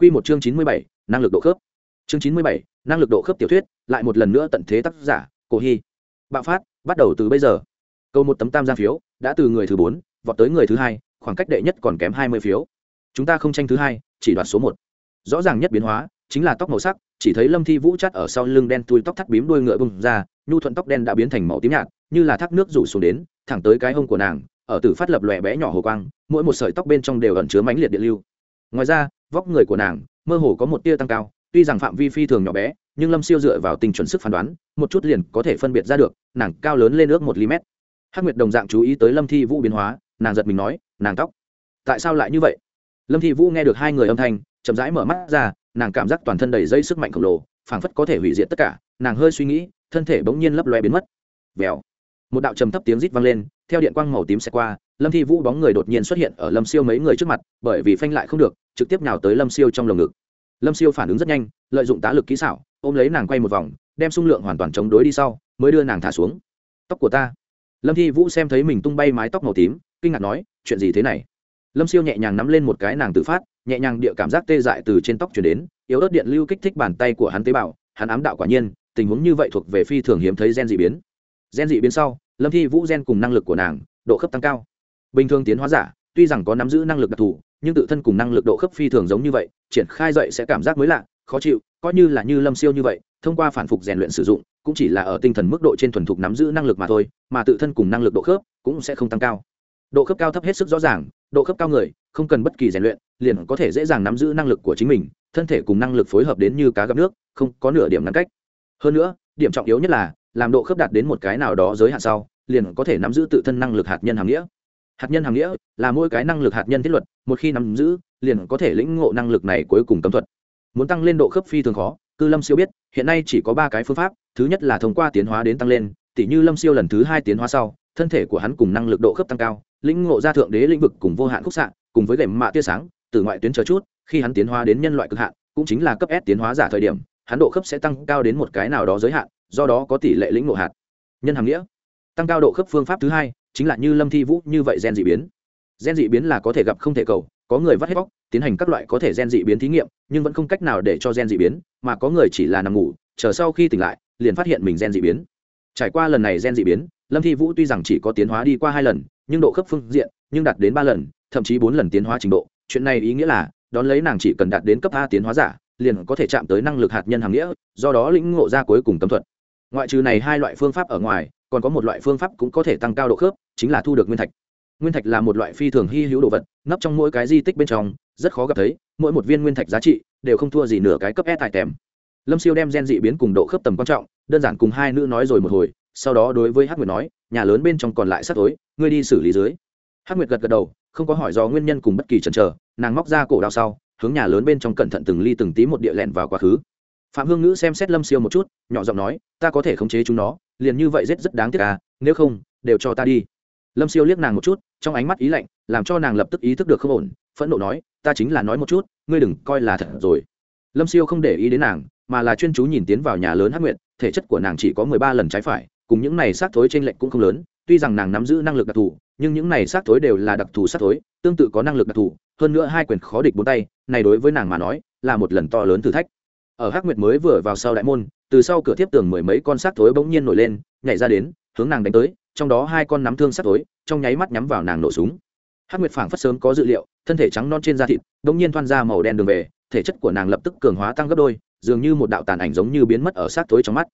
Quy một chương chín mươi bảy, năng lực độ khớp. Chương chín mươi bảy, năng lực độ khớp tiểu thuyết, lại một lần nữa tận thế tác giả, cổ hy. Bạo phát, bắt đầu từ bây giờ. Câu một tấm tam giang phiếu, đã từ người thứ bốn, vọt tới người thứ hai, khoảng cách đệ nhất còn kém hai mươi phiếu. Chúng ta không tranh thứ hai, chỉ đoạt số một. Rõ ràng nhất biến hóa, chính là tóc màu sắc, chỉ thấy lâm thi vũ chắt ở sau lưng đen tui tóc thắt bím đuôi ngựa bung ra, nhu thuận tóc đen đã biến thành màu tím nhạt, như là thác nước rủ xuống đến, thẳng tới cái hông của nàng, ở tử phát lập lòe bé nhỏ hồ quang, mỗi một sợi tóc bên trong đều ẩn chứa mãnh liệt điện lưu. Ngoài ra vóc người của nàng, mơ hồ có một tia tăng cao, tuy rằng phạm vi phi thường nhỏ bé, nhưng lâm siêu dựa vào tình chuẩn sức phán đoán, một chút liền có thể phân biệt ra được, nàng cao lớn lên ước một ly mét. Hắc nguyệt đồng dạng chú ý tới lâm thi vũ biến hóa, nàng giật mình nói, nàng tóc, tại sao lại như vậy? Lâm thi vũ nghe được hai người âm thanh, chậm rãi mở mắt ra, nàng cảm giác toàn thân đầy dây sức mạnh khổng lồ, phảng phất có thể hủy diệt tất cả, nàng hơi suy nghĩ, thân thể bỗng nhiên lấp loe biến mất. Vèo. Một đạo trầm thấp tiếng rít vang lên theo điện quang màu tím xẹt qua, lâm thi vũ bóng người đột nhiên xuất hiện ở lâm siêu mấy người trước mặt, bởi vì phanh lại không được, trực tiếp nào tới lâm siêu trong lồng ngực. Lâm siêu phản ứng rất nhanh, lợi dụng tá lực kỹ xảo, ôm lấy nàng quay một vòng, đem xung lượng hoàn toàn chống đối đi sau, mới đưa nàng thả xuống. Tóc của ta. Lâm thi vũ xem thấy mình tung bay mái tóc màu tím, kinh ngạc nói, chuyện gì thế này? Lâm siêu nhẹ nhàng nắm lên một cái nàng tự phát, nhẹ nhàng địa cảm giác tê dại từ trên tóc chuyển đến, yếu ớt điện lưu kích thích bàn tay của hắn tế bào, hắn ám đạo quả nhiên, tình huống như vậy thuộc về phi thường hiếm thấy gen dị biến. Gen dị biến sau lâm thi vũ gen cùng năng lực của nàng, độ khớp tăng cao. Bình thường tiến hóa giả, tuy rằng có nắm giữ năng lực đặc thù, nhưng tự thân cùng năng lực độ khớp phi thường giống như vậy, triển khai dậy sẽ cảm giác mới lạ, khó chịu, coi như là như lâm siêu như vậy, thông qua phản phục rèn luyện sử dụng, cũng chỉ là ở tinh thần mức độ trên thuần thục nắm giữ năng lực mà thôi, mà tự thân cùng năng lực độ khớp cũng sẽ không tăng cao. Độ khớp cao thấp hết sức rõ ràng, độ khớp cao người, không cần bất kỳ rèn luyện, liền có thể dễ dàng nắm giữ năng lực của chính mình, thân thể cùng năng lực phối hợp đến như cá gặp nước, không có nửa điểm ngăn cách. Hơn nữa, điểm trọng yếu nhất là làm độ khớp đạt đến một cái nào đó giới hạn sau, liền có thể nắm giữ tự thân năng lực hạt nhân hàm nghĩa. Hạt nhân hàm nghĩa là mỗi cái năng lực hạt nhân thiết luật, một khi nắm giữ, liền có thể lĩnh ngộ năng lực này cuối cùng cấm thuật. Muốn tăng lên độ khớp phi thường khó, cư lâm siêu biết, hiện nay chỉ có ba cái phương pháp, thứ nhất là thông qua tiến hóa đến tăng lên, tỉ như lâm siêu lần thứ hai tiến hóa sau, thân thể của hắn cùng năng lực độ khớp tăng cao, lĩnh ngộ ra thượng đế lĩnh vực cùng vô hạn khúc xạ, cùng với gệm mạ tia sáng, từ ngoại tuyến chờ chút, khi hắn tiến hóa đến nhân loại cực hạn, cũng chính là cấp s tiến hóa giả thời điểm, hắn độ khớp sẽ tăng cao đến một cái nào đó giới hạn do đó có tỷ lệ lĩnh ngộ hạt. Nhân hàng nghĩa. Tăng cao độ khớp phương pháp thứ hai, chính là như lâm thi vũ như vậy gen dị biến. Gen dị biến là có thể gặp không thể cầu, có người vắt hết bóc, tiến hành các loại có thể gen dị biến thí nghiệm, nhưng vẫn không cách nào để cho gen dị biến, mà có người chỉ là nằm ngủ, chờ sau khi tỉnh lại, liền phát hiện mình gen dị biến. Trải qua lần này gen dị biến, lâm thi vũ tuy rằng chỉ có tiến hóa đi qua hai lần, nhưng độ khớp phương diện, nhưng đạt đến ba lần, thậm chí bốn lần tiến hóa trình độ. Chuyện này ý nghĩa là, đón lấy nàng chỉ cần đạt đến cấp a tiến hóa giả, liền có thể chạm tới năng lực hạt nhân hàng nghĩa, do đó lĩnh ngộ ra cuối cùng tâm thuật ngoại trừ này hai loại phương pháp ở ngoài, còn có một loại phương pháp cũng có thể tăng cao độ khớp, chính là thu được nguyên thạch. Nguyên thạch là một loại phi thường hy hữu đồ vật, nấp trong mỗi cái di tích bên trong, rất khó gặp thấy, mỗi một viên nguyên thạch giá trị đều không thua gì nửa cái cấp s tài tèm. Lâm siêu đem gen dị biến cùng độ khớp tầm quan trọng, đơn giản cùng hai nữ nói rồi một hồi, sau đó đối với hắc nguyệt nói, nhà lớn bên trong còn lại sắp tối, ngươi đi xử lý dưới. Hắc nguyệt gật gật đầu, không có hỏi do nguyên nhân cùng bất kỳ chần chờ, nàng móc ra cổ đao sau, hướng nhà lớn bên trong cẩn thận từng ly từng tí một địa lẹn vào quá khứ phạm hương ngữ xem xét lâm siêu một chút, nhỏ giọng nói, ta có thể khống chế chúng nó, liền như vậy rất rất đáng tiếc à nếu không, đều cho ta đi. Lâm siêu liếc nàng một chút, trong ánh mắt ý lạnh, làm cho nàng lập tức ý thức được không ổn, phẫn nộ nói, ta chính là nói một chút, ngươi đừng coi là thật rồi. Lâm siêu không để ý đến nàng, mà là chuyên chú nhìn tiến vào nhà lớn hắc nguyện thể chất của nàng chỉ có mười ba lần trái phải, cùng những này xác thối t r ê n lệch cũng không lớn, tuy rằng nàng nắm giữ năng lực đặc thù, nhưng những này xác thối đều là đặc thù xác thối, tương tự có năng lực đặc thù, hơn nữa hai quyền khó địch bốn tay, này đối với nàng mà nói, là một lần to lớn thử thách ở hắc nguyệt mới vừa vào sau đại môn, từ sau cửa tiếp tường mười mấy con sát thối bỗng nhiên nổi lên, nhảy ra đến, hướng nàng đánh tới, trong đó hai con nắm thương sát thối, trong nháy mắt nhắm vào nàng nổ súng. Hắc nguyệt phảng phất sớm có dự liệu, thân thể trắng non trên da thịt, bỗng nhiên thoan ra màu đen đường về, thể chất của nàng lập tức cường hóa tăng gấp đôi, dường như một đạo tàn ảnh giống như biến mất ở sát thối trong mắt.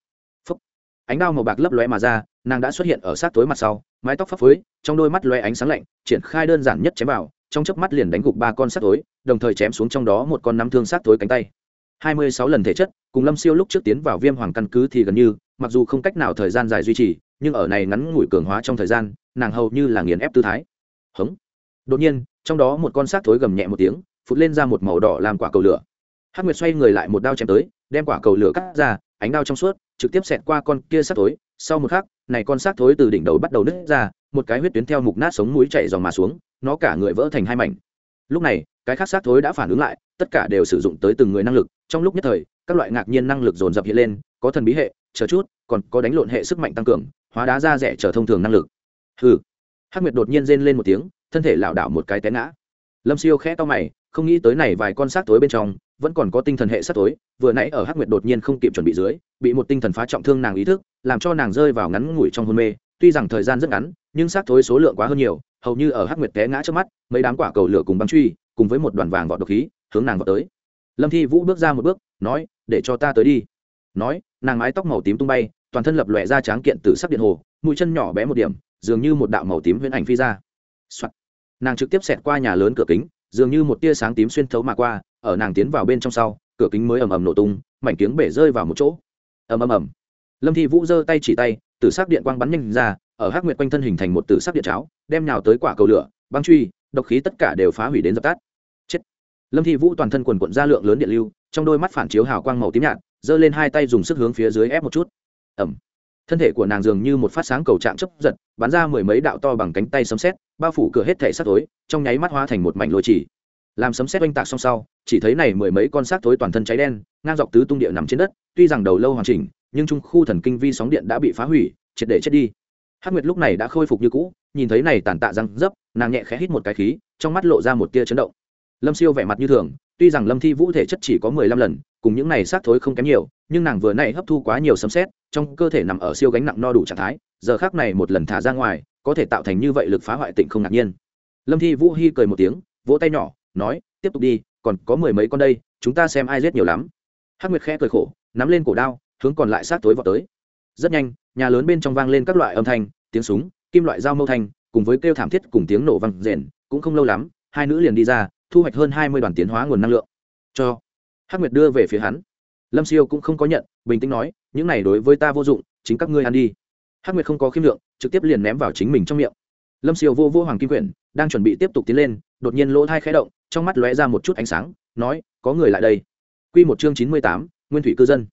Phúc. ánh đao màu bạc lấp lóe mà ra, nàng đã xuất hiện ở sát thối mặt sau, mái tóc phấp phới, trong đôi mắt lóe ánh sáng lạnh, triển khai đơn giản nhất chém vào, trong chớp mắt liền đánh gục ba con sát thối, đồng thời chém xuống trong đó một con nắm thương sát thối cánh tay hai mươi sáu lần thể chất, cùng lâm siêu lúc trước tiến vào viêm hoàng căn cứ thì gần như, mặc dù không cách nào thời gian dài duy trì, nhưng ở này ngắn ngủi cường hóa trong thời gian, nàng hầu như là nghiền ép tư thái. Hống. Đột nhiên, trong đó một con xác thối gầm nhẹ một tiếng, phụt lên ra một màu đỏ làm quả cầu lửa. Hắc nguyệt xoay người lại một đao chém tới, đem quả cầu lửa cắt ra, ánh đao trong suốt, trực tiếp xẹt qua con kia xác thối. Sau một khắc, này con xác thối từ đỉnh đầu bắt đầu nứt ra, một cái huyết tuyến theo mục nát sống mũi chạy dòng mà xuống, nó cả người vỡ thành hai mảnh. Lúc này cái khác xác thối đã phản ứng lại, tất cả đều sử dụng tới từng người năng lực. Trong lúc nhất thời, các loại ngạc nhiên năng lực dồn dập hiện lên, có thần bí hệ, chờ chút, còn có đánh lộn hệ sức mạnh tăng cường, hóa đá ra rẻ trở thông thường năng lực. Hừ. Hắc nguyệt đột nhiên rên lên một tiếng, thân thể lảo đảo một cái té ngã. Lâm siêu khẽ to mày, không nghĩ tới này vài con xác tối bên trong, vẫn còn có tinh thần hệ sát tối vừa nãy ở hắc nguyệt đột nhiên không kịp chuẩn bị dưới, bị một tinh thần phá trọng thương nàng ý thức, làm cho nàng rơi vào ngắn ngủi trong hôn mê. Tuy rằng thời gian rất ngắn, nhưng sát tối số lượng quá hơn nhiều, hầu như ở hắc nguyệt té ngã trước mắt, mấy đám quả cầu lửa cùng băng truy cùng với một đoàn vàng vọt độc khí, hướng nàng vọt tới. Lâm thi vũ bước ra một bước, nói, để cho ta tới đi. Nói, nàng mái tóc màu tím tung bay, toàn thân lập lòe ra tráng kiện từ sắc điện hồ, mũi chân nhỏ bé một điểm, dường như một đạo màu tím huyễn ảnh phi ra、Soạn. nàng trực tiếp xẹt qua nhà lớn cửa kính, dường như một tia sáng tím xuyên thấu mà qua, ở nàng tiến vào bên trong sau, cửa kính mới ầm ầm nổ tung, mảnh kiếng bể rơi vào một chỗ. Ầm ầm ầm. Lâm thi vũ giơ tay chỉ tay, tử sắc điện quang bắn nhanh ra, ở hắc nguyệt quanh thân hình thành một tử sắc điện cháo, đem nhào tới quả cầu lửa, băng truy độc khí tất cả đều phá hủy đến dập tắt. Chết. Lâm thi vũ toàn thân quần quận ra lượng lớn điện lưu, trong đôi mắt phản chiếu hào quang màu tím nhạt, giơ lên hai tay dùng sức hướng phía dưới ép một chút. Ẩm thân thể của nàng dường như một phát sáng cầu trạng chấp giật, bắn ra mười mấy đạo to bằng cánh tay sấm xét bao phủ cửa hết thể sắc tối, trong nháy mắt hóa thành một mảnh lôi chỉ. Làm sấm xét oanh tạc xong sau, chỉ thấy này mười mấy con xác thối toàn thân cháy đen, ngang dọc tứ tung địa nằm trên đất, tuy rằng đầu lâu hoàn chỉnh, nhưng trung khu thần kinh vi sóng điện đã bị phá hủy, triệt để chết đi. Hát nguyệt lúc này đã khôi phục như cũ nhìn thấy này tàn tạ răng dấp, nàng nhẹ khẽ hít một cái khí, trong mắt lộ ra một tia chấn động. Lâm siêu vẻ mặt như thường, tuy rằng lâm thi vũ thể chất chỉ có mười lăm lần, cùng những này xác thối không kém nhiều, nhưng nàng vừa nãy hấp thu quá nhiều sấm xét trong cơ thể nằm ở siêu gánh nặng no đủ trạng thái, giờ khác này một lần thả ra ngoài, có thể tạo thành như vậy lực phá hoại tịnh không ngạc nhiên. Lâm thi vũ hy cười một tiếng, vỗ tay nhỏ, nói, tiếp tục đi, còn có mười mấy con đây, chúng ta xem ai giết nhiều lắm. Hắc nguyệt khẽ cười khổ, nắm lên cổ đao, hướng còn lại sát tối vào tới. Rất nhanh, nhà lớn bên trong vang lên các loại âm thanh, tiếng súng kim loại dao mâu thanh, cùng với kêu thảm thiết cùng tiếng nổ vang rền, cũng không lâu lắm, hai nữ liền đi ra, thu hoạch hơn hai mươi đoàn tiến hóa nguồn năng lượng. Cho hắc nguyệt đưa về phía hắn. Lâm siêu cũng không có nhận, bình tĩnh nói, những này đối với ta vô dụng, chính các ngươi ăn đi. Hắc nguyệt không có khiêm lượng, trực tiếp liền ném vào chính mình trong miệng. Lâm siêu vô vô hoàng kim quyển, đang chuẩn bị tiếp tục tiến lên, đột nhiên lỗ thai khé động, trong mắt lóe ra một chút ánh sáng, nói, có người lại đây. Q một chương chín mươi tám, nguyên thủy cư dân.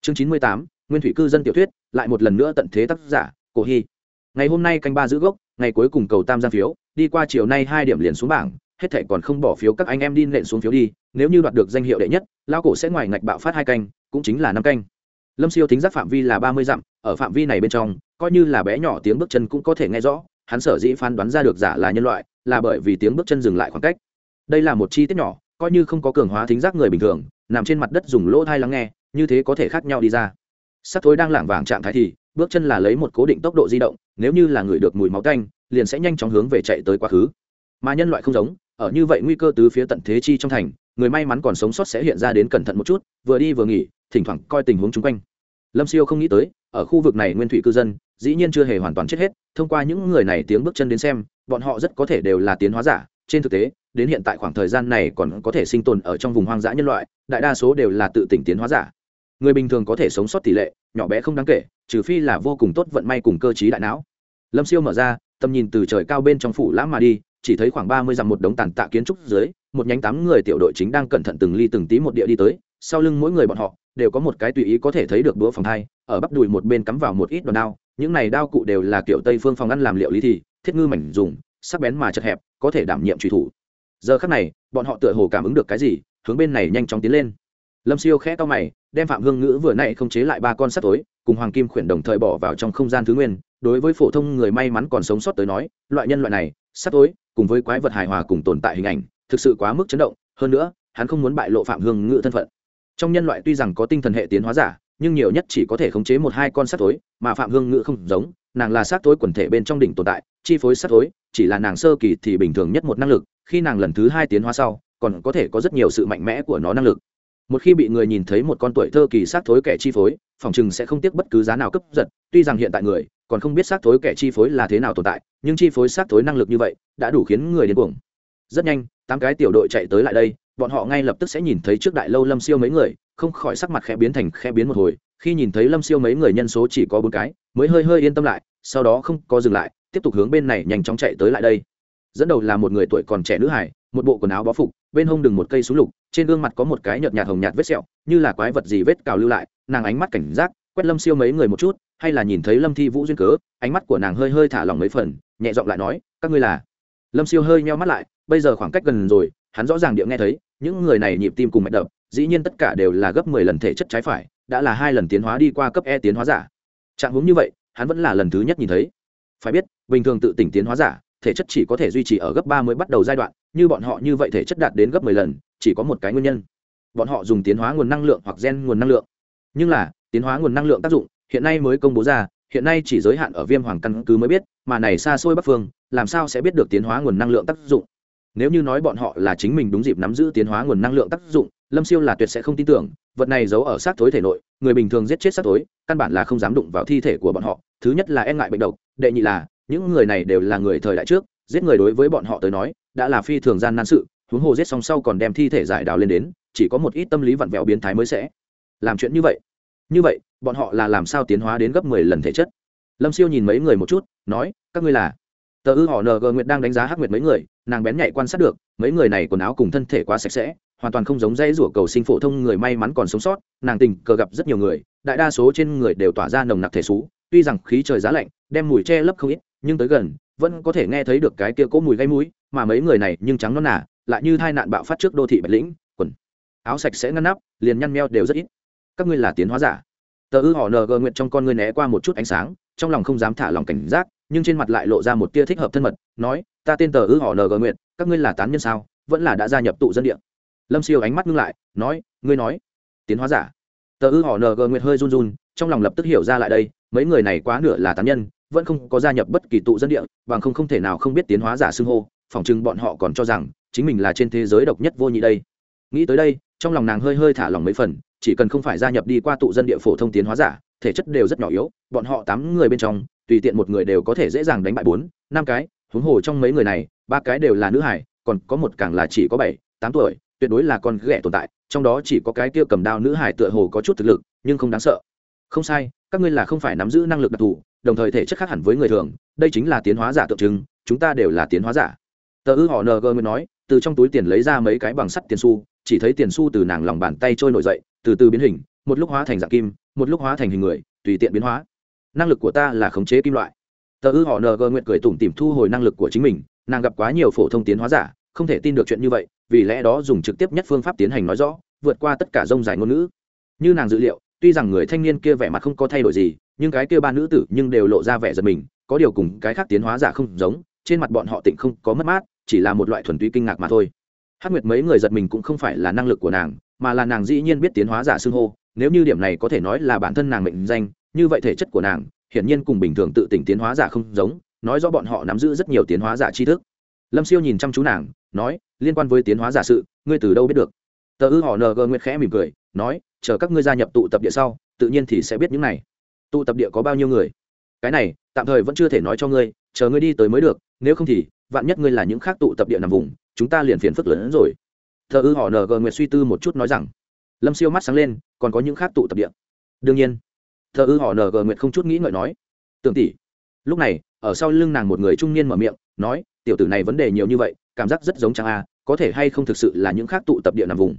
Chương chín mươi tám, nguyên thủy cư dân tiểu thuyết, lại một lần nữa tận thế tác giả, cổ hy ngày hôm nay canh ba giữ gốc, ngày cuối cùng cầu tam giang phiếu, đi qua chiều nay hai điểm liền xuống bảng, hết thảy còn không bỏ phiếu các anh em đi nện xuống phiếu đi, nếu như đoạt được danh hiệu đệ nhất lao cổ sẽ ngoài ngạch bạo phát hai canh, cũng chính là năm canh. Lâm siêu thính giác phạm vi là ba mươi dặm, ở phạm vi này bên trong, coi như là bé nhỏ tiếng bước chân cũng có thể nghe rõ, hắn sở dĩ phán đoán ra được giả là nhân loại, là bởi vì tiếng bước chân dừng lại khoảng cách. Đây là một chi tiết nhỏ, coi như không có cường hóa thính giác người bình thường, nằm trên mặt đất dùng lỗ thai lắng nghe, như thế có thể khác nhau đi ra. Sắc thối đang lảng vàng trạng thái thì bước chân là lấy một cố định tốc độ di động, nếu như là người được mùi máu canh liền sẽ nhanh chóng hướng về chạy tới quá khứ. Mà nhân loại không giống, ở như vậy nguy cơ từ phía tận thế chi trong thành, người may mắn còn sống sót sẽ hiện ra đến cẩn thận một chút, vừa đi vừa nghỉ, thỉnh thoảng coi tình huống chung quanh. Lâm siêu không nghĩ tới, ở khu vực này nguyên thủy cư dân, dĩ nhiên chưa hề hoàn toàn chết hết, thông qua những người này tiếng bước chân đến xem, bọn họ rất có thể đều là tiến hóa giả, trên thực tế, đến hiện tại khoảng thời gian này còn có thể sinh tồn ở trong vùng hoang dã nhân loại, đại đa số đều là tự tỉnh tiến hóa giả. Người bình thường có thể sống sót tỷ lệ nhỏ bé không đáng kể, trừ phi là vô cùng tốt vận may cùng cơ t đại não. Lâm siêu mở ra, tầm nhìn từ trời cao bên trong phủ lãm mà đi, chỉ thấy khoảng ba mươi dặm một đống tàn tạ kiến trúc dưới, một nhánh tám người tiểu đội chính đang cẩn thận từng ly từng tí một địa đi tới, sau lưng mỗi người bọn họ, đều có một cái tùy ý có thể thấy được đũa phòng thai ở bắp đùi một bên cắm vào một ít đòn đao, những này đao cụ đều là kiểu tây phương phòng ăn làm liệu lý thì, thiết ngư mảnh dùng, sắc bén mà chật hẹp, có thể đảm nhiệm truy thủ. Giờ khắc này, bọn họ tựa hồ cảm ứng được cái gì, hướng bên này nhanh chóng tiến lên lâm siêu khẽ to mày, đem phạm hương ngữ vừa nãy không chế lại ba con sắt tối, cùng hoàng kim khuyển đồng thời bỏ vào trong không gian thứ nguyên, đối với phổ thông người may mắn còn sống sót tới nói, loại nhân loại này, sắt tối, cùng với quái vật hài hòa cùng tồn tại hình ảnh, thực sự quá mức chấn động, hơn nữa, hắn không muốn bại lộ phạm hương ngữ thân phận. Trong nhân loại tuy rằng có tinh thần hệ tiến hóa giả, nhưng nhiều nhất chỉ có thể khống chế một hai con sắt tối, mà phạm hương ngữ không giống, nàng là sát tối quần thể bên trong đỉnh tồn tại, chi phối sát tối, chỉ là nàng sơ kỳ thì bình thường nhất một năng lực, khi nàng lần thứ hai tiến hóa sau, còn có thể có rất nhiều sự mạnh mẽ của nó năng lực một khi bị người nhìn thấy một con tuổi thơ kỳ sát thối kẻ chi phối, phòng chừng sẽ không tiếc bất cứ giá nào cấp giật, tuy rằng hiện tại người còn không biết sát thối kẻ chi phối là thế nào tồn tại, nhưng chi phối sát thối năng lực như vậy đã đủ khiến người điên cuồng. Rất nhanh, tám cái tiểu đội chạy tới lại đây, bọn họ ngay lập tức sẽ nhìn thấy trước đại lâu lâm siêu mấy người, không khỏi sắc mặt khẽ biến thành khẽ biến một hồi, khi nhìn thấy lâm siêu mấy người nhân số chỉ có bốn cái, mới hơi hơi yên tâm lại, sau đó không có dừng lại, tiếp tục hướng bên này nhanh chóng chạy tới lại đây. Dẫn đầu là một người tuổi còn trẻ nữ hải một bộ quần áo bó phục bên hông đừng một cây súng lục, trên gương mặt có một cái nhợt nhạt hồng nhạt vết sẹo, như là quái vật gì vết cào lưu lại, nàng ánh mắt cảnh giác, quét lâm siêu mấy người một chút, hay là nhìn thấy lâm thi vũ duyên cớ, ánh mắt của nàng hơi hơi thả lỏng mấy phần, nhẹ giọng lại nói, các ngươi là? Lâm siêu hơi nheo mắt lại, bây giờ khoảng cách gần rồi, hắn rõ ràng địa nghe thấy, những người này nhịp tim cùng mạch đập, dĩ nhiên tất cả đều là gấp mười lần thể chất trái phải, đã là hai lần tiến hóa đi qua cấp e tiến hóa giả. Trạng hướng như vậy, hắn vẫn là lần thứ nhất nhìn thấy. Phải biết, bình thường tự tỉnh tiến hóa giả thể chất chỉ có thể duy trì ở gấp ba mới bắt đầu giai đoạn, như bọn họ như vậy thể chất đạt đến gấp mười lần, chỉ có một cái nguyên nhân. Bọn họ dùng tiến hóa nguồn năng lượng hoặc gen nguồn năng lượng. Nhưng là, tiến hóa nguồn năng lượng tác dụng hiện nay mới công bố ra, hiện nay chỉ giới hạn ở viêm hoàng căn cứ mới biết, mà này xa xôi bắc phương, làm sao sẽ biết được tiến hóa nguồn năng lượng tác dụng? Nếu như nói bọn họ là chính mình đúng dịp nắm giữ tiến hóa nguồn năng lượng tác dụng, lâm siêu là tuyệt sẽ không tin tưởng, vật này giấu ở xác thối thể nội, người bình thường giết chết xác thối, căn bản là không dám đụng vào thi thể của bọn họ, thứ nhất là e ngại bệnh độc, đệ nhị là những người này đều là người thời đại trước, giết người đối với bọn họ tới nói, đã là phi thường gian nan sự, huống hồ giết xong sau còn đem thi thể giải đào lên đến, chỉ có một ít tâm lý vặn vẹo biến thái mới sẽ làm chuyện như vậy. Như vậy, bọn họ là làm sao tiến hóa đến gấp mười lần thể chất? Lâm siêu nhìn mấy người một chút, nói, các ngươi là? Tờ ư họ ng nguyệt đang đánh giá hắc nguyệt mấy người, nàng bén nhạy quan sát được, mấy người này quần áo cùng thân thể quá sạch sẽ, hoàn toàn không giống dây rủa cầu sinh phổ thông người may mắn còn sống sót, nàng tình cờ gặp rất nhiều người, đại đa số trên người đều tỏa ra nồng nặc thể xú, tuy rằng khí trời giá lạnh, đem mùi che lấp không ít nhưng tới gần, vẫn có thể nghe thấy được cái kia cỗ mùi gây mũi, mà mấy người này nhưng trắng non nả lại như tai nạn bạo phát trước đô thị bạch lĩnh, quần áo sạch sẽ ngăn nắp, liền nhăn meo đều rất ít. Các ngươi là tiến hóa giả. Tờ ư họ ng nguyện trong con ngươi né qua một chút ánh sáng, trong lòng không dám thả lòng cảnh giác, nhưng trên mặt lại lộ ra một tia thích hợp thân mật, nói, ta tên tờ ư họ ng nguyện, các ngươi là tán nhân sao? Vẫn là đã gia nhập tụ dân địa. Lâm siêu ánh mắt ngưng lại, nói, ngươi nói, tiến hóa giả. Tờ ư họ ng nguyện hơi run run, trong lòng lập tức hiểu ra lại đây, mấy người này quá nửa là tán nhân vẫn không có gia nhập bất kỳ tụ dân địa, bằng không không thể nào không biết tiến hóa giả xưng hô, phỏng chừng bọn họ còn cho rằng, chính mình là trên thế giới độc nhất vô nhị đây. Nghĩ tới đây, trong lòng nàng hơi hơi thả lòng mấy phần, chỉ cần không phải gia nhập đi qua tụ dân địa phổ thông tiến hóa giả, thể chất đều rất nhỏ yếu, bọn họ tám người bên trong, tùy tiện một người đều có thể dễ dàng đánh bại bốn, năm cái, huống hồ trong mấy người này, ba cái đều là nữ hải, còn có một càng là chỉ có bảy, tám tuổi, tuyệt đối là con ghẻ tồn tại, trong đó chỉ có cái kia cầm đao nữ hải tựa hồ có chút thực lực, nhưng không đáng sợ. Không sai, các ngươi là không phải nắm giữ năng lực đặc thù đồng thời thể chất khác hẳn với người thường, đây chính là tiến hóa giả tượng trưng, chúng ta đều là tiến hóa giả. Tờ ư họ ng mới nói, từ trong túi tiền lấy ra mấy cái bằng sắt tiền xu, chỉ thấy tiền xu từ nàng lòng bàn tay trôi nổi dậy, từ từ biến hình, một lúc hóa thành dạng kim, một lúc hóa thành hình người, tùy tiện biến hóa. Năng lực của ta là khống chế kim loại. Tờ ư họ ng nguyện cười tủm tìm thu hồi năng lực của chính mình, nàng gặp quá nhiều phổ thông tiến hóa giả, không thể tin được chuyện như vậy, vì lẽ đó dùng trực tiếp nhất phương pháp tiến hành nói rõ, vượt qua tất cả dông dài ngôn ngữ. Như nàng dự liệu, tuy rằng người thanh niên kia vẻ mặt không có thay đổi gì nhưng cái kia ba nữ tử nhưng đều lộ ra vẻ giật mình, có điều cùng cái khác tiến hóa giả không giống, trên mặt bọn họ tịnh không có mất mát, chỉ là một loại thuần túy kinh ngạc mà thôi. Hắc nguyệt mấy người giật mình cũng không phải là năng lực của nàng, mà là nàng dĩ nhiên biết tiến hóa giả xưng hô, nếu như điểm này có thể nói là bản thân nàng mệnh danh, như vậy thể chất của nàng, hiển nhiên cùng bình thường tự tỉnh tiến hóa giả không giống, nói rõ bọn họ nắm giữ rất nhiều tiến hóa giả tri thức. Lâm siêu nhìn chăm chú nàng, nói, liên quan với tiến hóa giả sự, ngươi từ đâu biết được? Tờ ư họ ng nguyệt khẽ mỉm cười, nói, chờ các ngươi gia nhập tụ tập địa sau, tự nhiên thì sẽ biết những này tụ tập địa có bao nhiêu người? Cái này, tạm thời vẫn chưa thể nói cho ngươi, chờ ngươi đi tới mới được, nếu không thì, vạn nhất ngươi là những khác tụ tập địa nằm vùng, chúng ta liền phiền phức lớn hơn rồi. Thợ ư họ ng nguyệt suy tư một chút nói rằng. Lâm siêu mắt sáng lên, còn có những khác tụ tập địa? Đương nhiên. Thợ ư họ ng nguyệt không chút nghĩ ngợi nói. Tưởng tỷ. Lúc này, ở sau lưng nàng một người trung niên mở miệng, nói, tiểu tử này vấn đề nhiều như vậy, cảm giác rất giống trang a, có thể hay không thực sự là những khác tụ tập địa nằm vùng?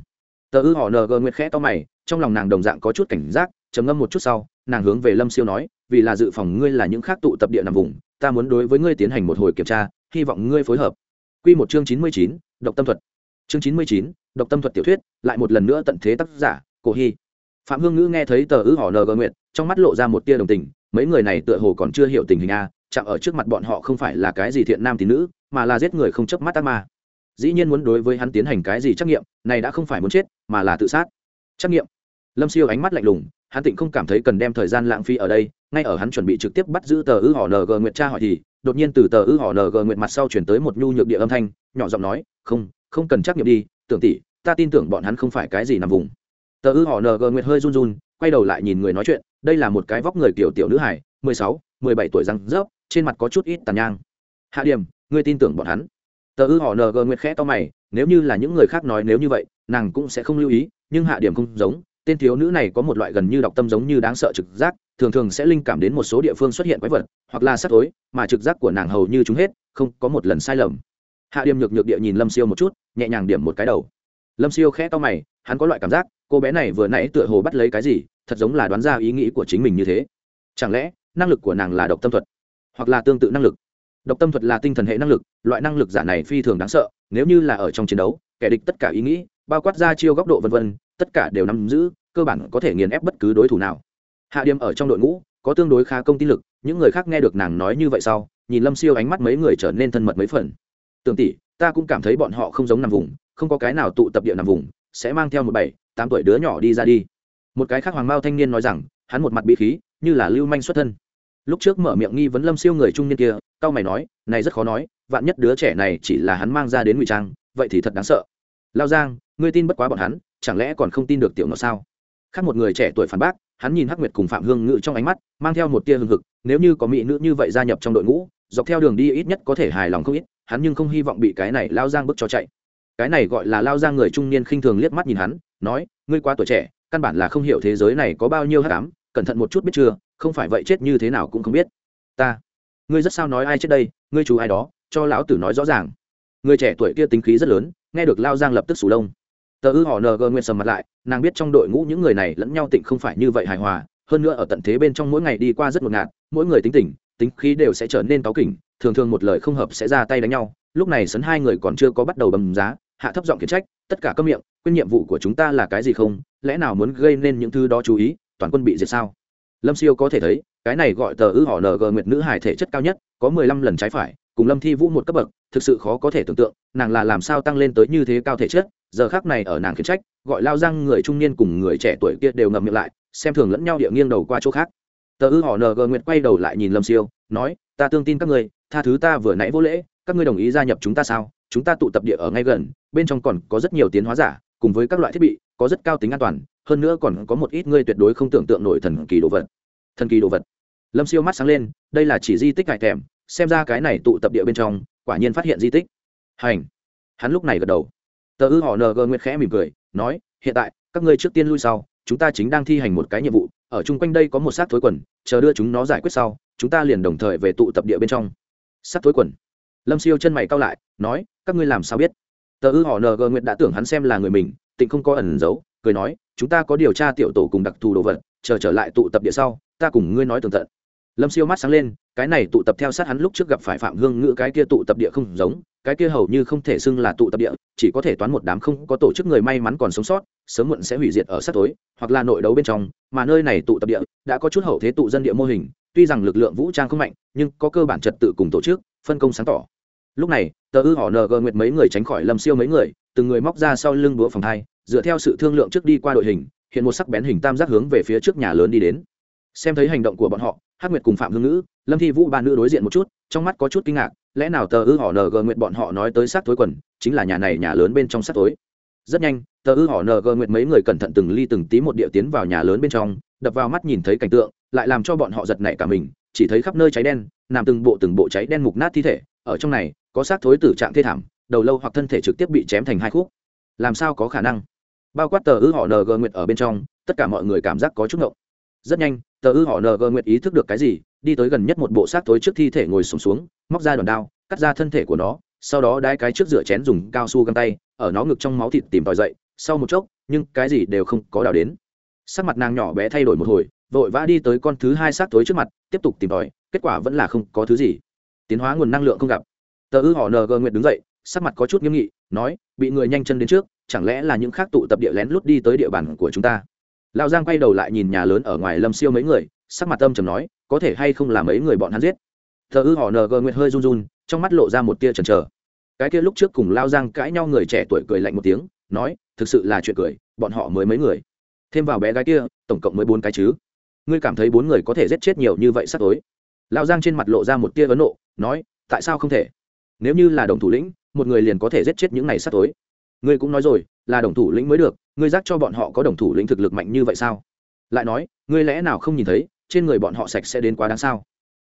Tờ ư họ ng nguyệt khẽ to mày, trong lòng nàng đồng dạng có chút cảnh giác, trầm ngâm một chút sau nàng hướng về lâm siêu nói, vì là dự phòng ngươi là những khác tụ tập địa nằm vùng, ta muốn đối với ngươi tiến hành một hồi kiểm tra, hy vọng ngươi phối hợp. Q một chương chín mươi chín, độc tâm thuật. Chương chín mươi chín, độc tâm thuật tiểu thuyết, lại một lần nữa tận thế tác giả, cổ hy. Phạm hương ngữ nghe thấy tờ ư họ ng nguyện trong mắt lộ ra một tia đồng tình, mấy người này tựa hồ còn chưa hiểu tình hình a, chạm ở trước mặt bọn họ không phải là cái gì thiện nam tín nữ, mà là giết người không chớp mắt ác ma. Dĩ nhiên muốn đối với hắn tiến hành cái gì trắc nghiệm, này đã không phải muốn chết, mà là tự sát. Trắc nghiệm lâm siêu ánh mắt lạnh lùng, hắn tịnh không cảm thấy cần đem thời gian lãng phí ở đây, ngay ở hắn chuẩn bị trực tiếp bắt giữ tờ ư họ ng nguyệt tra hỏi thì, đột nhiên từ tờ ư họ ng nguyệt mặt sau chuyển tới một nhu nhược địa âm thanh, nhỏ giọng nói, không không cần trắc nghiệm đi, tưởng tỷ, ta tin tưởng bọn hắn không phải cái gì nằm vùng. Tờ ư họ ng nguyệt hơi run run, quay đầu lại nhìn người nói chuyện, đây là một cái vóc người kiểu tiểu nữ hải mười sáu, mười bảy tuổi răng rớp, trên mặt có chút ít tàn nhang. Hạ điểm, ngươi tin tưởng bọn hắn? Tờ ư họ ng nguyệt khẽ to mày, nếu như là những người khác nói nếu như vậy, nàng cũng sẽ không lưu ý, nhưng hạ điểm không giống tên thiếu nữ này có một loại gần như đọc tâm giống như đáng sợ trực giác, thường thường sẽ linh cảm đến một số địa phương xuất hiện quái vật, hoặc là sắc tối, mà trực giác của nàng hầu như chúng hết, không có một lần sai lầm. Hạ điểm nhược nhược địa nhìn lâm siêu một chút, nhẹ nhàng điểm một cái đầu. Lâm siêu khẽ to mày, hắn có loại cảm giác, cô bé này vừa nãy tựa hồ bắt lấy cái gì, thật giống là đoán ra ý nghĩ của chính mình như thế. Chẳng lẽ, năng lực của nàng là độc tâm thuật, hoặc là tương tự năng lực? Độc tâm thuật là tinh thần hệ năng lực, loại năng lực giả này phi thường đáng sợ, nếu như là ở trong chiến đấu, kẻ địch tất cả ý nghĩ, bao quát ra chiêu góc độ vân vân tất cả đều nắm giữ, cơ bản có thể nghiền ép bất cứ đối thủ nào. Hạ điểm ở trong đội ngũ, có tương đối khá công tin lực, những người khác nghe được nàng nói như vậy sau, nhìn lâm siêu ánh mắt mấy người trở nên thân mật mấy phần. Tưởng tỷ, ta cũng cảm thấy bọn họ không giống nằm vùng, không có cái nào tụ tập địa nằm vùng, sẽ mang theo một bảy, tám tuổi đứa nhỏ đi ra đi. Một cái khác hoàng mao thanh niên nói rằng, hắn một mặt bị khí, như là lưu manh xuất thân. Lúc trước mở miệng nghi vấn lâm siêu người trung niên kia tao mày nói, này rất khó nói, vạn nhất đứa trẻ này chỉ là hắn mang ra đến ngụy trang, vậy thì thật đáng sợ. Lao giang, ngươi tin bất quá bọn hắn chẳng lẽ còn không tin được tiểu ngọc sao? Khác một người trẻ tuổi phản bác, hắn nhìn hắc nguyệt cùng phạm hương ngự trong ánh mắt, mang theo một tia hương hực, nếu như có mỹ nữ như vậy gia nhập trong đội ngũ, dọc theo đường đi ít nhất có thể hài lòng không ít, hắn nhưng không hy vọng bị cái này lao giang bức cho chạy. Cái này gọi là lao giang người trung niên khinh thường liếc mắt nhìn hắn, nói, ngươi quá tuổi trẻ, căn bản là không hiểu thế giới này có bao nhiêu hát cám cẩn thận một chút biết chưa, không phải vậy chết như thế nào cũng không biết. Ta, ngươi rất sao nói ai chết đây, ngươi chú ai đó, cho lão tử nói rõ ràng. Người trẻ tuổi kia tính khí rất lớn, nghe được lao giang lập tức sủ lông tờ ư họ ng nguyên sầm mặt lại, nàng biết trong đội ngũ những người này lẫn nhau tịnh không phải như vậy hài hòa, hơn nữa ở tận thế bên trong mỗi ngày đi qua rất ngột ngạt, mỗi người tính tình, tính khí đều sẽ trở nên cáu kỉnh, thường thường một lời không hợp sẽ ra tay đánh nhau. Lúc này sấn hai người còn chưa có bắt đầu bầm giá, hạ thấp giọng khiển trách, tất cả các miệng, quên nhiệm vụ của chúng ta là cái gì không? Lẽ nào muốn gây nên những thứ đó chú ý, toàn quân bị diệt sao? Lâm siêu có thể thấy, cái này gọi tờ ư họ ng nguyệt nữ hải thể chất cao nhất, có mười lăm lần trái phải, cùng lâm thi vũ một cấp bậc thực sự khó có thể tưởng tượng, nàng là làm sao tăng lên tới như thế cao thể chất, giờ khác này ở nàng khiến trách, gọi lao răng người trung niên cùng người trẻ tuổi kia đều ngậm miệng lại, xem thường lẫn nhau địa nghiêng đầu qua chỗ khác. Tờ ư họ ng nguyệt quay đầu lại nhìn lâm siêu, nói, ta tương tin các người tha thứ ta vừa nãy vô lễ, các ngươi đồng ý gia nhập chúng ta sao? Chúng ta tụ tập địa ở ngay gần, bên trong còn có rất nhiều tiến hóa giả, cùng với các loại thiết bị, có rất cao tính an toàn, hơn nữa còn có một ít ngươi tuyệt đối không tưởng tượng nổi thần kỳ đồ vật. Thần kỳ đồ vật. Lâm siêu mắt sáng lên, đây là chỉ di tích cải thèm, xem ra cái này tụ tập địa bên trong quả nhiên phát hiện di tích. Hành. Hắn lúc này gật đầu. Tờ ư họ ng nguyệt khẽ mỉm cười, nói, hiện tại, các ngươi trước tiên lui sau, chúng ta chính đang thi hành một cái nhiệm vụ, ở chung quanh đây có một xác thối quần, chờ đưa chúng nó giải quyết sau, chúng ta liền đồng thời về tụ tập địa bên trong. Xác thối quần. Lâm siêu chân mày cao lại, nói, các ngươi làm sao biết? Tờ ư họ ng nguyệt đã tưởng hắn xem là người mình, tịnh không có ẩn giấu, cười nói, chúng ta có điều tra tiểu tổ cùng đặc thù đồ vật, chờ trở lại tụ tập địa sau, ta cùng ngươi nói tường tận lâm siêu mắt sáng lên, cái này tụ tập theo sát hắn lúc trước gặp phải phạm hương ngữ cái kia tụ tập địa không giống, cái kia hầu như không thể xưng là tụ tập địa, chỉ có thể toán một đám không có tổ chức người may mắn còn sống sót, sớm muộn sẽ hủy diệt ở sát tối, hoặc là nội đấu bên trong, mà nơi này tụ tập địa đã có chút hậu thế tụ dân địa mô hình, tuy rằng lực lượng vũ trang không mạnh, nhưng có cơ bản trật tự cùng tổ chức, phân công sáng tỏ. Lúc này, tờ ư họ ng nguyệt mấy người tránh khỏi lâm siêu mấy người, từng người móc ra sau lưng búa phòng thai, dựa theo sự thương lượng trước đi qua đội hình, hiện một sắc bén hình tam giác hướng về phía trước nhà lớn đi đến. Xem thấy hành động của bọn họ hắc nguyệt cùng phạm hương ngữ, lâm thi vũ ba nữ đối diện một chút, trong mắt có chút kinh ngạc, lẽ nào tờ ư họ ng nguyệt bọn họ nói tới sát tối quần, chính là nhà này nhà lớn bên trong sát tối rất nhanh, tờ ư họ ng nguyệt mấy người cẩn thận từng ly từng tí một địa tiến vào nhà lớn bên trong, đập vào mắt nhìn thấy cảnh tượng, lại làm cho bọn họ giật nảy cả mình, chỉ thấy khắp nơi cháy đen, nằm từng bộ từng bộ cháy đen mục nát thi thể, ở trong này, có xác thối tử trạng thê thảm, đầu lâu hoặc thân thể trực tiếp bị chém thành hai khúc. Làm sao có khả năng? Bao quát tờ ư họ ng nguyệt ở bên trong, tất cả mọi người cảm giác có chút ngộng rất nhanh tờ ư họ ng nguyệt ý thức được cái gì đi tới gần nhất một bộ xác thối trước thi thể ngồi sùng xuống, xuống móc ra đòn đao cắt ra thân thể của nó sau đó đai cái trước rửa chén dùng cao su găng tay ở nó ngực trong máu thịt tìm tòi dậy sau một chốc nhưng cái gì đều không có đào đến. Sắc mặt nàng nhỏ bé thay đổi một hồi vội vã đi tới con thứ hai xác thối trước mặt tiếp tục tìm tòi kết quả vẫn là không có thứ gì. Tiến hóa nguồn năng lượng không gặp. Tờ ư họ ng nguyệt đứng dậy sắc mặt có chút nghiêm nghị nói bị người nhanh chân đến trước chẳng lẽ là những khác tụ tập địa lén lút đi tới địa bàn của chúng ta? Lão giang quay đầu lại nhìn nhà lớn ở ngoài lâm siêu mấy người, sắc mặt âm trầm nói, có thể hay không là mấy người bọn hắn giết? Thờ ư họ ng nguyệt hơi run run, trong mắt lộ ra một tia chần chờ. Cái kia lúc trước cùng lao giang cãi nhau người trẻ tuổi cười lạnh một tiếng, nói, thực sự là chuyện cười, bọn họ mới mấy người. Thêm vào bé gái kia, tổng cộng mới bốn cái chứ. Ngươi cảm thấy bốn người có thể giết chết nhiều như vậy sắp tối? Lao giang trên mặt lộ ra một tia ấn nộ, nói, tại sao không thể? Nếu như là đồng thủ lĩnh, một người liền có thể giết chết những này sắp tối. Ngươi cũng nói rồi là đồng thủ lĩnh mới được, ngươi giác cho bọn họ có đồng thủ lĩnh thực lực mạnh như vậy sao? Lại nói, ngươi lẽ nào không nhìn thấy, trên người bọn họ sạch sẽ đến quá đáng sao?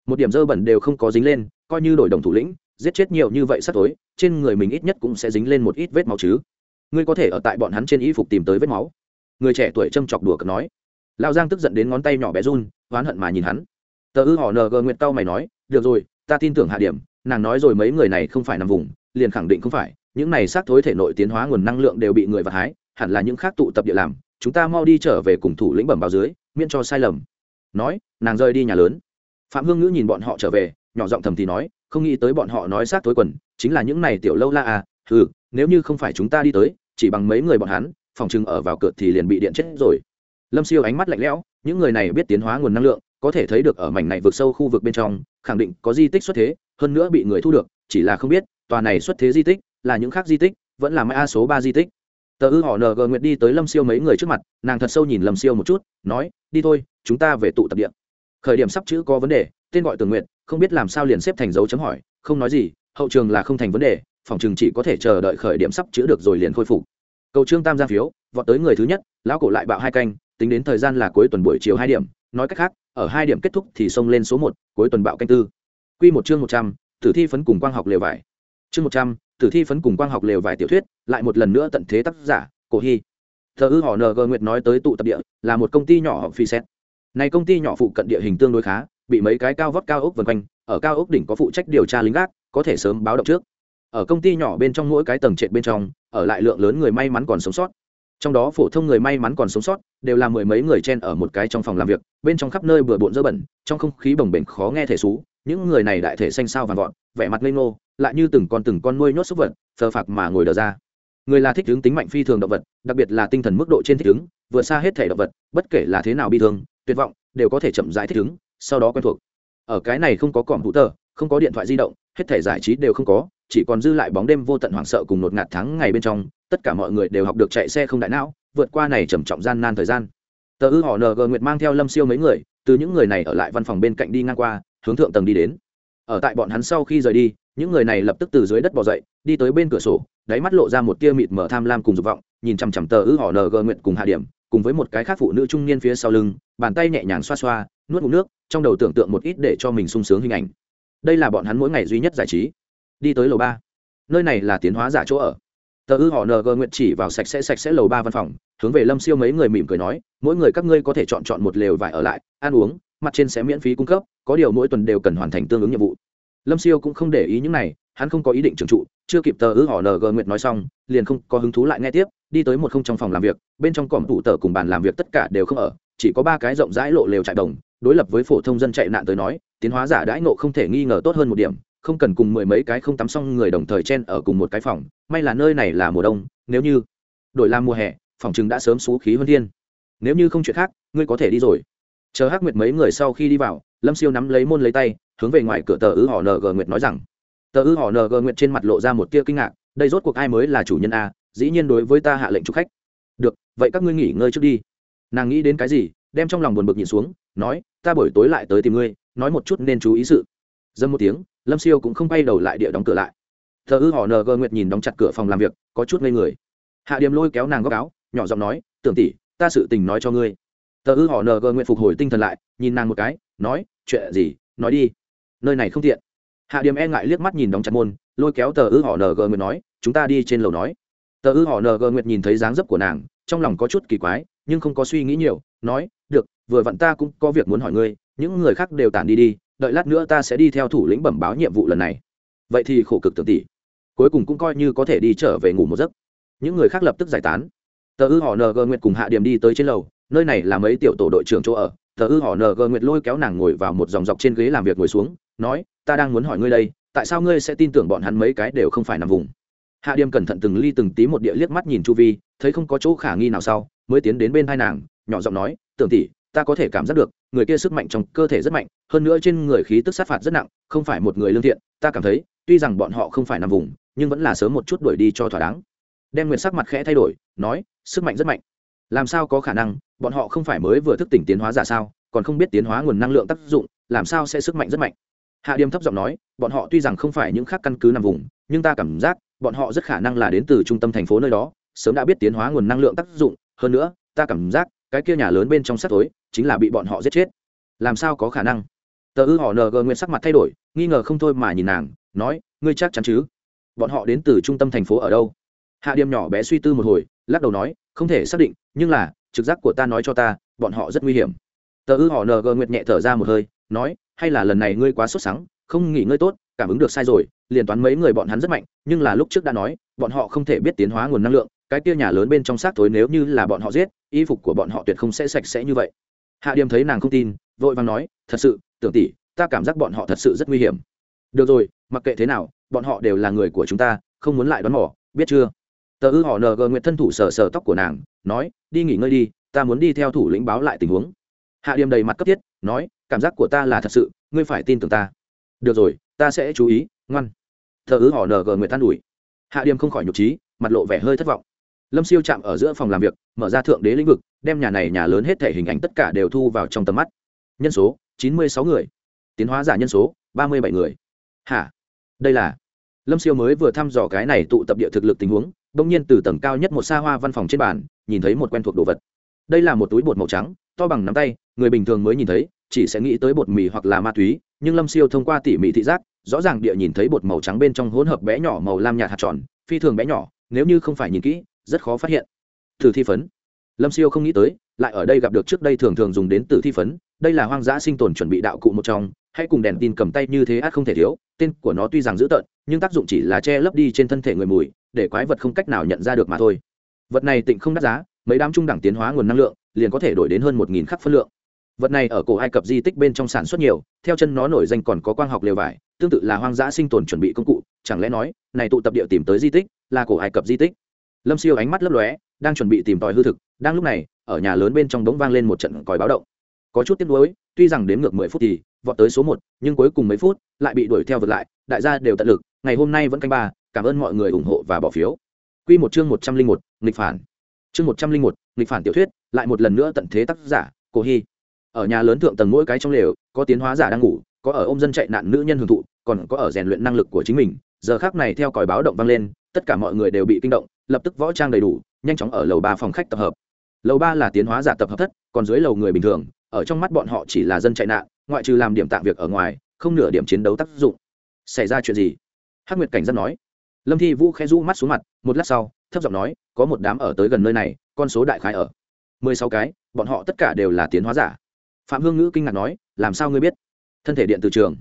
Một điểm dơ bẩn đều không có dính lên, coi như đổi đồng thủ lĩnh, giết chết nhiều như vậy sắp tối, trên người mình ít nhất cũng sẽ dính lên một ít vết máu chứ. Ngươi có thể ở tại bọn hắn trên y phục tìm tới vết máu. Người trẻ tuổi châm chọc đùa cợt nói. Lao giang tức giận đến ngón tay nhỏ bé run, oán hận mà nhìn hắn. Tờ ư họ ng nguyện tao mày nói, được rồi, ta tin tưởng hạ điểm, nàng nói rồi mấy người này không phải nằm vùng, liền khẳng định không phải những này xác thối thể nội tiến hóa nguồn năng lượng đều bị người vật hái, hẳn là những khác tụ tập địa làm, chúng ta mau đi trở về cùng thủ lĩnh bẩm báo dưới, miễn cho sai lầm. Nói, nàng rơi đi nhà lớn. Phạm hương ngữ nhìn bọn họ trở về, nhỏ giọng thầm thì nói, không nghĩ tới bọn họ nói xác tối quần, chính là những này tiểu lâu la à ừ nếu như không phải chúng ta đi tới, chỉ bằng mấy người bọn hắn, phòng chừng ở vào cửa thì liền bị điện chết rồi. Lâm siêu ánh mắt lạnh lẽo, những người này biết tiến hóa nguồn năng lượng, có thể thấy được ở mảnh này vượt sâu khu vực bên trong, khẳng định có di tích xuất thế, hơn nữa bị người thu được, chỉ là không biết, tòa này xuất thế di tích là những khác di tích, vẫn là mai a số ba di tích. Tờ ư họ ng nguyệt đi tới lâm siêu mấy người trước mặt, nàng thật sâu nhìn lâm siêu một chút, nói, đi thôi, chúng ta về tụ tập điện khởi điểm sắp chữ có vấn đề, tên gọi tường nguyện không biết làm sao liền xếp thành dấu chấm hỏi, không nói gì, hậu trường là không thành vấn đề, phòng trường chỉ có thể chờ đợi khởi điểm sắp chữ được rồi liền khôi phục. Cầu trương tam giang phiếu, vọt tới người thứ nhất, lão cổ lại bạo hai canh, tính đến thời gian là cuối tuần buổi chiều hai điểm, nói cách khác, ở hai điểm kết thúc thì xông lên số một, cuối tuần bạo canh tư. Q một chương một trăm, tử thi phấn cùng quang học lều vải. Chương một trăm tử thi phấn cùng quang học lều vài tiểu thuyết, lại một lần nữa tận thế tác giả, cổ hy. Thờ ư họ ng nguyệt nói tới tụ tập địa, là một công ty nhỏ họ phi xét. Này công ty nhỏ phụ cận địa hình tương đối khá, bị mấy cái cao vót cao ốc vân quanh, ở cao ốc đỉnh có phụ trách điều tra lính gác, có thể sớm báo động trước. Ở công ty nhỏ bên trong mỗi cái tầng trệt bên trong, ở lại lượng lớn người may mắn còn sống sót. Trong đó phổ thông người may mắn còn sống sót, đều là mười mấy người chen ở một cái trong phòng làm việc, bên trong khắp nơi bừa bộn dơ bẩn, trong không khí bồng bềnh khó nghe thể xú, những người này đại thể xanh sao vàng vọt, vẻ mặt ngây ngô lại như từng con từng con nuôi nhốt súc vật, phờ phạc mà ngồi đờ ra. Người là thích ứng tính mạnh phi thường động vật, đặc biệt là tinh thần mức độ trên thích ứng, vượt xa hết thể động vật, bất kể là thế nào bi thương, tuyệt vọng, đều có thể chậm rãi thích ứng, sau đó quen thuộc. Ở cái này không có còm hữu tờ, không có điện thoại di động, hết thể giải trí đều không có, chỉ còn dư lại bóng đêm vô tận hoảng sợ cùng nột ngạt tháng ngày bên trong, tất cả mọi người đều học được chạy xe không đại não, vượt qua này trầm trọng gian nan thời gian. Tờ ư họ ng nguyệt mang theo lâm siêu mấy người, từ những người này ở lại văn phòng bên cạnh đi ngang qua, hướng thượng tầng đi đến. Ở tại bọn hắn sau khi rời đi những người này lập tức từ dưới đất bỏ dậy, đi tới bên cửa sổ, đáy mắt lộ ra một tia mịt mở tham lam cùng dục vọng, nhìn chằm chằm tờ ư họ ng nguyện cùng hạ điểm, cùng với một cái khác phụ nữ trung niên phía sau lưng, bàn tay nhẹ nhàng xoa xoa, nuốt ngụm nước, trong đầu tưởng tượng một ít để cho mình sung sướng hình ảnh. Đây là bọn hắn mỗi ngày duy nhất giải trí. Đi tới lầu ba. Nơi này là tiến hóa giả chỗ ở. Tờ ư họ ng nguyện chỉ vào sạch sẽ sạch sẽ lầu ba văn phòng, hướng về lâm siêu mấy người mỉm cười nói, mỗi người các ngươi có thể chọn chọn một lều vải ở lại, ăn uống, mặt trên sẽ miễn phí cung cấp, có điều mỗi tuần đều cần hoàn thành tương ứng nhiệm vụ lâm siêu cũng không để ý những này, hắn không có ý định trưởng trụ, chưa kịp tờ ư họ ng nguyệt nói xong, liền không có hứng thú lại nghe tiếp, đi tới một không trong phòng làm việc, bên trong còm tủ tờ cùng bàn làm việc tất cả đều không ở, chỉ có ba cái rộng rãi lộ lều trại đồng, đối lập với phổ thông dân chạy nạn tới nói, tiến hóa giả đãi ngộ không thể nghi ngờ tốt hơn một điểm, không cần cùng mười mấy cái không tắm xong người đồng thời chen ở cùng một cái phòng, may là nơi này là mùa đông, nếu như đổi làm mùa hè, phòng chừng đã sớm xú khí hơn thiên. Nếu như không chuyện khác, ngươi có thể đi rồi. Chờ hắc nguyệt mấy người sau khi đi vào, lâm siêu nắm lấy môn lấy tay hướng về ngoài cửa tờ ư họ ng nguyệt nói rằng, tờ ư họ ng nguyệt trên mặt lộ ra một tia kinh ngạc, đây rốt cuộc ai mới là chủ nhân a? Dĩ nhiên đối với ta hạ lệnh chụp khách. Được, vậy các ngươi nghỉ ngơi trước đi. Nàng nghĩ đến cái gì, đem trong lòng buồn bực nhìn xuống, nói, ta buổi tối lại tới tìm ngươi, nói một chút nên chú ý sự. Dâm một tiếng, lâm siêu cũng không bay đầu lại địa đóng cửa lại. Thờ ư họ ng nguyệt nhìn đóng chặt cửa phòng làm việc, có chút ngây người. Hạ điểm lôi kéo nàng góc áo, nhỏ giọng nói, tưởng tỷ, ta sự tình nói cho ngươi. Thờ ư họ ng nguyệt phục hồi tinh thần lại, nhìn nàng một cái, nói, chuyện gì? Nói đi nơi này không tiện. Hạ điểm e ngại liếc mắt nhìn đóng chặt môn, lôi kéo tờ ư họ ng nguyệt nói, chúng ta đi trên lầu nói. Tờ ư họ ng nguyệt nhìn thấy dáng dấp của nàng, trong lòng có chút kỳ quái, nhưng không có suy nghĩ nhiều, nói, được, vừa vặn ta cũng có việc muốn hỏi ngươi, những người khác đều tản đi đi, đợi lát nữa ta sẽ đi theo thủ lĩnh bẩm báo nhiệm vụ lần này. Vậy thì khổ cực tưởng tỷ. Cuối cùng cũng coi như có thể đi trở về ngủ một giấc. Những người khác lập tức giải tán. Tờ ư họ ng nguyệt cùng hạ điểm đi tới trên lầu, nơi này là mấy tiểu tổ đội trưởng chỗ ở. Tờ ư họ ng nguyệt lôi kéo nàng ngồi vào một dòng dọc trên ghế làm việc ngồi xuống nói, ta đang muốn hỏi ngươi đây, tại sao ngươi sẽ tin tưởng bọn hắn mấy cái đều không phải nằm vùng? Hạ điềm cẩn thận từng ly từng tí một địa liếc mắt nhìn chu vi, thấy không có chỗ khả nghi nào sau, mới tiến đến bên hai nàng, nhỏ giọng nói, tưởng tỷ, ta có thể cảm giác được, người kia sức mạnh trong cơ thể rất mạnh, hơn nữa trên người khí tức sát phạt rất nặng, không phải một người lương thiện, ta cảm thấy, tuy rằng bọn họ không phải nằm vùng, nhưng vẫn là sớm một chút đuổi đi cho thỏa đáng. Đem nguyệt sắc mặt khẽ thay đổi, nói, sức mạnh rất mạnh. Làm sao có khả năng, bọn họ không phải mới vừa thức tỉnh tiến hóa giả sao, còn không biết tiến hóa nguồn năng lượng tác dụng, làm sao sẽ sức mạnh rất mạnh? Hạ điềm thấp giọng nói, bọn họ tuy rằng không phải những khác căn cứ nằm vùng, nhưng ta cảm giác, bọn họ rất khả năng là đến từ trung tâm thành phố nơi đó, sớm đã biết tiến hóa nguồn năng lượng tác dụng. Hơn nữa, ta cảm giác, cái kia nhà lớn bên trong sắt tối, chính là bị bọn họ giết chết. Làm sao có khả năng? Tờ ư họ ng nguyện sắc mặt thay đổi, nghi ngờ không thôi mà nhìn nàng, nói, ngươi chắc chắn chứ? Bọn họ đến từ trung tâm thành phố ở đâu? Hạ Điềm nhỏ bé suy tư một hồi, lắc đầu nói, không thể xác định, nhưng là, trực giác của ta nói cho ta, bọn họ rất nguy hiểm. Tờ ư họ ng nguyệt nhẹ thở ra một hơi nói, hay là lần này ngươi quá sốt sắng, không nghỉ ngơi tốt, cảm ứng được sai rồi, liền toán mấy người bọn hắn rất mạnh, nhưng là lúc trước đã nói, bọn họ không thể biết tiến hóa nguồn năng lượng, cái kia nhà lớn bên trong xác thối nếu như là bọn họ giết, y phục của bọn họ tuyệt không sẽ sạch sẽ như vậy. Hạ điềm thấy nàng không tin, vội vàng nói, thật sự, tưởng tỷ, ta cảm giác bọn họ thật sự rất nguy hiểm. Được rồi, mặc kệ thế nào, bọn họ đều là người của chúng ta, không muốn lại đoán mỏ biết chưa? Tờ ư họ ng nguyện thân thủ sờ sờ tóc của nàng, nói, đi nghỉ ngơi đi, ta muốn đi theo thủ lĩnh báo lại tình huống. Hạ điềm đầy mặt cấp thiết, nói cảm giác của ta là thật sự, ngươi phải tin tưởng ta. Được rồi, ta sẽ chú ý, ngoan. Thợ ứ họ ng nguyện tan ủi. Hạ điềm không khỏi nhục trí mặt lộ vẻ hơi thất vọng. Lâm siêu chạm ở giữa phòng làm việc, mở ra thượng đế lĩnh vực, đem nhà này nhà lớn hết thể hình ảnh tất cả đều thu vào trong tầm mắt. Nhân số, chín mươi sáu người. Tiến hóa giả nhân số, ba mươi bảy người. Hả? Đây là? Lâm siêu mới vừa thăm dò cái này tụ tập địa thực lực tình huống đ ỗ n g nhiên từ tầng cao nhất một xa hoa văn phòng trên bàn, nhìn thấy một quen thuộc đồ vật. Đây là một túi bột màu trắng, to bằng nắm tay, người bình thường mới nhìn thấy chỉ sẽ nghĩ tới bột mì hoặc là ma túy, nhưng lâm siêu thông qua tỉ mỉ thị giác, rõ ràng địa nhìn thấy bột màu trắng bên trong hỗn hợp bé nhỏ màu lam nhạt hạt tròn, phi thường bé nhỏ, nếu như không phải nhìn kỹ, rất khó phát hiện. Thử thi phấn. Lâm siêu không nghĩ tới, lại ở đây gặp được trước đây thường thường dùng đến tử thi phấn, đây là hoang dã sinh tồn chuẩn bị đạo cụ một trong, hãy cùng đèn tin cầm tay như thế át không thể thiếu, tên của nó tuy rằng dữ tợn, nhưng tác dụng chỉ là che lấp đi trên thân thể người mùi, để quái vật không cách nào nhận ra được mà thôi. Vật này tịnh không đắt giá, mấy đám trung đẳng tiến hóa nguồn năng lượng, liền có thể đổi đến hơn một nghìn khắc phân lượng vật này ở cổ ai cập di tích bên trong sản xuất nhiều, theo chân nó nổi danh còn có quang học lều vải, tương tự là hoang dã sinh tồn chuẩn bị công cụ, chẳng lẽ nói, này tụ tập địa tìm tới di tích, là cổ ai cập di tích? Lâm siêu ánh mắt lấp lóe, đang chuẩn bị tìm tòi hư thực, đang lúc này, ở nhà lớn bên trong đống vang lên một trận còi báo động. Có chút tiếc nuối, tuy rằng đến ngược mười phút thì, vọt tới số một, nhưng cuối cùng mấy phút, lại bị đuổi theo vượt lại, đại gia đều tận lực, ngày hôm nay vẫn canh ba, cảm ơn mọi người ủng hộ và bỏ phiếu. Quy một chương một trăm linh một, nghịch phản. Chương một trăm linh một, nghịch phản tiểu thuyết, lại một lần nữa tận thế tác giả, cổ hy ở nhà lớn thượng tầng mỗi cái trong lều, có tiến hóa giả đang ngủ, có ở ôm dân chạy nạn nữ nhân hưởng thụ, còn có ở rèn luyện năng lực của chính mình. Giờ khác này theo còi báo động vang lên, tất cả mọi người đều bị kinh động, lập tức võ trang đầy đủ, nhanh chóng ở lầu ba phòng khách tập hợp. Lầu ba là tiến hóa giả tập hợp thất, còn dưới lầu người bình thường, ở trong mắt bọn họ chỉ là dân chạy nạn, ngoại trừ làm điểm tạm việc ở ngoài, không nửa điểm chiến đấu tác dụng. Xảy ra chuyện gì? Hắc nguyệt cảnh giác nói. Lâm thi vũ khẽ rũ mắt xuống mặt, một lát sau, thấp giọng nói, có một đám ở tới gần nơi này, con số đại khái ở mười sáu cái, bọn họ tất cả đều là tiến hóa giả phạm hương ngữ kinh ngạc nói, làm sao ngươi biết? Thân thể điện từ trường.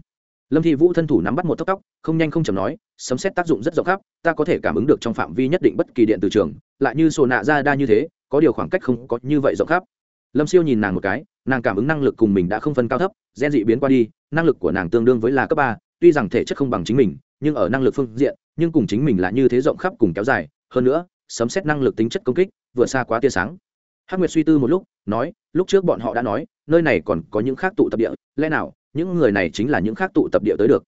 Lâm thi vũ thân thủ nắm bắt một tóc tóc, không nhanh không chầm nói, sấm xét tác dụng rất rộng khắp, ta có thể cảm ứng được trong phạm vi nhất định bất kỳ điện từ trường, lại như sổ nạ ra đa như thế, có điều khoảng cách không có như vậy rộng khắp. Lâm siêu nhìn nàng một cái, nàng cảm ứng năng lực cùng mình đã không phân cao thấp, gen dị biến qua đi, năng lực của nàng tương đương với là cấp ba, tuy rằng thể chất không bằng chính mình, nhưng ở năng lực phương diện, nhưng cùng chính mình là như thế rộng khắp cùng kéo dài. Hơn nữa, sấm xét năng lực tính chất công kích vượt xa quá tia sáng hắc nguyệt suy tư một lúc, nói, lúc trước bọn họ đã nói, nơi này còn có những khác tụ tập địa, lẽ nào, những người này chính là những khác tụ tập địa tới được?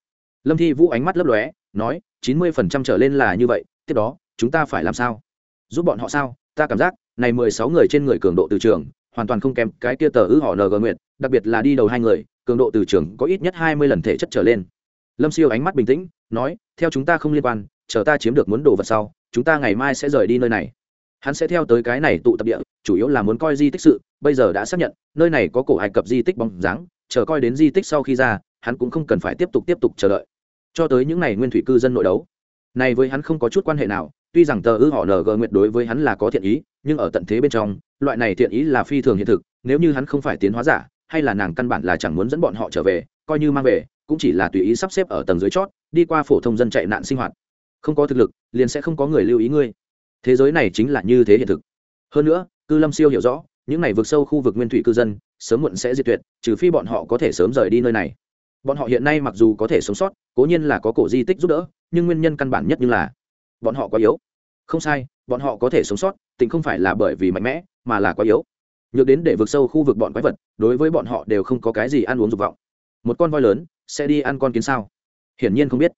Lâm thi vũ ánh mắt lấp lóe, nói, chín mươi phần trăm trở lên là như vậy, tiếp đó, chúng ta phải làm sao? Giúp bọn họ sao? Ta cảm giác, này mười sáu người trên người cường độ từ trường, hoàn toàn không kém cái kia tờ ư họ ng nguyện đặc biệt là đi đầu hai người, cường độ từ trường có ít nhất hai mươi lần thể chất trở lên. Lâm siêu ánh mắt bình tĩnh, nói, theo chúng ta không liên quan, chờ ta chiếm được muốn đồ vật sau, chúng ta ngày mai sẽ rời đi nơi này. Hắn sẽ theo tới cái này tụ tập địa chủ yếu là muốn coi di tích sự, bây giờ đã xác nhận, nơi này có cổ ai cập di tích bóng dáng, chờ coi đến di tích sau khi ra, hắn cũng không cần phải tiếp tục tiếp tục chờ đợi. Cho tới những n à y nguyên thủy cư dân nội đấu. Này với hắn không có chút quan hệ nào, tuy rằng tờ ư họ ng nguyệt đối với hắn là có thiện ý, nhưng ở tận thế bên trong, loại này thiện ý là phi thường hiện thực, nếu như hắn không phải tiến hóa giả, hay là nàng căn bản là chẳng muốn dẫn bọn họ trở về, coi như mang về, cũng chỉ là tùy ý sắp xếp ở tầng dưới chót, đi qua phổ thông dân chạy nạn sinh hoạt. Không có thực lực, liền sẽ không có người lưu ý ngươi. Thế giới này chính là như thế hiện thực. Hơn nữa cư lâm siêu hiểu rõ, những này vượt sâu khu vực nguyên thủy cư dân, sớm muộn sẽ diệt tuyệt, trừ phi bọn họ có thể sớm rời đi nơi này. Bọn họ hiện nay mặc dù có thể sống sót, cố nhiên là có cổ di tích giúp đỡ, nhưng nguyên nhân căn bản nhất như là bọn họ quá yếu. Không sai, bọn họ có thể sống sót, tình không phải là bởi vì mạnh mẽ, mà là quá yếu. Nhược đến để vượt sâu khu vực bọn quái vật, đối với bọn họ đều không có cái gì ăn uống dục vọng. Một con voi lớn, sẽ đi ăn con kiến sao? Hiển nhiên không biết.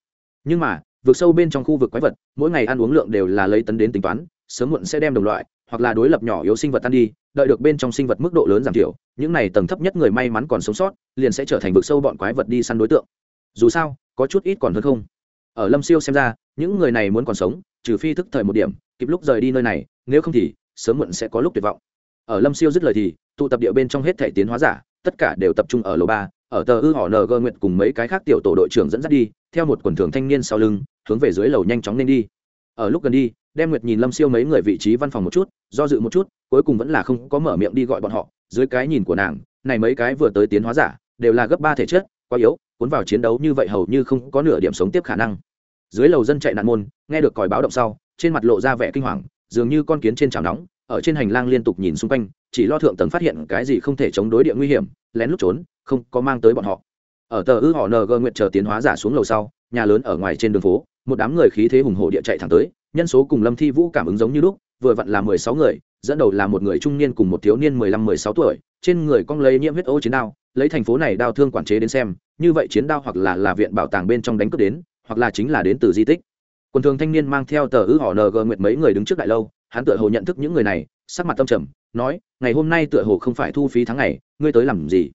Nhưng mà vượt sâu bên trong khu vực quái vật, mỗi ngày ăn uống lượng đều là lấy tấn đến tính toán, sớm muộn sẽ đem đồng loại hoặc là đối lập nhỏ yếu sinh vật tan đi, đợi được bên trong sinh vật mức độ lớn giảm thiểu, những này tầng thấp nhất người may mắn còn sống sót, liền sẽ trở thành vực sâu bọn quái vật đi săn đối tượng. Dù sao, có chút ít còn hơn không. Ở lâm siêu xem ra, những người này muốn còn sống, trừ phi thức thời một điểm, kịp lúc rời đi nơi này, nếu không thì, sớm muộn sẽ có lúc tuyệt vọng. Ở lâm siêu dứt lời thì, tụ tập địa bên trong hết thể tiến hóa giả, tất cả đều tập trung ở lầu ba, ở tờ ư họ ng nguyện cùng mấy cái khác tiểu tổ đội trưởng dẫn dắt đi, theo một quần thường thanh niên sau lưng, hướng về dưới lầu nhanh chóng nên đi ở lúc gần đi, đem nguyệt nhìn lâm siêu mấy người vị trí văn phòng một chút, do dự một chút, cuối cùng vẫn là không có mở miệng đi gọi bọn họ. Dưới cái nhìn của nàng, này mấy cái vừa tới tiến hóa giả, đều là gấp ba thể chất, quá yếu, cuốn vào chiến đấu như vậy hầu như không có nửa điểm sống tiếp khả năng. Dưới lầu dân chạy nạn môn, nghe được còi báo động sau, trên mặt lộ ra vẻ kinh hoàng, dường như con kiến trên chảo nóng, ở trên hành lang liên tục nhìn xung quanh, chỉ lo thượng tầng phát hiện cái gì không thể chống đối địa nguy hiểm, lén lút trốn, không có mang tới bọn họ. Ở tờ ư họ ng nguyện chờ tiến hóa giả xuống lầu sau, nhà lớn ở ngoài trên đường phố một đám người khí thế hùng hổ địa chạy thẳng tới, nhân số cùng lâm thi vũ cảm ứng giống như lúc, vừa vặn là mười sáu người, dẫn đầu là một người trung niên cùng một thiếu niên mười lăm, mười sáu tuổi, trên người cong lấy nhiễm huyết ô chiến đao, lấy thành phố này đao thương quản chế đến xem, như vậy chiến đao hoặc là là viện bảo tàng bên trong đánh cướp đến, hoặc là chính là đến từ di tích. Quần thường thanh niên mang theo tờ ư họ ng nguyệt mấy người đứng trước đại lâu, hắn tựa hồ nhận thức những người này, sắc mặt tâm trầm, nói, ngày hôm nay tựa hồ không phải thu phí tháng ngày, ngươi tới làm gì?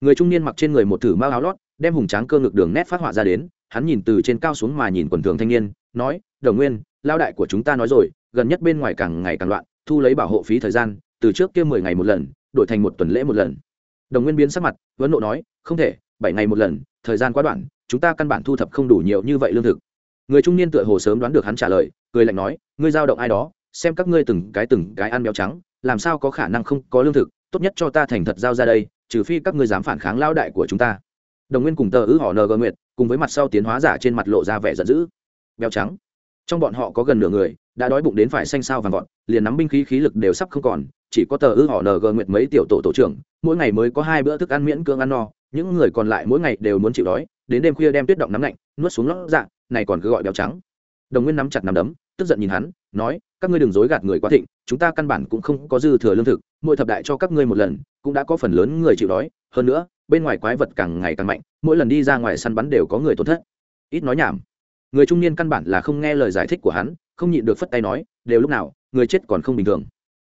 Người trung niên mặc trên người một thử mao áo lót, đem hùng tráng cơ ngực đường nét phát họa ra đến hắn nhìn từ trên cao xuống mà nhìn quần thường thanh niên, nói đồng nguyên, lao đại của chúng ta nói rồi, gần nhất bên ngoài càng ngày càng loạn, thu lấy bảo hộ phí thời gian, từ trước kia mười ngày một lần, đổi thành một tuần lễ một lần. Đồng nguyên biến sắc mặt vẫn nộ nói, không thể, bảy ngày một lần, thời gian quá đoạn, chúng ta căn bản thu thập không đủ nhiều như vậy lương thực. Người trung niên tựa hồ sớm đoán được hắn trả lời, cười lạnh nói, ngươi giao động ai đó, xem các ngươi từng cái từng cái ăn béo trắng, làm sao có khả năng không có lương thực, tốt nhất cho ta thành thật giao ra đây, trừ phi các ngươi dám phản kháng lao đại của chúng ta đồng nguyên cùng tờ ư họ ng nguyệt cùng với mặt sau tiến hóa giả trên mặt lộ ra vẻ giận dữ. Béo trắng. Trong bọn họ có gần nửa người, đã đói bụng đến phải xanh sao vàng vọt, liền nắm binh khí khí lực đều sắp không còn, chỉ có tờ ư họ ng nguyệt mấy tiểu tổ tổ trưởng, mỗi ngày mới có hai bữa thức ăn miễn cưỡng ăn no, những người còn lại mỗi ngày đều muốn chịu đói, đến đêm khuya đem tuyết động nắm lạnh, nuốt xuống lót dạ này còn cứ gọi béo trắng. Đồng nguyên nắm chặt nắm đấm, tức giận nhìn hắn, nói, các ngươi đừng dối gạt người quá thịnh, chúng ta căn bản cũng không có dư thừa lương thực, mỗi thập đại cho các ngươi một lần, cũng đã có phần lớn người chịu đói, hơn nữa bên ngoài quái vật càng ngày càng mạnh, mỗi lần đi ra ngoài săn bắn đều có người tổn thất. Ít nói nhảm. Người trung niên căn bản là không nghe lời giải thích của hắn, không nhịn được phất tay nói, đều lúc nào, người chết còn không bình thường.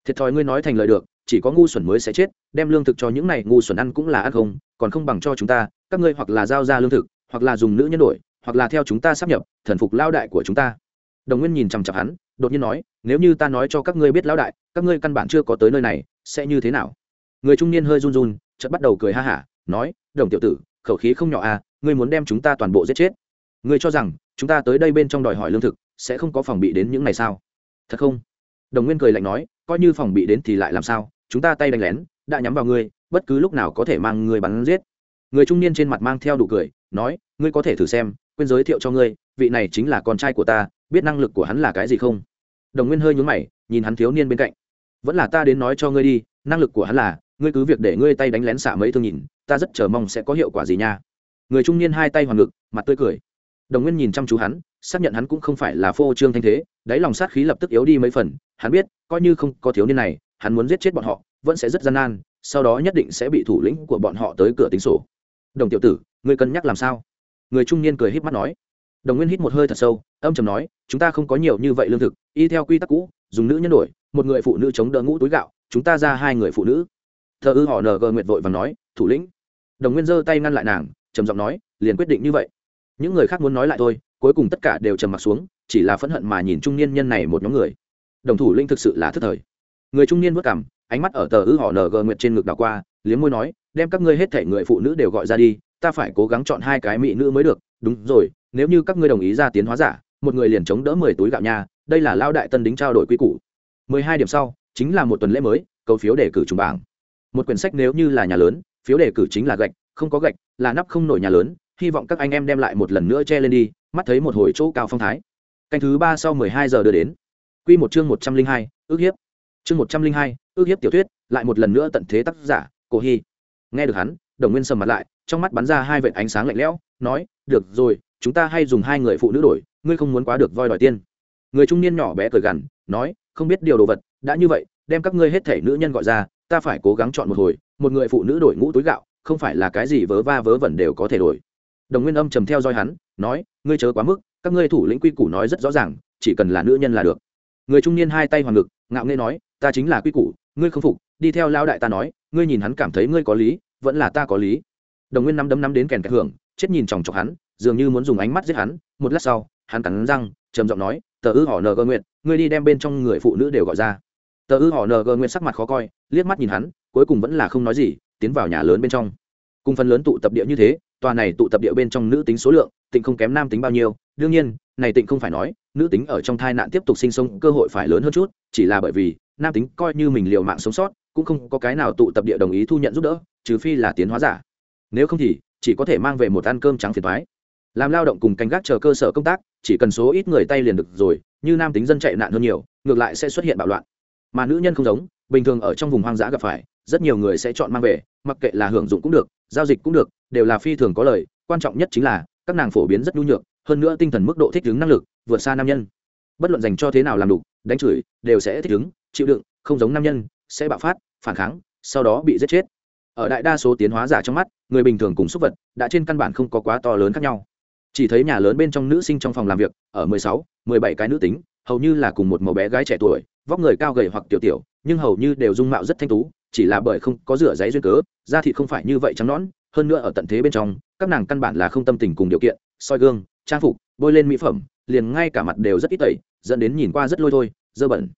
Thiệt thòi ngươi nói thành lời được, chỉ có ngu xuẩn mới sẽ chết, đem lương thực cho những này ngu xuẩn ăn cũng là ăn không, còn không bằng cho chúng ta, các ngươi hoặc là giao ra lương thực, hoặc là dùng nữ nhân đổi, hoặc là theo chúng ta sắp nhập, thần phục lao đại của chúng ta. Đồng nguyên nhìn chằm chặp hắn, đột nhiên nói, nếu như ta nói cho các ngươi biết lao đại, các ngươi căn bản chưa có tới nơi này, sẽ như thế nào? Người trung niên hơi run run, chợt bắt đầu cười ha hả nói, đồng tiểu tử, khẩu khí không nhỏ à ngươi muốn đem chúng ta toàn bộ giết chết. Ngươi cho rằng, chúng ta tới đây bên trong đòi hỏi lương thực, sẽ không có phòng bị đến những ngày sao? Thật không? Đồng nguyên cười lạnh nói, coi như phòng bị đến thì lại làm sao? Chúng ta tay đánh lén, đã nhắm vào ngươi, bất cứ lúc nào có thể mang ngươi bắn giết. Người trung niên trên mặt mang theo đủ cười, nói, ngươi có thể thử xem, quên giới thiệu cho ngươi, vị này chính là con trai của ta, biết năng lực của hắn là cái gì không? Đồng nguyên hơi nhún mày, nhìn hắn thiếu niên bên cạnh. Vẫn là ta đến nói cho ngươi đi, năng lực của hắn là ngươi cứ việc để ngươi tay đánh lén xả mấy thương nhìn, ta rất chờ mong sẽ có hiệu quả gì nha. Người trung niên hai tay hoàng ngực, mặt tươi cười. Đồng nguyên nhìn chăm chú hắn, xác nhận hắn cũng không phải là phô trương thanh thế, đáy lòng sát khí lập tức yếu đi mấy phần, hắn biết, coi như không có thiếu niên này, hắn muốn giết chết bọn họ, vẫn sẽ rất gian nan, sau đó nhất định sẽ bị thủ lĩnh của bọn họ tới cửa tính sổ. Đồng tiểu tử, ngươi cân nhắc làm sao? Người trung niên cười híp mắt nói. Đồng nguyên hít một hơi thật sâu, âm trầm nói, chúng ta không có nhiều như vậy lương thực, y theo quy tắc cũ, dùng nữ nhân đổi, một người phụ nữ chống đỡ ngũ túi gạo, chúng ta ra hai người phụ nữ thờ ư họ ng nguyệt vội và nói, thủ lĩnh. Đồng nguyên giơ tay ngăn lại nàng, trầm giọng nói, liền quyết định như vậy. Những người khác muốn nói lại thôi, cuối cùng tất cả đều trầm m ặ t xuống, chỉ là phẫn hận mà nhìn trung niên nhân này một nhóm người. Đồng thủ linh thực sự là thức thời. Người trung niên vất cảm ánh mắt ở tờ ư họ ng nguyệt trên ngực đảo qua, liếm môi nói, đem các ngươi hết thể người phụ nữ đều gọi ra đi, ta phải cố gắng chọn hai cái mỹ nữ mới được. Đúng rồi, nếu như các ngươi đồng ý ra tiến hóa giả, một người liền chống đỡ mười túi gạo nha, đây là lao đại tân đính trao đổi quy củ. Mười hai điểm sau, chính là một tuần lễ mới, cầu phiếu đề cử trùng bảng một quyển sách nếu như là nhà lớn, phiếu đề cử chính là gạch, không có gạch, là nắp không nổi nhà lớn, hy vọng các anh em đem lại một lần nữa che lên đi, mắt thấy một hồi chỗ cao phong thái. Canh thứ ba sau mười hai giờ đưa đến. Q một chương một trăm linh hai, ước hiếp. Chương một trăm linh hai, ước hiếp tiểu thuyết, lại một lần nữa tận thế tác giả, cổ hy. Nghe được hắn, đồng nguyên sầm mặt lại, trong mắt bắn ra hai vệt ánh sáng lạnh lẽo, nói, được rồi, chúng ta hay dùng hai người phụ nữ đổi, ngươi không muốn quá được voi đòi tiên người trung niên nhỏ bé cười gằn, nói, không biết điều đồ vật, đã như vậy, đem các ngươi hết thể nữ nhân gọi ra ta phải cố gắng chọn một hồi, một người phụ nữ đổi ngũ túi gạo, không phải là cái gì vớ va vớ vẩn đều có thể đổi. Đồng nguyên âm trầm theo dõi hắn, nói, ngươi chớ quá mức, các ngươi thủ lĩnh quy củ nói rất rõ ràng, chỉ cần là nữ nhân là được. Người trung niên hai tay hoàng ngực, ngạo nghê nói, ta chính là quy củ, ngươi không phục, đi theo lao đại ta nói, ngươi nhìn hắn cảm thấy ngươi có lý, vẫn là ta có lý. Đồng nguyên năm đấm năm đến kèn kẹt hưởng, chết nhìn chòng chọc hắn, dường như muốn dùng ánh mắt giết hắn, một lát sau, hắn cắn răng, trầm giọng nói, tờ ư họ cơ nguyện ngươi đi đem bên trong người phụ nữ đều gọi ra tờ ư họ ng nguyên sắc mặt khó coi, liếc mắt nhìn hắn, cuối cùng vẫn là không nói gì, tiến vào nhà lớn bên trong. Cùng phần lớn tụ tập địa như thế, tòa này tụ tập địa bên trong nữ tính số lượng, tịnh không kém nam tính bao nhiêu, đương nhiên, này tịnh không phải nói, nữ tính ở trong thai nạn tiếp tục sinh sống cơ hội phải lớn hơn chút, chỉ là bởi vì, nam tính coi như mình liều mạng sống sót, cũng không có cái nào tụ tập địa đồng ý thu nhận giúp đỡ, trừ phi là tiến hóa giả. Nếu không thì, chỉ có thể mang về một ăn cơm trắng phiền thoái làm lao động cùng canh gác chờ cơ sở công tác, chỉ cần số ít người tay liền được rồi, như nam tính dân chạy nạn hơn nhiều, ngược lại sẽ xuất hiện bạo loạn mà nữ nhân không giống, bình thường ở trong vùng hoang dã gặp phải, rất nhiều người sẽ chọn mang về, mặc kệ là hưởng dụng cũng được, giao dịch cũng được, đều là phi thường có lời quan trọng nhất chính là, các nàng phổ biến rất nhu nhược, hơn nữa tinh thần mức độ thích ứng năng lực, vượt xa nam nhân. Bất luận dành cho thế nào làm đủ, đánh chửi, đều sẽ thích ứng, chịu đựng, không giống nam nhân, sẽ bạo phát, phản kháng, sau đó bị giết chết. Ở đại đa số tiến hóa giả trong mắt, người bình thường cùng súc vật, đã trên căn bản không có quá to lớn khác nhau. Chỉ thấy nhà lớn bên trong nữ sinh trong phòng làm việc, ở mười sáu, mười bảy cái nữ tính, hầu như là cùng một màu bé gái trẻ tuổi vóc người cao gầy hoặc tiểu tiểu, nhưng hầu như đều dung mạo rất thanh tú, chỉ là bởi không có rửa giấy duyên cớ, da thịt không phải như vậy trắng nõn, hơn nữa ở tận thế bên trong, các nàng căn bản là không tâm tình cùng điều kiện, soi gương, trang phục, bôi lên mỹ phẩm, liền ngay cả mặt đều rất ít tẩy, dẫn đến nhìn qua rất lôi thôi, dơ bẩn.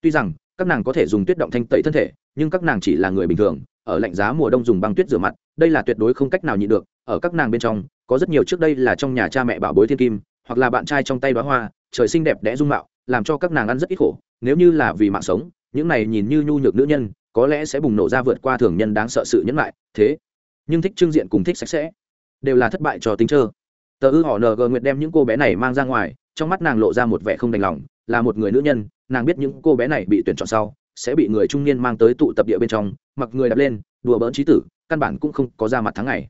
Tuy rằng, các nàng có thể dùng tuyết động thanh tẩy thân thể, nhưng các nàng chỉ là người bình thường, ở lạnh giá mùa đông dùng băng tuyết rửa mặt, đây là tuyệt đối không cách nào nhịn được, ở các nàng bên trong, có rất nhiều trước đây là trong nhà cha mẹ bảo bối thiên kim, hoặc là bạn trai trong tay bá hoa, trời xinh đẹp đẽ dung mạo, làm cho các nàng ăn rất ít khổ nếu như là vì mạng sống, những này nhìn như nhu nhược nữ nhân, có lẽ sẽ bùng nổ ra vượt qua thường nhân đáng sợ sự nhẫn lại thế. Nhưng thích trưng diện cùng thích sạch sẽ, đều là thất bại cho tính trơ. Tờ ư họ ng nguyệt đem những cô bé này mang ra ngoài, trong mắt nàng lộ ra một vẻ không đành lòng, là một người nữ nhân, nàng biết những cô bé này bị tuyển chọn sau, sẽ bị người trung niên mang tới tụ tập địa bên trong, mặc người đập lên, đùa bỡn trí tử, căn bản cũng không có ra mặt tháng ngày.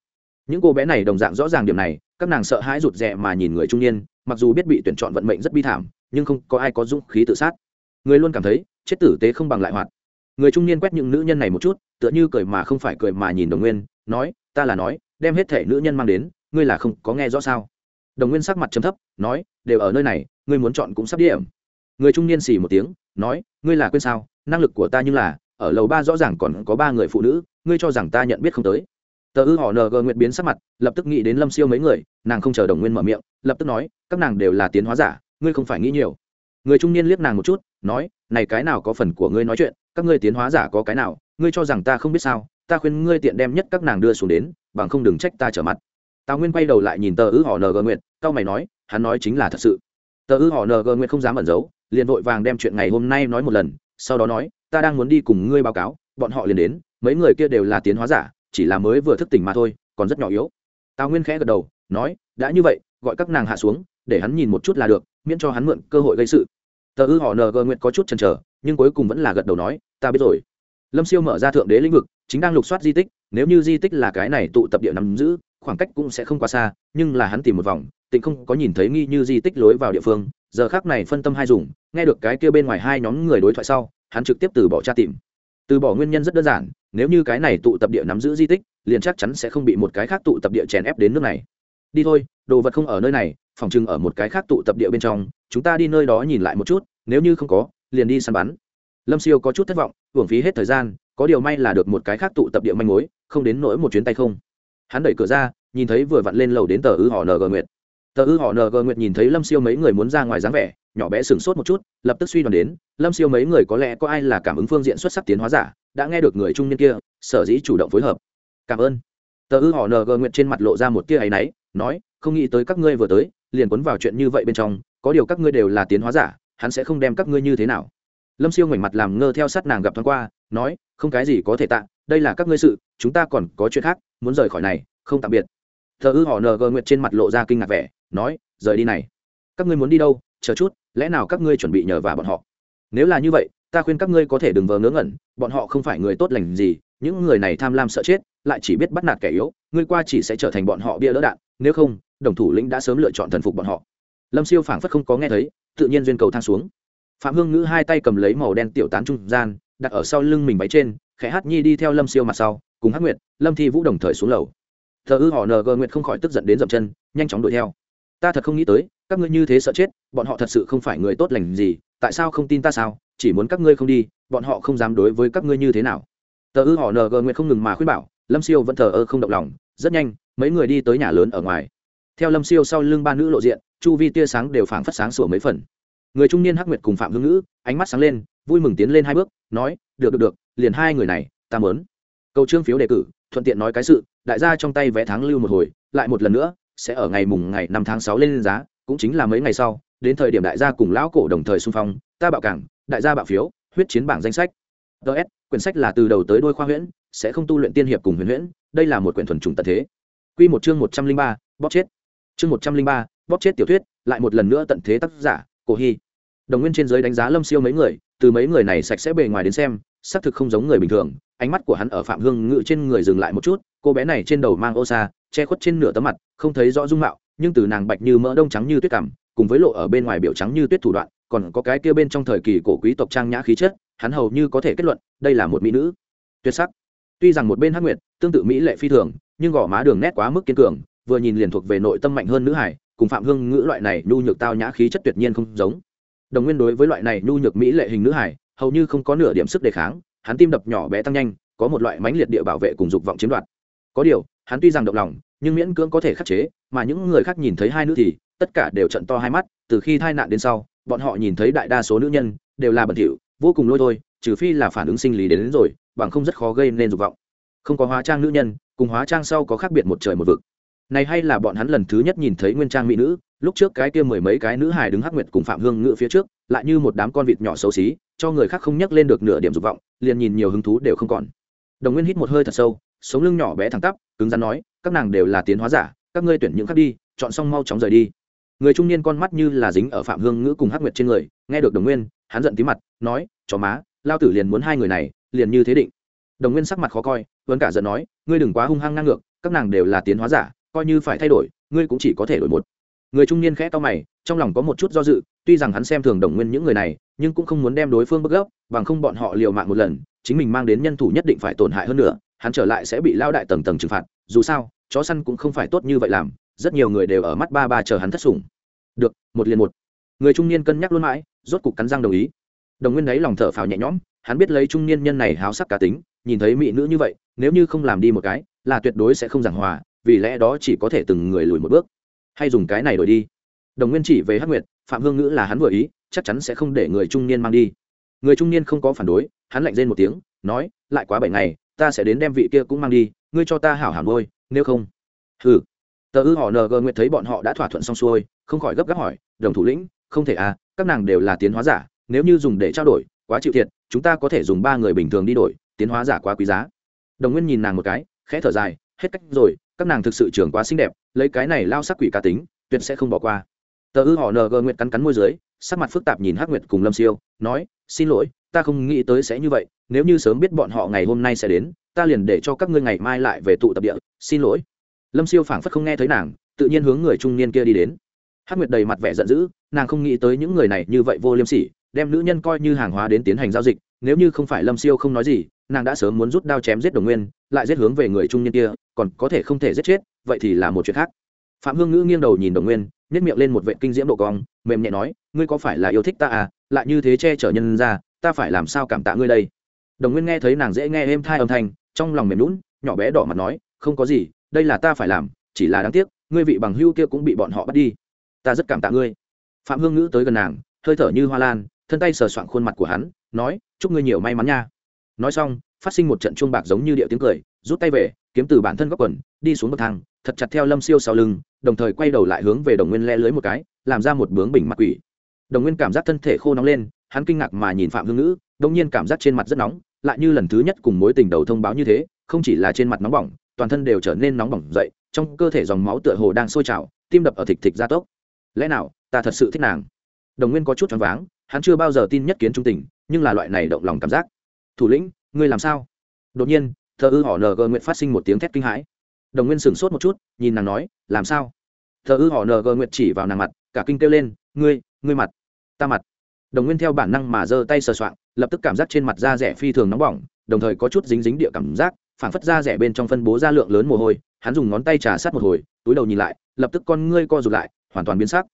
Những cô bé này đồng dạng rõ ràng điểm này, các nàng sợ hãi rụt rè mà nhìn người trung niên, mặc dù biết bị tuyển chọn vận mệnh rất bi thảm, nhưng không có ai có dũng khí tự sát người luôn cảm thấy chết tử tế không bằng lại hoạt. Người trung niên quét những nữ nhân này một chút, tựa như cười mà không phải cười mà nhìn đồng nguyên, nói, ta là nói, đem hết thể nữ nhân mang đến, ngươi là không có nghe rõ sao? Đồng nguyên sắc mặt chấm thấp, nói, đều ở nơi này, ngươi muốn chọn cũng sắp điểm người trung niên xì một tiếng, nói, ngươi là quên sao? Năng lực của ta như là, ở lầu ba rõ ràng còn có ba người phụ nữ, ngươi cho rằng ta nhận biết không tới. Tờ ư họ ng nguyện biến sắc mặt, lập tức nghĩ đến lâm siêu mấy người, nàng không chờ đồng nguyên mở miệng, lập tức nói, các nàng đều là tiến hóa giả, ngươi không phải nghĩ nhiều. Người trung niên liếc nàng một chút nói, này cái nào có phần của ngươi nói chuyện, các ngươi tiến hóa giả có cái nào, ngươi cho rằng ta không biết sao, ta khuyên ngươi tiện đem nhất các nàng đưa xuống đến, bằng không đừng trách ta trở mặt. Tào nguyên quay đầu lại nhìn tờ ư họ ng nguyện cao mày nói, hắn nói chính là thật sự. Tờ ư họ ng nguyện không dám ẩn giấu, liền vội vàng đem chuyện ngày hôm nay nói một lần, sau đó nói, ta đang muốn đi cùng ngươi báo cáo, bọn họ liền đến, mấy người kia đều là tiến hóa giả, chỉ là mới vừa thức tỉnh mà thôi, còn rất nhỏ yếu. Tào nguyên khẽ gật đầu, nói, đã như vậy, gọi các nàng hạ xuống, để hắn nhìn một chút là được, miễn cho hắn mượn cơ hội gây sự tờ ư họ ng nguyện có chút chần chờ, nhưng cuối cùng vẫn là gật đầu nói, ta biết rồi. Lâm siêu mở ra thượng đế lĩnh vực, chính đang lục soát di tích, nếu như di tích là cái này tụ tập địa nắm giữ, khoảng cách cũng sẽ không quá xa, nhưng là hắn tìm một vòng, tịnh không có nhìn thấy nghi như di tích lối vào địa phương, giờ khác này phân tâm hai dùng, nghe được cái kia bên ngoài hai nhóm người đối thoại sau, hắn trực tiếp từ bỏ tra tìm. Từ bỏ nguyên nhân rất đơn giản, nếu như cái này tụ tập địa nắm giữ di tích, liền chắc chắn sẽ không bị một cái khác tụ tập địa chèn ép đến nước này. Đi thôi, đồ vật không ở nơi này phòng trưng ở một cái khác tụ tập địa bên trong, chúng ta đi nơi đó nhìn lại một chút, nếu như không có, liền đi săn bắn. Lâm siêu có chút thất vọng hưởng phí hết thời gian, có điều may là được một cái khác tụ tập địa manh mối, không đến nỗi một chuyến tay không. Hắn đẩy cửa ra, nhìn thấy vừa vặn lên lầu đến tờ ư họ ng nguyệt. Tờ ư họ ng nguyệt nhìn thấy lâm siêu mấy người muốn ra ngoài dáng vẻ, nhỏ bé sửng sốt một chút, lập tức suy đoán đến, lâm siêu mấy người có lẽ có ai là cảm ứng phương diện xuất sắc tiến hóa giả, đã nghe được người trung niên kia, sở dĩ chủ động phối hợp. Cảm ơn. Tờ ư họ ng nguyệt trên mặt lộ ra một tia áy náy, nói, không nghĩ tới các ngươi vừa tới liền cuốn vào chuyện như vậy bên trong, có điều các ngươi đều là tiến hóa giả, hắn sẽ không đem các ngươi như thế nào. Lâm siêu ngoảnh mặt làm ngơ theo sát nàng gặp thoáng qua, nói, không cái gì có thể tạ, đây là các ngươi sự, chúng ta còn có chuyện khác, muốn rời khỏi này, không tạm biệt. Thờ ư họ ng nguyệt trên mặt lộ ra kinh ngạc vẻ, nói, rời đi này. Các ngươi muốn đi đâu? Chờ chút, lẽ nào các ngươi chuẩn bị nhờ vào bọn họ? Nếu là như vậy, ta khuyên các ngươi có thể đừng vờ ngớ ngẩn, bọn họ không phải người tốt lành gì, những người này tham lam sợ chết, lại chỉ biết bắt nạt kẻ yếu, ngươi qua chỉ sẽ trở thành bọn họ bia đỡ đạn, nếu không đồng thủ lĩnh đã sớm lựa chọn thần phục bọn họ. Lâm siêu phảng phất không có nghe thấy, tự nhiên duyên cầu thang xuống. Phạm hương ngữ hai tay cầm lấy màu đen tiểu tán trung gian, đặt ở sau lưng mình váy trên, khẽ hát nhi đi theo lâm siêu mặt sau, cùng Hát nguyệt, lâm thi vũ đồng thời xuống lầu. Thờ ư họ ng nguyệt không khỏi tức giận đến dậm chân, nhanh chóng đuổi theo. Ta thật không nghĩ tới, các ngươi như thế sợ chết, bọn họ thật sự không phải người tốt lành gì, tại sao không tin ta sao? Chỉ muốn các ngươi không đi, bọn họ không dám đối với các ngươi như thế nào. Tờ ư họ ng nguyệt không ngừng mà khuyên bảo, lâm siêu vẫn thờ ơ không động lòng, rất nhanh, mấy người đi tới nhà lớn ở ngoài theo lâm siêu sau lưng ba nữ lộ diện, chu vi tia sáng đều phảng phất sáng sủa mấy phần. Người trung niên hắc nguyệt cùng phạm hương ngữ, ánh mắt sáng lên, vui mừng tiến lên hai bước, nói, được được được, liền hai người này, ta mớn câu trương phiếu đề cử, thuận tiện nói cái sự, đại gia trong tay vé tháng lưu một hồi, lại một lần nữa, sẽ ở ngày mùng ngày năm tháng sáu lên giá, cũng chính là mấy ngày sau, đến thời điểm đại gia cùng lão cổ đồng thời xung phong, ta bạo cảng, đại gia bạo phiếu, huyết chiến bảng danh sách. Ts quyển sách là từ đầu tới đôi khoa huyễn, sẽ không tu luyện tiên hiệp cùng huyền huyễn, đây là một quyển thuần trùng tật thế. Q một chương một trăm linh ba, bóp chết chương một trăm linh ba, bóp chết tiểu thuyết, lại một lần nữa tận thế tác giả, cổ hy. Đồng nguyên trên giới đánh giá lâm siêu mấy người, từ mấy người này sạch sẽ bề ngoài đến xem, xác thực không giống người bình thường, ánh mắt của hắn ở phạm hương ngự trên người dừng lại một chút, cô bé này trên đầu mang ô xa, che khuất trên nửa tấm mặt, không thấy rõ dung mạo, nhưng từ nàng bạch như mỡ đông trắng như tuyết cảm, cùng với lộ ở bên ngoài biểu trắng như tuyết thủ đoạn, còn có cái kia bên trong thời kỳ cổ quý tộc trang nhã khí chất, hắn hầu như có thể kết luận, đây là một mỹ nữ. Tuyệt sắc. Tuy rằng một bên hắc nguyệt tương tự mỹ lệ phi thường, nhưng gò má đường nét quá mức kiên cường vừa nhìn liền thuộc về nội tâm mạnh hơn nữ hải cùng phạm hương ngữ loại này nhu nhược tao nhã khí chất tuyệt nhiên không giống. Đồng nguyên đối với loại này nhu nhược mỹ lệ hình nữ hải hầu như không có nửa điểm sức đề kháng hắn tim đập nhỏ bé tăng nhanh có một loại mãnh liệt địa bảo vệ cùng dục vọng chiếm đoạt. Có điều hắn tuy rằng động lòng nhưng miễn cưỡng có thể khắc chế mà những người khác nhìn thấy hai nữ thì tất cả đều trận to hai mắt từ khi tai nạn đến sau bọn họ nhìn thấy đại đa số nữ nhân đều là bẩn thỉu vô cùng lôi thôi trừ phi là phản ứng sinh lý đến, đến rồi bằng không rất khó gây nên dục vọng. Không có hóa trang nữ nhân cùng hóa trang sau có khác biệt một trời một vực này hay là bọn hắn lần thứ nhất nhìn thấy nguyên trang mỹ nữ, lúc trước cái kia mười mấy cái nữ hài đứng hắc nguyệt cùng phạm hương ngự phía trước, lại như một đám con vịt nhỏ xấu xí, cho người khác không nhắc lên được nửa điểm dục vọng, liền nhìn nhiều hứng thú đều không còn. Đồng nguyên hít một hơi thật sâu, sống lưng nhỏ bé thẳng tắp, cứng rắn nói, các nàng đều là tiến hóa giả, các ngươi tuyển những khác đi, chọn xong mau chóng rời đi. Người trung niên con mắt như là dính ở phạm hương ngữ cùng hắc nguyệt trên người, nghe được đồng nguyên, hắn giận tí mặt, nói, chó má, lao tử liền muốn hai người này, liền như thế định. Đồng nguyên sắc mặt khó coi, vẫn cả giận nói, ngươi đừng quá hung hăng ngang ngược, các nàng đều là tiến hóa giả coi như phải thay đổi, ngươi cũng chỉ có thể đổi một. Người trung niên khẽ to mày, trong lòng có một chút do dự, tuy rằng hắn xem thường đồng nguyên những người này, nhưng cũng không muốn đem đối phương bức gốc bằng không bọn họ liều mạng một lần, chính mình mang đến nhân thủ nhất định phải tổn hại hơn nữa, hắn trở lại sẽ bị lao đại tầng tầng trừng phạt, dù sao, chó săn cũng không phải tốt như vậy làm, rất nhiều người đều ở mắt ba ba chờ hắn thất sủng. Được, một liền một. Người trung niên cân nhắc luôn mãi, rốt cục cắn răng đồng ý. Đồng nguyên đấy lòng thở phào nhẹ nhõm, hắn biết lấy trung niên nhân này háo sắc cá tính, nhìn thấy mỹ nữ như vậy, nếu như không làm đi một cái, là tuyệt đối sẽ không giảng hòa vì lẽ đó chỉ có thể từng người lùi một bước. Hay dùng cái này đổi đi. Đồng nguyên chỉ về hắc nguyệt, phạm hương ngữ là hắn vừa ý, chắc chắn sẽ không để người trung niên mang đi. Người trung niên không có phản đối, hắn lạnh rên một tiếng, nói, lại quá bảy ngày, ta sẽ đến đem vị kia cũng mang đi, ngươi cho ta hảo hảo ngôi nếu không. Hừ. Tờ ư họ ng nguyệt thấy bọn họ đã thỏa thuận xong xuôi, không khỏi gấp gáp hỏi, đồng thủ lĩnh, không thể à các nàng đều là tiến hóa giả, nếu như dùng để trao đổi, quá chịu thiệt, chúng ta có thể dùng ba người bình thường đi đổi, tiến hóa giả quá quý giá. Đồng nguyên nhìn nàng một cái, khẽ thở dài, hết cách rồi các nàng thực sự trưởng quá xinh đẹp, lấy cái này lao sắc quỷ cá tính, tuyệt sẽ không bỏ qua. Tờ ư họ ng nguyệt cắn cắn môi dưới, sắc mặt phức tạp nhìn hắc nguyệt cùng lâm siêu, nói, xin lỗi, ta không nghĩ tới sẽ như vậy, nếu như sớm biết bọn họ ngày hôm nay sẽ đến, ta liền để cho các ngươi ngày mai lại về tụ tập địa, xin lỗi. Lâm siêu phảng phất không nghe thấy nàng, tự nhiên hướng người trung niên kia đi đến. Hắc nguyệt đầy mặt vẻ giận dữ, nàng không nghĩ tới những người này như vậy vô liêm sỉ, đem nữ nhân coi như hàng hóa đến tiến hành giao dịch nếu như không phải lâm siêu không nói gì, nàng đã sớm muốn rút đao chém giết đồng nguyên, lại giết hướng về người trung niên kia, còn có thể không thể giết chết, vậy thì là một chuyện khác. Phạm hương ngữ nghiêng đầu nhìn đồng nguyên nhét miệng lên một vệ kinh diễm độ cong, mềm nhẹ nói, ngươi có phải là yêu thích ta à? Lại như thế che chở nhân ra, ta phải làm sao cảm tạ ngươi đây? Đồng nguyên nghe thấy nàng dễ nghe êm thai âm thanh, trong lòng mềm lún nhỏ bé đỏ mặt nói, không có gì, đây là ta phải làm, chỉ là đáng tiếc, ngươi vị bằng hưu kia cũng bị bọn họ bắt đi. Ta rất cảm tạ ngươi. Phạm hương ngữ tới gần nàng, hơi thở như hoa lan thân tay sờ soạng khuôn mặt của hắn, nói, chúc ngươi nhiều may mắn nha. Nói xong, phát sinh một trận chuông bạc giống như điệu tiếng cười, rút tay về, kiếm từ bản thân góc quần, đi xuống bậc thang, thật chặt theo lâm siêu sau lưng, đồng thời quay đầu lại hướng về đồng nguyên le lưới một cái, làm ra một bướng bình mặt quỷ. Đồng nguyên cảm giác thân thể khô nóng lên, hắn kinh ngạc mà nhìn phạm hương ngữ, đông nhiên cảm giác trên mặt rất nóng, lại như lần thứ nhất cùng mối tình đầu thông báo như thế, không chỉ là trên mặt nóng bỏng, toàn thân đều trở nên nóng bỏng dậy, trong cơ thể dòng máu tựa hồ đang sôi trào, tim đập ở thịt thịt gia tốc. Lẽ nào ta thật sự thích nàng? Đồng nguyên có chút choáng váng, hắn chưa bao giờ tin nhất kiến trung tình, nhưng là loại này động lòng cảm giác. Thủ lĩnh, ngươi làm sao? Đột nhiên, thờ ư họ ng nguyện phát sinh một tiếng thét kinh hãi. Đồng nguyên sửng sốt một chút, nhìn nàng nói, làm sao? Thờ ư họ ng nguyện chỉ vào nàng mặt, cả kinh kêu lên, ngươi ngươi mặt, ta mặt. Đồng nguyên theo bản năng mà giơ tay sờ soạng, lập tức cảm giác trên mặt da rẻ phi thường nóng bỏng, đồng thời có chút dính dính địa cảm giác phản phất da rẻ bên trong phân bố ra lượng lớn mồ hôi, hắn dùng ngón tay trà sát một hồi, túi đầu nhìn lại, lập tức con ngươi co rụt lại, hoàn toàn biến sắc.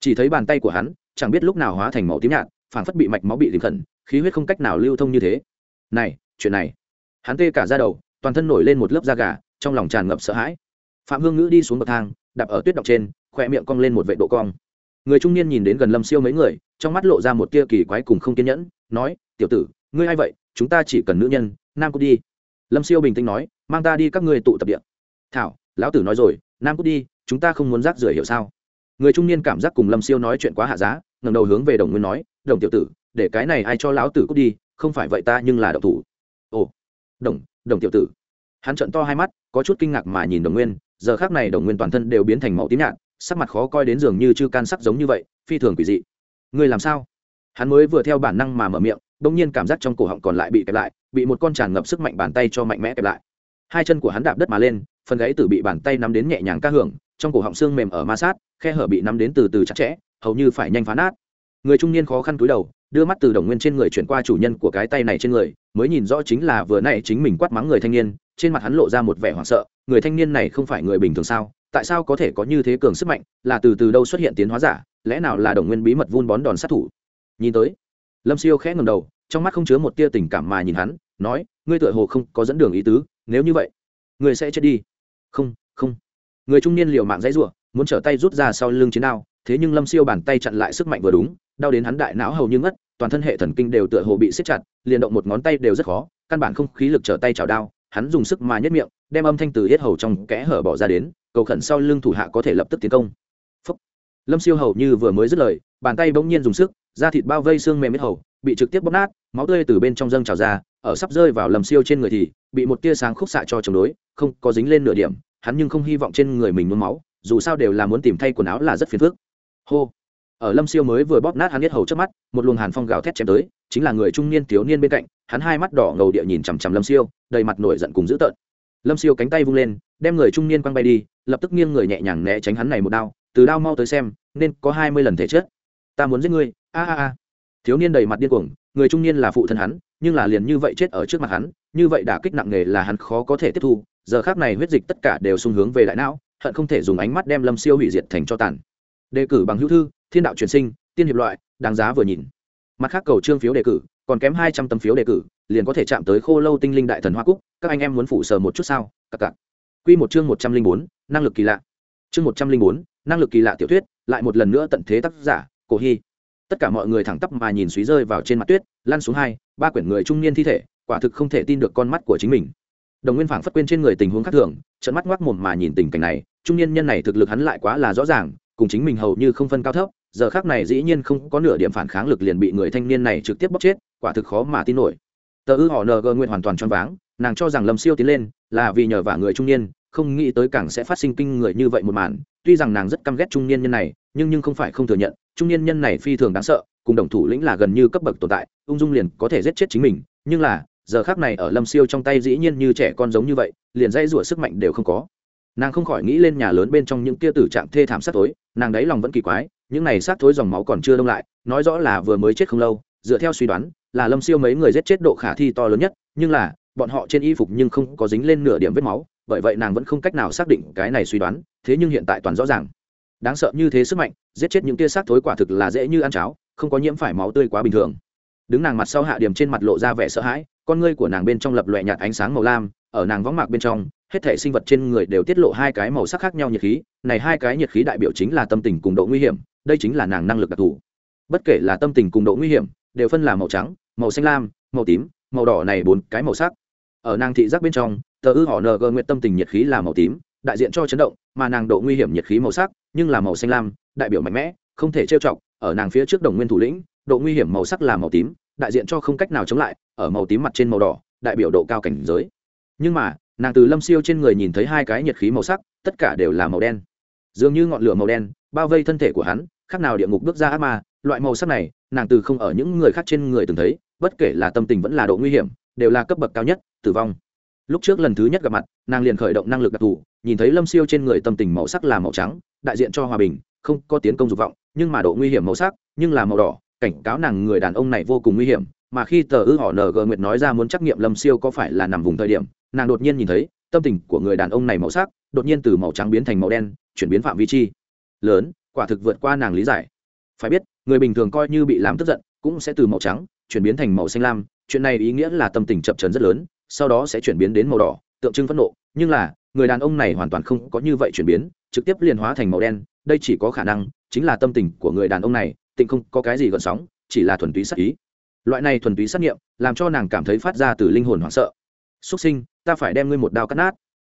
Chỉ thấy bàn tay của hắn chẳng biết lúc nào hóa thành màu tím nhạt phản phất bị mạch máu bị tìm khẩn, khí huyết không cách nào lưu thông như thế. Này, chuyện này. Hắn tê cả ra đầu, toàn thân nổi lên một lớp da gà, trong lòng tràn ngập sợ hãi. Phạm hương ngữ đi xuống bậc thang, đạp ở tuyết đọc trên khoe miệng cong lên một vệ độ cong. Người trung niên nhìn đến gần lâm siêu mấy người, trong mắt lộ ra một tia kỳ quái cùng không kiên nhẫn, nói, tiểu tử, ngươi a i vậy? Chúng ta chỉ cần nữ nhân, nam cút đi. Lâm siêu bình tĩnh nói, mang ta đi các ngươi tụ tập điện thảo, lão tử nói rồi, nam cút đi, chúng ta không muốn rác rưởi hiểu sao? Người trung niên cảm giác cùng lâm siêu nói chuyện quá hạ giá ngầm đầu hướng về đồng nguyên nói, đồng tiểu tử, để cái này ai cho lão tử cút đi, không phải vậy ta nhưng là động thủ. Ồ, đồng đồng tiểu tử. Hắn trận to hai mắt, có chút kinh ngạc mà nhìn đồng nguyên, giờ khác này đồng nguyên toàn thân đều biến thành màu tím nhạt, sắc mặt khó coi đến dường như chư can sắc giống như vậy, phi thường quỷ dị. Ngươi làm sao? Hắn mới vừa theo bản năng mà mở miệng đ ỗ n g nhiên cảm giác trong cổ họng còn lại bị kẹp lại, bị một con tràn ngập sức mạnh bàn tay cho mạnh mẽ kẹp lại. Hai chân của hắn đạp đất mà lên, phần gáy tử bị bàn tay nắm đến nhẹ nhàng ca hưởng trong cổ họng xương mềm ở ma sát, khe hở bị nắm đến từ từ chặt chẽ, hầu như phải nhanh phá nát. Người trung niên khó khăn cúi đầu, đưa mắt từ đồng nguyên trên người chuyển qua chủ nhân của cái tay này trên người, mới nhìn rõ chính là vừa nãy chính mình quát mắng người thanh niên, trên mặt hắn lộ ra một vẻ hoảng sợ, người thanh niên này không phải người bình thường sao, tại sao có thể có như thế cường sức mạnh, là từ từ đâu xuất hiện tiến hóa giả, lẽ nào là đồng nguyên bí mật vun bón đòn sát thủ? Nhìn tới, lâm siêu khẽ ngầm đầu, trong mắt không chứa một tia tình cảm mà nhìn hắn, nói, ngươi tựa hồ không có dẫn đường ý tứ, nếu như vậy, ngươi sẽ chết đi. Không không người trung niên liều mạng dãy rủa, muốn trở tay rút ra sau lưng chiến đao, thế nhưng lâm siêu bàn tay chặn lại sức mạnh vừa đúng, đau đến hắn đại não hầu như ngất, toàn thân hệ thần kinh đều tựa hồ bị siết chặt, liền động một ngón tay đều rất khó, căn bản không khí lực trở tay chảo đao, hắn dùng sức mà nhất miệng, đem âm thanh từ hết hầu trong kẽ hở bỏ ra đến, cầu khẩn sau lưng thủ hạ có thể lập tức tiến công Phúc. lâm siêu hầu như vừa mới dứt lời, bàn tay bỗng nhiên dùng sức, da thịt bao vây xương mềm hết hầu, bị trực tiếp bóp nát, máu tươi từ bên trong dâng trào ra, ở sắp rơi vào lâm siêu trên người thì, bị một tia sáng khúc xạ cho chống đối, không có dính lên nửa điểm hắn nhưng không hy vọng trên người mình nôn máu, dù sao đều là muốn tìm thay quần áo là rất phiền phức. Hô. Ở lâm siêu mới vừa bóp nát hắn biết hầu trước mắt, một luồng hàn phong gào thét chém tới, chính là người trung niên thiếu niên bên cạnh, hắn hai mắt đỏ ngầu địa nhìn chằm chằm lâm siêu, đầy mặt nổi giận cùng dữ tợn. Lâm siêu cánh tay vung lên, đem người trung niên quăng bay đi, lập tức nghiêng người nhẹ nhàng né tránh hắn này một đao, từ đao mau tới xem, nên có hai mươi lần thể chết ta muốn giết ngươi, a a a. Thiếu niên đầy mặt điên cuồng, người trung niên là phụ thân hắn nhưng là liền như vậy chết ở trước mặt hắn, như vậy đả kích nặng nề là hắn khó có thể tiếp thu, giờ khác này huyết dịch tất cả đều xung hướng về đại não, hận không thể dùng ánh mắt đem lâm siêu hủy diệt thành cho tàn. Đề cử bằng hữu thư, thiên đạo truyền sinh, tiên hiệp loại, đáng giá vừa nhìn. Mặt khác cầu trương phiếu đề cử, còn kém hai trăm tấm phiếu đề cử, liền có thể chạm tới khô lâu tinh linh đại thần hoa cúc, các anh em muốn phụ sờ một chút sao cặp cặc q một chương một trăm linh bốn, năng lực kỳ lạ. Chương một trăm linh bốn, năng lực kỳ lạ tiểu thuyết, lại một lần nữa tận thế tác giả, cổ hy tất cả mọi người thẳng tắp mà nhìn suý rơi vào trên mặt tuyết, lăn xuống hai, ba quyển người trung niên thi thể, quả thực không thể tin được con mắt của chính mình. Đồng nguyên phảng phất quên trên người tình huống khác thường trận mắt ngoác mồm mà nhìn tình cảnh này, trung niên nhân này thực lực hắn lại quá là rõ ràng, cùng chính mình hầu như không phân cao thấp, giờ khác này dĩ nhiên không có nửa điểm phản kháng lực liền bị người thanh niên này trực tiếp bóc chết, quả thực khó mà tin nổi. Tờ ư họ ng nguyện hoàn toàn choáng váng, nàng cho rằng lâm siêu tiến lên, là vì nhờ vả người trung niên, không nghĩ tới càng sẽ phát sinh kinh người như vậy một màn, tuy rằng nàng rất căm ghét trung niên nhân này nhưng nhưng không phải không thừa nhận, trung niên nhân này phi thường đáng sợ, cùng đồng thủ lĩnh là gần như cấp bậc tồn tại, ung dung liền có thể giết chết chính mình, nhưng là, giờ khác này ở lâm siêu trong tay dĩ nhiên như trẻ con giống như vậy, liền dây rủa sức mạnh đều không có. Nàng không khỏi nghĩ lên nhà lớn bên trong những tia tử trạng thê thảm sát tối nàng đáy lòng vẫn kỳ quái, những này sát thối dòng máu còn chưa đông lại, nói rõ là vừa mới chết không lâu, dựa theo suy đoán, là lâm siêu mấy người giết chết độ khả thi to lớn nhất, nhưng là, bọn họ trên y phục nhưng không có dính lên nửa điểm vết máu, bởi vậy nàng vẫn không cách nào xác định cái này suy đoán, thế nhưng hiện tại toàn rõ ràng đáng sợ như thế sức mạnh, giết chết những tia xác thối quả thực là dễ như ăn cháo, không có nhiễm phải máu tươi quá bình thường. Đứng nàng mặt sau hạ điểm trên mặt lộ ra vẻ sợ hãi, con ngươi của nàng bên trong lập loẹ nhạt ánh sáng màu lam, ở nàng võng mạc bên trong, hết thể sinh vật trên người đều tiết lộ hai cái màu sắc khác nhau nhiệt khí, này hai cái nhiệt khí đại biểu chính là tâm tình cùng độ nguy hiểm, đây chính là nàng năng lực đặc thù. Bất kể là tâm tình cùng độ nguy hiểm, đều phân là màu trắng, màu xanh lam, màu tím, màu đỏ này bốn cái màu sắc. Ở nàng thị giác bên trong, tờ ư họ ng nguyện tâm tình nhiệt khí là màu tím, đại diện cho chấn động, mà nàng độ nguy hiểm nhiệt khí màu sắc nhưng là màu xanh lam, đại biểu mạnh mẽ, không thể trêu chọc, ở nàng phía trước đồng nguyên thủ lĩnh, độ nguy hiểm màu sắc là màu tím, đại diện cho không cách nào chống lại, ở màu tím mặt trên màu đỏ, đại biểu độ cao cảnh giới. Nhưng mà, nàng từ lâm siêu trên người nhìn thấy hai cái nhiệt khí màu sắc, tất cả đều là màu đen. Dường như ngọn lửa màu đen, bao vây thân thể của hắn, khác nào địa ngục bước ra ác ma, loại màu sắc này, nàng từ không ở những người khác trên người từng thấy, bất kể là tâm tình vẫn là độ nguy hiểm, đều là cấp bậc cao nhất, tử vong. Lúc trước lần thứ nhất gặp mặt, nàng liền khởi động năng lực đặc thù nhìn thấy lâm siêu trên người tâm tình màu sắc là màu trắng, đại diện cho hòa bình, không có tiến công dục vọng, nhưng mà độ nguy hiểm màu sắc, nhưng là màu đỏ, cảnh cáo nàng người đàn ông này vô cùng nguy hiểm, mà khi tờ ư họ ng nguyệt nói ra muốn trắc nghiệm lâm siêu có phải là nằm vùng thời điểm, nàng đột nhiên nhìn thấy, tâm tình của người đàn ông này màu sắc, đột nhiên từ màu trắng biến thành màu đen, chuyển biến phạm vi chi. Lớn, quả thực vượt qua nàng lý giải. Phải biết, người bình thường coi như bị làm tức giận, cũng sẽ từ màu trắng, chuyển biến thành màu xanh lam, chuyện này ý nghĩa là tâm tình chập trấn rất lớn, sau đó sẽ chuyển biến đến màu đỏ, tượng trưng phẫn nộ, nhưng là người đàn ông này hoàn toàn không có như vậy chuyển biến, trực tiếp liền hóa thành màu đen, đây chỉ có khả năng chính là tâm tình của người đàn ông này, tịnh không có cái gì gợn sóng, chỉ là thuần túy sắc ý. Loại này thuần túy sát nghiệm làm cho nàng cảm thấy phát ra từ linh hồn hoảng sợ. Xuất sinh, ta phải đem ngươi một đao cắt nát.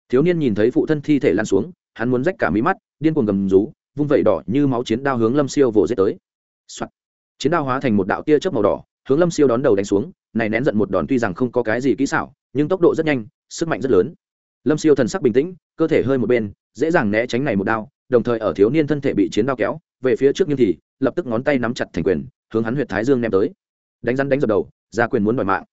Thiếu niên nhìn thấy phụ thân thi thể lăn xuống, hắn muốn rách cả mí mắt, điên cuồng gầm rú, vung vẩy đỏ như máu chiến đao hướng lâm siêu vồ dết tới、Soạn. chiến đao hóa thành một đạo tia chớp màu đỏ, hướng lâm siêu đón đầu đánh xuống, này nén giận một đòn tuy rằng không có cái gì kỹ xảo, nhưng tốc độ rất nhanh, sức mạnh rất lớn lâm siêu thần sắc bình tĩnh, cơ thể hơi một bên, dễ dàng né tránh này một đao, đồng thời ở thiếu niên thân thể bị chiến đao kéo, về phía trước như thì, lập tức ngón tay nắm chặt thành quyền, hướng hắn huyệt thái dương ném tới. Đánh rắn đánh dập đầu, ra quyền muốn đòi mạng.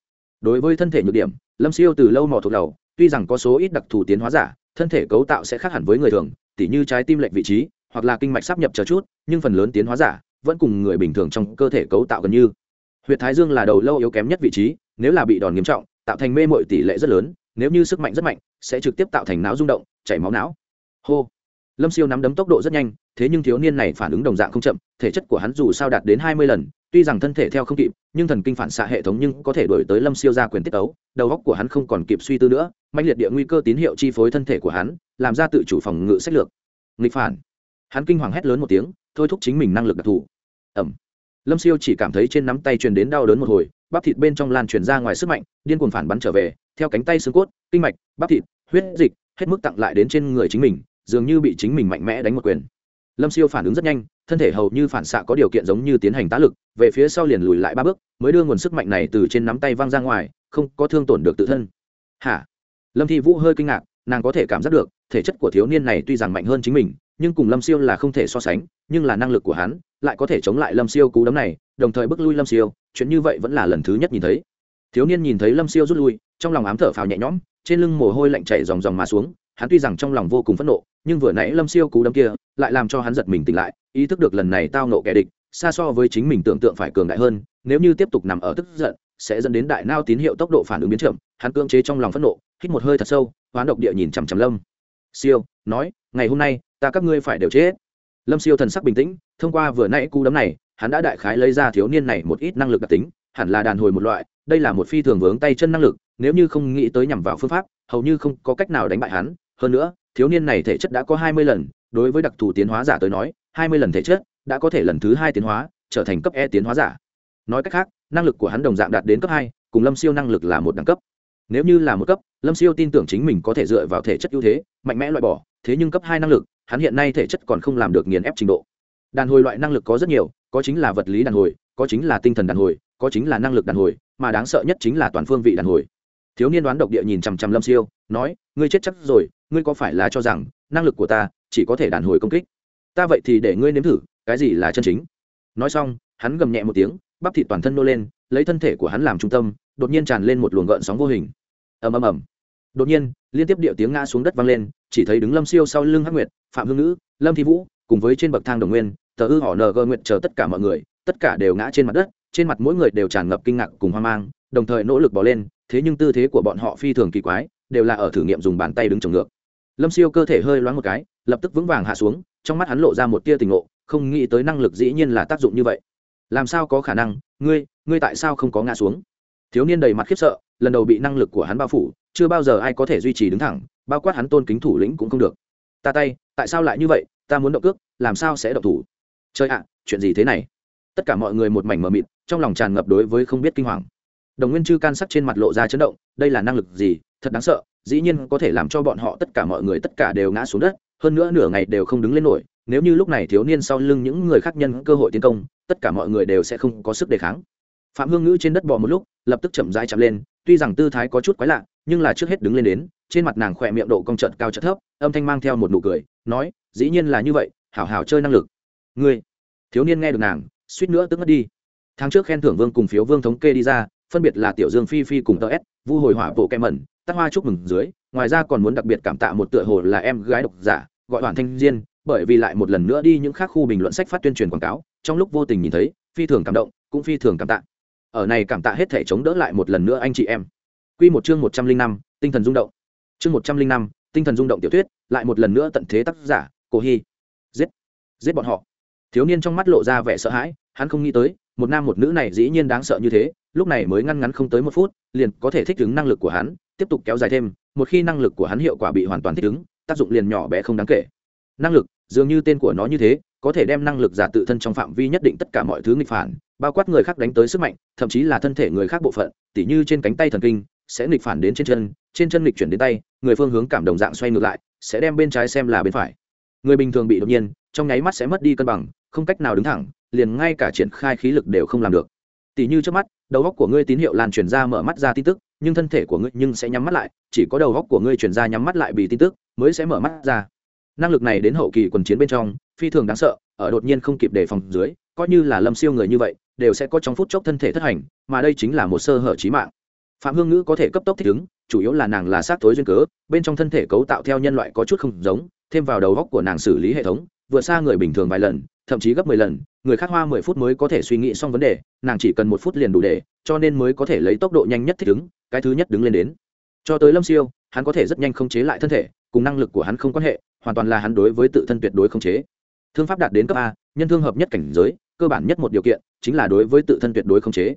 Đối với thân thể nhược điểm, lâm siêu từ lâu mò thuộc đầu, tuy rằng có số ít đặc thù tiến hóa giả, thân thể cấu tạo sẽ khác hẳn với người thường, tỉ như trái tim lệch vị trí, hoặc là kinh mạch sắp nhập chờ chút, nhưng phần lớn tiến hóa giả vẫn cùng người bình thường trong cơ thể cấu tạo gần như. Huyệt thái dương là đầu lâu yếu kém nhất vị trí, nếu là bị đòn nghiêm trọng, tạo thành mê mội tỷ lệ rất lớn, nếu như sức mạnh rất mạnh sẽ trực tiếp tạo thành não rung động, chảy máu não. Hô. Lâm siêu nắm đấm tốc độ rất nhanh, thế nhưng thiếu niên này phản ứng đồng dạng không chậm, thể chất của hắn dù sao đạt đến hai mươi lần, tuy rằng thân thể theo không kịp, nhưng thần kinh phản xạ hệ thống nhưng có thể đổi tới lâm siêu ra quyền tiết ấu. đầu óc của hắn không còn kịp suy tư nữa mạnh liệt địa nguy cơ tín hiệu chi phối thân thể của hắn, làm ra tự chủ phòng ngự sách lược. Nghịch phản. Hắn kinh hoàng hét lớn một tiếng, thôi thúc chính mình năng lực đặc thù. Ẩm lâm siêu chỉ cảm thấy trên nắm tay truyền đến đau đớn một hồi bắp thịt bên trong lan truyền ra ngoài sức mạnh, điên cuồng phản bắn trở về, theo cánh tay xương cốt, kinh mạch, bắp thịt, huyết dịch, hết mức tặng lại đến trên người chính mình, dường như bị chính mình mạnh mẽ đánh một quyền. Lâm siêu phản ứng rất nhanh, thân thể hầu như phản xạ có điều kiện giống như tiến hành tá lực, về phía sau liền lùi lại ba bước, mới đưa nguồn sức mạnh này từ trên nắm tay văng ra ngoài, không có thương tổn được tự thân. Hả? Lâm thi vũ hơi kinh ngạc, nàng có thể cảm giác được, thể chất của thiếu niên này tuy rằng mạnh hơn chính mình, nhưng cùng lâm siêu là không thể so sánh, nhưng là năng lực của hắn lại có thể chống lại lâm siêu cú đấm này, đồng thời bước lui lâm siêu, chuyện như vậy vẫn là lần thứ nhất nhìn thấy. Thiếu niên nhìn thấy lâm siêu rút lui, trong lòng ám thở phào nhẹ nhõm, trên lưng mồ hôi lạnh chảy dòng dòng mà xuống, hắn tuy rằng trong lòng vô cùng phẫn nộ, nhưng vừa nãy lâm siêu cú đấm kia lại làm cho hắn giật mình tỉnh lại, ý thức được lần này tao nộ kẻ địch, xa so với chính mình tưởng tượng phải cường đại hơn, nếu như tiếp tục nằm ở tức giận, sẽ dẫn đến đại nao tín hiệu tốc độ phản ứng biến chậm, hắn cưỡng chế trong lòng phẫn nộ, hít một hơi thật sâu, hoán độc địa nhìn chằm chằm lâm siêu, nói, ngày hôm nay, ta các ngươi phải đều chết. Lâm siêu thần sắc bình tĩnh thông qua vừa nãy cú đấm này, hắn đã đại khái lấy ra thiếu niên này một ít năng lực đặc tính, hẳn là đàn hồi một loại, đây là một phi thường vướng tay chân năng lực, nếu như không nghĩ tới nhằm vào phương pháp, hầu như không có cách nào đánh bại hắn. Hơn nữa, thiếu niên này thể chất đã có hai mươi lần, đối với đặc thù tiến hóa giả tới nói, hai mươi lần thể chất đã có thể lần thứ hai tiến hóa, trở thành cấp e tiến hóa giả. Nói cách khác, năng lực của hắn đồng dạng đạt đến cấp hai, cùng lâm siêu năng lực là một đẳng cấp. Nếu như là một cấp, lâm siêu tin tưởng chính mình có thể dựa vào thể chất ưu thế, mạnh mẽ loại bỏ, thế nhưng cấp hai năng lực, hắn hiện nay thể chất còn không làm được nghiền ép trình độ đàn hồi loại năng lực có rất nhiều, có chính là vật lý đàn hồi, có chính là tinh thần đàn hồi, có chính là năng lực đàn hồi, mà đáng sợ nhất chính là toàn phương vị đàn hồi. Thiếu niên đoán độc địa nhìn chằm chằm lâm siêu, nói, ngươi chết chắc rồi, ngươi có phải là cho rằng năng lực của ta chỉ có thể đàn hồi công kích? Ta vậy thì để ngươi nếm thử, cái gì là chân chính? Nói xong, hắn gầm nhẹ một tiếng, bắp thịt toàn thân nô lên, lấy thân thể của hắn làm trung tâm, đột nhiên tràn lên một luồng gợn sóng vô hình. Ầm ầm ầm. Đột nhiên, liên tiếp điệu tiếng ngã xuống đất vang lên, chỉ thấy đứng lâm siêu sau lưng hắc nguyệt, phạm hương nữ lâm thi vũ cùng với trên bậc thang đồng nguyên, tờ ư họ ng nguyện chờ tất cả mọi người, tất cả đều ngã trên mặt đất, trên mặt mỗi người đều tràn ngập kinh ngạc cùng hoang mang, đồng thời nỗ lực bỏ lên, thế nhưng tư thế của bọn họ phi thường kỳ quái, đều là ở thử nghiệm dùng bàn tay đứng trồng ngược. Lâm siêu cơ thể hơi loáng một cái, lập tức vững vàng hạ xuống, trong mắt hắn lộ ra một tia tình ngộ, không nghĩ tới năng lực dĩ nhiên là tác dụng như vậy. Làm sao có khả năng, ngươi ngươi tại sao không có ngã xuống? Thiếu niên đầy mặt khiếp sợ, lần đầu bị năng lực của hắn bao phủ, chưa bao giờ ai có thể duy trì đứng thẳng, bao quát hắn tôn kính thủ lĩnh cũng không được. Ta tay, tại sao lại như vậy? Ta muốn động cước, làm sao sẽ động thủ? Chơi ạ, chuyện gì thế này? Tất cả mọi người một mảnh mờ mịt, trong lòng tràn ngập đối với không biết kinh hoàng. Đồng nguyên chư can sắc trên mặt lộ ra chấn động, đây là năng lực gì? Thật đáng sợ, dĩ nhiên có thể làm cho bọn họ tất cả mọi người tất cả đều ngã xuống đất, hơn nữa nửa ngày đều không đứng lên nổi, nếu như lúc này thiếu niên sau lưng những người khác nhân cơ hội tiến công, tất cả mọi người đều sẽ không có sức đề kháng. Phạm hương ngữ trên đất bò một lúc, lập tức chậm rãi chậm lên, tuy rằng tư thái có chút quái lạ, nhưng là trước hết đứng lên đến, trên mặt nàng khỏe miệng độ cong trợt cao trận thấp, âm thanh mang theo một nụ cười, nói dĩ nhiên là như vậy, hảo hảo chơi năng lực. Ngươi, thiếu niên nghe được nàng, suýt nữa tức mất đi. Tháng trước khen thưởng vương cùng phiếu vương thống kê đi ra, phân biệt là tiểu dương phi phi cùng tờ s, vu hồi hỏa bộ kem mẩn, tắc hoa chúc mừng dưới, ngoài ra còn muốn đặc biệt cảm tạ một tựa hồ là em gái độc giả, gọi hoàn thanh diên, bởi vì lại một lần nữa đi những khác khu bình luận sách phát tuyên truyền quảng cáo, trong lúc vô tình nhìn thấy, phi thường cảm động, cũng phi thường cảm tạ. Ở này cảm tạ hết thể chống đỡ lại một lần nữa anh chị em. Quy một chương một trăm linh năm, tinh thần rung động. Chương một trăm linh năm, tinh thần rung động tiểu thuyết, lại một lần nữa tận thế tác giả cổ hy. Giết. Giết bọn họ. Thiếu niên trong mắt lộ ra vẻ sợ hãi, hắn không nghĩ tới, một nam một nữ này dĩ nhiên đáng sợ như thế, lúc này mới ngăn ngắn không tới một phút, liền có thể thích ứng năng lực của hắn, tiếp tục kéo dài thêm, một khi năng lực của hắn hiệu quả bị hoàn toàn thích ứng, tác dụng liền nhỏ bé không đáng kể. Năng lực, dường như tên của nó như thế, có thể đem năng lực giả tự thân trong phạm vi nhất định tất cả mọi thứ nghịch phản, bao quát người khác đánh tới sức mạnh, thậm chí là thân thể người khác bộ phận, tỉ như trên cánh tay thần kinh, sẽ nghịch phản đến trên chân trên chân nghịch chuyển đến tay, người phương hướng cảm đồng dạng xoay ngược lại, sẽ đem bên trái xem là bên phải người bình thường bị đột nhiên, trong nháy mắt sẽ mất đi cân bằng, không cách nào đứng thẳng, liền ngay cả triển khai khí lực đều không làm được. Tỉ như trước mắt, đầu góc của ngươi tín hiệu lan truyền ra mở mắt ra tin tức, nhưng thân thể của ngươi nhưng sẽ nhắm mắt lại, chỉ có đầu góc của ngươi truyền ra nhắm mắt lại bị tin tức mới sẽ mở mắt ra. Năng lực này đến hậu kỳ quần chiến bên trong, phi thường đáng sợ, ở đột nhiên không kịp đề phòng dưới, coi như là lâm siêu người như vậy, đều sẽ có trong phút chốc thân thể thất hành, mà đây chính là một sơ hở trí mạng. Phạm hương ngữ có thể cấp tốc thích ứng, chủ yếu là nàng là sát tối duyên cớ, bên trong thân thể cấu tạo theo nhân loại có chút không giống thêm vào đầu góc của nàng xử lý hệ thống, vượt xa người bình thường vài lần, thậm chí gấp mười lần, người khác hoa mười phút mới có thể suy nghĩ xong vấn đề, nàng chỉ cần một phút liền đủ để, cho nên mới có thể lấy tốc độ nhanh nhất thích ứng, cái thứ nhất đứng lên đến. Cho tới lâm siêu, hắn có thể rất nhanh không chế lại thân thể, cùng năng lực của hắn không quan hệ, hoàn toàn là hắn đối với tự thân tuyệt đối không chế. Thương pháp đạt đến cấp a, nhân thương hợp nhất cảnh giới, cơ bản nhất một điều kiện, chính là đối với tự thân tuyệt đối khống chế.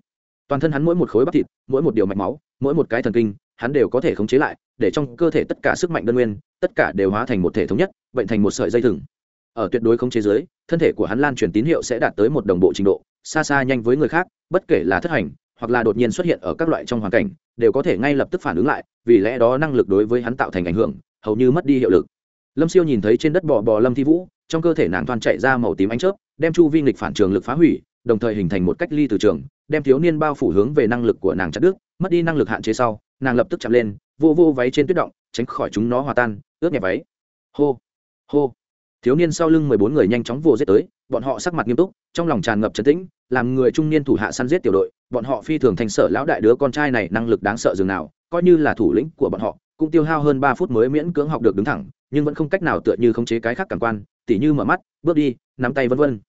Toàn thân hắn mỗi một khối bắp thịt, mỗi một điều mạch máu, mỗi một cái thần kinh hắn đều có thể khống chế lại, để trong cơ thể tất cả sức mạnh đơn nguyên, tất cả đều hóa thành một thể thống nhất, bệnh thành một sợi dây thừng. Ở tuyệt đối khống chế giới thân thể của hắn lan truyền tín hiệu sẽ đạt tới một đồng bộ trình độ, xa xa nhanh với người khác, bất kể là thất hành, hoặc là đột nhiên xuất hiện ở các loại trong hoàn cảnh, đều có thể ngay lập tức phản ứng lại, vì lẽ đó năng lực đối với hắn tạo thành ảnh hưởng, hầu như mất đi hiệu lực. Lâm siêu nhìn thấy trên đất bò bò lâm thi vũ, trong cơ thể nàng thoan chạy ra màu tím ánh chớp, đem chu vi nghịch phản trường lực phá hủy, đồng thời hình thành một cách ly từ trường, đem thiếu niên bao phủ hướng về năng lực của nàng chặt đứt, mất đi năng lực hạn chế sau nàng lập tức chạm lên, vô vô váy trên tuyết động, tránh khỏi chúng nó hòa tan, ướt nhẹ váy. Hô hô. Thiếu niên sau lưng mười bốn người nhanh chóng vô giết tới, bọn họ sắc mặt nghiêm túc, trong lòng tràn ngập trấn tĩnh, làm người trung niên thủ hạ săn giết tiểu đội, bọn họ phi thường thành sở lão đại đứa con trai này năng lực đáng sợ dường nào, coi như là thủ lĩnh của bọn họ, cũng tiêu hao hơn ba phút mới miễn cưỡng học được đứng thẳng, nhưng vẫn không cách nào tựa như khống chế cái khác cảm quan, tỉ như mở mắt, bước đi, nắm tay vân vân.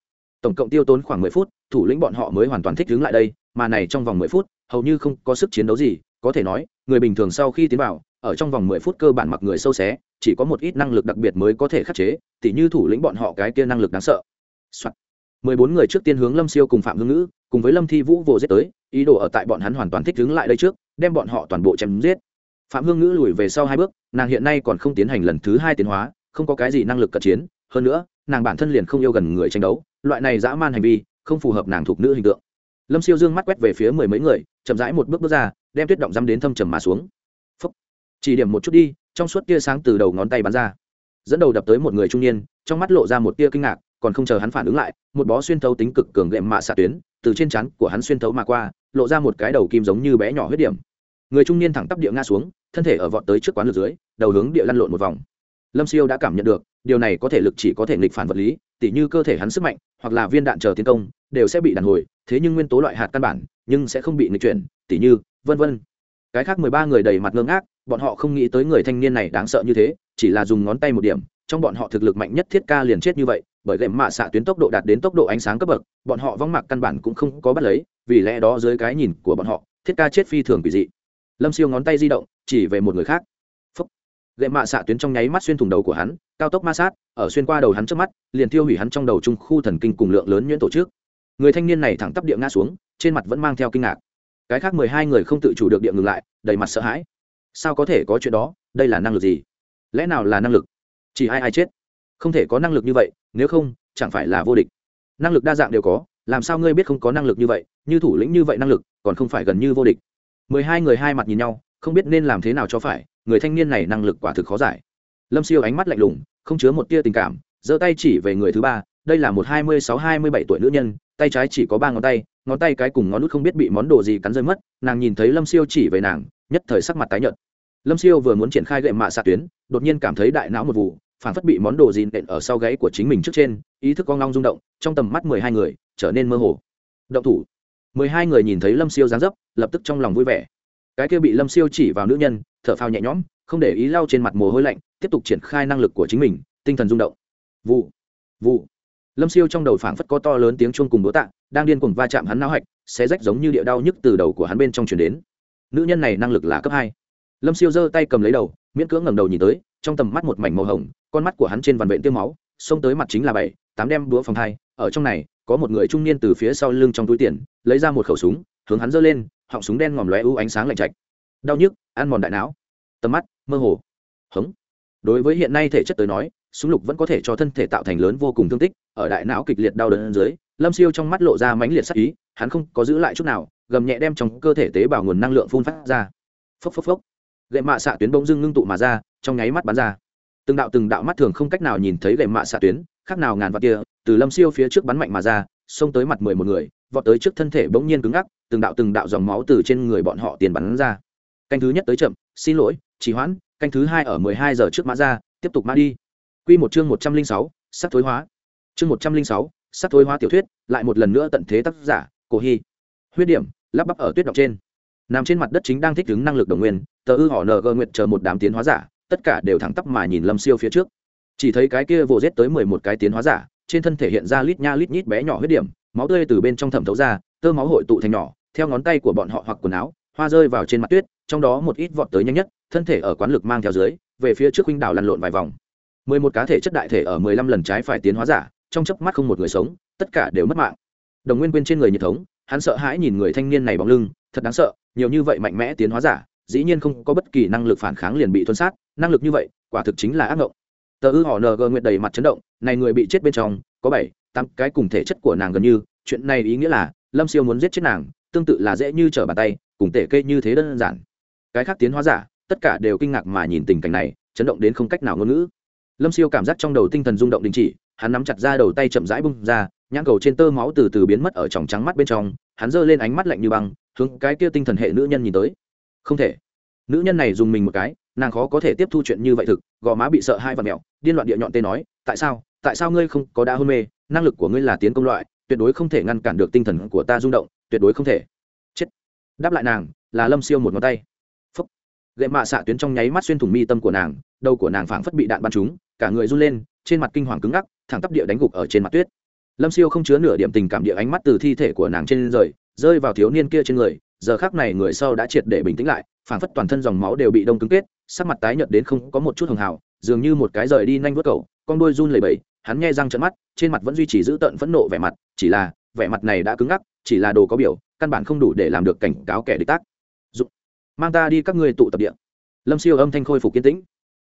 Tổng cộng tiêu tốn khoảng mười phút, thủ lĩnh bọn họ mới hoàn toàn thích đứng lại đây, mà này trong vòng mười phút, hầu như không có sức chiến đấu gì có thể nói, người bình thường sau khi tiến vào, ở trong vòng mười phút cơ bản mặc người sâu xé, chỉ có một ít năng lực đặc biệt mới có thể khắc chế, tỉ như thủ lĩnh bọn họ cái kia năng lực đáng sợ、Soạn. mười bốn người trước tiên hướng lâm siêu cùng phạm hương ngữ, cùng với lâm thi vũ vồ giết tới, ý đồ ở tại bọn hắn hoàn toàn thích đứng lại đây trước, đem bọn họ toàn bộ chém giết. Phạm hương ngữ lùi về sau hai bước, nàng hiện nay còn không tiến hành lần thứ hai tiến hóa, không có cái gì năng lực cận chiến, hơn nữa, nàng bản thân liền không yêu gần người tranh đấu, loại này dã man hành vi, không phù hợp nàng thuộc nữ hình tượng. Lâm siêu dương mắt quét về phía mười mấy người, chậm rãi một bước bước ra đem tuyết động dăm đến thâm trầm mà xuống. Phúc. chỉ điểm một chút đi, trong suốt tia sáng từ đầu ngón tay bắn ra. Dẫn đầu đập tới một người trung niên, trong mắt lộ ra một tia kinh ngạc, còn không chờ hắn phản ứng lại, một bó xuyên thấu tính cực cường gệm mạ xạ tuyến, từ trên chắn của hắn xuyên thấu mà qua, lộ ra một cái đầu kim giống như bé nhỏ huyết điểm. Người trung niên thẳng tắp địa ngã xuống, thân thể ở vọt tới trước quán lượt dưới, đầu hướng địa lăn lộn một vòng. Lâm siêu đã cảm nhận được, điều này có thể lực chỉ có thể nghịch phản vật lý, tỉ như cơ thể hắn sức mạnh, hoặc là viên đạn chờ tiến công, đều sẽ bị đàn hồi, thế nhưng nguyên tố loại hạt căn bản, nhưng sẽ không bị nghịch chuyển, tỉ như vân vân. Cái khác mười ba người đầy mặt ngơ ngác, bọn họ không nghĩ tới người thanh niên này đáng sợ như thế, chỉ là dùng ngón tay một điểm, trong bọn họ thực lực mạnh nhất thiết ca liền chết như vậy, bởi gệm mạ xạ tuyến tốc độ đạt đến tốc độ ánh sáng cấp bậc, bọn họ vong mạc căn bản cũng không có bắt lấy, vì lẽ đó dưới cái nhìn của bọn họ, thiết ca chết phi thường kỳ dị. Lâm siêu ngón tay di động, chỉ về một người khác. Phấp gệm mạ xạ tuyến trong nháy mắt xuyên thủng đầu của hắn, cao tốc ma sát, ở xuyên qua đầu hắn trước mắt, liền tiêu hủy hắn trong đầu trung khu thần kinh cùng lượng lớn nhuyễn tổ chức. Người thanh niên này thẳng tắp địa ngã xuống, trên mặt vẫn mang theo kinh ngạc cái khác mười hai người không tự chủ được địa ngừng lại, đầy mặt sợ hãi. Sao có thể có chuyện đó? Đây là năng lực gì? Lẽ nào là năng lực? Chỉ ai ai chết? Không thể có năng lực như vậy, nếu không, chẳng phải là vô địch. Năng lực đa dạng đều có, làm sao ngươi biết không có năng lực như vậy? Như thủ lĩnh như vậy năng lực, còn không phải gần như vô địch. Mười hai người hai mặt nhìn nhau, không biết nên làm thế nào cho phải, người thanh niên này năng lực quả thực khó giải. Lâm siêu ánh mắt lạnh lùng, không chứa một tia tình cảm, giơ tay chỉ về người thứ ba, đây là một hai mươi sáu hai mươi bảy tuổi nữ nhân tay trái chỉ có ba ngón tay ngón tay cái cùng ngón nút không biết bị món đồ gì cắn rơi mất, nàng nhìn thấy lâm siêu chỉ về nàng, nhất thời sắc mặt tái nhợt. Lâm siêu vừa muốn triển khai gậy mạ xạ tuyến, đột nhiên cảm thấy đại não một vụ, phản phất bị món đồ gì nện ở sau gáy của chính mình trước trên, ý thức con long rung động, trong tầm mắt mười hai người trở nên mơ hồ. Động thủ. Mười hai người nhìn thấy lâm siêu dáng dấp, lập tức trong lòng vui vẻ. Cái kia bị lâm siêu chỉ vào nữ nhân, thở phao nhẹ nhõm, không để ý lau trên mặt mồ hôi lạnh, tiếp tục triển khai năng lực của chính mình, tinh thần rung động. Vụ. Vụ lâm siêu trong đầu phảng phất có to lớn tiếng chuông cùng đũa tạ, đang điên cuồng va chạm hắn não hạch, xé rách giống như địa đau nhức từ đầu của hắn bên trong chuyển đến. Nữ nhân này năng lực là cấp hai. Lâm siêu giơ tay cầm lấy đầu, miễn cưỡng ngẩng đầu nhìn tới, trong tầm mắt một mảnh màu hồng, con mắt của hắn trên vằn vện tiêu máu, xông tới mặt chính là bảy, tám đem đũa phòng hai, ở trong này, có một người trung niên từ phía sau lưng trong túi tiền, lấy ra một khẩu súng, hướng hắn giơ lên, họng súng đen ngòm lóe ưu ánh sáng lạnh chạch đau nhức, ăn mòn đại não. Tầm mắt, mơ hồ. Hống. Đối với hiện nay thể chất tới nói súng lục vẫn có thể cho thân thể tạo thành lớn vô cùng thương tích, ở đại não kịch liệt đau đớn dưới, lâm siêu trong mắt lộ ra mãnh liệt sắc ý, hắn không có giữ lại chút nào, gầm nhẹ đem trong cơ thể tế bào nguồn năng lượng phun phát ra. Phốc phốc phốc. Gậy mạ xạ tuyến bỗng dưng ngưng tụ mà ra, trong nháy mắt bắn ra. Từng đạo từng đạo mắt thường không cách nào nhìn thấy gậy mạ xạ tuyến, khác nào ngàn vạn kia, từ lâm siêu phía trước bắn mạnh mà ra, xông tới mặt mười một người, vọt tới trước thân thể bỗng nhiên cứng ngắc, từng đạo từng đạo dòng máu từ trên người bọn họ tiền bắn ra. Canh thứ nhất tới chậm, xin lỗi, trì hoãn, canh thứ hai ở mười hai giờ trước mã ra, tiếp tục mã đi. Quy một chương một trăm linh sáu thối hóa. Chương một trăm linh sáu thối hóa tiểu thuyết, lại một lần nữa tận thế tác giả, cổ hy. Huyết điểm, lắp bắp ở tuyết động trên. Nằm trên mặt đất chính đang thích ứng năng lực đồng nguyên, tờ ư họ ng nguyện chờ một đám tiến hóa giả, tất cả đều thẳng tắp mà nhìn lâm siêu phía trước. Chỉ thấy cái kia vồ giết tới mười một cái tiến hóa giả, trên thân thể hiện ra lít nha lít nhít bé nhỏ huyết điểm, máu tươi từ bên trong thẩm thấu ra, tơ máu hội tụ thành nhỏ, theo ngón tay của bọn họ hoặc quần áo, hoa rơi vào trên mặt tuyết, trong đó một ít vọt tới nhanh nhất, thân thể ở quán lực mang theo dưới, về phía trước huynh đảo lăn lộn vài vòng mười một cá thể chất đại thể ở mười lăm lần trái phải tiến hóa giả, trong chớp mắt không một người sống, tất cả đều mất mạng. Đồng nguyên quên trên người nhiệt thống, hắn sợ hãi nhìn người thanh niên này bóng lưng, thật đáng sợ, nhiều như vậy mạnh mẽ tiến hóa giả, dĩ nhiên không có bất kỳ năng lực phản kháng liền bị thuần sát, năng lực như vậy, quả thực chính là ác ngộng. Tờ ư họ ng nguyện đầy mặt chấn động, này người bị chết bên trong, có bảy, tám cái cùng thể chất của nàng gần như, chuyện này ý nghĩa là, lâm siêu muốn giết chết nàng, tương tự là dễ như trở bàn tay, cùng tể kê như thế đơn giản. Cái khác tiến hóa giả, tất cả đều kinh ngạc mà nhìn tình cảnh này, chấn động đến không cách nào ngôn ngữ lâm siêu cảm giác trong đầu tinh thần rung động đình chỉ, hắn nắm chặt ra đầu tay chậm rãi bung ra, nhãn cầu trên tơ máu từ từ biến mất ở tròng trắng mắt bên trong, hắn giơ lên ánh mắt lạnh như băng, hướng cái kia tinh thần hệ nữ nhân nhìn tới. Không thể. Nữ nhân này dùng mình một cái, nàng khó có thể tiếp thu chuyện như vậy thực, gò má bị sợ hai và mẹo, điên loạn địa nhọn tên nói, tại sao? Tại sao ngươi không có đã hôn mê? Năng lực của ngươi là tiến công loại, tuyệt đối không thể ngăn cản được tinh thần của ta rung động, tuyệt đối không thể. Chết. Đáp lại nàng, là lâm siêu một ngón tay gậy mạ xạ tuyến trong nháy mắt xuyên thủng mi tâm của nàng, đầu của nàng phảng phất bị đạn bắn trúng, cả người run lên, trên mặt kinh hoàng cứng ngắc, thẳng tắp địa đánh gục ở trên mặt tuyết. Lâm siêu không chứa nửa điểm tình cảm địa ánh mắt từ thi thể của nàng trên rời, rơi vào thiếu niên kia trên người, giờ khác này người sau đã triệt để bình tĩnh lại, phảng phất toàn thân dòng máu đều bị đông cứng kết, sắc mặt tái nhợt đến không có một chút hường hào, dường như một cái rời đi nhanh vớt cầu, con đôi run lẩy bẩy, hắn nghe răng trận mắt, trên mặt vẫn duy trì giữ tợn phẫn nộ vẻ mặt, chỉ là, vẻ mặt này đã cứng ngắc, chỉ là đồ có biểu, căn bản không đủ để làm được cảnh cáo kẻ địch tác mang ta đi các ngươi tụ tập địa. Lâm siêu âm thanh khôi phục kiên tĩnh.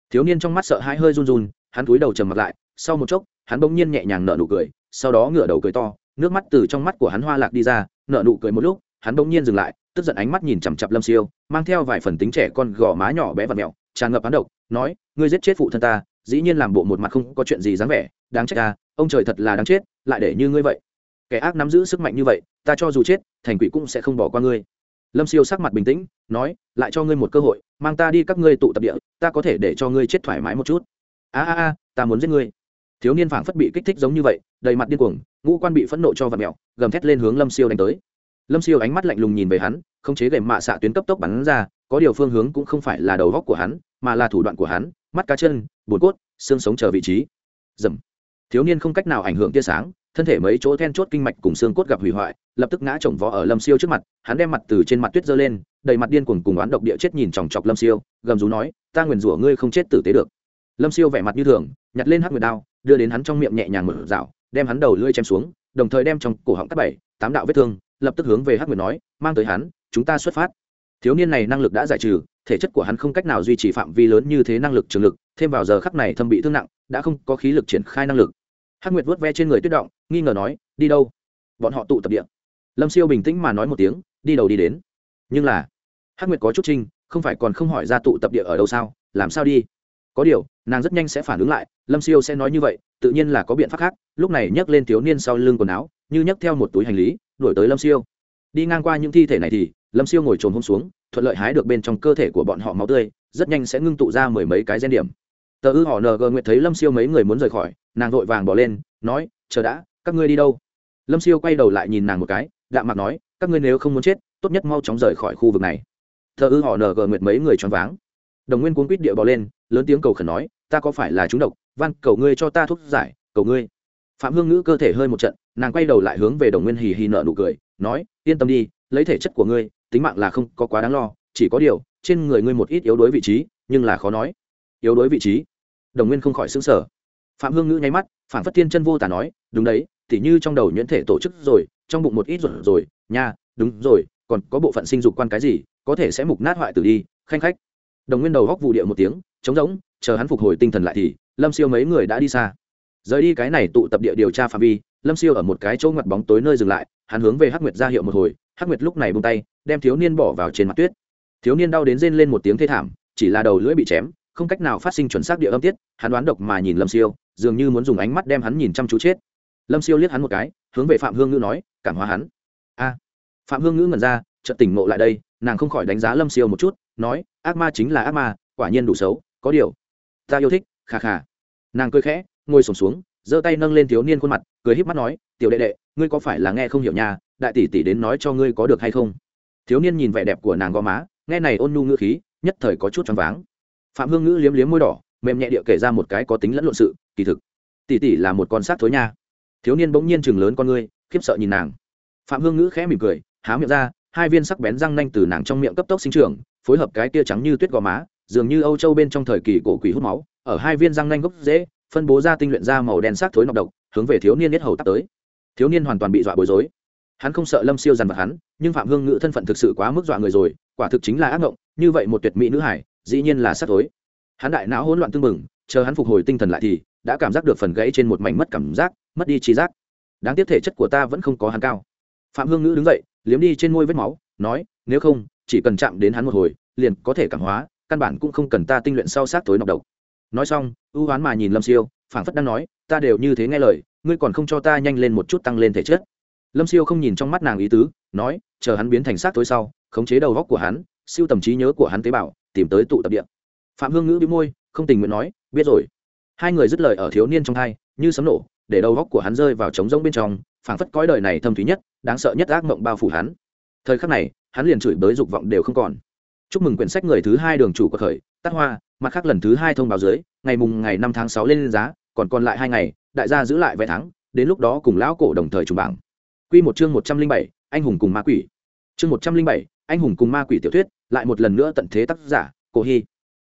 Thiếu niên trong mắt sợ hãi hơi run run, hắn cúi đầu trầm mặt lại, sau một chốc, hắn bỗng nhiên nhẹ nhàng nở nụ cười, sau đó ngửa đầu cười to, nước mắt từ trong mắt của hắn hoa lạc đi ra, nở nụ cười một lúc, hắn bỗng nhiên dừng lại, tức giận ánh mắt nhìn chằm chặp lâm siêu, mang theo vài phần tính trẻ con gò má nhỏ bé và mẹo, tràn ngập hắn độc, nói, ngươi giết chết phụ thân ta, dĩ nhiên làm bộ một mặt không có chuyện gì dáng vẻ, đáng trách ta, ông trời thật là đáng chết, lại để như ngươi vậy. Kẻ ác nắm giữ sức mạnh như vậy, ta cho dù chết, thành quỷ cũng sẽ không bỏ qua ngươi lâm siêu sắc mặt bình tĩnh, nói, lại cho ngươi một cơ hội, mang ta đi các ngươi tụ tập địa, ta có thể để cho ngươi chết thoải mái một chút. A a a, ta muốn giết ngươi. Thiếu niên phảng phất bị kích thích giống như vậy, đầy mặt điên cuồng, ngũ quan bị phẫn nộ cho vật mẹo gầm thét lên hướng lâm siêu đánh tới. Lâm siêu ánh mắt lạnh lùng nhìn về hắn, không chế gệm mạ xạ tuyến cấp tốc bắn ra, có điều phương hướng cũng không phải là đầu góc của hắn, mà là thủ đoạn của hắn, mắt cá chân bồn cốt, xương sống chờ vị trí. Dầm thiếu niên không cách nào ảnh hưởng tia sáng thân thể mấy chỗ then chốt kinh mạch cùng xương cốt gặp hủy hoại, lập tức ngã chồng vó ở lâm siêu trước mặt, hắn đem mặt từ trên mặt tuyết giơ lên, đầy mặt điên cuồng cùng oán độc địa chết nhìn chòng chọc lâm siêu, gầm rú nói, ta nguyền rủa ngươi không chết tử tế được. Lâm siêu vẻ mặt như thường, nhặt lên hắc nguyệt đao, đưa đến hắn trong miệng nhẹ nhàng một dạo đem hắn đầu lưỡi chém xuống, đồng thời đem trong cổ họng cắt bảy, tám đạo vết thương, lập tức hướng về hắc nguyệt nói, mang tới hắn, chúng ta xuất phát. Thiếu niên này năng lực đã giải trừ, thể chất của hắn không cách nào duy trì phạm vi lớn như thế năng lực trường lực, thêm vào giờ khắc này thâm bị thương nặng, đã không có khí lực triển khai năng lực hắc nguyệt vớt ve trên người tuyết động, nghi ngờ nói, đi đâu? Bọn họ tụ tập điện lâm siêu bình tĩnh mà nói một tiếng, đi đầu đi đến. Nhưng là hắc nguyệt có chút trinh không phải còn không hỏi ra tụ tập địa ở đâu sao, làm sao đi? Có điều, nàng rất nhanh sẽ phản ứng lại, lâm siêu sẽ nói như vậy, tự nhiên là có biện pháp khác, lúc này nhấc lên thiếu niên sau lưng quần áo, như nhấc theo một túi hành lý, đuổi tới lâm siêu. Đi ngang qua những thi thể này thì, lâm siêu ngồi trồn hôm xuống, thuận lợi hái được bên trong cơ thể của bọn họ máu tươi, rất nhanh sẽ ngưng tụ ra mười mấy cái gen điểm. Tờ ư họ ng nguyện thấy lâm siêu mấy người muốn rời khỏi nàng vội vàng bỏ lên, nói, chờ đã, các ngươi đi đâu? Lâm siêu quay đầu lại nhìn nàng một cái, đạm mặt nói, các ngươi nếu không muốn chết, tốt nhất mau chóng rời khỏi khu vực này. Thợ ư họ ng nguyệt mấy người choáng váng. Đồng nguyên cuốn quýt địa bỏ lên, lớn tiếng cầu khẩn nói, ta có phải là chúng độc? Van, cầu ngươi cho ta thuốc giải, cầu ngươi. Phạm hương ngữ cơ thể hơi một trận, nàng quay đầu lại hướng về đồng nguyên hì hì nợ nụ cười, nói, yên tâm đi, lấy thể chất của ngươi, tính mạng là không có quá đáng lo, chỉ có điều, trên người ngươi một ít yếu đuối vị trí, nhưng là khó nói. Yếu đuối vị trí? Đồng nguyên không khỏi xứng sở phạm hương ngữ nháy mắt phản phất tiên chân vô tả nói, đúng đấy, tỉ như trong đầu nhuyễn thể tổ chức rồi, trong bụng một ít rồi rồi, nha, đúng rồi, còn có bộ phận sinh dục quan cái gì, có thể sẽ mục nát hoại tử đi, khanh khách. Đồng nguyên đầu góc vụ địa một tiếng, trống rỗng, chờ hắn phục hồi tinh thần lại thì, lâm siêu mấy người đã đi xa. Rời đi cái này tụ tập địa điều tra phạm vi, lâm siêu ở một cái chỗ ngoặt bóng tối nơi dừng lại, hắn hướng về hắc nguyệt ra hiệu một hồi, hắc nguyệt lúc này bung tay, đem thiếu niên bỏ vào trên mặt tuyết. Thiếu niên đau đến rên lên một tiếng thê thảm, chỉ là đầu lưỡi bị chém không cách nào phát sinh chuẩn xác địa âm tiết, hắn đoán độc mà nhìn lâm siêu, dường như muốn dùng ánh mắt đem hắn nhìn chăm chú chết. Lâm siêu liếc hắn một cái, hướng về phạm hương ngữ nói, cảm hóa hắn. A. Phạm hương ngữ ngẩn ra, chợt tỉnh ngộ lại đây, nàng không khỏi đánh giá lâm siêu một chút, nói, ác ma chính là ác ma, quả nhiên đủ xấu, có điều, ta yêu thích khà khà nàng cười khẽ, ngồi sổm xuống, giơ tay nâng lên thiếu niên khuôn mặt, cười híp mắt nói, tiểu đệ đệ, ngươi có phải là nghe không hiểu nhà, đại tỷ tỷ đến nói cho ngươi có được hay không? Thiếu niên nhìn vẻ đẹp của nàng gò má, nghe này ôn nhu ngữ khí, nhất thời có chút choáng váng phạm hương ngữ liếm liếm môi đỏ, mềm nhẹ địa kể ra một cái có tính lẫn lộn sự, kỳ thực, tỷ tỷ là một con sát thối nha. Thiếu niên bỗng nhiên chừng lớn con ngươi, khiếp sợ nhìn nàng. Phạm hương ngữ khẽ mỉm cười, há miệng ra, hai viên sắc bén răng nanh từ nàng trong miệng cấp tốc sinh trưởng, phối hợp cái tia trắng như tuyết gò má, dường như âu châu bên trong thời kỳ cổ quỷ hút máu, ở hai viên răng nanh gốc dễ phân bố ra tinh luyện ra màu đen sắc thối nọc độc, hướng về thiếu niên nhất hầu tắt tới. Thiếu niên hoàn toàn bị dọa bối rối. Hắn không sợ lâm siêu dằn vặt hắn, nhưng phạm hương ngữ thân phận thực sự quá mức dọa người rồi, quả thực chính là ác ngộng, như vậy một tuyệt mỹ nữ hải dĩ nhiên là sắc tối. Hắn đại não hỗn loạn tương mừng, chờ hắn phục hồi tinh thần lại thì đã cảm giác được phần gãy trên một mảnh mất cảm giác mất đi trí giác. Đáng tiếc thể chất của ta vẫn không có hắn cao. Phạm hương ngữ đứng dậy liếm đi trên môi vết máu nói nếu không chỉ cần chạm đến hắn một hồi liền có thể cảm hóa căn bản cũng không cần ta tinh luyện sau sát tối nọc độc. Nói xong ưu hoán mà nhìn lâm siêu phảng phất đang nói ta đều như thế nghe lời ngươi còn không cho ta nhanh lên một chút tăng lên thể chất. Lâm siêu không nhìn trong mắt nàng ý tứ nói chờ hắn biến thành sát tối sau khống chế đầu góc của hắn siêu tầm trí nhớ của hắn tế bào tìm tới tụ tập điện phạm hương ngữ bị môi, không tình nguyện nói, biết rồi. Hai người dứt lời ở thiếu niên trong thai, như sấm nổ, để đầu góc của hắn rơi vào trống rỗng bên trong, phảng phất cõi đời này thâm thúy nhất, đáng sợ nhất ác mộng bao phủ hắn. Thời khắc này, hắn liền chửi bới dục vọng đều không còn. Chúc mừng quyển sách người thứ hai đường chủ của khởi tắt hoa, mặt khác lần thứ hai thông báo dưới, ngày mùng ngày năm tháng sáu lên giá, còn còn lại hai ngày, đại gia giữ lại vé thắng, đến lúc đó cùng lão cổ đồng thời trùng bảng. Quy một chương một trăm linh bảy, anh hùng cùng ma quỷ. Chương một trăm linh bảy, anh hùng cùng ma quỷ tiểu thuyết lại một lần nữa tận thế tác giả cổ hy.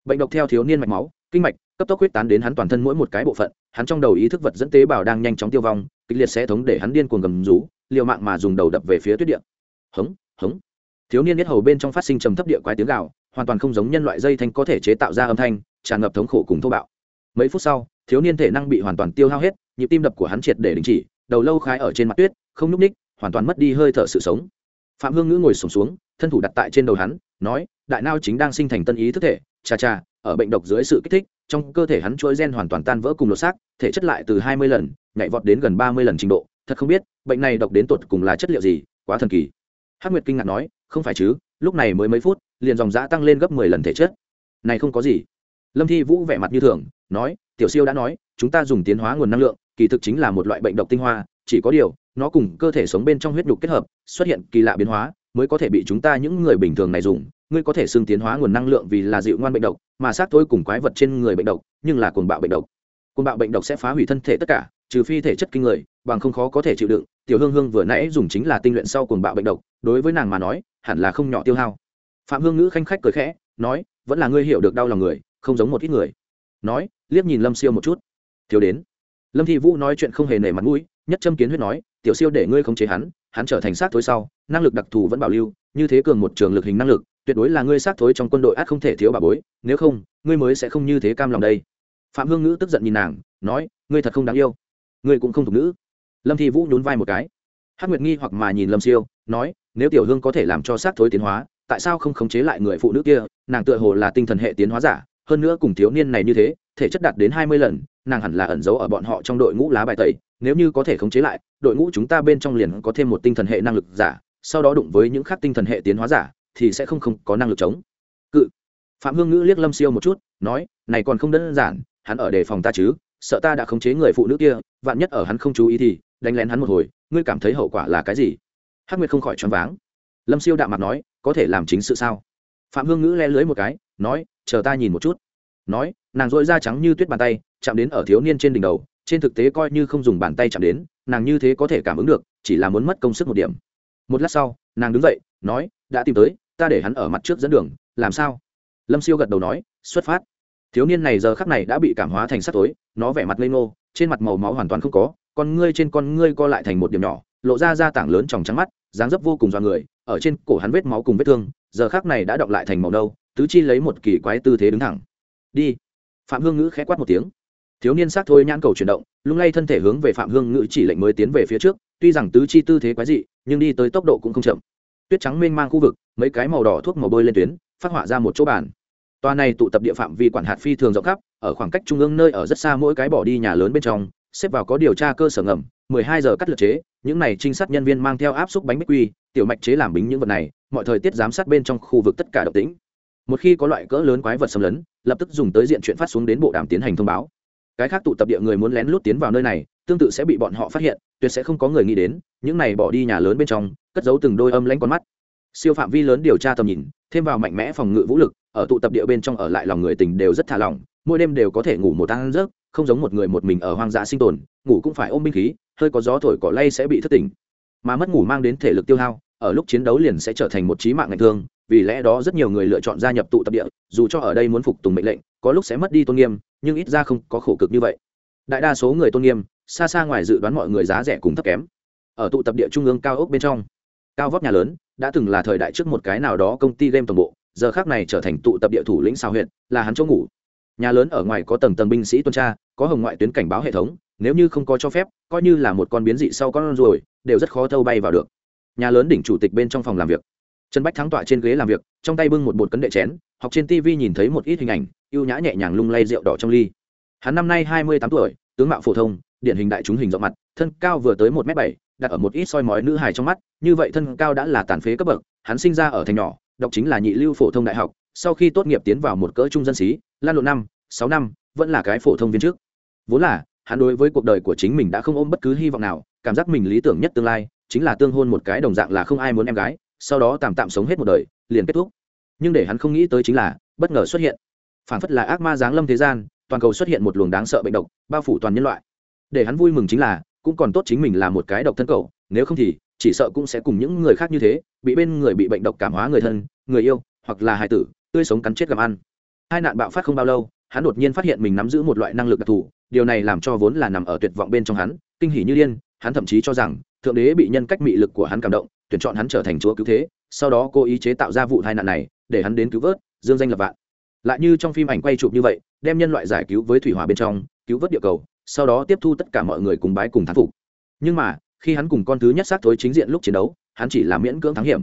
Bệnh độc theo thiếu niên mạch máu kinh mạch cấp tốc huyết tán đến hắn toàn thân mỗi một cái bộ phận hắn trong đầu ý thức vật dẫn tế bào đang nhanh chóng tiêu vong kịch liệt sẽ thống để hắn điên cuồng gầm rú liều mạng mà dùng đầu đập về phía tuyết địa. Hống hống. Thiếu niên nhất hầu bên trong phát sinh trầm thấp địa quái tiếng gào hoàn toàn không giống nhân loại dây thanh có thể chế tạo ra âm thanh tràn ngập thống khổ cùng thô bạo. Mấy phút sau thiếu niên thể năng bị hoàn toàn tiêu hao hết nhịp tim đập của hắn triệt để đình chỉ đầu lâu khai ở trên mặt tuyết không nhúc ních hoàn toàn mất đi hơi thở sự sống. Phạm hương ngữ ngồi sùng xuống, xuống thân thủ đặt tại trên đầu hắn nói, đại nao chính đang sinh thành tân ý thức thể cha cha ở bệnh độc dưới sự kích thích, trong cơ thể hắn chuỗi gen hoàn toàn tan vỡ cùng lột xác, thể chất lại từ hai mươi lần, nhảy vọt đến gần ba mươi lần trình độ. Thật không biết, bệnh này độc đến tột cùng là chất liệu gì, quá thần kỳ. Hắc nguyệt kinh ngạc nói, không phải chứ, lúc này mới mấy phút, liền dòng giã tăng lên gấp mười lần thể chất. Này không có gì. Lâm thi vũ vẻ mặt như thường, nói, tiểu siêu đã nói, chúng ta dùng tiến hóa nguồn năng lượng, kỳ thực chính là một loại bệnh độc tinh hoa, chỉ có điều, nó cùng cơ thể sống bên trong huyết nhục kết hợp, xuất hiện kỳ lạ biến hóa mới có thể bị chúng ta những người bình thường này dùng. Ngươi có thể xưng tiến hóa nguồn năng lượng vì là dịu ngoan bệnh độc, mà xác thôi cùng quái vật trên người bệnh độc, nhưng là cuồng bạo bệnh độc. Cuồng bạo bệnh độc sẽ phá hủy thân thể tất cả, trừ phi thể chất kinh người, bằng không khó có thể chịu đựng. Tiểu hương hương vừa nãy dùng chính là tinh luyện sau cuồng bạo bệnh độc, đối với nàng mà nói, hẳn là không nhỏ tiêu hao. Phạm hương ngữ khanh khách cười khẽ, nói, vẫn là ngươi hiểu được đau lòng người, không giống một ít người. Nói, liếc nhìn lâm siêu một chút. Thiếu đến. Lâm thị vũ nói chuyện không hề nể mặt mũi, nhất châm kiến huyết nói tiểu siêu để ngươi không chế hắn hắn trở thành xác thối sau, năng lực đặc thù vẫn bảo lưu, như thế cường một trường lực hình năng lực, tuyệt đối là ngươi xác thối trong quân đội át không thể thiếu bà bối, nếu không, ngươi mới sẽ không như thế cam lòng đây. Phạm hương ngữ tức giận nhìn nàng, nói, ngươi thật không đáng yêu. Ngươi cũng không thuộc nữ. Lâm thị vũ nhún vai một cái. Hắc nguyệt nghi hoặc mà nhìn lâm siêu, nói, nếu tiểu hương có thể làm cho xác thối tiến hóa, tại sao không khống chế lại người phụ nữ kia? Nàng tựa hồ là tinh thần hệ tiến hóa giả, hơn nữa cùng thiếu niên này như thế, thể chất đạt đến hai mươi lần, nàng hẳn là ẩn giấu ở bọn họ trong đội ngũ lá bài tẩy nếu như có thể khống chế lại, đội ngũ chúng ta bên trong liền có thêm một tinh thần hệ năng lực giả, sau đó đụng với những khác tinh thần hệ tiến hóa giả, thì sẽ không không có năng lực chống. Cự. Phạm hương ngữ liếc lâm siêu một chút, nói, này còn không đơn giản, hắn ở đề phòng ta chứ, sợ ta đã khống chế người phụ nữ kia, vạn nhất ở hắn không chú ý thì, đánh lén hắn một hồi, ngươi cảm thấy hậu quả là cái gì? Hắc nguyệt không khỏi choáng váng. Lâm siêu đạm mặt nói, có thể làm chính sự sao? Phạm hương ngữ le lưới một cái, nói, chờ ta nhìn một chút. Nói, nàng dội da trắng như tuyết bàn tay, chạm đến ở thiếu niên trên đỉnh đầu trên thực tế coi như không dùng bàn tay chạm đến, nàng như thế có thể cảm ứng được, chỉ là muốn mất công sức một điểm. Một lát sau, nàng đứng dậy, nói, đã tìm tới, ta để hắn ở mặt trước dẫn đường, làm sao? Lâm siêu gật đầu nói, xuất phát. Thiếu niên này giờ khắc này đã bị cảm hóa thành sắc tối nó vẻ mặt ngây ngô, trên mặt màu máu hoàn toàn không có, con ngươi trên con ngươi co lại thành một điểm nhỏ, lộ ra da tảng lớn tròng trắng mắt, dáng dấp vô cùng dọa người, ở trên cổ hắn vết máu cùng vết thương, giờ khắc này đã đọng lại thành màu nâu, tứ chi lấy một kỳ quái tư thế đứng thẳng. Đi. Phạm hương ngữ khẽ quát một tiếng thiếu niên xác thôi nhãn cầu chuyển động, lung lay thân thể hướng về phạm hương ngữ chỉ lệnh mới tiến về phía trước, tuy rằng tứ chi tư thế quái dị, nhưng đi tới tốc độ cũng không chậm. Tuyết trắng mênh mang khu vực, mấy cái màu đỏ thuốc màu bơi lên tuyến, phát họa ra một chỗ bàn. Toa này tụ tập địa phạm vi quản hạt phi thường rộng khắp, ở khoảng cách trung ương nơi ở rất xa mỗi cái bỏ đi nhà lớn bên trong, xếp vào có điều tra cơ sở ngầm 12 giờ cắt lượt chế, những này trinh sát nhân viên mang theo áp xúc bánh bích quy, tiểu mạch chế làm bính những vật này, mọi thời tiết giám sát bên trong khu vực tất cả độc tính một khi có loại cỡ lớn quái vật xâm lấn, lập tức dùng tới diện chuyện phát xuống đến bộ đàm tiến hành thông báo cái khác tụ tập địa người muốn lén lút tiến vào nơi này, tương tự sẽ bị bọn họ phát hiện, tuyệt sẽ không có người nghĩ đến, những này bỏ đi nhà lớn bên trong, cất giấu từng đôi âm lãnh con mắt. Siêu phạm vi lớn điều tra tầm nhìn, thêm vào mạnh mẽ phòng ngự vũ lực, ở tụ tập địa bên trong ở lại lòng người tình đều rất thả lỏng, mỗi đêm đều có thể ngủ một tăng rớt không giống một người một mình ở hoang dã sinh tồn, ngủ cũng phải ôm binh khí, hơi có gió thổi cỏ lay sẽ bị thất tỉnh. Mà mất ngủ mang đến thể lực tiêu hao, ở lúc chiến đấu liền sẽ trở thành một trí mạng ngày thương, vì lẽ đó rất nhiều người lựa chọn gia nhập tụ tập địa, dù cho ở đây muốn phục tùng mệnh lệnh, có lúc sẽ mất đi tôn nghiêm nhưng ít ra không có khổ cực như vậy. Đại đa số người tôn nghiêm, xa xa ngoài dự đoán mọi người giá rẻ cùng thấp kém. Ở tụ tập địa trung ương cao ốc bên trong, cao vóc nhà lớn, đã từng là thời đại trước một cái nào đó công ty game toàn bộ, giờ khác này trở thành tụ tập địa thủ lĩnh sao huyện là hắn chỗ ngủ. Nhà lớn ở ngoài có tầng tầng binh sĩ tuần tra, có hồng ngoại tuyến cảnh báo hệ thống, nếu như không có cho phép, coi như là một con biến dị sau con ruồi, đều rất khó thâu bay vào được. Nhà lớn đỉnh chủ tịch bên trong phòng làm việc. Trần bách thắng tọa trên ghế làm việc, trong tay bưng một bột cấn đệ chén, học trên tv nhìn thấy một ít hình ảnh ưu nhã nhẹ nhàng lung lay rượu đỏ trong ly. Hắn năm nay hai mươi tám tuổi, tướng mạo phổ thông, điển hình đại chúng hình rộng mặt, thân cao vừa tới một m bảy, đặt ở một ít soi mói nữ hài trong mắt, như vậy thân cao đã là tàn phế cấp bậc, hắn sinh ra ở thành nhỏ đọc chính là nhị lưu phổ thông đại học, sau khi tốt nghiệp tiến vào một cỡ trung dân xí, lan lộn năm, sáu năm, vẫn là cái phổ thông viên trước. Vốn là, hắn đối với cuộc đời của chính mình đã không ôm bất cứ hy vọng nào, cảm giác mình lý tưởng nhất tương lai, chính là tương hôn một cái đồng dạng là không ai muốn em gái, sau đó tạm tạm sống hết một đời, liền kết thúc. Nhưng để hắn không nghĩ tới chính là, bất ngờ xuất hiện phản phất là ác ma giáng lâm thế gian, toàn cầu xuất hiện một luồng đáng sợ bệnh độc, bao phủ toàn nhân loại. Để hắn vui mừng chính là, cũng còn tốt chính mình là một cái độc thân cầu nếu không thì, chỉ sợ cũng sẽ cùng những người khác như thế, bị bên người bị bệnh độc cảm hóa người thân, người yêu, hoặc là hài tử, tươi sống cắn chết gặm ăn. Hai nạn bạo phát không bao lâu, hắn đột nhiên phát hiện mình nắm giữ một loại năng lực đặc thù, điều này làm cho vốn là nằm ở tuyệt vọng bên trong hắn, kinh hỉ như điên, hắn thậm chí cho rằng, thượng đế bị nhân cách mị lực của hắn cảm động, tuyển chọn hắn trở thành chúa cứu thế, sau đó cô ý chế tạo ra vụ tai nạn này, để hắn đến cứu vớt, dương danh lập vạn lại như trong phim ảnh quay chụp như vậy, đem nhân loại giải cứu với thủy hòa bên trong, cứu vớt địa cầu, sau đó tiếp thu tất cả mọi người cùng bái cùng thắng phục. Nhưng mà, khi hắn cùng con thứ nhất xác thối chính diện lúc chiến đấu, hắn chỉ là miễn cưỡng thắng hiểm.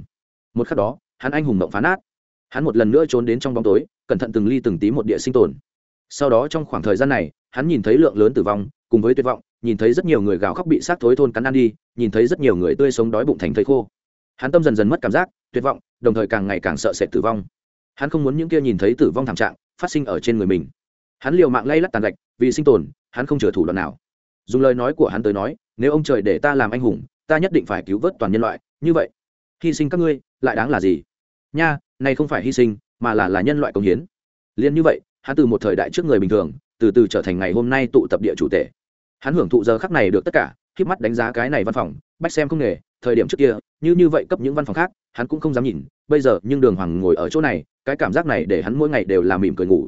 Một khắc đó, hắn anh hùng động phá nát. Hắn một lần nữa trốn đến trong bóng tối, cẩn thận từng ly từng tí một địa sinh tồn. Sau đó trong khoảng thời gian này, hắn nhìn thấy lượng lớn tử vong, cùng với tuyệt vọng, nhìn thấy rất nhiều người gào khóc bị xác thối thôn cắn ăn đi, nhìn thấy rất nhiều người tươi sống đói bụng thành thây khô. Hắn tâm dần dần mất cảm giác, tuyệt vọng, đồng thời càng ngày càng sợ sệt tử vong hắn không muốn những kia nhìn thấy tử vong thảm trạng phát sinh ở trên người mình. Hắn liều mạng lay lắt tàn gạch, vì sinh tồn, hắn không chừa thủ đoạn nào. Dùng lời nói của hắn tới nói, nếu ông trời để ta làm anh hùng, ta nhất định phải cứu vớt toàn nhân loại. Như vậy, hy sinh các ngươi lại đáng là gì? Nha, này không phải hy sinh, mà là là nhân loại công hiến. Liên như vậy, hắn từ một thời đại trước người bình thường, từ từ trở thành ngày hôm nay tụ tập địa chủ tể. Hắn hưởng thụ giờ khắc này được tất cả, khiếp mắt đánh giá cái này văn phòng, bách xem không nghề, thời điểm trước kia, như như vậy cấp những văn phòng khác, hắn cũng không dám nhìn, bây giờ nhưng đường hoàng ngồi ở chỗ này cái cảm giác này để hắn mỗi ngày đều làm mỉm cười ngủ.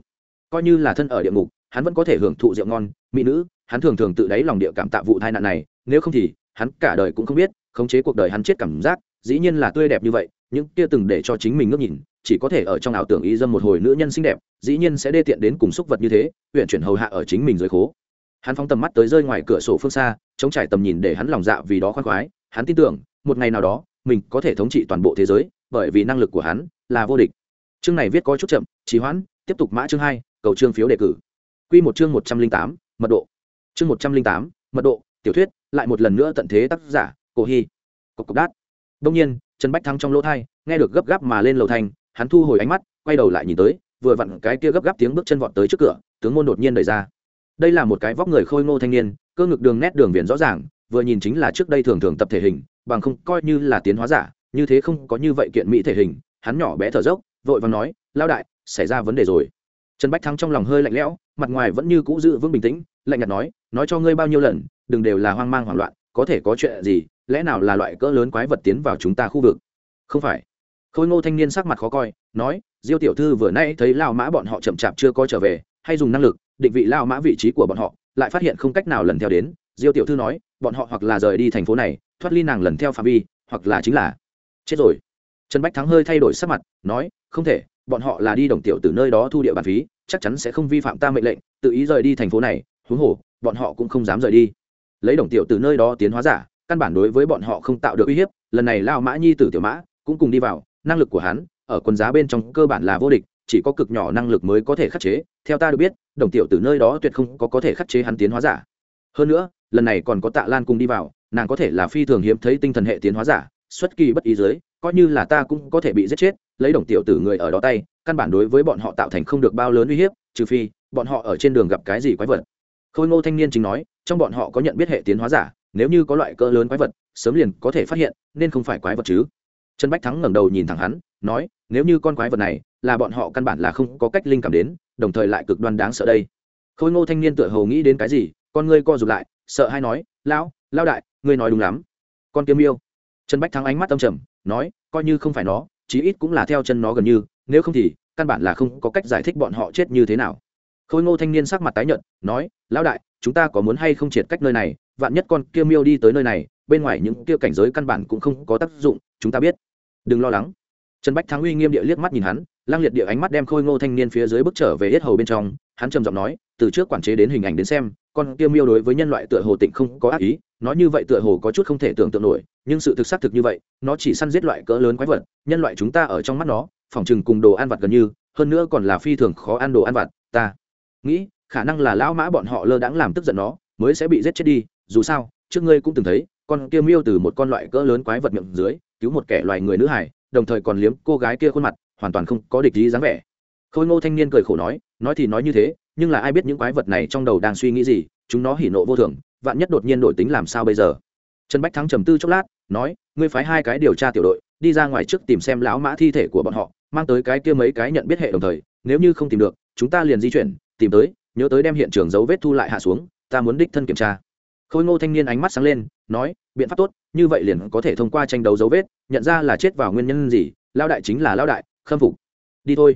Coi như là thân ở địa ngục, hắn vẫn có thể hưởng thụ rượu ngon, mỹ nữ, hắn thường thường tự đáy lòng địa cảm tạ vụ tai nạn này, nếu không thì, hắn cả đời cũng không biết, khống chế cuộc đời hắn chết cảm giác, dĩ nhiên là tươi đẹp như vậy, những kia từng để cho chính mình ngước nhìn, chỉ có thể ở trong ảo tưởng ý dâm một hồi nữ nhân xinh đẹp, dĩ nhiên sẽ đê tiện đến cùng xúc vật như thế huyện chuyển hầu hạ ở chính mình dưới khố. Hắn phóng tầm mắt tới rơi ngoài cửa sổ phương xa, chống trải tầm nhìn để hắn lòng dạ vì đó khoan khoái, hắn tin tưởng, một ngày nào đó, mình có thể thống trị toàn bộ thế giới, bởi vì năng lực của hắn là vô địch chương này viết có chút chậm, trì hoãn, tiếp tục mã chương hai, cầu chương phiếu đề cử. Q một chương một trăm linh tám, mật độ. Chương một trăm linh tám, mật độ, tiểu thuyết, lại một lần nữa tận thế tác giả, cổ hy. Cộc cộc đát. Đông nhiên, trần bách thắng trong lỗ thai, nghe được gấp gáp mà lên lầu thành, hắn thu hồi ánh mắt, quay đầu lại nhìn tới, vừa vặn cái kia gấp gáp tiếng bước chân vọt tới trước cửa, tướng môn đột nhiên đẩy ra. Đây là một cái vóc người khôi ngô thanh niên, cơ ngực đường nét đường viền rõ ràng, vừa nhìn chính là trước đây thường thường tập thể hình, bằng không coi như là tiến hóa giả, như thế không có như vậy kiện mỹ thể hình, hắn nhỏ bé thở dốc vội vàng nói lao đại, xảy ra vấn đề rồi. Trần bách thắng trong lòng hơi lạnh lẽo, mặt ngoài vẫn như cũ giữ vững bình tĩnh, lạnh nhạt nói nói cho ngươi bao nhiêu lần, đừng đều là hoang mang hoảng loạn, có thể có chuyện gì, lẽ nào là loại cỡ lớn quái vật tiến vào chúng ta khu vực? Không phải. Khôi ngô thanh niên sắc mặt khó coi, nói, diêu tiểu thư vừa nay thấy lao mã bọn họ chậm chạp chưa có trở về, hay dùng năng lực, định vị lao mã vị trí của bọn họ, lại phát hiện không cách nào lần theo đến. Diêu tiểu thư nói, bọn họ hoặc là rời đi thành phố này, thoát ly nàng lần theo phạm vi, hoặc là chính là chết rồi. Trần bách thắng hơi thay đổi sắc mặt, nói không thể, bọn họ là đi đồng tiểu từ nơi đó thu địa bàn phí, chắc chắn sẽ không vi phạm ta mệnh lệnh, tự ý rời đi thành phố này, huống hồ, bọn họ cũng không dám rời đi. Lấy đồng tiểu từ nơi đó tiến hóa giả, căn bản đối với bọn họ không tạo được uy hiếp, lần này lao mã nhi tử tiểu mã cũng cùng đi vào, năng lực của hắn ở quần giá bên trong cơ bản là vô địch, chỉ có cực nhỏ năng lực mới có thể khắc chế, theo ta được biết, đồng tiểu từ nơi đó tuyệt không có có thể khắc chế hắn tiến hóa giả. Hơn nữa, lần này còn có tạ lan cùng đi vào, nàng có thể là phi thường hiếm thấy tinh thần hệ tiến hóa giả, xuất kỳ bất ý dưới, coi như là ta cũng có thể bị giết chết lấy đồng tiểu tử người ở đó tay, căn bản đối với bọn họ tạo thành không được bao lớn uy hiếp, trừ phi, bọn họ ở trên đường gặp cái gì quái vật. Khôi ngô thanh niên chính nói, trong bọn họ có nhận biết hệ tiến hóa giả, nếu như có loại cỡ lớn quái vật, sớm liền có thể phát hiện, nên không phải quái vật chứ. Trần bách thắng ngẩng đầu nhìn thẳng hắn, nói, nếu như con quái vật này là bọn họ căn bản là không có cách linh cảm đến, đồng thời lại cực đoan đáng sợ đây. Khôi ngô thanh niên tựa hồ nghĩ đến cái gì, con ngươi co rụt lại, sợ hay nói, lão lao đại, ngươi nói đúng lắm. Con kiếm yêu. Trần bách thắng ánh mắt âm trầm, nói, coi như không phải nó chí ít cũng là theo chân nó gần như, nếu không thì, căn bản là không có cách giải thích bọn họ chết như thế nào. Khôi ngô thanh niên sắc mặt tái nhợt, nói, lão đại, chúng ta có muốn hay không triệt cách nơi này? Vạn nhất con kia miêu đi tới nơi này, bên ngoài những kia cảnh giới căn bản cũng không có tác dụng, chúng ta biết. Đừng lo lắng. Trần bách thắng uy nghiêm địa liếc mắt nhìn hắn, lang liệt địa ánh mắt đem khôi ngô thanh niên phía dưới bước trở về hết hầu bên trong. Hắn trầm giọng nói, từ trước quản chế đến hình ảnh đến xem con kia miêu đối với nhân loại tựa hồ tịnh không có ác ý, nói như vậy tựa hồ có chút không thể tưởng tượng nổi, nhưng sự thực xác thực như vậy, nó chỉ săn giết loại cỡ lớn quái vật, nhân loại chúng ta ở trong mắt nó, phòng chừng cùng đồ ăn vặt gần như, hơn nữa còn là phi thường khó ăn đồ ăn vặt, ta nghĩ, khả năng là lão mã bọn họ lơ đãng làm tức giận nó, mới sẽ bị giết chết đi, dù sao, trước ngươi cũng từng thấy, con kia miêu từ một con loại cỡ lớn quái vật miệng dưới, cứu một kẻ loài người nữ hải đồng thời còn liếm cô gái kia khuôn mặt, hoàn toàn không có địch ý dáng vẻ. Khôi ngô thanh niên cười khổ nói nói thì nói như thế nhưng là ai biết những quái vật này trong đầu đang suy nghĩ gì, chúng nó hỉ nộ vô thường, vạn nhất đột nhiên đổi tính làm sao bây giờ? Trần bách thắng trầm tư chốc lát, nói, ngươi phái hai cái điều tra tiểu đội, đi ra ngoài trước tìm xem lão mã thi thể của bọn họ, mang tới cái kia mấy cái nhận biết hệ đồng thời, nếu như không tìm được, chúng ta liền di chuyển, tìm tới, nhớ tới đem hiện trường dấu vết thu lại hạ xuống, ta muốn đích thân kiểm tra. Khôi ngô thanh niên ánh mắt sáng lên, nói, biện pháp tốt, như vậy liền có thể thông qua tranh đấu dấu vết, nhận ra là chết vào nguyên nhân gì lao đại chính là lao đại, khâm phục. Đi thôi.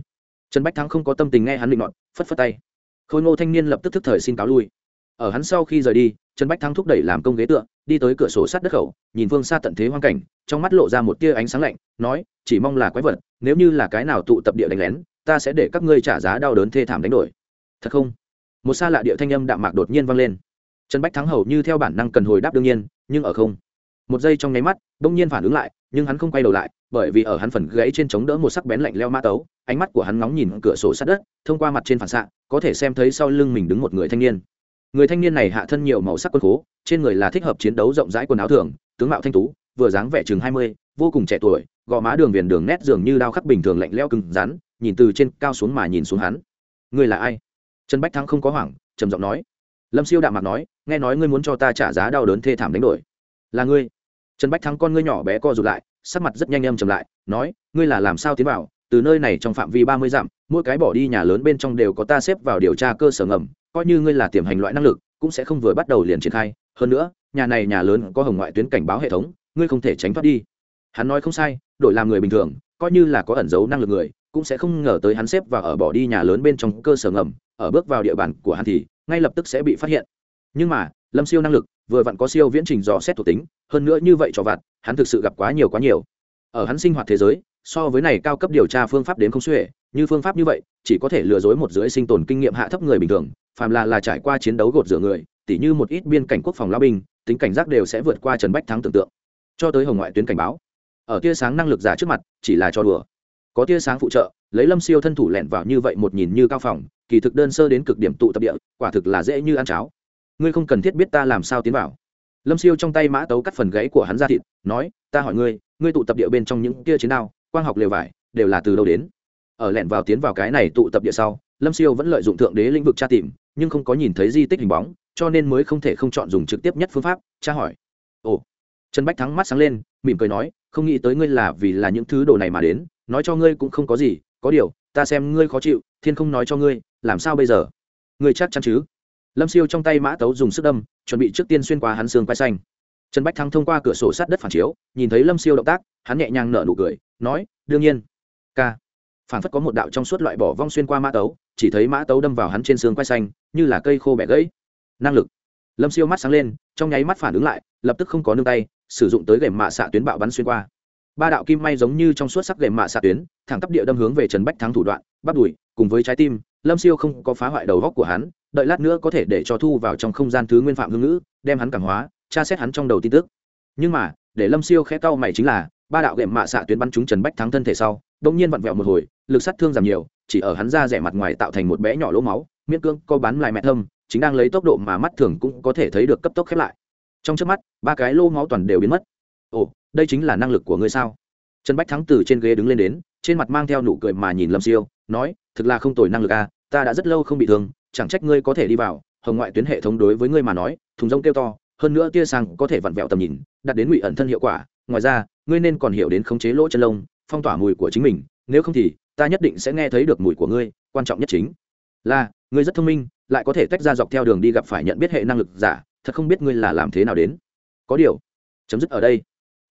Trần bách thắng không có tâm tình nghe hắn định nọt, phất phất tay khôi ngô thanh niên lập tức thức thời xin cáo lui. Ở hắn sau khi rời đi, trần bách thắng thúc đẩy làm công ghế tựa, đi tới cửa sổ sát đất khẩu, nhìn phương xa tận thế hoang cảnh, trong mắt lộ ra một tia ánh sáng lạnh, nói, chỉ mong là quái vật, nếu như là cái nào tụ tập địa đánh lén, ta sẽ để các ngươi trả giá đau đớn thê thảm đánh đổi. Thật không? Một xa lạ địa thanh âm đạm mạc đột nhiên vang lên. Trần bách thắng hầu như theo bản năng cần hồi đáp đương nhiên, nhưng ở không một giây trong nháy mắt đông nhiên phản ứng lại, nhưng hắn không quay đầu lại, bởi vì ở hắn phần gãy trên chống đỡ một sắc bén lạnh leo mã tấu, ánh mắt của hắn ngóng nhìn cửa sổ sát đất, thông qua mặt trên phản xạ, có thể xem thấy sau lưng mình đứng một người thanh niên. Người thanh niên này hạ thân nhiều màu sắc quân khố, trên người là thích hợp chiến đấu rộng rãi quần áo thường, tướng mạo thanh tú, vừa dáng vẻ chừng hai mươi, vô cùng trẻ tuổi, gò má đường viền đường nét dường như đao khắc bình thường lạnh leo cứng rắn, nhìn từ trên cao xuống mà nhìn xuống hắn. Ngươi là ai? Trần bách thắng không có hoảng, trầm giọng nói. Lâm siêu đạm mặt nói, nghe nói ngươi muốn cho ta trả giá đau đớn thê thảm đánh đổi. Là ngươi trần bách thắng con ngươi nhỏ bé co rụt lại, sắc mặt rất nhanh âm chầm lại, nói, ngươi là làm sao tiến vào? Từ nơi này trong phạm vi ba mươi dặm, mỗi cái bỏ đi nhà lớn bên trong đều có ta xếp vào điều tra cơ sở ngầm, coi như ngươi là tiềm hành loại năng lực, cũng sẽ không vừa bắt đầu liền triển khai. Hơn nữa, nhà này nhà lớn có hồng ngoại tuyến cảnh báo hệ thống, ngươi không thể tránh thoát đi. Hắn nói không sai, đổi làm người bình thường, coi như là có ẩn giấu năng lực người, cũng sẽ không ngờ tới hắn xếp vào ở bỏ đi nhà lớn bên trong cơ sở ngầm, ở bước vào địa bàn của hắn thì, ngay lập tức sẽ bị phát hiện. Nhưng mà lâm siêu năng lực, vừa vặn có siêu viễn trình dò xét thuộc tính, hơn nữa như vậy cho vặt, hắn thực sự gặp quá nhiều quá nhiều. Ở hắn sinh hoạt thế giới, so với này cao cấp điều tra phương pháp đến không xuể, như phương pháp như vậy, chỉ có thể lừa dối một dưới sinh tồn kinh nghiệm hạ thấp người bình thường, phàm là là trải qua chiến đấu gột rửa người, tỉ như một ít biên cảnh quốc phòng lao binh, tính cảnh giác đều sẽ vượt qua trần bách thắng tưởng tượng. Cho tới hồng ngoại tuyến cảnh báo. Ở tia sáng năng lực giả trước mặt, chỉ là cho đùa. Có tia sáng phụ trợ, lấy lâm siêu thân thủ lẻn vào như vậy một nhìn như cao phòng, kỳ thực đơn sơ đến cực điểm tụ tập địa, quả thực là dễ như ăn cháo ngươi không cần thiết biết ta làm sao tiến vào. Lâm siêu trong tay mã tấu cắt phần gãy của hắn ra thịt, nói, ta hỏi ngươi ngươi tụ tập địa bên trong những kia chiến đao, quang học lều vải, đều là từ đâu đến? Ở lẻn vào tiến vào cái này tụ tập địa sau, lâm siêu vẫn lợi dụng thượng đế lĩnh vực tra tìm, nhưng không có nhìn thấy di tích hình bóng, cho nên mới không thể không chọn dùng trực tiếp nhất phương pháp, tra hỏi. Ồ. Trần bách thắng mắt sáng lên, mỉm cười nói, không nghĩ tới ngươi là vì là những thứ đồ này mà đến, nói cho ngươi cũng không có gì, có điều, ta xem ngươi khó chịu, thiên không nói cho ngươi, làm sao bây giờ? Ngươi chắc chắn chứ? Lâm siêu trong tay mã tấu dùng sức đâm, chuẩn bị trước tiên xuyên qua hắn xương quay xanh. Trần bách thắng thông qua cửa sổ sát đất phản chiếu, nhìn thấy lâm siêu động tác, hắn nhẹ nhàng nở nụ cười, nói, đương nhiên. K phản phất có một đạo trong suốt loại bỏ vong xuyên qua mã tấu, chỉ thấy mã tấu đâm vào hắn trên xương quay xanh, như là cây khô bẻ gãy. Năng lực. Lâm siêu mắt sáng lên, trong nháy mắt phản ứng lại, lập tức không có nương tay, sử dụng tới gềm mạ xạ tuyến bạo bắn xuyên qua. Ba đạo kim may giống như trong suốt sắc gềm mạ xạ tuyến, thẳng tắp địa đâm hướng về trần bách thắng thủ đoạn, bắt đùi cùng với trái tim, lâm siêu không có phá hoại đầu góc của hắn đợi lát nữa có thể để cho thu vào trong không gian thứ nguyên phạm hương ngữ đem hắn cảm hóa tra xét hắn trong đầu tin tức. Nhưng mà để lâm siêu khẽ cau mày chính là ba đạo gệm mạ xạ tuyến bắn trúng trần bách thắng thân thể sau đông nhiên vặn vẹo một hồi lực sát thương giảm nhiều chỉ ở hắn ra rẻ mặt ngoài tạo thành một bé nhỏ lỗ máu miễn cưỡng co bắn lại mẹ thâm chính đang lấy tốc độ mà mắt thường cũng có thể thấy được cấp tốc khép lại. Trong trước mắt ba cái lô máu toàn đều biến mất. Ồ đây chính là năng lực của ngươi sao? Trần bách thắng từ trên ghế đứng lên đến trên mặt mang theo nụ cười mà nhìn lâm siêu nói thực là không tồi năng lực a à, ta đã rất lâu không bị thương chẳng trách ngươi có thể đi vào, hồng ngoại tuyến hệ thống đối với ngươi mà nói, thùng rông kêu to, hơn nữa tia sang có thể vặn vẹo tầm nhìn đặt đến ngụy ẩn thân hiệu quả. Ngoài ra, ngươi nên còn hiểu đến khống chế lỗ chân lông, phong tỏa mùi của chính mình, nếu không thì, ta nhất định sẽ nghe thấy được mùi của ngươi, quan trọng nhất chính là, ngươi rất thông minh, lại có thể tách ra dọc theo đường đi gặp phải nhận biết hệ năng lực giả, thật không biết ngươi là làm thế nào đến. Có điều, chấm dứt ở đây.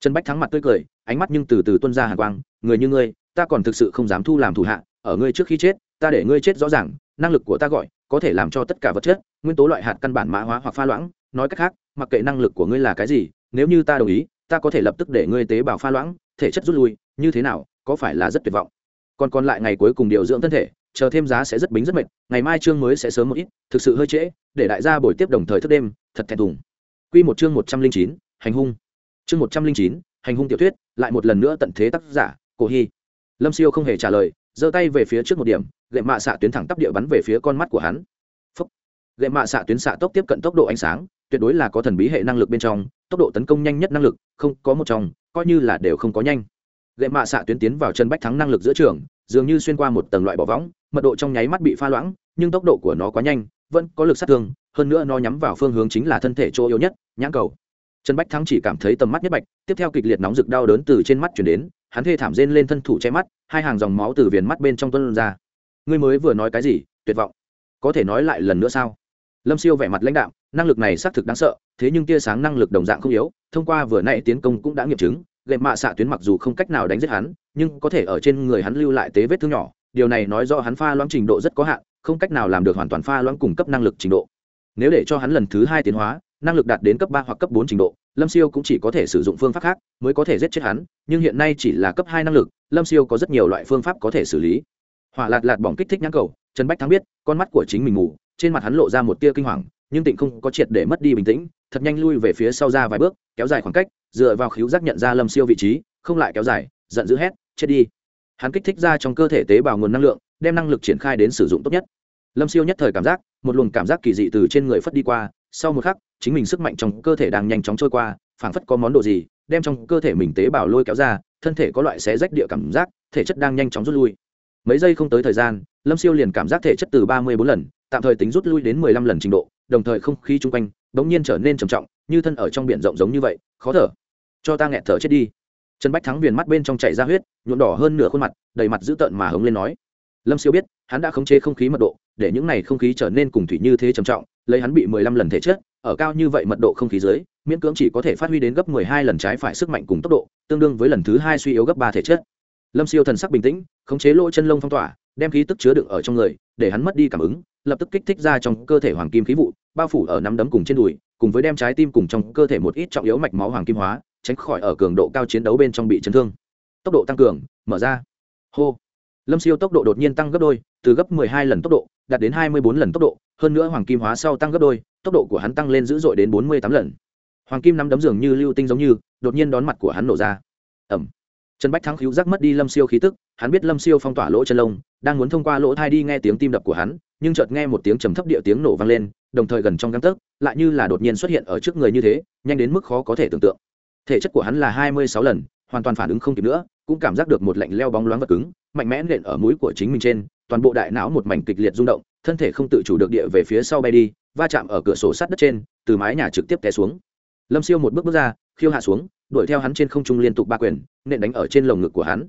Trần bách thắng mặt tươi cười, ánh mắt nhưng từ từ tuân ra hàng quang, người như ngươi, ta còn thực sự không dám thu làm thủ hạ, ở ngươi trước khi chết, ta để ngươi chết rõ ràng, năng lực của ta gọi có thể làm cho tất cả vật chất, nguyên tố loại hạt căn bản mã hóa hoặc pha loãng. Nói cách khác, mặc kệ năng lực của ngươi là cái gì, nếu như ta đồng ý, ta có thể lập tức để ngươi tế bào pha loãng, thể chất rút lui, như thế nào, có phải là rất tuyệt vọng? Còn còn lại ngày cuối cùng điều dưỡng thân thể, chờ thêm giá sẽ rất bính rất mệt, ngày mai chương mới sẽ sớm một ít, thực sự hơi trễ, để đại gia buổi tiếp đồng thời thức đêm, thật thẹn thùng. Quy một chương một trăm linh chín, hành hung. Chương một trăm linh chín, hành hung tiểu thuyết, lại một lần nữa tận thế tác giả, cổ hy. Lâm siêu không hề trả lời giơ tay về phía trước một điểm, gậy mạ xạ tuyến thẳng tắp địa bắn về phía con mắt của hắn. Phúc. gậy mạ xạ tuyến xạ tốc tiếp cận tốc độ ánh sáng, tuyệt đối là có thần bí hệ năng lực bên trong, tốc độ tấn công nhanh nhất năng lực, không có một trong, coi như là đều không có nhanh. Gậy mạ xạ tuyến tiến vào chân bách thắng năng lực giữa trường, dường như xuyên qua một tầng loại bỏ võng, mật độ trong nháy mắt bị pha loãng, nhưng tốc độ của nó quá nhanh, vẫn có lực sát thương, hơn nữa nó nhắm vào phương hướng chính là thân thể chỗ yếu nhất, nhãn cầu. Trần bách thắng chỉ cảm thấy tầm mắt nhất bạch, tiếp theo kịch liệt nóng rực đau đớn từ trên mắt chuyển đến, hắn thê thảm rên lên thân thủ che mắt hai hàng dòng máu từ viền mắt bên trong tuân ra. Ngươi mới vừa nói cái gì? Tuyệt vọng. Có thể nói lại lần nữa sao? Lâm siêu vẻ mặt lãnh đạo năng lực này xác thực đáng sợ, thế nhưng tia sáng năng lực đồng dạng không yếu, thông qua vừa nãy tiến công cũng đã nghiệm chứng, gậy mạ xạ tuyến mặc dù không cách nào đánh giết hắn, nhưng có thể ở trên người hắn lưu lại tế vết thương nhỏ, điều này nói do hắn pha loãng trình độ rất có hạn, không cách nào làm được hoàn toàn pha loãng cung cấp năng lực trình độ. Nếu để cho hắn lần thứ hai tiến hóa, năng lực đạt đến cấp ba hoặc cấp bốn trình độ lâm siêu cũng chỉ có thể sử dụng phương pháp khác, mới có thể giết chết hắn, nhưng hiện nay chỉ là cấp hai năng lực, lâm siêu có rất nhiều loại phương pháp có thể xử lý. Hỏa lạt lạt bỏng kích thích nhãn cầu, trần bách thắng biết, con mắt của chính mình ngủ trên mặt hắn lộ ra một tia kinh hoàng, nhưng tịnh không có triệt để mất đi bình tĩnh, thật nhanh lui về phía sau ra vài bước, kéo dài khoảng cách, dựa vào khíu giác nhận ra lâm siêu vị trí, không lại kéo dài, giận dữ hét, chết đi! Hắn kích thích ra trong cơ thể tế bào nguồn năng lượng, đem năng lực triển khai đến sử dụng tốt nhất. Lâm siêu nhất thời cảm giác, một luồng cảm giác kỳ dị từ trên người phất đi qua sau một khắc, chính mình sức mạnh trong cơ thể đang nhanh chóng trôi qua, phảng phất có món đồ gì, đem trong cơ thể mình tế bào lôi kéo ra, thân thể có loại xé rách địa cảm giác, thể chất đang nhanh chóng rút lui. Mấy giây không tới thời gian, lâm siêu liền cảm giác thể chất từ ba mươi bốn lần, tạm thời tính rút lui đến mười lăm lần trình độ, đồng thời không khí chung quanh bỗng nhiên trở nên trầm trọng, như thân ở trong biển rộng giống như vậy, khó thở. Cho ta nghẹt thở chết đi. Trần bách thắng viền mắt bên trong chảy ra huyết, nhuộm đỏ hơn nửa khuôn mặt, đầy mặt dữ tợn mà hống lên nói lâm siêu biết, hắn đã khống chế không khí mật độ, để những này không khí trở nên cùng thủy như thế trầm trọng, lấy hắn bị mười lăm lần thể chất, ở cao như vậy mật độ không khí dưới, miễn cưỡng chỉ có thể phát huy đến gấp mười hai lần trái phải sức mạnh cùng tốc độ, tương đương với lần thứ hai suy yếu gấp ba thể chất. Lâm siêu thần sắc bình tĩnh, khống chế lỗ chân lông phong tỏa, đem khí tức chứa đựng ở trong người, để hắn mất đi cảm ứng, lập tức kích thích ra trong cơ thể hoàng kim khí vụ, bao phủ ở nắm đấm cùng trên đùi, cùng với đem trái tim cùng trong cơ thể một ít trọng yếu mạch máu hoàng kim hóa, tránh khỏi ở cường độ cao chiến đấu bên trong bị chấn thương. Tốc độ tăng cường, mở ra. Hô lâm siêu tốc độ đột nhiên tăng gấp đôi, từ gấp 12 lần tốc độ, đạt đến 24 lần tốc độ, hơn nữa hoàng kim hóa sau tăng gấp đôi, tốc độ của hắn tăng lên dữ dội đến 48 lần. Hoàng kim nắm đấm dường như lưu tinh giống như, đột nhiên đón mặt của hắn nổ ra. Ẩm trần bách thắng cứu giác mất đi lâm siêu khí tức, hắn biết lâm siêu phong tỏa lỗ chân lông, đang muốn thông qua lỗ thai đi nghe tiếng tim đập của hắn, nhưng chợt nghe một tiếng trầm thấp địa tiếng nổ vang lên, đồng thời gần trong găng tấc, lại như là đột nhiên xuất hiện ở trước người như thế, nhanh đến mức khó có thể tưởng tượng. Thể chất của hắn là hai mươi sáu lần, hoàn toàn phản ứng không kịp nữa, cũng cảm giác được một lạnh leo bóng loáng vật cứng mạnh mẽ nện ở mũi của chính mình trên, toàn bộ đại não một mảnh kịch liệt rung động, thân thể không tự chủ được địa về phía sau bay đi, va chạm ở cửa sổ sát đất trên, từ mái nhà trực tiếp té xuống. Lâm siêu một bước bước ra, khiêu hạ xuống, đuổi theo hắn trên không trung liên tục ba quyền, nện đánh ở trên lồng ngực của hắn.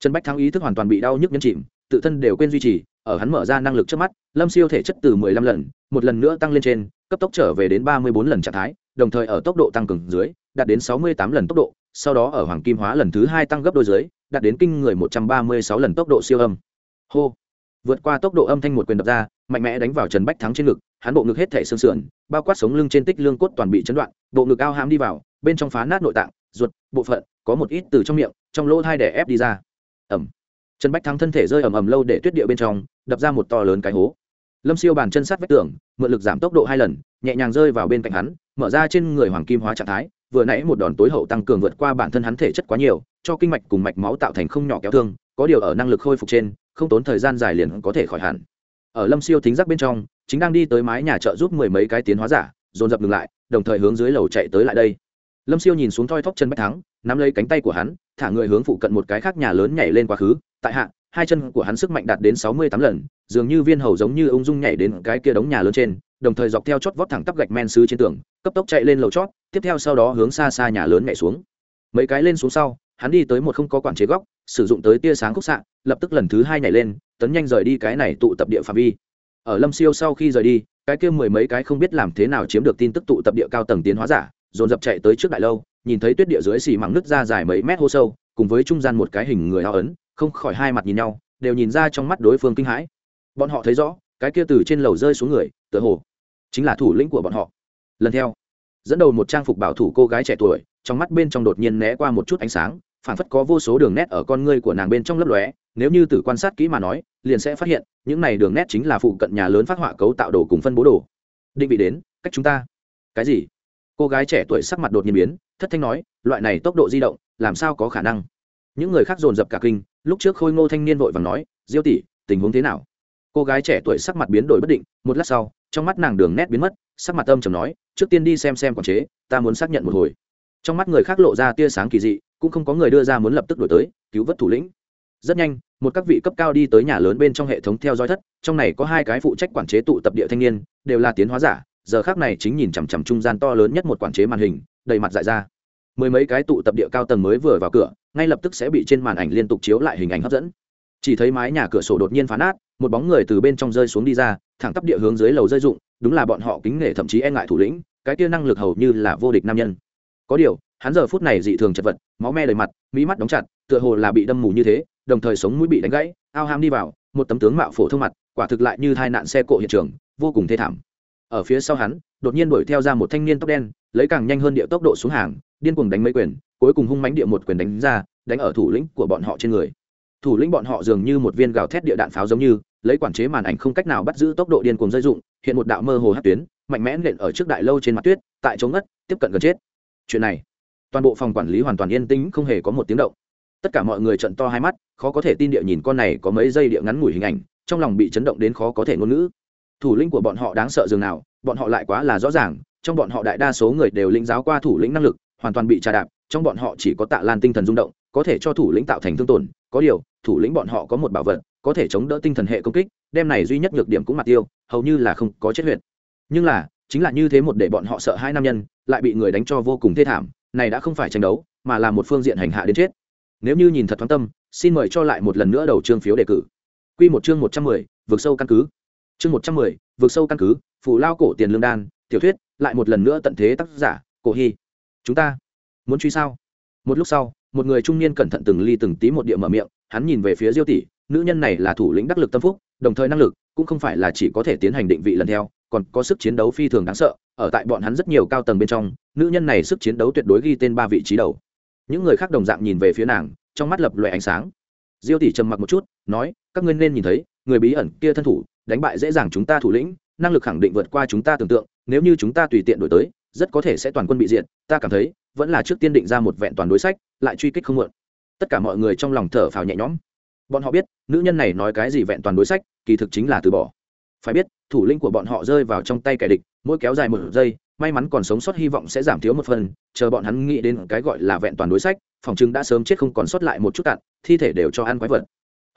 Trần bách thắng ý thức hoàn toàn bị đau nhức nhấn chìm, tự thân đều quên duy trì, ở hắn mở ra năng lực trước mắt, lâm siêu thể chất từ mười lăm lần, một lần nữa tăng lên trên, cấp tốc trở về đến ba mươi bốn lần trạng thái, đồng thời ở tốc độ tăng cường dưới, đạt đến sáu mươi tám lần tốc độ, sau đó ở hoàng kim hóa lần thứ hai tăng gấp đôi dưới đạt đến kinh người một trăm ba mươi sáu lần tốc độ siêu âm. Hô. Vượt qua tốc độ âm thanh một quyền đập ra, mạnh mẽ đánh vào trần bách thắng trên ngực, hắn bộ ngực hết thể xương sườn, bao quát sống lưng trên tích lương cốt toàn bị chấn đoạn, bộ ngực ao hãm đi vào, bên trong phá nát nội tạng, ruột, bộ phận, có một ít từ trong miệng, trong lỗ thai đè ép đi ra. Ẩm. Trần bách thắng thân thể rơi ầm ầm lâu để tuyết địa bên trong, đập ra một to lớn cái hố. Lâm siêu bàn chân sát vách tường, mượn lực giảm tốc độ hai lần, nhẹ nhàng rơi vào bên cạnh hắn, mở ra trên người hoàng kim hóa trạng thái, vừa nãy một đòn tối hậu tăng cường vượt qua bản thân hắn thể chất quá nhiều cho kinh mạch cùng mạch máu tạo thành không nhỏ kéo thương, có điều ở năng lực khôi phục trên, không tốn thời gian dài liền có thể khỏi hẳn. Ở lâm siêu thính giác bên trong, chính đang đi tới mái nhà chợ giúp mười mấy cái tiến hóa giả, dồn dập ngừng lại, đồng thời hướng dưới lầu chạy tới lại đây. Lâm siêu nhìn xuống thoi thóp chân bách thắng, nắm lấy cánh tay của hắn, thả người hướng phụ cận một cái khác nhà lớn nhảy lên quá khứ. Tại hạ, hai chân của hắn sức mạnh đạt đến sáu mươi tám lần, dường như viên hầu giống như ung dung nhảy đến cái kia đống nhà lớn trên, đồng thời dọc theo chót vót thẳng tắp gạch men sứ trên tường, cấp tốc chạy lên lầu chót, tiếp theo sau đó hướng xa xa nhà lớn nhảy xuống. Mấy cái lên xuống sau hắn đi tới một không có quản chế góc, sử dụng tới tia sáng khúc xạ, lập tức lần thứ hai nhảy lên, tấn nhanh rời đi cái này tụ tập địa phạm vi. Ở lâm siêu sau khi rời đi, cái kia mười mấy cái không biết làm thế nào chiếm được tin tức tụ tập địa cao tầng tiến hóa giả, dồn dập chạy tới trước đại lâu, nhìn thấy tuyết địa dưới xì mảng nứt ra dài mấy mét hô sâu, cùng với trung gian một cái hình người hao ấn, không khỏi hai mặt nhìn nhau, đều nhìn ra trong mắt đối phương kinh hãi. Bọn họ thấy rõ, cái kia từ trên lầu rơi xuống người, tựa hồ chính là thủ lĩnh của bọn họ. Lần theo, dẫn đầu một trang phục bảo thủ cô gái trẻ tuổi, trong mắt bên trong đột nhiên né qua một chút ánh sáng phản phất có vô số đường nét ở con ngươi của nàng bên trong lấp lóe, nếu như từ quan sát kỹ mà nói, liền sẽ phát hiện, những này đường nét chính là phụ cận nhà lớn phát họa cấu tạo đồ cùng phân bố đồ. Định vị đến, cách chúng ta. Cái gì? Cô gái trẻ tuổi sắc mặt đột nhiên biến, thất thanh nói, loại này tốc độ di động, làm sao có khả năng? Những người khác dồn dập cả kinh, lúc trước khôi ngô thanh niên vội vàng nói, diêu tỷ, tình huống thế nào? Cô gái trẻ tuổi sắc mặt biến đổi bất định, một lát sau, trong mắt nàng đường nét biến mất, sắc mặt âm chầm nói, trước tiên đi xem xem quản chế, ta muốn xác nhận một hồi. Trong mắt người khác lộ ra tia sáng kỳ dị cũng không có người đưa ra muốn lập tức đổi tới, cứu vớt thủ lĩnh. Rất nhanh, một các vị cấp cao đi tới nhà lớn bên trong hệ thống theo dõi thất, trong này có hai cái phụ trách quản chế tụ tập địa thanh niên, đều là tiến hóa giả, giờ khác này chính nhìn chằm chằm trung gian to lớn nhất một quản chế màn hình, đầy mặt dại ra. Mười mấy cái tụ tập địa cao tầng mới vừa vào cửa, ngay lập tức sẽ bị trên màn ảnh liên tục chiếu lại hình ảnh hấp dẫn. Chỉ thấy mái nhà cửa sổ đột nhiên phá nát, một bóng người từ bên trong rơi xuống đi ra, thẳng tắp địa hướng dưới lầu rơi dụng, đúng là bọn họ kính nể thậm chí e ngại thủ lĩnh, cái kia năng lực hầu như là vô địch nam nhân. Có điều hắn giờ phút này dị thường chật vật, máu me đầy mặt mỹ mắt đóng chặt, tựa hồ là bị đâm mù như thế, đồng thời sống mũi bị đánh gãy, ao ham đi vào, một tấm tướng mạo phổ thông mặt, quả thực lại như tai nạn xe cộ hiện trường, vô cùng thê thảm. Ở phía sau hắn, đột nhiên đuổi theo ra một thanh niên tóc đen, lấy càng nhanh hơn địa tốc độ xuống hàng, điên cuồng đánh mấy quyền, cuối cùng hung mánh địa một quyền đánh ra, đánh ở thủ lĩnh của bọn họ trên người. Thủ lĩnh bọn họ dường như một viên gào thét địa đạn pháo giống như, lấy quản chế màn ảnh không cách nào bắt giữ tốc độ điên cuồng dây dụng hiện một đạo mơ hồ hát tuyến, mạnh mẽ nện ở trước đại lâu trên mặt tuyết, tại chống ngất, tiếp cận gần chết. Chuyện này toàn bộ phòng quản lý hoàn toàn yên tĩnh, không hề có một tiếng động. Tất cả mọi người trận to hai mắt, khó có thể tin địa nhìn con này có mấy giây địa ngắn ngủi hình ảnh, trong lòng bị chấn động đến khó có thể ngôn ngữ. Thủ lĩnh của bọn họ đáng sợ dường nào, bọn họ lại quá là rõ ràng, trong bọn họ đại đa số người đều lĩnh giáo qua thủ lĩnh năng lực, hoàn toàn bị trà đạp, trong bọn họ chỉ có tạ lan tinh thần rung động, có thể cho thủ lĩnh tạo thành thương tổn, có điều, thủ lĩnh bọn họ có một bảo vật, có thể chống đỡ tinh thần hệ công kích, đem này duy nhất nhược điểm cũng mặt tiêu, hầu như là không có chết huyệt. Nhưng là, chính là như thế một để bọn họ sợ hai nam nhân, lại bị người đánh cho vô cùng thê thảm này đã không phải tranh đấu, mà là một phương diện hành hạ đến chết. Nếu như nhìn thật thoáng tâm, xin mời cho lại một lần nữa đầu chương phiếu đề cử. Quy một chương một trăm mười, vượt sâu căn cứ. Chương một trăm mười, vượt sâu căn cứ phủ lao cổ tiền lương đan, tiểu thuyết, lại một lần nữa tận thế tác giả, cổ hy. Chúng ta, muốn truy sao? Một lúc sau, một người trung niên cẩn thận từng ly từng tí một địa mở miệng, hắn nhìn về phía diêu tỷ, nữ nhân này là thủ lĩnh đắc lực tâm phúc, đồng thời năng lực cũng không phải là chỉ có thể tiến hành định vị lần theo còn có sức chiến đấu phi thường đáng sợ, ở tại bọn hắn rất nhiều cao tầng bên trong, nữ nhân này sức chiến đấu tuyệt đối ghi tên ba vị trí đầu. Những người khác đồng dạng nhìn về phía nàng, trong mắt lập loè ánh sáng. Diêu tỷ trầm mặc một chút, nói, các ngươi nên nhìn thấy, người bí ẩn kia thân thủ, đánh bại dễ dàng chúng ta thủ lĩnh, năng lực khẳng định vượt qua chúng ta tưởng tượng, nếu như chúng ta tùy tiện đổi tới, rất có thể sẽ toàn quân bị diện ta cảm thấy, vẫn là trước tiên định ra một vẹn toàn đối sách, lại truy kích không muộn. Tất cả mọi người trong lòng thở phào nhẹ nhõm. Bọn họ biết, nữ nhân này nói cái gì vẹn toàn đối sách, kỳ thực chính là từ bỏ phải biết, thủ lĩnh của bọn họ rơi vào trong tay kẻ địch, mỗi kéo dài một giây, may mắn còn sống sót hy vọng sẽ giảm thiếu một phần, chờ bọn hắn nghĩ đến cái gọi là vẹn toàn đối sách, phòng chứng đã sớm chết không còn sót lại một chút cạn, thi thể đều cho ăn quái vật.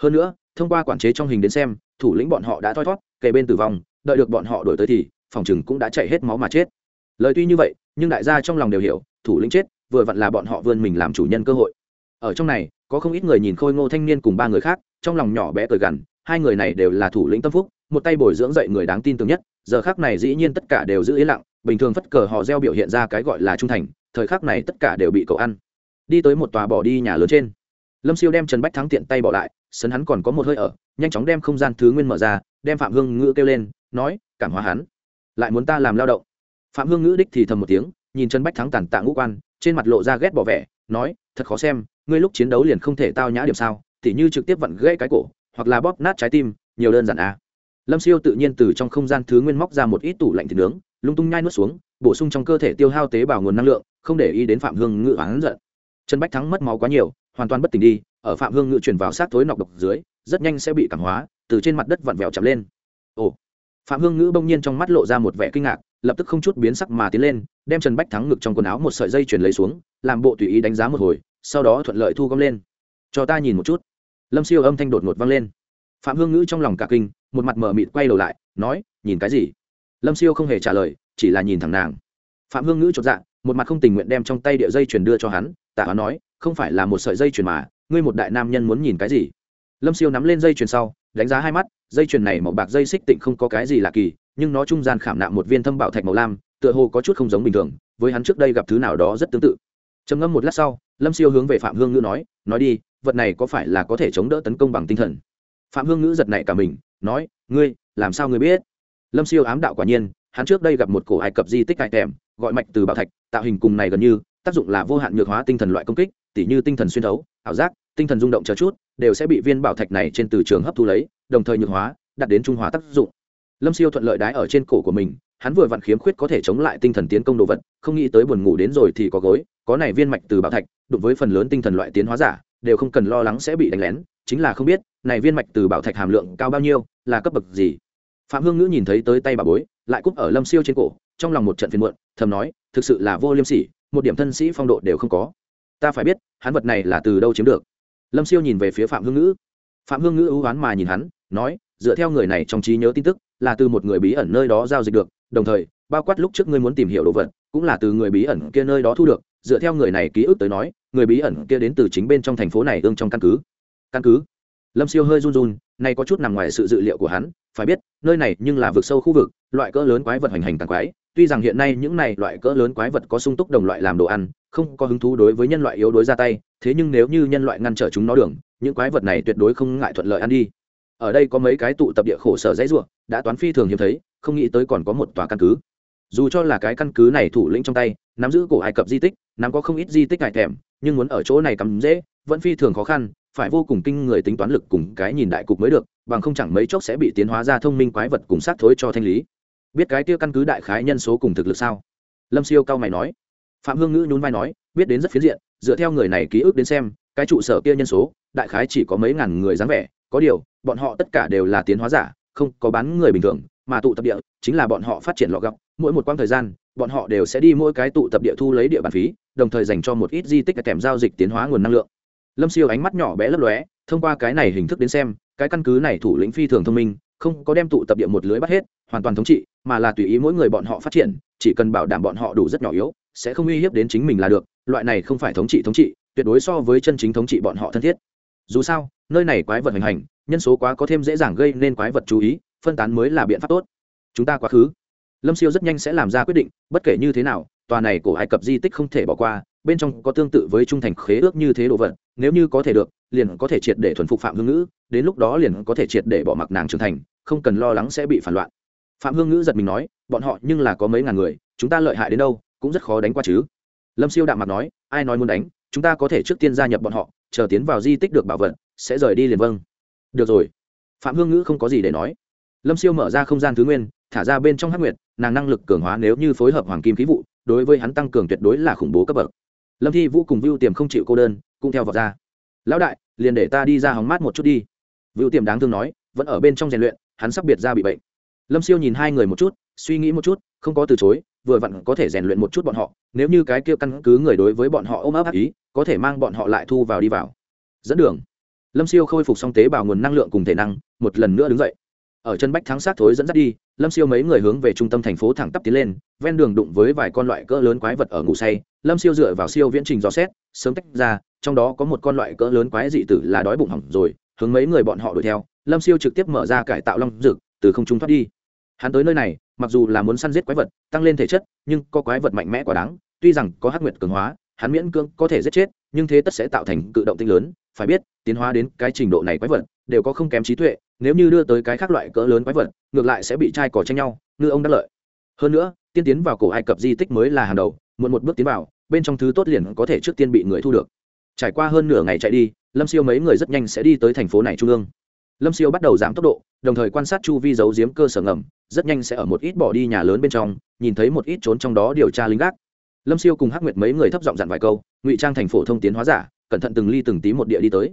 Hơn nữa, thông qua quản chế trong hình đến xem, thủ lĩnh bọn họ đã thoi thót kề bên tử vong, đợi được bọn họ đổi tới thì, phòng chừng cũng đã chạy hết máu mà chết. Lời tuy như vậy, nhưng đại gia trong lòng đều hiểu, thủ lĩnh chết, vừa vặn là bọn họ vươn mình làm chủ nhân cơ hội. Ở trong này, có không ít người nhìn khôi ngô thanh niên cùng ba người khác, trong lòng nhỏ bé cười gằn hai người này đều là thủ lĩnh tâm phúc, một tay bồi dưỡng dậy người đáng tin tưởng nhất, giờ khác này dĩ nhiên tất cả đều giữ yên lặng, bình thường phất cờ họ gieo biểu hiện ra cái gọi là trung thành, thời khắc này tất cả đều bị cậu ăn. Đi tới một tòa bỏ đi nhà lớn trên. Lâm siêu đem trần bách thắng tiện tay bỏ lại, sấn hắn còn có một hơi ở, nhanh chóng đem không gian thứ nguyên mở ra, đem phạm hương ngữ kêu lên, nói, cảm hóa hắn. Lại muốn ta làm lao động. Phạm hương ngữ đích thì thầm một tiếng, nhìn trần bách thắng tàn tạ ngũ quan, trên mặt lộ ra ghét bỏ vẻ, nói, thật khó xem, ngươi lúc chiến đấu liền không thể tao nhã điểm sao, tỉ như trực tiếp vặn gãy cái cổ hoặc là bóp nát trái tim, nhiều đơn giản à. lâm siêu tự nhiên từ trong không gian thứ nguyên móc ra một ít tủ lạnh thịt nướng, lung tung nhai nuốt xuống, bổ sung trong cơ thể tiêu hao tế bào nguồn năng lượng, không để ý đến phạm hương ngự oán giận. Trần bách thắng mất máu quá nhiều, hoàn toàn bất tỉnh đi, ở phạm hương ngự chuyển vào sát thối nọc độc dưới, rất nhanh sẽ bị cảm hóa, từ trên mặt đất vặn vẹo chạm lên. Ồ. Phạm hương ngữ bỗng nhiên trong mắt lộ ra một vẻ kinh ngạc, lập tức không chút biến sắc mà tiến lên, đem trần bách thắng ngực trong quần áo một sợi dây chuyển lấy xuống, làm bộ tùy ý đánh giá một hồi, sau đó thuận lợi thu gom lên. Cho ta nhìn một chút lâm siêu âm thanh đột ngột vang lên phạm hương ngữ trong lòng cả kinh một mặt mờ mịt quay đầu lại nói nhìn cái gì lâm siêu không hề trả lời chỉ là nhìn thẳng nàng phạm hương ngữ chột dạ một mặt không tình nguyện đem trong tay địa dây chuyền đưa cho hắn tả hắn nói không phải là một sợi dây chuyền mà ngươi một đại nam nhân muốn nhìn cái gì lâm siêu nắm lên dây chuyền sau đánh giá hai mắt dây chuyền này màu bạc dây xích tịnh không có cái gì lạ kỳ nhưng nó trung gian khảm nạm một viên thâm bảo thạch màu lam tựa hồ có chút không giống bình thường với hắn trước đây gặp thứ nào đó rất tương tự trầm ngâm một lát sau lâm siêu hướng về phạm hương ngữ nói nói đi vật này có phải là có thể chống đỡ tấn công bằng tinh thần? Phạm hương ngữ giật nảy cả mình, nói, ngươi, làm sao ngươi biết? Lâm siêu ám đạo quả nhiên, hắn trước đây gặp một cổ ai cập di tích ai tèm, gọi mạch từ bảo thạch, tạo hình cùng này gần như, tác dụng là vô hạn nhược hóa tinh thần loại công kích, tỉ như tinh thần xuyên thấu, ảo giác, tinh thần rung động chờ chút, đều sẽ bị viên bảo thạch này trên từ trường hấp thu lấy, đồng thời nhược hóa, đạt đến trung hóa tác dụng. Lâm siêu thuận lợi đái ở trên cổ của mình, hắn vừa vặn khiếm khuyết có thể chống lại tinh thần tiến công đồ vật, không nghĩ tới buồn ngủ đến rồi thì có gối, có này viên mạch từ bảo thạch, đụng với phần lớn tinh thần loại tiến hóa giả đều không cần lo lắng sẽ bị đánh lén, chính là không biết, này viên mạch từ bảo thạch hàm lượng cao bao nhiêu, là cấp bậc gì. Phạm hương ngữ nhìn thấy tới tay bà bối, lại cúp ở lâm siêu trên cổ, trong lòng một trận phiền muộn, thầm nói, thực sự là vô liêm sỉ, một điểm thân sĩ phong độ đều không có. Ta phải biết, hắn vật này là từ đâu chiếm được. Lâm siêu nhìn về phía phạm hương ngữ. Phạm hương ngữ ưu oán mà nhìn hắn, nói, dựa theo người này trong trí nhớ tin tức, là từ một người bí ẩn nơi đó giao dịch được, đồng thời, bao quát lúc trước ngươi muốn tìm hiểu đồ vật cũng là từ người bí ẩn kia nơi đó thu được, dựa theo người này ký ức tới nói, người bí ẩn kia đến từ chính bên trong thành phố này ương trong căn cứ. Căn cứ? Lâm siêu hơi run run, nay có chút nằm ngoài sự dự liệu của hắn, phải biết, nơi này nhưng là vực sâu khu vực, loại cỡ lớn quái vật hành hành tàn quái, tuy rằng hiện nay những này loại cỡ lớn quái vật có sung túc đồng loại làm đồ ăn, không có hứng thú đối với nhân loại yếu đối ra tay, thế nhưng nếu như nhân loại ngăn trở chúng nó đường, những quái vật này tuyệt đối không ngại thuận lợi ăn đi. Ở đây có mấy cái tụ tập địa khổ sở dãy ruộng đã toán phi thường hiếm thấy, không nghĩ tới còn có một tòa căn cứ dù cho là cái căn cứ này thủ lĩnh trong tay, nắm giữ cổ ai cập di tích, nắm có không ít di tích ngại thèm, nhưng muốn ở chỗ này cắm dễ, vẫn phi thường khó khăn, phải vô cùng kinh người tính toán lực cùng cái nhìn đại cục mới được, bằng không chẳng mấy chốc sẽ bị tiến hóa ra thông minh quái vật cùng sát thối cho thanh lý. Biết cái tiêu căn cứ đại khái nhân số cùng thực lực sao? Lâm siêu cao mày nói. Phạm hương ngữ nhún vai nói, biết đến rất phiến diện, dựa theo người này ký ức đến xem, cái trụ sở kia nhân số, đại khái chỉ có mấy ngàn người dáng vẻ, có điều, bọn họ tất cả đều là tiến hóa giả, không có bán người bình thường, mà tụ tập địa, chính là bọn họ phát triển lọ gọc mỗi một quãng thời gian, bọn họ đều sẽ đi mỗi cái tụ tập địa thu lấy địa bàn phí, đồng thời dành cho một ít di tích kèm giao dịch tiến hóa nguồn năng lượng. Lâm siêu ánh mắt nhỏ bé lấp lóe, thông qua cái này hình thức đến xem, cái căn cứ này thủ lĩnh phi thường thông minh, không có đem tụ tập địa một lưới bắt hết, hoàn toàn thống trị, mà là tùy ý mỗi người bọn họ phát triển, chỉ cần bảo đảm bọn họ đủ rất nhỏ yếu, sẽ không uy hiếp đến chính mình là được, loại này không phải thống trị thống trị, tuyệt đối so với chân chính thống trị bọn họ thân thiết. Dù sao, nơi này quái vật hành hành, nhân số quá có thêm dễ dàng gây nên quái vật chú ý, phân tán mới là biện pháp tốt. Chúng ta quá khứ lâm siêu rất nhanh sẽ làm ra quyết định, bất kể như thế nào, tòa này cổ ai cập di tích không thể bỏ qua, bên trong có tương tự với trung thành khế ước như thế đồ vật, nếu như có thể được, liền có thể triệt để thuần phục phạm hương ngữ, đến lúc đó liền có thể triệt để bỏ mặc nàng trưởng thành, không cần lo lắng sẽ bị phản loạn. Phạm hương ngữ giật mình nói, bọn họ nhưng là có mấy ngàn người, chúng ta lợi hại đến đâu, cũng rất khó đánh qua chứ. Lâm siêu đạm mặt nói, ai nói muốn đánh, chúng ta có thể trước tiên gia nhập bọn họ, chờ tiến vào di tích được bảo vật, sẽ rời đi liền vâng. Được rồi. Phạm hương ngữ không có gì để nói. Lâm siêu mở ra không gian thứ nguyên thả ra bên trong hắc nguyệt, nàng năng lực cường hóa nếu như phối hợp hoàng kim khí vụ, đối với hắn tăng cường tuyệt đối là khủng bố cấp bậc. Lâm thi vũ cùng vưu tiềm không chịu cô đơn, cũng theo vào ra. Lão đại, liền để ta đi ra hóng mát một chút đi. Vưu tiềm đáng thương nói, vẫn ở bên trong rèn luyện, hắn sắp biệt ra bị bệnh. Lâm siêu nhìn hai người một chút, suy nghĩ một chút, không có từ chối, vừa vặn có thể rèn luyện một chút bọn họ, nếu như cái kia căn cứ người đối với bọn họ ôm ấp ý, có thể mang bọn họ lại thu vào đi vào. Dẫn đường. Lâm siêu khôi phục xong tế bào nguồn năng lượng cùng thể năng, một lần nữa đứng dậy ở chân bách thắng sát thối dẫn dắt đi, lâm siêu mấy người hướng về trung tâm thành phố thẳng tắp tiến lên, ven đường đụng với vài con loại cỡ lớn quái vật ở ngủ say, lâm siêu dựa vào siêu viễn trình dò xét, sớm tách ra, trong đó có một con loại cỡ lớn quái dị tử là đói bụng hỏng rồi, hướng mấy người bọn họ đuổi theo, lâm siêu trực tiếp mở ra cải tạo long rực từ không trung thoát đi. Hắn tới nơi này, mặc dù là muốn săn giết quái vật, tăng lên thể chất, nhưng có quái vật mạnh mẽ quá đáng, tuy rằng có hắc nguyệt cường hóa, hắn miễn cưỡng có thể giết chết, nhưng thế tất sẽ tạo thành cự động tinh lớn, phải biết, tiến hóa đến cái trình độ này quái vật đều có không kém trí tuệ, nếu như đưa tới cái khác loại cỡ lớn quái vật, ngược lại sẽ bị trai cỏ tranh nhau, ngư ông đắc lợi. Hơn nữa, tiên tiến vào cổ ai cập di tích mới là hàng đầu, muộn một bước tiến vào, bên trong thứ tốt liền có thể trước tiên bị người thu được. Trải qua hơn nửa ngày chạy đi, lâm siêu mấy người rất nhanh sẽ đi tới thành phố này trung ương. Lâm siêu bắt đầu giảm tốc độ, đồng thời quan sát chu vi giấu giếm cơ sở ngầm, rất nhanh sẽ ở một ít bỏ đi nhà lớn bên trong, nhìn thấy một ít trốn trong đó điều tra lính gác. Lâm siêu cùng hắc nguyệt mấy người thấp giọng dặn vài câu, ngụy trang thành phổ thông tiến hóa giả, cẩn thận từng ly từng tí một địa đi tới.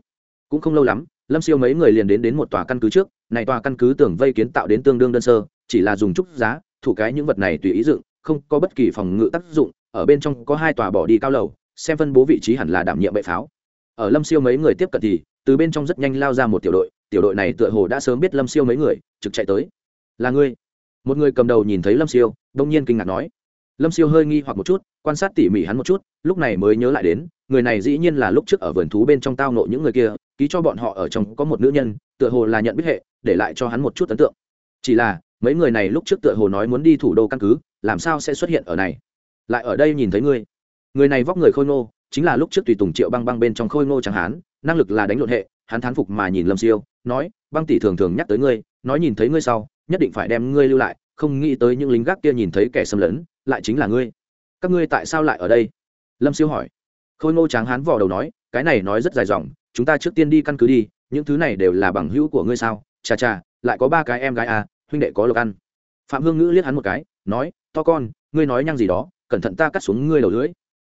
Cũng không lâu lắm lâm siêu mấy người liền đến đến một tòa căn cứ trước, này tòa căn cứ tưởng vây kiến tạo đến tương đương đơn sơ, chỉ là dùng trúc giá, thủ cái những vật này tùy ý dựng, không có bất kỳ phòng ngự tác dụng, ở bên trong có hai tòa bỏ đi cao lầu, xem phân bố vị trí hẳn là đảm nhiệm bệ pháo. Ở lâm siêu mấy người tiếp cận thì, từ bên trong rất nhanh lao ra một tiểu đội tiểu đội này tựa hồ đã sớm biết lâm siêu mấy người, trực chạy tới. Là ngươi? Một người cầm đầu nhìn thấy lâm siêu, đông nhiên kinh ngạc nói. Lâm siêu hơi nghi hoặc một chút, quan sát tỉ mỉ hắn một chút, lúc này mới nhớ lại đến, người này dĩ nhiên là lúc trước ở vườn thú bên trong tao nộ những người kia ký cho bọn họ ở trong có một nữ nhân, tựa hồ là nhận biết hệ, để lại cho hắn một chút ấn tượng. Chỉ là, mấy người này lúc trước tựa hồ nói muốn đi thủ đô căn cứ, làm sao sẽ xuất hiện ở này? Lại ở đây nhìn thấy ngươi. Người này vóc người khôi ngô, chính là lúc trước tùy tùng triệu băng băng bên trong khôi ngô chẳng hán năng lực là đánh lộn hệ, hắn thán phục mà nhìn lâm siêu, nói, băng tỷ thường thường nhắc tới ngươi, nói nhìn thấy ngươi sau, nhất định phải đem ngươi lưu lại, không nghĩ tới những lính gác kia nhìn thấy kẻ xâm lấn, lại chính là ngươi. Các ngươi tại sao lại ở đây? Lâm siêu hỏi. Khôi ngô tráng hán vò đầu nói, cái này nói rất dài dòng chúng ta trước tiên đi căn cứ đi, những thứ này đều là bằng hữu của ngươi sao? Chà chà, lại có ba cái em gái à huynh đệ có lộc ăn. Phạm hương ngữ liếc hắn một cái, nói, to con, ngươi nói nhăng gì đó, cẩn thận ta cắt xuống ngươi đầu lưỡi.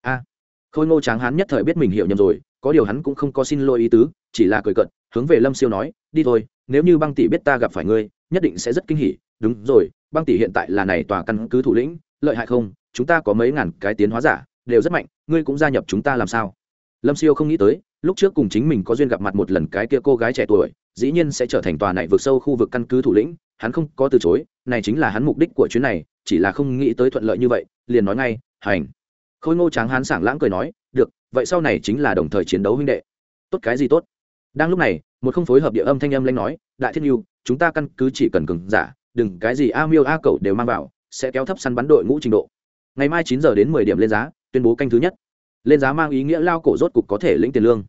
A. Khôi ngô tráng hắn nhất thời biết mình hiểu nhầm rồi, có điều hắn cũng không có xin lỗi ý tứ, chỉ là cười cận hướng về lâm siêu nói, đi thôi, nếu như băng tỷ biết ta gặp phải ngươi, nhất định sẽ rất kinh hỉ. Đúng rồi, băng tỷ hiện tại là này tòa căn cứ thủ lĩnh, lợi hại không? Chúng ta có mấy ngàn cái tiến hóa giả, đều rất mạnh, ngươi cũng gia nhập chúng ta làm sao? Lâm siêu không nghĩ tới lúc trước cùng chính mình có duyên gặp mặt một lần cái kia cô gái trẻ tuổi, dĩ nhiên sẽ trở thành tòa này vượt sâu khu vực căn cứ thủ lĩnh, hắn không có từ chối, này chính là hắn mục đích của chuyến này, chỉ là không nghĩ tới thuận lợi như vậy, liền nói ngay, hành. Khôi ngô tráng hán sảng lãng cười nói, được, vậy sau này chính là đồng thời chiến đấu huynh đệ. Tốt cái gì tốt? Đang lúc này, một không phối hợp địa âm thanh âm lanh nói, đại thiên yêu chúng ta căn cứ chỉ cần cứng giả, đừng cái gì a miêu a cậu đều mang vào, sẽ kéo thấp săn bắn đội ngũ trình độ. Ngày mai chín giờ đến mười điểm lên giá, tuyên bố canh thứ nhất. Lên giá mang ý nghĩa lao cổ rốt cục có thể lĩnh tiền lương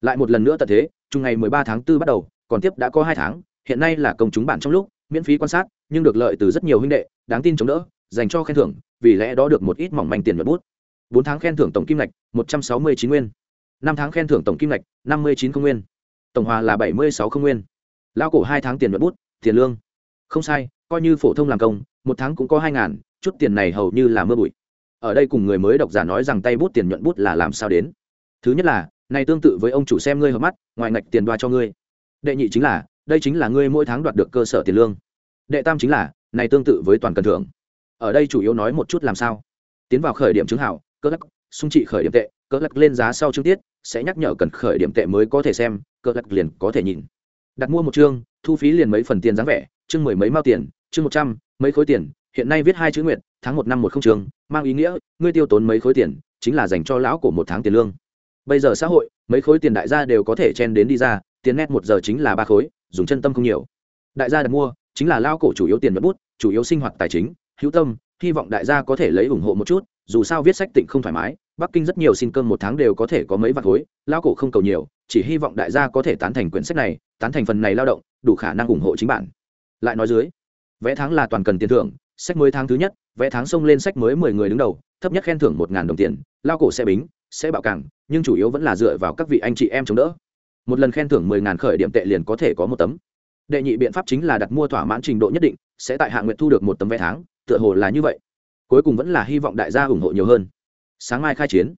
lại một lần nữa tận thế, chung ngày mười ba tháng 4 bắt đầu, còn tiếp đã có hai tháng, hiện nay là công chúng bản trong lúc, miễn phí quan sát, nhưng được lợi từ rất nhiều huynh đệ, đáng tin chống đỡ, dành cho khen thưởng, vì lẽ đó được một ít mỏng manh tiền nhuận bút. Bốn tháng khen thưởng tổng kim ngạch, một trăm sáu mươi chín nguyên. Năm tháng khen thưởng tổng kim ngạch, năm mươi chín không nguyên. Tổng hòa là bảy mươi sáu không nguyên. Lao cổ hai tháng tiền nhuận bút, tiền lương. Không sai, coi như phổ thông làm công, một tháng cũng có hai ngàn, chút tiền này hầu như là mưa bụi. Ở đây cùng người mới độc giả nói rằng tay bút tiền nhuận bút là làm sao đến. Thứ nhất là này tương tự với ông chủ xem ngươi hợp mắt, ngoài ngạch tiền đoa cho ngươi. Đệ nhị chính là, đây chính là ngươi mỗi tháng đoạt được cơ sở tiền lương. Đệ tam chính là, này tương tự với toàn cần thưởng. Ở đây chủ yếu nói một chút làm sao. Tiến vào khởi điểm chứng hảo, cơ lắc, xung trị khởi điểm tệ, cơ lắc lên giá sau chương tiết, sẽ nhắc nhở cần khởi điểm tệ mới có thể xem, cơ lắc liền có thể nhìn. Đặt mua một chương, thu phí liền mấy phần tiền dáng vẻ, chương mười mấy mao tiền, chương một trăm, mấy khối tiền, hiện nay viết hai chữ nguyện, tháng một năm một không trường mang ý nghĩa, ngươi tiêu tốn mấy khối tiền, chính là dành cho lão của một tháng tiền lương bây giờ xã hội, mấy khối tiền đại gia đều có thể chen đến đi ra, tiền nét một giờ chính là ba khối, dùng chân tâm không nhiều. Đại gia đặt mua, chính là lao cổ chủ yếu tiền mất bút, chủ yếu sinh hoạt tài chính, hữu tâm, hy vọng đại gia có thể lấy ủng hộ một chút, dù sao viết sách tịnh không thoải mái, bắc kinh rất nhiều xin cơm một tháng đều có thể có mấy vạn khối, lao cổ không cầu nhiều, chỉ hy vọng đại gia có thể tán thành quyển sách này, tán thành phần này lao động, đủ khả năng ủng hộ chính bản lại nói dưới vẽ tháng là toàn cần tiền thưởng, sách mới tháng thứ nhất vẽ tháng xông lên sách mới mười người đứng đầu, thấp nhất khen thưởng một ngàn đồng tiền, lao cổ sẽ bính sẽ bạo càng, nhưng chủ yếu vẫn là dựa vào các vị anh chị em chống đỡ. Một lần khen thưởng mười ngàn khởi điểm tệ liền có thể có một tấm. Đệ nhị biện pháp chính là đặt mua thỏa mãn trình độ nhất định, sẽ tại hạ nguyện thu được một tấm vé tháng, tựa hồ là như vậy. Cuối cùng vẫn là hy vọng đại gia ủng hộ nhiều hơn. Sáng mai khai chiến.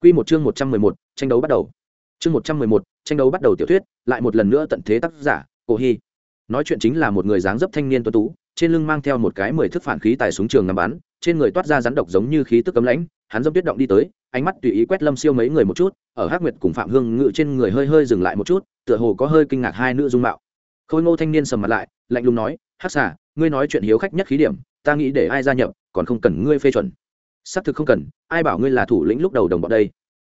Q một chương một trăm mười một, tranh đấu bắt đầu. Chương một trăm mười một, tranh đấu bắt đầu tiểu thuyết, lại một lần nữa tận thế tác giả, cổ hy. Nói chuyện chính là một người dáng dấp thanh niên tuấn tú trên lưng mang theo một cái mười thước phản khí tài súng trường ngắm bắn, trên người toát ra rắn độc giống như khí tức cấm lãnh, hắn dâm tuyết động đi tới, ánh mắt tùy ý quét lâm siêu mấy người một chút, ở hắc nguyệt cùng phạm hương ngự trên người hơi hơi dừng lại một chút, tựa hồ có hơi kinh ngạc hai nữ dung mạo. Khôi ngô thanh niên sầm mặt lại, lạnh lùng nói, hắc xà, ngươi nói chuyện hiếu khách nhất khí điểm, ta nghĩ để ai gia nhập, còn không cần ngươi phê chuẩn. Xác thực không cần, ai bảo ngươi là thủ lĩnh lúc đầu đồng bọn đây?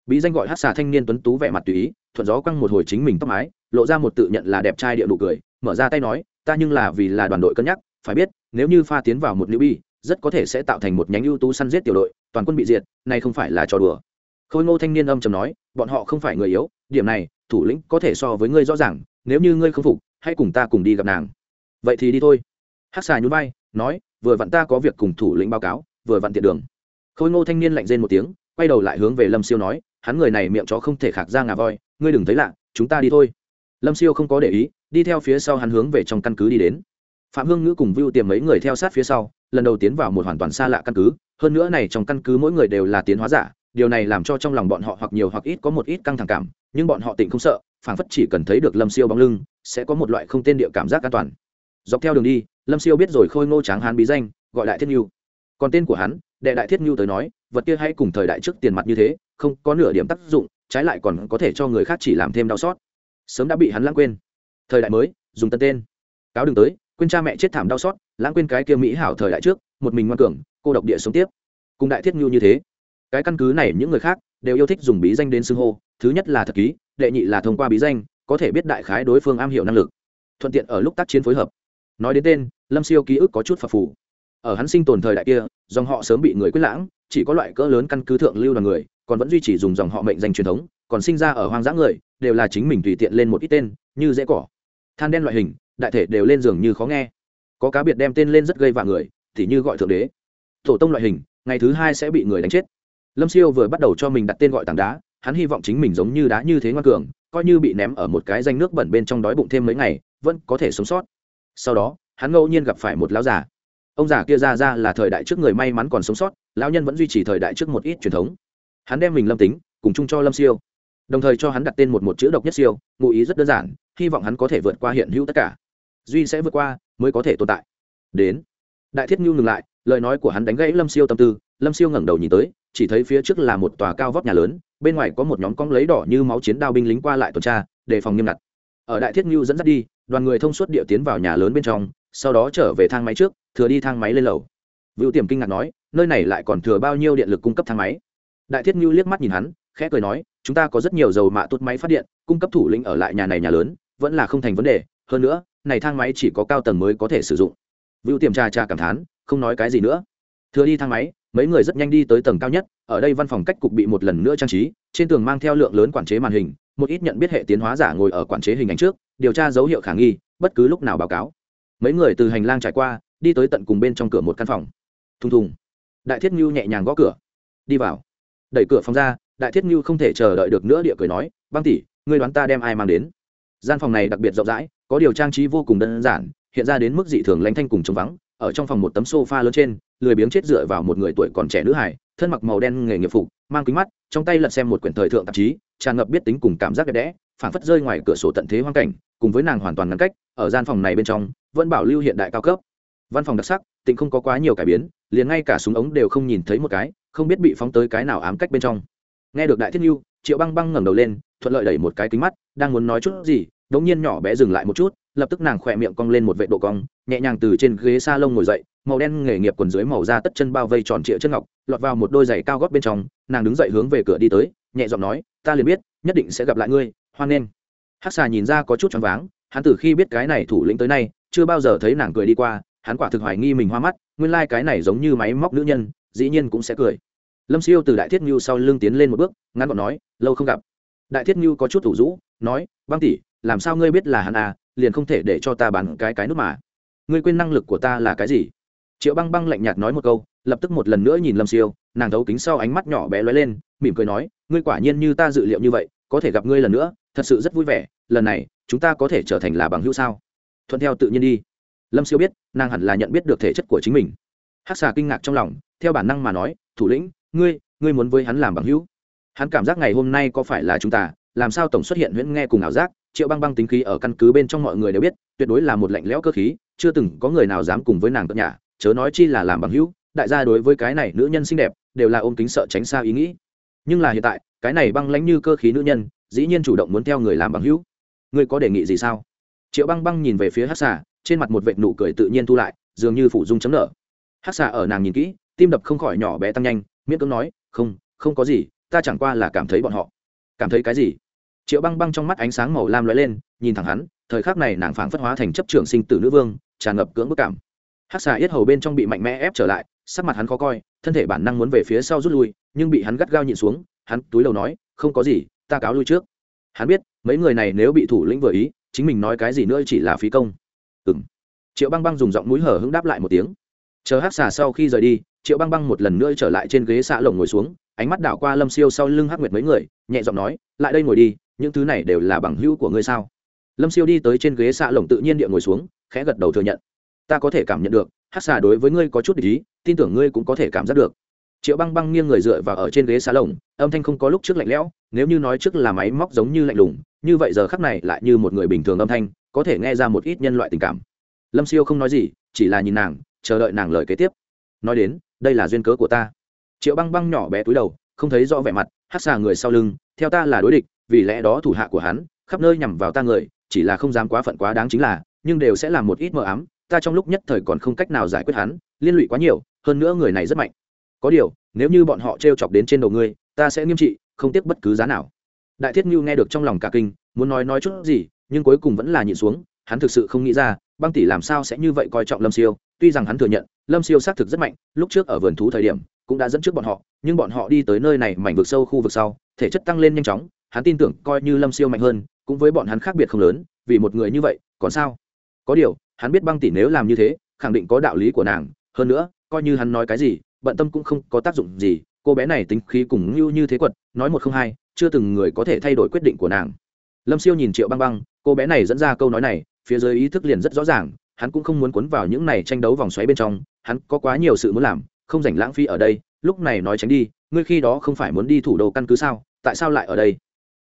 Bí danh gọi hắc xà thanh niên tuấn tú vẻ mặt tùy ý, thuận gió quăng một hồi chính mình tóc mái, lộ ra một tự nhận là đẹp trai địa độ cười, mở ra tay nói, ta nhưng là vì là đoàn đội cân nhắc phải biết, nếu như pha tiến vào một nữ bi, rất có thể sẽ tạo thành một nhánh ưu tú săn giết tiểu đội, toàn quân bị diệt này không phải là trò đùa. Khôi ngô thanh niên âm trầm nói, bọn họ không phải người yếu, điểm này, thủ lĩnh có thể so với ngươi rõ ràng, nếu như ngươi không phục, hãy cùng ta cùng đi gặp nàng. Vậy thì đi thôi. Hắc xà nhún vai, nói, vừa vặn ta có việc cùng thủ lĩnh báo cáo, vừa vặn tiện đường. Khôi ngô thanh niên lạnh rên một tiếng, quay đầu lại hướng về lâm siêu nói, hắn người này miệng chó không thể khạc ra ngà voi, ngươi đừng thấy lạ, chúng ta đi thôi. Lâm siêu không có để ý, đi theo phía sau hắn hướng về trong căn cứ đi đến phạm hương ngữ cùng vưu tiềm mấy người theo sát phía sau, lần đầu tiến vào một hoàn toàn xa lạ căn cứ. Hơn nữa này trong căn cứ mỗi người đều là tiến hóa giả, điều này làm cho trong lòng bọn họ hoặc nhiều hoặc ít có một ít căng thẳng cảm, nhưng bọn họ tỉnh không sợ, phảng phất chỉ cần thấy được lâm siêu bóng lưng, sẽ có một loại không tên địa cảm giác an toàn. Dọc theo đường đi, lâm siêu biết rồi khôi ngô tráng hán bí danh, gọi đại thiết nhu còn tên của hắn, đệ đại thiết nhu tới nói, vật kia hay cùng thời đại trước tiền mặt như thế, không có nửa điểm tác dụng, trái lại còn có thể cho người khác chỉ làm thêm đau xót. Sớm đã bị hắn lãng quên. Thời đại mới, dùng tân tên. Cáo đừng tới quên cha mẹ chết thảm đau xót, lãng quên cái kia mỹ hảo thời đại trước, một mình ngoan cường, cô độc địa sống tiếp. Cùng đại thiết nhu như thế, cái căn cứ này những người khác đều yêu thích dùng bí danh đến xưng hô, thứ nhất là thật ký, đệ nhị là thông qua bí danh, có thể biết đại khái đối phương am hiểu năng lực. Thuận tiện ở lúc tác chiến phối hợp. Nói đến tên, lâm siêu ký ức có chút phập phù. Ở hắn sinh tồn thời đại kia, dòng họ sớm bị người quyết lãng, chỉ có loại cỡ lớn căn cứ thượng lưu đoàn người, còn vẫn duy trì dùng dòng họ mệnh danh truyền thống, còn sinh ra ở hoang dã người, đều là chính mình tùy tiện lên một ít tên, như dễ cỏ. Than đen loại hình đại thể đều lên giường như khó nghe. Có cá biệt đem tên lên rất gây vạ người, thì như gọi thượng đế. Tổ tông loại hình, ngày thứ hai sẽ bị người đánh chết. Lâm siêu vừa bắt đầu cho mình đặt tên gọi tảng đá, hắn hy vọng chính mình giống như đá như thế ngoan cường, coi như bị ném ở một cái danh nước bẩn bên trong đói bụng thêm mấy ngày, vẫn có thể sống sót. Sau đó, hắn ngẫu nhiên gặp phải một lão già. Ông già kia ra ra là thời đại trước người may mắn còn sống sót, lão nhân vẫn duy trì thời đại trước một ít truyền thống. Hắn đem mình lâm tính, cùng chung cho lâm siêu. Đồng thời cho hắn đặt tên một một chữ độc nhất siêu, ngụ ý rất đơn giản, hy vọng hắn có thể vượt qua hiện hữu tất cả duy sẽ vượt qua, mới có thể tồn tại. Đến. Đại thiết nhu ngừng lại, lời nói của hắn đánh gãy lâm siêu tâm tư. Lâm siêu ngẩng đầu nhìn tới, chỉ thấy phía trước là một tòa cao vóc nhà lớn, bên ngoài có một nhóm cong lấy đỏ như máu chiến đao binh lính qua lại tuần tra, đề phòng nghiêm ngặt. Ở đại thiết nhu dẫn dắt đi, đoàn người thông suốt địa tiến vào nhà lớn bên trong, sau đó trở về thang máy trước, thừa đi thang máy lên lầu. Vựu tiềm kinh ngạc nói, nơi này lại còn thừa bao nhiêu điện lực cung cấp thang máy? Đại thiết nhu liếc mắt nhìn hắn, khẽ cười nói, chúng ta có rất nhiều dầu mạ tốt máy phát điện, cung cấp thủ lĩnh ở lại nhà này nhà lớn, vẫn là không thành vấn đề. Hơn nữa này thang máy chỉ có cao tầng mới có thể sử dụng. Vưu tiềm trà trà cảm thán, không nói cái gì nữa. Thừa đi thang máy, mấy người rất nhanh đi tới tầng cao nhất, ở đây văn phòng cách cục bị một lần nữa trang trí, trên tường mang theo lượng lớn quản chế màn hình, một ít nhận biết hệ tiến hóa giả ngồi ở quản chế hình ảnh trước, điều tra dấu hiệu khả nghi, bất cứ lúc nào báo cáo. Mấy người từ hành lang trải qua, đi tới tận cùng bên trong cửa một căn phòng. Thùng thùng. Đại thiết ngưu nhẹ nhàng gõ cửa. Đi vào. Đẩy cửa phòng ra, đại thiết ngưu không thể chờ đợi được nữa, địa cười nói, băng tỷ, ngươi đoán ta đem ai mang đến? Gian phòng này đặc biệt rộng rãi có điều trang trí vô cùng đơn giản, hiện ra đến mức dị thường lanh thanh cùng trống vắng. Ở trong phòng một tấm sofa lớn trên, lười biếng chết dựa vào một người tuổi còn trẻ nữ hải thân mặc màu đen nghề nghiệp phục, mang kính mắt, trong tay lật xem một quyển thời thượng tạp chí, tràn ngập biết tính cùng cảm giác đẹp đẽ, phảng phất rơi ngoài cửa sổ tận thế hoang cảnh, cùng với nàng hoàn toàn ngăn cách, ở gian phòng này bên trong, vẫn bảo lưu hiện đại cao cấp. Văn phòng đặc sắc, tịnh không có quá nhiều cải biến, liền ngay cả súng ống đều không nhìn thấy một cái, không biết bị phóng tới cái nào ám cách bên trong. Nghe được đại thiết nhu, triệu băng băng ngẩng đầu lên, thuận lợi đẩy một cái kính mắt, đang muốn nói chút gì đống nhiên nhỏ bé dừng lại một chút, lập tức nàng khỏe miệng cong lên một vệ độ cong, nhẹ nhàng từ trên ghế s a lông ngồi dậy, màu đen nghề nghiệp quần dưới màu da tất chân bao vây tròn trịa chân ngọc, lọt vào một đôi giày cao gót bên trong, nàng đứng dậy hướng về cửa đi tới, nhẹ giọng nói, ta liền biết, nhất định sẽ gặp lại ngươi, hoan nghênh. Hắc xà nhìn ra có chút choáng váng, hắn từ khi biết cái này thủ lĩnh tới nay, chưa bao giờ thấy nàng cười đi qua, hắn quả thực hoài nghi mình hoa mắt, nguyên lai、like、cái này giống như máy móc nữ nhân, dĩ nhiên cũng sẽ cười. Lâm siêu từ đại thiết như sau lưng tiến lên một bước, ngắn gọn nói, lâu không gặp. Đại thiết như có chút thủ rũ, nói, băng tỷ làm sao ngươi biết là hắn à liền không thể để cho ta bán cái cái nút mà. Ngươi quên năng lực của ta là cái gì? Triệu băng băng lạnh nhạt nói một câu, lập tức một lần nữa nhìn lâm siêu, nàng thấu kính sau ánh mắt nhỏ bé lóe lên, mỉm cười nói, ngươi quả nhiên như ta dự liệu như vậy, có thể gặp ngươi lần nữa, thật sự rất vui vẻ, lần này, chúng ta có thể trở thành là bằng hữu sao? Thuận theo tự nhiên đi. Lâm siêu biết, nàng hẳn là nhận biết được thể chất của chính mình. Hắc xà kinh ngạc trong lòng, theo bản năng mà nói, thủ lĩnh, ngươi ngươi muốn với hắn làm bằng hữu? Hắn cảm giác ngày hôm nay có phải là chúng ta làm sao tổng xuất hiện huyễn nghe cùng ảo giác, triệu băng băng tính khí ở căn cứ bên trong mọi người đều biết, tuyệt đối là một lạnh lẽo cơ khí, chưa từng có người nào dám cùng với nàng cất nhà chớ nói chi là làm bằng hữu, đại gia đối với cái này nữ nhân xinh đẹp, đều là ôm kính sợ tránh xa ý nghĩ. Nhưng là hiện tại, cái này băng lãnh như cơ khí nữ nhân, dĩ nhiên chủ động muốn theo người làm bằng hữu. Ngươi có đề nghị gì sao? Triệu băng băng nhìn về phía hát xà, trên mặt một vệt nụ cười tự nhiên thu lại, dường như phủ dung chấm nở. Hát xà ở nàng nhìn kỹ, tim đập không khỏi nhỏ bé tăng nhanh, miễn cưỡng nói, không không có gì, ta chẳng qua là cảm thấy bọn họ cảm thấy cái gì? Triệu băng băng trong mắt ánh sáng màu lam lóe lên, nhìn thẳng hắn, thời khắc này nàng phảng phất hóa thành chấp trưởng sinh tử nữ vương, tràn ngập cưỡng bức cảm. Hát xà yết hầu bên trong bị mạnh mẽ ép trở lại, sắc mặt hắn khó coi, thân thể bản năng muốn về phía sau rút lui, nhưng bị hắn gắt gao nhịn xuống, hắn túi đầu nói, không có gì, ta cáo lui trước. Hắn biết, mấy người này nếu bị thủ lĩnh vừa ý, chính mình nói cái gì nữa chỉ là phí công. Ừ m triệu băng băng dùng giọng mũi hở hứng đáp lại một tiếng. Chờ hát xà sau khi rời đi, triệu băng băng một lần nữa trở lại trên ghế xạ lồng ngồi xuống ánh mắt đảo qua lâm siêu sau lưng Hắc nguyệt mấy người, nhẹ giọng nói, lại đây ngồi đi, những thứ này đều là bằng hữu của ngươi sao? Lâm siêu đi tới trên ghế xạ lồng tự nhiên địa ngồi xuống, khẽ gật đầu thừa nhận. Ta có thể cảm nhận được, Hắc xà đối với ngươi có chút ý, tin tưởng ngươi cũng có thể cảm giác được. Triệu băng băng nghiêng người dựa vào ở trên ghế xà lồng, âm thanh không có lúc trước lạnh lẽo, nếu như nói trước là máy móc giống như lạnh lùng, như vậy giờ khắc này lại như một người bình thường âm thanh, có thể nghe ra một ít nhân loại tình cảm. Lâm siêu không nói gì, chỉ là nhìn nàng, chờ đợi nàng lời kế tiếp. Nói đến, đây là duyên cớ của ta triệu băng băng nhỏ bé túi đầu, không thấy rõ vẻ mặt hát xà người sau lưng, theo ta là đối địch, vì lẽ đó thủ hạ của hắn, khắp nơi nhằm vào ta người, chỉ là không dám quá phận quá đáng chính là, nhưng đều sẽ làm một ít mờ ám, ta trong lúc nhất thời còn không cách nào giải quyết hắn, liên lụy quá nhiều, hơn nữa người này rất mạnh. Có điều, nếu như bọn họ t r e o chọc đến trên đầu ngươi, ta sẽ nghiêm trị, không tiếc bất cứ giá nào. Đại thiết ngưu nghe được trong lòng cả kinh, muốn nói nói chút gì, nhưng cuối cùng vẫn là nhịn xuống, hắn thực sự không nghĩ ra, băng tỷ làm sao sẽ như vậy coi trọng lâm siêu, tuy rằng hắn thừa nhận, lâm siêu xác thực rất mạnh, lúc trước ở vườn thú thời điểm cũng đã dẫn trước bọn họ, nhưng bọn họ đi tới nơi này mảnh vực sâu khu vực sau, thể chất tăng lên nhanh chóng, hắn tin tưởng coi như lâm siêu mạnh hơn, cũng với bọn hắn khác biệt không lớn, vì một người như vậy, còn sao? Có điều, hắn biết băng tỷ nếu làm như thế, khẳng định có đạo lý của nàng, hơn nữa, coi như hắn nói cái gì, bận tâm cũng không có tác dụng gì, cô bé này tính khí cùng ngưu như thế quật, nói một không hai, chưa từng người có thể thay đổi quyết định của nàng. Lâm siêu nhìn triệu băng băng, cô bé này dẫn ra câu nói này, phía dưới ý thức liền rất rõ ràng, hắn cũng không muốn cuốn vào những này tranh đấu vòng xoáy bên trong, hắn có quá nhiều sự muốn làm không rảnh lãng phí ở đây, lúc này nói tránh đi, ngươi khi đó không phải muốn đi thủ đô căn cứ sao, tại sao lại ở đây?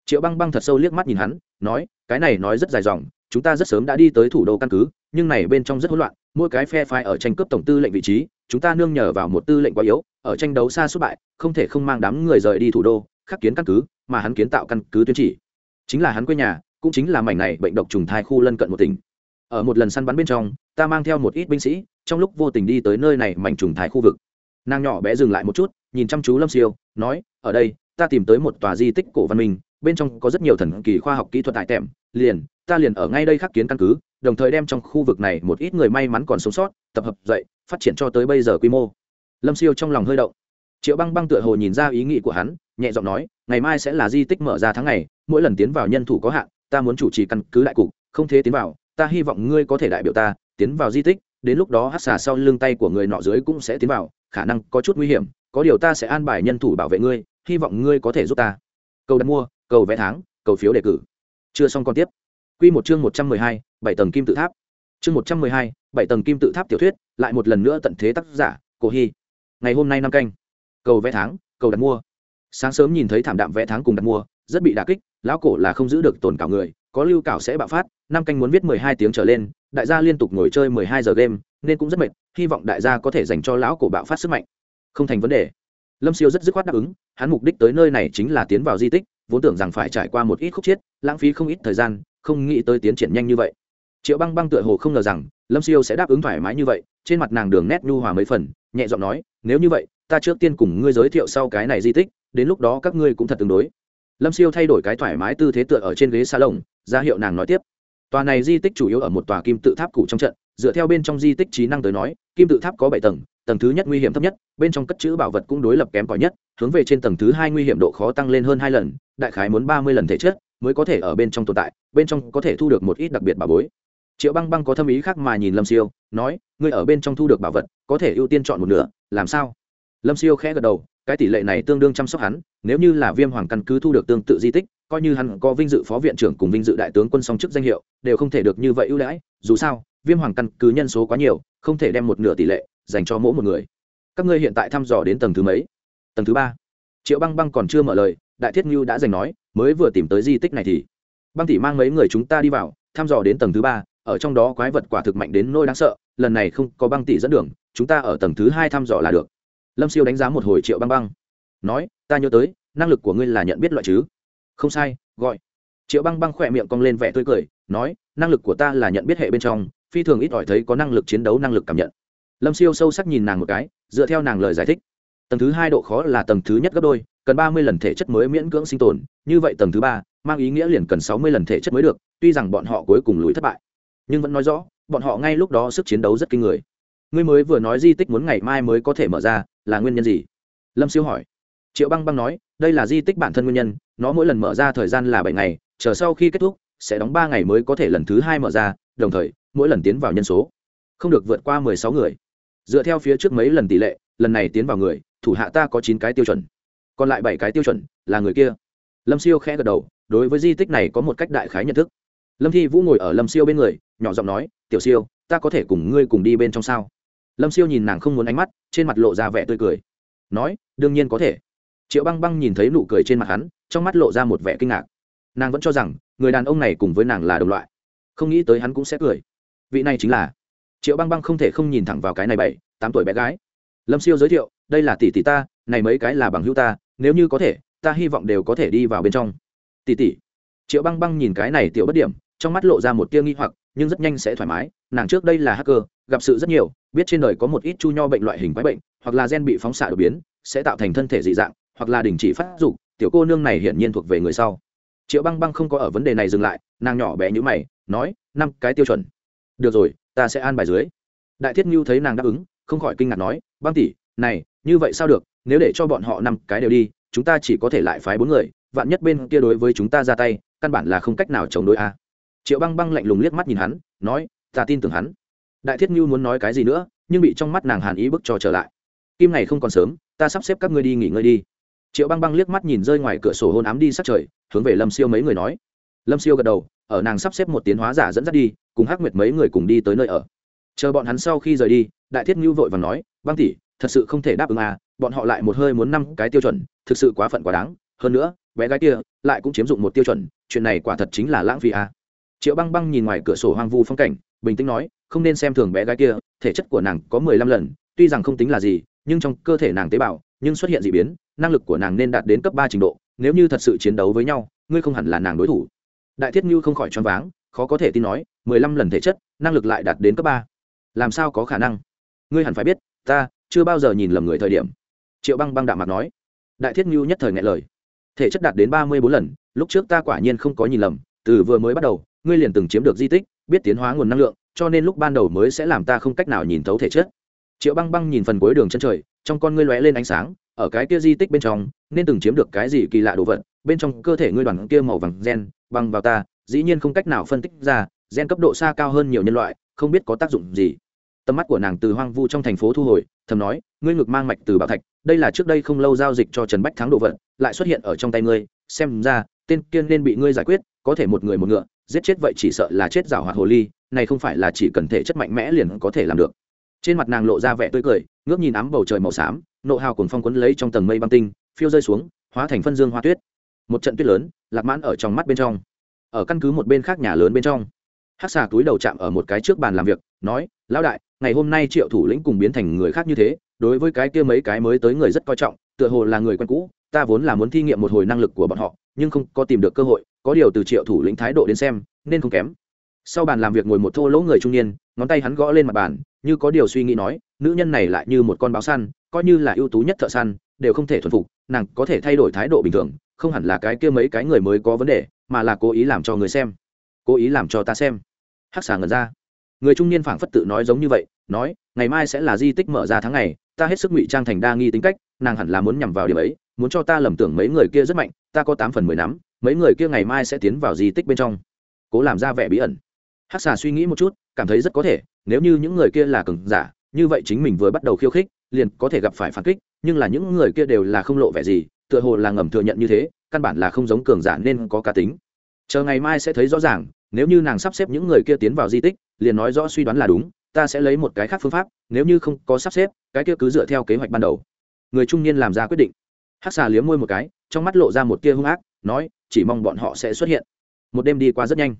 Triệu băng băng thật sâu liếc mắt nhìn hắn, nói, cái này nói rất dài dòng, chúng ta rất sớm đã đi tới thủ đô căn cứ, nhưng này bên trong rất hỗn loạn, mỗi cái phe phái ở tranh cướp tổng tư lệnh vị trí, chúng ta nương nhờ vào một tư lệnh quá yếu, ở tranh đấu xa xuất bại, không thể không mang đám người rời đi thủ đô, khắc kiến căn cứ, mà hắn kiến tạo căn cứ tuyên chỉ. Chính là hắn quê nhà, cũng chính là mảnh này bệnh độc trùng thai khu lân cận một tỉnh. Ở một lần săn bắn bên trong, ta mang theo một ít binh sĩ, trong lúc vô tình đi tới nơi này mảnh trùng thai khu vực nàng nhỏ bé dừng lại một chút, nhìn chăm chú lâm siêu, nói, ở đây, ta tìm tới một tòa di tích cổ văn minh, bên trong có rất nhiều thần kỳ khoa học kỹ thuật tại tẻm liền, ta liền ở ngay đây khắc kiến căn cứ, đồng thời đem trong khu vực này một ít người may mắn còn sống sót, tập hợp dậy phát triển cho tới bây giờ quy mô. Lâm siêu trong lòng hơi động. Triệu băng băng tựa hồ nhìn ra ý nghĩ của hắn, nhẹ giọng nói, ngày mai sẽ là di tích mở ra tháng ngày mỗi lần tiến vào nhân thủ có hạn, ta muốn chủ trì căn cứ đại cục, không thế tiến vào, ta hy vọng ngươi có thể đại biểu ta, tiến vào di tích, đến lúc đó hát xà sau lưng tay của người nọ dưới cũng sẽ tiến vào khả năng có chút nguy hiểm, có điều ta sẽ an bài nhân thủ bảo vệ ngươi, hy vọng ngươi có thể giúp ta. Cầu đặt mua, cầu vẽ tháng, cầu phiếu đề cử. Chưa xong còn tiếp. Q một chương một trăm mười hai, bảy tầng kim tự tháp. Chương một trăm mười hai, bảy tầng kim tự tháp tiểu thuyết, lại một lần nữa tận thế tác giả, cổ hy. Ngày hôm nay năm canh. Cầu vẽ tháng, cầu đặt mua. Sáng sớm nhìn thấy thảm đạm vẽ tháng cùng đặt mua, rất bị đà kích, lão cổ là không giữ được tồn cảo người, có lưu cảo sẽ bạo phát, năm canh muốn viết mười hai tiếng trở lên, đại gia liên tục ngồi chơi mười hai giờ game, nên cũng rất mệt hy vọng đại gia có thể dành cho lão cổ bạo phát sức mạnh. Không thành vấn đề. Lâm siêu rất dứt khoát đáp ứng, hắn mục đích tới nơi này chính là tiến vào di tích, vốn tưởng rằng phải trải qua một ít khúc chiết lãng phí không ít thời gian, không nghĩ tới tiến triển nhanh như vậy. Triệu băng băng tựa hồ không ngờ rằng, lâm siêu sẽ đáp ứng thoải mái như vậy, trên mặt nàng đường nét nhu hòa mấy phần, nhẹ giọng nói, nếu như vậy, ta trước tiên cùng ngươi giới thiệu sau cái này di tích, đến lúc đó các ngươi cũng thật tương đối. Lâm siêu thay đổi cái thoải mái tư thế tựa ở trên ghế xa lồng ra hiệu nàng nói tiếp, tòa này di tích chủ yếu ở một tòa kim tự tháp cũ trong trận dựa theo bên trong di tích trí năng tới nói, kim tự tháp có bảy tầng tầng thứ nhất nguy hiểm thấp nhất, bên trong cất chữ bảo vật cũng đối lập kém cỏi nhất, hướng về trên tầng thứ hai nguy hiểm độ khó tăng lên hơn hai lần, đại khái muốn ba mươi lần thể chất mới có thể ở bên trong tồn tại, bên trong có thể thu được một ít đặc biệt bảo bối. Triệu băng băng có thâm ý khác mà nhìn lâm siêu, nói, ngươi ở bên trong thu được bảo vật, có thể ưu tiên chọn một nửa, làm sao? Lâm siêu khẽ gật đầu, cái tỷ lệ này tương đương chăm sóc hắn, nếu như là viêm hoàng căn cứ thu được tương tự di tích, coi như hắn có vinh dự phó viện trưởng cùng vinh dự đại tướng quân song chức danh hiệu, đều không thể được như vậy ưu đãi, dù sao viêm hoàng căn cứ nhân số quá nhiều, không thể đem một nửa tỷ lệ dành cho mỗi một người. Các ngươi hiện tại thăm dò đến tầng thứ mấy? Tầng thứ ba. Triệu băng băng còn chưa mở lời, đại thiết ngưu đã giành nói, mới vừa tìm tới di tích này thì. Băng tỷ mang mấy người chúng ta đi vào, thăm dò đến tầng thứ ba, ở trong đó quái vật quả thực mạnh đến nỗi đáng sợ, lần này không có băng tỷ dẫn đường, chúng ta ở tầng thứ hai thăm dò là được. Lâm siêu đánh giá một hồi triệu băng băng. Nói, ta nhớ tới, năng lực của ngươi là nhận biết loại chứ? Không sai, gọi. Triệu băng băng khỏe miệng cong lên vẻ tươi cười, nói, năng lực của ta là nhận biết hệ bên trong phi thường ít ỏi thấy có năng lực chiến đấu, năng lực cảm nhận. Lâm siêu sâu sắc nhìn nàng một cái, dựa theo nàng lời giải thích. Tầng thứ hai độ khó là tầng thứ nhất gấp đôi, cần ba mươi lần thể chất mới miễn cưỡng sinh tồn, như vậy tầng thứ ba, mang ý nghĩa liền cần sáu mươi lần thể chất mới được, tuy rằng bọn họ cuối cùng lùi thất bại, nhưng vẫn nói rõ, bọn họ ngay lúc đó sức chiến đấu rất kinh người. Ngươi mới vừa nói di tích muốn ngày mai mới có thể mở ra, là nguyên nhân gì? Lâm siêu hỏi. Triệu băng băng nói, đây là di tích bản thân nguyên nhân, nó mỗi lần mở ra thời gian là bảy ngày, chờ sau khi kết thúc, sẽ đóng ba ngày mới có thể lần thứ hai mở ra, đồng thời mỗi lần tiến vào nhân số. Không được vượt qua mười sáu người. Dựa theo phía trước mấy lần tỷ lệ, lần này tiến vào người, thủ hạ ta có chín cái tiêu chuẩn. Còn lại bảy cái tiêu chuẩn là người kia. Lâm siêu khẽ gật đầu, đối với di tích này có một cách đại khái nhận thức. Lâm thi vũ ngồi ở lâm siêu bên người, nhỏ giọng nói, tiểu siêu, ta có thể cùng ngươi cùng đi bên trong sao? Lâm siêu nhìn nàng không muốn ánh mắt, trên mặt lộ ra vẻ tươi cười. Nói, đương nhiên có thể. Triệu băng băng nhìn thấy nụ cười trên mặt hắn, trong mắt lộ ra một vẻ kinh ngạc. Nàng vẫn cho rằng, người đàn ông này cùng với nàng là đồng loại. Không nghĩ tới hắn cũng sẽ cười vị này chính là triệu băng băng không thể không nhìn thẳng vào cái này bảy, tám tuổi bé gái. Lâm siêu giới thiệu, đây là tỷ tỷ ta, này mấy cái là bằng hữu ta, nếu như có thể, ta hy vọng đều có thể đi vào bên trong. Tỷ tỷ. Triệu băng băng nhìn cái này tiểu bất điểm, trong mắt lộ ra một tia nghi hoặc, nhưng rất nhanh sẽ thoải mái, nàng trước đây là hacker, gặp sự rất nhiều, biết trên đời có một ít chu nho bệnh loại hình quái bệnh, hoặc là gen bị phóng xạ đột biến, sẽ tạo thành thân thể dị dạng, hoặc là đình chỉ phát dục, tiểu cô nương này hiển nhiên thuộc về người sau. Triệu băng băng không có ở vấn đề này dừng lại, nàng nhỏ bé như mày, nói, năm cái tiêu chuẩn được rồi, ta sẽ an bài dưới. Đại thiết mưu thấy nàng đáp ứng, không khỏi kinh ngạc nói, băng tỷ, này, như vậy sao được? Nếu để cho bọn họ năm cái đều đi, chúng ta chỉ có thể lại phái bốn người, vạn nhất bên kia đối với chúng ta ra tay, căn bản là không cách nào chống đối a. Triệu băng băng lạnh lùng liếc mắt nhìn hắn, nói, ta tin tưởng hắn. Đại thiết mưu muốn nói cái gì nữa, nhưng bị trong mắt nàng hàn ý bức cho trở lại. Kim này không còn sớm, ta sắp xếp các ngươi đi nghỉ ngơi đi. Triệu băng băng liếc mắt nhìn rơi ngoài cửa sổ hôn ám đi sát trời, hướng về lâm siêu mấy người nói. Lâm siêu gật đầu, ở nàng sắp xếp một tiến hóa giả dẫn dắt đi cùng hắc nguyệt mấy người cùng đi tới nơi ở. Chờ bọn hắn sau khi rời đi, đại thiết ngưu vội và nói, băng tỷ, thật sự không thể đáp ứng à bọn họ lại một hơi muốn năm cái tiêu chuẩn, thực sự quá phận quá đáng. Hơn nữa, bé gái kia lại cũng chiếm dụng một tiêu chuẩn, chuyện này quả thật chính là lãng phí à. Triệu băng băng nhìn ngoài cửa sổ hoang vu phong cảnh, bình tĩnh nói, không nên xem thường bé gái kia, thể chất của nàng có mười lăm lần, tuy rằng không tính là gì, nhưng trong cơ thể nàng tế bào, nhưng xuất hiện d ị biến, năng lực của nàng nên đạt đến cấp ba trình độ, nếu như thật sự chiến đấu với nhau, ngươi không hẳn là nàng đối thủ. Đại thiết như không khỏi choáng váng, khó có thể tin nói mười lăm lần thể chất, năng lực lại đạt đến cấp ba. Làm sao có khả năng? Ngươi hẳn phải biết, ta chưa bao giờ nhìn lầm người thời điểm. Triệu băng băng đạm mặt nói. Đại thiết Mưu nhất thời ngại lời. Thể chất đạt đến ba mươi bốn lần, lúc trước ta quả nhiên không có nhìn lầm, từ vừa mới bắt đầu, ngươi liền từng chiếm được di tích, biết tiến hóa nguồn năng lượng, cho nên lúc ban đầu mới sẽ làm ta không cách nào nhìn thấu thể chất. Triệu băng băng nhìn phần cuối đường chân trời, trong con ngươi lóe lên ánh sáng, ở cái kia di tích bên trong, nên từng chiếm được cái gì kỳ lạ đồ vật, bên trong cơ thể ngươi đoàn kia màu vàng gen, băng vào ta, dĩ nhiên không cách nào phân tích ra gen cấp độ xa cao hơn nhiều nhân loại, không biết có tác dụng gì. Tầm mắt của nàng từ hoang vu trong thành phố thu hồi, thầm nói, ngươi ngực mang mạch từ bảo thạch, đây là trước đây không lâu giao dịch cho trần bách thắng đồ vật, lại xuất hiện ở trong tay ngươi, xem ra, tên kiên nên bị ngươi giải quyết, có thể một người một ngựa, giết chết vậy chỉ sợ là chết rào hoạt hồ ly, này không phải là chỉ cần thể chất mạnh mẽ liền có thể làm được. Trên mặt nàng lộ ra vẻ tươi cười, ngước nhìn ám bầu trời màu xám, nộ hào cuồng phong quấn lấy trong tầng mây băng tinh, phiêu rơi xuống, hóa thành phân dương hoa tuyết. Một trận tuyết lớn, lạc mãn ở trong mắt bên trong. Ở căn cứ một bên khác nhà lớn bên trong hát xà túi đầu chạm ở một cái trước bàn làm việc, nói, lão đại, ngày hôm nay triệu thủ lĩnh cùng biến thành người khác như thế, đối với cái kia mấy cái mới tới người rất coi trọng, tựa hồ là người quen cũ, ta vốn là muốn thi nghiệm một hồi năng lực của bọn họ, nhưng không có tìm được cơ hội, có điều từ triệu thủ lĩnh thái độ đến xem, nên không kém. Sau bàn làm việc ngồi một thô lỗ người trung niên, ngón tay hắn gõ lên mặt bàn, như có điều suy nghĩ nói, nữ nhân này lại như một con báo săn, coi như là ưu tú nhất thợ săn, đều không thể thuần phục, nàng có thể thay đổi thái độ bình thường, không hẳn là cái kia mấy cái người mới có vấn đề, mà là cố ý làm cho người xem, cố ý làm cho ta xem hắc xà ngẩn ra. Người trung niên phảng phất tự nói giống như vậy, nói, ngày mai sẽ là di tích mở ra tháng ngày, ta hết sức ngụy trang thành đa nghi tính cách, nàng hẳn là muốn nhằm vào điểm ấy, muốn cho ta lầm tưởng mấy người kia rất mạnh, ta có tám phần mười nắm, mấy người kia ngày mai sẽ tiến vào di tích bên trong. Cố làm ra vẻ bí ẩn. Hắc xà suy nghĩ một chút, cảm thấy rất có thể, nếu như những người kia là cường giả, như vậy chính mình vừa bắt đầu khiêu khích, liền có thể gặp phải phản kích, nhưng là những người kia đều là không lộ vẻ gì, tựa hồ là ngầm thừa nhận như thế, căn bản là không giống cường giả nên có cá tính. Chờ ngày mai sẽ thấy rõ ràng nếu như nàng sắp xếp những người kia tiến vào di tích, liền nói rõ suy đoán là đúng, ta sẽ lấy một cái khác phương pháp, nếu như không có sắp xếp, cái kia cứ dựa theo kế hoạch ban đầu. Người trung niên làm ra quyết định. Hắc xà liếm môi một cái, trong mắt lộ ra một tia hung ác, nói, chỉ mong bọn họ sẽ xuất hiện. Một đêm đi qua rất nhanh.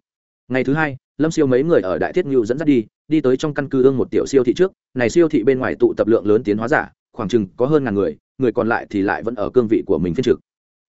Ngày thứ hai, lâm siêu mấy người ở đại thiết ngưu dẫn dắt đi đi tới trong căn cứ ương một tiểu siêu thị trước. Này siêu thị bên ngoài tụ tập lượng lớn tiến hóa giả, khoảng chừng có hơn ngàn người người còn lại thì lại vẫn ở cương vị của mình phiên trực.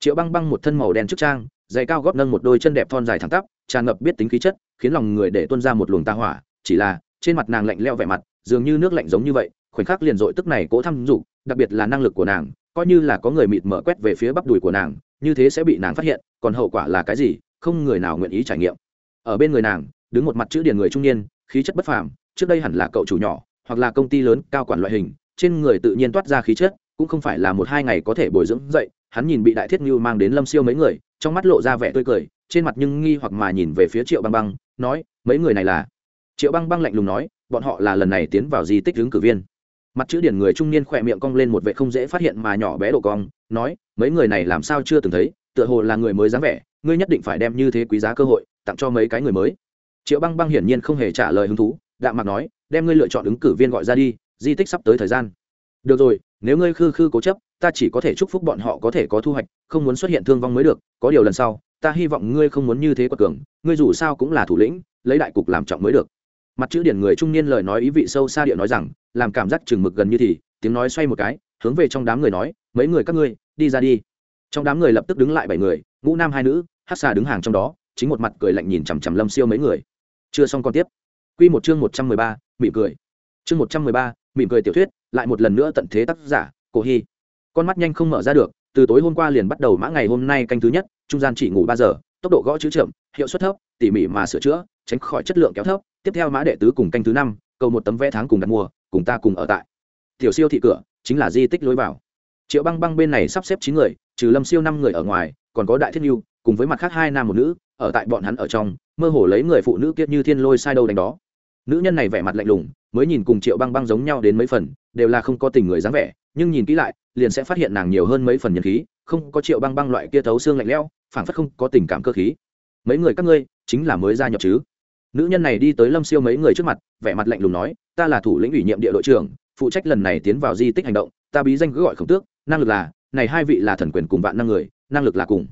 Triệu băng băng một thân màu đen trước trang giày cao góp nâng một đôi chân đẹp thon dài thẳng tắp, tràn ngập biết tính khí chất, khiến lòng người để tuân ra một luồng ta hỏa. Chỉ là, trên mặt nàng lạnh leo vẻ mặt, dường như nước lạnh giống như vậy, khoảnh khắc liền dội tức này cố thăm dục, đặc biệt là năng lực của nàng, coi như là có người mịt mở quét về phía bắp đùi của nàng, như thế sẽ bị nàng phát hiện, còn hậu quả là cái gì, không người nào nguyện ý trải nghiệm. Ở bên người nàng, đứng một mặt chữ điển người trung niên, khí chất bất phàm, trước đây hẳn là cậu chủ nhỏ, hoặc là công ty lớn, cao quản loại hình, trên người tự nhiên toát ra khí chất cũng không phải là một hai ngày có thể bồi dưỡng dậy, hắn nhìn bị đại thiết như mang đến lâm siêu mấy người, trong mắt lộ ra vẻ tươi cười, trên mặt nhưng nghi hoặc mà nhìn về phía triệu băng băng, nói, mấy người này là? Triệu băng băng lạnh lùng nói, bọn họ là lần này tiến vào di tích ứng cử viên. Mặt chữ điển người trung niên khỏe miệng cong lên một vệ không dễ phát hiện mà nhỏ bé độ cong, nói, mấy người này làm sao chưa từng thấy, tựa hồ là người mới dáng vẻ, ngươi nhất định phải đem như thế quý giá cơ hội, tặng cho mấy cái người mới. Triệu băng băng hiển nhiên không hề trả lời hứng thú, đạm mặt nói, đem ngươi lựa chọn ứng cử viên gọi ra đi, di tích sắp tới thời gian. Được rồi nếu ngươi khư khư cố chấp, ta chỉ có thể chúc phúc bọn họ có thể có thu hoạch, không muốn xuất hiện thương vong mới được, có điều lần sau, ta hy vọng ngươi không muốn như thế quật cường, ngươi dù sao cũng là thủ lĩnh, lấy đại cục làm trọng mới được. Mặt chữ điển người trung niên lời nói ý vị sâu xa địa nói rằng, làm cảm giác chừng mực gần như thì, tiếng nói xoay một cái, hướng về trong đám người nói, mấy người các ngươi, đi ra đi. Trong đám người lập tức đứng lại bảy người, ngũ nam hai nữ, hát xà đứng hàng trong đó, chính một mặt cười lạnh nhìn chằm chằm lâm siêu mấy người. Chưa xong còn tiếp. Quy một chương một trăm mười ba, mỉm cười. Chương một trăm mười ba mỉm cười tiểu thuyết, lại một lần nữa tận thế tác giả, cổ hy. Con mắt nhanh không mở ra được, từ tối hôm qua liền bắt đầu mã ngày hôm nay canh thứ nhất, trung gian chỉ ngủ ba giờ, tốc độ gõ chữ chậm, hiệu suất thấp, tỉ mỉ mà sửa chữa, tránh khỏi chất lượng kéo thấp. Tiếp theo mã đệ tứ cùng canh thứ năm, cầu một tấm vé tháng cùng đặt mua, cùng ta cùng ở tại. Tiểu siêu thị cửa, chính là di tích lối vào. Triệu băng băng bên này sắp xếp chín người, trừ lâm siêu năm người ở ngoài, còn có đại thiết nhu cùng với mặt khác hai nam một nữ, ở tại bọn hắn ở trong, mơ hồ lấy người phụ nữ kiết như thiên lôi sai đâu đánh đó nữ nhân này vẻ mặt lạnh lùng, mới nhìn cùng triệu băng băng giống nhau đến mấy phần, đều là không có tình người dáng vẻ, nhưng nhìn kỹ lại, liền sẽ phát hiện nàng nhiều hơn mấy phần nhân khí, không có triệu băng băng loại kia thấu xương lạnh lẽo, phảng phất không có tình cảm cơ khí. Mấy người các ngươi, chính là mới gia nhập chứ? Nữ nhân này đi tới lâm siêu mấy người trước mặt, vẻ mặt lạnh lùng nói, ta là thủ lĩnh ủy nhiệm địa đội trưởng, phụ trách lần này tiến vào di tích hành động, ta bí danh cứ gọi khổng tước, năng lực là, này hai vị là thần quyền cùng vạn năng người, năng lực là cùng.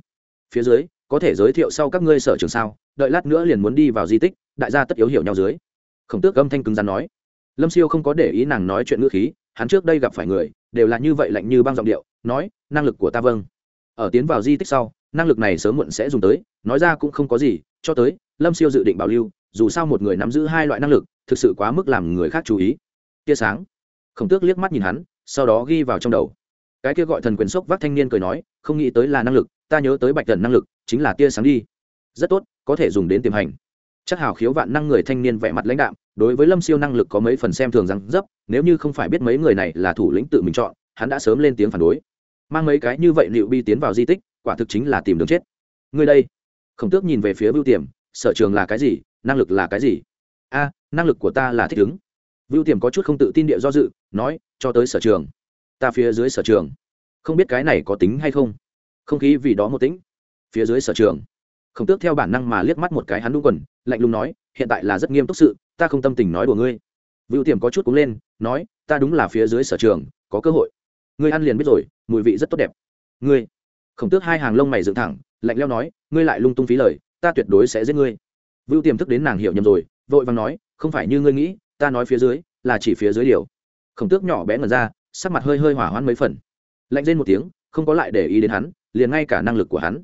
Phía dưới, có thể giới thiệu sau các ngươi sở trường sao, đợi lát nữa liền muốn đi vào di tích, đại gia tất yếu hiểu nhau dưới khổng tước âm thanh cứng rắn nói. Lâm siêu không có để ý nàng nói chuyện ngữ khí, hắn trước đây gặp phải người, đều là như vậy lạnh như băng giọng điệu, nói, năng lực của ta vâng. Ở tiến vào di tích sau, năng lực này sớm muộn sẽ dùng tới, nói ra cũng không có gì, cho tới, lâm siêu dự định bảo lưu, dù sao một người nắm giữ hai loại năng lực, thực sự quá mức làm người khác chú ý. Tia sáng. Khổng tước liếc mắt nhìn hắn, sau đó ghi vào trong đầu. Cái kia gọi thần quyền sốc vác thanh niên cười nói, không nghĩ tới là năng lực, ta nhớ tới bạch thần năng lực, chính là tia sáng đi. Rất tốt, có thể dùng đến tiềm hành chắc hào khiếu vạn năng người thanh niên vẻ mặt lãnh đạm, đối với lâm siêu năng lực có mấy phần xem thường rằng dấp, nếu như không phải biết mấy người này là thủ lĩnh tự mình chọn, hắn đã sớm lên tiếng phản đối. Mang mấy cái như vậy liệu bi tiến vào di tích, quả thực chính là tìm đường chết. Người đây. Khổng tước nhìn về phía vưu tiềm, sở trường là cái gì, năng lực là cái gì? A, năng lực của ta là thích ứng. Vưu tiềm có chút không tự tin địa do dự, nói, cho tới sở trường. Ta phía dưới sở trường. Không biết cái này có tính hay không? Không khí vì đó một tính phía dưới sở trường. Khổng tước theo bản năng mà liếc mắt một cái hắn đúng quần lạnh lùng nói, hiện tại là rất nghiêm túc sự, ta không tâm tình nói đùa ngươi. Vưu tiềm có chút cúng lên, nói, ta đúng là phía dưới sở trường, có cơ hội. Ngươi ăn liền biết rồi, mùi vị rất tốt đẹp. Ngươi, khổng tước hai hàng lông mày dựng thẳng, lạnh leo nói, ngươi lại lung tung phí lời, ta tuyệt đối sẽ giết ngươi. Vưu tiềm thức đến nàng hiểu nhầm rồi, vội vàng nói, không phải như ngươi nghĩ, ta nói phía dưới, là chỉ phía dưới điều. Khổng tước nhỏ bé ngần ra, sắc mặt hơi hơi hỏa hoãn mấy phần. Lạnh lên một tiếng, không có lại để ý đến hắn, liền ngay cả năng lực của hắn.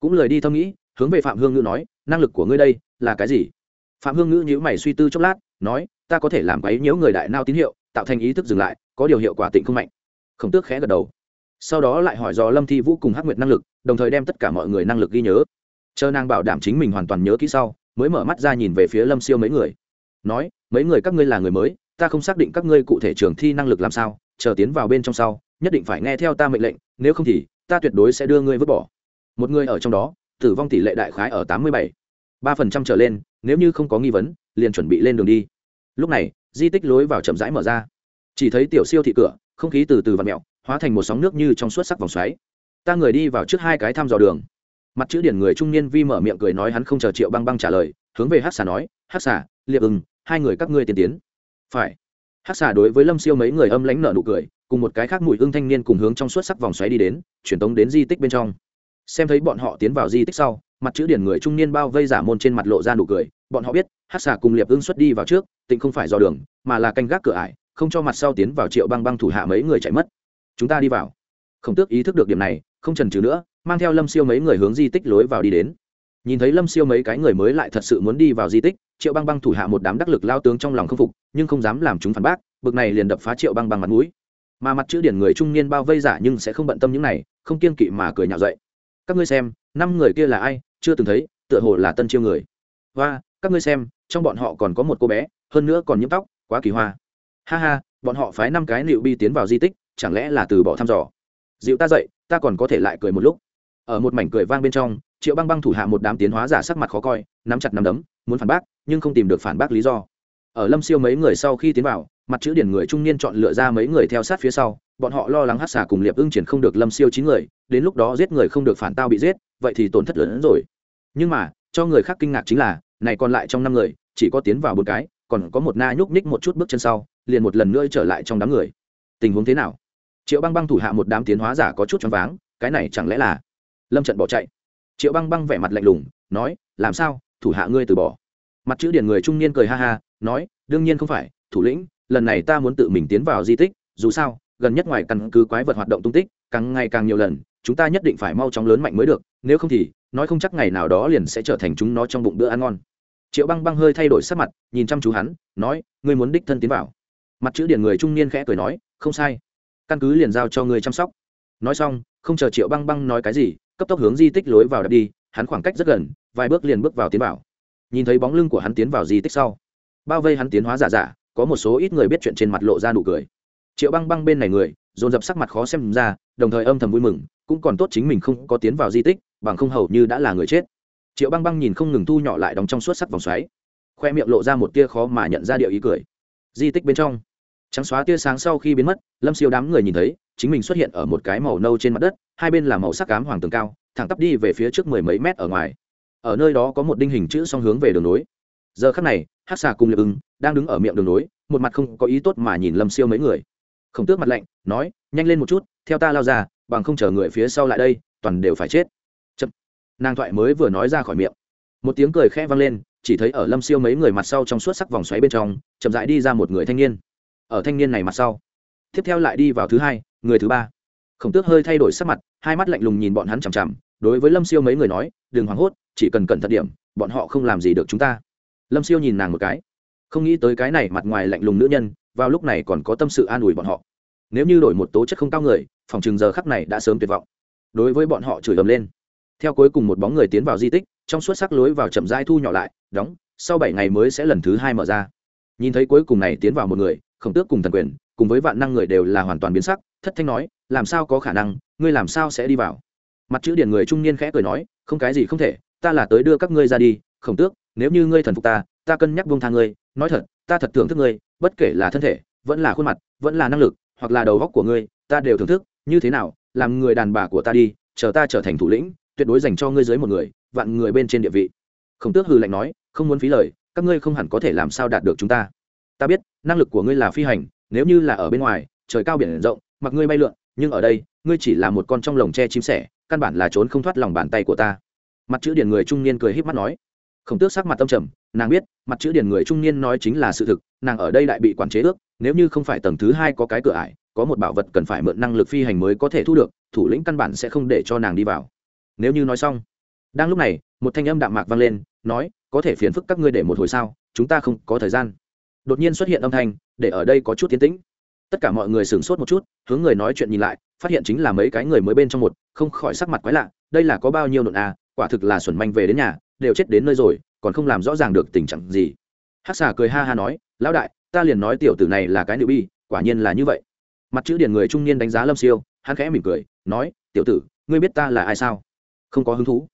Cũng lời đi thâm nghĩ, hướng về phạm hương ngữ nói, năng lực của ngươi đây là cái gì? Phạm hương ngữ nhữ mày suy tư chốc lát, nói, ta có thể làm quấy nhiễu người đại nao tín hiệu, tạo thành ý thức dừng lại, có điều hiệu quả tịnh không mạnh. Khổng tước khẽ gật đầu. Sau đó lại hỏi do lâm thi vũ cùng hắc nguyệt năng lực, đồng thời đem tất cả mọi người năng lực ghi nhớ. Chờ nàng bảo đảm chính mình hoàn toàn nhớ kỹ sau, mới mở mắt ra nhìn về phía lâm siêu mấy người. Nói, mấy người các ngươi là người mới, ta không xác định các ngươi cụ thể trường thi năng lực làm sao, chờ tiến vào bên trong sau, nhất định phải nghe theo ta mệnh lệnh, nếu không thì, ta tuyệt đối sẽ đưa ngươi vứt bỏ. Một người ở trong đó, tử vong tỷ lệ đại khái ở tám mươi bảy ba phần trăm trở lên, nếu như không có nghi vấn, liền chuẩn bị lên đường đi. Lúc này, di tích lối vào chậm rãi mở ra. Chỉ thấy tiểu siêu thị cửa, không khí từ từ v ặ mẹo hóa thành một sóng nước như trong suốt sắc vòng xoáy. Ta người đi vào trước hai cái thăm dò đường. Mặt chữ điển người trung niên vi mở miệng cười nói hắn không chờ triệu băng băng trả lời, hướng về hát xà nói hát xà, liệp ưng, hai người các ngươi tiên tiến. Phải. Hát xà đối với lâm siêu mấy người âm lãnh nợ nụ cười, cùng một cái khác mùi ưng thanh niên cùng hướng trong suốt sắc vòng xoáy đi đến truyền tống đến di tích bên trong. Xem thấy bọn họ tiến vào di tích sau mặt chữ điển người trung niên bao vây giả môn trên mặt lộ ra nụ cười, bọn họ biết hát xà cùng liệp ưng xuất đi vào trước, tịnh không phải do đường, mà là canh gác cửa ải, không cho mặt sau tiến vào triệu băng băng thủ hạ mấy người chạy mất. Chúng ta đi vào. Khổng tước ý thức được điểm này, không trần trừ nữa, mang theo lâm siêu mấy người hướng di tích lối vào đi đến. Nhìn thấy lâm siêu mấy cái người mới lại thật sự muốn đi vào di tích, triệu băng băng thủ hạ một đám đắc lực lao tướng trong lòng không phục, nhưng không dám làm chúng phản bác, bực này liền đập phá triệu băng băng mặt mũi. Mà mặt chữ điển người trung niên bao vây giả nhưng sẽ không bận tâm những này, không kiên kỵ mà cười nhạo dậy. Các ngươi xem, năm người kia là ai chưa từng thấy, tựa hồ là tân chiêu người. Và các ngươi xem, trong bọn họ còn có một cô bé, hơn nữa còn nhiễm tóc, quá kỳ hoa. Ha ha, bọn họ phái năm cái liệu bi tiến vào di tích, chẳng lẽ là từ bỏ thăm dò? Dịu ta dậy, ta còn có thể lại cười một lúc. Ở một mảnh cười vang bên trong, triệu băng băng thủ hạ một đám tiến hóa giả sắc mặt khó coi, nắm chặt nắm đấm, muốn phản bác, nhưng không tìm được phản bác lý do. Ở lâm siêu mấy người sau khi tiến vào, mặt chữ điển người trung niên chọn lựa ra mấy người theo sát phía sau, bọn họ lo lắng hát xả cùng liệp ưng triển không được lâm siêu chín người, đến lúc đó giết người không được phản tao bị giết vậy thì tổn thất lớn hơn rồi. Nhưng mà, cho người khác kinh ngạc chính là, này còn lại trong năm người, chỉ có tiến vào một cái, còn có một na nhúc nhích một chút bước chân sau, liền một lần nữa trở lại trong đám người. Tình huống thế nào? Triệu băng băng thủ hạ một đám tiến hóa giả có chút choáng váng, cái này chẳng lẽ là lâm trận bỏ chạy? Triệu băng băng vẻ mặt lạnh lùng, nói, làm sao? Thủ hạ ngươi từ bỏ. Mặt chữ điển người trung niên cười ha ha, nói, đương nhiên không phải, thủ lĩnh, lần này ta muốn tự mình tiến vào di tích, dù sao, gần nhất ngoài căn cứ quái vật hoạt động tung tích, càng ngày càng nhiều lần chúng ta nhất định phải mau chóng lớn mạnh mới được, nếu không thì, nói không chắc ngày nào đó liền sẽ trở thành chúng nó trong bụng bữa ăn ngon. Triệu băng băng hơi thay đổi sắc mặt, nhìn chăm chú hắn, nói, ngươi muốn đích thân tiến vào. Mặt chữ điển người trung niên khẽ cười nói, không sai. Căn cứ liền giao cho ngươi chăm sóc. Nói xong, không chờ triệu băng băng nói cái gì, cấp tốc hướng di tích lối vào đập đi, hắn khoảng cách rất gần, vài bước liền bước vào tiến vào. Nhìn thấy bóng lưng của hắn tiến vào di tích sau, bao vây hắn tiến hóa giả giả, có một số ít người biết chuyện trên mặt lộ ra nụ cười. Triệu băng băng bên này người, dồn dập sắc mặt khó xem ra đồng thời âm thầm vui mừng, cũng còn tốt chính mình không có tiến vào di tích, bằng không hầu như đã là người chết. Triệu băng băng nhìn không ngừng thu nhỏ lại đóng trong suốt sắc vòng xoáy, khoe miệng lộ ra một tia khó mà nhận ra điệu ý cười. Di tích bên trong, trắng xóa tia sáng sau khi biến mất, lâm siêu đám người nhìn thấy, chính mình xuất hiện ở một cái màu nâu trên mặt đất, hai bên là màu sắc cám hoàng tường cao, thẳng tắp đi về phía trước mười mấy mét ở ngoài. Ở nơi đó có một đinh hình chữ song hướng về đường nối. Giờ khắc này hát xà cùng liệp ưng đang đứng ở miệng đường nối, một mặt không có ý tốt mà nhìn lâm siêu mấy người khổng tước mặt lạnh, nói, nhanh lên một chút, theo ta lao ra, bằng không chờ người phía sau lại đây, toàn đều phải chết. Chậm. nàng thoại mới vừa nói ra khỏi miệng. Một tiếng cười khẽ vang lên, chỉ thấy ở lâm siêu mấy người mặt sau trong suốt sắc vòng xoáy bên trong, chậm rãi đi ra một người thanh niên. Ở thanh niên này mặt sau. Tiếp theo lại đi vào thứ hai, người thứ ba. Khổng tước hơi thay đổi sắc mặt, hai mắt lạnh lùng nhìn bọn hắn chằm chằm, đối với lâm siêu mấy người nói, đừng hoảng hốt, chỉ cần cẩn thận điểm, bọn họ không làm gì được chúng ta. Lâm siêu nhìn nàng một cái. Không nghĩ tới cái này mặt ngoài lạnh lùng nữ nhân vào lúc này còn có tâm sự an ủi bọn họ. Nếu như đổi một tố chất không cao người, phòng chừng giờ khắc này đã sớm tuyệt vọng. Đối với bọn họ chửi ầm lên. Theo cuối cùng một bóng người tiến vào di tích, trong suốt sắc lối vào chậm rãi thu nhỏ lại, đóng, sau bảy ngày mới sẽ lần thứ hai mở ra. Nhìn thấy cuối cùng này tiến vào một người, khổng tước cùng thần quyền, cùng với vạn năng người đều là hoàn toàn biến sắc, thất thanh nói, làm sao có khả năng, ngươi làm sao sẽ đi vào? Mặt chữ điển người trung niên khẽ cười nói, không cái gì không thể, ta là tới đưa các ngươi ra đi, khổng tước, nếu như ngươi thần phục ta ta cân nhắc buông tha ngươi, nói thật, ta thật thưởng thức ngươi bất kể là thân thể, vẫn là khuôn mặt, vẫn là năng lực, hoặc là đầu góc của ngươi, ta đều thưởng thức, như thế nào, làm người đàn bà của ta đi, chờ ta trở thành thủ lĩnh, tuyệt đối dành cho ngươi dưới một người, vạn người bên trên địa vị. Khổng tước hừ lạnh nói, không muốn phí lời, các ngươi không hẳn có thể làm sao đạt được chúng ta. Ta biết, năng lực của ngươi là phi hành, nếu như là ở bên ngoài, trời cao biển rộng, mặc ngươi bay lượn, nhưng ở đây, ngươi chỉ là một con trong lồng tre chim sẻ, căn bản là trốn không thoát lòng bàn tay của ta. Mặt chữ điển người trung niên cười h í p mắt nói khổng tước sắc mặt tâm trầm, nàng biết, mặt chữ điển người trung niên nói chính là sự thực, nàng ở đây lại bị quản chế ước, nếu như không phải tầng thứ hai có cái cửa ải, có một bảo vật cần phải mượn năng lực phi hành mới có thể thu được, thủ lĩnh căn bản sẽ không để cho nàng đi vào. Nếu như nói xong, đang lúc này, một thanh âm đạm mạc vang lên, nói, có thể phiền phức các ngươi để một hồi sao? Chúng ta không có thời gian. Đột nhiên xuất hiện âm thanh, để ở đây có chút tiến tĩnh. Tất cả mọi người sửng sốt một chút, hướng người nói chuyện nhìn lại, phát hiện chính là mấy cái người mới bên trong một, không khỏi sắc mặt quái lạ, đây là có bao nhiêu nộn à? Quả thực là xuẩn manh về đến nhà, đều chết đến nơi rồi, còn không làm rõ ràng được tình trạng gì. Hắc xà cười ha ha nói, lão đại, ta liền nói tiểu tử này là cái nữ bi quả nhiên là như vậy. Mặt chữ điển người trung niên đánh giá lâm siêu, hắn khẽ mỉm cười, nói, tiểu tử, ngươi biết ta là ai sao? Không có hứng thú.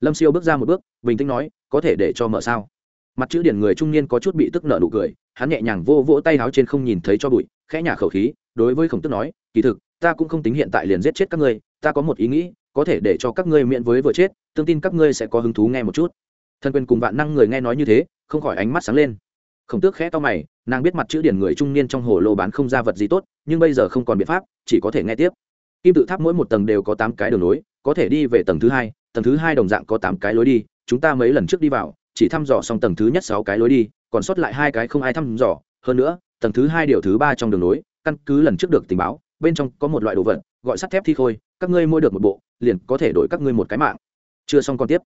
Lâm siêu bước ra một bước, bình tĩnh nói, có thể để cho mở sao? Mặt chữ điển người trung niên có chút bị tức nợ nụ cười, hắn nhẹ nhàng vô vỗ tay áo trên không nhìn thấy cho bụi, khẽ nhả khẩu khí, đối với khổng tức nói, kỳ thực, ta cũng không tính hiện tại liền giết chết các ngươi, ta có một ý nghĩ có thể để cho các ngươi miễn với vừa chết, tương tin các ngươi sẽ có hứng thú nghe một chút. Thân quyền cùng vạn năng người nghe nói như thế, không khỏi ánh mắt sáng lên. Khổng tước khẽ to mày, nàng biết mặt chữ điển người trung niên trong hồ lô bán không ra vật gì tốt, nhưng bây giờ không còn biện pháp, chỉ có thể nghe tiếp. Kim tự tháp mỗi một tầng đều có tám cái đường nối có thể đi về tầng thứ hai, tầng thứ hai đồng dạng có tám cái lối đi, chúng ta mấy lần trước đi vào, chỉ thăm dò xong tầng thứ nhất sáu cái lối đi, còn sót lại hai cái không ai thăm dò. Hơn nữa, tầng thứ hai điều thứ ba trong đường nối căn cứ lần trước được tình báo bên trong có một loại đồ vật, gọi sắt thép thi khôi, các ngươi mua được một bộ, liền có thể đổi các ngươi một cái mạng. Chưa xong còn tiếp.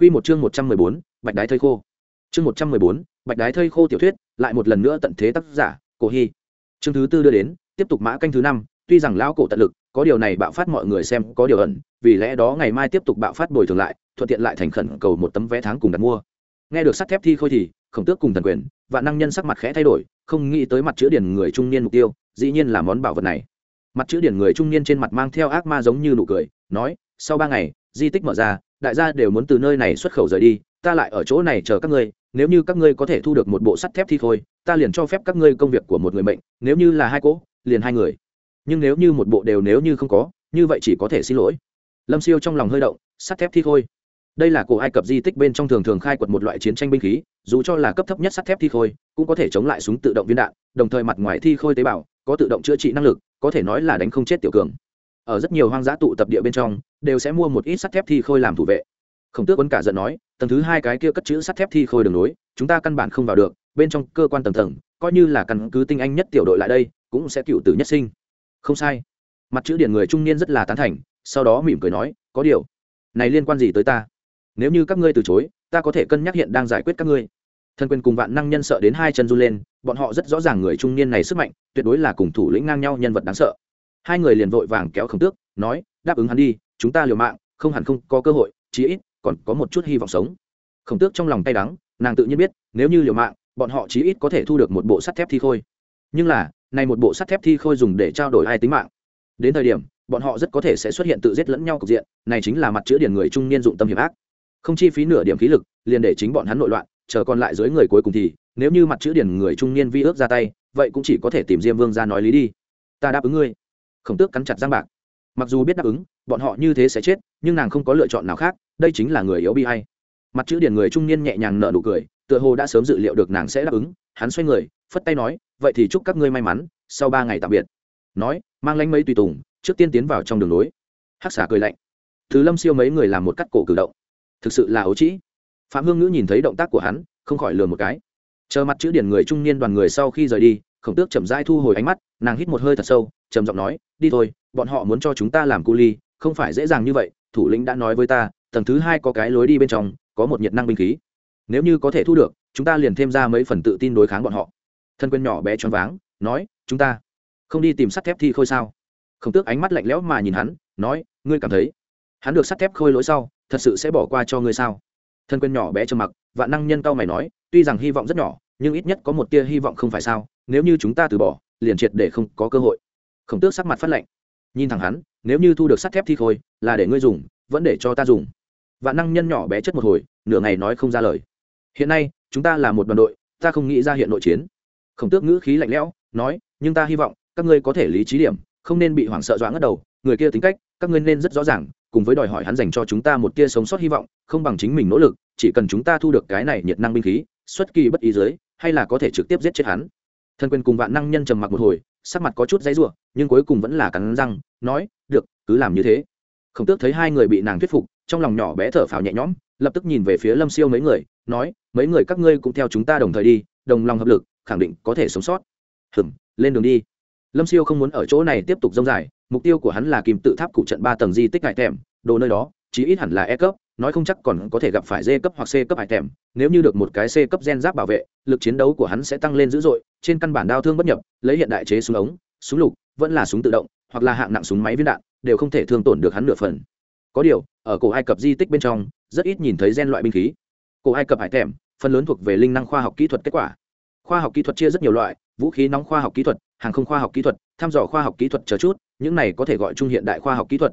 Q một chương một trăm mười bốn, bạch đái thơi khô. Chương một trăm mười bốn, bạch đái thơi khô tiểu thuyết, lại một lần nữa tận thế tác giả, cổ hy. Chương thứ tư đưa đến, tiếp tục mã canh thứ năm, tuy rằng lão cổ tận lực, có điều này bạo phát mọi người xem có điều ẩn, vì lẽ đó ngày mai tiếp tục bạo phát bồi thường lại, thuận tiện lại thành khẩn cầu một tấm vé tháng cùng đặt mua. Nghe được sắt thép thi khôi thì, khổng tước cùng thần quyền và năng nhân sắc mặt khẽ thay đổi, không nghĩ tới mặt chữ điển người trung niên mục tiêu, dĩ nhiên là món bảo vật này mặt chữ điển người trung niên trên mặt mang theo ác ma giống như nụ cười, nói, sau ba ngày, di tích mở ra, đại gia đều muốn từ nơi này xuất khẩu rời đi, ta lại ở chỗ này chờ các ngươi, nếu như các ngươi có thể thu được một bộ sắt thép thi khôi ta liền cho phép các ngươi công việc của một người mệnh, nếu như là hai cỗ, liền hai người. Nhưng nếu như một bộ đều nếu như không có, như vậy chỉ có thể xin lỗi. Lâm siêu trong lòng hơi động, sắt thép thi khôi đây là cổ ai cập di tích bên trong thường thường khai quật một loại chiến tranh binh khí, dù cho là cấp thấp nhất sắt thép thi khôi cũng có thể chống lại súng tự động viên đạn, đồng thời mặt ngoài thi khôi tế bào, có tự động chữa trị năng lực có thể nói là đánh không chết tiểu cường. Ở rất nhiều hoang dã tụ tập địa bên trong, đều sẽ mua một ít sắt thép thi khôi làm thủ vệ. Khổng tước quân cả giận nói, tầng thứ hai cái kia cất chữ sắt thép thi khôi đường nối, chúng ta căn bản không vào được, bên trong cơ quan tầng tầng, coi như là căn cứ tinh anh nhất tiểu đội lại đây, cũng sẽ cựu tử nhất sinh. Không sai. Mặt chữ điển người trung niên rất là tán thành, sau đó mỉm cười nói, có điều, này liên quan gì tới ta? Nếu như các ngươi từ chối, ta có thể cân nhắc hiện đang giải quyết các ngươi thân quyền cùng vạn năng nhân sợ đến hai chân run lên, bọn họ rất rõ ràng người trung niên này sức mạnh, tuyệt đối là cùng thủ lĩnh ngang nhau nhân vật đáng sợ. Hai người liền vội vàng kéo khổng tước, nói, đáp ứng hắn đi, chúng ta liều mạng, không hẳn không có cơ hội, chí ít còn có một chút hy vọng sống. Khổng tước trong lòng tay đắng, nàng tự nhiên biết, nếu như liều mạng, bọn họ chí ít có thể thu được một bộ sắt thép thi khôi. Nhưng là, này một bộ sắt thép thi khôi dùng để trao đổi hai tính mạng. Đến thời điểm, bọn họ rất có thể sẽ xuất hiện tự giết lẫn nhau cục diện, này chính là mặt chữa điển người trung niên dụng tâm hiểm ác. Không chi phí nửa điểm khí lực, liền để chính bọn hắn nội loạn chờ còn lại dưới người cuối cùng thì, nếu như mặt chữ điển người trung niên vi ước ra tay, vậy cũng chỉ có thể tìm diêm vương ra nói lý đi. Ta đáp ứng ngươi. Khổng tước cắn chặt giang bạc. Mặc dù biết đáp ứng, bọn họ như thế sẽ chết, nhưng nàng không có lựa chọn nào khác, đây chính là người yếu bi hay mặt chữ điển người trung niên nhẹ nhàng nở nụ cười, tựa hồ đã sớm dự liệu được nàng sẽ đáp ứng. Hắn xoay người, phất tay nói, vậy thì chúc các ngươi may mắn, sau ba ngày tạm biệt. Nói, mang lánh mấy tùy tùng, trước tiên tiến vào trong đường lối. Hắc xả cười lạnh. Thứ lâm siêu mấy người làm một cắt cổ cử động. Thực sự là ấu trĩ phạm hương ngữ nhìn thấy động tác của hắn, không khỏi lừa một cái. Chờ mặt chữ điển người trung niên đoàn người sau khi rời đi, khổng tước chậm rãi thu hồi ánh mắt, nàng hít một hơi thật sâu, trầm giọng nói, đi thôi, bọn họ muốn cho chúng ta làm cu ly, không phải dễ dàng như vậy, thủ lĩnh đã nói với ta, tầng thứ hai có cái lối đi bên trong, có một nhiệt năng binh khí. Nếu như có thể thu được, chúng ta liền thêm ra mấy phần tự tin đối kháng bọn họ. Thân quên nhỏ bé choáng váng, nói, chúng ta không đi tìm sắt thép thi khôi sao? Khổng tước ánh mắt lạnh lẽo mà nhìn hắn, nói, ngươi cảm thấy hắn được sắt thép khôi lỗi sau, thật sự sẽ bỏ qua cho ngươi sao? Thân quên nhỏ bé trầm mặc, vạn năng nhân cao mày nói, tuy rằng hy vọng rất nhỏ, nhưng ít nhất có một tia hy vọng không phải sao, nếu như chúng ta từ bỏ, liền triệt để không có cơ hội. Khổng tước sắc mặt phát lệnh nhìn thẳng hắn, nếu như thu được sắt thép thi khôi, là để ngươi dùng, vẫn để cho ta dùng. Vạn năng nhân nhỏ bé chất một hồi, nửa ngày nói không ra lời. Hiện nay, chúng ta là một đoàn đội, ta không nghĩ ra hiện nội chiến. Khổng tước ngữ khí lạnh lẽo, nói, nhưng ta hy vọng, các ngươi có thể lý trí điểm, không nên bị hoảng sợ doãn ngất đầu, người kia tính cách các ngươi nên rất rõ ràng, cùng với đòi hỏi hắn dành cho chúng ta một tia sống sót hy vọng, không bằng chính mình nỗ lực, chỉ cần chúng ta thu được cái này nhiệt năng binh khí, xuất kỳ bất ý dưới, hay là có thể trực tiếp giết chết hắn. Thân quyền cùng vạn năng nhân trầm mặc một hồi, sắc mặt có chút dãy ruộng nhưng cuối cùng vẫn là cắn răng, nói, được, cứ làm như thế. Khổng tước thấy hai người bị nàng thuyết phục, trong lòng nhỏ bé thở phào nhẹ nhõm, lập tức nhìn về phía lâm siêu mấy người, nói, mấy người các ngươi cũng theo chúng ta đồng thời đi, đồng lòng hợp lực, khẳng định có thể sống sót. Hừm, lên đường đi. Lâm siêu không muốn ở chỗ này tiếp tục dông dài mục tiêu của hắn là kim tự tháp cụ trận ba tầng di tích hải thèm, đồ nơi đó, chí ít hẳn là e cấp, nói không chắc còn có thể gặp phải d cấp hoặc c cấp hải thèm. Nếu như được một cái c cấp gen giáp bảo vệ, lực chiến đấu của hắn sẽ tăng lên dữ dội, trên căn bản đao thương bất nhập, lấy hiện đại chế súng ống, súng lục, vẫn là súng tự động, hoặc là hạng nặng súng máy viên đạn, đều không thể thương tổn được hắn nửa phần. Có điều, ở cổ ai cập di tích bên trong, rất ít nhìn thấy gen loại binh khí. Cổ ai cập hải thèm, phần lớn thuộc về linh năng khoa học kỹ thuật kết quả. Khoa học kỹ thuật chia rất nhiều loại, vũ khí nóng khoa học kỹ thuật, hàng không khoa học kỹ thuật, thăm dò khoa học kỹ thuật chờ chút những này có thể gọi chung hiện đại khoa học kỹ thuật.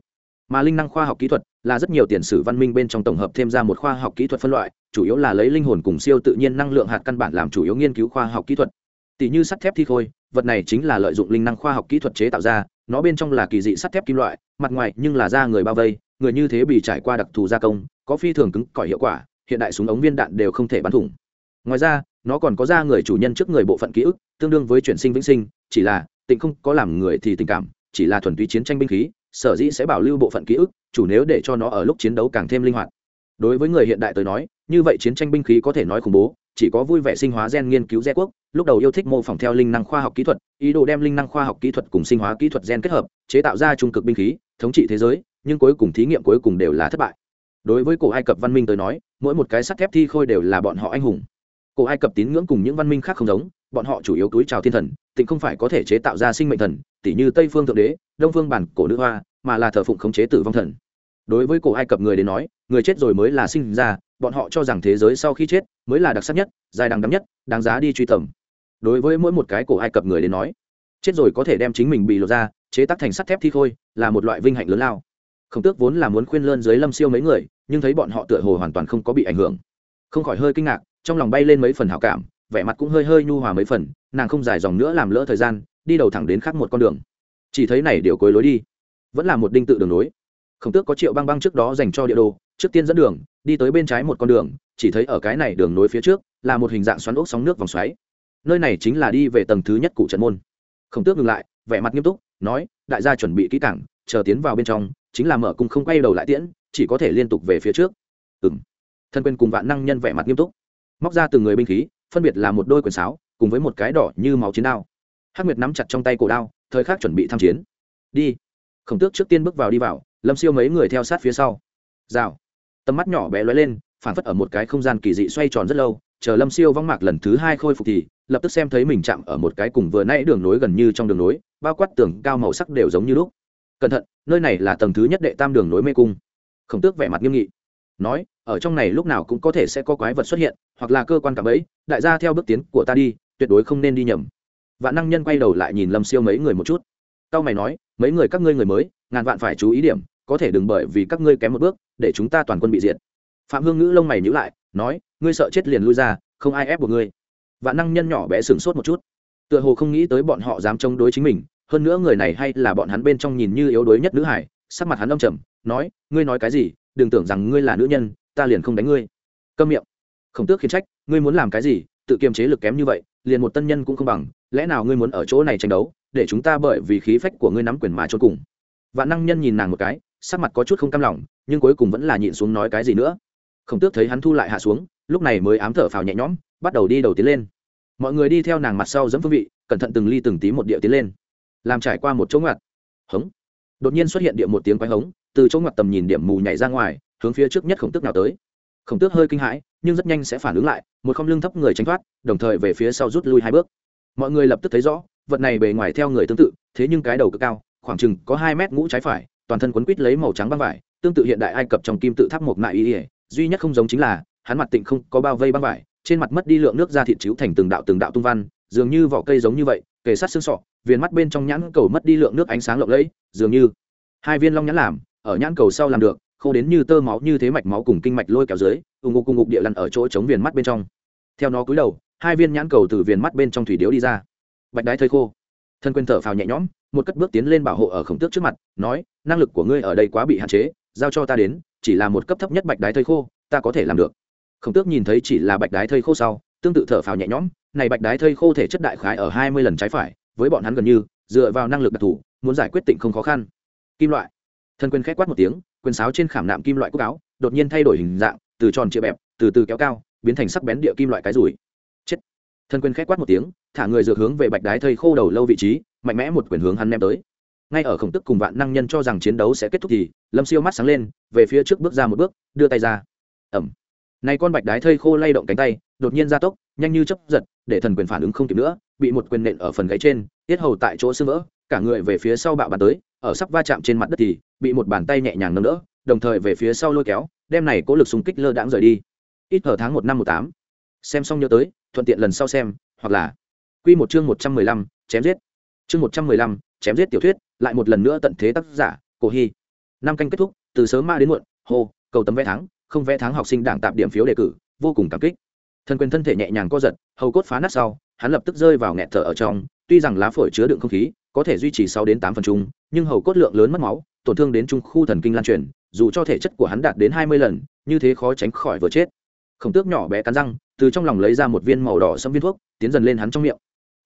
Mà linh năng khoa học kỹ thuật là rất nhiều tiền sử văn minh bên trong tổng hợp thêm ra một khoa học kỹ thuật phân loại, chủ yếu là lấy linh hồn cùng siêu tự nhiên năng lượng hạt căn bản làm chủ yếu nghiên cứu khoa học kỹ thuật. Tỷ như sắt thép thi khôi, vật này chính là lợi dụng linh năng khoa học kỹ thuật chế tạo ra, nó bên trong là kỳ dị sắt thép kim loại, mặt ngoài nhưng là da người bao vây, người như thế bị trải qua đặc thù gia công, có phi thường cứng cỏi hiệu quả, hiện đại súng ống viên đạn đều không thể bắn thủng. Ngoài ra, nó còn có da người chủ nhân trước người bộ phận ký ức, tương đương với chuyển sinh vĩnh sinh, chỉ là, tịnh không có làm người thì tình cảm chỉ là thuần túy chiến tranh binh khí, sở dĩ sẽ bảo lưu bộ phận ký ức, chủ nếu để cho nó ở lúc chiến đấu càng thêm linh hoạt. Đối với người hiện đại tới nói, như vậy chiến tranh binh khí có thể nói khủng bố, chỉ có vui vẻ sinh hóa gen nghiên cứu gen quốc, lúc đầu yêu thích mô phỏng theo linh năng khoa học kỹ thuật, ý đồ đem linh năng khoa học kỹ thuật cùng sinh hóa kỹ thuật gen kết hợp, chế tạo ra trung cực binh khí, thống trị thế giới, nhưng cuối cùng thí nghiệm cuối cùng đều là thất bại. Đối với cổ ai cập văn minh tới nói, mỗi một cái sắt thép thi khôi đều là bọn họ anh hùng. Cổ ai cập tín ngưỡng cùng những văn minh khác không giống, bọn họ chủ yếu túi trào thiên thần tịnh không phải có thể chế tạo ra sinh mệnh thần tỷ như tây phương thượng đế, đông phương bản cổ nữ hoa, mà là thờ phụng khống chế tử vong thần. Đối với cổ ai cập người đến nói, người chết rồi mới là sinh ra, bọn họ cho rằng thế giới sau khi chết mới là đặc sắc nhất, dài đằng đắm nhất, đáng giá đi truy tầm. Đối với mỗi một cái cổ ai cập người đến nói, chết rồi có thể đem chính mình bị lột ra, chế tác thành sắt thép thi khôi, là một loại vinh hạnh lớn lao. Khổng tước vốn là muốn khuyên lơn dưới lâm siêu mấy người, nhưng thấy bọn họ tựa hồ hoàn toàn không có bị ảnh hưởng. Không khỏi hơi kinh ngạc, trong lòng bay lên mấy phần hảo cảm vẻ mặt cũng hơi hơi nhu hòa mấy phần, nàng không dài dòng nữa làm lỡ thời gian, đi đầu thẳng đến khác một con đường. Chỉ thấy này điều cuối lối đi, vẫn là một đinh tự đường nối. Khổng tước có triệu băng băng trước đó dành cho địa đồ, trước tiên dẫn đường, đi tới bên trái một con đường, chỉ thấy ở cái này đường nối phía trước, là một hình dạng xoắn ốc sóng nước vòng xoáy. Nơi này chính là đi về tầng thứ nhất cụ trận môn. Khổng tước ngừng lại, vẻ mặt nghiêm túc, nói, đại gia chuẩn bị kỹ cảng chờ tiến vào bên trong, chính là mở cung không quay đầu lại tiễn, chỉ có thể liên tục về phía trước. Ừng thân quên cùng vạn năng nhân vẻ mặt nghiêm túc, móc ra từng người binh khí phân biệt là một đôi quyền sáo, cùng với một cái đỏ như máu chiến đao. Hắc nguyệt nắm chặt trong tay cổ đao, thời khắc chuẩn bị tham chiến. Đi. Khổng tước trước tiên bước vào đi vào, lâm siêu mấy người theo sát phía sau. Rào. Tầm mắt nhỏ bé lóe lên, phản phất ở một cái không gian kỳ dị xoay tròn rất lâu, chờ lâm siêu vong mạc lần thứ hai khôi phục thì, lập tức xem thấy mình chạm ở một cái cùng vừa nãy đường nối gần như trong đường nối, bao quát tường cao màu sắc đều giống như lúc. Cẩn thận, nơi này là tầng thứ nhất đệ tam đường nối mê cung. Khổng tước vẻ mặt nghiêm nghị, nói ở trong này lúc nào cũng có thể sẽ có quái vật xuất hiện, hoặc là cơ quan cảm ấy đại gia theo bước tiến của ta đi, tuyệt đối không nên đi nhầm. Vạn năng nhân quay đầu lại nhìn lâm siêu mấy người một chút. Tao mày nói, mấy người các ngươi người mới, ngàn vạn phải chú ý điểm, có thể đừng bởi vì các ngươi kém một bước, để chúng ta toàn quân bị diệt. Phạm hương ngữ lông mày nhữ lại, nói, ngươi sợ chết liền lui ra, không ai ép buộc ngươi. Vạn năng nhân nhỏ bé sửng sốt một chút. Tựa hồ không nghĩ tới bọn họ dám chống đối chính mình, hơn nữa người này hay là bọn hắn bên trong nhìn như yếu đuối nhất nữ hải, sắc mặt hắn âm trầm, nói, ngươi nói cái gì, đừng tưởng rằng ngươi là nữ nhân ta liền không đánh ngươi. Câm miệng. Khổng tước khiến trách, ngươi muốn làm cái gì? Tự kiềm chế lực kém như vậy, liền một tân nhân cũng không bằng, lẽ nào ngươi muốn ở chỗ này tranh đấu, để chúng ta bởi vì khí phách của ngươi nắm quyền mà cho cùng? Vạn năng nhân nhìn nàng một cái, sắc mặt có chút không cam lòng, nhưng cuối cùng vẫn là nhịn xuống nói cái gì nữa. Khổng tước thấy hắn thu lại hạ xuống, lúc này mới ám thở phào nhẹ nhõm, bắt đầu đi đầu tiến lên. Mọi người đi theo nàng mặt sau dẫm phương vị, cẩn thận từng ly từng tí một địa tiến lên. Làm trải qua một chỗ ngoặt. Hống. Đột nhiên xuất hiện địa một tiếng quái hống, từ chỗ ngoặt tầm nhìn điểm mù nhảy ra ngoài hướng phía trước nhất khổng tước nào tới. Khổng tước hơi kinh hãi, nhưng rất nhanh sẽ phản ứng lại, một không lưng thấp người tránh thoát, đồng thời về phía sau rút lui hai bước. Mọi người lập tức thấy rõ, vật này bề ngoài theo người tương tự, thế nhưng cái đầu cực cao, khoảng chừng có hai mét ngũ trái phải, toàn thân quấn quít lấy màu trắng băng vải, tương tự hiện đại ai cập trong kim tự tháp một mại y ỉa duy nhất không giống chính là, hắn mặt tịnh không có bao vây băng vải, trên mặt mất đi lượng nước ra thịt chiếu thành từng đạo từng đạo tung văn, dường như vỏ cây giống như vậy, kề sát xương sọ, viền mắt bên trong nhãn cầu mất đi lượng nước ánh sáng lộng lẫy, dường như hai viên long nhãn làm, ở nhãn cầu sau làm được khô đến như tơ máu như thế mạch máu cùng kinh mạch lôi kéo dưới ùng ục cùng ngục địa lăn ở chỗ chống viền mắt bên trong. Theo nó cúi đầu, hai viên nhãn cầu từ viền mắt bên trong thủy điếu đi ra. Bạch đái thơi khô. Thân quên thở phào nhẹ nhõm, một cất bước tiến lên bảo hộ ở khổng tước trước mặt, nói, năng lực của ngươi ở đây quá bị hạn chế, giao cho ta đến, chỉ là một cấp thấp nhất bạch đái thơi khô, ta có thể làm được. Khổng tước nhìn thấy chỉ là bạch đái thơi khô sau, tương tự thở phào nhẹ nhõm, này bạch đái thơi khô thể chất đại khái ở hai mươi lần trái phải, với bọn hắn gần như, dựa vào năng lực đặc thù, muốn giải quyết tịnh không khó khăn. Kim loại. Thân quên khét quát một tiếng quyền sáo trên khảm nạm kim loại cúc áo, đột nhiên thay đổi hình dạng, từ tròn chĩa bẹp, từ từ kéo cao, biến thành sắc bén địa kim loại cái rủi. Chết. Thân quyền khét quát một tiếng, thả người dược hướng về bạch đái thây khô đầu lâu vị trí, mạnh mẽ một quyền hướng hắn ném tới. Ngay ở khổng tức cùng vạn năng nhân cho rằng chiến đấu sẽ kết thúc thì, lâm siêu mắt sáng lên, về phía trước bước ra một bước, đưa tay ra. Ẩm. Này con bạch đái thây khô lay động cánh tay, đột nhiên ra tốc, nhanh như chấp giật, để thần quyền phản ứng không kịp nữa, bị một quyền nện ở phần gáy trên, tiết hầu tại chỗ sưng vỡ, cả người về phía sau bạo bàn tới, ở sắp va chạm trên mặt đất thì bị một bàn tay nhẹ nhàng nâng đỡ, đồng thời về phía sau lôi kéo, đem này cố lực xung kích lơ đãng rời đi. Ít ở tháng một năm một tám. Xem xong nhớ tới, thuận tiện lần sau xem, hoặc là quy một chương một trăm mười lăm, chém giết. Chương một trăm mười lăm, chém giết tiểu thuyết, lại một lần nữa tận thế tác giả, cổ hy. Năm canh kết thúc, từ sớm ma đến muộn, hô, cầu tấm vé thắng, không vé thắng học sinh đảng tạp điểm phiếu đề cử, vô cùng cảm kích. Thần quyền thân thể nhẹ nhàng co giật, hầu cốt phá nát sau, hắn lập tức rơi vào nghẹt thở ở trong, tuy rằng lá phổi chứa đựng không khí, có thể duy trì sáu đến tám phần chung, nhưng hầu cốt lượng lớn mất máu tổn thương đến trung khu thần kinh lan truyền, dù cho thể chất của hắn đạt đến hai mươi lần, như thế khó tránh khỏi vừa chết. Khổng tước nhỏ bé cắn răng, từ trong lòng lấy ra một viên màu đỏ xâm viên thuốc, tiến dần lên hắn trong miệng.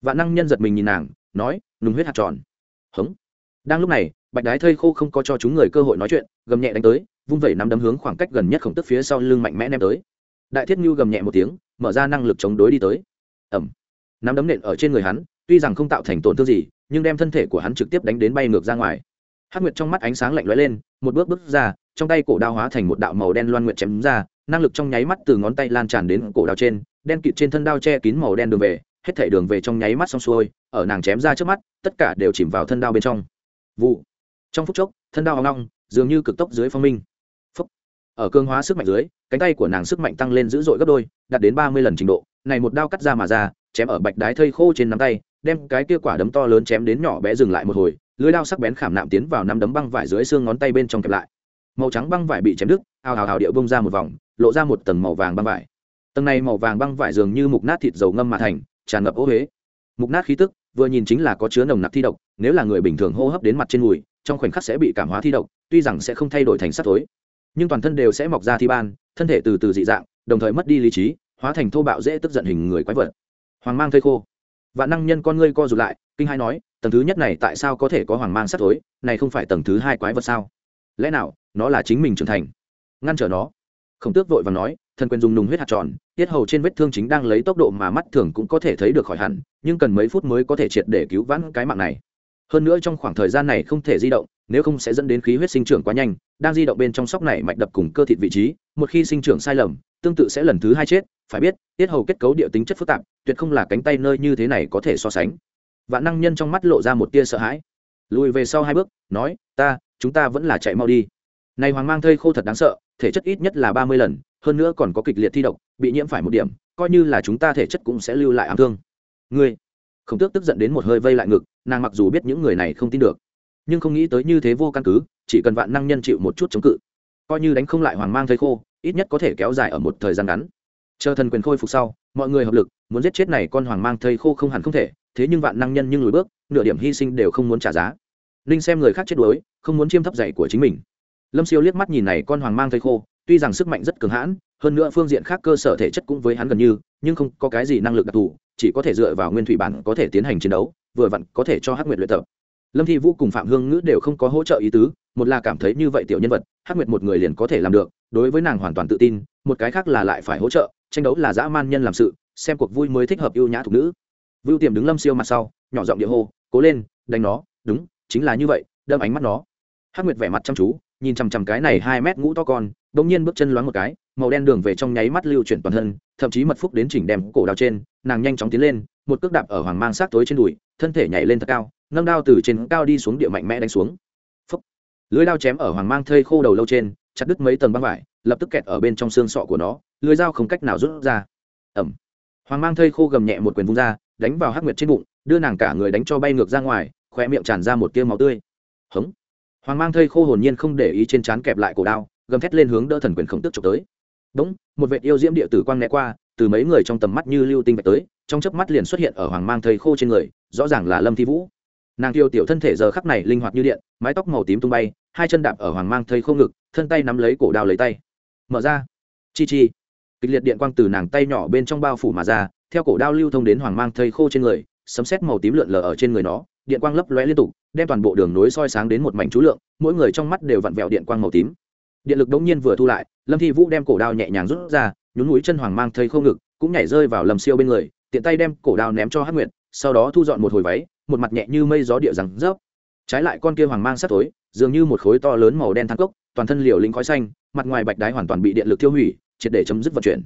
Vạn năng nhân giật mình nhìn nàng, nói, nùng huyết hạt tròn. Hống. Đang lúc này, bạch đái thây khô không có cho chúng người cơ hội nói chuyện, gầm nhẹ đánh tới, vung vẩy nắm đấm hướng khoảng cách gần nhất khổng tức phía sau lưng mạnh mẽ ném tới. Đại thiết như gầm nhẹ một tiếng, mở ra năng lực chống đối đi tới. Ẩm nắm đấm nện ở trên người hắn, tuy rằng không tạo thành tổn thương gì, nhưng đem thân thể của hắn trực tiếp đánh đến bay ngược ra ngoài hắc nguyệt trong mắt ánh sáng lạnh lóe lên, một bước bước ra, trong tay cổ đao hóa thành một đạo màu đen loan nguyệt chém ra, năng lực trong nháy mắt từ ngón tay lan tràn đến cổ đao trên, đen kịt trên thân đao che kín màu đen đường về, hết thảy đường về trong nháy mắt xong xuôi, ở nàng chém ra trước mắt, tất cả đều chìm vào thân đao bên trong. Vụ. Trong phút chốc, thân đao hoang long dường như cực tốc dưới phong minh. Phúc. ở cương hóa sức mạnh dưới, cánh tay của nàng sức mạnh tăng lên dữ dội gấp đôi, đạt đến ba mươi lần trình độ, này một đao cắt ra mà ra, chém ở bạch đái thây khô trên nắm tay, đem cái kia quả đấm to lớn chém đến nhỏ bé dừng lại một hồi lưới đao sắc bén khảm nạm tiến vào năm đấm băng vải dưới xương ngón tay bên trong kẹp lại. Màu trắng băng vải bị chém đứt, ào ào ào điệu bông ra một vòng, lộ ra một tầng màu vàng băng vải. Tầng này màu vàng băng vải dường như mục nát thịt dầu ngâm mà thành, tràn ngập ô huế mục nát khí tức, vừa nhìn chính là có chứa nồng nặc thi độc, nếu là người bình thường hô hấp đến mặt trên mùi, trong khoảnh khắc sẽ bị cảm hóa thi độc, tuy rằng sẽ không thay đổi thành sắt tối nhưng toàn thân đều sẽ mọc ra thi ban, thân thể từ từ dị dạng, đồng thời mất đi lý trí, hóa thành thô bạo dễ tức giận hình người quái vật. Hoàng mang thây khô và năng nhân con ngươi co rụt lại, kinh hai nói, tầng thứ nhất này tại sao có thể có hoàng mang sắt tối này không phải tầng thứ hai quái vật sao? Lẽ nào, nó là chính mình trưởng thành? Ngăn trở nó. Khổng tước vội và nói, thần quyền dùng nùng huyết hạt tròn, tiết hầu trên vết thương chính đang lấy tốc độ mà mắt thường cũng có thể thấy được khỏi hẳn, nhưng cần mấy phút mới có thể triệt để cứu vãn cái mạng này hơn nữa trong khoảng thời gian này không thể di động, nếu không sẽ dẫn đến khí huyết sinh trưởng quá nhanh, đang di động bên trong sóc này mạch đập cùng cơ thịt vị trí, một khi sinh trưởng sai lầm, tương tự sẽ lần thứ hai chết, phải biết, tiết hầu kết cấu địa tính chất phức tạp, tuyệt không là cánh tay nơi như thế này có thể so sánh. Vạn năng nhân trong mắt lộ ra một tia sợ hãi. Lùi về sau hai bước, nói, ta, chúng ta vẫn là chạy mau đi. Này hoàng mang thây khô thật đáng sợ, thể chất ít nhất là ba mươi lần, hơn nữa còn có kịch liệt thi độc, bị nhiễm phải một điểm, coi như là chúng ta thể chất cũng sẽ lưu lại ám thương. Ngươi khổng tước tức giận đến một hơi vây lại ngực, nàng mặc dù biết những người này không tin được, nhưng không nghĩ tới như thế vô căn cứ, chỉ cần vạn năng nhân chịu một chút chống cự, coi như đánh không lại hoàng mang thấy khô, ít nhất có thể kéo dài ở một thời gian ngắn. Chờ thần quyền khôi phục sau, mọi người hợp lực, muốn giết chết này con hoàng mang thây khô không hẳn không thể, thế nhưng vạn năng nhân nhưng lùi bước, nửa điểm hy sinh đều không muốn trả giá. Linh xem người khác chết đuối, không muốn chiêm thấp dạy của chính mình. Lâm siêu liếc mắt nhìn này con hoàng mang thây khô, tuy rằng sức mạnh rất cường hãn, hơn nữa phương diện khác cơ sở thể chất cũng với hắn gần như, nhưng không có cái gì năng lực đặc thù chỉ có thể dựa vào nguyên thủy bản có thể tiến hành chiến đấu, vừa vặn có thể cho hắc nguyệt luyện tập. Lâm thi vũ cùng phạm hương ngữ đều không có hỗ trợ ý tứ, một là cảm thấy như vậy tiểu nhân vật, hắc nguyệt một người liền có thể làm được, đối với nàng hoàn toàn tự tin, một cái khác là lại phải hỗ trợ, tranh đấu là dã man nhân làm sự, xem cuộc vui mới thích hợp ưu nhã thục nữ. Vưu tiềm đứng lâm siêu mặt sau, nhỏ giọng địa hô, cố lên, đánh nó, đúng, chính là như vậy, đâm ánh mắt nó. Hắc nguyệt vẻ mặt chăm chú nhìn chằm chằm cái này hai mét ngũ to con đ ỗ n g nhiên bước chân loáng một cái, màu đen đường về trong nháy mắt lưu chuyển toàn thân, thậm chí mật phúc đến chỉnh đem cổ đào trên, nàng nhanh chóng tiến lên, một cước đạp ở hoàng mang sát tối trên đùi, thân thể nhảy lên thật cao, nâng đao từ trên cao đi xuống địa mạnh mẽ đánh xuống. Phúc. lưới đao chém ở hoàng mang thây khô đầu lâu trên, chặt đứt mấy tầng băng vải, lập tức kẹt ở bên trong xương sọ của nó, lưới dao không cách nào rút ra. Ẩm. Hoàng mang thây khô gầm nhẹ một quyền vung ra, đánh vào hắc nguyệt trên bụng, đưa nàng cả người đánh cho bay ngược ra ngoài khoe miệng tràn ra một tiêu máu tươi. Hống hoàng mang thây khô hồn nhiên không để ý trên trán kẹp lại cổ đao, gầm thét lên hướng đỡ thần quyền khổng tức trục tới. Đúng, một vệ yêu diễm địa tử quang né qua, từ mấy người trong tầm mắt như lưu tinh bay tới, trong chớp mắt liền xuất hiện ở hoàng mang thây khô trên người, rõ ràng là lâm thi vũ. Nàng tiêu tiểu thân thể giờ khắc này linh hoạt như điện, mái tóc màu tím tung bay, hai chân đạp ở hoàng mang thây khô ngực, thân tay nắm lấy cổ đao lấy tay. Mở ra. Chi chi. Kịch liệt điện quang từ nàng tay nhỏ bên trong bao phủ mà ra, theo cổ đao lưu thông đến hoàng mang thây khô trên người, sấm sét màu tím lượn lờ ở trên người nó điện quang lấp lóe liên tục, đem toàn bộ đường nối soi sáng đến một mảnh chú lượng, mỗi người trong mắt đều vặn vẹo điện quang màu tím. Điện lực đống nhiên vừa thu lại, lâm thi vũ đem cổ đao nhẹ nhàng rút ra, nhún núi chân hoàng mang thây không ngực, cũng nhảy rơi vào lầm siêu bên người, tiện tay đem cổ đao ném cho hắc nguyệt, sau đó thu dọn một hồi váy, một mặt nhẹ như mây gió địa rằng rớp. Trái lại con kia hoàng mang sắt tối, dường như một khối to lớn màu đen thang cốc, toàn thân liều lĩnh khói xanh, mặt ngoài bạch đái hoàn toàn bị điện lực tiêu hủy, triệt để chấm dứt vận chuyển.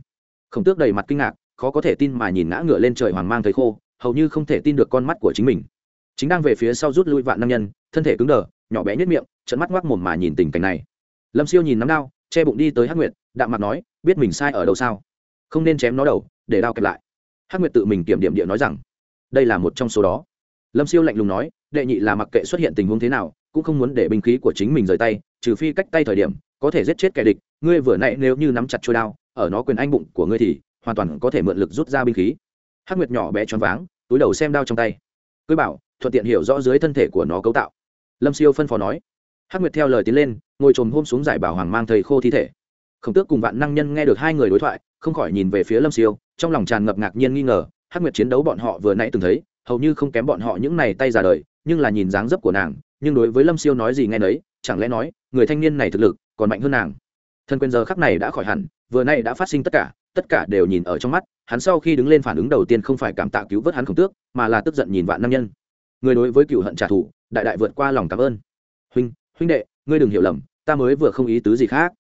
Khổng tước đầy mặt kinh ngạc, khó có thể tin mà nhìn ngã ngựa lên trời hoàng mang thấy khô, hầu như không thể tin được con mắt của chính mình chính đang về phía sau rút lui vạn nam nhân, thân thể cứng đờ, nhỏ bé nhất miệng trận mắt ngoác mồm mà nhìn tình cảnh này. Lâm siêu nhìn nắm đao, che bụng đi tới hắc nguyệt, đạm mặt nói, biết mình sai ở đâu sao? Không nên chém nó đầu, để đao kẹp lại. Hắc nguyệt tự mình kiểm điểm địa nói rằng, đây là một trong số đó. Lâm siêu lạnh lùng nói, đệ nhị là mặc kệ xuất hiện tình huống thế nào, cũng không muốn để binh khí của chính mình rời tay, trừ phi cách tay thời điểm, có thể giết chết kẻ địch. Ngươi vừa nãy nếu như nắm chặt trôi đao, ở nó quyền anh bụng của ngươi thì hoàn toàn có thể mượn lực rút ra binh khí. Hắc nguyệt nhỏ bé choáng váng, túi đầu xem đao trong tay cưới bảo, thuận tiện hiểu rõ dưới thân thể của nó cấu tạo. Lâm siêu phân phó nói. Hắc nguyệt theo lời tiến lên, ngồi trồm hôm xuống giải bảo hoàng mang thầy khô thi thể. Khổng tước cùng vạn năng nhân nghe được hai người đối thoại, không khỏi nhìn về phía lâm siêu, trong lòng tràn ngập ngạc nhiên nghi ngờ, hắc nguyệt chiến đấu bọn họ vừa nãy từng thấy, hầu như không kém bọn họ những này tay già đời, nhưng là nhìn dáng dấp của nàng, nhưng đối với lâm siêu nói gì nghe nấy, chẳng lẽ nói, người thanh niên này thực lực còn mạnh hơn nàng? Thân quyền giờ khắc này đã khỏi hẳn, vừa nay đã phát sinh tất cả tất cả đều nhìn ở trong mắt, hắn sau khi đứng lên phản ứng đầu tiên không phải cảm tạ cứu vớt hắn khổng tước, mà là tức giận nhìn vạn nam nhân. Người đối với cựu hận trả thù, đại đại vượt qua lòng cảm ơn. Huynh huynh đệ, ngươi đừng hiểu lầm, ta mới vừa không ý tứ gì khác.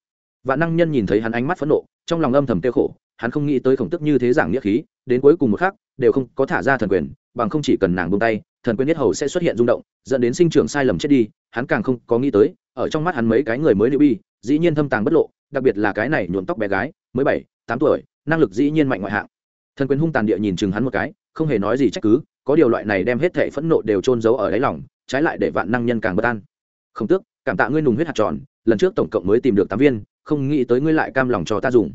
Vạn năng nhân nhìn thấy hắn ánh mắt phẫn nộ, trong lòng âm thầm tiêu khổ, hắn không nghĩ tới khổng tức như thế giảng nghĩa khí, đến cuối cùng một khắc, đều không có thả ra thần quyền, bằng không chỉ cần nàng buông tay, thần quyền nhất hầu sẽ xuất hiện rung động, dẫn đến sinh trưởng sai lầm chết đi, hắn càng không có nghĩ tới, ở trong mắt hắn mấy cái người mới nữ bi dĩ nhiên thâm tàng bất lộ, đặc biệt là cái này nhuộm tóc bé gái, mới bảy tám tuổi, năng lực dĩ nhiên mạnh ngoại hạng. Thần quyền hung tàn địa nhìn chừng hắn một cái, không hề nói gì trách cứ, có điều loại này đem hết thể phẫn nộ đều trôn giấu ở đáy lòng, trái lại để vạn năng nhân càng bất an. Không tước, cảm tạ ngươi nùng huyết hạt tròn, lần trước tổng cộng mới tìm được tám viên, không nghĩ tới ngươi lại cam lòng cho ta dùng.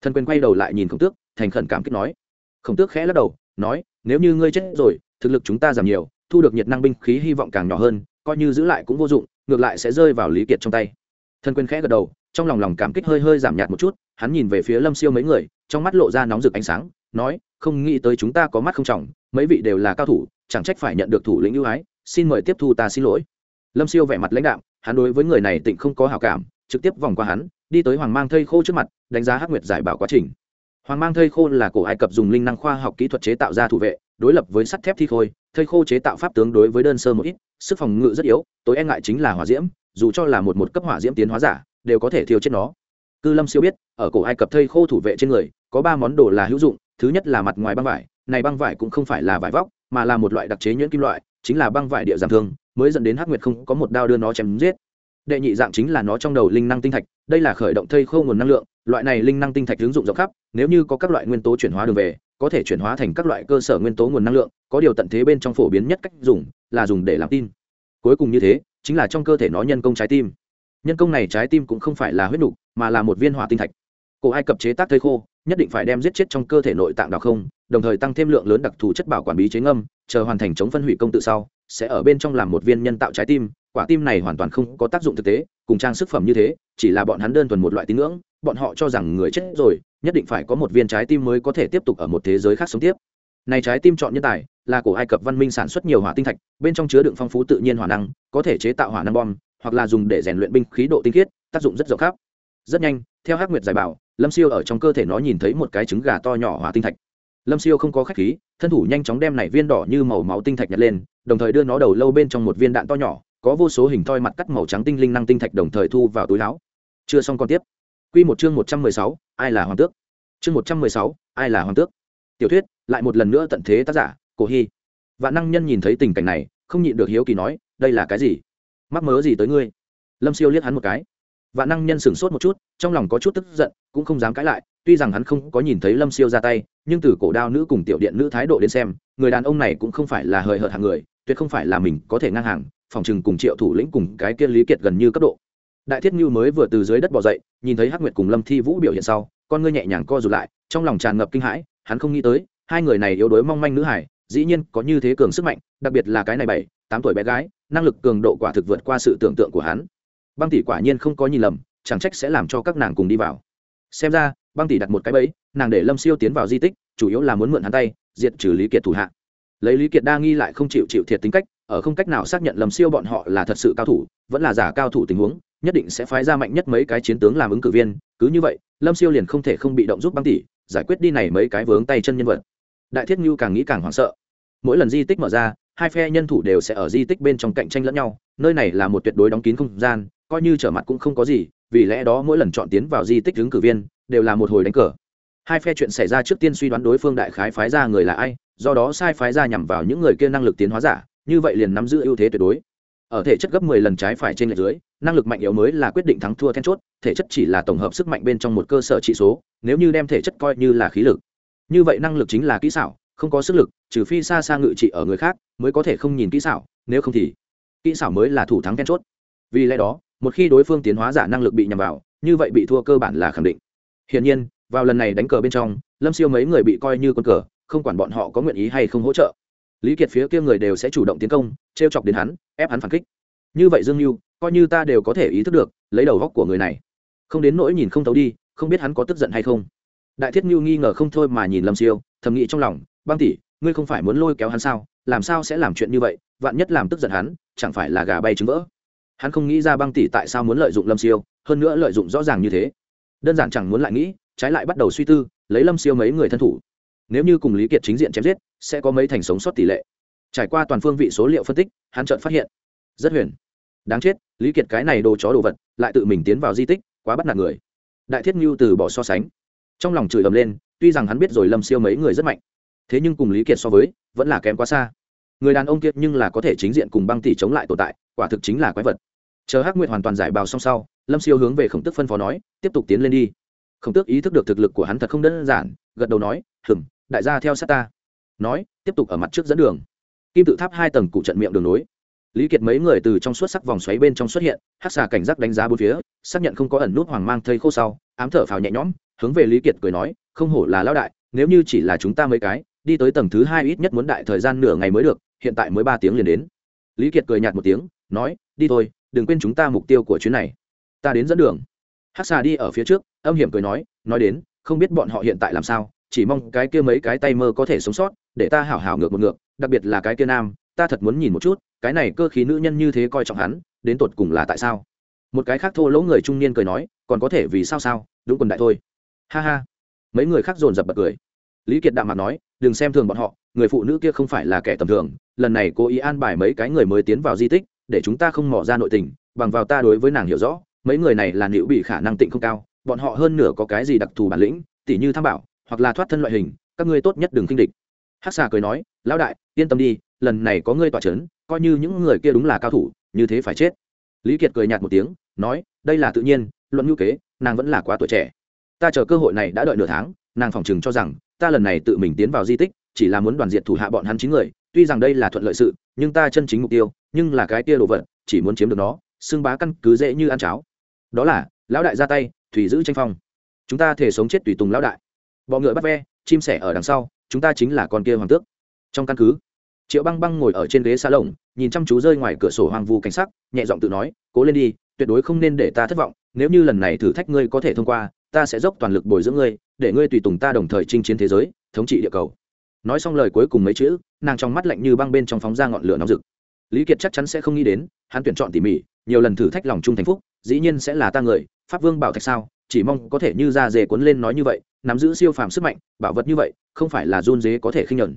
Thần quyền quay đầu lại nhìn khổng tước, thành khẩn cảm kích nói. Khổng tước khẽ lắc đầu, nói, nếu như ngươi chết rồi, thực lực chúng ta giảm nhiều, thu được nhiệt năng binh khí hy vọng càng nhỏ hơn, coi như giữ lại cũng vô dụng, ngược lại sẽ rơi vào lý kiệt trong tay. Thần quyền khẽ gật đầu, trong lòng lòng cảm kích hơi hơi giảm nhạt một chút hắn nhìn về phía lâm siêu mấy người, trong mắt lộ ra nóng rực ánh sáng, nói, không nghĩ tới chúng ta có mắt không trọng, mấy vị đều là cao thủ, chẳng trách phải nhận được thủ lĩnh ưu ái, xin mời tiếp thu ta xin lỗi. Lâm siêu vẻ mặt lãnh đạo hắn đối với người này tịnh không có hào cảm, trực tiếp vòng qua hắn, đi tới hoàng mang thây khô trước mặt, đánh giá hắc nguyệt giải bảo quá trình. Hoàng mang thây khô là cổ ai cập dùng linh năng khoa học kỹ thuật chế tạo ra thủ vệ, đối lập với sắt thép thi khôi, thây khô chế tạo pháp tướng đối với đơn sơ một ít, sức phòng ngự rất yếu, tối e ngại chính là hỏa diễm, dù cho là một một cấp hỏa diễm tiến hóa giả, đều có thể thiêu chết nó cư lâm siêu biết, ở cổ ai cập thây khô thủ vệ trên người, có ba món đồ là hữu dụng, thứ nhất là mặt ngoài băng vải, này băng vải cũng không phải là vải vóc, mà là một loại đặc chế nhuyễn kim loại, chính là băng vải địa giảm thương, mới dẫn đến hắc nguyệt không có một đao đưa nó chém giết. Đệ nhị dạng chính là nó trong đầu linh năng tinh thạch, đây là khởi động thây khô nguồn năng lượng, loại này linh năng tinh thạch ứng dụng rộng khắp, nếu như có các loại nguyên tố chuyển hóa đường về, có thể chuyển hóa thành các loại cơ sở nguyên tố nguồn năng lượng, có điều tận thế bên trong phổ biến nhất cách dùng là dùng để làm tin. Cuối cùng như thế, chính là trong cơ thể nó nhân công trái tim nhân công này trái tim cũng không phải là huyết nục, mà là một viên hỏa tinh thạch. Cổ ai cập chế tác thây khô, nhất định phải đem giết chết trong cơ thể nội tạng đào không, đồng thời tăng thêm lượng lớn đặc thù chất bảo quản bí chế ngâm, chờ hoàn thành chống phân hủy công tự sau, sẽ ở bên trong làm một viên nhân tạo trái tim. Quả tim này hoàn toàn không có tác dụng thực tế, cùng trang sức phẩm như thế, chỉ là bọn hắn đơn thuần một loại tín ngưỡng, bọn họ cho rằng người chết rồi, nhất định phải có một viên trái tim mới có thể tiếp tục ở một thế giới khác sống tiếp. Này trái tim chọn nhân tài, là cổ ai cập văn minh sản xuất nhiều hỏa tinh thạch, bên trong chứa đựng phong phú tự nhiên hỏa năng, có thể chế tạo hỏa năng bom hoặc là dùng để rèn luyện binh khí độ tinh khiết, tác dụng rất rộng khắp. Rất nhanh, theo hắc nguyệt giải bảo, lâm siêu ở trong cơ thể nó nhìn thấy một cái trứng gà to nhỏ hỏa tinh thạch. Lâm siêu không có khách khí, thân thủ nhanh chóng đem này viên đỏ như màu máu tinh thạch nhặt lên, đồng thời đưa nó đầu lâu bên trong một viên đạn to nhỏ, có vô số hình thoi mặt cắt màu trắng tinh linh năng tinh thạch đồng thời thu vào túi láo chưa xong còn tiếp. Quy một chương một trăm mười sáu, ai là hoàng tước? Chương một trăm mười sáu, ai là hoàng tước? Tiểu thuyết, lại một lần nữa tận thế tác giả, cổ hy. Vạn năng nhân nhìn thấy tình cảnh này, không nhịn được hiếu kỳ nói, đây là cái gì? Mắc mớ gì tới ngươi? Lâm siêu liếc hắn một cái. Vạn năng nhân sửng sốt một chút, trong lòng có chút tức giận, cũng không dám cãi lại, tuy rằng hắn không có nhìn thấy lâm siêu ra tay, nhưng từ cổ đao nữ cùng tiểu điện nữ thái độ đến xem, người đàn ông này cũng không phải là hời hợt hàng người, tuyệt không phải là mình có thể ngang hàng, phòng chừng cùng triệu thủ lĩnh cùng cái kia lý kiệt gần như cấp độ. Đại thiết như mới vừa từ dưới đất bỏ dậy, nhìn thấy hắc nguyệt cùng lâm thi vũ biểu hiện sau, con ngươi nhẹ nhàng co rụt lại, trong lòng tràn ngập kinh hãi, hắn không nghĩ tới, hai người này yếu đuối mong manh nữ hải dĩ nhiên có như thế cường sức mạnh, đặc biệt là cái này bảy, tám tuổi bé gái năng lực cường độ quả thực vượt qua sự tưởng tượng của hắn. Băng tỷ quả nhiên không có nhìn lầm, chẳng trách sẽ làm cho các nàng cùng đi vào. Xem ra, băng tỷ đặt một cái bẫy, nàng để lâm siêu tiến vào di tích, chủ yếu là muốn mượn hắn tay, diệt trừ lý kiệt thủ hạ. Lấy lý kiệt đa nghi lại không chịu chịu thiệt tính cách, ở không cách nào xác nhận lâm siêu bọn họ là thật sự cao thủ, vẫn là giả cao thủ tình huống, nhất định sẽ phái ra mạnh nhất mấy cái chiến tướng làm ứng cử viên, cứ như vậy, lâm siêu liền không thể không bị động giúp băng tỷ, giải quyết đi này mấy cái vướng tay chân nhân vật. Đại thiết ngưu càng nghĩ càng hoảng sợ. Mỗi lần di tích mở ra hai phe nhân thủ đều sẽ ở di tích bên trong cạnh tranh lẫn nhau, nơi này là một tuyệt đối đóng kín không gian, coi như trở mặt cũng không có gì, vì lẽ đó mỗi lần chọn tiến vào di tích ứng cử viên, đều là một hồi đánh cờ. Hai phe chuyện xảy ra trước tiên suy đoán đối phương đại khái phái ra người là ai, do đó sai phái ra nhằm vào những người kia năng lực tiến hóa giả, như vậy liền nắm giữ ưu thế tuyệt đối. Ở thể chất gấp 10 lần trái phải trên lệch dưới, năng lực mạnh yếu mới là quyết định thắng thua then chốt, thể chất chỉ là tổng hợp sức mạnh bên trong một cơ sở trị số, nếu như đem thể chất coi như là khí lực. Như vậy năng lực chính là kỹ xảo không có sức lực, trừ phi xa xa ngự trị ở người khác, mới có thể không nhìn kỹ xảo, nếu không thì kỹ xảo mới là thủ thắng then chốt. Vì lẽ đó, một khi đối phương tiến hóa giả năng lực bị nhằm vào, như vậy bị thua cơ bản là khẳng định. Hiển nhiên, vào lần này đánh cờ bên trong, lâm siêu mấy người bị coi như con cờ, không quản bọn họ có nguyện ý hay không hỗ trợ. Lý kiệt phía kia người đều sẽ chủ động tiến công t r e o chọc đến hắn, ép hắn phản kích. Như vậy dương mưu coi như ta đều có thể ý thức được, lấy đầu góc của người này. Không đến nỗi nhìn không thấu đi, không biết hắn có tức giận hay không. Đại thiết mưu nghi ngờ không thôi mà nhìn lâm siêu, thầm nghĩ trong lòng băng tỷ, ngươi không phải muốn lôi kéo hắn sao? Làm sao sẽ làm chuyện như vậy? Vạn nhất làm tức giận hắn, chẳng phải là gà bay trứng vỡ? Hắn không nghĩ ra băng tỷ tại sao muốn lợi dụng lâm siêu, hơn nữa lợi dụng rõ ràng như thế. Đơn giản chẳng muốn lại nghĩ, trái lại bắt đầu suy tư, lấy lâm siêu mấy người thân thủ. Nếu như cùng lý kiệt chính diện chém giết, sẽ có mấy thành sống sót tỷ lệ. Trải qua toàn phương vị số liệu phân tích, hắn chợt phát hiện, rất huyền. Đáng chết, lý kiệt cái này đồ chó đồ vật, lại tự mình tiến vào di tích, quá bắt nạt người. Đại thiết mưu từ bỏ so sánh. Trong lòng chửi ầm lên, tuy rằng hắn biết rồi lâm siêu mấy người rất mạnh thế nhưng cùng lý kiệt so với, vẫn là kém quá xa. Người đàn ông kiệt nhưng là có thể chính diện cùng băng tỷ chống lại tồn tại, quả thực chính là quái vật. Chờ hắc nguyệt hoàn toàn giải bào xong sau, lâm siêu hướng về khổng tức phân phó nói, tiếp tục tiến lên đi. Khổng tước ý thức được thực lực của hắn thật không đơn giản, gật đầu nói hừng đại gia theo sát ta. Nói, tiếp tục ở mặt trước dẫn đường. Kim tự tháp hai tầng cụ trận miệng đường nối. Lý kiệt mấy người từ trong suốt sắc vòng xoáy bên trong xuất hiện hát xà cảnh giác đánh giá bốn phía, xác nhận không có ẩn nút hoàng mang thây khô sau, ám thở phào nhẹ nhõm, hướng về lý kiệt cười nói, không hổ là lão đại, nếu như chỉ là chúng ta mấy cái đi tới tầng thứ hai ít nhất muốn đại thời gian nửa ngày mới được, hiện tại mới ba tiếng liền đến. Lý kiệt cười nhạt một tiếng, nói, đi thôi, đừng quên chúng ta mục tiêu của chuyến này. Ta đến dẫn đường. Hát xà đi ở phía trước, âm hiểm cười nói nói đến, không biết bọn họ hiện tại làm sao, chỉ mong cái kia mấy cái tay mơ có thể sống sót, để ta hảo hảo ngược một ngược, đặc biệt là cái kia nam, ta thật muốn nhìn một chút, cái này cơ khí nữ nhân như thế coi trọng hắn, đến tột cùng là tại sao? Một cái khác thô lỗ người trung niên cười nói, còn có thể vì sao sao, đúng quần đại thôi. Ha ha. Mấy người khác dồn dập bật cười lý kiệt đạm mặt nói đừng xem thường bọn họ người phụ nữ kia không phải là kẻ tầm thường lần này cố ý an bài mấy cái người mới tiến vào di tích để chúng ta không mỏ ra nội tình bằng vào ta đối với nàng hiểu rõ mấy người này là nữ bị khả năng tịnh không cao bọn họ hơn nửa có cái gì đặc thù bản lĩnh tỉ như tham bảo hoặc là thoát thân loại hình các ngươi tốt nhất đừng kinh địch. Hắc xà cười nói lão đại yên tâm đi lần này có ngươi tỏa chấn, coi như những người kia đúng là cao thủ như thế phải chết. Lý kiệt cười nhạt một tiếng nói đây là tự nhiên luận ngữ kế nàng vẫn là quá tuổi trẻ. Ta chờ cơ hội này đã đợi nửa tháng nàng phỏng chừng cho rằng ta lần này tự mình tiến vào di tích, chỉ là muốn đoàn diện thủ hạ bọn hắn chín người, tuy rằng đây là thuận lợi sự, nhưng ta chân chính mục tiêu, nhưng là cái kia đồ vật, chỉ muốn chiếm được nó, xưng bá căn cứ dễ như ăn cháo. Đó là, lão đại ra tay, thủy giữ tranh phong. Chúng ta thể sống chết tùy tùng lão đại. Bọ ngựa bắt ve, chim sẻ ở đằng sau, chúng ta chính là con kia hoàng tước. Trong căn cứ, triệu băng băng ngồi ở trên ghế xa lồng, nhìn chăm chú rơi ngoài cửa sổ hoàng vu cảnh sắc, nhẹ giọng tự nói, cố lên đi, tuyệt đối không nên để ta thất vọng, nếu như lần này thử thách ngươi có thể thông qua ta sẽ dốc toàn lực bồi dưỡng ngươi, để ngươi tùy tùng ta đồng thời chinh chiến thế giới, thống trị địa cầu. Nói xong lời cuối cùng mấy chữ, nàng trong mắt lạnh như băng bên trong phóng ra ngọn lửa nóng rực. Lý kiệt chắc chắn sẽ không nghĩ đến, hắn tuyển chọn tỉ mỉ, nhiều lần thử thách lòng trung thành phúc, dĩ nhiên sẽ là ta người, pháp vương bảo thạch sao, chỉ mong có thể như ra dề cuốn lên nói như vậy, nắm giữ siêu phàm sức mạnh, bảo vật như vậy, không phải là run dế có thể khinh nhẫn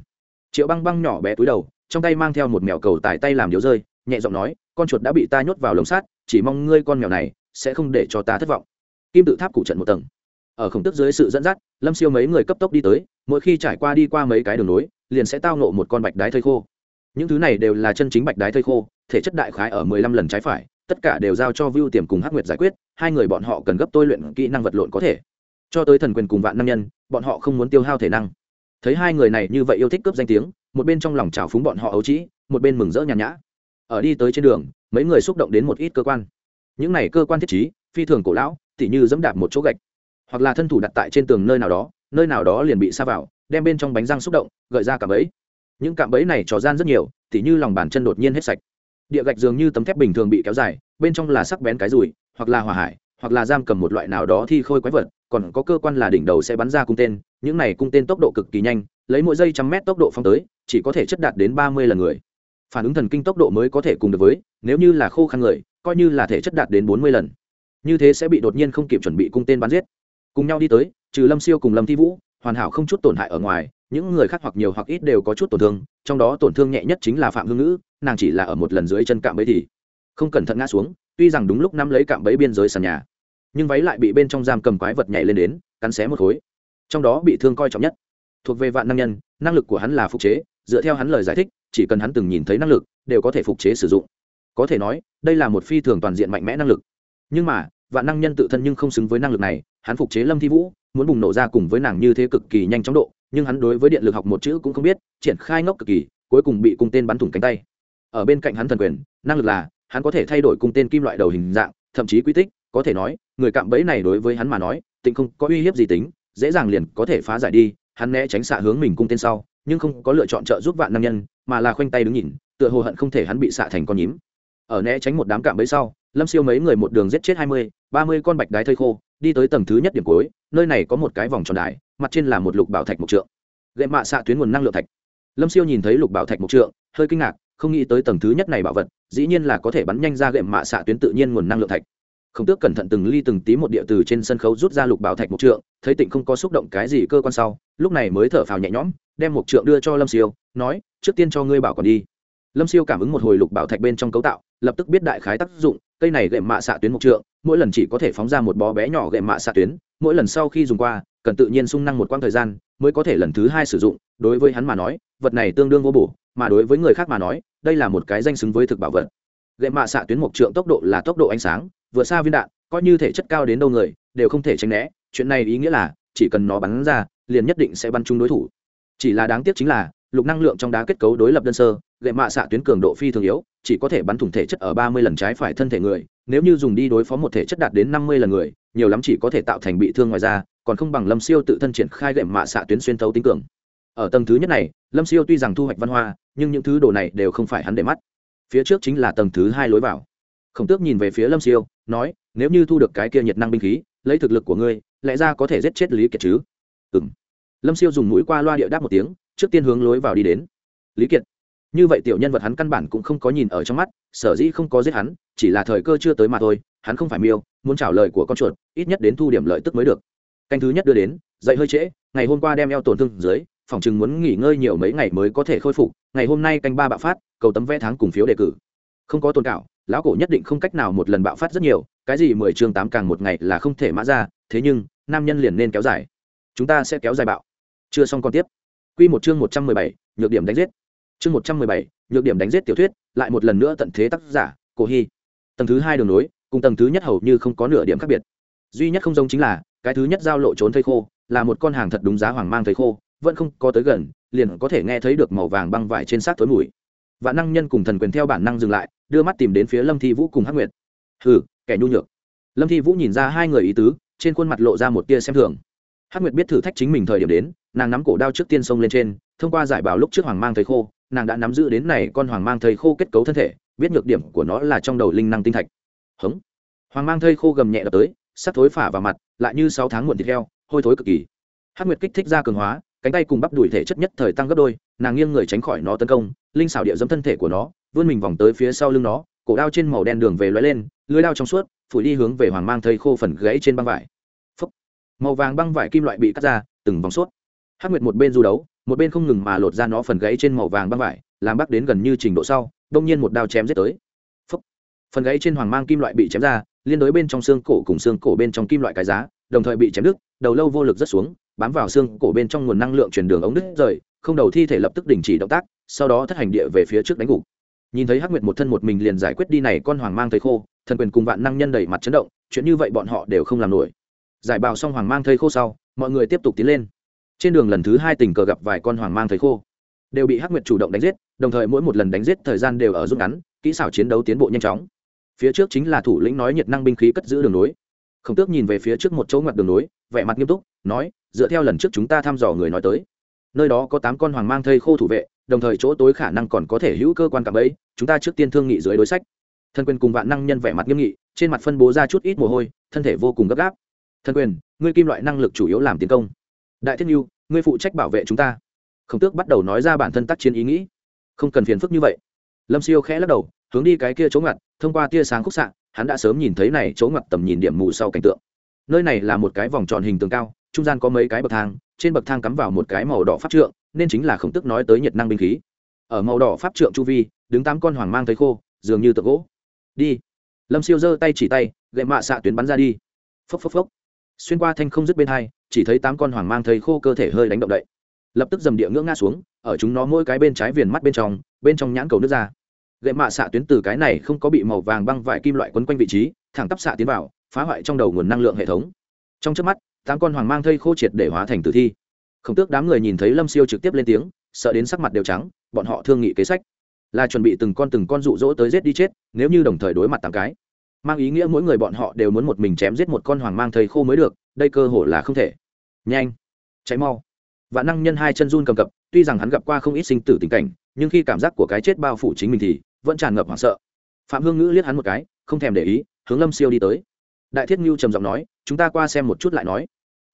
triệu băng băng nhỏ bé túi đầu, trong tay mang theo một mèo cầu tải tay làm điếu rơi, nhẹ giọng nói, con chuột đã bị ta nhốt vào lồng sắt, chỉ mong ngươi con mèo này sẽ không để cho ta thất vọng kim tự tháp cụ trận một tầng. Ở khổng tức dưới sự dẫn dắt, lâm siêu mấy người cấp tốc đi tới, mỗi khi trải qua đi qua mấy cái đường nối, liền sẽ tao nộ một con bạch đái thây khô. Những thứ này đều là chân chính bạch đái thây khô, thể chất đại khái ở mười lăm lần trái phải, tất cả đều giao cho vưu tiềm cùng hắc nguyệt giải quyết, hai người bọn họ cần gấp tôi luyện kỹ năng vật lộn có thể. Cho tới thần quyền cùng vạn nam nhân, bọn họ không muốn tiêu hao thể năng. Thấy hai người này như vậy yêu thích cướp danh tiếng, một bên trong lòng trào phúng bọn họ ấu trĩ, một bên mừng rỡ nhàn nhã. Ở đi tới trên đường, mấy người xúc động đến một ít cơ quan. Những này cơ quan thiết trí, phi thường cổ lão tỉ như dẫm đạp một chỗ gạch, hoặc là thân thủ đặt tại trên tường nơi nào đó, nơi nào đó liền bị sa vào, đem bên trong bánh răng xúc động, gợi ra cạm bẫy. Những cạm bẫy này trò gian rất nhiều, tỉ như lòng bàn chân đột nhiên hết sạch. Địa gạch dường như tấm thép bình thường bị kéo dài, bên trong là sắc bén cái rùi, hoặc là hỏa hải, hoặc là giam cầm một loại nào đó thi khôi quái vật, còn có cơ quan là đỉnh đầu sẽ bắn ra cung tên, những này cung tên tốc độ cực kỳ nhanh, lấy mỗi giây trăm mét tốc độ phong tới, chỉ có thể chất đạt đến ba mươi lần người. Phản ứng thần kinh tốc độ mới có thể cùng được với, nếu như là khô khăn người, coi như là thể chất đạt đến bốn mươi lần như thế sẽ bị đột nhiên không kịp chuẩn bị cung tên bắn giết. Cùng nhau đi tới, trừ lâm siêu cùng lâm thi vũ, hoàn hảo không chút tổn hại ở ngoài, những người khác hoặc nhiều hoặc ít đều có chút tổn thương, trong đó tổn thương nhẹ nhất chính là phạm hương ngữ, nàng chỉ là ở một lần dưới chân cạm bẫy thì không cẩn thận ngã xuống, tuy rằng đúng lúc nắm lấy cạm bẫy biên giới sàn nhà, nhưng váy lại bị bên trong giam cầm quái vật nhảy lên đến, cắn xé một khối. Trong đó bị thương coi trọng nhất, thuộc về vạn năng nhân, năng lực của hắn là phục chế, dựa theo hắn lời giải thích, chỉ cần hắn từng nhìn thấy năng lực, đều có thể phục chế sử dụng. Có thể nói, đây là một phi thường toàn diện mạnh mẽ năng lực nhưng mà, vạn năng nhân tự thân nhưng không xứng với năng lực này, hắn phục chế lâm thi vũ, muốn bùng nổ ra cùng với nàng như thế cực kỳ nhanh chóng độ, nhưng hắn đối với điện lực học một chữ cũng không biết, triển khai ngốc cực kỳ, cuối cùng bị cung tên bắn thủng cánh tay. Ở bên cạnh hắn thần quyền, năng lực là, hắn có thể thay đổi cung tên kim loại đầu hình dạng, thậm chí quy tích, có thể nói, người cạm bẫy này đối với hắn mà nói, tịnh không có uy hiếp gì tính, dễ dàng liền có thể phá giải đi, hắn né tránh xạ hướng mình cung tên sau, nhưng không có lựa chọn trợ giúp vạn năng nhân, mà là khoanh tay đứng nhìn, tựa hồ hận không thể hắn bị xạ thành con nhím. Ở né tránh một đám cạm bẫy sau lâm siêu mấy người một đường giết chết hai mươi, ba mươi con bạch đái thây khô, đi tới tầng thứ nhất điểm cuối, nơi này có một cái vòng tròn đài, mặt trên là một lục bảo thạch mộc trượng. Gậy mạ xạ tuyến nguồn năng lượng thạch. Lâm siêu nhìn thấy lục bảo thạch mộc trượng, hơi kinh ngạc, không nghĩ tới tầng thứ nhất này bảo vật, dĩ nhiên là có thể bắn nhanh ra gậy mạ xạ tuyến tự nhiên nguồn năng lượng thạch. Không tước cẩn thận từng ly từng tí một địa từ trên sân khấu rút ra lục bảo thạch mộc trượng, thấy tịnh không có xúc động cái gì cơ quan sau, lúc này mới thở phào nhẹ nhõm, đem mộc trượng đưa cho lâm siêu, nói, trước tiên cho ngươi bảo còn đi. Lâm siêu cảm ứng một hồi lục bảo thạch bên trong cấu tạo, lập tức biết đại khái tác dụng cây này gệm mạ xạ tuyến mục trượng, mỗi lần chỉ có thể phóng ra một bó bé nhỏ gệm mạ xạ tuyến, mỗi lần sau khi dùng qua, cần tự nhiên sung năng một quãng thời gian mới có thể lần thứ hai sử dụng. Đối với hắn mà nói, vật này tương đương vô bổ, mà đối với người khác mà nói, đây là một cái danh xứng với thực bảo vật. Gệm mạ xạ tuyến mộc trượng tốc độ là tốc độ ánh sáng, vừa xa viên đạn, coi như thể chất cao đến đâu người, đều không thể tránh né. Chuyện này ý nghĩa là, chỉ cần nó bắn ra, liền nhất định sẽ bắn trúng đối thủ. Chỉ là đáng tiếc chính là, lục năng lượng trong đá kết cấu đối lập đơn sơ, gậy mạ xạ tuyến cường độ phi thường yếu chỉ có thể bắn thủng thể chất ở ba mươi lần trái phải thân thể người, nếu như dùng đi đối phó một thể chất đạt đến năm mươi lần người, nhiều lắm chỉ có thể tạo thành bị thương ngoài ra còn không bằng lâm siêu tự thân triển khai gậy mạ xạ tuyến xuyên thấu tính cường. Ở tầng thứ nhất này, lâm siêu tuy rằng thu hoạch văn hoa, nhưng những thứ đồ này đều không phải hắn để mắt. Phía trước chính là tầng thứ hai lối vào. Khổng tước nhìn về phía lâm siêu, nói, nếu như thu được cái kia nhiệt năng binh khí, lấy thực lực của ngươi, lẽ ra có thể giết chết lý kiệt chứ? Ừ m lâm siêu dùng mũi qua loa địa đáp một tiếng, trước tiên hướng lối vào đi đến. Lý kiệt như vậy tiểu nhân vật hắn căn bản cũng không có nhìn ở trong mắt, sở dĩ không có giết hắn, chỉ là thời cơ chưa tới mà thôi, hắn không phải miêu, muốn trả lời của con chuột, ít nhất đến thu điểm lợi tức mới được. Canh thứ nhất đưa đến, dậy hơi trễ, ngày hôm qua đem eo tổn thương dưới, phòng chừng muốn nghỉ ngơi nhiều mấy ngày mới có thể khôi phục, ngày hôm nay canh ba bạo phát, cầu tấm vé tháng cùng phiếu đề cử. Không có tồn cảo, lão cổ nhất định không cách nào một lần bạo phát rất nhiều, cái gì mười chương tám càng một ngày là không thể mã ra, thế nhưng, nam nhân liền nên kéo dài. Chúng ta sẽ kéo dài bạo. Chưa xong còn tiếp. Quy một chương một trăm mười bảy, nhược điểm đánh giết chương một trăm mười bảy, nhược điểm đánh giết tiểu thuyết, lại một lần nữa tận thế tác giả, cổ hy. Tầng thứ hai đường nối, cùng tầng thứ nhất hầu như không có nửa điểm khác biệt. Duy nhất không giống chính là, cái thứ nhất giao lộ trốn thây khô, là một con hàng thật đúng giá hoàng mang thây khô, vẫn không có tới gần, liền có thể nghe thấy được màu vàng băng vải trên xác tối mùi. Vạn năng nhân cùng thần quyền theo bản năng dừng lại, đưa mắt tìm đến phía lâm thi vũ cùng hắc nguyệt. Hừ, kẻ nhu nhược. Lâm thi vũ nhìn ra hai người ý tứ, trên khuôn mặt lộ ra một tia xem thường. Hắc nguyệt biết thử thách chính mình thời điểm đến, nàng nắm cổ đao trước tiên sông lên trên, thông qua giải bảo lúc trước hoàng mang thấy khô nàng đã nắm giữ đến này con hoàng mang thầy khô kết cấu thân thể, biết nhược điểm của nó là trong đầu linh năng tinh thạch. Hống. Hoàng mang thây khô gầm nhẹ đập tới, sắt thối phả vào mặt, lại như sáu tháng muộn thịt heo, hôi thối cực kỳ. Hát nguyệt kích thích ra cường hóa, cánh tay cùng bắp đùi thể chất nhất thời tăng gấp đôi, nàng nghiêng người tránh khỏi nó tấn công, linh xảo địa dẫm thân thể của nó, vươn mình vòng tới phía sau lưng nó, cổ đao trên màu đen đường về lóe lên, lưới đao trong suốt, phủi đi hướng về hoàng mang thây khô phần gãy trên băng vải. Phúc. màu vàng băng vải kim loại bị cắt ra, từng vòng suốt hát nguyệt một bên du đấu, một bên không ngừng mà lột ra nó phần gãy trên màu vàng băng vải, làm bắc đến gần như trình độ sau, đông nhiên một đao chém giết tới. Phúc. phần gãy trên hoàng mang kim loại bị chém ra, liên đối bên trong xương cổ cùng xương cổ bên trong kim loại cái giá, đồng thời bị chém đứt, đầu lâu vô lực rất xuống, bám vào xương cổ bên trong nguồn năng lượng chuyển đường ống đứt rời, không đầu thi thể lập tức đình chỉ động tác, sau đó thất hành địa về phía trước đánh gục. Nhìn thấy hắc nguyệt một thân một mình liền giải quyết đi này con hoàng mang thầy khô, thần quyền cùng vạn năng nhân đẩy mặt chấn động, chuyện như vậy bọn họ đều không làm nổi. Giải bào xong hoàng mang thầy khô sau, mọi người tiếp tục tiến lên trên đường lần thứ hai tình cờ gặp vài con hoàng mang thấy khô. Đều bị hắc nguyệt chủ động đánh giết, đồng thời mỗi một lần đánh giết thời gian đều ở rút ngắn, kỹ xảo chiến đấu tiến bộ nhanh chóng. Phía trước chính là thủ lĩnh nói nhiệt năng binh khí cất giữ đường nối. Khổng tước nhìn về phía trước một chỗ ngoặt đường nối, vẻ mặt nghiêm túc, nói, dựa theo lần trước chúng ta thăm dò người nói tới, nơi đó có tám con hoàng mang thây khô thủ vệ, đồng thời chỗ tối khả năng còn có thể hữu cơ quan cảm ấy chúng ta trước tiên thương nghị dưới đối sách. Thân quyền cùng vạn năng nhân vẻ mặt nghiêm nghị, trên mặt phân bố ra chút ít mồ hôi, thân thể vô cùng gấp gáp. Thân quyền, ngươi kim loại năng lực chủ yếu làm tiến công đại thiết nhu ngươi phụ trách bảo vệ chúng ta. Khổng tước bắt đầu nói ra bản thân tác chiến ý nghĩ. Không cần phiền phức như vậy. Lâm siêu khẽ lắc đầu, hướng đi cái kia chỗ ngặt, thông qua tia sáng khúc xạ, hắn đã sớm nhìn thấy này chỗ ngặt tầm nhìn điểm mù sau cảnh tượng. Nơi này là một cái vòng tròn hình tường cao, trung gian có mấy cái bậc thang, trên bậc thang cắm vào một cái màu đỏ pháp trượng, nên chính là khổng tức nói tới nhiệt năng binh khí. Ở màu đỏ pháp trượng chu vi, đứng tám con hoàng mang thấy khô, dường như tượng gỗ. Đi. Lâm siêu giơ tay chỉ tay, gậy mạ xạ tuyến bắn ra đi. Phốc phốc phốc xuyên qua thanh không dứt bên hai, chỉ thấy tám con hoàng mang thấy khô cơ thể hơi đánh động đậy. Lập tức dầm địa ngưỡng ngã xuống, ở chúng nó mỗi cái bên trái viền mắt bên trong bên trong nhãn cầu nước ra. Gậy mạ xạ tuyến từ cái này không có bị màu vàng băng vải kim loại quấn quanh vị trí, thẳng tắp xạ tiến vào, phá hoại trong đầu nguồn năng lượng hệ thống. Trong trước mắt, tám con hoàng mang thây khô triệt để hóa thành tử thi. Khổng tước đám người nhìn thấy lâm siêu trực tiếp lên tiếng, sợ đến sắc mặt đều trắng, bọn họ thương nghị kế sách. Là chuẩn bị từng con từng con rụ rỗ tới giết đi chết, nếu như đồng thời đối mặt tám cái mang ý nghĩa mỗi người bọn họ đều muốn một mình chém giết một con hoàng mang thầy khô mới được, đây cơ hội là không thể. Nhanh cháy mau. Vạn năng nhân hai chân run cầm cập, tuy rằng hắn gặp qua không ít sinh tử tình cảnh, nhưng khi cảm giác của cái chết bao phủ chính mình thì vẫn tràn ngập hoảng sợ. Phạm hương ngữ liếc hắn một cái, không thèm để ý, hướng lâm siêu đi tới. Đại thiết ngưu trầm giọng nói, chúng ta qua xem một chút lại nói.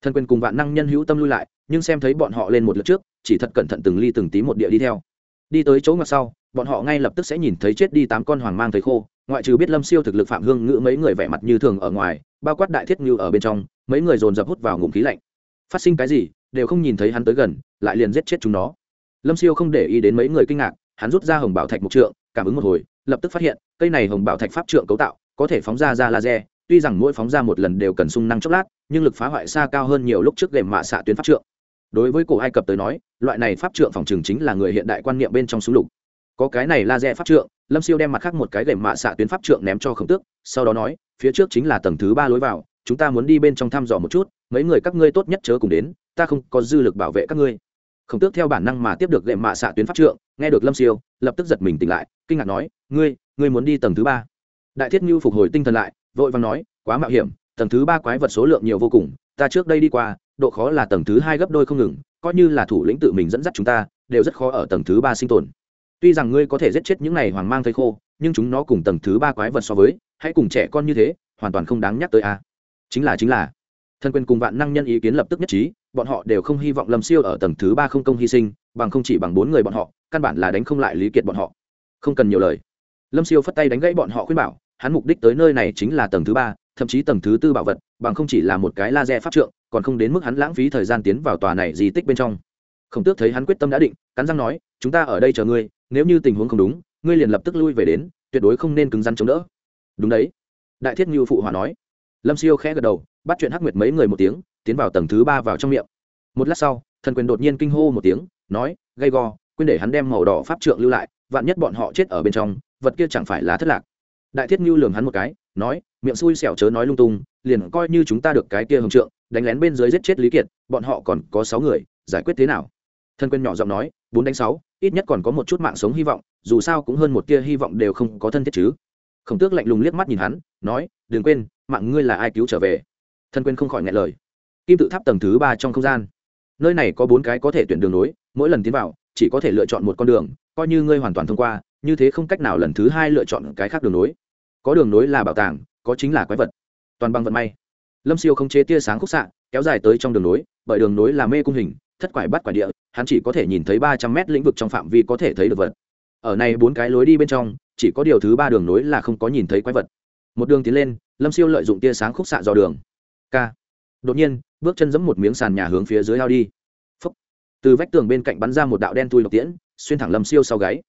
Thần quyền cùng vạn năng nhân hữu tâm lui lại, nhưng xem thấy bọn họ lên một lượt trước, chỉ thật cẩn thận từng ly từng tí một địa đi theo. Đi tới chỗ ngặt sau, bọn họ ngay lập tức sẽ nhìn thấy chết đi tám con hoàng mang thấy khô ngoại trừ biết lâm siêu thực lực phạm hương ngữ mấy người vẻ mặt như thường ở ngoài, bao quát đại thiết ngưu ở bên trong, mấy người dồn dập hút vào ngụm khí lạnh. Phát sinh cái gì, đều không nhìn thấy hắn tới gần, lại liền giết chết chúng nó. Lâm siêu không để ý đến mấy người kinh ngạc, hắn rút ra hồng bảo thạch mục trượng, cảm ứng một hồi, lập tức phát hiện, cây này hồng bảo thạch pháp trượng cấu tạo, có thể phóng ra ra laser, tuy rằng mỗi phóng ra một lần đều cần sung năng chốc lát, nhưng lực phá hoại xa cao hơn nhiều lúc trước gệm mạ xạ tuyến pháp trượng. Đối với cổ ai cập tới nói, loại này pháp trượng phòng trường chính là người hiện đại quan niệm bên trong súng lục. Có cái này laser pháp trượng lâm siêu đem mặt khác một cái gậy mạ xạ tuyến pháp trượng ném cho khổng tước, sau đó nói, phía trước chính là tầng thứ ba lối vào, chúng ta muốn đi bên trong thăm dò một chút, mấy người các ngươi tốt nhất chớ cùng đến, ta không có dư lực bảo vệ các ngươi. Khổng tước theo bản năng mà tiếp được gậy mạ xạ tuyến pháp trượng, nghe được lâm siêu, lập tức giật mình tỉnh lại, kinh ngạc nói, ngươi ngươi muốn đi tầng thứ ba? Đại thiết như phục hồi tinh thần lại, vội vàng nói, quá mạo hiểm, tầng thứ ba quái vật số lượng nhiều vô cùng, ta trước đây đi qua, độ khó là tầng thứ hai gấp đôi không ngừng, coi như là thủ lĩnh tự mình dẫn dắt chúng ta, đều rất khó ở tầng thứ ba sinh tồn tuy rằng ngươi có thể giết chết những này hoàng mang thây khô, nhưng chúng nó cùng tầng thứ ba quái vật so với, hãy cùng trẻ con như thế, hoàn toàn không đáng nhắc tới a. Chính là chính là. Thân quyền cùng vạn năng nhân ý kiến lập tức nhất trí, bọn họ đều không hy vọng lâm siêu ở tầng thứ ba không công hy sinh, bằng không chỉ bằng bốn người bọn họ, căn bản là đánh không lại lý kiệt bọn họ. Không cần nhiều lời. Lâm siêu phất tay đánh gãy bọn họ khuyên bảo, hắn mục đích tới nơi này chính là tầng thứ ba, thậm chí tầng thứ tư bảo vật, bằng không chỉ là một cái laser pháp trượng, còn không đến mức hắn lãng phí thời gian tiến vào tòa này di tích bên trong. Khổng tước thấy hắn quyết tâm đã định, cắn răng nói, chúng ta ở đây chờ ngươi nếu như tình huống không đúng, ngươi liền lập tức lui về đến, tuyệt đối không nên cứng rắn chống đỡ. Đúng đấy. Đại thiết như phụ hòa nói. Lâm siêu khẽ gật đầu, bắt chuyện hắc nguyệt mấy người một tiếng, tiến vào tầng thứ ba vào trong miệng. Một lát sau, thần quyền đột nhiên kinh hô một tiếng, nói, gay go, quên để hắn đem màu đỏ pháp trượng lưu lại, vạn nhất bọn họ chết ở bên trong, vật kia chẳng phải là thất lạc. Đại thiết như lường hắn một cái, nói, miệng xui xẻo chớ nói lung tung, liền coi như chúng ta được cái kia hồng trượng, đánh lén bên dưới giết chết lý kiệt, bọn họ còn có sáu người, giải quyết thế nào? Thân quyền nhỏ giọng nói bốn đánh sáu, ít nhất còn có một chút mạng sống hy vọng, dù sao cũng hơn một tia hy vọng đều không có thân thiết chứ. Khổng tước lạnh lùng liếc mắt nhìn hắn, nói, đừng quên, mạng ngươi là ai cứu trở về? Thân quên không khỏi ngại lời. Kim tự tháp tầng thứ ba trong không gian. Nơi này có bốn cái có thể tuyển đường nối, mỗi lần tiến vào, chỉ có thể lựa chọn một con đường, coi như ngươi hoàn toàn thông qua, như thế không cách nào lần thứ hai lựa chọn cái khác đường nối. Có đường nối là bảo tàng, có chính là quái vật. Toàn bằng vận may. Lâm siêu không chế tia sáng khúc xạ, kéo dài tới trong đường nối, bởi đường nối là mê cung hình thất quải bắt quải địa, hắn chỉ có thể nhìn thấy ba trăm mét lĩnh vực trong phạm vi có thể thấy được vật. Ở này bốn cái lối đi bên trong, chỉ có điều thứ ba đường nối là không có nhìn thấy quái vật. Một đường tiến lên, lâm siêu lợi dụng tia sáng khúc xạ dò đường. K đột nhiên, bước chân giẫm một miếng sàn nhà hướng phía dưới lao đi. Phúc. từ vách tường bên cạnh bắn ra một đạo đen tui độc tiễn, xuyên thẳng lâm siêu sau gáy.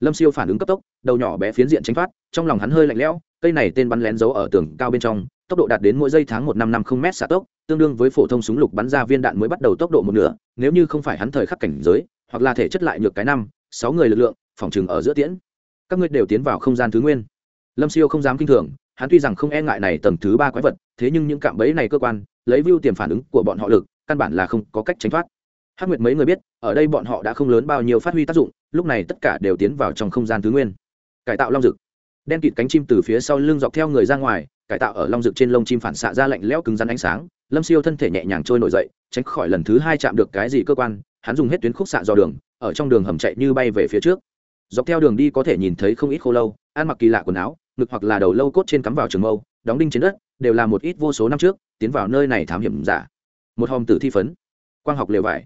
Lâm siêu phản ứng cấp tốc, đầu nhỏ bé phiến diện tránh thoát, trong lòng hắn hơi lạnh lẽo, cây này tên bắn lén giấu ở tường cao bên trong, tốc độ đạt đến mỗi giây tháng một năm năm không m xạ tốc, tương đương với phổ thông súng lục bắn ra viên đạn mới bắt đầu tốc độ một nửa nếu như không phải hắn thời khắc cảnh giới, hoặc là thể chất lại nhược cái năm, sáu người lực lượng, phòng chừng ở giữa tiễn. Các ngươi đều tiến vào không gian thứ nguyên. Lâm siêu không dám kinh thường, hắn tuy rằng không e ngại này tầng thứ ba quái vật, thế nhưng những cạm bẫy này cơ quan, lấy view tiềm phản ứng của bọn họ lực, căn bản là không có cách tránh thoát. Hắc nguyệt mấy người biết, ở đây bọn họ đã không lớn bao nhiêu phát huy tác dụng, lúc này tất cả đều tiến vào trong không gian thứ nguyên. Cải tạo long rực đen kịt cánh chim từ phía sau lưng dọc theo người ra ngoài, cải tạo ở long rực trên lông chim phản xạ ra lạnh lẽo cứng rắn ánh sáng lâm siêu thân thể nhẹ nhàng trôi nổi dậy, tránh khỏi lần thứ hai chạm được cái gì cơ quan, hắn dùng hết tuyến khúc xạ dò đường, ở trong đường hầm chạy như bay về phía trước. Dọc theo đường đi có thể nhìn thấy không ít khô lâu, ăn mặc kỳ lạ quần áo, ngực hoặc là đầu lâu cốt trên cắm vào trường mâu, đóng đinh trên đất, đều là một ít vô số năm trước, tiến vào nơi này thám hiểm giả. Một hòm tử thi phấn, quang học lều vải,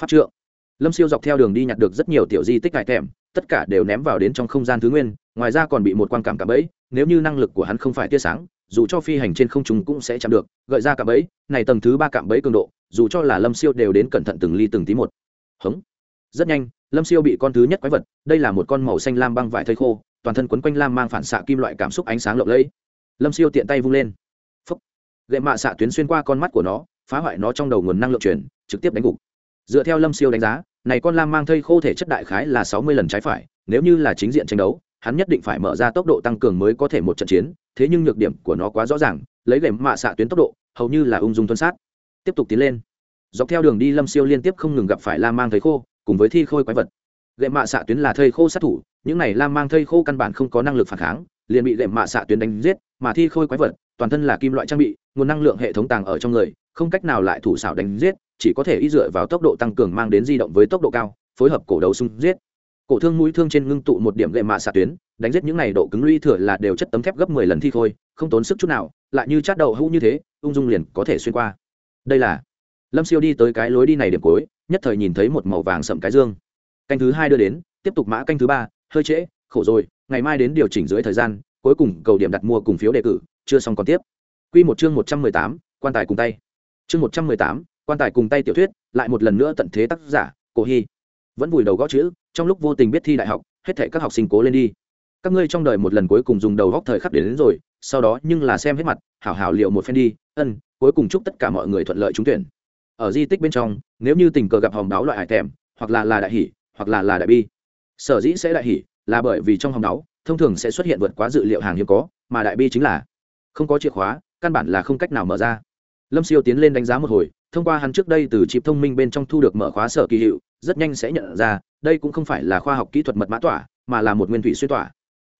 pháp trượng. Lâm siêu dọc theo đường đi nhặt được rất nhiều tiểu di tích cải thèm tất cả đều ném vào đến trong không gian thứ nguyên, ngoài ra còn bị một quan cảm cảm ấy nếu như năng lực của hắn không phải tia sáng dù cho phi hành trên không trung cũng sẽ chạm được, gợi ra cạm bẫy, này tầng thứ ba cạm bẫy cường độ, dù cho là lâm siêu đều đến cẩn thận từng ly từng tí một. Hống. Rất nhanh, lâm siêu bị con thứ nhất quái vật, đây là một con màu xanh lam băng vải thây khô, toàn thân quấn quanh lam mang phản xạ kim loại cảm xúc ánh sáng lộng lẫy. Lâm siêu tiện tay vung lên. Phấp gậy mạ xạ tuyến xuyên qua con mắt của nó, phá hoại nó trong đầu nguồn năng lượng chuyển trực tiếp đánh gục. Dựa theo lâm siêu đánh giá, này con lam mang thây khô thể chất đại khái là sáu mươi lần trái phải, nếu như là chính diện tranh đấu hắn nhất định phải mở ra tốc độ tăng cường mới có thể một trận chiến, thế nhưng nhược điểm của nó quá rõ ràng, lấy gậy mạ xạ tuyến tốc độ, hầu như là ung dung tuân sát. Tiếp tục tiến lên. Dọc theo đường đi lâm siêu liên tiếp không ngừng gặp phải lam mang thầy khô, cùng với thi khôi quái vật. Gậy mạ xạ tuyến là thầy khô sát thủ, những này lam mang thầy khô căn bản không có năng lực phản kháng, liền bị gậy mạ xạ tuyến đánh giết, mà thi khôi quái vật, toàn thân là kim loại trang bị, nguồn năng lượng hệ thống tàng ở trong người, không cách nào lại thủ xảo đánh giết, chỉ có thể y dựa vào tốc độ tăng cường mang đến di động với tốc độ cao, phối hợp cổ đấu xung giết cổ thương mũi thương trên ngưng tụ một điểm gậy mạ xạ tuyến, đánh giết những này độ cứng lũy thừa là đều chất tấm thép gấp mười lần thi khôi, không tốn sức chút nào, lại như chát đầu hũ như thế, ung dung liền có thể xuyên qua. Đây là lâm siêu đi tới cái lối đi này điểm cuối, nhất thời nhìn thấy một màu vàng sậm cái dương. Canh thứ hai đưa đến, tiếp tục mã canh thứ ba, hơi trễ, khổ rồi, ngày mai đến điều chỉnh dưới thời gian, cuối cùng cầu điểm đặt mua cùng phiếu đề cử, chưa xong còn tiếp. Q một chương một trăm mười tám, quan tài cùng tay. Chương một trăm mười tám, quan tài cùng tay tiểu thuyết, lại một lần nữa tận thế tác giả, cổ hy. Vẫn vùi đầu gõ chữ trong lúc vô tình biết thi đại học hết thể các học sinh cố lên đi. Các ngươi trong đời một lần cuối cùng dùng đầu góc thời khắc đến, đến rồi sau đó nhưng là xem hết mặt hảo hảo liệu một phen đi ân cuối cùng chúc tất cả mọi người thuận lợi trúng tuyển. Ở di tích bên trong nếu như tình cờ gặp hòm đáo loại hải thèm hoặc là là đại hỷ hoặc là là đại bi sở dĩ sẽ đại hỷ là bởi vì trong hòm đáo thông thường sẽ xuất hiện vượt quá dự liệu hàng hiếm có mà đại bi chính là không có chìa khóa căn bản là không cách nào mở ra. Lâm siêu tiến lên đánh giá một hồi thông qua hắn trước đây từ chịp thông minh bên trong thu được mở khóa sở kỳ hiệu rất nhanh sẽ nhận ra đây cũng không phải là khoa học kỹ thuật mật mã tỏa, mà là một nguyên thủy xuyên tỏa.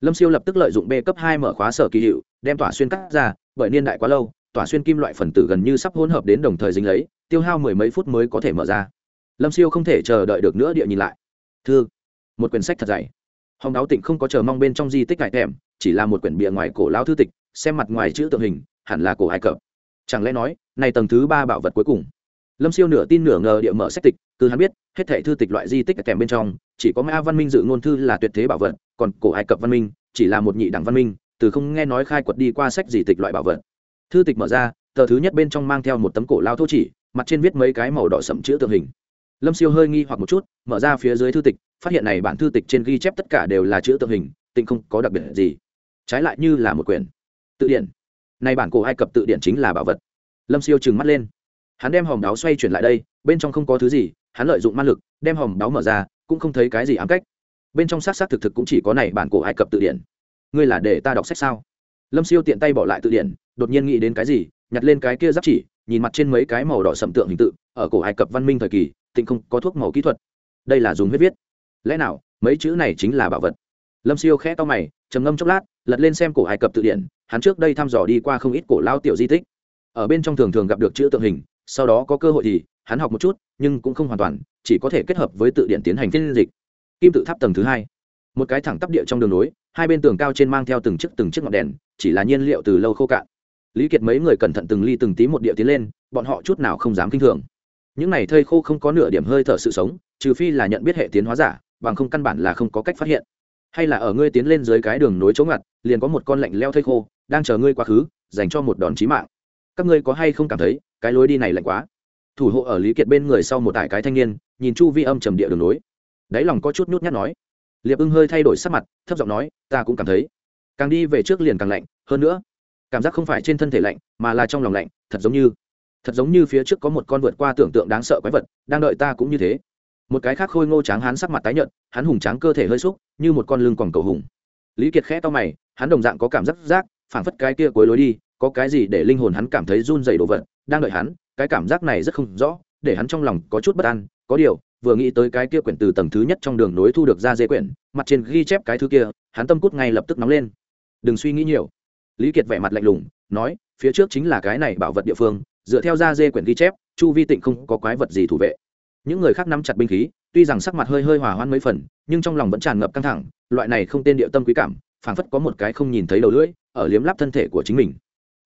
Lâm siêu lập tức lợi dụng b cấp hai mở khóa sở kỳ hiệu, đem tỏa xuyên cắt ra, bởi niên đại quá lâu, tỏa xuyên kim loại phần tử gần như sắp hỗn hợp đến đồng thời dính lấy, tiêu hao mười mấy phút mới có thể mở ra. Lâm siêu không thể chờ đợi được nữa địa nhìn lại. Thư, một quyển sách thật dày. Hồng đáo tịnh không có chờ mong bên trong di tích cải thèm chỉ là một quyển bìa ngoài cổ lao thư tịch, xem mặt ngoài chữ tượng hình, hẳn là cổ ai cập. Chẳng lẽ nói, này tầng thứ ba bảo vật cuối cùng. Lâm siêu nửa tin nửa ngờ địa mở sách tịch từ hắn biết, hết thảy thư tịch loại di tích kèm bên trong, chỉ có mã văn minh dự ngôn thư là tuyệt thế bảo vật, còn cổ ai cập văn minh, chỉ là một nhị đẳng văn minh, từ không nghe nói khai quật đi qua sách gì tịch loại bảo vật. Thư tịch mở ra, tờ thứ nhất bên trong mang theo một tấm cổ lao thô chỉ, mặt trên viết mấy cái màu đỏ sậm chữ tượng hình. Lâm siêu hơi nghi hoặc một chút, mở ra phía dưới thư tịch, phát hiện này bản thư tịch trên ghi chép tất cả đều là chữ tượng hình, tịnh không có đặc biệt gì. Trái lại như là một quyển. Tự điển. Nay bản cổ ai cập tự điển chính là bảo vật. Lâm siêu trừng mắt lên. Hắn đem hòm đáo xoay chuyển lại đây, bên trong không có thứ gì hắn lợi dụng ma lực, đem hòm đáo mở ra, cũng không thấy cái gì ám cách. Bên trong xác xác thực thực cũng chỉ có này bản cổ ai cập tự điển. Ngươi là để ta đọc sách sao? Lâm siêu tiện tay bỏ lại tự điển, đột nhiên nghĩ đến cái gì, nhặt lên cái kia giáp chỉ, nhìn mặt trên mấy cái màu đỏ sầm tượng hình tự, ở cổ ai cập văn minh thời kỳ tịnh không có thuốc màu kỹ thuật. Đây là dùng huyết viết. Lẽ nào, mấy chữ này chính là bảo vật? Lâm siêu khẽ to mày, trầm ngâm chốc lát, lật lên xem cổ ai cập tự điển, hắn trước đây thăm dò đi qua không ít cổ lao tiểu di tích. Ở bên trong thường thường gặp được chữ tượng hình, sau đó có cơ hội thì hắn học một chút, nhưng cũng không hoàn toàn, chỉ có thể kết hợp với tự điện tiến hành phiên dịch. Kim tự tháp tầng thứ hai. Một cái thẳng tắp địa trong đường nối, hai bên tường cao trên mang theo từng chiếc từng chiếc ngọn đèn, chỉ là nhiên liệu từ lâu khô cạn. Lý kiệt mấy người cẩn thận từng ly từng tí một địa tiến lên, bọn họ chút nào không dám kinh thường. Những này thây khô không có nửa điểm hơi thở sự sống, trừ phi là nhận biết hệ tiến hóa giả, bằng không căn bản là không có cách phát hiện. Hay là ở ngươi tiến lên dưới cái đường nối chống ngặt, liền có một con lạnh leo thây khô, đang chờ ngươi quá khứ, dành cho một đòn chí mạng. Các ngươi có hay không cảm thấy, cái lối đi này lạnh quá? Thủ hộ ở lý kiệt bên người sau một tải cái thanh niên, nhìn chu vi âm trầm địa đường nối đáy lòng có chút nhút nhát nói. Liệp ưng hơi thay đổi sắc mặt, thấp giọng nói, ta cũng cảm thấy. Càng đi về trước liền càng lạnh, hơn nữa, cảm giác không phải trên thân thể lạnh, mà là trong lòng lạnh, thật giống như, thật giống như phía trước có một con vượt qua tưởng tượng đáng sợ quái vật, đang đợi ta cũng như thế. Một cái khác khôi ngô tráng hắn sắc mặt tái nhợt, hắn hùng tráng cơ thể hơi xúc, như một con lưng còn cầu hùng. Lý kiệt khẽ to mày, hắn đồng dạng có cảm giác giác phảng phất cái kia cuối lối đi, có cái gì để linh hồn hắn cảm thấy run dày đồ vật đang đợi hắn, cái cảm giác này rất không rõ, để hắn trong lòng có chút bất an. Có điều, vừa nghĩ tới cái kia quyển từ tầng thứ nhất trong đường nối thu được ra dê quyển, mặt trên ghi chép cái thứ kia, hắn tâm cút ngay lập tức nóng lên. Đừng suy nghĩ nhiều. Lý kiệt vẻ mặt lạnh lùng, nói, phía trước chính là cái này bảo vật địa phương, dựa theo ra dê quyển ghi chép, chu vi tịnh không có quái vật gì thủ vệ. Những người khác nắm chặt binh khí, tuy rằng sắc mặt hơi hơi hòa hoan mấy phần, nhưng trong lòng vẫn tràn ngập căng thẳng, loại này không tên địa tâm quý cảm, phảng phất có một cái không nhìn thấy đầu lưỡi, ở liếm láp thân thể của chính mình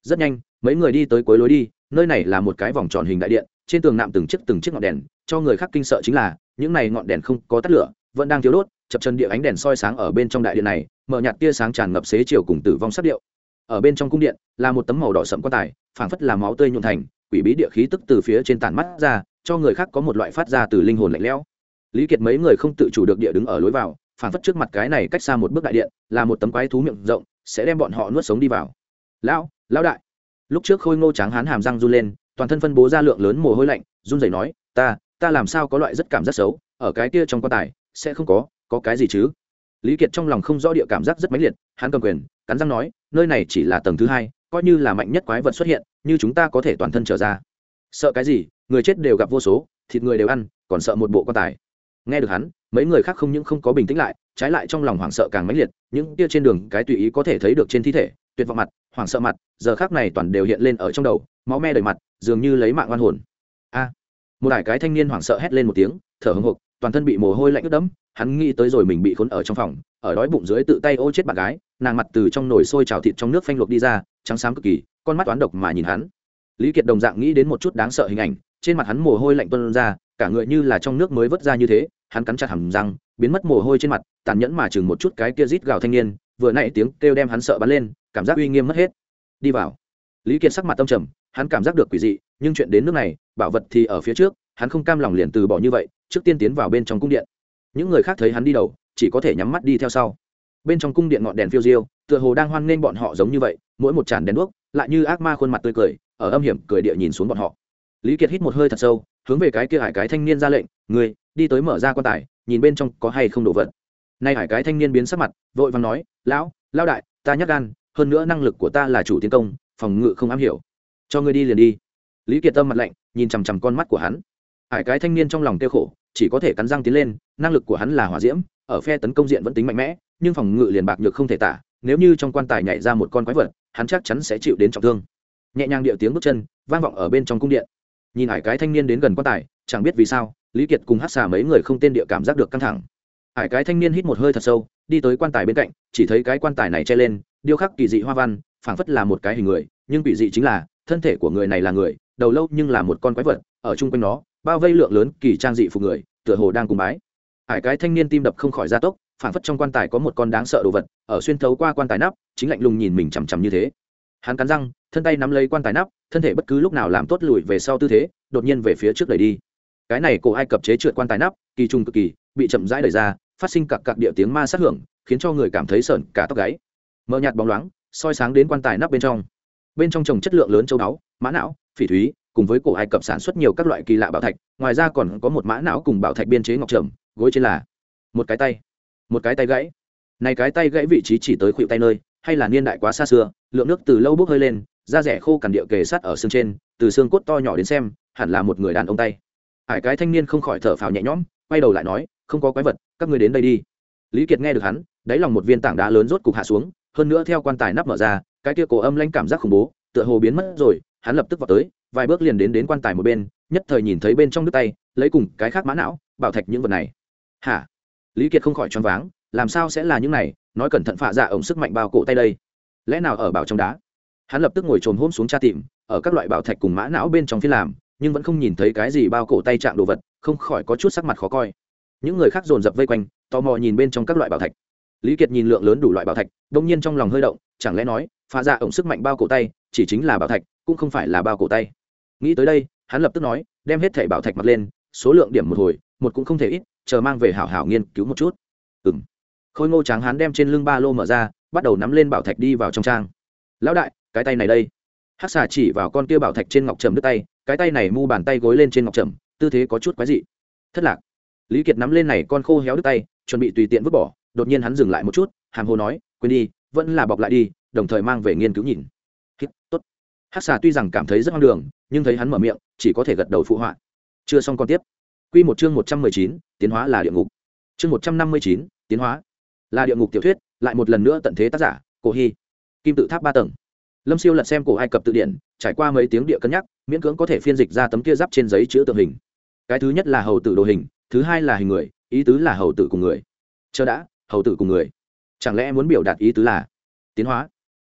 rất nhanh, mấy người đi tới cuối lối đi, nơi này là một cái vòng tròn hình đại điện, trên tường nạm từng chiếc từng chiếc ngọn đèn, cho người khác kinh sợ chính là, những này ngọn đèn không có tắt lửa, vẫn đang thiếu đốt, chập chân địa ánh đèn soi sáng ở bên trong đại điện này, mở nhạt tia sáng tràn ngập xế chiều cùng tử vong sắc điệu. Ở bên trong cung điện, là một tấm màu đỏ sậm quan tài, phảng phất là máu tươi nhuộn thành, quỷ bí địa khí tức từ phía trên tàn mắt ra, cho người khác có một loại phát ra từ linh hồn lạnh lẽo. Lý kiệt mấy người không tự chủ được địa đứng ở lối vào, phảng phất trước mặt cái này cách xa một bước đại điện, là một tấm quái thú miệng rộng, sẽ đem bọn họ nuốt sống đi vào. Lão lão đại. Lúc trước khôi ngô tráng hán hàm răng run lên, toàn thân phân bố ra lượng lớn mồ hôi lạnh, run rẩy nói, ta ta làm sao có loại rất cảm giác xấu, ở cái kia trong quan tài, sẽ không có có cái gì chứ? Lý kiệt trong lòng không rõ địa cảm giác rất mãnh liệt, hắn cầm quyền, cắn răng nói, nơi này chỉ là tầng thứ hai, coi như là mạnh nhất quái vật xuất hiện, như chúng ta có thể toàn thân trở ra. Sợ cái gì? Người chết đều gặp vô số, thịt người đều ăn, còn sợ một bộ quan tài. Nghe được hắn, mấy người khác không những không có bình tĩnh lại, trái lại trong lòng hoảng sợ càng mãnh liệt, những kia trên đường cái tùy ý có thể thấy được trên thi thể, tuyệt vọng mặt hoảng sợ mặt, giờ khác này toàn đều hiện lên ở trong đầu, máu me đầy mặt, dường như lấy mạng oan hồn. A! Một đại cái thanh niên hoảng sợ hét lên một tiếng, thở hồng hộc, toàn thân bị mồ hôi lạnh ướt đẫm, hắn nghĩ tới rồi mình bị khốn ở trong phòng, ở đói bụng dưới tự tay ô chết bạn gái, nàng mặt từ trong nồi sôi trào thịt trong nước phanh luộc đi ra, trắng xám cực kỳ, con mắt toán độc mà nhìn hắn. Lý kiệt đồng dạng nghĩ đến một chút đáng sợ hình ảnh, trên mặt hắn mồ hôi lạnh tuân ra, cả người như là trong nước mới vớt ra như thế, hắn cắn chặt hầm răng, biến mất mồ hôi trên mặt, tàn nhẫn mà chừng một chút cái kia rít gào thanh niên vừa nãy tiếng kêu đem hắn sợ bắn lên, cảm giác uy nghiêm mất hết. Đi vào. Lý kiệt sắc mặt tâm trầm, hắn cảm giác được quỷ dị, nhưng chuyện đến nước này, bảo vật thì ở phía trước, hắn không cam lòng liền từ bỏ như vậy, trước tiên tiến vào bên trong cung điện. Những người khác thấy hắn đi đầu, chỉ có thể nhắm mắt đi theo sau. Bên trong cung điện ngọn đèn phiêu diêu, tựa hồ đang hoan nghênh bọn họ giống như vậy, mỗi một tràn đèn đuốc, lại như ác ma khuôn mặt tươi cười, ở âm hiểm cười địa nhìn xuống bọn họ. Lý kiệt hít một hơi thật sâu, hướng về cái kia hải cái thanh niên ra lệnh người đi tới mở ra quan tài, nhìn bên trong có hay không đồ vật nay hải cái thanh niên biến sắc mặt, vội vàng nói, lão lao đại, ta nhắc gan, hơn nữa năng lực của ta là chủ tiến công, phòng ngự không am hiểu. Cho ngươi đi liền đi. Lý kiệt tâm mặt lạnh, nhìn chằm chằm con mắt của hắn. Hải cái thanh niên trong lòng kêu khổ, chỉ có thể cắn răng tiến lên, năng lực của hắn là hỏa diễm, ở phe tấn công diện vẫn tính mạnh mẽ, nhưng phòng ngự liền bạc nhược không thể tả, nếu như trong quan tài nhảy ra một con quái vật, hắn chắc chắn sẽ chịu đến trọng thương. Nhẹ nhàng điệu tiếng bước chân, vang vọng ở bên trong cung điện. Nhìn hải cái thanh niên đến gần quan tài, chẳng biết vì sao, lý kiệt cùng hát xà mấy người không tên địa cảm giác được căng thẳng hải cái thanh niên hít một hơi thật sâu, đi tới quan tài bên cạnh, chỉ thấy cái quan tài này che lên, điêu khắc kỳ dị hoa văn, phảng phất là một cái hình người, nhưng kỳ dị chính là, thân thể của người này là người, đầu lâu nhưng là một con quái vật, ở chung quanh nó, bao vây lượng lớn kỳ trang dị phục người, tựa hồ đang cùng bái. Hải cái thanh niên tim đập không khỏi gia tốc, phảng phất trong quan tài có một con đáng sợ đồ vật, ở xuyên thấu qua quan tài nắp, chính lạnh lùng nhìn mình chằm chằm như thế. Hắn cắn răng, thân tay nắm lấy quan tài nắp, thân thể bất cứ lúc nào làm tốt lùi về sau tư thế, đột nhiên về phía trước đẩy đi. Cái này cổ ai cập chế trượt quan tài nắp, kỳ trùng cực kỳ bị chậm rãi đẩy ra, phát sinh cặc cặc địa tiếng ma sát hưởng, khiến cho người cảm thấy sợn cả tóc gáy. Mờ nhạt bóng loáng, soi sáng đến quan tài nắp bên trong. Bên trong trồng chất lượng lớn châu báu, mã não, phỉ thúy, cùng với cổ ai cập sản xuất nhiều các loại kỳ lạ bảo thạch, ngoài ra còn có một mã não cùng bảo thạch biên chế ngọc trầm, gối trên là một cái tay, một cái tay gãy. Này cái tay gãy vị trí chỉ tới khuỷu tay nơi, hay là niên đại quá xa xưa, lượng nước từ lâu bốc hơi lên, da rẻ khô cằn địa kề sát ở xương trên, từ xương cốt to nhỏ đến xem, hẳn là một người đàn ông tay. Hải cái thanh niên không khỏi thở phào nhẹ nhõm, quay đầu lại nói không có quái vật, các người đến đây đi. Lý kiệt nghe được hắn, đáy lòng một viên tảng đá lớn rốt cục hạ xuống, hơn nữa theo quan tài nắp mở ra, cái kia cổ âm lanh cảm giác khủng bố, tựa hồ biến mất rồi, hắn lập tức vào tới, vài bước liền đến đến quan tài một bên, nhất thời nhìn thấy bên trong đứt tay, lấy cùng cái khác mã não, bảo thạch những vật này. Hả? Lý kiệt không khỏi choáng váng, làm sao sẽ là những này, nói cẩn thận phạ dạ ổng sức mạnh bao cổ tay đây. Lẽ nào ở bảo trong đá? Hắn lập tức ngồi trồm hôm xuống tra tìm, ở các loại bảo thạch cùng mã não bên trong phiên làm, nhưng vẫn không nhìn thấy cái gì bao cổ tay chạm đồ vật, không khỏi có chút sắc mặt khó coi những người khác dồn dập vây quanh, tò mò nhìn bên trong các loại bảo thạch. Lý kiệt nhìn lượng lớn đủ loại bảo thạch, đông nhiên trong lòng hơi động, chẳng lẽ nói pha ra ổng sức mạnh bao cổ tay, chỉ chính là bảo thạch, cũng không phải là bao cổ tay. Nghĩ tới đây, hắn lập tức nói, đem hết thẻ bảo thạch mặt lên, số lượng điểm một hồi, một cũng không thể ít, chờ mang về hảo hảo nghiên cứu một chút. Ừ m khôi ngô tráng hắn đem trên lưng ba lô mở ra, bắt đầu nắm lên bảo thạch đi vào trong trang. Lão đại, cái tay này đây. Hát xà chỉ vào con kia bảo thạch trên ngọc trầm đứt tay, cái tay này mu bàn tay gối lên trên ngọc trầm, tư thế có chút quái dị. Thất lạc lý kiệt nắm lên này con khô héo đứt tay, chuẩn bị tùy tiện vứt bỏ, đột nhiên hắn dừng lại một chút, hàm hồ nói, quên đi, vẫn là bọc lại đi, đồng thời mang về nghiên cứu nhìn. Tốt. Hát xà tuy rằng cảm thấy rất hoang đường, nhưng thấy hắn mở miệng, chỉ có thể gật đầu phụ họa. Chưa xong còn tiếp. Q một chương một trăm mười chín, tiến hóa là địa ngục. Chương một trăm năm mươi chín, tiến hóa là địa ngục tiểu thuyết, lại một lần nữa tận thế tác giả, cổ hy. Kim tự tháp ba tầng. Lâm siêu lật xem cổ ai cập tự điển, trải qua mấy tiếng địa cân nhắc, miễn cưỡng có thể phiên dịch ra tấm kia giáp trên giấy chữ tượng hình. Cái thứ nhất là hầu tử đồ hình thứ hai là hình người, ý tứ là hầu tử cùng người. Chờ đã, hầu tử cùng người. Chẳng lẽ muốn biểu đạt ý tứ là tiến hóa?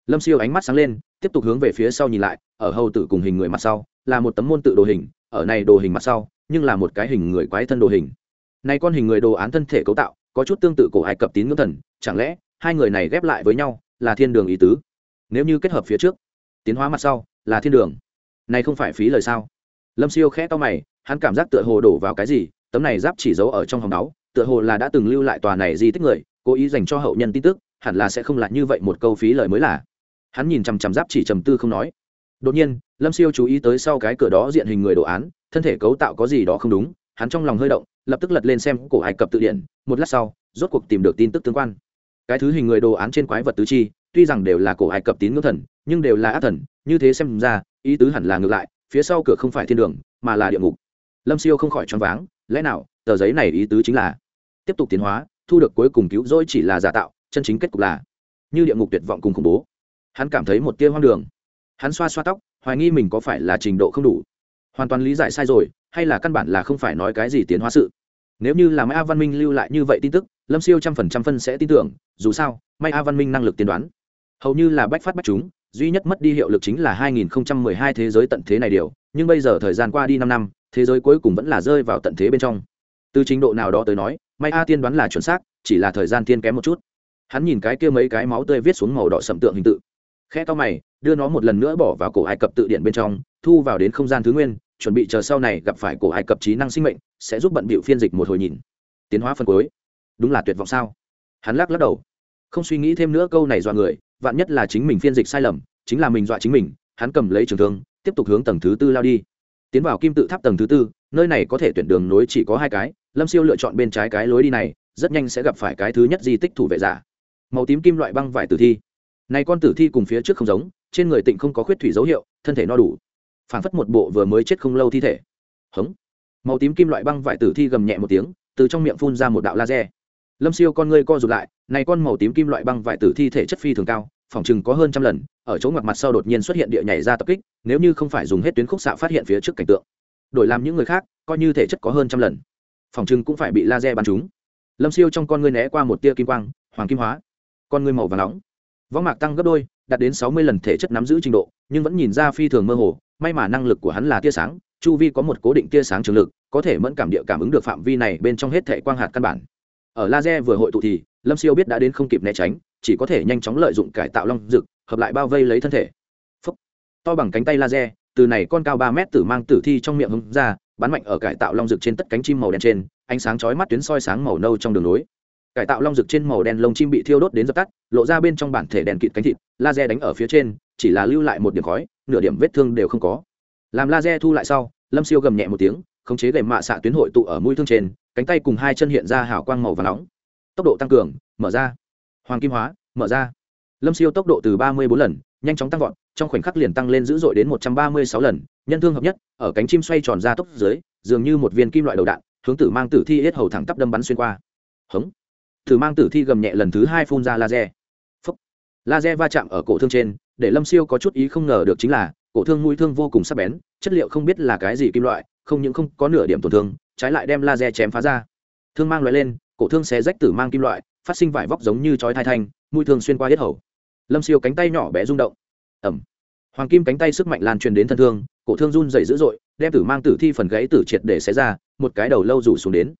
Lâm siêu ánh mắt sáng lên, tiếp tục hướng về phía sau nhìn lại, ở hầu tử cùng hình người mặt sau, là một tấm môn tự đồ hình, ở này đồ hình mặt sau, nhưng là một cái hình người quái thân đồ hình. Này con hình người đồ án thân thể cấu tạo, có chút tương tự cổ ai cập tín ngưỡng thần, chẳng lẽ hai người này ghép lại với nhau là thiên đường ý tứ? Nếu như kết hợp phía trước, tiến hóa mặt sau là thiên đường. Này không phải phí lời sao? Lâm siêu khẽ to mày, hắn cảm giác tựa hồ đổ vào cái gì tấm này giáp chỉ giấu ở trong hòng đáo, tựa hồ là đã từng lưu lại tòa này di tích người cố ý dành cho hậu nhân tin tức hẳn là sẽ không lại như vậy một câu phí lời mới là. Hắn nhìn chằm chằm giáp chỉ trầm tư không nói. Đột nhiên lâm siêu chú ý tới sau cái cửa đó diện hình người đồ án thân thể cấu tạo có gì đó không đúng hắn trong lòng hơi động lập tức lật lên xem cổ ai cập tự điển một lát sau rốt cuộc tìm được tin tức tương quan. Cái thứ hình người đồ án trên quái vật tứ chi tuy rằng đều là cổ ai cập tín ngưỡng thần nhưng đều là ác thần như thế xem ra ý tứ hẳn là ngược lại phía sau cửa không phải thiên đường mà là địa ngục. Lâm siêu không khỏi choáng váng lẽ nào, tờ giấy này ý tứ chính là tiếp tục tiến hóa, thu được cuối cùng cứu rỗi chỉ là giả tạo, chân chính kết cục là như địa ngục tuyệt vọng cùng khủng bố. Hắn cảm thấy một tia hoang đường. Hắn xoa xoa tóc, hoài nghi mình có phải là trình độ không đủ. Hoàn toàn lý giải sai rồi, hay là căn bản là không phải nói cái gì tiến hóa sự. Nếu như là mai a văn minh lưu lại như vậy tin tức, lâm siêu trăm phần trăm phân sẽ tin tưởng, dù sao may a văn minh năng lực tiên đoán. Hầu như là bách phát bách chúng, duy nhất mất đi hiệu lực chính là 2012 thế giới tận thế này điều, nhưng bây giờ thời gian qua đi năm năm thế giới cuối cùng vẫn là rơi vào tận thế bên trong. Từ trình độ nào đó tới nói may a tiên đoán là chuẩn xác, chỉ là thời gian tiên kém một chút. Hắn nhìn cái kia mấy cái máu tươi viết xuống màu đỏ sầm tượng hình tự. Khe to mày, đưa nó một lần nữa bỏ vào cổ ai cập tự điện bên trong, thu vào đến không gian thứ nguyên, chuẩn bị chờ sau này gặp phải cổ ai cập trí năng sinh mệnh, sẽ giúp bận bịu phiên dịch một hồi nhìn. Tiến hóa phân cuối. Đúng là tuyệt vọng sao? Hắn lắc lắc đầu. Không suy nghĩ thêm nữa câu này dọa người, vạn nhất là chính mình phiên dịch sai lầm, chính là mình dọa chính mình, hắn cầm lấy trường thương, tiếp tục hướng tầng thứ tư lao đi tiến vào kim tự tháp tầng thứ tư, nơi này có thể tuyển đường nối chỉ có hai cái, lâm siêu lựa chọn bên trái cái lối đi này, rất nhanh sẽ gặp phải cái thứ nhất di tích thủ vệ giả. Màu tím kim loại băng vải tử thi. Này con tử thi cùng phía trước không giống, trên người tịnh không có khuyết thủy dấu hiệu, thân thể no đủ. Phản phất một bộ vừa mới chết không lâu thi thể. Hống. Màu tím kim loại băng vải tử thi gầm nhẹ một tiếng, từ trong miệng phun ra một đạo laser. Lâm siêu con ngươi co rụt lại, này con màu tím kim loại băng vải tử thi thể chất phi thường cao phòng chừng có hơn trăm lần, ở chỗ ngoặt mặt sau đột nhiên xuất hiện địa nhảy ra tập kích, nếu như không phải dùng hết tuyến khúc xạ phát hiện phía trước cảnh tượng. Đổi làm những người khác, coi như thể chất có hơn trăm lần. Phòng chừng cũng phải bị laser bắn trúng. Lâm siêu trong con ngươi né qua một tia kim quang, hoàng kim hóa. Con ngươi màu và nóng. Võng mạc tăng gấp đôi, đạt đến sáu mươi lần thể chất nắm giữ trình độ, nhưng vẫn nhìn ra phi thường mơ hồ, may mà năng lực của hắn là tia sáng, chu vi có một cố định tia sáng trường lực, có thể mẫn cảm địa cảm ứng được phạm vi này bên trong hết thể quang hạt căn bản. Ở laser vừa hội tụ thì, lâm siêu biết đã đến không kịp né tránh chỉ có thể nhanh chóng lợi dụng cải tạo long rực hợp lại bao vây lấy thân thể. Phúc. to bằng cánh tay laser, từ này con cao ba mét tử mang tử thi trong miệng hứng ra, bắn mạnh ở cải tạo long rực trên tất cánh chim màu đen trên, ánh sáng chói mắt tuyến soi sáng màu nâu trong đường lối. Cải tạo long rực trên màu đen lông chim bị thiêu đốt đến dập tắt, lộ ra bên trong bản thể đèn kịt cánh thịt, laser đánh ở phía trên, chỉ là lưu lại một điểm khói, nửa điểm vết thương đều không có. Làm laser thu lại sau, lâm siêu gầm nhẹ một tiếng, khống chế gậy mạ xạ tuyến hội tụ ở mũi thương trên, cánh tay cùng hai chân hiện ra hào quang màu và nóng. Tốc độ tăng cường, mở ra hoàng kim hóa, mở ra. Lâm siêu tốc độ từ ba mươi bốn lần, nhanh chóng tăng vọt, trong khoảnh khắc liền tăng lên dữ dội đến một trăm ba mươi sáu lần, nhân thương hợp nhất, ở cánh chim xoay tròn ra tốc dưới, dường như một viên kim loại đầu đạn, hướng tử mang tử thi hết hầu thẳng tắp đâm bắn xuyên qua. Hống. Tử mang tử thi gầm nhẹ lần thứ hai phun ra laser. Phấp laser va chạm ở cổ thương trên, để lâm siêu có chút ý không ngờ được chính là, cổ thương mũi thương vô cùng sắc bén, chất liệu không biết là cái gì kim loại, không những không có nửa điểm tổn thương, trái lại đem laser chém phá ra. Thương mang loại lên, cổ thương xé rách tử mang kim loại phát sinh vải vóc giống như chói thai thanh, mũi thương xuyên qua hết hầu. Lâm siêu cánh tay nhỏ bé rung động. Ẩm hoàng kim cánh tay sức mạnh lan truyền đến thân thương, cổ thương run dày dữ dội, đem tử mang tử thi phần gãy tử triệt để xé ra, một cái đầu lâu rủ xuống đến.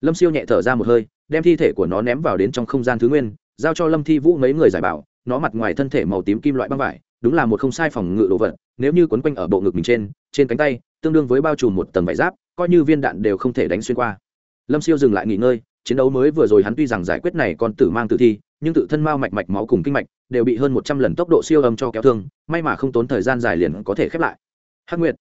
Lâm siêu nhẹ thở ra một hơi, đem thi thể của nó ném vào đến trong không gian thứ nguyên, giao cho lâm thi vũ mấy người giải bảo, nó mặt ngoài thân thể màu tím kim loại băng vải, đúng là một không sai phòng ngự đồ vật, nếu như quấn quanh ở bộ ngực mình trên trên cánh tay, tương đương với bao trùm một tầng vải giáp, coi như viên đạn đều không thể đánh xuyên qua. Lâm siêu dừng lại nghỉ ngơi chiến đấu mới vừa rồi hắn tuy rằng giải quyết này còn tử mang tử thi, nhưng tự thân mao mạch mạch máu cùng kinh mạch đều bị hơn một trăm lần tốc độ siêu âm cho kéo thương, may mà không tốn thời gian dài liền có thể khép lại. Hắc nguyệt,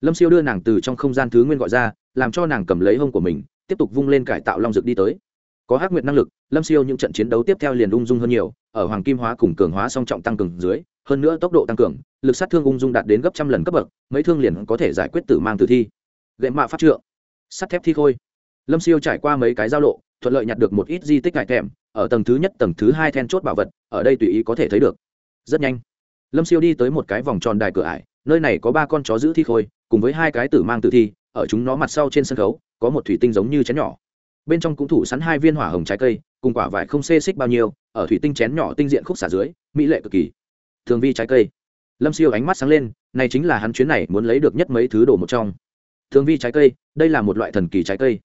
lâm siêu đưa nàng từ trong không gian thứ nguyên gọi ra, làm cho nàng cầm lấy hông của mình, tiếp tục vung lên cải tạo long dực đi tới. Có hắc nguyệt năng lực, lâm siêu những trận chiến đấu tiếp theo liền ung dung hơn nhiều, ở hoàng kim hóa cùng cường hóa song trọng tăng cường dưới, hơn nữa tốc độ tăng cường, lực sát thương ung dung đạt đến gấp trăm lần cấp bậc, mấy thương liền có thể giải quyết tử mang tử thi. Gậy mạ phát trượng, sắt thép thi khôi. Lâm siêu trải qua mấy cái giao lộ thuận lợi nhặt được một ít di tích cải kèm ở tầng thứ nhất, tầng thứ hai then chốt bảo vật, ở đây tùy ý có thể thấy được. Rất nhanh, lâm siêu đi tới một cái vòng tròn đài cửa ải, nơi này có ba con chó giữ thi khôi, cùng với hai cái tử mang tử thi, ở chúng nó mặt sau trên sân khấu, có một thủy tinh giống như chén nhỏ. Bên trong cũng thủ sẵn hai viên hỏa hồng trái cây, cùng quả vải không xê xích bao nhiêu, ở thủy tinh chén nhỏ tinh diện khúc xả dưới, mỹ lệ cực kỳ. Thường vi trái cây. Lâm siêu ánh mắt sáng lên, này chính là hắn chuyến này muốn lấy được nhất mấy thứ đồ một trong. Thường vi trái cây, đây là một loại thần kỳ trái cây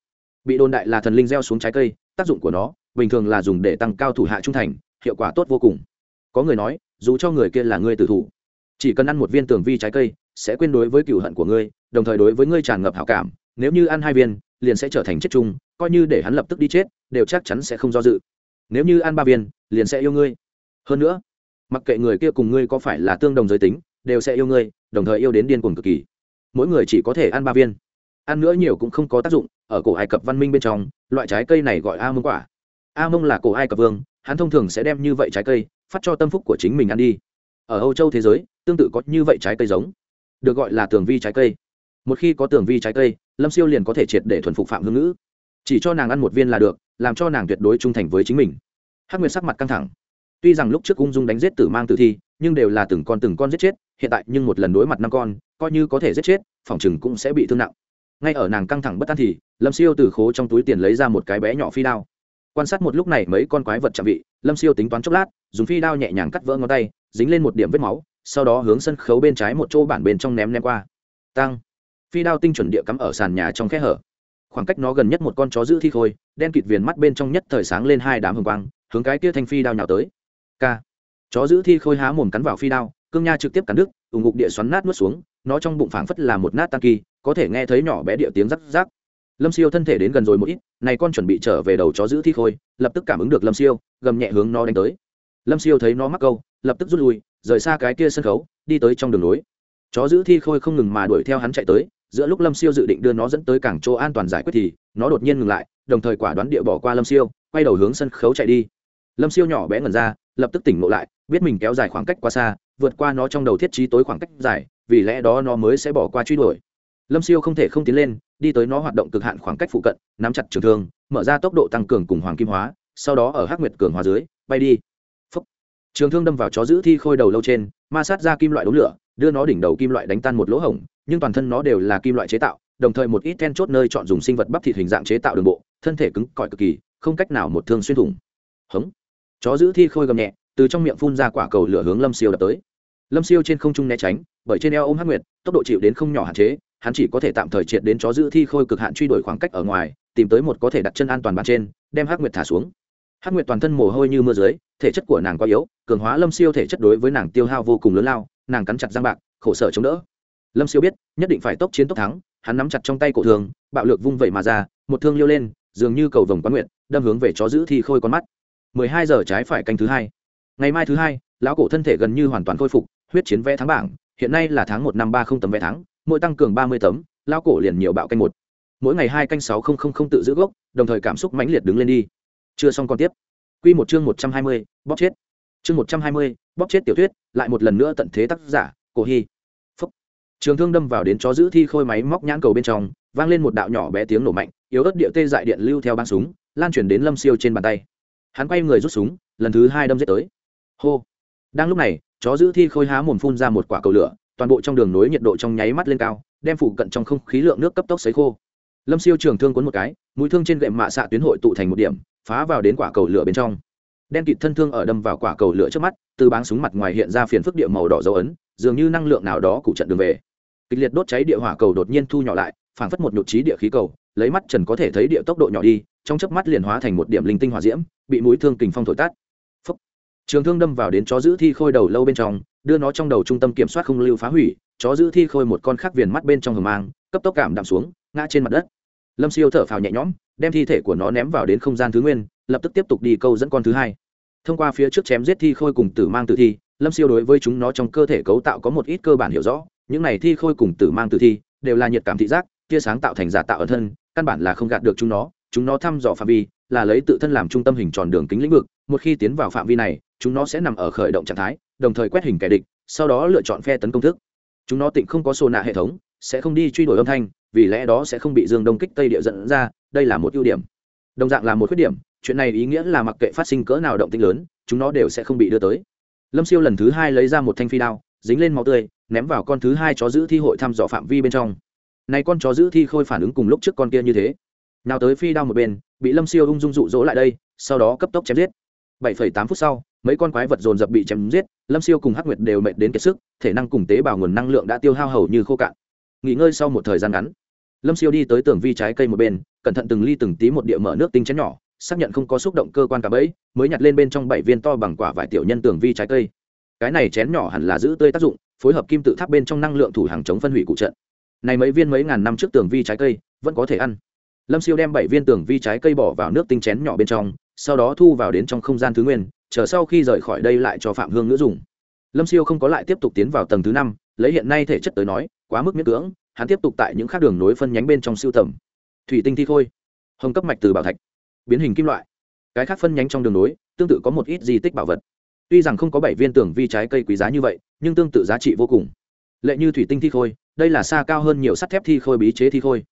bị đồn đại là thần linh gieo xuống trái cây, tác dụng của nó, bình thường là dùng để tăng cao thủ hạ trung thành, hiệu quả tốt vô cùng. Có người nói, dù cho người kia là người tử thủ, chỉ cần ăn một viên tường vi trái cây, sẽ quên đối với cựu hận của ngươi, đồng thời đối với ngươi tràn ngập hảo cảm, nếu như ăn hai viên, liền sẽ trở thành chết chung, coi như để hắn lập tức đi chết, đều chắc chắn sẽ không do dự. Nếu như ăn ba viên, liền sẽ yêu ngươi. Hơn nữa, mặc kệ người kia cùng ngươi có phải là tương đồng giới tính, đều sẽ yêu ngươi, đồng thời yêu đến điên cuồng cực kỳ. Mỗi người chỉ có thể ăn ba viên ăn nữa nhiều cũng không có tác dụng, ở cổ ai cập văn minh bên trong, loại trái cây này gọi a mông quả. A mông là cổ ai cập vương, hắn thông thường sẽ đem như vậy trái cây phát cho tâm phúc của chính mình ăn đi. Ở âu châu thế giới, tương tự có như vậy trái cây giống, được gọi là tường vi trái cây. Một khi có tường vi trái cây, lâm siêu liền có thể triệt để thuần phục phạm hương ngữ. Chỉ cho nàng ăn một viên là được, làm cho nàng tuyệt đối trung thành với chính mình. Hắc nguyệt sắc mặt căng thẳng. Tuy rằng lúc trước ung dung đánh giết tử mang tử thi, nhưng đều là từng con từng con giết chết, hiện tại nhưng một lần đối mặt năm con, coi như có thể giết chết, phòng chừng cũng sẽ bị thương nặng ngay ở nàng căng thẳng bất an thì, lâm siêu từ khố trong túi tiền lấy ra một cái bé nhỏ phi đao. Quan sát một lúc này mấy con quái vật chạm vị, lâm siêu tính toán chốc lát, dùng phi đao nhẹ nhàng cắt vỡ ngón tay, dính lên một điểm vết máu, sau đó hướng sân khấu bên trái một chỗ bản bên trong ném ném qua. Tăng phi đao tinh chuẩn địa cắm ở sàn nhà trong khe hở. Khoảng cách nó gần nhất một con chó giữ thi khôi, đen kịt viền mắt bên trong nhất thời sáng lên hai đám hồng quang, hướng cái kia thanh phi đao nhào tới. K chó giữ thi khôi há mồm cắn vào phi đao, cương nha trực tiếp cắn đứt ủng ngục địa xoắn nát nuốt xuống, nó trong bụng phảng phất là một nát tan kỳ có thể nghe thấy nhỏ bé địa tiếng rắc rắc. Lâm siêu thân thể đến gần rồi một ít, này con chuẩn bị trở về đầu chó giữ thi khôi, lập tức cảm ứng được lâm siêu, gầm nhẹ hướng nó đánh tới. Lâm siêu thấy nó mắc câu, lập tức rút lui, rời xa cái kia sân khấu, đi tới trong đường lối. Chó giữ thi khôi không ngừng mà đuổi theo hắn chạy tới, giữa lúc lâm siêu dự định đưa nó dẫn tới cảng chỗ an toàn giải quyết thì, nó đột nhiên ngừng lại, đồng thời quả đoán địa bỏ qua lâm siêu, quay đầu hướng sân khấu chạy đi. Lâm siêu nhỏ bé ngẩn ra, lập tức tỉnh ngộ lại, biết mình kéo dài khoảng cách quá xa, vượt qua nó trong đầu thiết trí tối khoảng cách dài, vì lẽ đó nó mới sẽ bỏ qua truy đuổi lâm siêu không thể không tiến lên, đi tới nó hoạt động cực hạn khoảng cách phụ cận, nắm chặt trường thương, mở ra tốc độ tăng cường cùng hoàng kim hóa, sau đó ở hắc nguyệt cường hóa dưới, bay đi. Phúc. trường thương đâm vào chó giữ thi khôi đầu lâu trên, ma sát ra kim loại đống lửa, đưa nó đỉnh đầu kim loại đánh tan một lỗ hổng, nhưng toàn thân nó đều là kim loại chế tạo, đồng thời một ít then chốt nơi chọn dùng sinh vật bắp thịt hình dạng chế tạo đường bộ, thân thể cứng cỏi cực kỳ, không cách nào một thương xuyên thủng. Hống. Chó giữ thi khôi gầm nhẹ, từ trong miệng phun ra quả cầu lửa hướng lâm siêu đập tới. Lâm siêu trên không trung né tránh, bởi trên eo ôm hắc nguyệt, tốc độ chịu đến không nhỏ hạn chế hắn chỉ có thể tạm thời triệt đến chó giữ thi khôi cực hạn truy đuổi khoảng cách ở ngoài, tìm tới một có thể đặt chân an toàn bàn trên, đem hắc nguyệt thả xuống. Hắc nguyệt toàn thân mồ hôi như mưa dưới, thể chất của nàng quá yếu, cường hóa lâm siêu thể chất đối với nàng tiêu hao vô cùng lớn lao, nàng cắn chặt răng bạc, khổ sở chống đỡ. Lâm siêu biết, nhất định phải tốc chiến tốc thắng, hắn nắm chặt trong tay cổ thường bạo lược vung vẩy mà ra, một thương liêu lên, dường như cầu vồng quán nguyện đâm hướng về chó giữ thi khôi con mắt. Mười hai giờ trái phải canh thứ hai. Ngày mai thứ hai, lão cổ thân thể gần như hoàn toàn khôi phục, huyết chiến vẽ thắng bảng, hiện nay là tháng một năm ba không tấm vé thắng mỗi tăng cường ba mươi tấm lao cổ liền nhiều bạo canh một. Mỗi ngày hai canh sáu không không không tự giữ gốc, đồng thời cảm xúc mãnh liệt đứng lên đi. Chưa xong còn tiếp. Q một chương một trăm hai mươi, bóp chết. Chương một trăm hai mươi, bóp chết tiểu thuyết, lại một lần nữa tận thế tác giả, cổ hy. Phúc. Trường thương đâm vào đến chó giữ thi khôi máy móc nhãn cầu bên trong, vang lên một đạo nhỏ bé tiếng nổ mạnh, yếu ớt địa tê dại điện lưu theo băng súng, lan chuyển đến lâm siêu trên bàn tay. Hắn quay người rút súng, lần thứ hai đâm giết tới. Hô. Đang lúc này, chó giữ thi khôi há mồm phun ra một quả cầu lửa toàn bộ trong đường nối nhiệt độ trong nháy mắt lên cao, đem phủ cận trong không khí lượng nước cấp tốc sấy khô. Lâm siêu trường thương cuốn một cái, mũi thương trên gệm mạ xạ tuyến hội tụ thành một điểm, phá vào đến quả cầu lửa bên trong. Đen kịt thân thương ở đâm vào quả cầu lửa trước mắt, từ báng súng mặt ngoài hiện ra phiền phức địa màu đỏ dấu ấn, dường như năng lượng nào đó cụ trận đường về. Kịch liệt đốt cháy địa hỏa cầu đột nhiên thu nhỏ lại, phảng phất một nhột trí địa khí cầu, lấy mắt trần có thể thấy địa tốc độ nhỏ đi, trong chớp mắt liền hóa thành một điểm linh tinh hỏa diễm, bị mũi thương kình phong thổi tắt trường thương đâm vào đến chó giữ thi khôi đầu lâu bên trong, đưa nó trong đầu trung tâm kiểm soát không lưu phá hủy, chó giữ thi khôi một con khác viền mắt bên trong hầm mang, cấp tốc cảm đạm xuống, ngã trên mặt đất. Lâm siêu thở phào nhẹ nhõm, đem thi thể của nó ném vào đến không gian thứ nguyên, lập tức tiếp tục đi câu dẫn con thứ hai. Thông qua phía trước chém giết thi khôi cùng tử mang tử thi, lâm siêu đối với chúng nó trong cơ thể cấu tạo có một ít cơ bản hiểu rõ, những này thi khôi cùng tử mang tử thi đều là nhiệt cảm thị giác, tia sáng tạo thành giả tạo ở thân, căn bản là không gạt được chúng nó chúng nó thăm dò phạm vi, là lấy tự thân làm trung tâm hình tròn đường kính lĩnh vực, một khi tiến vào phạm vi này chúng nó sẽ nằm ở khởi động trạng thái, đồng thời quét hình kẻ địch, sau đó lựa chọn phe tấn công thức. Chúng nó tịnh không có xô nạ hệ thống, sẽ không đi truy đuổi âm thanh, vì lẽ đó sẽ không bị dương đông kích tây địa dẫn ra, đây là một ưu điểm. Đồng dạng là một khuyết điểm, chuyện này ý nghĩa là mặc kệ phát sinh cỡ nào động tinh lớn, chúng nó đều sẽ không bị đưa tới. Lâm siêu lần thứ hai lấy ra một thanh phi đao, dính lên máu tươi, ném vào con thứ hai chó giữ thi hội thăm dò phạm vi bên trong. Này con chó giữ thi khôi phản ứng cùng lúc trước con kia như thế. Nào tới phi đao một bên, bị lâm siêu ung dung dụ dỗ lại đây, sau đó cấp tốc chém giết. Bảy phẩy tám phút sau mấy con quái vật dồn dập bị chém giết, lâm siêu cùng hắc nguyệt đều mệt đến kiệt sức, thể năng cùng tế bào nguồn năng lượng đã tiêu hao hầu như khô cạn. Nghỉ ngơi sau một thời gian ngắn, lâm siêu đi tới tường vi trái cây một bên, cẩn thận từng ly từng tí một địa mở nước tinh chén nhỏ, xác nhận không có xúc động cơ quan cả bẫy, mới nhặt lên bên trong bảy viên to bằng quả vải tiểu nhân tường vi trái cây. Cái này chén nhỏ hẳn là giữ tươi tác dụng, phối hợp kim tự tháp bên trong năng lượng thủ hàng chống phân hủy cụ trận. Này mấy viên mấy ngàn năm trước tường vi trái cây, vẫn có thể ăn. Lâm siêu đem bảy viên tường vi trái cây bỏ vào nước tinh chén nhỏ bên trong, sau đó thu vào đến trong không gian thứ nguyên chờ sau khi rời khỏi đây lại cho phạm hương nữ dùng. Lâm siêu không có lại tiếp tục tiến vào tầng thứ năm, lấy hiện nay thể chất tới nói, quá mức miễn cưỡng, hắn tiếp tục tại những khác đường nối phân nhánh bên trong siêu tầm. Thủy tinh thi khôi, hồng cấp mạch từ bảo thạch, biến hình kim loại. Cái khác phân nhánh trong đường nối, tương tự có một ít di tích bảo vật. Tuy rằng không có bảy viên tưởng vi trái cây quý giá như vậy, nhưng tương tự giá trị vô cùng. Lệ như thủy tinh thi khôi, đây là xa cao hơn nhiều sắt thép thi khôi bí chế thi khôi.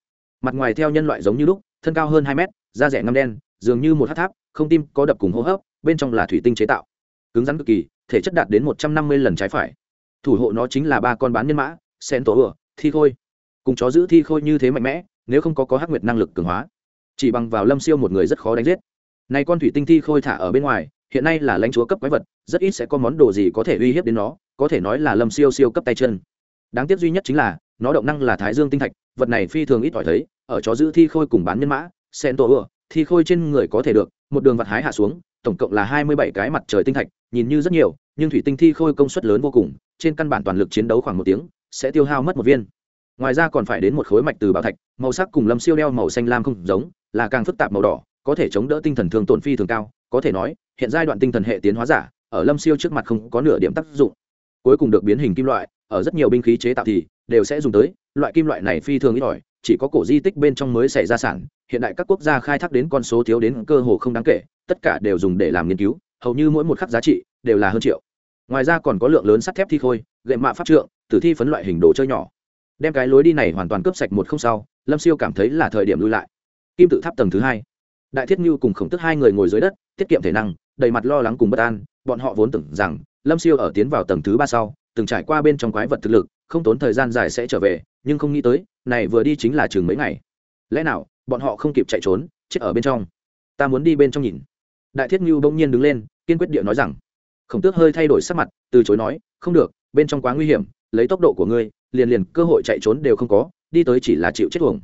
Mặt ngoài theo nhân loại giống như lúc, thân cao hơn hai mét, da rẻ ngâm đen, dường như một hát tháp không tim có đập cùng hô hấp, bên trong là thủy tinh chế tạo. Cứng rắn cực kỳ, thể chất đạt đến một trăm năm mươi lần trái phải. Thủ hộ nó chính là ba con bán nhân mã, sen tổ ửa thi khôi. Cùng chó giữ thi khôi như thế mạnh mẽ, nếu không có có hắc nguyệt năng lực cường hóa, chỉ bằng vào lâm siêu một người rất khó đánh giết. Này con thủy tinh thi khôi thả ở bên ngoài, hiện nay là lãnh chúa cấp quái vật, rất ít sẽ có món đồ gì có thể uy hiếp đến nó, có thể nói là lâm siêu siêu cấp tay chân. Đáng tiếc duy nhất chính là, nó động năng là thái dương tinh thạch, vật này phi thường ít ỏi thấy, ở chó giữ thi khôi cùng bán nhân mã, sen tổ ửa thi khôi trên người có thể được một đường vặt hái hạ xuống, tổng cộng là hai mươi bảy cái mặt trời tinh thạch, nhìn như rất nhiều, nhưng thủy tinh thi khôi công suất lớn vô cùng, trên căn bản toàn lực chiến đấu khoảng một tiếng, sẽ tiêu hao mất một viên. Ngoài ra còn phải đến một khối mạch từ bảo thạch, màu sắc cùng lâm siêu đeo màu xanh lam không giống, là càng phức tạp màu đỏ, có thể chống đỡ tinh thần thường tổn phi thường cao, có thể nói, hiện giai đoạn tinh thần hệ tiến hóa giả, ở lâm siêu trước mặt không có nửa điểm tác dụng. Cuối cùng được biến hình kim loại, ở rất nhiều binh khí chế tạo thì, đều sẽ dùng tới, loại kim loại này phi thường ít ỏi chỉ có cổ di tích bên trong mới xảy ra sản, hiện đại các quốc gia khai thác đến con số thiếu đến cơ hồ không đáng kể, tất cả đều dùng để làm nghiên cứu, hầu như mỗi một khắc giá trị đều là hơn triệu. Ngoài ra còn có lượng lớn sắt thép thi khôi, gậy mạ pháp trượng, tử thi phấn loại hình đồ chơi nhỏ. Đem cái lối đi này hoàn toàn cướp sạch một không sau, lâm siêu cảm thấy là thời điểm lui lại. Kim tự tháp tầng thứ hai. Đại thiết như cùng khổng tức hai người ngồi dưới đất, tiết kiệm thể năng, đầy mặt lo lắng cùng bất an, bọn họ vốn tưởng rằng lâm siêu ở tiến vào tầng thứ ba sau từng trải qua bên trong quái vật thực lực, không tốn thời gian dài sẽ trở về, nhưng không nghĩ tới, này vừa đi chính là chừng mấy ngày. Lẽ nào, bọn họ không kịp chạy trốn, chết ở bên trong? Ta muốn đi bên trong nhìn. Đại thiết Ngưu bỗng nhiên đứng lên, kiên quyết điệu nói rằng, khổng tước hơi thay đổi sắc mặt, từ chối nói, không được, bên trong quá nguy hiểm, lấy tốc độ của ngươi, liền liền cơ hội chạy trốn đều không có, đi tới chỉ là chịu chết tuồng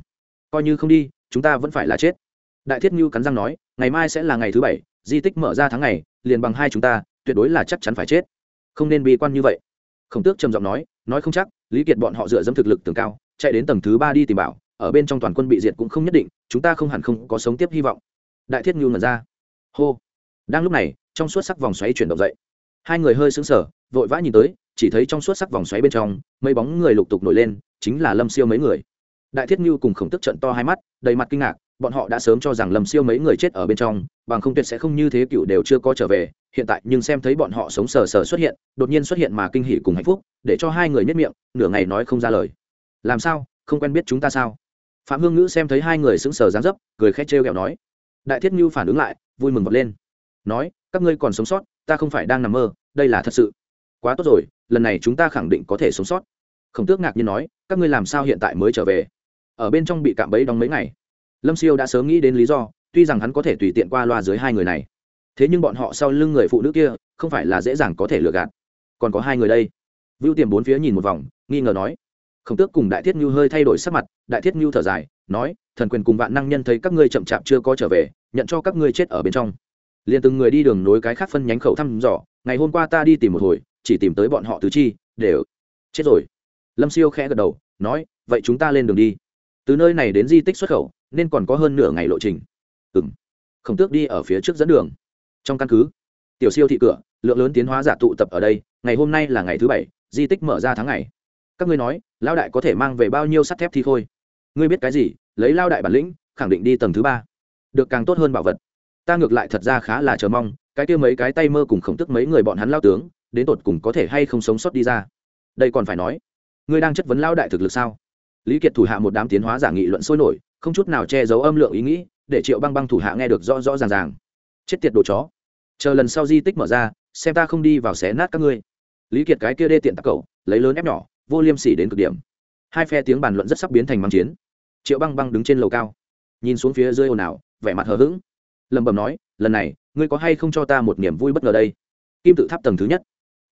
coi như không đi, chúng ta vẫn phải là chết. Đại thiết Ngưu cắn răng nói, ngày mai sẽ là ngày thứ bảy, di tích mở ra tháng ngày, liền bằng hai chúng ta, tuyệt đối là chắc chắn phải chết. Không nên bi quan như vậy khổng tước trầm giọng nói nói không chắc, lý kiệt bọn họ dựa dẫm thực lực tường cao, chạy đến tầng thứ ba đi tìm bảo, ở bên trong toàn quân bị diệt cũng không nhất định, chúng ta không hẳn không có sống tiếp hy vọng. Đại thiết ngưu ngẩn ra. Hô. Đang lúc này, trong suốt sắc vòng xoáy chuyển động dậy. Hai người hơi sững sờ, vội vã nhìn tới, chỉ thấy trong suốt sắc vòng xoáy bên trong, mấy bóng người lục tục nổi lên, chính là lâm siêu mấy người. Đại thiết ngưu cùng khổng tức trận to hai mắt, đầy mặt kinh ngạc bọn họ đã sớm cho rằng lâm siêu mấy người chết ở bên trong, bằng không tuyệt sẽ không như thế, cựu đều chưa có trở về, hiện tại nhưng xem thấy bọn họ sống sờ sờ xuất hiện, đột nhiên xuất hiện mà kinh hỉ cùng hạnh phúc, để cho hai người nhất miệng, nửa ngày nói không ra lời. Làm sao? Không quen biết chúng ta sao? Phạm hương ngữ xem thấy hai người sững sờ dán dấp, cười khét trêu ghẹo nói. Đại thiết như phản ứng lại, vui mừng bật lên. Nói, các ngươi còn sống sót, ta không phải đang nằm mơ, đây là thật sự. Quá tốt rồi, lần này chúng ta khẳng định có thể sống sót. Khổng tước ngạc nhiên nói, các ngươi làm sao hiện tại mới trở về? Ở bên trong bị cạm bẫy đóng mấy ngày lâm siêu đã sớm nghĩ đến lý do, tuy rằng hắn có thể tùy tiện qua loa dưới hai người này. Thế nhưng bọn họ sau lưng người phụ nữ kia, không phải là dễ dàng có thể lừa gạt. Còn có hai người đây. Vưu tiềm bốn phía nhìn một vòng, nghi ngờ nói. Khổng tước cùng đại thiết như hơi thay đổi sắc mặt, đại thiết như thở dài, nói, thần quyền cùng vạn năng nhân thấy các ngươi chậm chạp chưa có trở về, nhận cho các ngươi chết ở bên trong. Liền từng người đi đường nối cái khác phân nhánh khẩu thăm dò, ngày hôm qua ta đi tìm một hồi, chỉ tìm tới bọn họ tứ chi, đều chết rồi. Lâm siêu khẽ gật đầu, nói, vậy chúng ta lên đường đi. Từ nơi này đến di tích xuất khẩu nên còn có hơn nửa ngày lộ trình. Ừng khổng tước đi ở phía trước dẫn đường. Trong căn cứ, tiểu siêu thị cửa, lượng lớn tiến hóa giả tụ tập ở đây, ngày hôm nay là ngày thứ bảy, di tích mở ra tháng ngày. Các ngươi nói lao đại có thể mang về bao nhiêu sắt thép thi khôi ngươi biết cái gì, lấy lao đại bản lĩnh, khẳng định đi tầng thứ ba. Được càng tốt hơn bảo vật. Ta ngược lại thật ra khá là chờ mong, cái kia mấy cái tay mơ cùng khổng tức mấy người bọn hắn lao tướng, đến tột cùng có thể hay không sống sót đi ra. Đây còn phải nói, ngươi đang chất vấn lao đại thực lực sao? Lý kiệt thủ hạ một đám tiến hóa giả nghị luận sôi nổi không chút nào che giấu âm lượng ý nghĩ, để triệu băng băng thủ hạ nghe được rõ rõ ràng ràng. Chết tiệt đồ chó. Chờ lần sau di tích mở ra, xem ta không đi vào xé nát các ngươi. Lý kiệt cái kia đê tiện tắc cậu, lấy lớn ép nhỏ, vô liêm sỉ đến cực điểm. Hai phe tiếng bàn luận rất sắp biến thành mắng chiến. Triệu băng băng đứng trên lầu cao, nhìn xuống phía dưới ồn ào, vẻ mặt hờ hững. Lẩm bẩm nói, lần này, ngươi có hay không cho ta một niềm vui bất ngờ đây? Kim tự tháp tầng thứ nhất.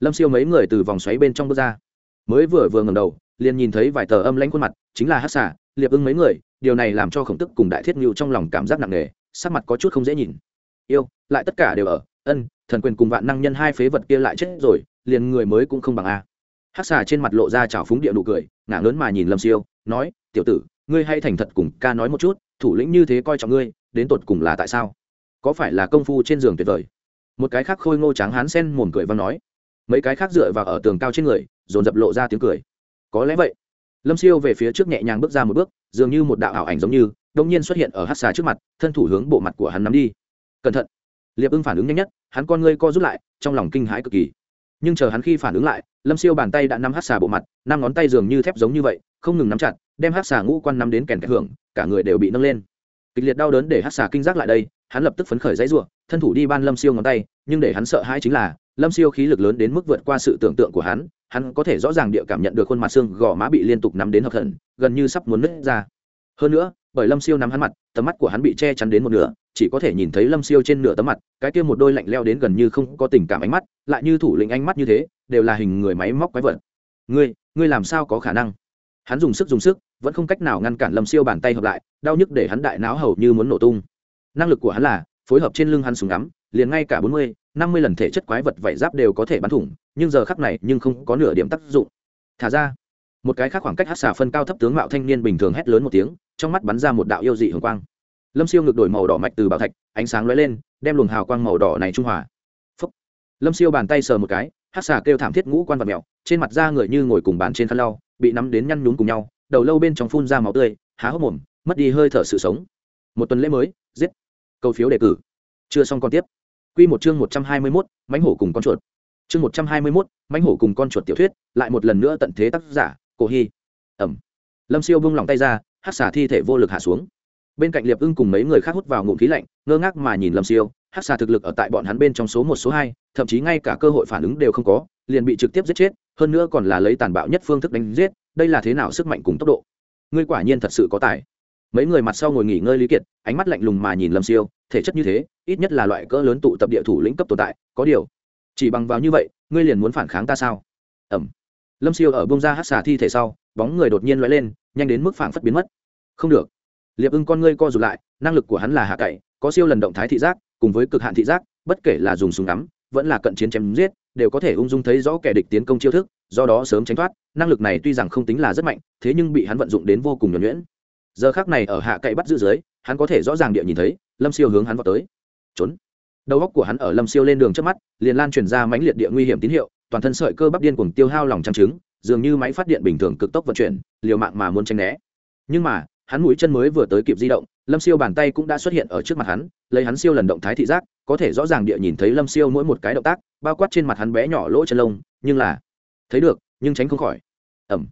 Lâm siêu mấy người từ vòng xoáy bên trong bước ra. Mới vừa vừa ngầm đầu, liền nhìn thấy vài tờ âm lãnh khuôn mặt, chính là hát xả liệp ưng mấy người điều này làm cho khổng tức cùng đại thiết ngưu trong lòng cảm giác nặng nề, sắc mặt có chút không dễ nhìn. Yêu, lại tất cả đều ở, ân, thần quyền cùng vạn năng nhân hai phế vật kia lại chết rồi, liền người mới cũng không bằng a. Hát xà trên mặt lộ ra trào phúng địa nụ cười, ngả lớn mà nhìn lâm siêu, nói, tiểu tử, ngươi hay thành thật cùng ca nói một chút, thủ lĩnh như thế coi trọng ngươi, đến tột cùng là tại sao? Có phải là công phu trên giường tuyệt vời? Một cái khác khôi ngô trắng hán sen mồm cười và nói, mấy cái khác dựa vào ở tường cao trên người, dồn dập lộ ra tiếng cười. Có lẽ vậy lâm siêu về phía trước nhẹ nhàng bước ra một bước, dường như một đạo ảo ảnh giống như đông nhiên xuất hiện ở hát xà trước mặt, thân thủ hướng bộ mặt của hắn nắm đi. Cẩn thận. Liệp ưng phản ứng nhanh nhất, hắn con ngươi co rút lại, trong lòng kinh hãi cực kỳ. Nhưng chờ hắn khi phản ứng lại, lâm siêu bàn tay đã nắm hát xà bộ mặt, năm ngón tay dường như thép giống như vậy, không ngừng nắm chặt, đem hát xà ngũ quan nắm đến kèn kẹt hưởng, cả người đều bị nâng lên. Kịch liệt đau đớn để hát xà kinh giác lại đây, hắn lập tức phấn khởi dãy r u ộ thân thủ đi ban lâm siêu ngón tay, nhưng để hắn sợ hãi chính là lâm siêu khí lực lớn đến mức vượt qua sự tưởng tượng của hắn hắn có thể rõ ràng địa cảm nhận được khuôn mặt xương gò má bị liên tục nắm đến hợp thần, gần như sắp muốn nứt ra. Hơn nữa, bởi lâm siêu nắm hắn mặt, tầm mắt của hắn bị che chắn đến một nửa, chỉ có thể nhìn thấy lâm siêu trên nửa tấm mặt, cái kia một đôi lạnh leo đến gần như không có tình cảm ánh mắt, lại như thủ lĩnh ánh mắt như thế, đều là hình người máy móc quái vật. Ngươi ngươi làm sao có khả năng? Hắn dùng sức dùng sức, vẫn không cách nào ngăn cản lâm siêu bàn tay hợp lại, đau nhức để hắn đại não hầu như muốn nổ tung. Năng lực của hắn là phối hợp trên lưng hắn súng ngắm, liền ngay cả bốn mươi, năm mươi lần thể chất quái vật vảy giáp đều có thể bắn thủng, nhưng giờ khắc này nhưng không có nửa điểm tác dụng. Thả ra. Một cái khác khoảng cách hát xà phân cao thấp tướng mạo thanh niên bình thường hét lớn một tiếng, trong mắt bắn ra một đạo yêu dị hồng quang. Lâm siêu ngược đổi màu đỏ mạch từ bảo thạch, ánh sáng lóe lên, đem luồng hào quang màu đỏ này trung hòa. Phúc. lâm siêu bàn tay sờ một cái, hát xà kêu thảm thiết ngũ quan vật mèo, trên mặt da người như ngồi cùng bàn trên khăn lau, bị nắm đến nhăn nhún cùng nhau, đầu lâu bên trong phun ra máu tươi, há hốc mồm, mất đi hơi thở sự sống. Một tuần lễ mới cầu câu phiếu đề cử. Chưa xong còn tiếp. Q một chương một trăm hai mươi mốt mánh hổ cùng con chuột. Chương một trăm hai mươi mốt mánh hổ cùng con chuột tiểu thuyết, lại một lần nữa tận thế tác giả, cổ hy. Ẩm. Lâm siêu bung lòng tay ra, hát xả thi thể vô lực hạ xuống. Bên cạnh liệp ưng cùng mấy người khác hút vào ngụm khí lạnh, ngơ ngác mà nhìn lâm siêu, hát xà thực lực ở tại bọn hắn bên trong số một, số hai, thậm chí ngay cả cơ hội phản ứng đều không có, liền bị trực tiếp giết chết, hơn nữa còn là lấy tàn bạo nhất phương thức đánh giết, đây là thế nào sức mạnh cùng tốc độ? Ngươi quả nhiên thật sự có tài mấy người mặt sau ngồi nghỉ ngơi lý kiệt, ánh mắt lạnh lùng mà nhìn lâm siêu, thể chất như thế, ít nhất là loại cỡ lớn tụ tập địa thủ lĩnh cấp tồn tại, có điều. Chỉ bằng vào như vậy, ngươi liền muốn phản kháng ta sao? Ẩm. Lâm siêu ở bông ra hát xà thi thể sau, bóng người đột nhiên l lên, nhanh đến mức phản phất biến mất. Không được. Liệp ưng con ngươi co rụt lại, năng lực của hắn là hạ cậy, có siêu lần động thái thị giác, cùng với cực hạn thị giác, bất kể là dùng súng ngắm, vẫn là cận chiến chém giết, đều có thể ung dung thấy rõ kẻ địch tiến công chiêu thức, do đó sớm tránh thoát, năng lực này tuy rằng không tính là rất mạnh, thế nhưng bị hắn vận dụng đến vô cùng nhuẩn nhuyễn giờ khác này ở hạ cậy bắt giữ dưới, hắn có thể rõ ràng địa nhìn thấy, lâm siêu hướng hắn vào tới. Trốn. Đầu góc của hắn ở lâm siêu lên đường trước mắt, liền lan truyền ra mãnh liệt địa nguy hiểm tín hiệu, toàn thân sợi cơ bắp điên cùng tiêu hao lòng trang trứng, dường như máy phát điện bình thường cực tốc vận chuyển, liều mạng mà muốn tránh né. Nhưng mà, hắn mũi chân mới vừa tới kịp di động, lâm siêu bàn tay cũng đã xuất hiện ở trước mặt hắn, lấy hắn siêu lần động thái thị giác, có thể rõ ràng địa nhìn thấy lâm siêu mỗi một cái động tác, bao quát trên mặt hắn bé nhỏ lỗ chân lông, nhưng là, thấy được, nhưng tránh không khỏi. Ẩm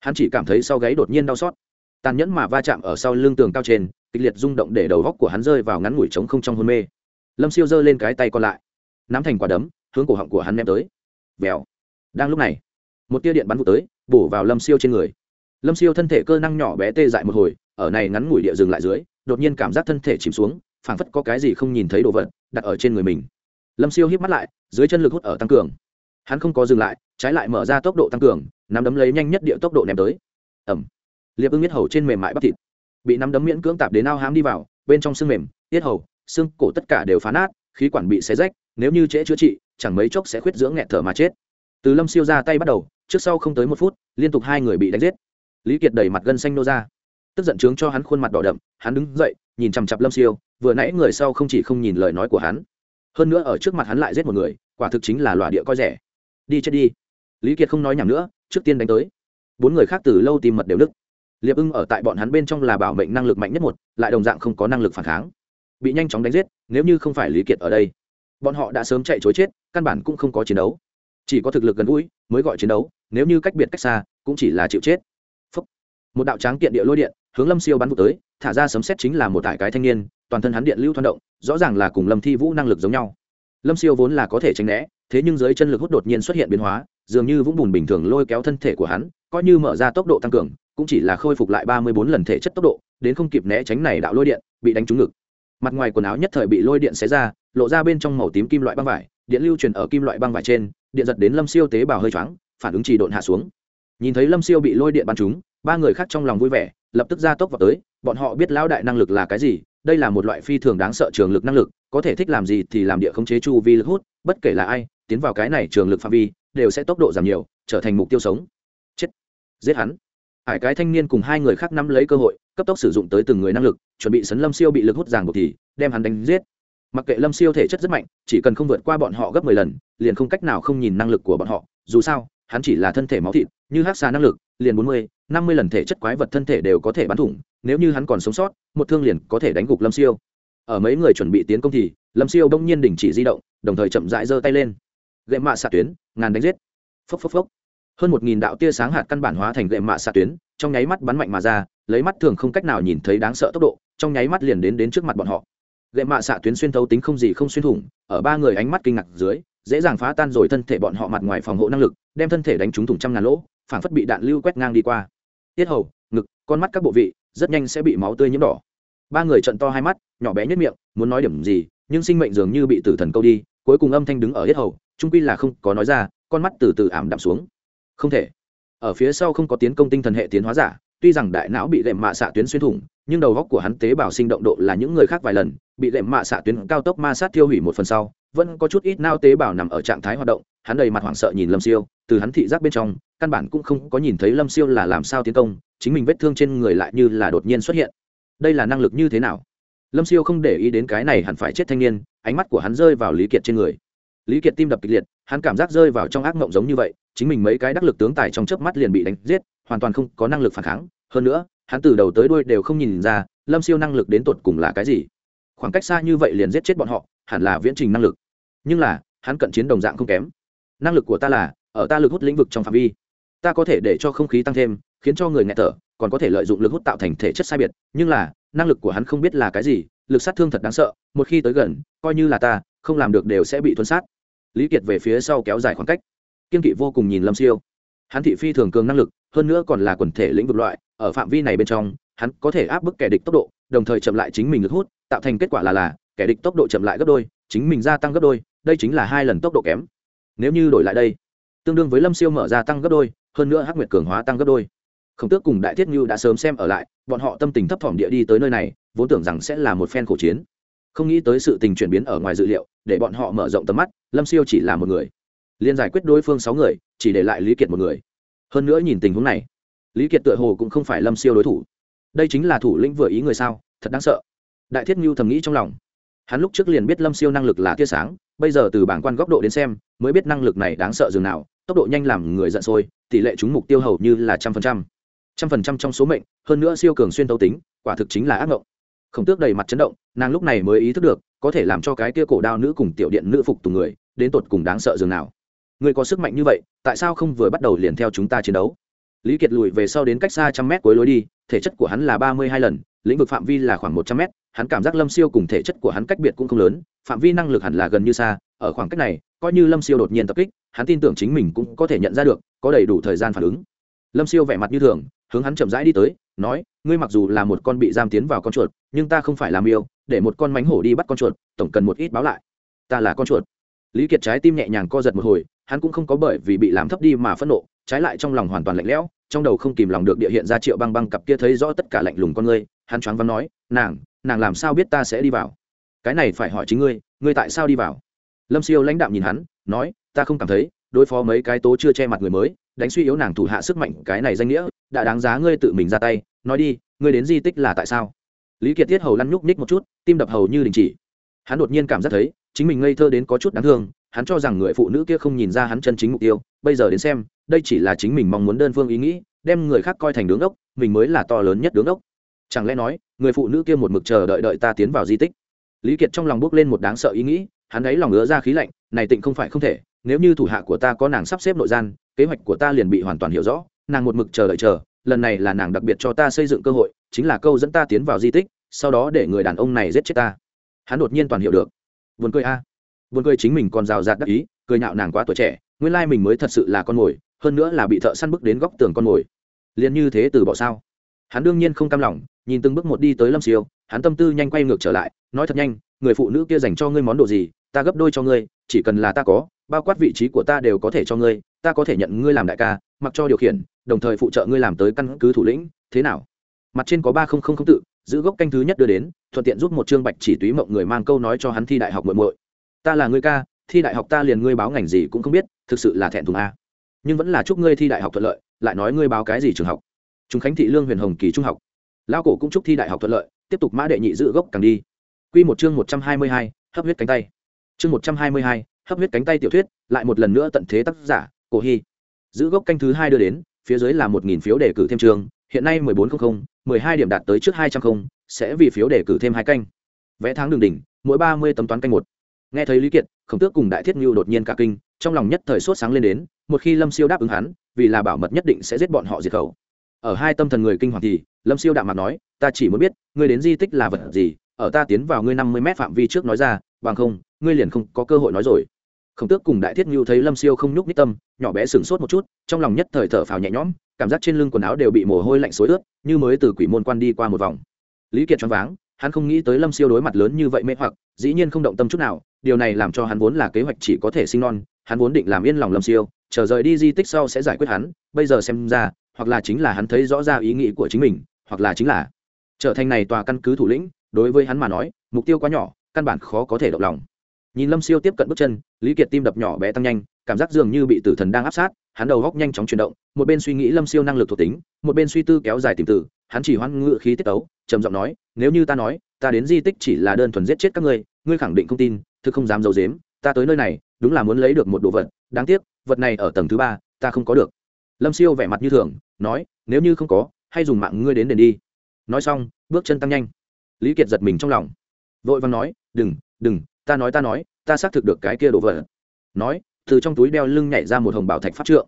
hắn chỉ cảm thấy sau gáy đột nhiên đau xót tàn nhẫn mà va chạm ở sau lưng tường cao trên, kịch liệt rung động để đầu góc của hắn rơi vào ngắn ngủi trống không trong hôn mê. Lâm siêu giơ lên cái tay còn lại, nắm thành quả đấm, hướng cổ họng của hắn ném tới. Vèo. Đang lúc này, một tia điện bắn vụ tới, bổ vào lâm siêu trên người. Lâm siêu thân thể cơ năng nhỏ bé tê dại một hồi, ở này ngắn ngủi địa dừng lại dưới, đột nhiên cảm giác thân thể chìm xuống, phảng phất có cái gì không nhìn thấy đồ vật, đặt ở trên người mình. Lâm siêu hít mắt lại, dưới chân lực hút ở tăng cường. Hắn không có dừng lại, trái lại mở ra tốc độ tăng cường, nắm đấm lấy nhanh nhất địa tốc độ ném tới. Ẩm liệp ưng biết hầu trên mềm mại bắp thịt. Bị nắm đấm miễn cưỡng tạp đến ao hám đi vào, bên trong xương mềm, tiết hầu, xương, cổ tất cả đều phá nát, khí quản bị xé rách, nếu như trễ chữa trị, chẳng mấy chốc sẽ khuyết dưỡng nghẹt thở mà chết. Từ lâm siêu ra tay bắt đầu, trước sau không tới một phút, liên tục hai người bị đánh giết. Lý kiệt đẩy mặt gân xanh nô ra. Tức giận trướng cho hắn khuôn mặt đỏ đậm, hắn đứng dậy, nhìn chằm chặp lâm siêu, vừa nãy người sau không chỉ không nhìn lời nói của hắn, hơn nữa ở trước mặt hắn lại giết một người, quả thực chính là loạ địa coi rẻ. Đi chết đi. Lý kiệt không nói nhảm nữa, trước tiên đánh tới. Bốn người khác từ lâu tìm mật đều đức liệp ưng ở tại bọn hắn bên trong là bảo mệnh năng lực mạnh nhất một, lại đồng dạng không có năng lực phản kháng. Bị nhanh chóng đánh giết, nếu như không phải lý kiệt ở đây, bọn họ đã sớm chạy chối chết, căn bản cũng không có chiến đấu. Chỉ có thực lực gần gũi mới gọi chiến đấu, nếu như cách biệt cách xa, cũng chỉ là chịu chết. Phúc. một đạo tráng kiện địa lôi điện hướng lâm siêu bắn vụ tới, thả ra sấm xét chính là một đại cái thanh niên, toàn thân hắn điện lưu thoăn động, rõ ràng là cùng lâm thi vũ năng lực giống nhau. Lâm siêu vốn là có thể tránh né, thế nhưng dưới chân lực hút đột nhiên xuất hiện biến hóa, dường như vũng bùn bình thường lôi kéo thân thể của hắn coi như mở ra tốc độ tăng cường, cũng chỉ là khôi phục lại ba mươi bốn lần thể chất tốc độ, đến không kịp né tránh này đạo lôi điện, bị đánh trúng ngực. Mặt ngoài quần áo nhất thời bị lôi điện xé ra, lộ ra bên trong màu tím kim loại băng vải, điện lưu truyền ở kim loại băng vải trên, điện giật đến lâm siêu tế bào hơi choáng, phản ứng trì độn hạ xuống. Nhìn thấy lâm siêu bị lôi điện bắn trúng, ba người khác trong lòng vui vẻ, lập tức ra tốc vào tới, bọn họ biết lão đại năng lực là cái gì, đây là một loại phi thường đáng sợ trường lực năng lực, có thể thích làm gì thì làm địa khống chế chu vi lực hút, bất kể là ai, tiến vào cái này trường lực phạm vi, đều sẽ tốc độ giảm nhiều, trở thành mục tiêu sống giết hắn. Hải cái thanh niên cùng hai người khác nắm lấy cơ hội, cấp tốc sử dụng tới từng người năng lực, chuẩn bị sấn lâm siêu bị lực hút giảng buộc thì đem hắn đánh giết. Mặc kệ lâm siêu thể chất rất mạnh, chỉ cần không vượt qua bọn họ gấp mười lần, liền không cách nào không nhìn năng lực của bọn họ. Dù sao, hắn chỉ là thân thể máu thịt, như hát xà năng lực, liền bốn mươi, năm mươi lần thể chất quái vật thân thể đều có thể bắn thủng, nếu như hắn còn sống sót, một thương liền có thể đánh gục lâm siêu. Ở mấy người chuẩn bị tiến công thì, lâm siêu đông nhiên đình chỉ di động, đồng thời chậm rãi giơ tay lên. Gậy mạ xạ tuyến, ngàn đánh giết. Phốc phốc phốc hơn một nghìn đạo tia sáng hạt căn bản hóa thành gậy mạ xạ tuyến, trong nháy mắt bắn mạnh mà ra, lấy mắt thường không cách nào nhìn thấy đáng sợ tốc độ, trong nháy mắt liền đến đến trước mặt bọn họ. Gậy mạ xạ tuyến xuyên thấu tính không gì không xuyên thủng, ở ba người ánh mắt kinh ngạc dưới, dễ dàng phá tan rồi thân thể bọn họ mặt ngoài phòng hộ năng lực, đem thân thể đánh trúng thủng trăm ngàn lỗ phản phất bị đạn lưu quét ngang đi qua. Tiết hầu, ngực, con mắt các bộ vị, rất nhanh sẽ bị máu tươi nhiễm đỏ. Ba người trận to hai mắt, nhỏ bé nhất miệng, muốn nói điểm gì, nhưng sinh mệnh dường như bị tử thần câu đi, cuối cùng âm thanh đứng ở hết hầu trung quy là không có nói ra, con mắt từ từ ảm đạm xuống không thể. Ở phía sau không có tiến công tinh thần hệ tiến hóa giả, tuy rằng đại não bị lệm mạ xạ tuyến xuyên thủng, nhưng đầu góc của hắn tế bào sinh động độ là những người khác vài lần, bị lệm mạ xạ tuyến cao tốc ma sát tiêu hủy một phần sau, vẫn có chút ít nao tế bào nằm ở trạng thái hoạt động, hắn đầy mặt hoảng sợ nhìn lâm siêu, từ hắn thị giác bên trong, căn bản cũng không có nhìn thấy lâm siêu là làm sao tiến công, chính mình vết thương trên người lại như là đột nhiên xuất hiện. Đây là năng lực như thế nào? Lâm siêu không để ý đến cái này hẳn phải chết thanh niên, ánh mắt của hắn rơi vào lý kiệt trên người lý kiệt tim đập kịch liệt, hắn cảm giác rơi vào trong ác mộng giống như vậy, chính mình mấy cái đắc lực tướng tài trong chớp mắt liền bị đánh giết, hoàn toàn không có năng lực phản kháng. Hơn nữa, hắn từ đầu tới đuôi đều không nhìn ra, lâm siêu năng lực đến tột cùng là cái gì. Khoảng cách xa như vậy liền giết chết bọn họ, hẳn là viễn trình năng lực. Nhưng là, hắn cận chiến đồng dạng không kém. Năng lực của ta là, ở ta lực hút lĩnh vực trong phạm vi, ta có thể để cho không khí tăng thêm, khiến cho người nghe thở, còn có thể lợi dụng lực hút tạo thành thể chất sai biệt. Nhưng là, năng lực của hắn không biết là cái gì, lực sát thương thật đáng sợ, một khi tới gần, coi như là ta, không làm được đều sẽ bị thuấn sát lý kiệt về phía sau kéo dài khoảng cách. Kiên kỵ vô cùng nhìn lâm siêu. Hắn thị phi thường cường năng lực, hơn nữa còn là quần thể lĩnh vực loại, ở phạm vi này bên trong, hắn có thể áp bức kẻ địch tốc độ, đồng thời chậm lại chính mình lực hút, tạo thành kết quả là là, kẻ địch tốc độ chậm lại gấp đôi, chính mình gia tăng gấp đôi, đây chính là hai lần tốc độ kém. Nếu như đổi lại đây, tương đương với lâm siêu mở ra tăng gấp đôi, hơn nữa hắc nguyệt cường hóa tăng gấp đôi. Khổng tước cùng đại thiết như đã sớm xem ở lại, bọn họ tâm tình thấp thỏm địa đi tới nơi này, vốn tưởng rằng sẽ là một phen khổ chiến không nghĩ tới sự tình chuyển biến ở ngoài dự liệu, để bọn họ mở rộng tầm mắt, lâm siêu chỉ là một người. Liên giải quyết đối phương sáu người, chỉ để lại lý kiệt một người. Hơn nữa nhìn tình huống này, lý kiệt tựa hồ cũng không phải lâm siêu đối thủ. Đây chính là thủ lĩnh vừa ý người sao, thật đáng sợ. Đại thiết mưu thầm nghĩ trong lòng. Hắn lúc trước liền biết lâm siêu năng lực là tia sáng, bây giờ từ bảng quan góc độ đến xem, mới biết năng lực này đáng sợ dường nào, tốc độ nhanh làm người giận sôi, tỷ lệ trúng mục tiêu hầu như là trăm phần trăm. Trăm phần trăm trong số mệnh, hơn nữa siêu cường xuyên tấu tính, quả thực chính là ác mộng khổng tước đầy mặt chấn động, nàng lúc này mới ý thức được, có thể làm cho cái kia cổ đao nữ cùng tiểu điện nữ phục tùng người, đến tột cùng đáng sợ dường nào. Người có sức mạnh như vậy, tại sao không vừa bắt đầu liền theo chúng ta chiến đấu? Lý kiệt lùi về sau đến cách xa trăm mét cuối lối đi, thể chất của hắn là ba mươi hai lần, lĩnh vực phạm vi là khoảng một trăm mét, hắn cảm giác lâm siêu cùng thể chất của hắn cách biệt cũng không lớn, phạm vi năng lực hẳn là gần như xa, ở khoảng cách này, coi như lâm siêu đột nhiên tập kích, hắn tin tưởng chính mình cũng có thể nhận ra được, có đầy đủ thời gian phản ứng. Lâm siêu vẻ mặt như thường hướng hắn chậm rãi đi tới, nói, ngươi mặc dù là một con bị giam tiến vào con chuột, nhưng ta không phải làm yêu để một con mánh hổ đi bắt con chuột, tổng cần một ít báo lại. Ta là con chuột. Lý kiệt trái tim nhẹ nhàng co giật một hồi, hắn cũng không có bởi vì bị làm thấp đi mà phẫn nộ, trái lại trong lòng hoàn toàn lạnh lẽo, trong đầu không kìm lòng được địa hiện ra triệu băng băng cặp kia thấy rõ tất cả lạnh lùng con ngươi, hắn choáng vắng nói, nàng nàng làm sao biết ta sẽ đi vào? Cái này phải hỏi chính ngươi ngươi tại sao đi vào? Lâm siêu lãnh đạm nhìn hắn, nói, ta không cảm thấy, đối phó mấy cái tố chưa che mặt người mới đánh suy yếu nàng thủ hạ sức mạnh, cái này danh nghĩa, đã đáng giá ngươi tự mình ra tay. Nói đi, ngươi đến di tích là tại sao? Lý kiệt tiết hầu lăn nhúc ních một chút, tim đập hầu như đình chỉ. Hắn đột nhiên cảm giác thấy, chính mình ngây thơ đến có chút đáng thương, hắn cho rằng người phụ nữ kia không nhìn ra hắn chân chính mục tiêu. Bây giờ đến xem, đây chỉ là chính mình mong muốn đơn phương ý nghĩ, đem người khác coi thành đứng ốc mình mới là to lớn nhất đứng ốc chẳng lẽ nói, người phụ nữ kia một mực chờ đợi đợi ta tiến vào di tích? Lý kiệt trong lòng bước lên một đáng sợ ý nghĩ, hắn ấy lòng ứa ra khí lạnh, này tịnh không phải không thể, nếu như thủ hạ của ta có nàng sắp xếp nội gian kế hoạch của ta liền bị hoàn toàn hiểu rõ, nàng một mực chờ đợi chờ, lần này là nàng đặc biệt cho ta xây dựng cơ hội, chính là câu dẫn ta tiến vào di tích, sau đó để người đàn ông này giết chết ta. Hắn đột nhiên toàn hiểu được. Buồn cười a. À. buồn cười chính mình còn rào rạt đắc ý, cười nhạo nàng quá tuổi trẻ, nguyên lai mình mới thật sự là con mồi, hơn nữa là bị thợ săn bước đến góc tường con mồi. Liền như thế từ bỏ sao? Hắn đương nhiên không cam lòng, nhìn từng bước một đi tới lâm siêu, hắn tâm tư nhanh quay ngược trở lại, nói thật nhanh, người phụ nữ kia dành cho ngươi món đồ gì, ta gấp đôi cho ngươi, chỉ cần là ta có, bao quát vị trí của ta đều có thể cho ngươi ta có thể nhận ngươi làm đại ca, mặc cho điều khiển, đồng thời phụ trợ ngươi làm tới căn cứ thủ lĩnh, thế nào? Mặt trên có ba không không không tự, giữ gốc canh thứ nhất đưa đến, thuận tiện giúp một chương bạch chỉ túy mộng người mang câu nói cho hắn thi đại học muội muội. Ta là ngươi ca, thi đại học ta liền ngươi báo ngành gì cũng không biết, thực sự là thẹn thùng a. Nhưng vẫn là chúc ngươi thi đại học thuận lợi, lại nói ngươi báo cái gì trường học? Chúng khánh thị lương huyền hồng kỳ trung học. Lão cổ cũng chúc thi đại học thuận lợi, tiếp tục mã đệ nhị giữ gốc càng đi. Quy một chương một trăm hai mươi hai, hấp huyết cánh tay. Chương một trăm hai mươi hai, hấp huyết cánh tay tiểu thuyết, lại một lần nữa tận thế tác giả cổ hy. Giữ gốc canh thứ hai đưa đến phía dưới là một nghìn phiếu đề cử thêm trường hiện nay mười bốn không không, mười hai điểm đạt tới trước hai trăm không, sẽ vì phiếu đề cử thêm hai canh. Vẽ tháng đường đỉnh mỗi ba mươi tấm toán canh một. Nghe thấy lý kiệt khổng tước cùng đại thiết ngưu đột nhiên cả kinh trong lòng nhất thời sốt sáng lên đến một khi lâm siêu đáp ứng hắn vì là bảo mật nhất định sẽ giết bọn họ diệt khẩu. Ở hai tâm thần người kinh hoàng thì lâm siêu đạm mặt nói ta chỉ muốn biết ngươi đến di tích là vật gì ở ta tiến vào ngươi năm mươi m phạm vi trước nói ra bằng không ngươi liền không có cơ hội nói rồi khổng tước cùng đại thiết ngưu thấy lâm siêu không nhúc ních tâm, nhỏ bé sửng sốt một chút, trong lòng nhất thời thở phào nhẹ nhõm, cảm giác trên lưng quần áo đều bị mồ hôi lạnh xối ướt, như mới từ quỷ môn quan đi qua một vòng. Lý kiệt choáng váng, hắn không nghĩ tới lâm siêu đối mặt lớn như vậy mê hoặc, dĩ nhiên không động tâm chút nào, điều này làm cho hắn vốn là kế hoạch chỉ có thể sinh non, hắn vốn định làm yên lòng lâm siêu, chờ rời đi di tích sau sẽ giải quyết hắn, bây giờ xem ra, hoặc là chính là hắn thấy rõ ra ý nghĩ của chính mình, hoặc là chính là trở thành này tòa căn cứ thủ lĩnh, đối với hắn mà nói, mục tiêu quá nhỏ, căn bản khó có thể động lòng nhìn lâm siêu tiếp cận bước chân, lý kiệt tim đập nhỏ bé tăng nhanh, cảm giác dường như bị tử thần đang áp sát, hắn đầu góc nhanh chóng chuyển động, một bên suy nghĩ lâm siêu năng lực thuộc tính, một bên suy tư kéo dài tìm tử, hắn chỉ hoãn ngự khí tiết tấu, trầm giọng nói, nếu như ta nói, ta đến di tích chỉ là đơn thuần giết chết các ngươi ngươi khẳng định không tin, thực không dám giấu dếm ta tới nơi này, đúng là muốn lấy được một đồ vật, đáng tiếc, vật này ở tầng thứ ba, ta không có được. Lâm siêu vẻ mặt như thường, nói, nếu như không có, hay dùng mạng ngươi đến đền đi. Nói xong, bước chân tăng nhanh. Lý kiệt giật mình trong lòng. Vội vàng nói, đừng đừng ta nói ta nói, ta xác thực được cái kia đồ vật. Nói, từ trong túi đeo lưng nhảy ra một hồng bảo thạch pháp trượng.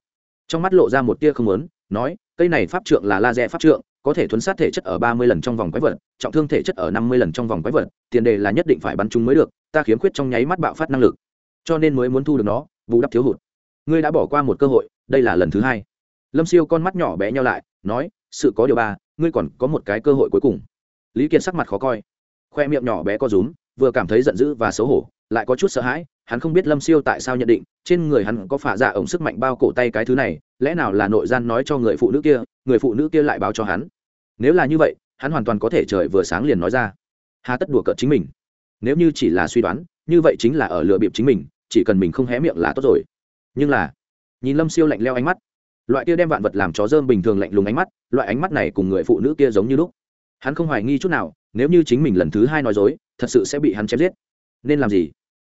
Trong mắt lộ ra một tia không lớn nói, cây này pháp trượng là laser pháp trượng, có thể thuấn sát thể chất ở ba mươi lần trong vòng quái vật, trọng thương thể chất ở năm mươi lần trong vòng quái vật, tiền đề là nhất định phải bắn chúng mới được, ta khiếm khuyết trong nháy mắt bạo phát năng lực. Cho nên mới muốn thu được nó vụ đắp thiếu hụt. Ngươi đã bỏ qua một cơ hội, đây là lần thứ hai. Lâm siêu con mắt nhỏ bé nhau lại, nói, sự có điều ba, ngươi còn có một cái cơ hội cuối cùng. Lý kiệt sắc mặt khó coi, khoe miệng nhỏ bé co rúm vừa cảm thấy giận dữ và xấu hổ, lại có chút sợ hãi, hắn không biết lâm siêu tại sao nhận định, trên người hắn có phả dạ ổng sức mạnh bao cổ tay cái thứ này, lẽ nào là nội gian nói cho người phụ nữ kia, người phụ nữ kia lại báo cho hắn. Nếu là như vậy, hắn hoàn toàn có thể trời vừa sáng liền nói ra. Hà tất đùa cợt chính mình. Nếu như chỉ là suy đoán, như vậy chính là ở lựa bịp chính mình, chỉ cần mình không hé miệng là tốt rồi. Nhưng là, nhìn lâm siêu lạnh leo ánh mắt, loại kia đem vạn vật làm chó dơm bình thường lạnh lùng ánh mắt, loại ánh mắt này cùng người phụ nữ kia giống như lúc. Hắn không hoài nghi chút nào, nếu như chính mình lần thứ hai nói dối thật sự sẽ bị hắn chém giết. Nên làm gì?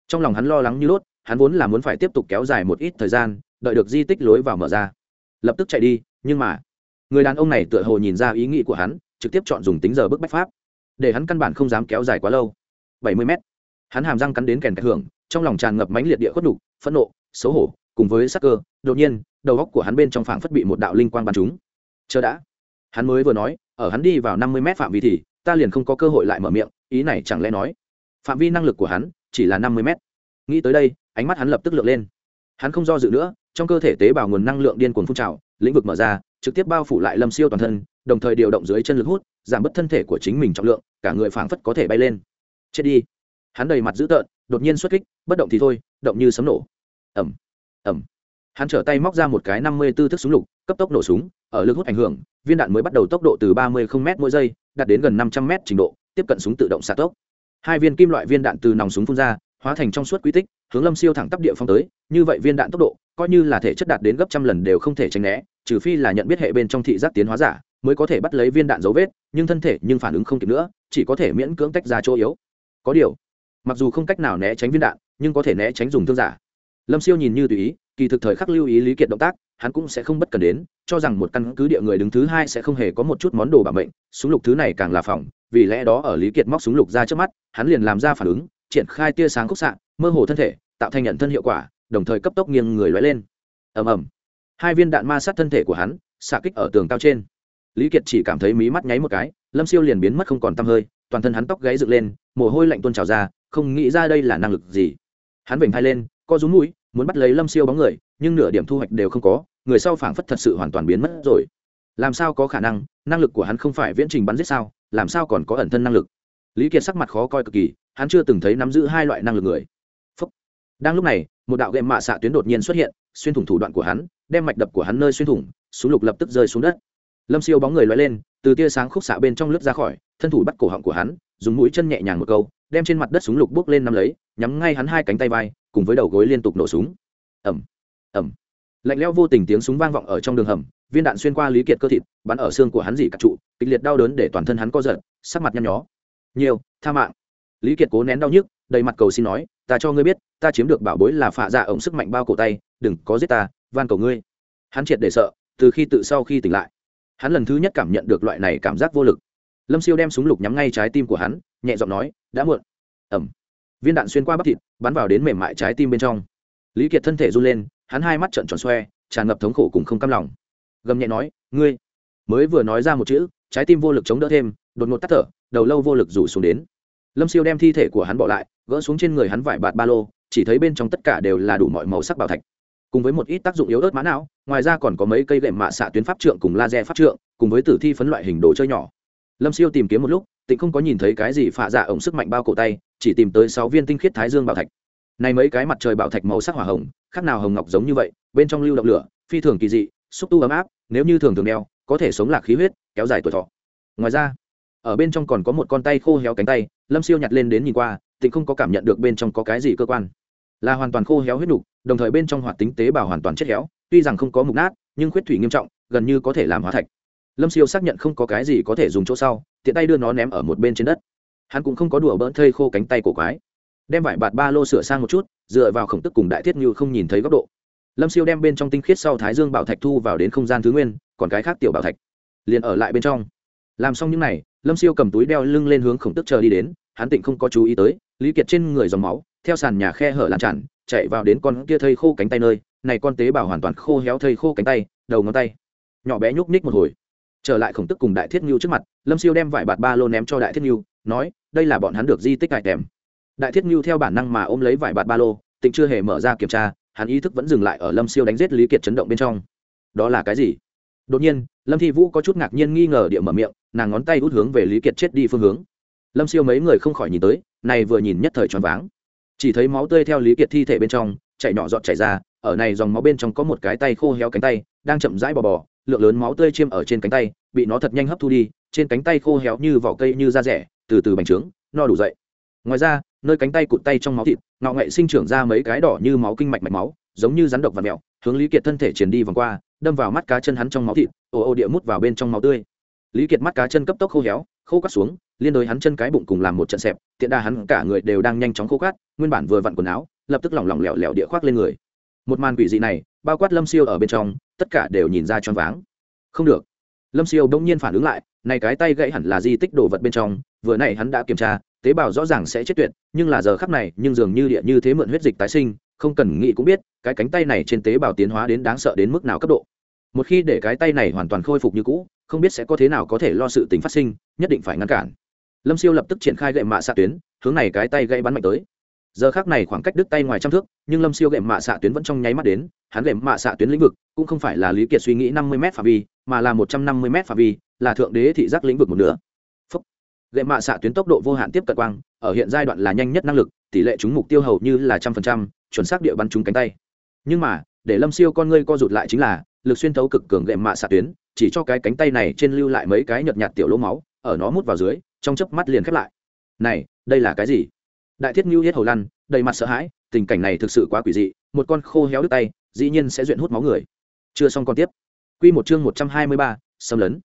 Trong lòng hắn lo lắng như lốt hắn vốn là muốn phải tiếp tục kéo dài một ít thời gian, đợi được di tích lối vào mở ra. Lập tức chạy đi, nhưng mà, người đàn ông này tựa hồ nhìn ra ý nghĩ của hắn, trực tiếp chọn dùng tính giờ bức bách pháp. Để hắn căn bản không dám kéo dài quá lâu. Bảy mươi mét. Hắn hàm răng cắn đến kèn cạch hưởng, trong lòng tràn ngập mánh liệt địa khuất đục phẫn nộ, xấu hổ, cùng với sắc cơ, đột nhiên, đầu góc của hắn bên trong phảng phất bị một đạo linh quang bắn chúng chờ đã. Hắn mới vừa nói, ở hắn đi vào năm mươi mét phạm vi thì, ta liền không có cơ hội lại mở miệng ý này chẳng lẽ nói, phạm vi năng lực của hắn chỉ là năm mươi mét. Nghĩ tới đây, ánh mắt hắn lập tức lượn lên. Hắn không do dự nữa, trong cơ thể tế bào nguồn năng lượng điên cuồng phun trào, lĩnh vực mở ra, trực tiếp bao phủ lại lâm siêu toàn thân, đồng thời điều động dưới chân lực hút, giảm bớt thân thể của chính mình trọng lượng, cả người phảng phất có thể bay lên. Chết đi. Hắn đầy mặt dữ tợn, đột nhiên xuất kích, bất động thì thôi, động như sấm nổ. Ẩm ẩm hắn trở tay móc ra một cái năm mươi b ố thức súng lục, cấp tốc nổ súng, ở lực hút ảnh hưởng, viên đạn mới bắt đầu tốc độ từ ba mươi m mỗi giây, đạt đến gần năm trăm m trình độ tiếp cận súng tự động xạ tốc. Hai viên kim loại viên đạn từ nòng súng phun ra, hóa thành trong suốt quy tích, hướng lâm siêu thẳng tắp địa phong tới. Như vậy viên đạn tốc độ, coi như là thể chất đạt đến gấp trăm lần đều không thể tránh né, trừ phi là nhận biết hệ bên trong thị giác tiến hóa giả, mới có thể bắt lấy viên đạn dấu vết, nhưng thân thể nhưng phản ứng không kịp nữa, chỉ có thể miễn cưỡng tách ra chỗ yếu. Có điều, mặc dù không cách nào né tránh viên đạn, nhưng có thể né tránh dùng thương giả. Lâm siêu nhìn như tùy ý, kỳ thực thời khắc lưu ý lý kiệt động tác, hắn cũng sẽ không bất cần đến, cho rằng một căn cứ địa người đứng thứ hai sẽ không hề có một chút món đồ bảo mệnh, súng lục thứ này càng là phòng vì lẽ đó ở lý kiệt móc súng lục ra trước mắt, hắn liền làm ra phản ứng, triển khai tia sáng khúc xạ, mơ hồ thân thể, tạo thành nhận thân hiệu quả, đồng thời cấp tốc nghiêng người lóe lên. Ầm ầm. Hai viên đạn ma sát thân thể của hắn, xạ kích ở tường cao trên. Lý kiệt chỉ cảm thấy mí mắt nháy một cái, lâm siêu liền biến mất không còn t hơi, toàn thân hắn tóc gáy dựng lên, mồ hôi lạnh tuôn trào ra, không nghĩ ra đây là năng lực gì. Hắn vểnh hai lên, co rúm mũi, muốn bắt lấy lâm siêu bóng người, nhưng nửa điểm thu hoạch đều không có, người sau phảng phất thật sự hoàn toàn biến mất rồi. Làm sao có khả năng năng lực của hắn không phải viễn trình bắn giết sao? Làm sao còn có ẩn thân năng lực? Lý kiệt sắc mặt khó coi cực kỳ, hắn chưa từng thấy nắm giữ hai loại năng lực người. Phúc. đang lúc này, một đạo ghệ mạ xạ tuyến đột nhiên xuất hiện, xuyên thủng thủ đoạn của hắn, đem mạch đập của hắn nơi xuyên thủng, súng lục lập tức rơi xuống đất. Lâm siêu bóng người loay lên, từ tia sáng khúc xạ bên trong lướt ra khỏi, thân thủ bắt cổ họng của hắn, dùng mũi chân nhẹ nhàng một câu, đem trên mặt đất súng lục bước lên nắm lấy, nhắm ngay hắn hai cánh tay vai, cùng với đầu gối liên tục nổ súng. Ẩm ẩm lạnh leo vô tình tiếng súng vang vọng ở trong đường hầm viên đạn xuyên qua lý kiệt cơ thịt, bắn ở xương của hắn dỉ cặp trụ, kịch liệt đau đớn để toàn thân hắn co giật, sắc mặt nhăn nhó. Nhiều, tha mạng. Lý kiệt cố nén đau nhức, đầy mặt cầu xin nói, ta cho ngươi biết, ta chiếm được bảo bối là phạ dạ ổng sức mạnh bao cổ tay, đừng có giết ta, van cầu ngươi. Hắn triệt để sợ, từ khi tự sau khi tỉnh lại, hắn lần thứ nhất cảm nhận được loại này cảm giác vô lực. Lâm siêu đem súng lục nhắm ngay trái tim của hắn, nhẹ giọng nói, đã muộn. Ẩm. Viên đạn xuyên qua bắp thịt, bắn vào đến mềm mại trái tim bên trong. Lý kiệt thân thể run lên, hắn hai mắt trợn tròn xoe, tràn ngập thống khổ cùng không cam lòng gầm nhẹ nói, ngươi mới vừa nói ra một chữ, trái tim vô lực chống đỡ thêm, đột ngột tắt thở, đầu lâu vô lực rủ xuống đến. Lâm siêu đem thi thể của hắn bỏ lại, gỡ xuống trên người hắn vải bạt ba lô, chỉ thấy bên trong tất cả đều là đủ mọi màu sắc bảo thạch. Cùng với một ít tác dụng yếu ớt mã não, ngoài ra còn có mấy cây gậy mạ xạ tuyến pháp trượng cùng laser pháp trượng, cùng với tử thi phấn loại hình đồ chơi nhỏ. Lâm siêu tìm kiếm một lúc, tịnh không có nhìn thấy cái gì phạ dạ ổng sức mạnh bao cổ tay, chỉ tìm tới sáu viên tinh khiết thái dương bảo thạch. Này mấy cái mặt trời bảo thạch màu sắc hỏa hồng, khác nào hồng ngọc giống như vậy, bên trong lưu động lửa, phi thường kỳ dị xúc tu ấm áp, nếu như thường thường đeo, có thể sống lạc khí huyết, kéo dài tuổi thọ. Ngoài ra, ở bên trong còn có một con tay khô héo cánh tay, lâm siêu nhặt lên đến nhìn qua, tịnh không có cảm nhận được bên trong có cái gì cơ quan. Là hoàn toàn khô héo huyết nục, đồng thời bên trong hoạt tính tế bào hoàn toàn chết héo, tuy rằng không có mục nát, nhưng khuyết thủy nghiêm trọng, gần như có thể làm hóa thạch. Lâm siêu xác nhận không có cái gì có thể dùng chỗ sau, tiện tay đưa nó ném ở một bên trên đất. Hắn cũng không có đùa bỡn thây khô cánh tay của quái. Đem vải bạt ba lô sửa sang một chút, dựa vào khổng tức cùng đại thiết như không nhìn thấy góc độ lâm siêu đem bên trong tinh khiết sau thái dương bảo thạch thu vào đến không gian thứ nguyên, còn cái khác tiểu bảo thạch, liền ở lại bên trong. Làm xong những n à y lâm siêu cầm túi đeo lưng lên hướng khổng tức chờ đi đến, hắn tịnh không có chú ý tới, lý kiệt trên người dòng máu, theo sàn nhà khe hở làm tràn, chạy vào đến con kia thây khô cánh tay nơi, này con tế bào hoàn toàn khô héo thây khô cánh tay, đầu ngón tay, nhỏ bé nhúc nhích một hồi. Trở lại khổng tức cùng đại thiết ngưu trước mặt, lâm siêu đem vải bạt ba lô ném cho đại thiết ngưu nói, đây là bọn hắn được di tích đại kèm đại thiết ngưu theo bản năng mà ôm lấy vải bạt ba lô, tịnh chưa hề mở ra kiểm tra hắn ý thức vẫn dừng lại ở lâm siêu đánh giết lý kiệt chấn động bên trong. Đó là cái gì? Đột nhiên, lâm thi vũ có chút ngạc nhiên nghi ngờ địa mở miệng, nàng ngón tay út hướng về lý kiệt chết đi phương hướng. Lâm siêu mấy người không khỏi nhìn tới, này vừa nhìn nhất thời choáng váng. Chỉ thấy máu tươi theo lý kiệt thi thể bên trong chạy nhỏ giọt chảy ra, ở này dòng máu bên trong có một cái tay khô héo cánh tay, đang chậm rãi bò bò, lượng lớn máu tươi chiêm ở trên cánh tay, bị nó thật nhanh hấp thu đi, trên cánh tay khô héo như vỏ cây như da rẻ, từ từ bành trướng, no đủ dậy. Ngoài ra nơi cánh tay cụt tay trong máu thịt ngọ nghệ sinh trưởng ra mấy cái đỏ như máu kinh mạch mạch máu, giống như rắn độc và mèo, hướng lý kiệt thân thể triển đi vòng qua, đâm vào mắt cá chân hắn trong máu thịt, ồ ồ địa mút vào bên trong máu tươi. Lý kiệt mắt cá chân cấp tốc khô héo, khô cắt xuống, liên đối hắn chân cái bụng cùng làm một trận xẹp, tiện đa hắn cả người đều đang nhanh chóng khô cắt nguyên bản vừa vặn quần áo, lập tức lỏng lỏng lẻo lẻo địa khoác lên người. Một màn quỷ dị này, bao quát lâm siêu ở bên trong, tất cả đều nhìn ra choáng váng. Không được. Lâm siêu đông nhiên phản ứng lại, này cái tay gãy hẳn là di tích đồ vật bên trong, vừa này hắn đã kiểm tra tế bào rõ ràng sẽ chết tuyệt, nhưng là giờ khắc này, nhưng dường như địa như thế mượn huyết dịch tái sinh, không cần nghĩ cũng biết, cái cánh tay này trên tế bào tiến hóa đến đáng sợ đến mức nào cấp độ. Một khi để cái tay này hoàn toàn khôi phục như cũ, không biết sẽ có thế nào có thể lo sự tình phát sinh, nhất định phải ngăn cản. Lâm siêu lập tức triển khai gậy mạ xạ tuyến, hướng này cái tay gây bắn mạnh tới. Giờ khác này khoảng cách đứt tay ngoài trăm thước, nhưng lâm siêu gậy mạ xạ tuyến vẫn trong nháy mắt đến, hắn gậy mạ xạ tuyến lĩnh vực cũng không phải là lý kiệt suy nghĩ năm mươi m phạm vi, mà là một trăm năm mươi m phạm vi, là thượng đế thị giác lĩnh vực một nửa gậy mạ xạ tuyến tốc độ vô hạn tiếp cận quang ở hiện giai đoạn là nhanh nhất năng lực tỷ lệ trúng mục tiêu hầu như là trăm phần trăm chuẩn xác địa bắn trúng cánh tay. Nhưng mà để lâm siêu con ngươi co rụt lại chính là lực xuyên thấu cực cường gậy mạ xạ tuyến chỉ cho cái cánh tay này trên lưu lại mấy cái nhợt nhạt tiểu lỗ máu ở nó mút vào dưới trong chớp mắt liền khép lại. Này đây là cái gì? Đại thiết ngưu hết hầu lăn đầy mặt sợ hãi tình cảnh này thực sự quá quỷ dị một con khô héo đứt tay dĩ nhiên sẽ duyện hút máu người. Chưa xong còn tiếp. Quy một chương 123, xâm lấn.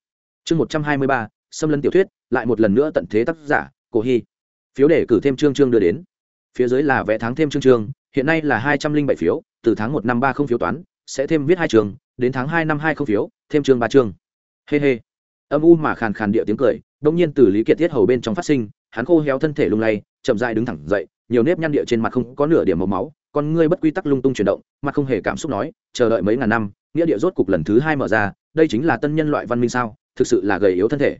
Chương 123, xâm lấn tiểu thuyết, lại một lần nữa tận thế tác giả, cổ hy. Phiếu để cử thêm chương chương đưa đến. Phía dưới là vẽ tháng thêm chương chương, hiện nay là hai trăm linh bảy phiếu, từ tháng một năm ba không phiếu toán, sẽ thêm viết hai trường, đến tháng hai năm hai không phiếu, thêm chương ba chương. Hê、hey、hê、hey. âm u mà khàn khàn địa tiếng cười, đông nhiên từ lý kiệt tiết hầu bên trong phát sinh, hắn khô héo thân thể lung lay, chậm dại đứng thẳng dậy, nhiều nếp nhăn địa trên mặt không có nửa điểm màu máu, con ngươi bất quy tắc lung tung chuyển động, mặt không hề cảm xúc nói, chờ đợi mấy ngàn năm, nghĩa địa rốt cục lần thứ hai mở ra, đây chính là tân nhân loại văn minh sao, thực sự là gầy yếu thân thể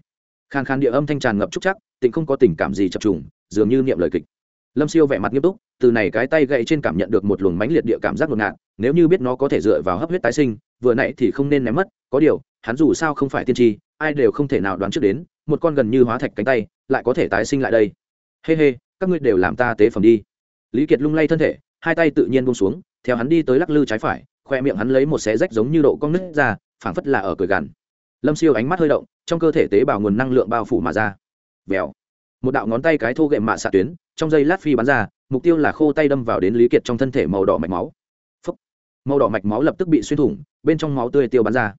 khàn khàn địa âm thanh tràn ngập trúc chắc tịnh không có tình cảm gì chập trùng dường như niệm lời kịch. Lâm siêu vẻ mặt nghiêm túc từ này cái tay gậy trên cảm nhận được một luồng mãnh liệt địa cảm giác ngột ngạt nếu như biết nó có thể dựa vào hấp huyết tái sinh vừa nãy thì không nên ném mất có điều hắn dù sao không phải tiên tri ai đều không thể nào đoán trước đến một con gần như hóa thạch cánh tay lại có thể tái sinh lại đây. Hê、hey、hê、hey, các ngươi đều làm ta tế phẩm đi. Lý kiệt lung lay thân thể hai tay tự nhiên buông xuống theo hắn đi tới lắc lư trái phải khoe miệng hắn lấy một xé rách giống như độ cong nứt ra phảng phất là ở cười gằn lâm siêu ánh mắt hơi động, trong cơ thể tế bào nguồn năng lượng bao phủ mà ra. Vèo. Một đạo ngón tay cái thô gệm mạ xạ tuyến, trong dây lát phi bắn ra, mục tiêu là khô tay đâm vào đến lý kiệt trong thân thể màu đỏ mạch máu. Phúc. màu đỏ mạch máu lập tức bị xuyên thủng, bên trong máu tươi tiêu bắn ra.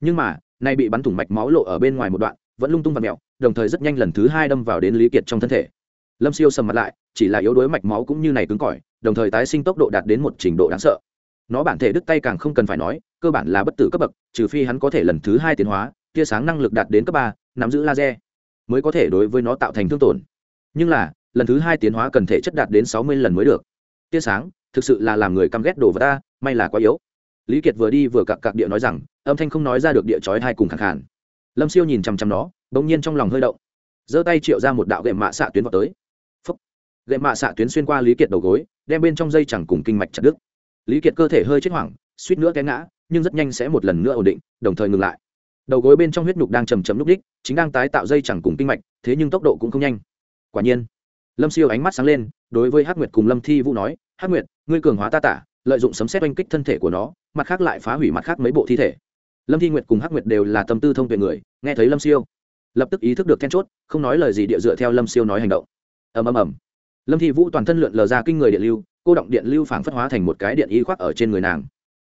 Nhưng mà, nay bị bắn thủng mạch máu lộ ở bên ngoài một đoạn, vẫn lung tung và mẹo, đồng thời rất nhanh lần thứ hai đâm vào đến lý kiệt trong thân thể. Lâm siêu sầm mặt lại, chỉ là yếu đuối mạch máu cũng như này cứng cỏi, đồng thời tái sinh tốc độ đạt đến một trình độ đáng sợ nó bản thể đứt tay càng không cần phải nói, cơ bản là bất tử cấp bậc, trừ phi hắn có thể lần thứ hai tiến hóa, tia sáng năng lực đạt đến cấp ba, nắm giữ laser, mới có thể đối với nó tạo thành thương tổn. Nhưng là, lần thứ hai tiến hóa cần thể chất đạt đến sáu mươi lần mới được. Tia sáng, thực sự là làm người căm ghét đồ vật ta, may là quá yếu. Lý kiệt vừa đi vừa cặp cặp địa nói rằng, âm thanh không nói ra được địa chói hai cùng khẳng khản lâm siêu nhìn chằm chằm nó, bỗng nhiên trong lòng hơi động. Giơ tay triệu ra một đạo gậy mạ xạ tuyến vào tới. Gậy mạ xạ tuyến xuyên qua lý kiệt đầu gối, đem bên trong dây chẳng cùng kinh mạch chặt đứt lý kiệt cơ thể hơi chết hoảng, suýt nữa té ngã, nhưng rất nhanh sẽ một lần nữa ổn định, đồng thời ngừng lại. Đầu gối bên trong huyết nhục đang chầm chầm lúc đích, chính đang tái tạo dây chẳng cùng kinh mạch, thế nhưng tốc độ cũng không nhanh. Quả nhiên, lâm siêu ánh mắt sáng lên, đối với hắc nguyệt cùng lâm thi vũ nói, hắc nguyệt, ngươi cường hóa ta tả, lợi dụng sấm xét oanh kích thân thể của nó, mặt khác lại phá hủy mặt khác mấy bộ thi thể. Lâm thi nguyệt cùng hắc nguyệt đều là tâm tư thông tuệ người, nghe thấy lâm siêu, lập tức ý thức được then chốt, không nói lời gì địa dựa theo lâm siêu nói hành động. Ầm ầm ầm. Lâm thi vũ toàn thân lượn lờ ra kinh người điện lưu cô động điện lưu phảng phất hóa thành một cái điện y khoác ở trên người nàng.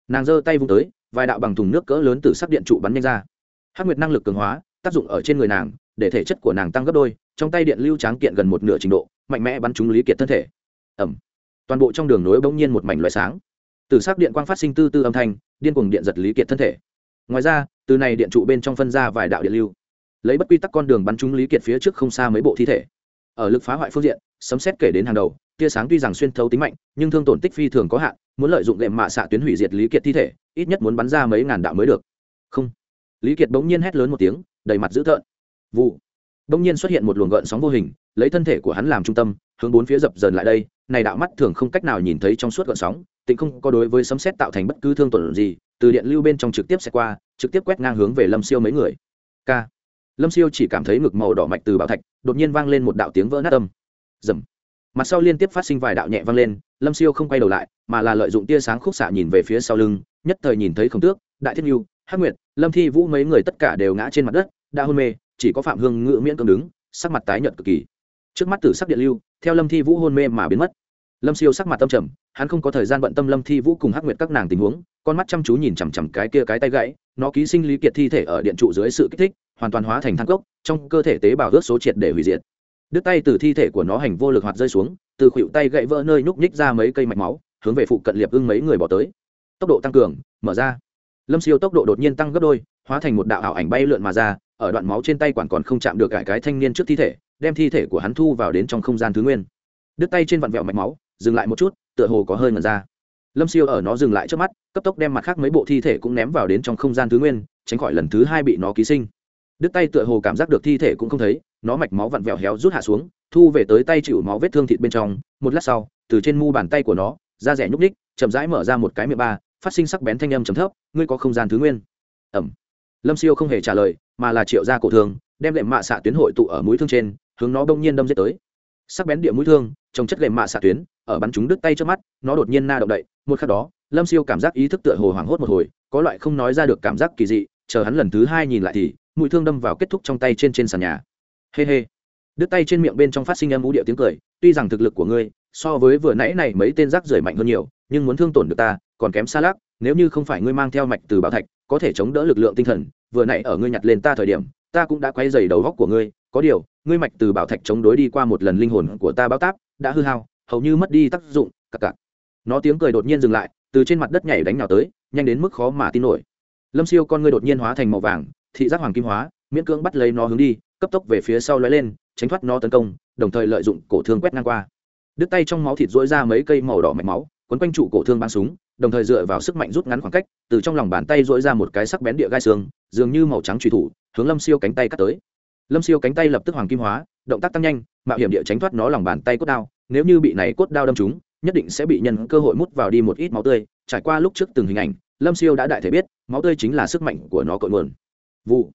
Nàng giơ tay vung tới, vài đạo bằng thùng nước cỡ lớn từ sắc điện trụ bắn nhanh ra. Hắc nguyệt năng lực cường hóa, tác dụng ở trên người nàng, để thể chất của nàng tăng gấp đôi, trong tay điện lưu tráng kiện gần một nửa trình độ, mạnh mẽ bắn trúng lý kiệt thân thể. Ẩm toàn bộ trong đường nối bỗng nhiên một mảnh loại sáng. Từ sắc điện quang phát sinh tư tư âm thanh, điên cuồng điện giật lý kiệt thân thể. Ngoài ra, từ này điện trụ bên trong phân ra vài đạo điện lưu. Lấy bất quy tắc con đường bắn trúng lý kiệt phía trước không xa mấy bộ thi thể. Ở lực phá hoại phương diện, sấm xét kể đến hàng đầu tia sáng tuy rằng xuyên thấu tính mạnh, nhưng thương tổn tích phi thường có hạn, muốn lợi dụng gệm mạ xạ tuyến hủy diệt lý kiệt thi thể, ít nhất muốn bắn ra mấy ngàn đạo mới được. Không. Lý kiệt bỗng nhiên hét lớn một tiếng, đầy mặt dữ tợn. Vụ. Bỗng nhiên xuất hiện một luồng gợn sóng vô hình, lấy thân thể của hắn làm trung tâm, hướng bốn phía dập dờn lại đây, này đạo mắt thường không cách nào nhìn thấy trong suốt gợn sóng, tịnh không có đối với sấm xét tạo thành bất cứ thương tổn gì, từ điện lưu bên trong trực tiếp sẽ qua, trực tiếp quét ngang hướng về lâm siêu mấy người. K lâm siêu chỉ cảm thấy ngực màu đỏ mạch từ bảo thạch, đột nhiên vang lên một đạo tiếng vỡ nát âm. Dầm mặt sau liên tiếp phát sinh vài đạo nhẹ vang lên, lâm siêu không quay đầu lại, mà là lợi dụng tia sáng khúc xạ nhìn về phía sau lưng, nhất thời nhìn thấy khổng tước, đại thiết nhu, hắc nguyệt, lâm thi vũ mấy người tất cả đều ngã trên mặt đất, đã hôn mê, chỉ có phạm hương ngự miễn cưỡng đứng, sắc mặt tái nhợt cực kỳ. Trước mắt tử sắc điện lưu, theo lâm thi vũ hôn mê mà biến mất. Lâm siêu sắc mặt tâm trầm, hắn không có thời gian bận tâm lâm thi vũ cùng hắc nguyệt các nàng tình huống, con mắt chăm chú nhìn chằm chằm cái kia cái tay gãy, nó ký sinh lý kiệt thi thể ở điện trụ dưới sự kích thích, hoàn toàn hóa thành thang cốc, trong cơ thể tế bào ướt số triệt để hủy diệt đứt tay từ thi thể của nó hành vô lực hoạt rơi xuống, từ khuỵu tay gãy vỡ nơi nhúc nhích ra mấy cây mạch máu, hướng về phụ cận liệp ưng mấy người bỏ tới. Tốc độ tăng cường, mở ra. Lâm siêu tốc độ đột nhiên tăng gấp đôi, hóa thành một đạo ảo ảnh bay lượn mà ra, ở đoạn máu trên tay quản còn không chạm được cải cái thanh niên trước thi thể, đem thi thể của hắn thu vào đến trong không gian thứ nguyên. Đứt tay trên vặn vẹo mạch máu, dừng lại một chút, tựa hồ có hơi ngần ra. Lâm siêu ở nó dừng lại trước mắt, cấp tốc đem mặt khác mấy bộ thi thể cũng ném vào đến trong không gian thứ nguyên, tránh khỏi lần thứ hai bị nó ký sinh. Đứt tay tựa hồ cảm giác được thi thể cũng không thấy nó mạch máu vặn vẹo héo rút hạ xuống, thu về tới tay chịu máu vết thương thịt bên trong. Một lát sau, từ trên mu bàn tay của nó, da rẻ nhúc ních chậm rãi mở ra một cái miệng ba, phát sinh sắc bén thanh âm chấm thấp, ngươi có không gian thứ nguyên? Ẩm. Lâm siêu không hề trả lời, mà là triệu ra cổ thương, đem lệm mạ xạ tuyến hội tụ ở mũi thương trên, hướng nó bỗng nhiên đâm giết tới. Sắc bén địa mũi thương trong chất lệm mạ xạ tuyến, ở bắn chúng đứt tay trước mắt, nó đột nhiên na động đậy. Một khắc đó, lâm siêu cảm giác ý thức tựa hồ hoảng hốt một hồi, có loại không nói ra được cảm giác kỳ dị, chờ hắn lần thứ hai nhìn lại thì, mũi thương đâm vào kết thúc trong tay trên trên sàn nhà. Hê hê, đứt tay trên miệng bên trong phát sinh âm ú điệu tiếng cười tuy rằng thực lực của ngươi so với vừa nãy này mấy tên rác rưởi mạnh hơn nhiều nhưng muốn thương tổn được ta còn kém xa lắc nếu như không phải ngươi mang theo mạch từ bảo thạch có thể chống đỡ lực lượng tinh thần vừa nãy ở ngươi nhặt lên ta thời điểm ta cũng đã quay dày đầu góc của ngươi có điều ngươi mạch từ bảo thạch chống đối đi qua một lần linh hồn của ta báo táp đã hư hao hầu như mất đi tác dụng cặp cặp nó tiếng cười đột nhiên dừng lại từ trên mặt đất nhảy đánh nào tới nhanh đến mức khó mà tin nổi. Lâm siêu con ngươi đột nhiên hóa thành màu vàng thị giác hoàng kim hóa miễn cưỡng bắt lấy nó hướng đi cấp tốc về phía sau lóe lên, tránh thoát nó tấn công, đồng thời lợi dụng cổ thương quét ngang qua. Đứt tay trong máu thịt dỗi ra mấy cây màu đỏ mạch máu, quấn quanh trụ cổ thương bắn súng, đồng thời dựa vào sức mạnh rút ngắn khoảng cách, từ trong lòng bàn tay dỗi ra một cái sắc bén địa gai xương, dường như màu trắng truy thủ, hướng lâm siêu cánh tay cắt tới. Lâm siêu cánh tay lập tức hoàng kim hóa, động tác tăng nhanh, mạo hiểm địa tránh thoát nó lòng bàn tay cốt đao, nếu như bị này cốt đao đâm trúng, nhất định sẽ bị nhân cơ hội mút vào đi một ít máu tươi. Trải qua lúc trước từng hình ảnh, lâm siêu đã đại thể biết, máu tươi chính là sức mạnh của nó cội nguồn. Vụ.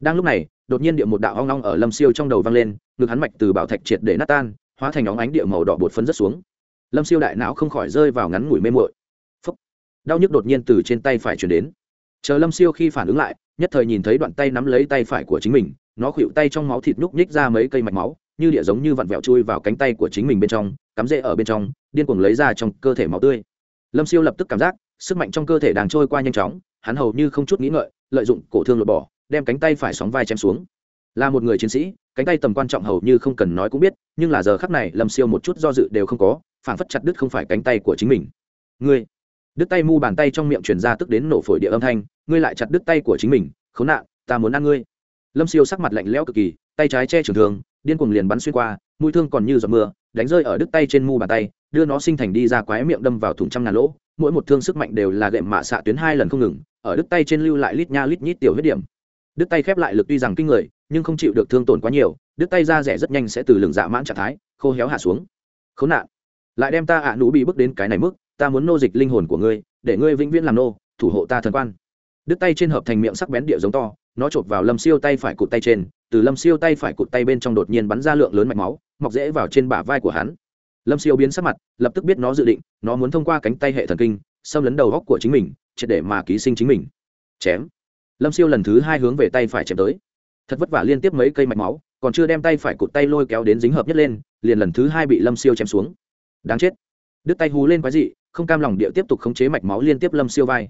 Đang lúc này đột nhiên địa một đạo hoang long ở lâm siêu trong đầu vang lên, ngực hắn mạch từ bảo thạch triệt để nát tan, hóa thành óng ánh địa màu đỏ bột phấn rất xuống. Lâm siêu đại não không khỏi rơi vào ngắn ngủi mê mội phấp đau nhức đột nhiên từ trên tay phải chuyển đến. Chờ lâm siêu khi phản ứng lại, nhất thời nhìn thấy đoạn tay nắm lấy tay phải của chính mình, nó khuỵu tay trong máu thịt nhúc nhích ra mấy cây mạch máu, như địa giống như vặn vẹo chui vào cánh tay của chính mình bên trong, cắm rễ ở bên trong, điên cuồng lấy ra trong cơ thể máu tươi. Lâm siêu lập tức cảm giác, sức mạnh trong cơ thể đang trôi qua nhanh chóng, hắn hầu như không chút nghĩ ngợi, lợi dụng cổ thương lột bỏ đem cánh tay phải sóng vai chém xuống. Là một người chiến sĩ, cánh tay tầm quan trọng hầu như không cần nói cũng biết, nhưng là giờ khắc này, lâm siêu một chút do dự đều không có phản phất chặt đứt không phải cánh tay của chính mình. Ngươi! Đứt tay mu bàn tay trong miệng truyền ra tức đến nổ phổi địa âm thanh, ngươi lại chặt đứt tay của chính mình, khốn nạn, ta muốn ăn ngươi. Lâm siêu sắc mặt lạnh lẽo cực kỳ, tay trái che trường thường điên cuồng liền bắn xuyên qua, mũi thương còn như giọt mưa, đánh rơi ở đứt tay trên mu bàn tay, đưa nó sinh thành đi ra quái miệng đâm vào thùng trăm ngàn lỗ, mỗi một thương sức mạnh đều là gệm mạ xạ tuyến hai lần không ngừng, ở đứt tay trên lưu lại lít nha lít nhít tiểu huyết điểm đứt tay khép lại lực tuy rằng kinh người, nhưng không chịu được thương tổn quá nhiều, đứt tay ra rẻ rất nhanh sẽ từ lường dạ mãn trạng thái, khô héo hạ xuống. Khốn nạn. Lại đem ta ạ à bị bước đến cái này mức, ta muốn nô dịch linh hồn của ngươi, để ngươi vĩnh viễn làm nô, thủ hộ ta thần quan. Đứt tay trên hợp thành miệng sắc bén địa giống to, nó chộp vào lâm siêu tay phải cụt tay trên, từ lâm siêu tay phải cụt tay bên trong đột nhiên bắn ra lượng lớn mạch máu, mọc rễ vào trên bả vai của hắn. Lâm siêu biến sắc mặt, lập tức biết nó dự định, nó muốn thông qua cánh tay hệ thần kinh, xâm lấn đầu góc của chính mình, triệt để mà ký sinh chính mình. Chém lâm siêu lần thứ hai hướng về tay phải chém tới. Thật vất vả liên tiếp mấy cây mạch máu, còn chưa đem tay phải cụt tay lôi kéo đến dính hợp nhất lên, liền lần thứ hai bị lâm siêu chém xuống. Đáng chết. Đứt tay hú lên quái dị, không cam lòng địa tiếp tục khống chế mạch máu liên tiếp lâm siêu vai.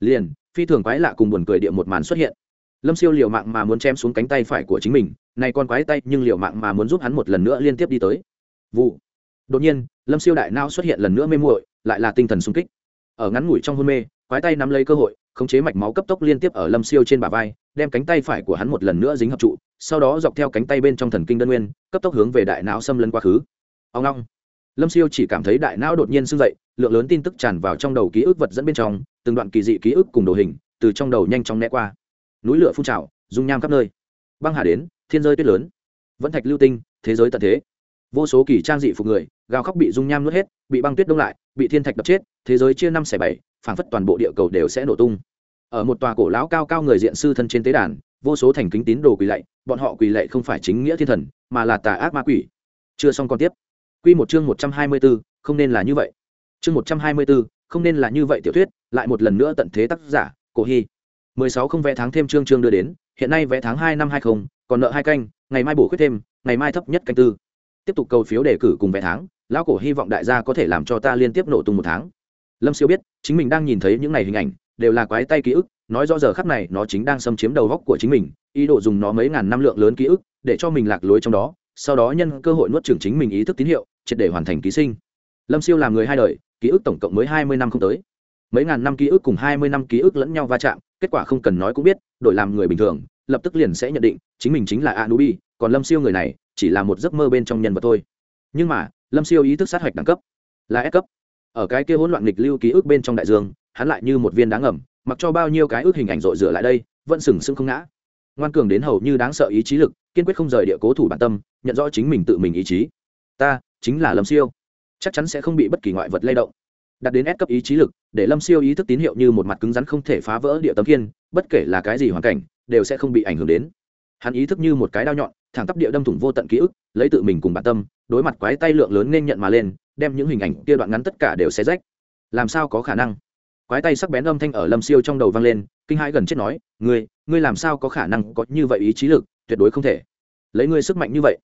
Liền, phi thường quái lạ cùng buồn cười địa một màn xuất hiện. Lâm siêu liều mạng mà muốn chém xuống cánh tay phải của chính mình, này con quái tay nhưng liều mạng mà muốn giúp hắn một lần nữa liên tiếp đi tới. Vụ. Đột nhiên, lâm siêu đại não xuất hiện lần nữa mê muội, lại là tinh thần sung kích. Ở ngắn ngủi trong hôn mê quái tay nắm lấy cơ hội, khống chế mạch máu cấp tốc liên tiếp ở lâm siêu trên bả vai, đem cánh tay phải của hắn một lần nữa dính hợp trụ, sau đó dọc theo cánh tay bên trong thần kinh đơn nguyên, cấp tốc hướng về đại não xâm lấn quá khứ. Ông long. Lâm siêu chỉ cảm thấy đại não đột nhiên sưng dậy, lượng lớn tin tức tràn vào trong đầu ký ức vật dẫn bên trong, từng đoạn kỳ dị ký ức cùng đồ hình, từ trong đầu nhanh chóng né qua. Núi lửa phun trào, dung nham khắp nơi. Băng hà đến, thiên rơi tuyết lớn. Vẫn thạch lưu tinh, thế giới tận thế. Vô số kỳ trang dị phục người, gào khóc bị dung nham nuốt hết, bị băng tuyết đông lại, bị thiên thạch đập chết, thế giới chia năm xẻ bảy phảng phất toàn bộ địa cầu đều sẽ nổ tung. Ở một tòa cổ lão cao cao người diện sư thân trên tế đàn vô số thành kính tín đồ quỳ lạy bọn họ quỳ lạy không phải chính nghĩa thiên thần mà là tà ác ma quỷ. Chưa xong còn tiếp. Quy một chương một trăm hai mươi 124, không nên là như vậy. Chương một trăm hai mươi 124, không nên là như vậy tiểu thuyết lại một lần nữa tận thế tác giả cổ hy. Mười sáu không vé tháng thêm chương chương đưa đến hiện nay vé tháng hai năm hai không còn nợ hai canh ngày mai bổ khuyết thêm ngày mai thấp nhất canh tư. Tiếp tục cầu phiếu đề cử cùng vé tháng lão cổ hy vọng đại gia có thể làm cho ta liên tiếp nổ tung một tháng lâm siêu biết, chính mình đang nhìn thấy những này hình ảnh, đều là quái tay ký ức, nói rõ giờ khắc này nó chính đang xâm chiếm đầu góc của chính mình, ý đồ dùng nó mấy ngàn năm lượng lớn ký ức để cho mình lạc lối trong đó, sau đó nhân cơ hội nuốt chửng chính mình ý thức tín hiệu, triệt để hoàn thành ký sinh. Lâm siêu làm người hai đời, ký ức tổng cộng mới hai mươi năm không tới. Mấy ngàn năm ký ức cùng hai mươi năm ký ức lẫn nhau va chạm, kết quả không cần nói cũng biết, đổi làm người bình thường, lập tức liền sẽ nhận định, chính mình chính là anubi, còn lâm siêu người này, chỉ là một giấc mơ bên trong nhân vật thôi. Nhưng mà, lâm siêu ý thức sát hạch đẳng cấp, là S cấp ở cái kia hỗn loạn nghịch lưu ký ức bên trong đại dương, hắn lại như một viên đá ngầm, mặc cho bao nhiêu cái ước hình ảnh rội rửa lại đây, vẫn sừng sững không ngã. Ngoan cường đến hầu như đáng sợ ý chí lực, kiên quyết không rời địa cố thủ bản tâm, nhận rõ chính mình tự mình ý chí. Ta chính là lâm siêu. Chắc chắn sẽ không bị bất kỳ ngoại vật lay động. Đặt đến ép cấp ý chí lực, để lâm siêu ý thức tín hiệu như một mặt cứng rắn không thể phá vỡ địa tấm kiên, bất kể là cái gì hoàn cảnh, đều sẽ không bị ảnh hưởng đến. Hắn ý thức như một cái đao nhọn, thẳng tắp địa đâm thủng vô tận ký ức, lấy tự mình cùng bản tâm, đối mặt quái tay lượng lớn nên nhận mà lên đem những hình ảnh kia đoạn ngắn tất cả đều xé rách. Làm sao có khả năng? Quái tay sắc bén âm thanh ở lâm siêu trong đầu vang lên, kinh hãi gần chết nói, ngươi ngươi làm sao có khả năng có như vậy ý chí lực, tuyệt đối không thể. Lấy ngươi sức mạnh như vậy,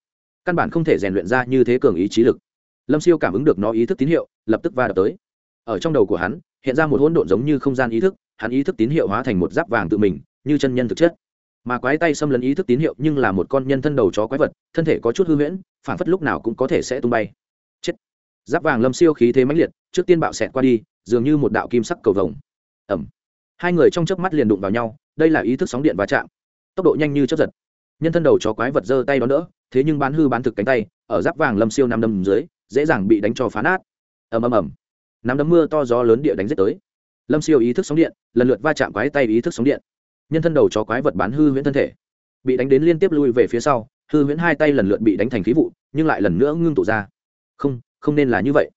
căn bản không thể rèn luyện ra như thế cường ý chí lực. Lâm siêu cảm ứng được nó ý thức tín hiệu, lập tức va đập tới. Ở trong đầu của hắn, hiện ra một hỗn độn giống như không gian ý thức, hắn ý thức tín hiệu hóa thành một giáp vàng tự mình, như chân nhân thực chất. Mà quái tay xâm lấn ý thức tín hiệu nhưng là một con nhân thân đầu chó quái vật, thân thể có chút hư huyễn phản phất lúc nào cũng có thể sẽ tung bay giáp vàng lâm siêu khí thế mãnh liệt, trước tiên bạo xẹt qua đi, dường như một đạo kim sắc cầu vồng. Ẩm hai người trong chớp mắt liền đụng vào nhau, đây là ý thức sóng điện va chạm. Tốc độ nhanh như chớp giật. Nhân thân đầu chó quái vật giơ tay đón đỡ, thế nhưng bán hư bán thực cánh tay, ở giáp vàng lâm siêu nằm đâm dưới, dễ dàng bị đánh cho phá nát. Ầm ầm ầm. Nắm đấm mưa to gió lớn địa đánh giết tới. Lâm siêu ý thức sóng điện, lần lượt va chạm quái tay ý thức sóng điện. Nhân thân đầu chó quái vật bán hư huyễn thân thể. Bị đánh đến liên tiếp lui về phía sau, hư huyễn hai tay lần lượt bị đánh thành khí vụ, nhưng lại lần nữa ngưng tụ ra. Không không nên là như vậy.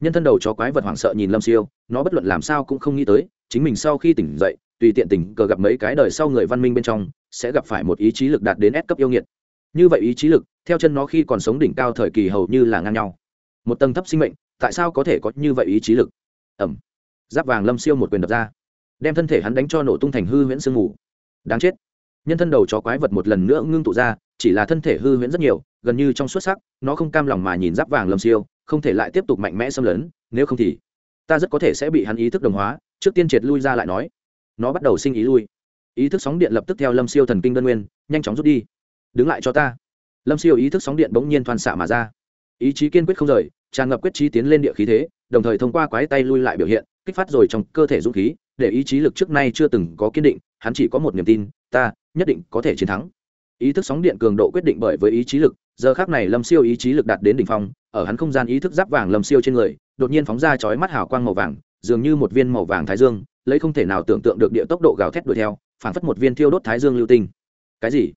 Nhân thân đầu chó quái vật hoảng sợ nhìn lâm siêu, nó bất luận làm sao cũng không nghĩ tới, chính mình sau khi tỉnh dậy, tùy tiện tỉnh cờ gặp mấy cái đời sau người văn minh bên trong, sẽ gặp phải một ý chí lực đạt đến S cấp yêu nghiệt. Như vậy ý chí lực, theo chân nó khi còn sống đỉnh cao thời kỳ hầu như là ngang nhau. Một tầng thấp sinh mệnh, tại sao có thể có như vậy ý chí lực? Ẩm. Giáp vàng lâm siêu một quyền đập ra. Đem thân thể hắn đánh cho nổ tung thành hư huyễn sương mù. Đáng chết. Nhân thân đầu chó quái vật một lần nữa ngưng tụ ra, chỉ là thân thể hư huyễn rất nhiều, gần như trong xuất sắc, nó không cam lòng mà nhìn giáp vàng lâm siêu không thể lại tiếp tục mạnh mẽ xâm lấn, nếu không thì ta rất có thể sẽ bị hắn ý thức đồng hóa, trước tiên triệt lui ra lại nói. Nó bắt đầu sinh ý lui. Ý thức sóng điện lập tức theo lâm siêu thần kinh đơn nguyên, nhanh chóng rút đi. Đứng lại cho ta. Lâm siêu ý thức sóng điện bỗng nhiên thoàn xạ mà ra. Ý chí kiên quyết không rời, tràn ngập quyết trí tiến lên địa khí thế, đồng thời thông qua quái tay lui lại biểu hiện, kích phát rồi trong cơ thể dũng khí, để ý chí lực trước nay chưa từng có kiên định, hắn chỉ có một niềm tin, ta nhất định có thể chiến thắng. Ý thức sóng điện cường độ quyết định bởi với ý chí lực giờ khác này lâm siêu ý chí lực đạt đến đỉnh phong, ở hắn không gian ý thức giáp vàng lâm siêu trên người, đột nhiên phóng ra chói mắt hào quang màu vàng, dường như một viên màu vàng thái dương, lấy không thể nào tưởng tượng được địa tốc độ gào thét đuổi theo phản phất một viên thiêu đốt thái dương lưu tinh. Cái gì?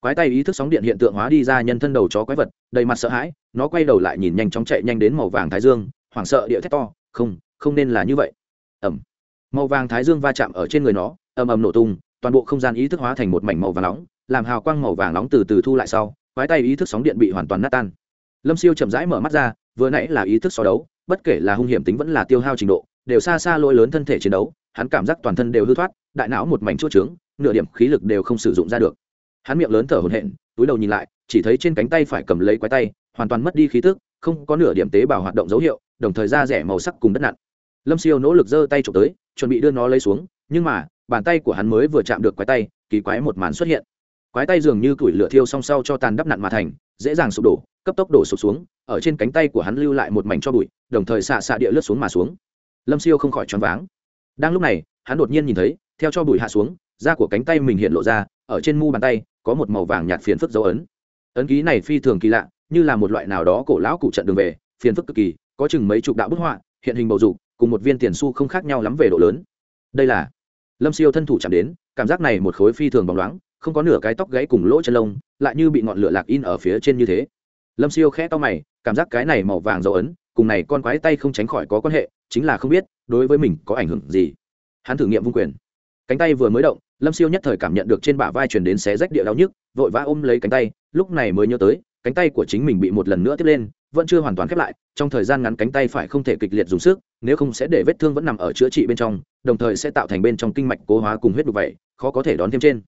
Quái tay ý thức sóng điện hiện tượng hóa đi ra nhân thân đầu chó quái vật, đầy mặt sợ hãi, nó quay đầu lại nhìn nhanh chóng chạy nhanh đến màu vàng thái dương, hoảng sợ địa thét to, không không nên là như vậy. Ẩm màu vàng thái dương va chạm ở trên người nó, ầm ầm nổ tung, toàn bộ không gian ý thức hóa thành một mảnh màu vàng nóng, làm hào quang màu vàng nóng từ từ thu lại sau quái tay ý thức sóng điện bị hoàn toàn nát tan. Lâm siêu chậm rãi mở mắt ra, vừa nãy là ý thức so đấu, bất kể là hung hiểm tính vẫn là tiêu hao trình độ, đều xa xa lỗi lớn thân thể chiến đấu, hắn cảm giác toàn thân đều hư thoát, đại não một mảnh chốt trướng nửa điểm khí lực đều không sử dụng ra được. Hắn miệng lớn thở hổn hển, túi đầu nhìn lại, chỉ thấy trên cánh tay phải cầm lấy quái tay, hoàn toàn mất đi khí tức, không có nửa điểm tế bào hoạt động dấu hiệu, đồng thời da rẻ màu sắc cùng đất nặn. Lâm siêu nỗ lực giơ tay trộm tới, chuẩn bị đưa nó lấy xuống, nhưng mà, bàn tay của hắn mới vừa chạm được quái tay, kỳ quái một màn xuất hiện quái tay dường như củi lửa thiêu song sau cho tàn đắp nặn mà thành, dễ dàng sụp đổ, cấp tốc đổ sụp xuống, ở trên cánh tay của hắn lưu lại một mảnh cho bụi, đồng thời xạ xạ địa lướt xuống mà xuống. Lâm siêu không khỏi choáng váng. Đang lúc này, hắn đột nhiên nhìn thấy, theo cho bụi hạ xuống, da của cánh tay mình hiện lộ ra, ở trên mu bàn tay, có một màu vàng nhạt phiền phức dấu ấn. Ấn ký này phi thường kỳ lạ, như là một loại nào đó cổ lão cụ trận đường về, phiền phức cực kỳ, có chừng mấy chục đạo bức họa, hiện hình bầu dục, cùng một viên tiền su không khác nhau lắm về độ lớn. Đây là lâm siêu thân thủ chạm đến, cảm giác này một khối phi thường bóng loáng không có nửa cái tóc gãy cùng lỗ chân lông, lại như bị ngọn lửa lạc in ở phía trên như thế. Lâm siêu khẽ to mày, cảm giác cái này màu vàng dấu ấn, cùng này con quái tay không tránh khỏi có quan hệ, chính là không biết, đối với mình có ảnh hưởng gì. Hắn thử nghiệm vung quyền. Cánh tay vừa mới động, lâm siêu nhất thời cảm nhận được trên bả vai chuyển đến xé rách địa đau nhức, vội vã ôm lấy cánh tay, lúc này mới nhớ tới, cánh tay của chính mình bị một lần nữa tiếp lên, vẫn chưa hoàn toàn khép lại, trong thời gian ngắn cánh tay phải không thể kịch liệt dùng sức, nếu không sẽ để vết thương vẫn nằm ở chữa trị bên trong, đồng thời sẽ tạo thành bên trong kinh mạch cố hóa cùng huyết đục vậy, khó có thể đón thêm trên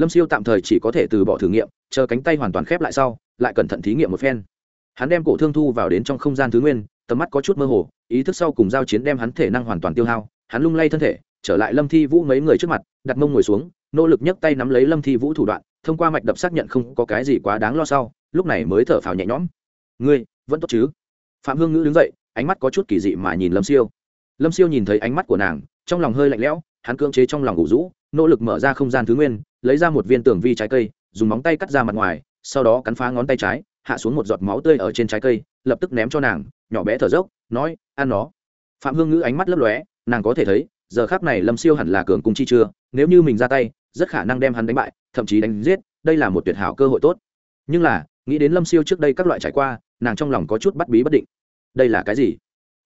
lâm siêu tạm thời chỉ có thể từ bỏ thử nghiệm, chờ cánh tay hoàn toàn khép lại sau, lại cẩn thận thí nghiệm một phen. Hắn đem cổ thương thu vào đến trong không gian thứ nguyên, tầm mắt có chút mơ hồ, ý thức sau cùng giao chiến đem hắn thể năng hoàn toàn tiêu hao. Hắn lung lay thân thể, trở lại lâm thi vũ mấy người trước mặt, đặt mông ngồi xuống, nỗ lực nhấc tay nắm lấy lâm thi vũ thủ đoạn, thông qua mạch đập xác nhận không có cái gì quá đáng lo sau, lúc này mới thở phào nhẹ nhõm. Ngươi, vẫn tốt chứ? Phạm hương ngữ đứng dậy, ánh mắt có chút kỳ dị mà nhìn lâm siêu. Lâm siêu nhìn thấy ánh mắt của nàng, trong lòng hơi lạnh lẽo, hắn cưỡng chế trong lòng ngủ rũ, nỗ lực mở ra không gian thứ nguyên lấy ra một viên tường vi trái cây, dùng móng tay cắt ra mặt ngoài, sau đó cắn phá ngón tay trái, hạ xuống một giọt máu tươi ở trên trái cây, lập tức ném cho nàng, nhỏ bé thở dốc, nói, ăn nó. Phạm hương ngữ ánh mắt lấp lóe, nàng có thể thấy, giờ khác này lâm siêu hẳn là cường cung chi chưa, nếu như mình ra tay, rất khả năng đem hắn đánh bại, thậm chí đánh giết, đây là một tuyệt hảo cơ hội tốt. Nhưng là, nghĩ đến lâm siêu trước đây các loại trải qua, nàng trong lòng có chút bắt bí bất định. Đây là cái gì?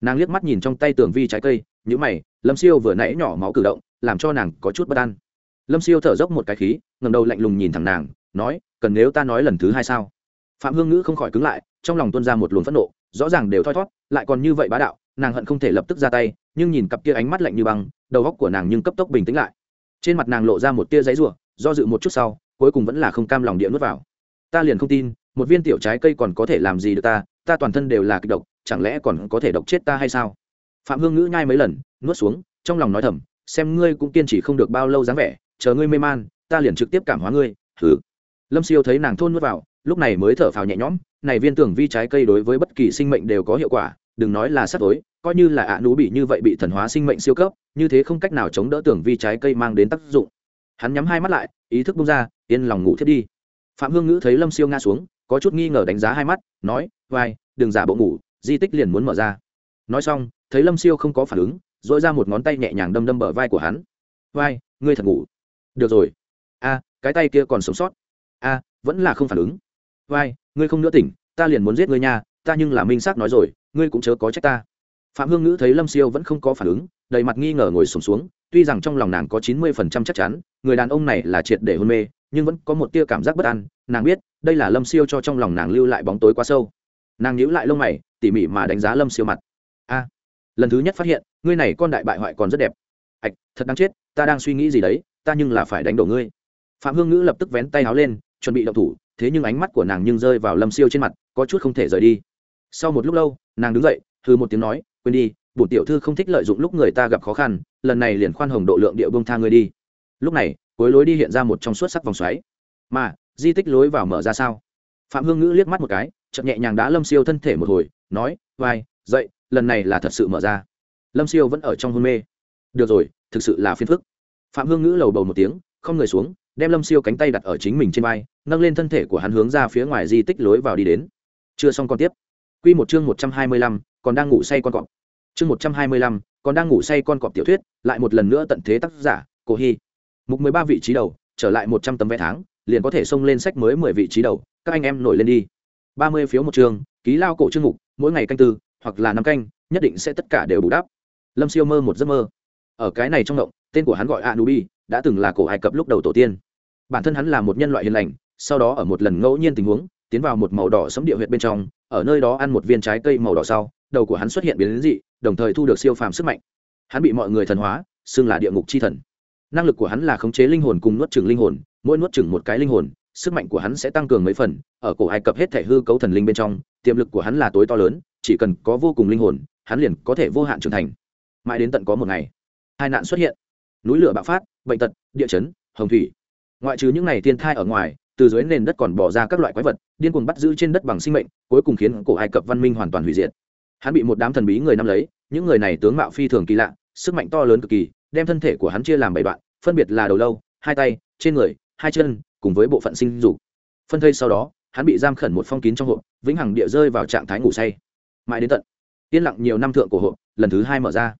Nàng liếc mắt nhìn trong tay tường vi trái cây nhữ mày, lâm siêu vừa nãy nhỏ máu cử động, làm cho nàng có chút bất an lâm siêu thở dốc một cái khí ngầm đầu lạnh lùng nhìn thẳng nàng, nói, cần nếu ta nói lần thứ hai sao? Phạm hương ngữ không khỏi cứng lại, trong lòng tuân ra một luồng phẫn nộ, rõ ràng đều thoi thót, lại còn như vậy bá đạo, nàng hận không thể lập tức ra tay, nhưng nhìn cặp kia ánh mắt lạnh như băng, đầu góc của nàng nhưng cấp tốc bình tĩnh lại. Trên mặt nàng lộ ra một tia giấy rủa, do dự một chút sau, cuối cùng vẫn là không cam lòng địa nuốt vào. Ta liền không tin, một viên tiểu trái cây còn có thể làm gì được ta ta toàn thân đều là kịch độc, chẳng lẽ còn có thể độc chết ta hay sao? Phạm hương ngữ nhai mấy lần, nuốt xuống, trong lòng nói thầm, xem ngươi cũng kiên trì không được bao lâu dáng vẻ chờ ngươi mê man, ta liền trực tiếp cảm hóa ngươi thử lâm siêu thấy nàng thôn nuốt vào, lúc này mới thở phào nhẹ nhõm, này viên tưởng vi trái cây đối với bất kỳ sinh mệnh đều có hiệu quả, đừng nói là sắp tối, coi như là ạ nú bị như vậy bị thần hóa sinh mệnh siêu cấp, như thế không cách nào chống đỡ tưởng vi trái cây mang đến tác dụng. Hắn nhắm hai mắt lại, ý thức bung ra, yên lòng ngủ thiết đi. Phạm hương ngữ thấy lâm siêu nga xuống, có chút nghi ngờ đánh giá hai mắt, nói, vai, đừng giả bộ ngủ, di tích liền muốn mở ra. Nói xong, thấy lâm siêu không có phản ứng dội ra một ngón tay nhẹ nhàng đâm đâm bờ vai của hắn. Vai, ngươi thật ngủ được rồi. A cái tay kia còn sống sót. A vẫn là không phản ứng. Vai ngươi không nữa tỉnh ta liền muốn giết ngươi nha ta nhưng là minh xác nói rồi ngươi cũng chớ có trách ta. Phạm hương ngữ thấy lâm siêu vẫn không có phản ứng đầy mặt nghi ngờ ngồi sùng xuống, xuống tuy rằng trong lòng nàng có chín mươi phần trăm chắc chắn người đàn ông này là triệt để hôn mê nhưng vẫn có một tia cảm giác bất an nàng biết đây là lâm siêu cho trong lòng nàng lưu lại bóng tối quá sâu. Nàng nhíu lại lông mày tỉ mỉ mà đánh giá lâm siêu mặt. A lần thứ nhất phát hiện ngươi này con đại bại hoại còn rất đẹp ạch thật đáng chết, ta đang suy nghĩ gì đấy, ta nhưng là phải đánh đổ ngươi. Phạm hương ngữ lập tức vén tay áo lên, chuẩn bị động thủ, thế nhưng ánh mắt của nàng nhưng rơi vào lâm siêu trên mặt, có chút không thể rời đi. Sau một lúc lâu, nàng đứng dậy thư một tiếng nói, quên đi, bổn tiểu thư không thích lợi dụng lúc người ta gặp khó khăn, lần này liền khoan hồng độ lượng địa bông tha ngươi đi. Lúc này, cuối lối đi hiện ra một trong suốt sắc vòng xoáy. Mà, di tích lối vào mở ra sao? Phạm hương ngữ liếc mắt một cái chậm nhẹ nhàng đã lâm siêu thân thể một hồi, nói, vai, dậy, lần này là thật sự mở ra. Lâm siêu vẫn ở trong hôn mê được rồi, thực sự là phiền phức. Phạm hương ngữ lầu bầu một tiếng, không người xuống, đem lâm siêu cánh tay đặt ở chính mình trên vai, nâng lên thân thể của hắn hướng ra phía ngoài di tích lối vào đi đến. Chưa xong còn tiếp. Q một chương một trăm hai mươi lăm, còn đang ngủ say con cọp. Chương một trăm hai mươi lăm, còn đang ngủ say con cọp tiểu thuyết, lại một lần nữa tận thế tác giả, cổ hy. Mục mười ba vị trí đầu, trở lại một trăm tấm vé tháng, liền có thể xông lên sách mới mười vị trí đầu, các anh em nổi lên đi. Ba mươi phiếu một chương ký lao cổ chương mục, mỗi ngày canh tư, hoặc là năm canh, nhất định sẽ tất cả đều bù đắp. Lâm siêu mơ một giấc mơ ở cái này trong động tên của hắn gọi anubi, đã từng là cổ ai cập lúc đầu tổ tiên. Bản thân hắn là một nhân loại hiền lành, sau đó ở một lần ngẫu nhiên tình huống, tiến vào một màu đỏ sấm địa huyệt bên trong, ở nơi đó ăn một viên trái cây màu đỏ sau, đầu của hắn xuất hiện biến đến dị, đồng thời thu được siêu phàm sức mạnh. Hắn bị mọi người thần hóa, xưng là địa ngục chi thần. Năng lực của hắn là khống chế linh hồn cùng nuốt chừng linh hồn, mỗi nuốt chừng một cái linh hồn, sức mạnh của hắn sẽ tăng cường mấy phần, ở cổ ai cập hết thể hư cấu thần linh bên trong, tiềm lực của hắn là tối to lớn, chỉ cần có vô cùng linh hồn, hắn liền có thể vô hạn trưởng thành. Mãi đến tận có một ngày hai nạn xuất hiện. Núi lửa bạo phát, bệnh tật, địa chấn, hồng thủy. Ngoại trừ những ngày thiên thai ở ngoài, từ dưới nền đất còn bỏ ra các loại quái vật, điên cuồng bắt giữ trên đất bằng sinh mệnh, cuối cùng khiến cổ ai cập văn minh hoàn toàn hủy diệt. Hắn bị một đám thần bí người nắm lấy, những người này tướng mạo phi thường kỳ lạ, sức mạnh to lớn cực kỳ, đem thân thể của hắn chia làm bảy đoạn, phân biệt là đầu lâu, hai tay, trên người, hai chân, cùng với bộ phận sinh dục. Phân thây sau đó, hắn bị giam khẩn một phong kín trong hộp, vĩnh hằng địa rơi vào trạng thái ngủ say. Mãi đến tận, yên lặng nhiều năm thượng của hộp, lần thứ hai mở ra.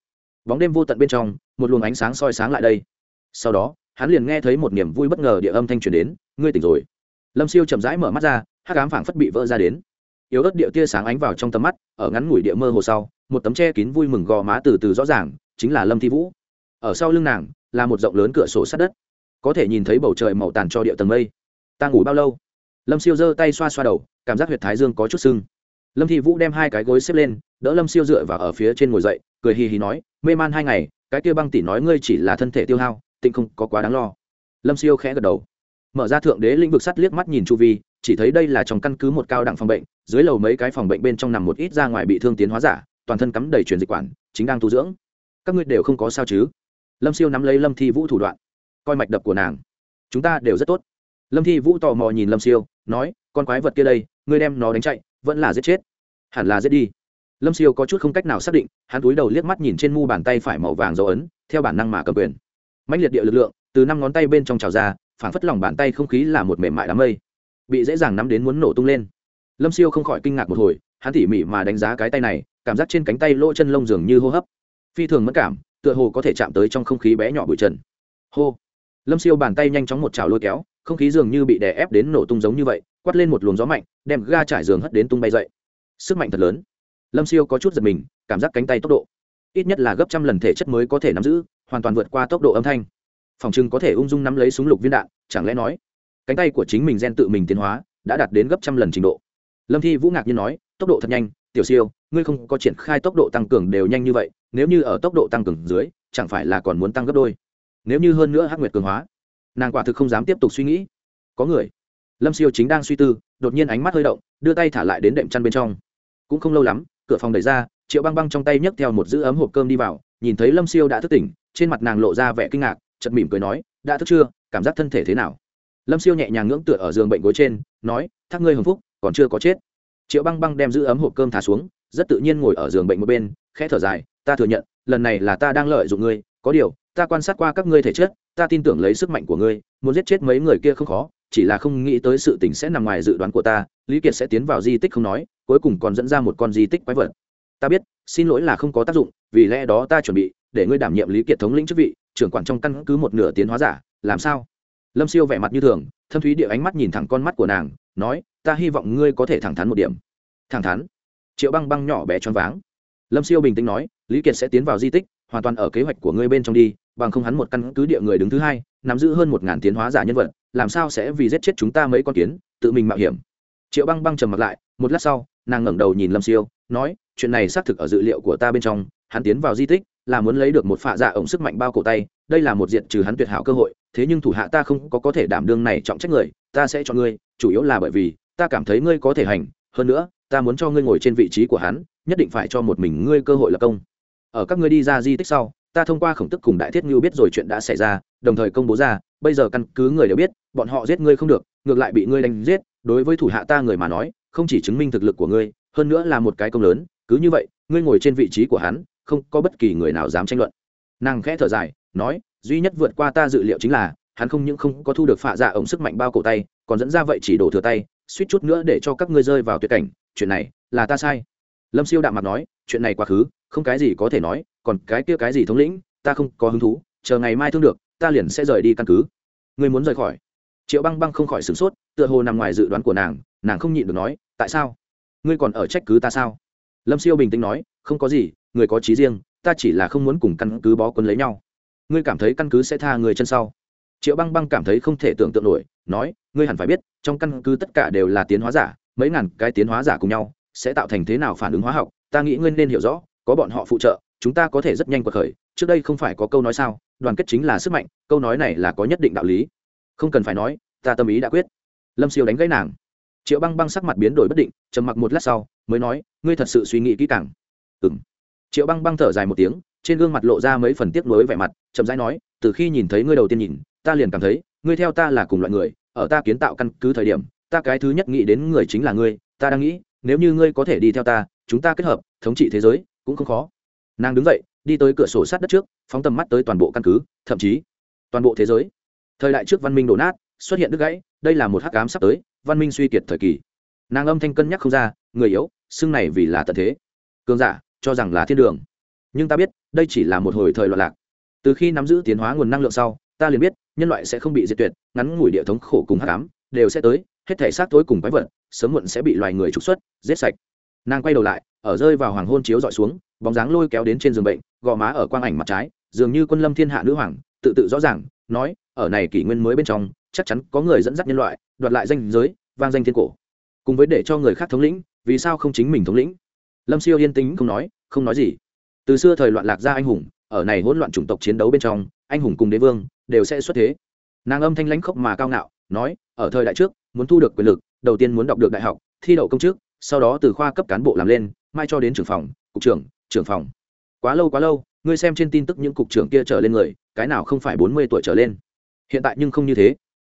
Bóng đêm vô tận bên trong một luồng ánh sáng soi sáng lại đây. Sau đó, hắn liền nghe thấy một niềm vui bất ngờ địa âm thanh truyền đến, ngươi tỉnh rồi. Lâm siêu chậm rãi mở mắt ra, hắc ám phảng phất bị vỡ ra đến. Yếu ớt địa tia sáng ánh vào trong tầm mắt, ở ngắn ngủi địa mơ hồ sau, một tấm che kín vui mừng gò má từ từ rõ ràng, chính là lâm thi vũ. Ở sau lưng nàng, là một rộng lớn cửa sổ sát đất. Có thể nhìn thấy bầu trời màu tàn cho địa tầng mây. Ta ngủ bao lâu? Lâm siêu giơ tay xoa xoa đầu, cảm giác huyệt thái dương có chút sưng. Lâm thi vũ đem hai cái gối xếp lên, đỡ lâm siêu dựa và ở phía trên ngồi dậy, cười hì hì nói, mê man hai ngày cái kia băng tỷ nói ngươi chỉ là thân thể tiêu hao, tịnh không có quá đáng lo. Lâm siêu khẽ gật đầu. Mở ra thượng đế lĩnh vực sắt liếc mắt nhìn chu vi, chỉ thấy đây là trong căn cứ một cao đẳng phòng bệnh, dưới lầu mấy cái phòng bệnh bên trong nằm một ít ra ngoài bị thương tiến hóa giả, toàn thân cắm đầy truyền dịch quản, chính đang tu dưỡng. Các ngươi đều không có sao chứ? Lâm siêu nắm lấy lâm thi vũ thủ đoạn, coi mạch đập của nàng. Chúng ta đều rất tốt. Lâm thi vũ tò mò nhìn lâm siêu, nói, con quái vật kia đây, ngươi đem nó đánh chạy, vẫn là giết chết. Hẳn là giết đi lâm siêu có chút không cách nào xác định, hắn túi đầu liếc mắt nhìn trên mu bàn tay phải màu vàng dấu ấn, theo bản năng mà cầm quyền. Mạnh liệt địa lực lượng, từ năm ngón tay bên trong trào ra phản phất lòng bàn tay không khí là một mềm mại đám mây, bị dễ dàng nắm đến muốn nổ tung lên. Lâm siêu không khỏi kinh ngạc một hồi, hắn tỉ mỉ mà đánh giá cái tay này, cảm giác trên cánh tay lỗ chân lông dường như hô hấp. Phi thường mất cảm, tựa hồ có thể chạm tới trong không khí bé nhỏ bụi trần. Hô. Lâm siêu bàn tay nhanh chóng một trào lôi kéo, không khí dường như bị đè ép đến nổ tung giống như vậy, quát lên một luồng gió mạnh, đem ga trải giường hất đến tung bay dậy. Sức mạnh thật lớn lâm siêu có chút giật mình, cảm giác cánh tay tốc độ, ít nhất là gấp trăm lần thể chất mới có thể nắm giữ, hoàn toàn vượt qua tốc độ âm thanh. Phòng chừng có thể ung dung nắm lấy súng lục viên đạn, chẳng lẽ nói, cánh tay của chính mình gen tự mình tiến hóa, đã đạt đến gấp trăm lần trình độ. Lâm thi vũ ngạc nhiên nói, tốc độ thật nhanh, tiểu siêu, ngươi không có triển khai tốc độ tăng cường đều nhanh như vậy, nếu như ở tốc độ tăng cường dưới, chẳng phải là còn muốn tăng gấp đôi. Nếu như hơn nữa hắc nguyệt cường hóa, nàng quả thực không dám tiếp tục suy nghĩ. Có người, lâm siêu chính đang suy tư, đột nhiên ánh mắt hơi động, đưa tay thả lại đến đệm chăn bên trong. Cũng không lâu lắm cửa phòng đẩy ra, triệu băng băng trong tay nhấc theo một giữ ấm hộp cơm đi vào, nhìn thấy lâm siêu đã thức tỉnh, trên mặt nàng lộ ra vẻ kinh ngạc chật mỉm cười nói, đã thức chưa? Cảm giác thân thể thế nào? Lâm siêu nhẹ nhàng ngưỡng tựa ở giường bệnh gối trên, nói, thác ngươi hồng phúc, còn chưa có chết. Triệu băng băng đem giữ ấm hộp cơm thả xuống, rất tự nhiên ngồi ở giường bệnh một bên, khẽ thở dài, ta thừa nhận, lần này là ta đang lợi dụng ngươi, có điều, ta quan sát qua các ngươi thể chất, ta tin tưởng lấy sức mạnh của ngươi, muốn giết chết mấy người kia không khó, chỉ là không nghĩ tới sự tình sẽ nằm ngoài dự đoán của ta, lý kiệt sẽ tiến vào di tích không nói cuối cùng còn dẫn ra một con di tích quái vật. Ta biết, xin lỗi là không có tác dụng, vì lẽ đó ta chuẩn bị, để ngươi đảm nhiệm lý kiệt thống lĩnh chức vị, trưởng quản trong căn cứ một nửa tiến hóa giả, làm sao? Lâm siêu vẻ mặt như thường, thâm thúy địa ánh mắt nhìn thẳng con mắt của nàng, nói, ta hy vọng ngươi có thể thẳng thắn một điểm. Thẳng thắn? Triệu băng băng nhỏ bé choáng váng. Lâm siêu bình tĩnh nói, lý kiệt sẽ tiến vào di tích, hoàn toàn ở kế hoạch của ngươi bên trong đi, bằng không hắn một căn cứ địa người đứng thứ hai, nắm giữ hơn một ngàn tiến hóa giả nhân vật, làm sao sẽ vì giết chết chúng ta mấy con kiến, tự mình mạo hiểm? Triệu băng băng trầm mặt lại, một lát sau nàng ngẩng đầu nhìn lâm siêu, nói, chuyện này xác thực ở dự liệu của ta bên trong, hắn tiến vào di tích, là muốn lấy được một phạ dạ ổng sức mạnh bao cổ tay, đây là một diện trừ hắn tuyệt hảo cơ hội, thế nhưng thủ hạ ta không có có thể đảm đương này trọng trách người, ta sẽ cho ngươi, chủ yếu là bởi vì, ta cảm thấy ngươi có thể hành, hơn nữa, ta muốn cho ngươi ngồi trên vị trí của hắn, nhất định phải cho một mình ngươi cơ hội lập công. Ở các ngươi đi ra di tích sau, ta thông qua khổng tức cùng đại thiết ngưu biết rồi chuyện đã xảy ra, đồng thời công bố ra, bây giờ căn cứ người đều biết, bọn họ giết ngươi không được, ngược lại bị ngươi đánh giết, đối với thủ hạ ta người mà nói không chỉ chứng minh thực lực của ngươi, hơn nữa là một cái công lớn, cứ như vậy, ngươi ngồi trên vị trí của hắn, không có bất kỳ người nào dám tranh luận. Nàng khẽ thở dài, nói, duy nhất vượt qua ta dự liệu chính là, hắn không những không có thu được phạ dạ ổng sức mạnh bao cổ tay, còn dẫn ra vậy chỉ đổ thừa tay, suýt chút nữa để cho các ngươi rơi vào tuyệt cảnh, chuyện này là ta sai. Lâm siêu đạm mặt nói, chuyện này quá khứ, không cái gì có thể nói, còn cái kia cái gì thống lĩnh, ta không có hứng thú, chờ ngày mai thương được, ta liền sẽ rời đi căn cứ. Ngươi muốn rời khỏi? Triệu băng băng không khỏi sửng sốt, tựa hồ nằm ngoài dự đoán của nàng nàng không nhịn được nói, tại sao? Ngươi còn ở trách cứ ta sao? Lâm siêu bình tĩnh nói, không có gì, người có trí riêng, ta chỉ là không muốn cùng căn cứ bó quân lấy nhau. Ngươi cảm thấy căn cứ sẽ tha người chân sau? Triệu băng băng cảm thấy không thể tưởng tượng nổi, nói, ngươi hẳn phải biết, trong căn cứ tất cả đều là tiến hóa giả, mấy ngàn cái tiến hóa giả cùng nhau, sẽ tạo thành thế nào phản ứng hóa học, ta nghĩ ngươi nên hiểu rõ, có bọn họ phụ trợ, chúng ta có thể rất nhanh cuộc khởi, trước đây không phải có câu nói sao, đoàn kết chính là sức mạnh, câu nói này là có nhất định đạo lý không cần phải nói, ta tâm ý đã quyết. Lâm siêu đánh gãy nàng. Triệu băng băng sắc mặt biến đổi bất định, trầm mặc một lát sau, mới nói, ngươi thật sự suy nghĩ kỹ càng. Ừ m triệu băng băng thở dài một tiếng, trên gương mặt lộ ra mấy phần tiếc nuối vẻ mặt, chậm rãi nói, từ khi nhìn thấy ngươi đầu tiên nhìn, ta liền cảm thấy, ngươi theo ta là cùng loại người, ở ta kiến tạo căn cứ thời điểm, ta cái thứ nhất nghĩ đến người chính là ngươi, ta đang nghĩ, nếu như ngươi có thể đi theo ta, chúng ta kết hợp, thống trị thế giới, cũng không khó. Nàng đứng dậy, đi tới cửa sổ sát đất trước, phóng tầm mắt tới toàn bộ căn cứ, thậm chí toàn bộ thế giới thời đại trước văn minh đổ nát, xuất hiện đứt gãy, đây là một hắc ám sắp tới, văn minh suy kiệt thời kỳ. Nàng âm thanh cân nhắc không ra, người yếu, xưng này vì là tận thế. Cường giả, cho rằng là thiên đường. Nhưng ta biết, đây chỉ là một hồi thời loạn lạc. Từ khi nắm giữ tiến hóa nguồn năng lượng sau, ta liền biết, nhân loại sẽ không bị diệt tuyệt, ngắn ngủi địa thống khổ cùng hắc ám, đều sẽ tới, hết thể xác tối cùng quái vật, sớm muộn sẽ bị loài người trục xuất, giết sạch. Nàng quay đầu lại, ở rơi vào hoàng hôn chiếu dọi xuống, bóng dáng lôi kéo đến trên giường bệnh, gò má ở quang ảnh mặt trái, dường như quân lâm thiên hạ nữ hoàng, tự tự rõ ràng, nói ở này kỷ nguyên mới bên trong, chắc chắn có người dẫn dắt nhân loại, đoạt lại danh giới, vang danh thiên cổ. Cùng với để cho người khác thống lĩnh, vì sao không chính mình thống lĩnh? Lâm siêu yên tĩnh không nói không nói gì. Từ xưa thời loạn lạc ra anh hùng, ở này hỗn loạn chủng tộc chiến đấu bên trong, anh hùng cùng đế vương đều sẽ xuất thế. Nàng âm thanh lãnh khốc mà cao ngạo, nói, ở thời đại trước, muốn thu được quyền lực, đầu tiên muốn đọc được đại học, thi đậu công chức, sau đó từ khoa cấp cán bộ làm lên, mai cho đến trưởng phòng, cục trưởng trưởng phòng. Quá lâu quá lâu, ngươi xem trên tin tức những cục trưởng kia trở lên người, cái nào không phải bốn mươi tuổi trở lên? Hiện tại nhưng không như thế.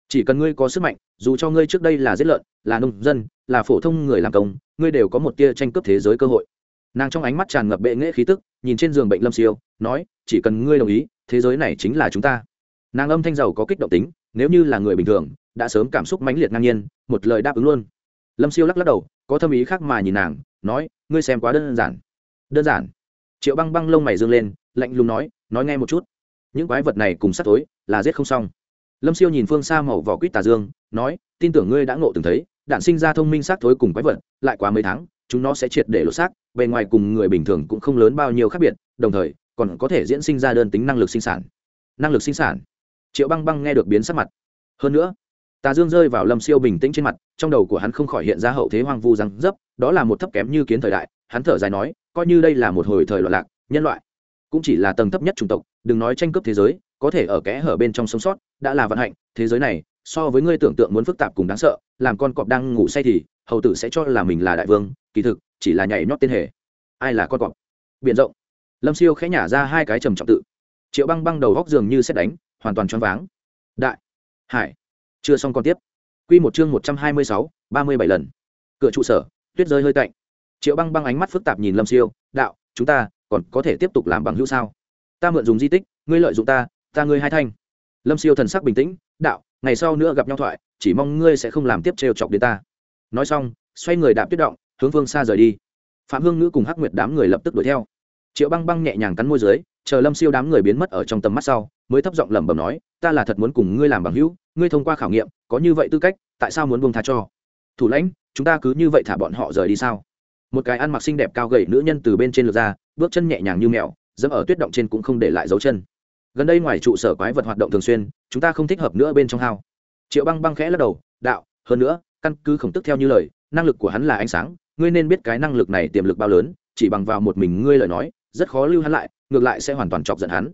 Chỉ cần ngươi có sức mạnh, dù cho ngươi trước đây là giết lợn, là nông dân, là phổ thông người làm công, ngươi đều có một tia tranh cướp thế giới cơ hội. Nàng trong ánh mắt tràn ngập bệ nghễ khí tức, nhìn trên giường bệnh lâm siêu, nói, chỉ cần ngươi đồng ý, thế giới này chính là chúng ta. Nàng âm thanh giàu có kích động tính, nếu như là người bình thường, đã sớm cảm xúc mãnh liệt ngang nhiên, một lời đáp ứng luôn. Lâm siêu lắc lắc đầu, có thâm ý khác mà nhìn nàng, nói, ngươi xem quá đơn giản. Đơn giản? Triệu băng băng lông mày dương lên, lạnh lùng nói nói nghe một chút. Những quái vật này cùng sắt tối là giết không xong lâm siêu nhìn phương xa màu vỏ quýt tà dương, nói, tin tưởng ngươi đã ngộ từng thấy, đạn sinh ra thông minh sắc thối cùng quái vật, lại quá mấy tháng, chúng nó sẽ triệt để lột xác, bề ngoài cùng người bình thường cũng không lớn bao nhiêu khác biệt, đồng thời, còn có thể diễn sinh ra đơn tính năng lực sinh sản. Năng lực sinh sản? Triệu băng băng nghe được biến sắc mặt. Hơn nữa, tà dương rơi vào lâm siêu bình tĩnh trên mặt, trong đầu của hắn không khỏi hiện ra hậu thế hoang vu răng dấp, đó là một thấp kém như kiến thời đại, hắn thở dài nói, coi như đây là một hồi thời loạn lạc, nhân loại cũng chỉ là tầng thấp nhất chủng tộc, đừng nói tranh cướp thế giới có thể ở kẽ hở bên trong sống sót, đã là vận hạnh, thế giới này, so với ngươi tưởng tượng muốn phức tạp cùng đáng sợ, làm con cọp đang ngủ say thì, hầu tử sẽ cho là mình là đại vương, kỳ thực, chỉ là nhảy nhót tên hề. Ai là con cọp? Biện rộng. Lâm siêu khẽ nhả ra hai cái trầm trọng tự. Triệu băng băng đầu góc giường như xét đánh, hoàn toàn choáng váng. Đại. Hải. Chưa xong còn tiếp. Q một chương một trăm hai mươi sáu, ba mươi bảy lần. Cửa trụ sở, tuyết rơi hơi cạnh triệu băng băng ánh mắt phức tạp nhìn lâm siêu, đạo, chúng ta còn có thể tiếp tục làm bằng hữu sao? Ta mượn dùng di tích, ngươi lợi dụng ta ta ngươi hai thanh. Lâm siêu thần sắc bình tĩnh, đạo, ngày sau nữa gặp nhau thoại, chỉ mong ngươi sẽ không làm tiếp trêu chọc đến ta. Nói xong, xoay người đạp tuyết động, hướng phương xa rời đi. Phạm hương ngữ cùng hắc nguyệt đám người lập tức đuổi theo. Triệu băng băng nhẹ nhàng cắn môi dưới, chờ lâm siêu đám người biến mất ở trong tầm mắt sau, mới thấp giọng lẩm bẩm nói, ta là thật muốn cùng ngươi làm bằng hữu, ngươi thông qua khảo nghiệm, có như vậy tư cách, tại sao muốn buông tha cho? Thủ lãnh, chúng ta cứ như vậy thả bọn họ rời đi sao? Một cái ăn mặc xinh đẹp cao gầy nữ nhân từ bên trên lượt ra, bước chân nhẹ nhàng như mèo, dẫm ở tuyết động trên cũng không để lại dấu chân gần đây ngoài trụ sở quái vật hoạt động thường xuyên, chúng ta không thích hợp nữa bên trong hao. Triệu băng băng khẽ lắc đầu, đạo, hơn nữa, căn cứ khổng tức theo như lời, năng lực của hắn là ánh sáng, ngươi nên biết cái năng lực này tiềm lực bao lớn, chỉ bằng vào một mình ngươi lời nói, rất khó lưu hắn lại, ngược lại sẽ hoàn toàn chọc giận hắn.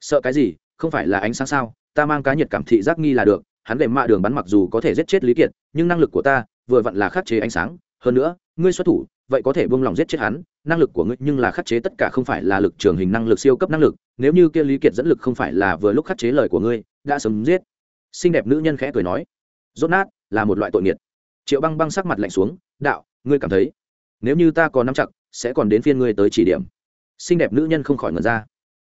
Sợ cái gì? Không phải là ánh sáng sao? Ta mang cá nhiệt cảm thị giác nghi là được, hắn để mạ đường bắn mặc dù có thể giết chết lý kiệt, nhưng năng lực của ta vừa vặn là khắc chế ánh sáng, hơn nữa, ngươi xuất thủ vậy có thể buông lòng giết chết hắn, năng lực của ngươi nhưng là khắc chế tất cả không phải là lực trường hình năng lực siêu cấp năng lực, nếu như kia lý kiệt dẫn lực không phải là vừa lúc khắc chế lời của ngươi, đã sớm giết. Xinh đẹp nữ nhân khẽ cười nói, rốt nát, là một loại tội nghiệt. Triệu băng băng sắc mặt lạnh xuống, đạo, ngươi cảm thấy, nếu như ta có nắm chặt, sẽ còn đến phiên ngươi tới chỉ điểm. Xinh đẹp nữ nhân không khỏi ngẩn ra,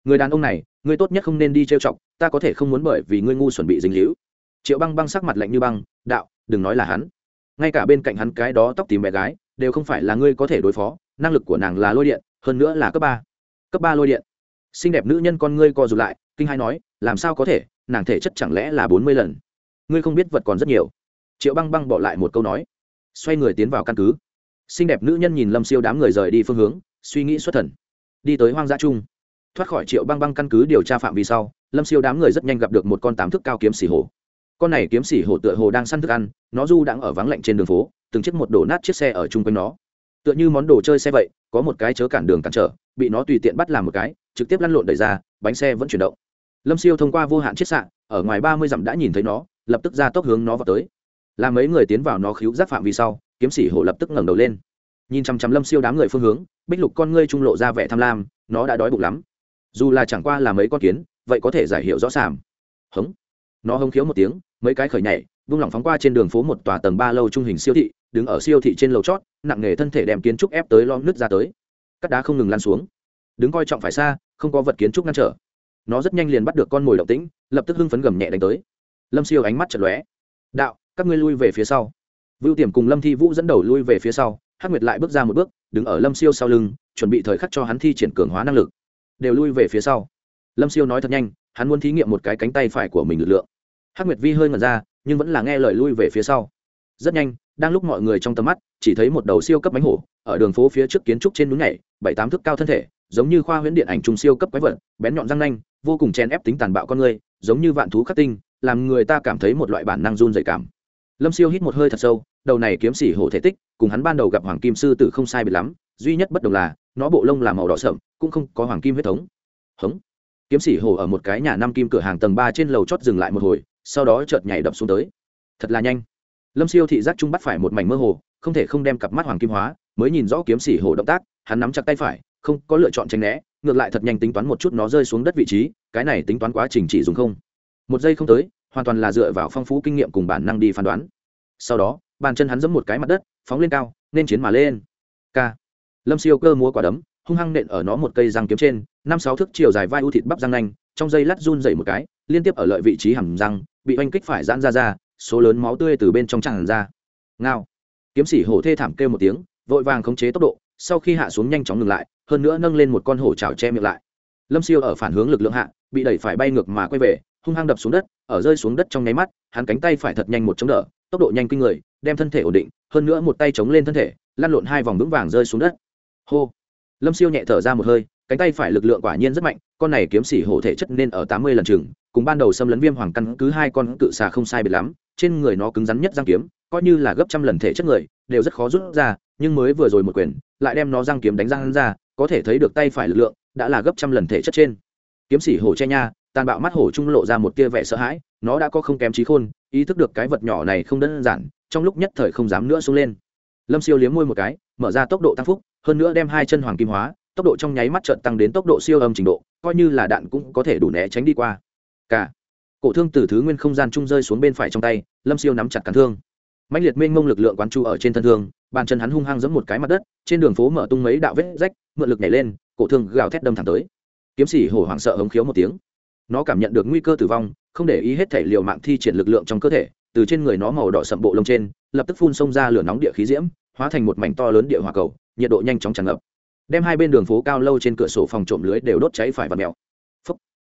người đàn ông này, ngươi tốt nhất không nên đi trêu chọc, ta có thể không muốn bởi vì ngươi ngu chuẩn bị dính hữu triệu băng băng sắc mặt lạnh như băng, đạo, đừng nói là hắn. Ngay cả bên cạnh hắn cái đó tóc tím bé gái đều không phải là ngươi có thể đối phó, năng lực của nàng là lôi điện, hơn nữa là cấp ba. Cấp ba lôi điện. Xinh đẹp nữ nhân con ngươi co rụt lại, kinh hai nói, làm sao có thể, nàng thể chất chẳng lẽ là bốn mươi lần. Ngươi không biết vật còn rất nhiều. Triệu băng băng bỏ lại một câu nói. Xoay người tiến vào căn cứ. Xinh đẹp nữ nhân nhìn lâm siêu đám người rời đi phương hướng, suy nghĩ xuất thần. Đi tới hoang dã chung. Thoát khỏi triệu băng băng căn cứ điều tra phạm vi sau, lâm siêu đám người rất nhanh gặp được một con tám thức cao kiếm xỉ hổ. Con này kiếm xỉ hổ tựa hồ đang săn thức ăn, nó du đang ở vắng lạnh trên đường phố từng chiếc một đổ nát chiếc xe ở chung quanh nó. Tựa như món đồ chơi xe vậy, có một cái chớ cản đường cản trở, bị nó tùy tiện bắt làm một cái, trực tiếp lăn lộn đẩy ra, bánh xe vẫn chuyển động. Lâm siêu thông qua vô hạn chiết xạ, ở ngoài ba mươi dặm đã nhìn thấy nó, lập tức ra tốc hướng nó vào tới. Làm mấy người tiến vào nó khíu giác phạm vi sau, kiếm sĩ hổ lập tức ngẩng đầu lên. Nhìn chằm chằm lâm siêu đám người phương hướng, bích lục con ngươi trung lộ ra vẻ tham lam, nó đã đói bụng lắm. Dù là chẳng qua là mấy con kiến, vậy có thể giải hiệu rõ ràng. Hống. Nó hông khiếu một tiếng, mấy cái khởi nhảy vung lỏng phóng qua trên đường phố một tòa tầng ba lâu trung hình siêu thị, đứng ở siêu thị trên lầu chót, nặng nghề thân thể đem kiến trúc ép tới lom nứt ra tới. Cắt đá không ngừng lan xuống. Đứng coi trọng phải xa, không có vật kiến trúc ngăn trở. Nó rất nhanh liền bắt được con mồi động tĩnh, lập tức hưng phấn gầm nhẹ đánh tới. Lâm siêu ánh mắt chật lóe. Đạo, các ngươi lui về phía sau. Vưu tiềm cùng lâm thi vũ dẫn đầu lui về phía sau, hắc nguyệt lại bước ra một bước, đứng ở lâm siêu sau lưng, chuẩn bị thời khắc cho hắn thi triển cường hóa năng lực. Đều lui về phía sau. Lâm siêu nói thật nhanh, hắn muốn thí nghiệm một cái cánh tay phải của mình lực lượng. Hắc nguyệt vi hơi ngẩn ra nhưng vẫn là nghe lời lui về phía sau. Rất nhanh, đang lúc mọi người trong tầm mắt, chỉ thấy một đầu siêu cấp bánh hổ, ở đường phố phía trước kiến trúc trên núi nhảy, bảy tám thước cao thân thể, giống như khoa huyễn điện ảnh trung siêu cấp quái vật, bén nhọn răng nanh, vô cùng chèn ép tính tàn bạo con người, giống như vạn thú khắc tinh, làm người ta cảm thấy một loại bản năng run dày cảm. Lâm siêu hít một hơi thật sâu, đầu này kiếm xỉ hổ thể tích, cùng hắn ban đầu gặp hoàng kim sư tử không sai biệt lắm, duy nhất bất đồng là, nó bộ lông là màu đỏ sậm, cũng không có hoàng kim huyết thống. Hống. Kiếm sĩ hổ ở một cái nhà năm kim cửa hàng tầng ba trên lầu chót dừng lại một hồi sau đó chợt nhảy đập xuống tới. Thật là nhanh. Lâm siêu thị giác trung bắt phải một mảnh mơ hồ, không thể không đem cặp mắt hoàng kim hóa, mới nhìn rõ kiếm xỉ hồ động tác, hắn nắm chặt tay phải, không có lựa chọn tránh né, ngược lại thật nhanh tính toán một chút nó rơi xuống đất vị trí, cái này tính toán quá trình chỉ dùng không. Một giây không tới, hoàn toàn là dựa vào phong phú kinh nghiệm cùng bản năng đi phán đoán. Sau đó, bàn chân hắn giẫm một cái mặt đất, phóng lên cao, nên chiến mà lên. K lâm siêu cơ múa quả đấm, hung hăng nện ở nó một cây răng kiếm trên, năm sáu thước chiều dài vai u thịt bắp răng nanh trong dây lát run dày một cái, liên tiếp ở lợi vị trí hầm răng, bị oanh kích phải giãn ra ra, số lớn máu tươi từ bên trong tràn ra. Ngao. Kiếm sĩ hổ thê thảm kêu một tiếng, vội vàng khống chế tốc độ, sau khi hạ xuống nhanh chóng ngừng lại, hơn nữa nâng lên một con hổ trào che miệng lại. Lâm siêu ở phản hướng lực lượng hạ, bị đẩy phải bay ngược mà quay về, hung hăng đập xuống đất, ở rơi xuống đất trong nháy mắt, hắn cánh tay phải thật nhanh một chống đỡ, tốc độ nhanh kinh người, đem thân thể ổn định, hơn nữa một tay chống lên thân thể, lăn lộn hai vòng vững vàng rơi xuống đất. Hô. Lâm siêu nhẹ thở ra một hơi cánh tay phải lực lượng quả nhiên rất mạnh, con này kiếm xỉ hổ thể chất nên ở tám mươi lần chừng, cùng ban đầu xâm lấn viêm hoàng căn cứ hai con cự xà không sai biệt lắm, trên người nó cứng rắn nhất giang kiếm, coi như là gấp trăm lần thể chất người, đều rất khó rút ra, nhưng mới vừa rồi một quyền, lại đem nó giang kiếm đánh răng ra, có thể thấy được tay phải lực lượng đã là gấp trăm lần thể chất trên. Kiếm sĩ hổ che nha, tàn bạo mắt hổ trung lộ ra một tia vẻ sợ hãi, nó đã có không kém trí khôn, ý thức được cái vật nhỏ này không đơn giản, trong lúc nhất thời không dám nữa xuống lên. Lâm siêu liếm môi một cái, mở ra tốc độ tăng phúc, hơn nữa đem hai chân hoàng kim hóa tốc độ trong nháy mắt trận tăng đến tốc độ siêu âm trình độ, coi như là đạn cũng có thể đủ né tránh đi qua. Cả cổ thương từ thứ nguyên không gian trung rơi xuống bên phải trong tay, lâm siêu nắm chặt cắn thương. Mạnh liệt mênh mông lực lượng quán chu ở trên thân thương, bàn chân hắn hung hăng giẫm một cái mặt đất, trên đường phố mở tung mấy đạo vết rách, mượn lực nhảy lên, cổ thương gào thét đâm thẳng tới. Kiếm sĩ hổ hoảng sợ hống khiếu một tiếng. Nó cảm nhận được nguy cơ tử vong, không để ý hết thể liều mạng thi triển lực lượng trong cơ thể, từ trên người nó màu đỏ sậm bộ lông trên, lập tức phun xông ra lửa nóng địa khí diễm, hóa thành một mảnh to lớn địa hỏa cầu, nhiệt độ nhanh chóng tràn ngập đem hai bên đường phố cao lâu trên cửa sổ phòng trộm lưới đều đốt cháy phải và mèo. Phúc.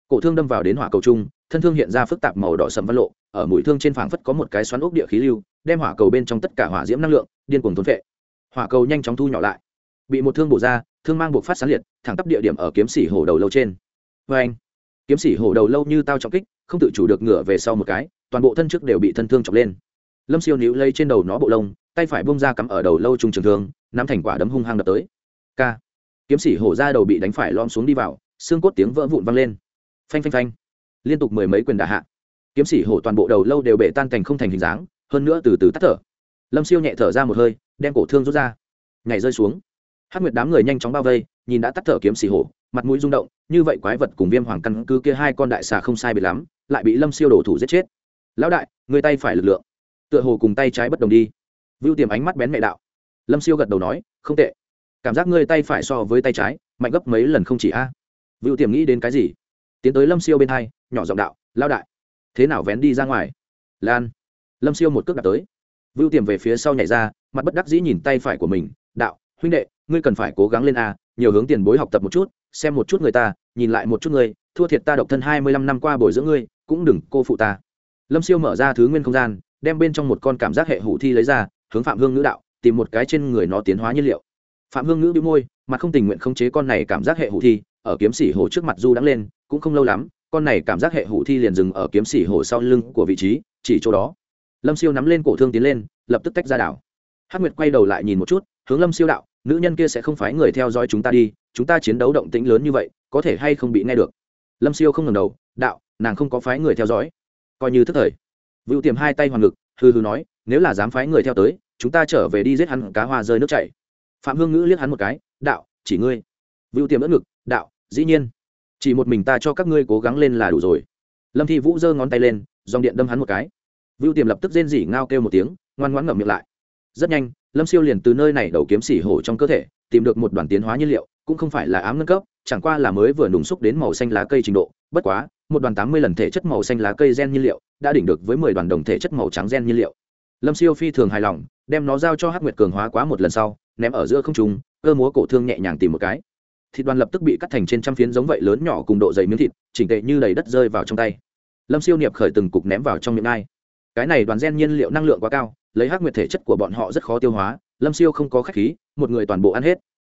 cổ thương đâm vào đến hỏa cầu trung, thân thương hiện ra phức tạp màu đỏ sầm văn lộ, ở mũi thương trên phảng phất có một cái xoắn ốc địa khí lưu, đem hỏa cầu bên trong tất cả hỏa diễm năng lượng, điên cuồng thôn vệ hỏa cầu nhanh chóng thu nhỏ lại. Bị một thương bổ ra, thương mang buộc phát sáng liệt, thẳng tắp địa điểm ở kiếm sĩ hổ đầu lâu trên. Vê anh, kiếm sĩ hổ đầu lâu như tao trọng kích, không tự chủ được ngửa về sau một cái, toàn bộ thân trước đều bị thân thương chọc lên. Lâm siêu níu lây trên đầu nó bộ lông, tay phải bông ra cắm ở đầu lâu trung trường thương, nắm thành quả đấm hung hăng đập tới k kiếm sĩ hổ ra đầu bị đánh phải lom xuống đi vào, xương cốt tiếng vỡ vụn văng lên. Phanh phanh phanh. Liên tục mười mấy quyền đả hạ. Kiếm sĩ hổ toàn bộ đầu lâu đều bể tan thành không thành hình dáng, hơn nữa từ từ tắt thở. Lâm siêu nhẹ thở ra một hơi, đem cổ thương rút ra. Nhảy rơi xuống. Hát nguyệt đám người nhanh chóng bao vây, nhìn đã tắt thở kiếm xì hổ, mặt mũi rung động, như vậy quái vật cùng viêm hoàng căn cứ kia hai con đại xà không sai biệt lắm, lại bị lâm siêu đổ thủ giết chết. Lão đại, người tay phải lực lượng. Tựa hồ cùng tay trái bất đồng đi. Vưu tiềm ánh mắt bén mẹ đạo. Lâm siêu gật đầu nói, không tệ cảm giác ngươi tay phải so với tay trái, mạnh gấp mấy lần không chỉ a. À. vưu tiềm nghĩ đến cái gì? Tiến tới lâm siêu bên hai, nhỏ giọng đạo lao đại, thế nào vén đi ra ngoài? Lan. Lâm siêu một cước đặt tới. Vưu tiềm về phía sau nhảy ra, mặt bất đắc dĩ nhìn tay phải của mình, đạo, huynh đệ, ngươi cần phải cố gắng lên a, nhiều hướng tiền bối học tập một chút, xem một chút người ta, nhìn lại một chút ngươi, thua thiệt ta độc thân hai mươi lăm năm qua bồi dưỡng ngươi, cũng đừng cô phụ ta. Lâm siêu mở ra thứ nguyên không gian, đem bên trong một con cảm giác hệ hủ thi lấy ra, hướng phạm hương ngữ đạo, tìm một cái trên người nó tiến hóa nhiên liệu phạm hương ngữ bị môi mặt không tình nguyện khống chế con này cảm giác hệ hủ thi, ở kiếm sĩ hồ trước mặt du đắng lên, cũng không lâu lắm, con này cảm giác hệ hủ thi liền dừng ở kiếm sĩ hồ sau lưng của vị trí, chỉ chỗ đó. Lâm siêu nắm lên cổ thương tiến lên, lập tức tách ra đảo. Hắc nguyệt quay đầu lại nhìn một chút, hướng lâm siêu đạo, nữ nhân kia sẽ không phái người theo dõi chúng ta đi, chúng ta chiến đấu động tĩnh lớn như vậy, có thể hay không bị nghe được? Lâm siêu không ngẩng đầu, đạo, nàng không có phái người theo dõi. Coi như thức thời. Vựu tiềm hai tay hoàng ngực hư hư nói, nếu là dám phái người theo tới, chúng ta trở về đi giết hắn, cá hoa rơi nước chảy phạm hương ngữ liếc hắn một cái, đạo, chỉ ngươi. Vưu tiềm đỡ ngực, đạo, dĩ nhiên. Chỉ một mình ta cho các ngươi cố gắng lên là đủ rồi. Lâm thi vũ giơ ngón tay lên, dòng điện đâm hắn một cái. Vưu tiềm lập tức rên rỉ ngao kêu một tiếng, ngoan ngoãn ngậm miệng lại. Rất nhanh, lâm siêu liền từ nơi này đầu kiếm xỉ hổ trong cơ thể, tìm được một đoàn tiến hóa nhiên liệu, cũng không phải là ám ngân cấp, chẳng qua là mới vừa nùng xúc đến màu xanh lá cây trình độ. Bất quá, một đoàn tám mươi lần thể chất màu xanh lá cây gen nhiên liệu đã đỉnh được với mười đoàn đồng thể chất màu trắng gen nhiên liệu. Lâm siêu phi thường hài lòng, đem nó giao cho hắc nguyệt cường hóa quá một lần sau ném ở giữa không trung, cơ múa cổ thương nhẹ nhàng tìm một cái. Thịt đoàn lập tức bị cắt thành trên trăm phiến giống vậy lớn nhỏ cùng độ dày miếng thịt, chỉnh tệ như đầy đất rơi vào trong tay. Lâm siêu niệm khởi từng cục ném vào trong miệng ai. Cái này đoàn gen nhiên liệu năng lượng quá cao, lấy hắc nguyệt thể chất của bọn họ rất khó tiêu hóa, lâm siêu không có khách khí, một người toàn bộ ăn hết.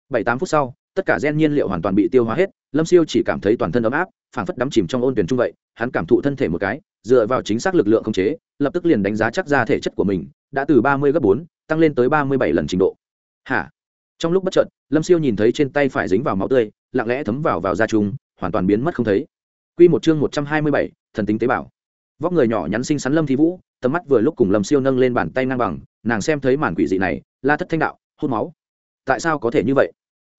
Bảy tám phút sau, tất cả gen nhiên liệu hoàn toàn bị tiêu hóa hết, lâm siêu chỉ cảm thấy toàn thân ấm áp, phảng phất đắm chìm trong ôn tuyển trung vậy, hắn cảm thụ thân thể một cái, dựa vào chính xác lực lượng không chế, lập tức liền đánh giá chắc ra thể chất của mình, đã từ ba mươi gấp bốn, tăng lên tới ba mươi bảy lần trình độ hả? Trong lúc bất chợt, lâm siêu nhìn thấy trên tay phải dính vào máu tươi, lặng lẽ thấm vào vào da trùng, hoàn toàn biến mất không thấy. Q một chương một trăm hai mươi bảy, thần tính tế bào. Vóc người nhỏ nhắn xinh xắn lâm thi vũ, tầm mắt vừa lúc cùng lâm siêu nâng lên bàn tay ngang bằng, nàng xem thấy màn quỷ dị này, la thất thanh đạo, hút máu. Tại sao có thể như vậy?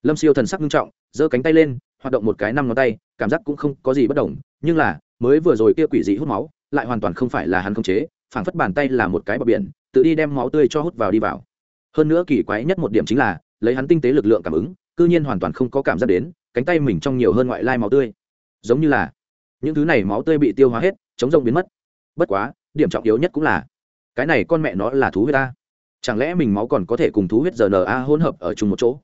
Lâm siêu thần sắc nghiêm trọng, giơ cánh tay lên, hoạt động một cái năm ngón tay, cảm giác cũng không có gì bất đồng, nhưng là, mới vừa rồi kia quỷ dị hút máu, lại hoàn toàn không phải là hắn không chế, phảng phất bàn tay là một cái bờ biển, tự đi đem máu tươi cho hút vào đi vào hơn nữa kỳ quái nhất một điểm chính là, lấy hắn tinh tế lực lượng cảm ứng, cư nhiên hoàn toàn không có cảm giác đến, cánh tay mình trong nhiều hơn ngoại lai máu tươi. Giống như là, những thứ này máu tươi bị tiêu hóa hết, chống rông biến mất. Bất quá, điểm trọng yếu nhất cũng là, cái này con mẹ nó là thú huyết ta. Chẳng lẽ mình máu còn có thể cùng thú huyết rna hỗn hợp ở chung một chỗ?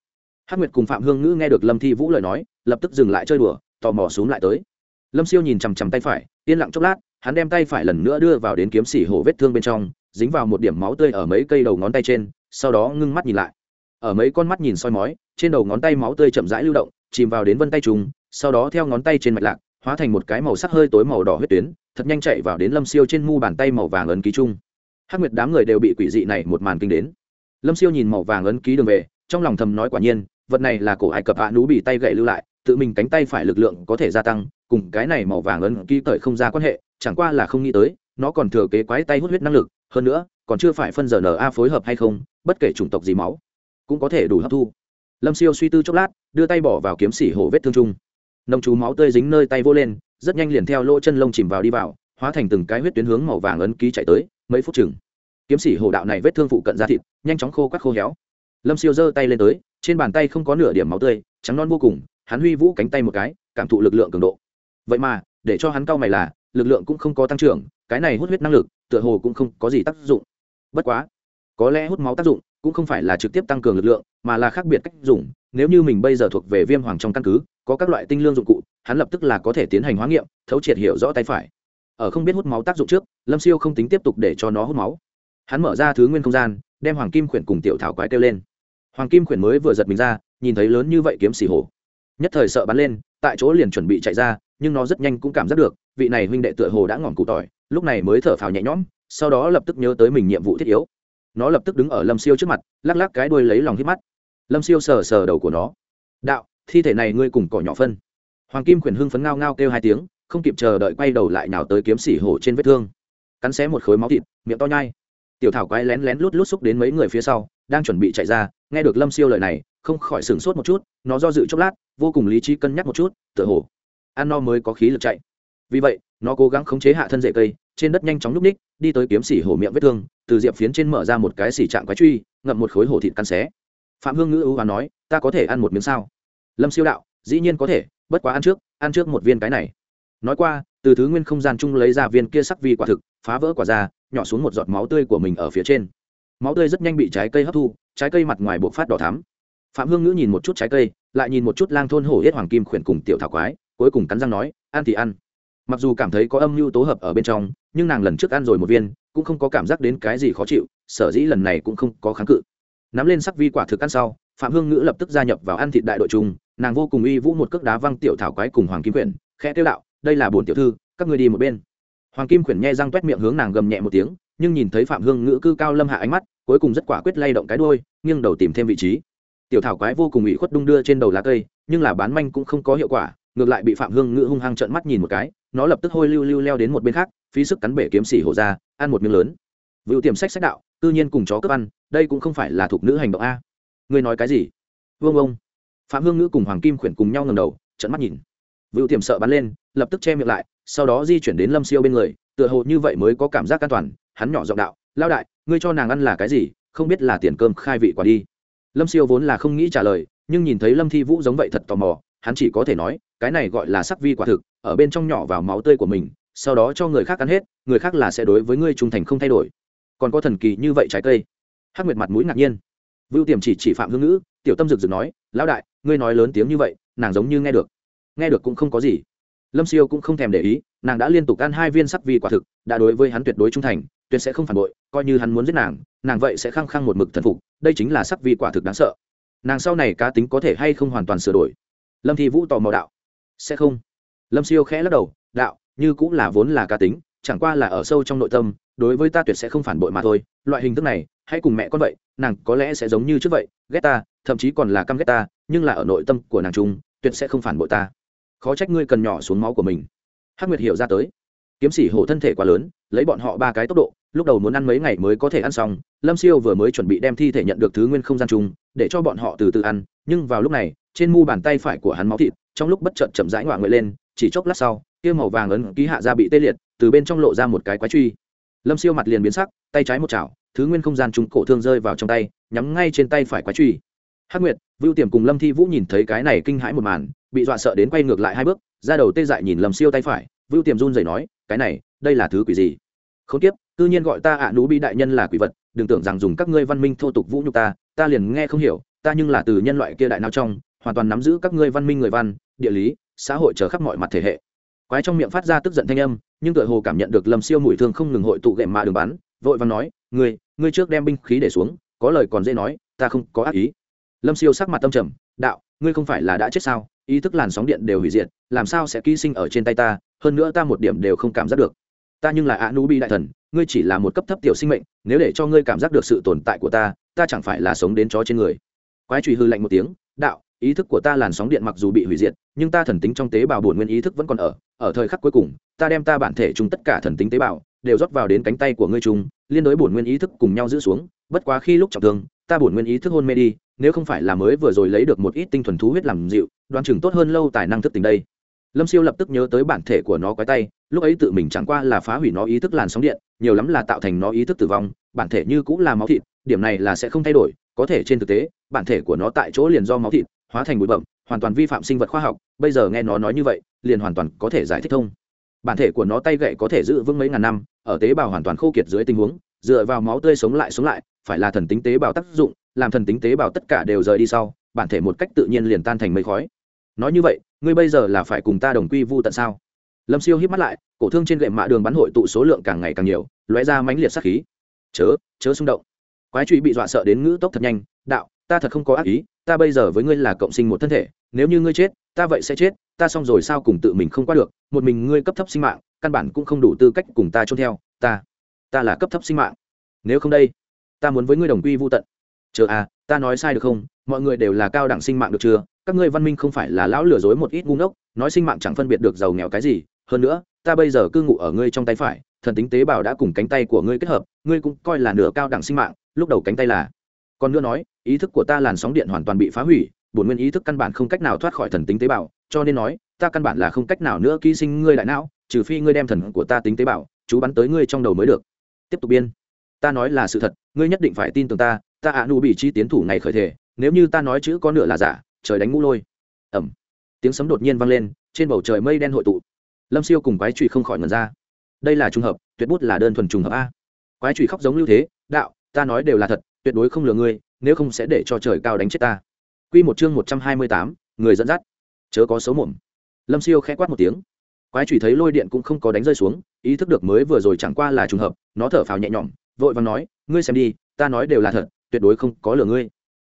Hắc nguyệt cùng phạm hương ngữ nghe được lâm thi vũ lời nói, lập tức dừng lại chơi đùa, tò mò xuống lại tới. Lâm siêu nhìn chằm chằm tay phải, yên lặng chốc lát, hắn đem tay phải lần nữa đưa vào đến kiếm xỉ hổ vết thương bên trong, dính vào một điểm máu tươi ở mấy cây đầu ngón tay trên sau đó ngưng mắt nhìn lại. Ở mấy con mắt nhìn soi mói, trên đầu ngón tay máu tươi chậm rãi lưu động, chìm vào đến vân tay trùng, sau đó theo ngón tay trên mạch lạc, hóa thành một cái màu sắc hơi tối màu đỏ huyết tuyến, thật nhanh chạy vào đến lâm siêu trên mu bàn tay màu vàng ấn ký chung. Hắc nguyệt đám người đều bị quỷ dị này một màn kinh đến. Lâm siêu nhìn màu vàng ấn ký đường về, trong lòng thầm nói quả nhiên, vật này là cổ ai cập hạ nú bị tay gậy lưu lại, tự mình cánh tay phải lực lượng có thể gia tăng, cùng cái này màu vàng ấn ký cởi không ra quan hệ, chẳng qua là không nghĩ tới, nó còn thừa kế quái tay hút huyết năng lực, hơn nữa còn chưa phải phân giờ na phối hợp hay không, bất kể chủng tộc gì máu, cũng có thể đủ hấp thu. Lâm siêu suy tư chốc lát, đưa tay bỏ vào kiếm xỉ hổ vết thương chung nồng chú máu tươi dính nơi tay vô lên, rất nhanh liền theo lỗ chân lông chìm vào đi vào, hóa thành từng cái huyết tuyến hướng màu vàng ấn ký chạy tới, mấy phút chừng. Kiếm sĩ hổ đạo này vết thương phụ cận da thịt, nhanh chóng khô các khô héo. Lâm siêu giơ tay lên tới, trên bàn tay không có nửa điểm máu tươi, trắng non vô cùng, hắn huy vũ cánh tay một cái, cảm thụ lực lượng cường độ. Vậy mà, để cho hắn cau mày là, lực lượng cũng không có tăng trưởng, cái này hút huyết năng lực, tựa hồ cũng không có gì tác dụng bất quá, có lẽ hút máu tác dụng cũng không phải là trực tiếp tăng cường lực lượng, mà là khác biệt cách dùng. Nếu như mình bây giờ thuộc về viêm hoàng trong căn cứ, có các loại tinh lương dụng cụ, hắn lập tức là có thể tiến hành hóa nghiệm, thấu triệt hiểu rõ tay phải. Ở không biết hút máu tác dụng trước, lâm siêu không tính tiếp tục để cho nó hút máu. Hắn mở ra thứ nguyên không gian, đem hoàng kim khuyển cùng tiểu thảo quái kêu lên. Hoàng kim khuyển mới vừa giật mình ra, nhìn thấy lớn như vậy kiếm xì hổ. Nhất thời sợ bắn lên, tại chỗ liền chuẩn bị chạy ra, nhưng nó rất nhanh cũng cảm giác được, vị này huynh đệ tựa hồ đã ngỏm cụ tỏi, lúc này mới thở phào nhẹ nhõm sau đó lập tức nhớ tới mình nhiệm vụ thiết yếu. Nó lập tức đứng ở lâm siêu trước mặt, lắc lắc cái đuôi lấy lòng hít mắt. Lâm siêu sờ sờ đầu của nó. Đạo, thi thể này ngươi cùng cỏ nhỏ phân. Hoàng kim khuyển hưng phấn ngao ngao kêu hai tiếng, không kịp chờ đợi quay đầu lại nào tới kiếm xỉ hổ trên vết thương. Cắn xé một khối máu thịt, miệng to nhai. Tiểu thảo quái lén lén lút lút xúc đến mấy người phía sau, đang chuẩn bị chạy ra, nghe được lâm siêu lời này, không khỏi sửng sốt một chút, nó do dự chốc lát, vô cùng lý trí cân nhắc một chút, tựa hồ, ăn no mới có khí lực chạy. Vì vậy, nó cố gắng khống chế hạ thân dễ cây trên đất nhanh chóng núp ních, đi tới kiếm xỉ hổ miệng vết thương, từ diệp phiến trên mở ra một cái xỉ trạng quái truy, ngậm một khối hổ thịt căn xé. Phạm hương ngữ ưu và nói, ta có thể ăn một miếng sao? Lâm siêu đạo, dĩ nhiên có thể, bất quá ăn trước ăn trước một viên cái này. Nói qua, từ thứ nguyên không gian chung lấy ra viên kia sắc vi quả thực, phá vỡ quả ra, nhỏ xuống một giọt máu tươi của mình ở phía trên. Máu tươi rất nhanh bị trái cây hấp thu, trái cây mặt ngoài buộc phát đỏ thắm. Phạm hương ngữ nhìn một chút trái cây, lại nhìn một chút lang thôn hổ yết hoàng kim khuyển cùng tiểu thảo quái, cuối cùng cắn răng nói, ăn thì ăn mặc dù cảm thấy có âm mưu tố hợp ở bên trong, nhưng nàng lần trước ăn rồi một viên, cũng không có cảm giác đến cái gì khó chịu, sở dĩ lần này cũng không có kháng cự. Nắm lên sắc vi quả thực ăn sau, phạm hương ngữ lập tức gia nhập vào ăn thịt đại đội chung, nàng vô cùng uy vũ một cước đá văng tiểu thảo quái cùng hoàng kim quyển, khẽ tiêu đạo, đây là bồn tiểu thư, các người đi một bên. Hoàng kim quyển nghe răng t miệng hướng nàng gầm nhẹ một tiếng, nhưng nhìn thấy phạm hương ngữ cư cao lâm hạ ánh mắt, cuối cùng rất quả quyết lay động cái đôi nghiêng đầu tìm thêm vị trí. Tiểu thảo quái vô cùng ủy khuất đung đưa trên đầu lá cây, nhưng là bán manh cũng không có hiệu quả, ngược lại bị phạm hương ngữ hung hăng trợn mắt nhìn một cái nó lập tức hôi lưu lưu leo đến một bên khác, phí sức cắn bể kiếm xỉ hổ ra, ăn một miếng lớn. Vựu tiềm sách sách đạo tự nhiên cùng chó cướp ăn, đây cũng không phải là thuộc nữ hành động a. Ngươi nói cái gì? Vương ông. Phạm hương ngữ cùng hoàng kim khuyển cùng nhau ngầm đầu trận mắt nhìn. Vựu tiềm sợ bắn lên, lập tức che miệng lại, sau đó di chuyển đến lâm siêu bên người, tựa hồ như vậy mới có cảm giác an toàn, hắn nhỏ giọng đạo lao đại, ngươi cho nàng ăn là cái gì? Không biết là tiền cơm khai vị quả đi. Lâm siêu vốn là không nghĩ trả lời, nhưng nhìn thấy lâm thi vũ giống vậy thật tò mò, hắn chỉ có thể nói cái này gọi là sắc vi quả thực, ở bên trong nhỏ vào máu tươi của mình, sau đó cho người khác ăn hết, người khác là sẽ đối với ngươi trung thành không thay đổi. Còn có thần kỳ như vậy trái cây. Hắc nguyệt mặt mũi ngạc nhiên. Vưu tiềm chỉ chỉ phạm hương ngữ, tiểu tâm rực rực nói, lão đại, ngươi nói lớn tiếng như vậy, nàng giống như nghe được. Nghe được cũng không có gì. Lâm siêu cũng không thèm để ý, nàng đã liên tục ăn hai viên sắc vi quả thực, đã đối với hắn tuyệt đối trung thành, tuyệt sẽ không phản bội, coi như hắn muốn giết nàng nàng vậy sẽ khăng khăng một mực thần phục, đây chính là sắc vi quả thực đáng sợ. Nàng sau này cá tính có thể hay không hoàn toàn sửa đổi. Lâm thi vũ tò mò đạo sẽ không. Lâm siêu khẽ lắc đầu, đạo, như cũng là vốn là cá tính, chẳng qua là ở sâu trong nội tâm, đối với ta tuyệt sẽ không phản bội mà thôi. Loại hình thức này, hãy cùng mẹ con vậy, nàng có lẽ sẽ giống như trước vậy, ghét ta, thậm chí còn là căm ghét ta, nhưng là ở nội tâm của nàng trung tuyệt sẽ không phản bội ta. Khó trách ngươi cần nhỏ xuống máu của mình. Hắc nguyệt hiểu ra tới. Kiếm sĩ hổ thân thể quá lớn, lấy bọn họ ba cái tốc độ, lúc đầu muốn ăn mấy ngày mới có thể ăn xong, lâm siêu vừa mới chuẩn bị đem thi thể nhận được thứ nguyên không gian chung, để cho bọn họ từ từ ăn, nhưng vào lúc này trên mu bàn tay phải của hắn máu thịt, trong lúc bất chợt chậm rãi ngoạ nguyện lên, chỉ chốc lát sau, kia màu vàng ấn ký hạ ra bị tê liệt, từ bên trong lộ ra một cái quái truy. Lâm siêu mặt liền biến sắc, tay trái một chảo, thứ nguyên không gian trúng cổ thương rơi vào trong tay, nhắm ngay trên tay phải quái truy. Hắc nguyệt, vưu tiềm cùng lâm thi vũ nhìn thấy cái này kinh hãi một màn, bị dọa sợ đến quay ngược lại hai bước, ra đầu tê dại nhìn lâm siêu tay phải, vưu tiềm run rẩy nói, cái này, đây là thứ quỷ gì? Không tiếp tự nhiên gọi ta ạ à nú bị đại nhân là quỷ vật, đừng tưởng rằng dùng các ngươi văn minh thô tục vũ nhục ta ta liền nghe không hiểu, ta nhưng là từ nhân loại kia đại nào trong hoàn toàn nắm giữ các ngươi văn minh người văn, địa lý, xã hội trở khắp mọi mặt thể hệ. Quái trong miệng phát ra tức giận thanh âm, nhưng tựa hồ cảm nhận được lâm siêu mùi thương không ngừng hội tụ gệm mạ đường bắn, vội vàng nói, ngươi ngươi trước đem binh khí để xuống, có lời còn dễ nói, ta không có ác ý. Lâm siêu sắc mặt tâm trầm, đạo, ngươi không phải là đã chết sao? Ý thức làn sóng điện đều hủy diệt, làm sao sẽ ký sinh ở trên tay ta? Hơn nữa ta một điểm đều không cảm giác được. Ta nhưng là ạ nu bi đại thần, ngươi chỉ là một cấp thấp tiểu sinh mệnh, nếu để cho ngươi cảm giác được sự tồn tại của ta ta chẳng phải là sống đến chó trên người. Quái trùy hư lạnh một tiếng, đạo ý thức của ta làn sóng điện mặc dù bị hủy diệt, nhưng ta thần tính trong tế bào bổn nguyên ý thức vẫn còn ở ở thời khắc cuối cùng, ta đem ta bản thể chung tất cả thần tính tế bào đều rót vào đến cánh tay của ngươi chung, liên đối bổn nguyên ý thức cùng nhau giữ xuống, bất quá khi lúc trọng thương, ta bổn nguyên ý thức hôn mê đi, nếu không phải là mới vừa rồi lấy được một ít tinh thuần thú huyết làm dịu đoán chừng tốt hơn lâu tài năng thức tình đây. Lâm siêu lập tức nhớ tới bản thể của nó quái tay, lúc ấy tự mình chẳng qua là phá hủy nó ý thức làn sóng điện, nhiều lắm là tạo thành nó ý thức tử vong, bản thể như cũng là máu thịt, điểm này là sẽ không thay đổi, có thể trên thực tế, bản thể của nó tại chỗ liền do máu thịt hóa thành bụi bậm, hoàn toàn vi phạm sinh vật khoa học, bây giờ nghe nó nói như vậy, liền hoàn toàn có thể giải thích thông. Bản thể của nó tay gậy có thể giữ vững mấy ngàn năm, ở tế bào hoàn toàn khô kiệt dưới tình huống, dựa vào máu tươi sống lại sống lại, phải là thần tính tế bào tác dụng, làm thần tính tế bào tất cả đều rời đi sau, bản thể một cách tự nhiên liền tan thành mây khói. Nói như vậy, ngươi bây giờ là phải cùng ta đồng quy vu tận sao? Lâm siêu hít mắt lại, cổ thương trên gậy mạ đường bắn hội tụ số lượng càng ngày càng nhiều, lóe ra mãnh liệt sát khí. Chớ chớ xung động. Quái trụy bị dọa sợ đến ngữ tốc thật nhanh, đạo, ta thật không có ác ý ta bây giờ với ngươi là cộng sinh một thân thể, nếu như ngươi chết, ta vậy sẽ chết, ta xong rồi sao cùng tự mình không qua được, một mình ngươi cấp thấp sinh mạng, căn bản cũng không đủ tư cách cùng ta trôn theo, ta ta là cấp thấp sinh mạng. Nếu không đây, ta muốn với ngươi đồng quy vô tận. Chờ à ta nói sai được không? Mọi người đều là cao đẳng sinh mạng được chưa? Các ngươi văn minh không phải là lão lừa dối một ít ngu ngốc, nói sinh mạng chẳng phân biệt được giàu nghèo cái gì. Hơn nữa, ta bây giờ cư ngụ ở ngươi trong tay phải, thần tính tế bào đã cùng cánh tay của ngươi kết hợp, ngươi cũng coi là nửa cao đẳng sinh mạng, lúc đầu cánh tay là còn nữa nói, ý thức của ta làn sóng điện hoàn toàn bị phá hủy, bổn nguyên ý thức căn bản không cách nào thoát khỏi thần tính tế bào, cho nên nói, ta căn bản là không cách nào nữa ký sinh ngươi đại não, trừ phi ngươi đem thần của ta tính tế bào, chú bắn tới ngươi trong đầu mới được. Tiếp tục biên. Ta nói là sự thật, ngươi nhất định phải tin tưởng ta ta ạ nụ bị chi tiến thủ này khởi thể, nếu như ta nói chữ có nửa là giả, trời đánh ngũ lôi. Ẩm tiếng sấm đột nhiên vang lên, trên bầu trời mây đen hội tụ. Lâm siêu cùng quái trụy không khỏi ngần ra. Đây là trùng hợp, tuyệt bút là đơn thuần trùng hợp a. Quái trụy khóc giống như thế, đạo, ta nói đều là thật tuyệt đối không lừa ngươi nếu không sẽ để cho trời cao đánh chết ta. Quy một chương một trăm hai mươi tám, người dẫn dắt. Chớ có xấu mồm. Lâm siêu khẽ quát một tiếng. Quái chủy thấy lôi điện cũng không có đánh rơi xuống ý thức được mới vừa rồi chẳng qua là trùng hợp nó thở phào nhẹ nhõm vội vàng nói ngươi xem đi ta nói đều là thật tuyệt đối không có lừa ngươi.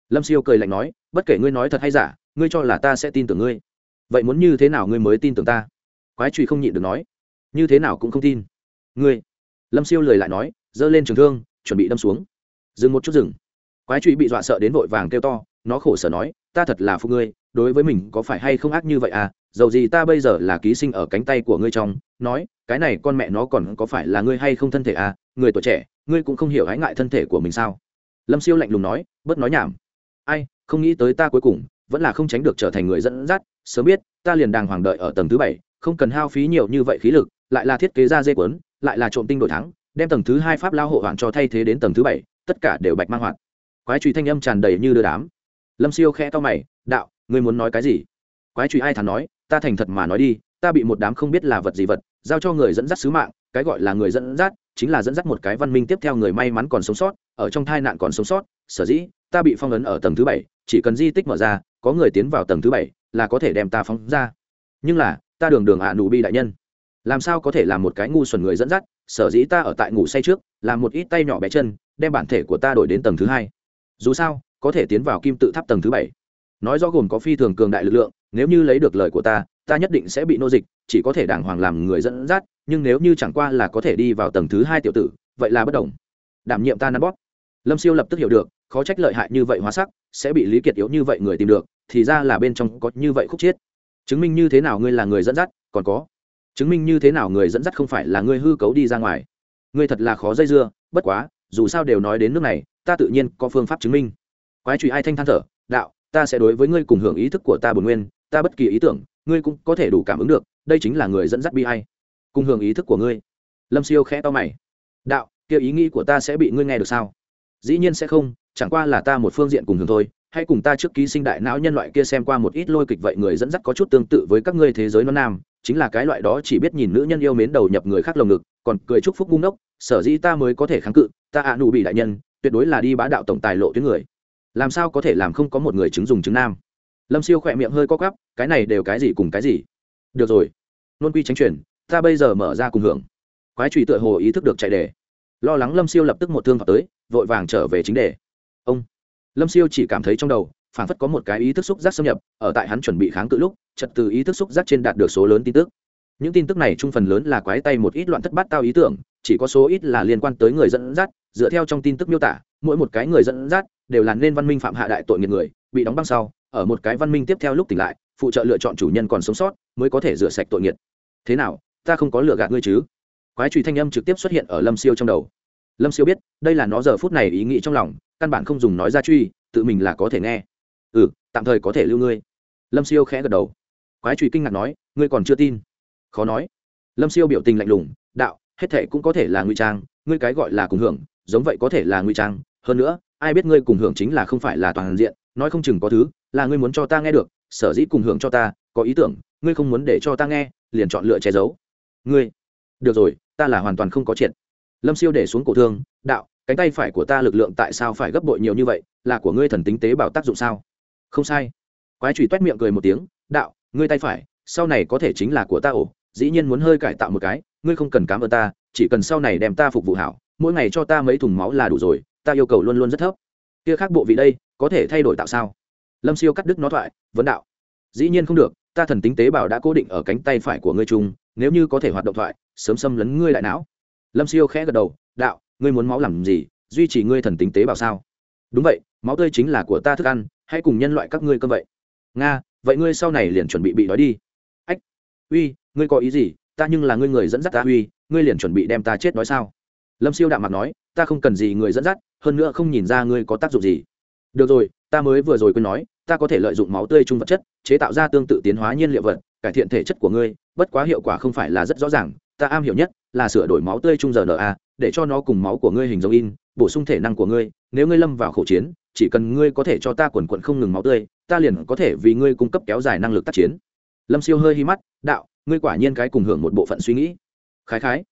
Lâm siêu cười lạnh nói bất kể ngươi nói thật hay giả ngươi cho là ta sẽ tin tưởng ngươi. Vậy muốn như thế nào ngươi mới tin tưởng ta? Quái chủy không nhịn được nói như thế nào cũng không tin. Ngươi. Lâm siêu lời lại nói giơ lên trường thương chuẩn bị đâm xuống dừng một chút dừng. Quái trụy bị dọa sợ đến vội vàng kêu to, nó khổ sở nói, ta thật là phụ ngươi, đối với mình có phải hay không ác như vậy à? Dầu gì ta bây giờ là ký sinh ở cánh tay của ngươi trong, nói, cái này con mẹ nó còn có phải là ngươi hay không thân thể à? Người tuổi trẻ, ngươi cũng không hiểu hãy ngại thân thể của mình sao? Lâm siêu lạnh lùng nói, bớt nói nhảm. Ai, không nghĩ tới ta cuối cùng, vẫn là không tránh được trở thành người dẫn dắt, sớm biết, ta liền đàng hoàng đợi ở tầng thứ bảy, không cần hao phí nhiều như vậy khí lực, lại là thiết kế ra dây quấn lại là trộm tinh đổi thắng, đem tầng thứ hai pháp lao hộ hoàng cho thay thế đến tầng thứ bảy tất cả đều bạch mang hoạt. Quái trùy thanh âm tràn đầy như đưa đám. Lâm siêu khẽ to mày, đạo, ngươi muốn nói cái gì? Quái trùy ai thắn nói, ta thành thật mà nói đi, ta bị một đám không biết là vật gì vật, giao cho người dẫn dắt sứ mạng, cái gọi là người dẫn dắt, chính là dẫn dắt một cái văn minh tiếp theo người may mắn còn sống sót, ở trong tai nạn còn sống sót. Sở dĩ, ta bị phong ấn ở tầng thứ bảy, chỉ cần di tích mở ra, có người tiến vào tầng thứ bảy là có thể đem ta phóng ra. Nhưng là, ta đường đường ạ nụ bi đại nhân, làm sao có thể làm một cái ngu xuẩn người dẫn dắt? Sở dĩ ta ở tại ngủ say trước làm một ít tay nhỏ bé chân, đem bản thể của ta đổi đến tầng thứ hai. Dù sao, có thể tiến vào kim tự tháp tầng thứ bảy. Nói rõ gồm có phi thường cường đại lực lượng, nếu như lấy được lời của ta ta nhất định sẽ bị nô dịch, chỉ có thể đàng hoàng làm người dẫn dắt, nhưng nếu như chẳng qua là có thể đi vào tầng thứ hai tiểu tử, vậy là bất đồng. Đảm nhiệm ta nắn bóp. Lâm siêu lập tức hiểu được, khó trách lợi hại như vậy hóa sắc, sẽ bị lý kiệt yếu như vậy người tìm được, thì ra là bên trong có như vậy khúc chiết chứng minh như thế nào ngươi là người dẫn dắt? Còn có. Chứng minh như thế nào người dẫn dắt không phải là ngươi hư cấu đi ra ngoài? Ngươi thật là khó dây dưa, bất quá, dù sao đều nói đến nước này, ta tự nhiên có phương pháp chứng minh. Quái trụy ai thanh than thở, đạo, ta sẽ đối với ngươi cùng hưởng ý thức của ta bồn nguyên, ta bất kỳ ý tưởng, ngươi cũng có thể đủ cảm ứng được, đây chính là người dẫn dắt bi hay cùng hưởng ý thức của ngươi. Lâm siêu khẽ to mày. Đạo, kia ý nghĩ của ta sẽ bị ngươi nghe được sao? Dĩ nhiên sẽ không, chẳng qua là ta một phương diện cùng hưởng thôi, hãy cùng ta trước ký sinh đại não nhân loại kia xem qua một ít lôi kịch vậy người dẫn dắt có chút tương tự với các ngươi thế giới nó nam, chính là cái loại đó chỉ biết nhìn nữ nhân yêu mến đầu nhập người khác lồng ngực, còn cười chúc phúc ngung đốc sở dĩ ta mới có thể kháng cự, ta ạ nụ bị đại nhân, tuyệt đối là đi bá đạo tổng tài lộ tuyến người. Làm sao có thể làm không có một người chứng dùng chứng nam? Lâm siêu khỏe miệng hơi co cắp cái này đều cái gì cùng cái gì? Được rồi, nôn quy tránh chuyển, ta bây giờ mở ra cùng hưởng. Quái trụy tựa hồ ý thức được chạy đề. Lo lắng lâm siêu lập tức một thương vào tới, vội vàng trở về chính đề. Ông. Lâm siêu chỉ cảm thấy trong đầu phản phất có một cái ý thức xúc giác xâm nhập, ở tại hắn chuẩn bị kháng cự lúc trật từ ý thức xúc giác trên đạt được số lớn tin tức. Những tin tức này trung phần lớn là quái tay một ít loạn thất bát tao ý tưởng chỉ có số ít là liên quan tới người dẫn dắt, dựa theo trong tin tức miêu tả, mỗi một cái người dẫn dắt đều là nên văn minh phạm hạ đại tội nghiệt người, bị đóng băng sau, ở một cái văn minh tiếp theo lúc tỉnh lại, phụ trợ lựa chọn chủ nhân còn sống sót mới có thể rửa sạch tội nghiệt. Thế nào, ta không có lựa gạt ngươi chứ? Quái trùy thanh âm trực tiếp xuất hiện ở lâm siêu trong đầu. Lâm siêu biết, đây là nó giờ phút này ý nghĩ trong lòng, căn bản không dùng nói ra truy, tự mình là có thể nghe. Ừ tạm thời có thể lưu ngươi. Lâm siêu khẽ gật đầu. Quái trùy kinh ngạc nói, ngươi còn chưa tin. Khó nói. Lâm siêu biểu tình lạnh lùng, đạo hết thệ cũng có thể là nguy trang, ngươi cái gọi là cùng hưởng, giống vậy có thể là nguy trang. Hơn nữa, ai biết ngươi cùng hưởng chính là không phải là toàn diện, nói không chừng có thứ là ngươi muốn cho ta nghe được, sở dĩ cùng hưởng cho ta, có ý tưởng, ngươi không muốn để cho ta nghe, liền chọn lựa che giấu. Ngươi, được rồi, ta là hoàn toàn không có chuyện lâm siêu để xuống cổ thương, đạo, cánh tay phải của ta lực lượng tại sao phải gấp bội nhiều như vậy, là của ngươi thần tính tế bào tác dụng sao? Không sai. Quái trùy toét miệng cười một tiếng, đạo, ngươi tay phải, sau này có thể chính là của ta ổ, dĩ nhiên muốn hơi cải tạo một cái ngươi không cần cám ơn ta, chỉ cần sau này đem ta phục vụ hảo, mỗi ngày cho ta mấy thùng máu là đủ rồi, ta yêu cầu luôn luôn rất thấp. Kia khác bộ vị đây, có thể thay đổi tạo sao? Lâm siêu cắt đứt nó thoại, vấn đạo. Dĩ nhiên không được, ta thần tính tế bào đã cố định ở cánh tay phải của ngươi trung nếu như có thể hoạt động thoại, sớm xâm lấn ngươi đại não. Lâm siêu khẽ gật đầu, đạo, ngươi muốn máu làm gì, duy trì ngươi thần tính tế bào sao? Đúng vậy, máu tươi chính là của ta thức ăn, hãy cùng nhân loại các ngươi cơm vậy. Nga, vậy ngươi sau này liền chuẩn bị bị đói đi. Ách, uy, ngươi có ý gì? Ta nhưng là ngươi người dẫn dắt ta uy, ngươi liền chuẩn bị đem ta chết đói sao? Lâm siêu đạm mặt nói, ta không cần gì người dẫn dắt, hơn nữa không nhìn ra ngươi có tác dụng gì. Được rồi, ta mới vừa rồi quên nói, ta có thể lợi dụng máu tươi trung vật chất, chế tạo ra tương tự tiến hóa nhiên liệu vật, cải thiện thể chất của ngươi, bất quá hiệu quả không phải là rất rõ ràng, ta am hiểu nhất là sửa đổi máu tươi trung giờ na để cho nó cùng máu của ngươi hình dấu in, bổ sung thể năng của ngươi, nếu ngươi lâm vào khẩu chiến, chỉ cần ngươi có thể cho ta quần quận không ngừng máu tươi, ta liền có thể vì ngươi cung cấp kéo dài năng lực tác chiến. Lâm siêu hơi hi mắt, đạo ngươi quả nhiên cái cùng hưởng một bộ phận suy nghĩ. Khái khái,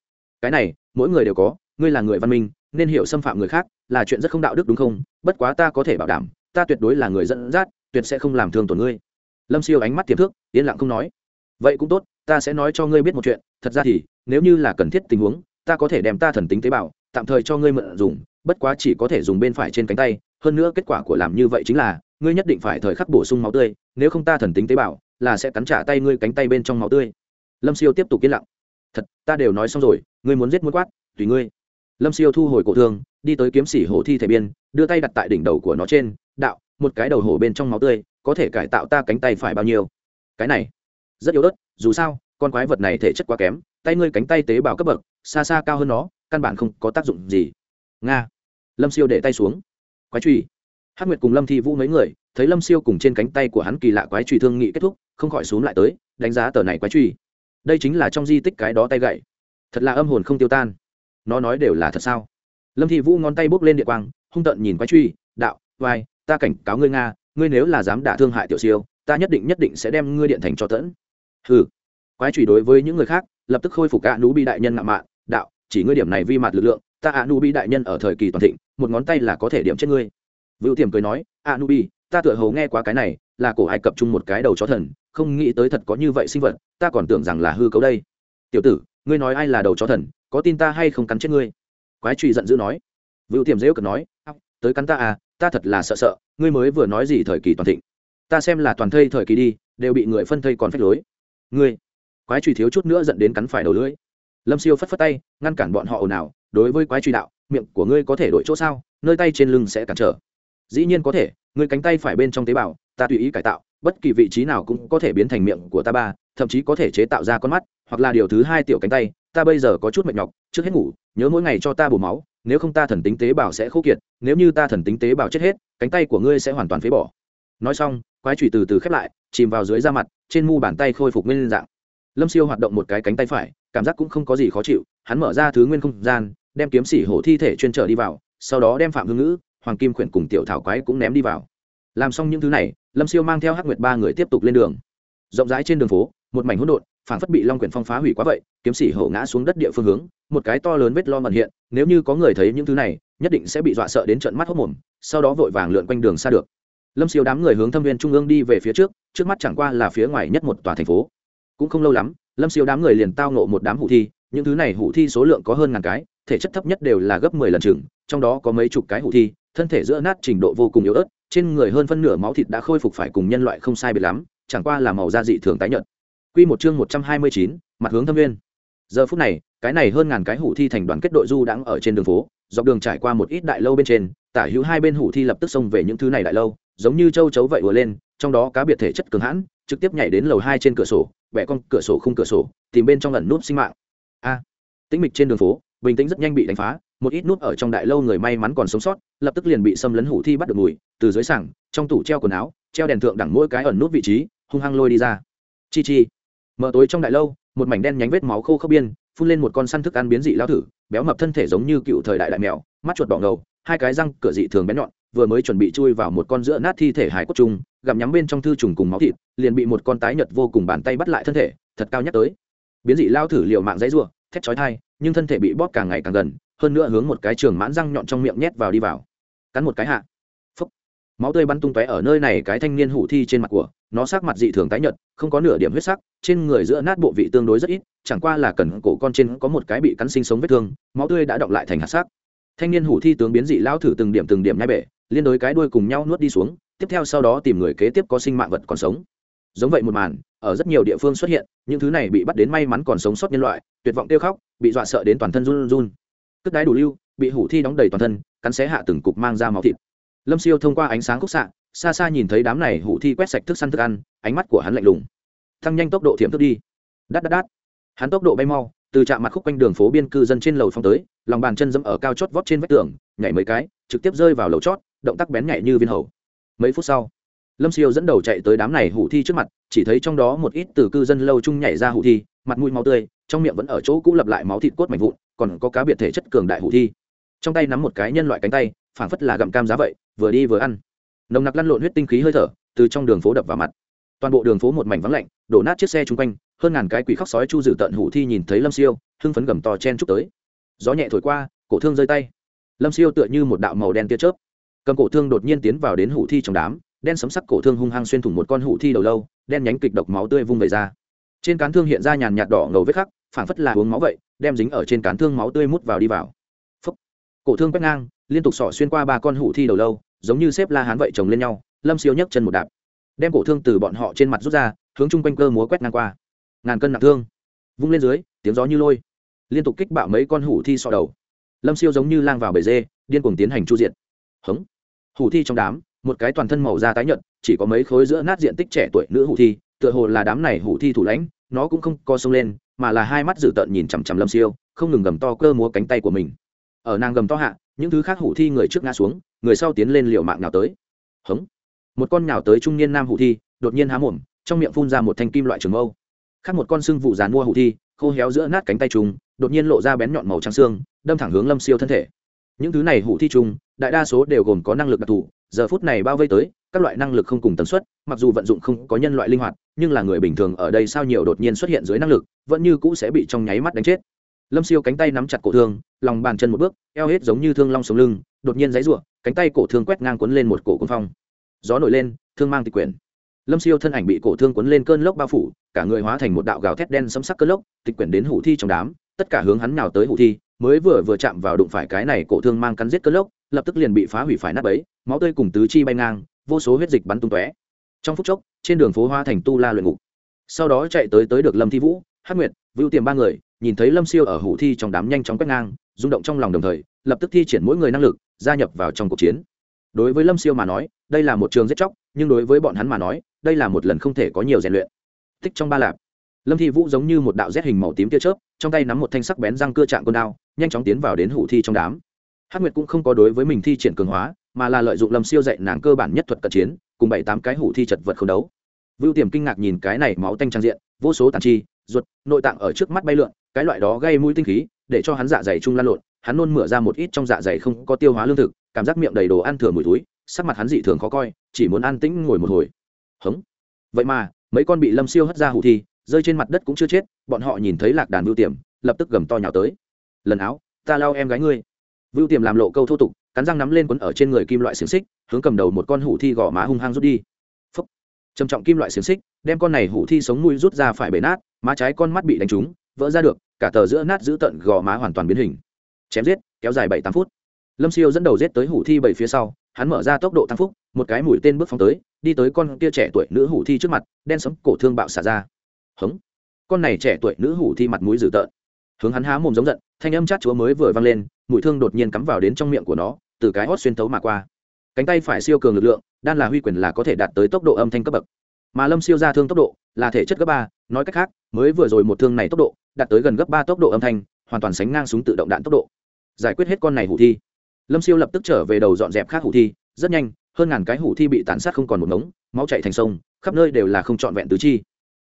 cái này, mỗi người đều có, ngươi là người văn minh, nên hiểu xâm phạm người khác là chuyện rất không đạo đức đúng không? Bất quá ta có thể bảo đảm, ta tuyệt đối là người dẫn dắt, tuyệt sẽ không làm thương tổn ngươi. Lâm siêu ánh mắt tiềm thức, yên lặng không nói. Vậy cũng tốt, ta sẽ nói cho ngươi biết một chuyện, thật ra thì, nếu như là cần thiết tình huống, ta có thể đem ta thần tính tế bào, tạm thời cho ngươi mượn dùng, bất quá chỉ có thể dùng bên phải trên cánh tay, hơn nữa kết quả của làm như vậy chính là, ngươi nhất định phải thời khắc bổ sung máu tươi, nếu không ta thần tính tế bào, là sẽ cắn trả tay ngươi cánh tay bên trong máu tươi lâm siêu tiếp tục yên lặng. Thật, ta đều nói xong rồi, ngươi muốn giết muốn quát, tùy ngươi. Lâm siêu thu hồi cổ thương, đi tới kiếm sỉ hổ thi thể biên, đưa tay đặt tại đỉnh đầu của nó trên, đạo, một cái đầu hổ bên trong máu tươi, có thể cải tạo ta cánh tay phải bao nhiêu? Cái này, rất yếu ớt, dù sao, con quái vật này thể chất quá kém, tay ngươi cánh tay tế bào cấp bậc, xa xa cao hơn nó, căn bản không có tác dụng gì. Nga. Lâm siêu để tay xuống. Quái truy Hát nguyệt cùng lâm thi vũ mấy người, thấy lâm siêu cùng trên cánh tay của hắn kỳ lạ quái truy thương nghị kết thúc, không khỏi xuống lại tới, đánh giá tờ này quái truy đây chính là trong di tích cái đó tay gậy. Thật là âm hồn không tiêu tan. Nó nói đều là thật sao? Lâm thị vũ ngón tay bốc lên địa quang, hung tợn nhìn quái truy, đạo, vai, ta cảnh cáo ngươi nga, ngươi nếu là dám đả thương hại tiểu siêu, ta nhất định nhất định sẽ đem ngươi điện thành cho tẫn. Hừ. Quái truy đối với những người khác, lập tức khôi phục cả nú bị đại nhân ngạo mạn, đạo, chỉ ngươi điểm này vi mặt lực lượng, ta ạ nu bị đại nhân ở thời kỳ toàn thịnh, một ngón tay là có thể điểm chết ngươi. Vựu tiềm cười nói ạ nu bị ta tựa hầu nghe quá cái này, là cổ ai cập chung một cái đầu chó thần không nghĩ tới thật có như vậy sinh vật, ta còn tưởng rằng là hư cấu đây. Tiểu tử, ngươi nói ai là đầu chó thần, có tin ta hay không cắn chết ngươi? Quái truy giận dữ nói. Vựu tiềm dễ cật nói. Tới cắn ta à ta thật là sợ sợ, ngươi mới vừa nói gì thời kỳ toàn thịnh. Ta xem là toàn thây thời kỳ đi, đều bị người phân thây còn phách lối. Ngươi, quái truy thiếu chút nữa dẫn đến cắn phải đầu lưỡi. Lâm siêu phất phất tay, ngăn cản bọn họ ồn ào, đối với quái truy đạo, miệng của ngươi có thể đổi chỗ sao, nơi tay trên lưng sẽ cản trở. Dĩ nhiên có thể, ngươi cánh tay phải bên trong tế bào, ta tùy ý cải tạo bất kỳ vị trí nào cũng có thể biến thành miệng của ta ba, thậm chí có thể chế tạo ra con mắt, hoặc là điều thứ hai tiểu cánh tay, ta bây giờ có chút mệt nhọc, trước hết ngủ, nhớ mỗi ngày cho ta bổ máu, nếu không ta thần tính tế bào sẽ khô kiệt, nếu như ta thần tính tế bào chết hết, cánh tay của ngươi sẽ hoàn toàn phế bỏ. Nói xong, quái trụy từ từ khép lại, chìm vào dưới da mặt, trên mu bàn tay khôi phục nguyên dạng. Lâm siêu hoạt động một cái cánh tay phải, cảm giác cũng không có gì khó chịu, hắn mở ra thứ nguyên không gian, đem kiếm xỉ hổ thi thể chuyên trở đi vào, sau đó đem phạm hương ngữ, hoàng kim khuyển cùng tiểu thảo quái cũng ném đi vào làm xong những thứ này, lâm siêu mang theo hắc nguyệt ba người tiếp tục lên đường. Rộng rãi trên đường phố, một mảnh hỗn độn phản phất bị long quyển phong phá hủy quá vậy, kiếm sĩ hổ ngã xuống đất địa phương hướng, một cái to lớn vết lo mận hiện, nếu như có người thấy những thứ này, nhất định sẽ bị dọa sợ đến trận mắt hốc mồm, sau đó vội vàng lượn quanh đường xa được. Lâm siêu đám người hướng thâm viên trung ương đi về phía trước trước mắt chẳng qua là phía ngoài nhất một tòa thành phố. Cũng không lâu lắm, lâm siêu đám người liền tao nộ một đám hủ thi, những thứ này hủ thi số lượng có hơn ngàn cái, thể chất thấp nhất đều là gấp mười lần chừng, trong đó có mấy chục cái hủ thi, thân thể giữa nát trình độ vô cùng yếu ớt trên người hơn phân nửa máu thịt đã khôi phục phải cùng nhân loại không sai biệt lắm chẳng qua là màu da dị thường tái nhợt Quy một chương một trăm hai mươi chín, mặt hướng thâm nguyên Giờ phút này, cái này hơn ngàn cái hủ thi thành đoàn kết đội du đang ở trên đường phố, dọc đường trải qua một ít đại lâu bên trên, tả hữu hai bên hủ thi lập tức xông về những thứ này đại lâu, giống như châu chấu vậy ùa lên, trong đó cá biệt thể chất cường hãn, trực tiếp nhảy đến lầu hai trên cửa sổ, bẻ con cửa sổ khung cửa sổ, tìm bên trong ẩn nút sinh mạng. A. tĩnh mịch trên đường phố, bình tĩnh rất nhanh bị đánh phá, một ít nút ở trong đại lâu người may mắn còn sống sót, lập tức liền bị xâm lấn hủ thi bắt được mùi, từ dưới sảng, trong tủ treo quần áo, treo đèn thượng đẳng mỗi cái ẩn nút vị trí, hung hăng lôi đi ra. Chi chi mở tối trong đại lâu một mảnh đen nhánh vết máu khô khốc biên phun lên một con săn thức ăn biến dị lao thử béo mập thân thể giống như cựu thời đại đại mèo mắt chuột đỏ ngầu hai cái răng cửa dị thường bén nhọn vừa mới chuẩn bị chui vào một con giữa nát thi thể hải cốt trùng gặm nhắm bên trong thư trùng cùng máu thịt liền bị một con tái nhật vô cùng bàn tay bắt lại thân thể thật cao nhắc tới biến dị lao thử liều mạng dãy rủa thét chói thai nhưng thân thể bị bóp càng ngày càng gần, hơn nữa hướng một cái trường mãn răng nhọn trong miệng nhét vào đi vào. Cắn một cái hạ. Phúc. Máu tươi bắn tung tóe ở nơi này, cái thanh niên hủ thi trên mặt của, nó sắc mặt dị thường tái nhợt, không có nửa điểm huyết sắc, trên người giữa nát bộ vị tương đối rất ít, chẳng qua là cần cổ con trên có một cái bị cắn sinh sống vết thương, máu tươi đã đọng lại thành hạt sắc. Thanh niên hủ thi tướng biến dị lao thử từng điểm từng điểm nhai bể, liên đối cái đuôi cùng nhau nuốt đi xuống, tiếp theo sau đó tìm người kế tiếp có sinh mạng vật còn sống. Giống vậy một màn ở rất nhiều địa phương xuất hiện, những thứ này bị bắt đến may mắn còn sống sót nhân loại, tuyệt vọng tiêu khóc, bị dọa sợ đến toàn thân run run. Cất đái đủ lưu, bị hủ thi đóng đầy toàn thân, cắn xé hạ từng cục mang ra máu thịt. Lâm siêu thông qua ánh sáng khúc xạ, xa xa nhìn thấy đám này hủ thi quét sạch thức săn thức ăn, ánh mắt của hắn lạnh lùng. Tăng nhanh tốc độ thiểm thức đi. Đắt đắt đắt hắn tốc độ bay mau, từ trạm mặt khúc quanh đường phố biên cư dân trên lầu phong tới, lòng bàn chân dẫm ở cao chót vót trên vách tường, nhảy mấy cái, trực tiếp rơi vào lầu chót, động tác bén nhảy như viên hầu. Mấy phút sau lâm siêu dẫn đầu chạy tới đám này hủ thi trước mặt, chỉ thấy trong đó một ít từ cư dân lâu chung nhảy ra hủ thi, mặt mũi máu tươi, trong miệng vẫn ở chỗ cũ lập lại máu thịt cốt mảnh vụn, còn có cá biệt thể chất cường đại hủ thi. Trong tay nắm một cái nhân loại cánh tay, phảng phất là gặm cam giá vậy, vừa đi vừa ăn. Nồng nặc lăn lộn huyết tinh khí hơi thở, từ trong đường phố đập vào mặt. Toàn bộ đường phố một mảnh vắng lạnh, đổ nát chiếc xe chung quanh, hơn ngàn cái quỷ khóc sói chu dự tận hủ thi nhìn thấy lâm siêu, hưng phấn gầm to chen chúc tới. Gió nhẹ thổi qua, cổ thương rơi tay. Lâm siêu tựa như một đạo màu đen tia chớp. Cầm cổ thương đột nhiên tiến vào đến hủ thi trong đám đen sấm sắc cổ thương hung hăng xuyên thủng một con hủ thi đầu lâu, đen nhánh kịch độc máu tươi vung về ra. Trên cán thương hiện ra nhàn nhạt đỏ ngầu vết khắc, phảng phất là uống máu vậy, đem dính ở trên cán thương máu tươi mút vào đi vào. Phúc. cổ thương quét ngang, liên tục sỏ xuyên qua ba con hủ thi đầu lâu, giống như xếp la hán vậy chồng lên nhau, lâm siêu nhấc chân một đạp. Đem cổ thương từ bọn họ trên mặt rút ra, hướng chung quanh cơ múa quét ngang qua. Ngàn cân nặng thương. Vung lên dưới, tiếng gió như lôi. Liên tục kích bạo mấy con hủ thi sọ đầu. Lâm siêu giống như lang vào bể dê, điên cuồng tiến hành chu diện hống. Hủ thi trong đám một cái toàn thân màu da tái nhợt, chỉ có mấy khối giữa nát diện tích trẻ tuổi nữ hủ thi, tựa hồ là đám này hủ thi thủ lãnh, nó cũng không co sông lên, mà là hai mắt dữ tợn nhìn chằm chằm lâm siêu, không ngừng gầm to cơ múa cánh tay của mình. Ở nàng gầm to hạ, những thứ khác hủ thi người trước ngã xuống, người sau tiến lên liều mạng nào tới. Hống! Một con nhào tới trung niên nam hủ thi, đột nhiên há mồm, trong miệng phun ra một thanh kim loại trường mâu. Khác một con xương vụ dàn mua hủ thi, khô héo giữa nát cánh tay trùng, đột nhiên lộ ra bén nhọn màu trắng xương, đâm thẳng hướng lâm siêu thân thể. Những thứ này hủ thi trùng, đại đa số đều gồm có năng lực đặc thù giờ phút này bao vây tới, các loại năng lực không cùng tần suất, mặc dù vận dụng không có nhân loại linh hoạt, nhưng là người bình thường ở đây sao nhiều đột nhiên xuất hiện dưới năng lực, vẫn như cũ sẽ bị trong nháy mắt đánh chết. Lâm siêu cánh tay nắm chặt cổ thương, lòng bàn chân một bước, eo hết giống như thương long sống lưng, đột nhiên dãy r cánh tay cổ thương quét ngang quấn lên một cổ quân phong. Gió nổi lên, thương mang tịch quyển. Lâm siêu thân ảnh bị cổ thương quấn lên cơn lốc bao phủ, cả người hóa thành một đạo gào thét đen sấm sắc cơn lốc, tịch quyển đến hủ thi trong đám, tất cả hướng hắn nào tới hủ thi, mới vừa vừa chạm vào đụng phải cái này cổ thương mang cắn giết cơn lốc lập tức liền bị phá hủy phải nát bấy, máu tươi cùng tứ chi bay ngang, vô số huyết dịch bắn tung tóe. Trong phút chốc, trên đường phố hoa thành tu la luyện ngục. Sau đó chạy tới tới được lâm thi vũ Hát nguyệt, vưu tiềm ba người, nhìn thấy lâm siêu ở hủ thi trong đám nhanh chóng quét ngang, rung động trong lòng đồng thời, lập tức thi triển mỗi người năng lực, gia nhập vào trong cuộc chiến. Đối với lâm siêu mà nói, đây là một trường giết chóc, nhưng đối với bọn hắn mà nói, đây là một lần không thể có nhiều rèn luyện. Tích trong ba lạp. Lâm thi vũ giống như một đạo rét hình màu tím tia chớp, trong tay nắm một thanh sắc bén răng cưa chạm con đao, nhanh chóng tiến vào đến hủ thi trong đám hát nguyệt cũng không có đối với mình thi triển cường hóa, mà là lợi dụng lâm siêu dạy nàng cơ bản nhất thuật cận chiến, cùng bảy tám cái hủ thi chật vật không đấu. Vưu tiềm kinh ngạc nhìn cái này máu tanh trang diện, vô số tàn chi, ruột, nội tạng ở trước mắt bay lượn, cái loại đó gây mũi tinh khí, để cho hắn dạ dày chung lan lộn, hắn nôn mửa ra một ít trong dạ dày không có tiêu hóa lương thực, cảm giác miệng đầy đồ ăn thừa mùi túi sắc mặt hắn dị thường khó coi, chỉ muốn an tĩnh ngồi một hồi. Hống. Vậy mà, mấy con bị lâm siêu hất ra hủ thi, rơi trên mặt đất cũng chưa chết, bọn họ nhìn thấy lạc đàn vưu tiềm, lập tức gầm to nhào tới. Lần áo, ta lao em gái ngươi vưu tiềm làm lộ câu thô tục, cắn răng nắm lên quấn ở trên người kim loại xiềng xích, hướng cầm đầu một con hủ thi gò má hung hăng rút đi. Phấp trầm trọng kim loại xiềng xích, đem con này hủ thi sống mũi rút ra phải bể nát, má trái con mắt bị đánh trúng, vỡ ra được, cả tờ giữa nát giữ tận gò má hoàn toàn biến hình. Chém giết, kéo dài bảy tám phút. Lâm siêu dẫn đầu giết tới hủ thi bảy phía sau, hắn mở ra tốc độ tăng phúc, một cái mũi tên bước phóng tới, đi tới con kia trẻ tuổi nữ hủ thi trước mặt, đen sấm cổ thương bạo xả ra. Hống. Con này trẻ tuổi nữ hủ thi mặt mũi dữ tợn hướng hắn há mồm giống giận, thanh âm chát chúa mới vừa vang lên mũi thương đột nhiên cắm vào đến trong miệng của nó, từ cái hót xuyên tấu mà qua. Cánh tay phải siêu cường lực lượng, đan là huy quyền là có thể đạt tới tốc độ âm thanh cấp bậc. Mà lâm siêu ra thương tốc độ, là thể chất gấp ba, nói cách khác, mới vừa rồi một thương này tốc độ, đạt tới gần gấp ba tốc độ âm thanh, hoàn toàn sánh ngang súng tự động đạn tốc độ. Giải quyết hết con này hủ thi. Lâm siêu lập tức trở về đầu dọn dẹp khác hủ thi, rất nhanh, hơn ngàn cái hủ thi bị tàn sát không còn một ngống, máu chạy thành sông, khắp nơi đều là không trọn vẹn tứ chi.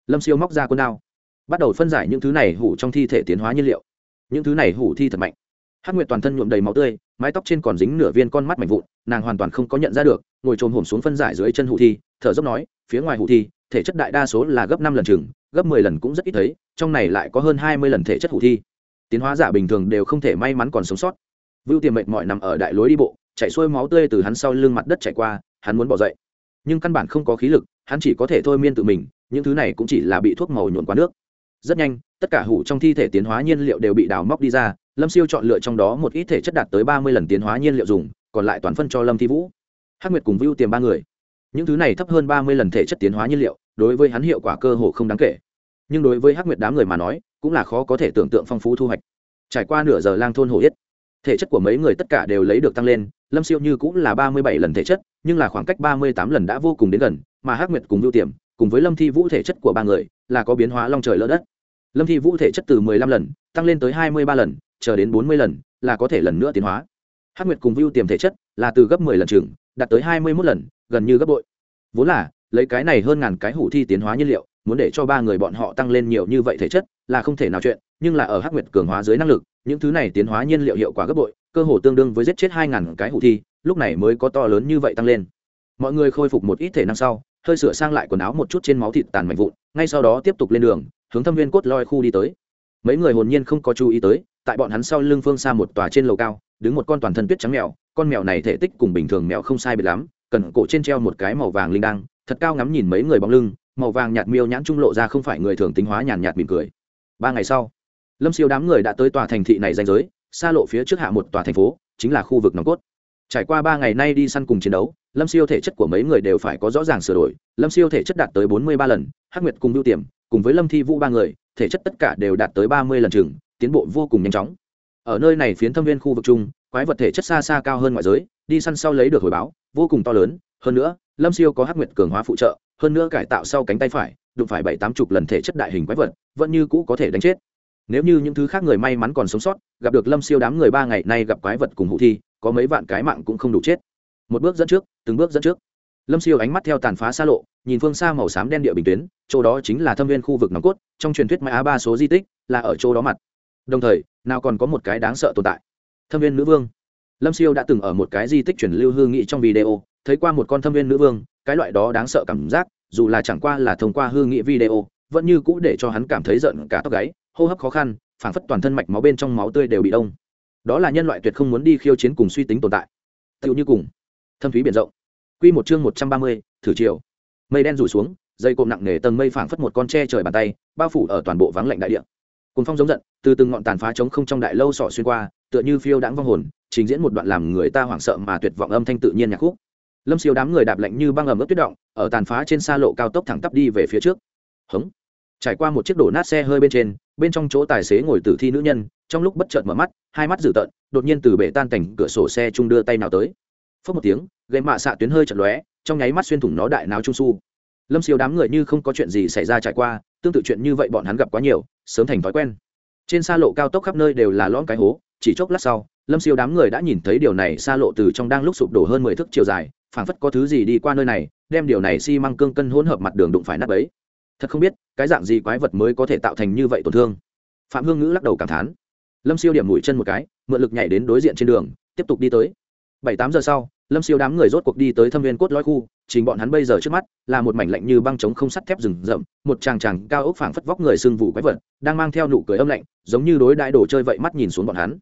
Lâm siêu móc ra quân đao bắt đầu phân giải những thứ này hủ trong thi thể tiến hóa nhiên liệu. Những thứ này hủ thi thật mạnh. Hát nguyệt toàn thân nhuộm đầy máu tươi, mái tóc trên còn dính nửa viên con mắt mạnh vụn, nàng hoàn toàn không có nhận ra được, ngồi trồm hổm xuống phân giải dưới chân hủ thi, thở dốc nói, phía ngoài hủ thi, thể chất đại đa số là gấp năm lần chừng, gấp mười lần cũng rất ít thấy, trong này lại có hơn hai mươi lần thể chất hủ thi. Tiến hóa giả bình thường đều không thể may mắn còn sống sót. Vưu tiềm mệt mỏi nằm ở đại lối đi bộ chạy xuôi máu tươi từ hắn sau lưng mặt đất chạy qua, hắn muốn bỏ dậy. Nhưng căn bản không có khí lực, hắn chỉ có thể thôi miên tự mình, những thứ này cũng chỉ là bị thuốc màu nhuộn qua nước rất nhanh, tất cả hủ trong thi thể tiến hóa nhiên liệu đều bị đào móc đi ra, lâm siêu chọn lựa trong đó một ít thể chất đạt tới ba mươi lần tiến hóa nhiên liệu dùng, còn lại toàn phân cho lâm thi vũ. Hắc nguyệt cùng vưu tiềm ba người. Những thứ này thấp hơn ba mươi lần thể chất tiến hóa nhiên liệu, đối với hắn hiệu quả cơ hồ không đáng kể. Nhưng đối với hắc nguyệt đám người mà nói, cũng là khó có thể tưởng tượng phong phú thu hoạch. Trải qua nửa giờ lang thôn hồ yết, thể chất của mấy người tất cả đều lấy được tăng lên, lâm siêu như cũng là ba mươi bảy lần thể chất, nhưng là khoảng cách ba mươi tám lần đã vô cùng đến gần, mà hắc nguyệt cùng vưu tiềm cùng với lâm thi vũ thể chất của ba người, là có biến hóa long trời lỡ đất. Lâm thi vũ thể chất từ mười lăm lần, tăng lên tới hai mươi ba lần, chờ đến bốn mươi lần, là có thể lần nữa tiến hóa. Hắc nguyệt cùng vưu tiềm thể chất là từ gấp mười lần chừng đạt tới hai mươi mốt lần, gần như gấp bội. Vốn là, lấy cái này hơn ngàn cái hủ thi tiến hóa nhiên liệu, muốn để cho ba người bọn họ tăng lên nhiều như vậy thể chất là không thể nào chuyện, nhưng là ở hắc nguyệt cường hóa dưới năng lực, những thứ này tiến hóa nhiên liệu hiệu quả gấp bội, cơ hồ tương đương với giết chết hai ngàn cái hủ thi, lúc này mới có to lớn như vậy tăng lên. Mọi người khôi phục một ít thể năng sau hơi sửa sang lại quần áo một chút trên máu thịt tàn mạnh vụn, ngay sau đó tiếp tục lên đường, hướng thâm viên cốt loi khu đi tới. Mấy người hồn nhiên không có chú ý tới, tại bọn hắn sau lưng phương xa một tòa trên lầu cao, đứng một con toàn thân tuyết trắng mèo, con mèo này thể tích cùng bình thường mèo không sai biệt lắm, cần cổ trên treo một cái màu vàng linh đăng, thật cao ngắm nhìn mấy người bóng lưng, màu vàng nhạt miêu nhãn trung lộ ra không phải người thường tính hóa nhàn nhạt mỉm cười. Ba ngày sau, lâm siêu đám người đã tới tòa thành thị này danh giới, xa lộ phía trước hạ một tòa thành phố, chính là khu vực nòng cốt trải qua ba ngày nay đi săn cùng chiến đấu, lâm siêu thể chất của mấy người đều phải có rõ ràng sửa đổi. Lâm siêu thể chất đạt tới bốn mươi ba lần, hắc nguyệt cùng ưu tiềm, cùng với lâm thi vũ ba người, thể chất tất cả đều đạt tới ba mươi lần chừng tiến bộ vô cùng nhanh chóng. Ở nơi này phiến thâm viên khu vực chung, quái vật thể chất xa xa cao hơn ngoại giới, đi săn sau lấy được hồi báo, vô cùng to lớn. Hơn nữa, lâm siêu có hắc nguyệt cường hóa phụ trợ, hơn nữa cải tạo sau cánh tay phải, đụng phải bảy tám chục lần thể chất đại hình quái vật, vẫn như cũ có thể đánh chết. Nếu như những thứ khác người may mắn còn sống sót, gặp được lâm siêu đám người ba ngày nay gặp quái vật cùng hụ thi có mấy vạn cái mạng cũng không đủ chết. Một bước dẫn trước, từng bước dẫn trước. Lâm siêu ánh mắt theo tàn phá xa lộ, nhìn phương xa màu xám đen địa bình tuyến, chỗ đó chính là thâm viên khu vực nòng cốt, trong truyền thuyết mãi á ba số di tích là ở chỗ đó mặt. Đồng thời, nào còn có một cái đáng sợ tồn tại. Thâm viên nữ vương. Lâm siêu đã từng ở một cái di tích truyền lưu hương nghị trong video, thấy qua một con thâm viên nữ vương, cái loại đó đáng sợ cảm giác, dù là chẳng qua là thông qua hương nghị video, vẫn như cũ để cho hắn cảm thấy giận cả tóc gáy, hô hấp khó khăn, phảng phất toàn thân mạch máu bên trong máu tươi đều bị đông đó là nhân loại tuyệt không muốn đi khiêu chiến cùng suy tính tồn tại. Tựu như cùng, thâm thúy biển rộng. Quy một chương một trăm ba mươi, thử chiều. Mây đen rủ xuống, dây cộm nặng nề tầng mây phảng phất một con tre trời bàn tay, bao phủ ở toàn bộ vắng lạnh đại địa. Cùng phong giống giận, từ từng ngọn tàn phá trống không trong đại lâu sọ xuyên qua, tựa như phiêu đãng vong hồn, trình diễn một đoạn làm người ta hoảng sợ mà tuyệt vọng âm thanh tự nhiên nhạc khúc. Lâm siêu đám người đạp lạnh như băng ẩm ướt tuyết động, ở tàn phá trên xa lộ cao tốc thẳng tắp đi về phía trước. Hống. Trải qua một chiếc đổ nát xe hơi bên trên, bên trong chỗ tài xế ngồi tử thi nữ nhân trong lúc bất chợt mở mắt, hai mắt dữ tợn, đột nhiên từ bể tan cảnh cửa sổ xe trung đưa tay nào tới. Phớt một tiếng gây mạ xạ tuyến hơi chật lóe, trong nháy mắt xuyên thủng nó đại nào trung su. Lâm siêu đám người như không có chuyện gì xảy ra trải qua, tương tự chuyện như vậy bọn hắn gặp quá nhiều, sớm thành thói quen. Trên xa lộ cao tốc khắp nơi đều là lõm cái hố, chỉ chốc lát sau, lâm siêu đám người đã nhìn thấy điều này, xa lộ từ trong đang lúc sụp đổ hơn mười thước chiều dài, phảng phất có thứ gì đi qua nơi này, đem điều này xi、si、măng cương cân hỗn hợp mặt đường đụng phải nắp ấy thật không biết, cái dạng gì quái vật mới có thể tạo thành như vậy tổn thương. Phạm hương ngữ lắc đầu cảm thán lâm siêu điểm mũi chân một cái, mượn lực nhảy đến đối diện trên đường, tiếp tục đi tới. Bảy tám giờ sau, lâm siêu đám người rốt cuộc đi tới thâm viên cốt lõi khu, chính bọn hắn bây giờ trước mắt là một mảnh lạnh như băng trống không sắt thép rừng rậm, một chàng chàng cao ốc phảng phất vóc người sưng vụ quái vật, đang mang theo nụ cười âm lạnh, giống như đối đại đồ chơi vậy mắt nhìn xuống bọn hắn.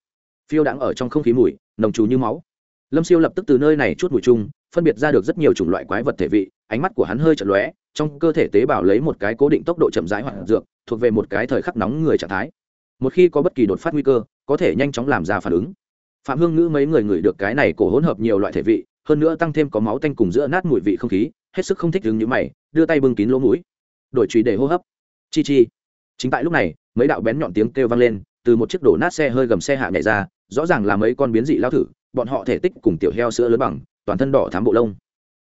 Phiêu đang ở trong không khí mùi, nồng trù như máu. Lâm siêu lập tức từ nơi này chút mùi chung, phân biệt ra được rất nhiều chủng loại quái vật thể vị, ánh mắt của hắn hơi chật lóe, trong cơ thể tế bào lấy một cái cố định tốc độ chậm rãi hoặc dược, thuộc về một cái thời khắc nóng người trạng thái một khi có bất kỳ đột phát nguy cơ, có thể nhanh chóng làm ra phản ứng. Phạm hương ngữ mấy người ngửi được cái này cổ hỗn hợp nhiều loại thể vị, hơn nữa tăng thêm có máu tanh cùng giữa nát mùi vị không khí, hết sức không thích đứng như mày, đưa tay bưng kín lỗ mũi. Đổi trùy để hô hấp. Chi chi. Chính tại lúc này, mấy đạo bén nhọn tiếng kêu vang lên, từ một chiếc đổ nát xe hơi gầm xe hạ nhảy ra, rõ ràng là mấy con biến dị lao thử, bọn họ thể tích cùng tiểu heo sữa lớn bằng, toàn thân đỏ thám bộ lông.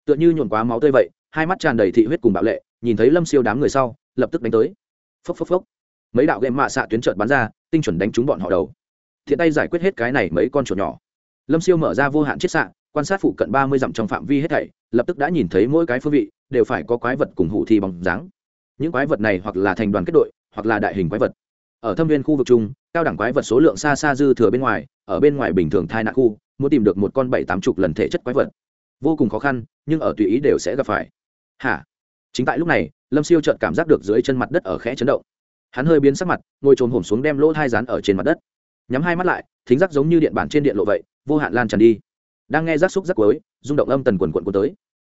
Tựa như nhuộn quá máu tươi vậy, hai mắt tràn đầy thị huyết cùng bạo lệ, nhìn thấy lâm siêu đám người sau, lập tức đánh tới. Phốc phốc phốc mấy đạo game mạ xạ tuyến trợt bắn ra, tinh chuẩn đánh trúng bọn họ đầu. Thiện tay giải quyết hết cái này mấy con chuột nhỏ. Lâm siêu mở ra vô hạn chiết xạ, quan sát phụ cận ba mươi dặm trong phạm vi hết thảy, lập tức đã nhìn thấy mỗi cái phương vị, đều phải có quái vật cùng hủ thi bóng dáng. Những quái vật này hoặc là thành đoàn kết đội, hoặc là đại hình quái vật. Ở thâm viên khu vực chung, cao đẳng quái vật số lượng xa xa dư thừa bên ngoài, ở bên ngoài bình thường thai nạn khu, muốn tìm được một con bảy tám chục lần thể chất quái vật. Vô cùng khó khăn, nhưng ở tùy ý đều sẽ gặp phải. Hả? Chính tại lúc này, lâm siêu chợt cảm giác được dưới chân mặt đất ở khẽ chấn động hắn hơi biến sắc mặt, ngồi trồm hổm xuống đem lỗ thai rán ở trên mặt đất. Nhắm hai mắt lại, thính giác giống như điện bản trên điện lộ vậy, vô hạn lan tràn đi. Đang nghe rác xúc rác cuối, rung động âm tần quần quận của tới.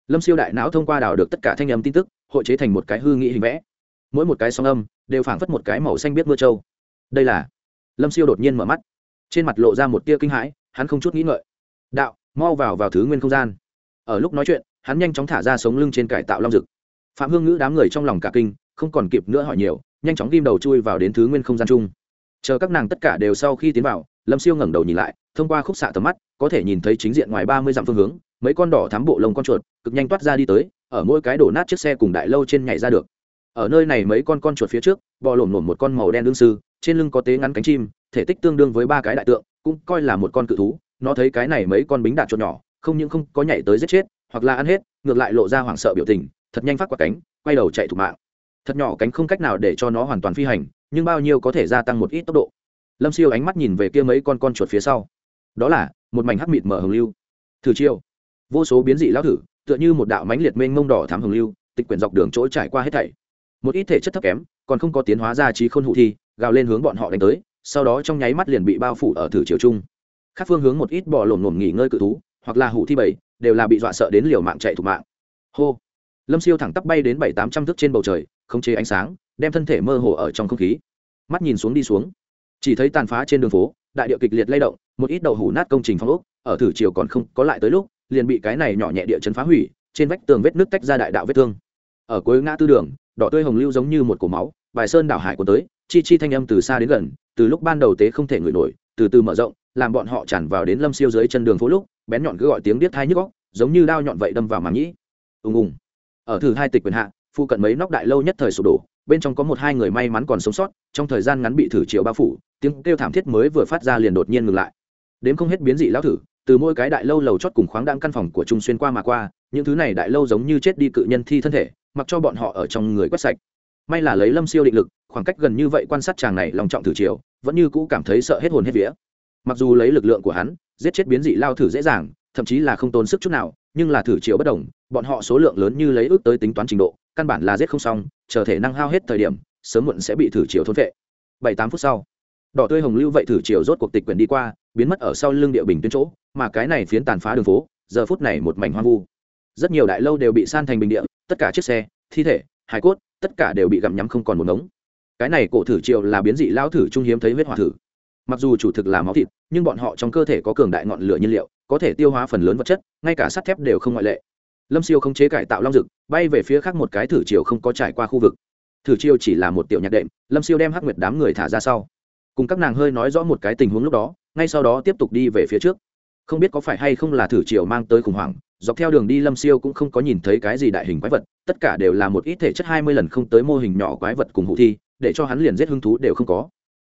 Lâm siêu đại não thông qua đào được tất cả thanh âm tin tức, hội chế thành một cái hư nghĩ hình vẽ. Mỗi một cái song âm, đều phảng phất một cái màu xanh biết mưa trâu. Đây là lâm siêu đột nhiên mở mắt. Trên mặt lộ ra một tia kinh hãi, hắn không chút nghĩ ngợi. Đạo, mau vào vào thứ nguyên không gian. Ở lúc nói chuyện, hắn nhanh chóng thả ra sống lưng trên cải tạo long rực phạm hương ngữ đám người trong lòng cả kinh, không còn kịp nữa hỏi nhiều nhanh chóng ghim đầu chui vào đến thứ nguyên không gian chung. Chờ các nàng tất cả đều sau khi tiến vào, lâm siêu ngẩng đầu nhìn lại, thông qua khúc xạ tầm mắt, có thể nhìn thấy chính diện ngoài ba mươi dặm phương hướng, mấy con đỏ thám bộ lông con chuột cực nhanh toát ra đi tới, ở mỗi cái đổ nát chiếc xe cùng đại lâu trên nhảy ra được. Ở nơi này mấy con con chuột phía trước, bò lổm nổm một con màu đen đương sư, trên lưng có tế ngắn cánh chim, thể tích tương đương với ba cái đại tượng, cũng coi là một con cự thú. Nó thấy cái này mấy con bính đạn chuột nhỏ, không những không có nhảy tới giết chết, hoặc là ăn hết, ngược lại lộ ra hoảng sợ biểu tình, thật nhanh phát quả cánh, quay đầu chạy thủ mạng thật nhỏ cánh không cách nào để cho nó hoàn toàn phi hành, nhưng bao nhiêu có thể gia tăng một ít tốc độ. Lâm siêu ánh mắt nhìn về kia mấy con con chuột phía sau. Đó là, một mảnh hắc mịt mở hồng lưu. Thử chiêu. Vô số biến dị lão thử, tựa như một đạo mánh liệt mênh mông đỏ thám hồng lưu, tịch quyển dọc đường chỗ trải qua hết thảy. Một ít thể chất thấp kém, còn không có tiến hóa ra trí khôn hụ thi, gào lên hướng bọn họ đánh tới, sau đó trong nháy mắt liền bị bao phủ ở thử chiều chung. Khác phương hướng một ít bò lổm lổm nghỉ ngơi cự thú, hoặc là hụ thi bảy đều là bị dọa sợ đến liều mạng chạy thục mạng. Hô. Lâm siêu thẳng tắp bay đến bảy tám trăm thước trên bầu trời khống chế ánh sáng, đem thân thể mơ hồ ở trong không khí. Mắt nhìn xuống đi xuống. Chỉ thấy tàn phá trên đường phố, đại điệu kịch liệt lay động, một ít đậu hủ nát công trình phong ốc, ở thử chiều còn không có lại tới lúc, liền bị cái này nhỏ nhẹ địa chấn phá hủy, trên vách tường vết nước tách ra đại đạo vết thương. Ở cuối ngã tư đường, đỏ tươi hồng lưu giống như một cổ máu, bài sơn đảo hải của tới, chi chi thanh âm từ xa đến gần, từ lúc ban đầu tế không thể ngửi nổi, từ từ mở rộng, làm bọn họ tràn vào đến lâm siêu dưới chân đường phố lúc, bén nhọn cứ gọi tiếng điếc thai nhức góc giống như đao nhọn vậy đâm vào màng nhĩ. Ùng ùng. Ở thử hai tịch quyền hạ phụ cận mấy nóc đại lâu nhất thời sụp đổ, bên trong có một hai người may mắn còn sống sót, trong thời gian ngắn bị thử chiều bao phủ, tiếng kêu thảm thiết mới vừa phát ra liền đột nhiên ngừng lại. Đến không hết biến dị lão thử, từ mỗi cái đại lâu lầu chót cùng khoáng đạn căn phòng của trung xuyên qua mà qua, những thứ này đại lâu giống như chết đi cự nhân thi thân thể, mặc cho bọn họ ở trong người quét sạch. May là lấy lâm siêu định lực, khoảng cách gần như vậy quan sát chàng này lòng trọng thử chiều vẫn như cũ cảm thấy sợ hết hồn hết vía. Mặc dù lấy lực lượng của hắn, giết chết biến dị lao thử dễ dàng thậm chí là không tốn sức chút nào, nhưng là thử triệu bất đồng, bọn họ số lượng lớn như lấy ước tới tính toán trình độ, căn bản là giết không xong, chờ thể năng hao hết thời điểm, sớm muộn sẽ bị thử triệu thôn vệ. Bảy tám phút sau, đỏ tươi hồng lưu vậy thử chiều rốt cuộc tịch quyển đi qua, biến mất ở sau lưng địa bình tuyến chỗ, mà cái này phiến tàn phá đường phố, giờ phút này một mảnh hoang vu. Rất nhiều đại lâu đều bị san thành bình địa, tất cả chiếc xe, thi thể hải cốt, tất cả đều bị gặm nhắm không còn một ngống. Cái này cổ thử triệu là biến dị lao thử trung hiếm thấy huyết hỏa thử. Mặc dù chủ thực là máu thịt, nhưng bọn họ trong cơ thể có cường đại ngọn lửa nhiên liệu có thể tiêu hóa phần lớn vật chất, ngay cả sắt thép đều không ngoại lệ. Lâm siêu không chế cải tạo long rực bay về phía khác một cái thử chiều không có trải qua khu vực. Thử chiều chỉ là một tiểu nhạc đệm, lâm siêu đem hắc nguyệt đám người thả ra sau. Cùng các nàng hơi nói rõ một cái tình huống lúc đó, ngay sau đó tiếp tục đi về phía trước. Không biết có phải hay không là thử chiều mang tới khủng hoảng, dọc theo đường đi lâm siêu cũng không có nhìn thấy cái gì đại hình quái vật, tất cả đều là một ít thể chất hai mươi lần không tới mô hình nhỏ quái vật cùng hụ thi, để cho hắn liền giết hứng thú đều không có.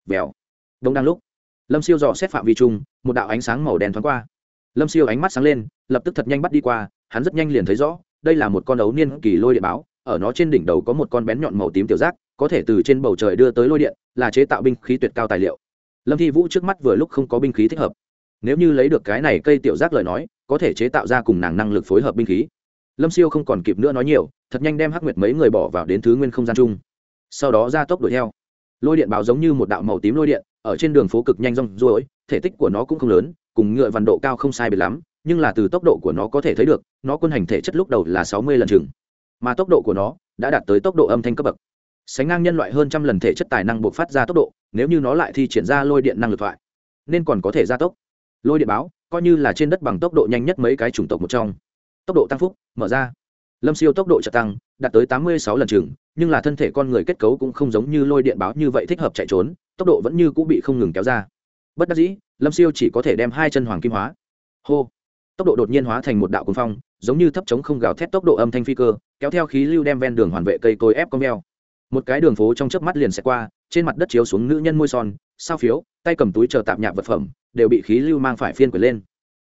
Vèo. Đông đang lúc, lâm siêu dò xét phạm vi chung, một đạo ánh sáng màu đen thoáng qua lâm siêu ánh mắt sáng lên, lập tức thật nhanh bắt đi qua, hắn rất nhanh liền thấy rõ, đây là một con ấu niên kỳ lôi điện báo, ở nó trên đỉnh đầu có một con bén nhọn màu tím tiểu giác, có thể từ trên bầu trời đưa tới lôi điện, là chế tạo binh khí tuyệt cao tài liệu. Lâm thi vũ trước mắt vừa lúc không có binh khí thích hợp. Nếu như lấy được cái này cây tiểu giác lời nói, có thể chế tạo ra cùng nàng năng lực phối hợp binh khí. Lâm siêu không còn kịp nữa nói nhiều, thật nhanh đem hắc nguyệt mấy người bỏ vào đến thứ nguyên không gian chung. Sau đó ra tốc đuổi theo. Lôi điện báo giống như một đạo màu tím lôi điện, ở trên đường phố cực nhanh rong ruổi, thể tích của nó cũng không lớn cùng ngựa vằn độ cao không sai biệt lắm, nhưng là từ tốc độ của nó có thể thấy được, nó quân hành thể chất lúc đầu là sáu mươi lần chừng, mà tốc độ của nó đã đạt tới tốc độ âm thanh cấp bậc. Sánh ngang nhân loại hơn trăm lần thể chất tài năng buộc phát ra tốc độ, nếu như nó lại thi triển ra lôi điện năng lực thoại, nên còn có thể gia tốc. Lôi điện báo, coi như là trên đất bằng tốc độ nhanh nhất mấy cái chủng tộc một trong. Tốc độ tăng phúc, mở ra. Lâm siêu tốc độ trợ tăng, đạt tới tám mươi sáu lần chừng, nhưng là thân thể con người kết cấu cũng không giống như lôi điện báo như vậy thích hợp chạy trốn, tốc độ vẫn như cũng bị không ngừng kéo ra bất đắc dĩ, lâm siêu chỉ có thể đem hai chân hoàng kim hóa. Hô! Tốc độ đột nhiên hóa thành một đạo cuồng phong, giống như thấp chống không gào thét tốc độ âm thanh phi cơ, kéo theo khí lưu đem ven đường hoàn vệ cây cối ép con veo một cái đường phố trong chớp mắt liền sẽ qua, trên mặt đất chiếu xuống nữ nhân môi son, sao phiếu, tay cầm túi chờ tạp nhạp vật phẩm, đều bị khí lưu mang phải phiên quyển lên.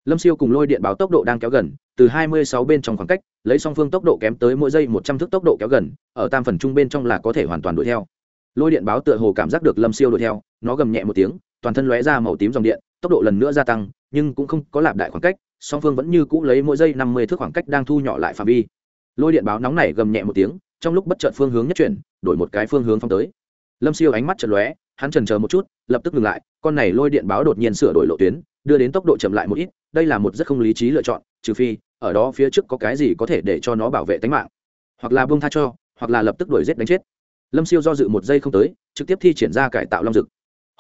Lâm siêu cùng lôi điện báo tốc độ đang kéo gần, từ 26 bên trong khoảng cách, lấy song phương tốc độ kém tới mỗi giây 100 thước tốc độ kéo gần, ở tam phần trung bên trong là có thể hoàn toàn đuổi theo. Lôi điện báo tựa hồ cảm giác được lâm siêu đuổi theo, nó gầm nhẹ một tiếng toàn thân lóe ra màu tím dòng điện, tốc độ lần nữa gia tăng, nhưng cũng không có lạp đại khoảng cách, song phương vẫn như cũ lấy mỗi giây 50 thước khoảng cách đang thu nhỏ lại phạm vi. Lôi điện báo nóng này gầm nhẹ một tiếng, trong lúc bất chợt phương hướng nhất chuyển, đổi một cái phương hướng phong tới. Lâm siêu ánh mắt chợt lóe, hắn chần chờ một chút, lập tức ngừng lại, con này lôi điện báo đột nhiên sửa đổi lộ tuyến, đưa đến tốc độ chậm lại một ít, đây là một rất không lý trí lựa chọn, trừ phi, ở đó phía trước có cái gì có thể để cho nó bảo vệ tính mạng. Hoặc là buông tha cho, hoặc là lập tức đuổi giết đánh chết. Lâm siêu do dự một giây không tới, trực tiếp thi triển ra cải tạo long dực.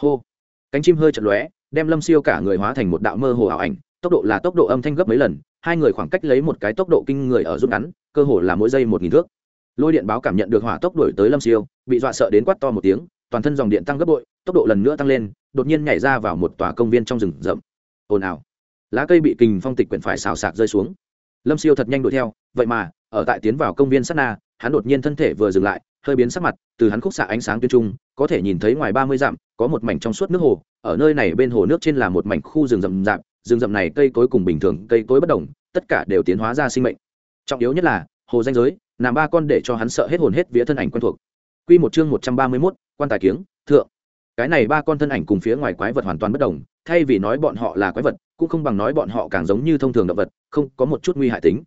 Hô cánh chim hơi chật lóe, đem lâm siêu cả người hóa thành một đạo mơ hồ ảo ảnh, tốc độ là tốc độ âm thanh gấp mấy lần, hai người khoảng cách lấy một cái tốc độ kinh người ở rút ngắn, cơ hồ là mỗi giây một nghìn thước. Lôi điện báo cảm nhận được hỏa tốc đổi tới lâm siêu, bị dọa sợ đến quát to một tiếng, toàn thân dòng điện tăng gấp bội, tốc độ lần nữa tăng lên, đột nhiên nhảy ra vào một tòa công viên trong rừng rậm. Ồn ào. Lá cây bị kình phong tịch quyển phải xào sạc rơi xuống. Lâm siêu thật nhanh đuổi theo, vậy mà, ở tại tiến vào công viên sát na, hắn đột nhiên thân thể vừa dừng lại hơi biến sắc mặt từ hắn khúc xạ ánh sáng tuyên trung có thể nhìn thấy ngoài ba mươi dặm có một mảnh trong suốt nước hồ ở nơi này bên hồ nước trên là một mảnh khu rừng rậm rạp rừng rậm này cây cối cùng bình thường cây cối bất đồng tất cả đều tiến hóa ra sinh mệnh trọng yếu nhất là hồ danh giới làm ba con để cho hắn sợ hết hồn hết vía thân ảnh quen thuộc Quy một chương một trăm ba mươi 131, quan tài kiếng, thượng. Cái này ba con thân ảnh cùng phía ngoài quái vật hoàn toàn bất đồng, thay vì nói bọn họ là quái vật, cũng không bằng nói bọn họ càng giống như thông thường động vật, không có một chút nguy hại tính.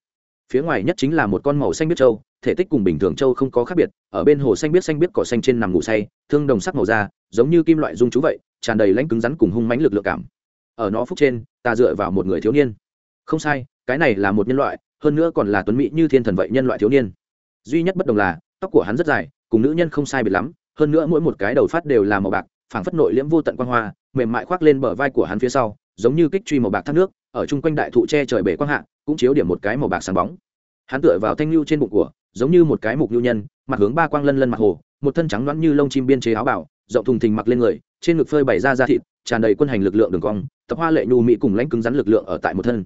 Phía ngoài nhất chính là một con màu xanh biết trâu, thể tích cùng bình thường châu không có khác biệt, ở bên hồ xanh biết xanh biết cỏ xanh trên nằm ngủ say, thương đồng sắc màu da, giống như kim loại dung chú vậy, tràn đầy lãnh cứng rắn cùng hung mãnh lực lượng cảm. Ở nó phúc trên, ta dựa vào một người thiếu niên. Không sai, cái này là một nhân loại, hơn nữa còn là tuấn mỹ như thiên thần vậy nhân loại thiếu niên. Duy nhất bất đồng là, tóc của hắn rất dài, cùng nữ nhân không sai biệt lắm hơn nữa mỗi một cái đầu phát đều là màu bạc phảng phất nội liễm vô tận quan hoa mềm mại khoác lên bờ vai của hắn phía sau giống như kích truy màu bạc thác nước ở chung quanh đại thụ che trời bể quang hạ cũng chiếu điểm một cái màu bạc sáng bóng hắn tựa vào thanh lưu trên bụng của giống như một cái mục nhu nhân, mặt hướng ba quang lân lân mặt hồ, một thân trắng đoán như lông chim biên chế áo bảo, rộng thùng thình mặc lên người, trên ngực phơi bày ra da thịt, tràn đầy quân hành lực lượng đường cong, tập hoa lệ nhu mỹ cùng lãnh cứng rắn lực lượng ở tại một thân.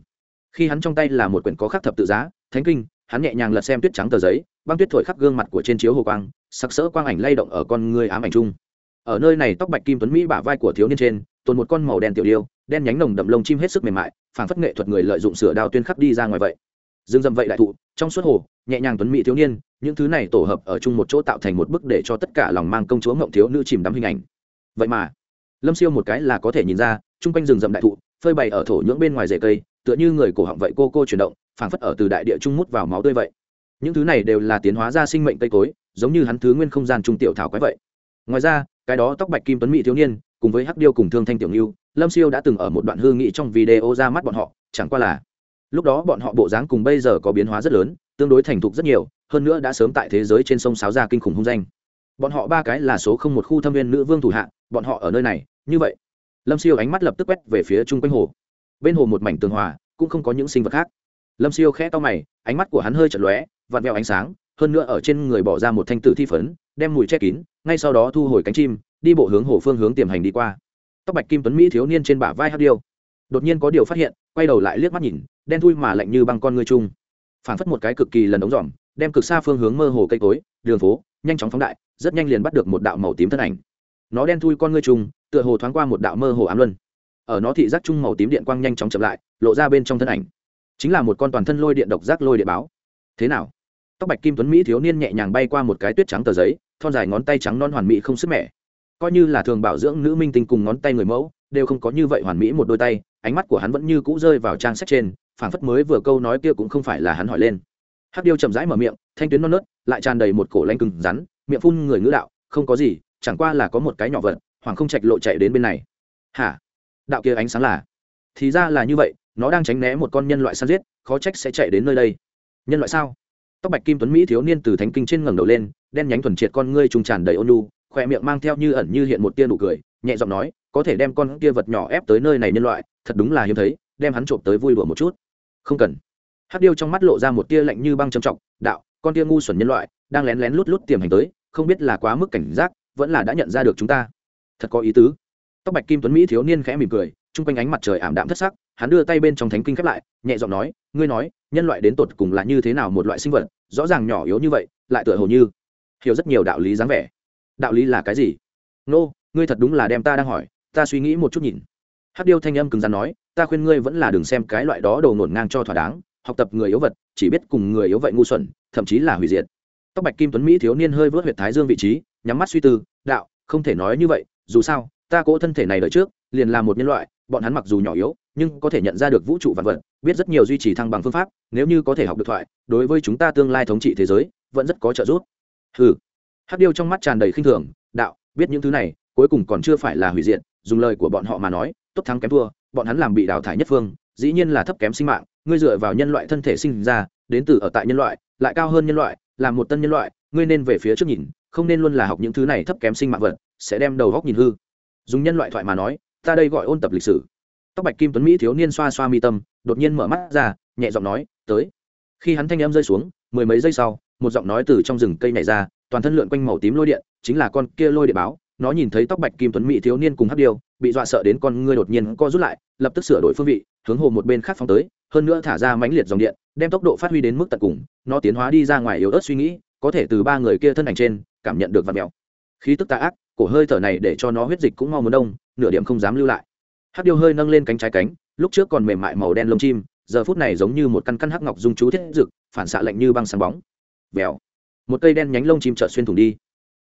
Khi hắn trong tay là một quyển có khắc thập tự giá, thánh kinh, hắn nhẹ nhàng lật xem tuyết trắng tờ giấy, băng tuyết thổi khắp gương mặt của trên chiếu hồ quang sắc sỡ quang ảnh lay động ở con người ám ảnh chung. Ở nơi này tóc bạch kim tuấn mỹ bả vai của thiếu niên trên, tồn một con màu đen tiểu điêu, đen nhánh nồng đậm lông chim hết sức mềm mại, phảng phất nghệ thuật người lợi dụng sửa đao tuyên khắc đi ra ngoài vậy dương dậm vậy đại thụ, trong suốt hồ, nhẹ nhàng tuấn mỹ thiếu niên, những thứ này tổ hợp ở chung một chỗ tạo thành một bức để cho tất cả lòng mang công chúa ngộng thiếu nữ chìm đắm hình ảnh. Vậy mà, lâm siêu một cái là có thể nhìn ra, chung quanh rừng rậm đại thụ, phơi bày ở thổ nhưỡng bên ngoài rễ cây, tựa như người cổ họng vậy cô cô chuyển động, phảng phất ở từ đại địa trung mút vào máu tươi vậy. Những thứ này đều là tiến hóa ra sinh mệnh cây cối, giống như hắn thứ nguyên không gian trung tiểu thảo quái vậy. Ngoài ra, cái đó tóc bạch kim tuấn mỹ thiếu niên, cùng với hắc điêu cùng thương thanh tiểu ngưu, lâm siêu đã từng ở một đoạn hư nghị trong video ra mắt bọn họ, chẳng qua là lúc đó bọn họ bộ dáng cùng bây giờ có biến hóa rất lớn, tương đối thành thục rất nhiều, hơn nữa đã sớm tại thế giới trên sông sáo ra kinh khủng hung danh. Bọn họ ba cái là số không một khu thâm viên nữ vương thủ hạ, bọn họ ở nơi này, như vậy. Lâm siêu ánh mắt lập tức quét về phía chung quanh hồ. Bên hồ một mảnh tường hòa, cũng không có những sinh vật khác. Lâm siêu khẽ to mày, ánh mắt của hắn hơi chật lóe, vặn vẹo ánh sáng, hơn nữa ở trên người bỏ ra một thanh tử thi phấn, đem mùi che kín, ngay sau đó thu hồi cánh chim, đi bộ hướng hồ phương hướng tiềm hành đi qua. Tóc bạch kim tuấn mỹ thiếu niên trên bả vai hát điêu. Đột nhiên có điều phát hiện, quay đầu lại liếc mắt nhìn đen thui mà lạnh như băng con ngươi chung. Phản phất một cái cực kỳ lần ống dòm, đem cực xa phương hướng mơ hồ cây cối, đường phố, nhanh chóng phóng đại, rất nhanh liền bắt được một đạo màu tím thân ảnh. Nó đen thui con ngươi chung, tựa hồ thoáng qua một đạo mơ hồ ám luân. Ở nó thị giác chung màu tím điện quang nhanh chóng chậm lại, lộ ra bên trong thân ảnh. Chính là một con toàn thân lôi điện độc giác lôi điện báo. Thế nào? Tóc bạch kim tuấn mỹ thiếu niên nhẹ nhàng bay qua một cái tuyết trắng tờ giấy, thon dài ngón tay trắng non hoàn mỹ không sức mẻ. Coi như là thường bảo dưỡng nữ minh tinh cùng ngón tay người mẫu, đều không có như vậy hoàn mỹ một đôi tay, ánh mắt của hắn vẫn như cũ rơi vào trang sách trên phảng phất mới vừa câu nói kia cũng không phải là hắn hỏi lên. Hát điêu chậm rãi mở miệng, thanh tuyến non nớt, lại tràn đầy một cổ lanh cừng rắn, miệng phun người ngữ đạo, không có gì, chẳng qua là có một cái nhỏ vật, hoàng không trạch lộ chạy đến bên này. Hả? Đạo kia ánh sáng là? Thì ra là như vậy, nó đang tránh né một con nhân loại săn giết, khó trách sẽ chạy đến nơi đây. Nhân loại sao? Tóc bạch kim tuấn mỹ thiếu niên từ thánh kinh trên ngẩng đầu lên, đen nhánh thuần triệt con ngươi trùng tràn đầy ôn lu khoe miệng mang theo như ẩn như hiện một tia nụ cười, nhẹ giọng nói, có thể đem con kia vật nhỏ ép tới nơi này nhân loại, thật đúng là hiếm thấy, đem hắn trộm tới vui đùa một chút không cần. Hắc điêu trong mắt lộ ra một tia lạnh như băng trầm trọng đạo con tia ngu xuẩn nhân loại đang lén lén lút lút tiềm hành tới không biết là quá mức cảnh giác vẫn là đã nhận ra được chúng ta. Thật có ý tứ. Tóc bạch kim tuấn mỹ thiếu niên khẽ mỉm cười chung quanh ánh mặt trời ảm đạm thất sắc hắn đưa tay bên trong thánh kinh khép lại nhẹ giọng nói ngươi nói nhân loại đến tột cùng là như thế nào một loại sinh vật rõ ràng nhỏ yếu như vậy lại tựa hồ như hiểu rất nhiều đạo lý dáng vẻ. Đạo lý là cái gì? Nô、no, ngươi thật đúng là đem ta đang hỏi ta suy nghĩ một chút nhìn hát điêu thanh âm cứng rắn nói, ta khuyên ngươi vẫn là đừng xem cái loại đó đồ ngổn ngang cho thỏa đáng, học tập người yếu vật, chỉ biết cùng người yếu vậy ngu xuẩn, thậm chí là hủy diệt. Tóc bạch kim tuấn mỹ thiếu niên hơi vớt huyệt thái dương vị trí, nhắm mắt suy tư, đạo, không thể nói như vậy, dù sao, ta cỗ thân thể này đợi trước, liền là một nhân loại, bọn hắn mặc dù nhỏ yếu, nhưng có thể nhận ra được vũ trụ vạn vật, biết rất nhiều duy trì thăng bằng phương pháp, nếu như có thể học được thoại, đối với chúng ta tương lai thống trị thế giới, vẫn rất có trợ giúp. Hừ. Hắc điêu trong mắt tràn đầy khinh thường, đạo, biết những thứ này, cuối cùng còn chưa phải là hủy diệt, dùng lời của bọn họ mà nói tốt thắng kém thua, bọn hắn làm bị đào thải nhất phương, dĩ nhiên là thấp kém sinh mạng, ngươi dựa vào nhân loại thân thể sinh ra, đến từ ở tại nhân loại, lại cao hơn nhân loại, là một tân nhân loại, ngươi nên về phía trước nhìn, không nên luôn là học những thứ này thấp kém sinh mạng vật, sẽ đem đầu góc nhìn hư. Dùng nhân loại thoại mà nói, ta đây gọi ôn tập lịch sử. Tóc bạch kim tuấn mỹ thiếu niên xoa xoa mi tâm, đột nhiên mở mắt ra, nhẹ giọng nói, tới. Khi hắn thanh em rơi xuống, mười mấy giây sau, một giọng nói từ trong rừng cây này ra, toàn thân lượn quanh màu tím lôi điện, chính là con kia lôi điện báo, nó nhìn thấy tóc bạch kim tuấn mỹ thiếu niên cùng hấp điêu bị dọa sợ đến con ngươi đột nhiên co rút lại, lập tức sửa đổi phương vị, hướng hồ một bên khác phóng tới, hơn nữa thả ra mãnh liệt dòng điện, đem tốc độ phát huy đến mức tận cùng, nó tiến hóa đi ra ngoài yếu ớt suy nghĩ, có thể từ ba người kia thân ảnh trên, cảm nhận được vật mèo khí tức tà ác, cổ hơi thở này để cho nó huyết dịch cũng mau muốn đông, nửa điểm không dám lưu lại. Hắc điêu hơi nâng lên cánh trái cánh, lúc trước còn mềm mại màu đen lông chim, giờ phút này giống như một căn căn hắc ngọc dung chú thiết dực, phản xạ lạnh như băng sáng bóng. Vèo. Một cây đen nhánh lông chim chợt xuyên thủng đi.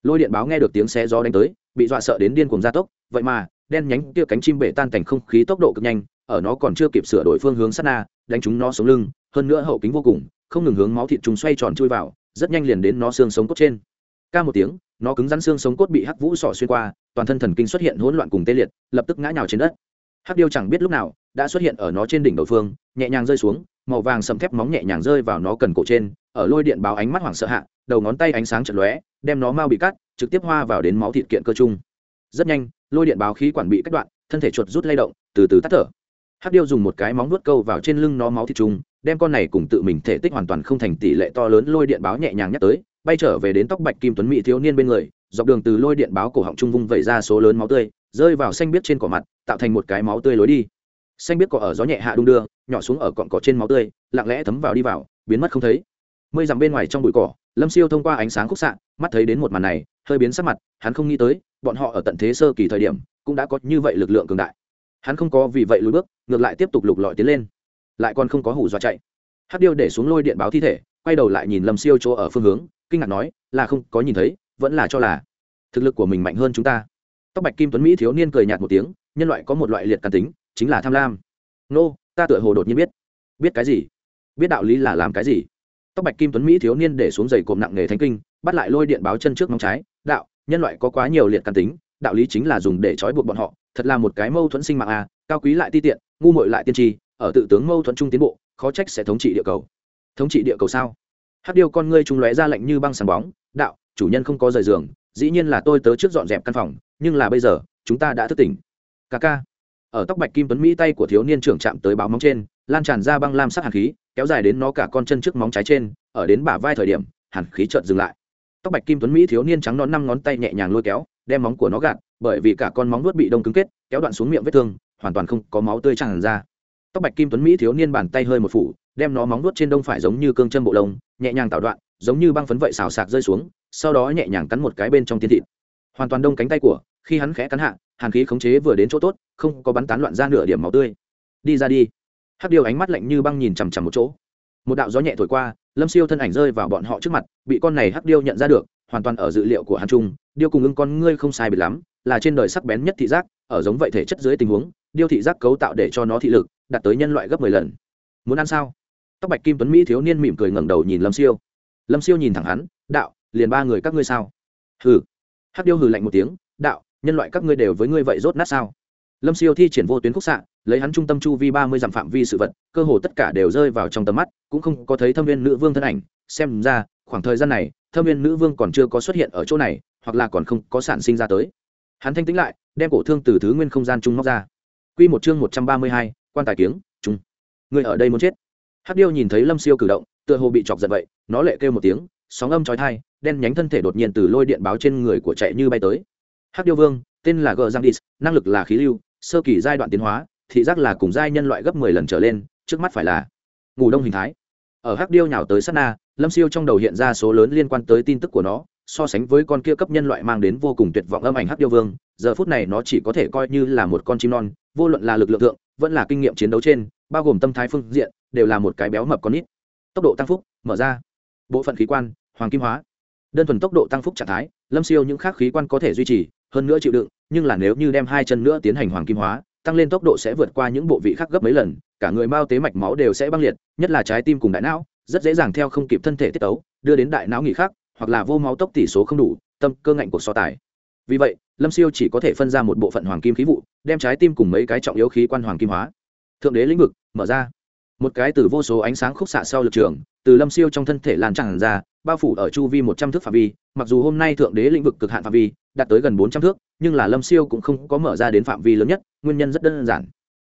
Lôi điện báo nghe được tiếng xe gió đánh tới, bị dọa sợ đến điên cuồng gia tốc, vậy mà đen nhánh kia cánh chim bể tan thành không khí tốc độ cực nhanh, ở nó còn chưa kịp sửa đổi phương hướng sát na, đánh chúng nó sống lưng, hơn nữa hậu kính vô cùng, không ngừng hướng máu thịt trùng xoay tròn chui vào, rất nhanh liền đến nó xương sống cốt trên. Ca một tiếng, nó cứng rắn xương sống cốt bị hắc vũ sỏ xuyên qua, toàn thân thần kinh xuất hiện hỗn loạn cùng tê liệt, lập tức ngã nhào trên đất. Hắc điêu chẳng biết lúc nào, đã xuất hiện ở nó trên đỉnh đầu phương, nhẹ nhàng rơi xuống, màu vàng sầm thép móng nhẹ nhàng rơi vào nó cần cổ trên, ở lôi điện báo ánh mắt hoảng sợ hạ, đầu ngón tay ánh sáng chật lóe, đem nó mau bị cắt, trực tiếp hoa vào đến máu thịt kiện cơ chung rất nhanh, lôi điện báo khí quản bị cắt đoạn, thân thể chuột rút lay động, từ từ tắt thở. Hắc điêu dùng một cái móng nuốt câu vào trên lưng nó máu thịt trùng, đem con này cùng tự mình thể tích hoàn toàn không thành tỷ lệ to lớn lôi điện báo nhẹ nhàng nhắc tới, bay trở về đến tóc bạch kim tuấn mỹ thiếu niên bên người, dọc đường từ lôi điện báo cổ họng trung vung vẩy ra số lớn máu tươi, rơi vào xanh biết trên cỏ mặt, tạo thành một cái máu tươi lối đi. Xanh biết cỏ ở gió nhẹ hạ đung đưa, nhỏ xuống ở cọn cỏ trên máu tươi, lặng lẽ thấm vào đi vào, biến mất không thấy. Mây dặm bên ngoài trong bụi cỏ, lâm siêu thông qua ánh sáng khúc xạ, mắt thấy đến một màn này hơi biến sắc mặt hắn không nghĩ tới bọn họ ở tận thế sơ kỳ thời điểm cũng đã có như vậy lực lượng cường đại. Hắn không có vì vậy lùi bước ngược lại tiếp tục lục lọi tiến lên. Lại còn không có hủ dọa chạy. Hát điêu để xuống lôi điện báo thi thể quay đầu lại nhìn lâm siêu chỗ ở phương hướng kinh ngạc nói là không có nhìn thấy vẫn là cho là thực lực của mình mạnh hơn chúng ta. Tóc bạch kim tuấn mỹ thiếu niên cười nhạt một tiếng nhân loại có một loại liệt căn tính chính là tham lam. Nô、no, ta tựa hồ đột nhiên biết. Biết cái gì? Biết đạo lý là làm cái gì? Tóc bạch kim tuấn mỹ thiếu niên để xuống giày cộm nặng nghề thánh kinh bắt lại lôi điện báo chân trước móng trái đạo nhân loại có quá nhiều liệt căn tính đạo lý chính là dùng để trói buộc bọn họ thật là một cái mâu thuẫn sinh mạng a à, cao quý lại ti tiện ngu mội lại tiên tri ở tự tướng mâu thuẫn trung tiến bộ khó trách sẽ thống trị địa cầu. Thống trị địa cầu sao? Hát điêu con ngươi trung lóe ra lạnh như băng sáng bóng đạo chủ nhân không có rời giường dĩ nhiên là tôi tớ trước dọn dẹp căn phòng nhưng là bây giờ chúng ta đã thức tỉnh. Ca ca. Ở tóc bạch kim tuấn mỹ tay của thiếu niên trưởng chạm tới báo móng trên lan tràn ra băng lam sắc hàn khí, kéo dài đến nó cả con chân trước móng trái trên, ở đến bả vai thời điểm, hàn khí chợt dừng lại. Tóc bạch kim tuấn mỹ thiếu niên trắng nón năm ngón tay nhẹ nhàng lôi kéo, đem móng của nó gạt, bởi vì cả con móng nuốt bị đông cứng kết, kéo đoạn xuống miệng vết thương, hoàn toàn không có máu tươi tràn ra. Tóc bạch kim tuấn mỹ thiếu niên bàn tay hơi một phủ, đem nó móng nuốt trên đông phải giống như cương chân bộ lông, nhẹ nhàng tạo đoạn, giống như băng phấn vậy xào sạc rơi xuống, sau đó nhẹ nhàng cắn một cái bên trong tiên thịt. Hoàn toàn đông cánh tay của, khi hắn khẽ cắn hạ, hàn khí khống chế vừa đến chỗ tốt, không có bắn tán loạn ra nửa điểm máu tươi. Đi ra đi hắc điêu ánh mắt lạnh như băng nhìn chằm chằm một chỗ. Một đạo gió nhẹ thổi qua, lâm siêu thân ảnh rơi vào bọn họ trước mặt, bị con này hắc điêu nhận ra được, hoàn toàn ở dự liệu của hắn trung điêu cùng ưng con ngươi không sai biệt lắm, là trên đời sắc bén nhất thị giác, ở giống vậy thể chất dưới tình huống, điêu thị giác cấu tạo để cho nó thị lực, đạt tới nhân loại gấp mười lần. Muốn ăn sao? Tóc bạch kim tuấn mỹ thiếu niên mỉm cười ngẩng đầu nhìn lâm siêu. Lâm siêu nhìn thẳng hắn, đạo, liền ba người các ngươi sao? Hừ. Hắc điêu hừ lạnh một tiếng, đạo, nhân loại các ngươi đều với ngươi vậy rốt nát sao? Lâm siêu thi triển vô tuyến khúc xạ lấy hắn trung tâm chu vi ba mươi dặm phạm vi sự vật, cơ hồ tất cả đều rơi vào trong tầm mắt, cũng không có thấy thâm viên nữ vương thân ảnh. Xem ra, khoảng thời gian này, thâm viên nữ vương còn chưa có xuất hiện ở chỗ này, hoặc là còn không có sản sinh ra tới. Hắn thanh tĩnh lại, đem cổ thương từ thứ nguyên không gian trung móc ra. Q một chương một trăm ba mươi hai, quan tài kiếng, trung. Người ở đây muốn chết. Hắc điêu nhìn thấy lâm siêu cử động, tựa hồ bị chọc giận vậy, nó lệ kêu một tiếng, sóng âm trói thai đen nhánh thân thể đột nhiên từ lôi điện báo trên người của chạy như bay tới. Hắc điêu vương, tên là gờ giang dis, năng lực là khí lưu, sơ kỳ giai đoạn tiến hóa thị giác là cùng giai nhân loại gấp mười lần trở lên, trước mắt phải là ngủ đông hình thái. Ở hắc điêu nhào tới sát na, lâm siêu trong đầu hiện ra số lớn liên quan tới tin tức của nó, so sánh với con kia cấp nhân loại mang đến vô cùng tuyệt vọng âm ảnh hắc điêu vương, giờ phút này nó chỉ có thể coi như là một con chim non, vô luận là lực lượng thượng, vẫn là kinh nghiệm chiến đấu trên, bao gồm tâm thái phương diện, đều là một cái béo mập con nít. Tốc độ tăng phúc, mở ra. Bộ phận khí quan, hoàng kim hóa. Đơn thuần tốc độ tăng phúc trạng thái, lâm siêu những khác khí quan có thể duy trì, hơn nữa chịu đựng, nhưng là nếu như đem hai chân nữa tiến hành hoàng kim hóa tăng lên tốc độ sẽ vượt qua những bộ vị khác gấp mấy lần, cả người mao tế mạch máu đều sẽ băng liệt, nhất là trái tim cùng đại não, rất dễ dàng theo không kịp thân thể tiết tấu, đưa đến đại não nghỉ khác hoặc là vô máu tốc tỷ số không đủ, tâm cơ ngạnh cuộc so tài. Vì vậy, lâm siêu chỉ có thể phân ra một bộ phận hoàng kim khí vụ, đem trái tim cùng mấy cái trọng yếu khí quan hoàng kim hóa. Thượng đế lĩnh vực, mở ra. Một cái từ vô số ánh sáng khúc xạ sau lực trường, từ lâm siêu trong thân thể lan tràn ra, bao phủ ở chu vi một trăm thước phạm vi mặc dù hôm nay thượng đế lĩnh vực cực hạn phạm vi đạt tới gần bốn trăm thước, nhưng là lâm siêu cũng không có mở ra đến phạm vi lớn nhất, nguyên nhân rất đơn giản.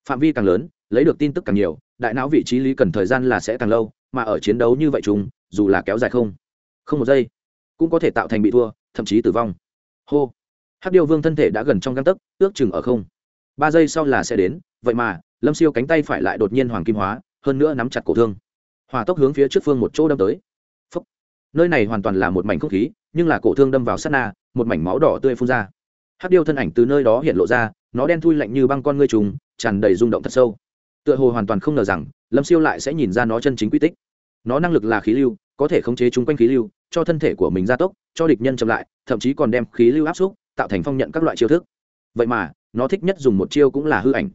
Phạm vi càng lớn, lấy được tin tức càng nhiều, đại não vị trí lý cần thời gian là sẽ càng lâu, mà ở chiến đấu như vậy chung, dù là kéo dài không không một giây, cũng có thể tạo thành bị thua, thậm chí tử vong. Hô. Hắc điêu vương thân thể đã gần trong găng tấc, ước chừng ở không. Ba giây sau là sẽ đến, vậy mà, lâm siêu cánh tay phải lại đột nhiên hoàng kim hóa, hơn nữa nắm chặt cổ thương. Hòa tốc hướng phía trước phương một chỗ đâm tới nơi này hoàn toàn là một mảnh không khí, nhưng là cổ thương đâm vào sát na, một mảnh máu đỏ tươi phun ra. Hắc điêu thân ảnh từ nơi đó hiện lộ ra, nó đen thui lạnh như băng con ngươi trùng, tràn đầy rung động thật sâu. Tựa hồ hoàn toàn không ngờ rằng, lâm siêu lại sẽ nhìn ra nó chân chính quy tích. Nó năng lực là khí lưu, có thể khống chế chung quanh khí lưu, cho thân thể của mình gia tốc, cho địch nhân chậm lại, thậm chí còn đem khí lưu áp xúc, tạo thành phong nhận các loại chiêu thức. Vậy mà, nó thích nhất dùng một chiêu cũng là hư ảnh.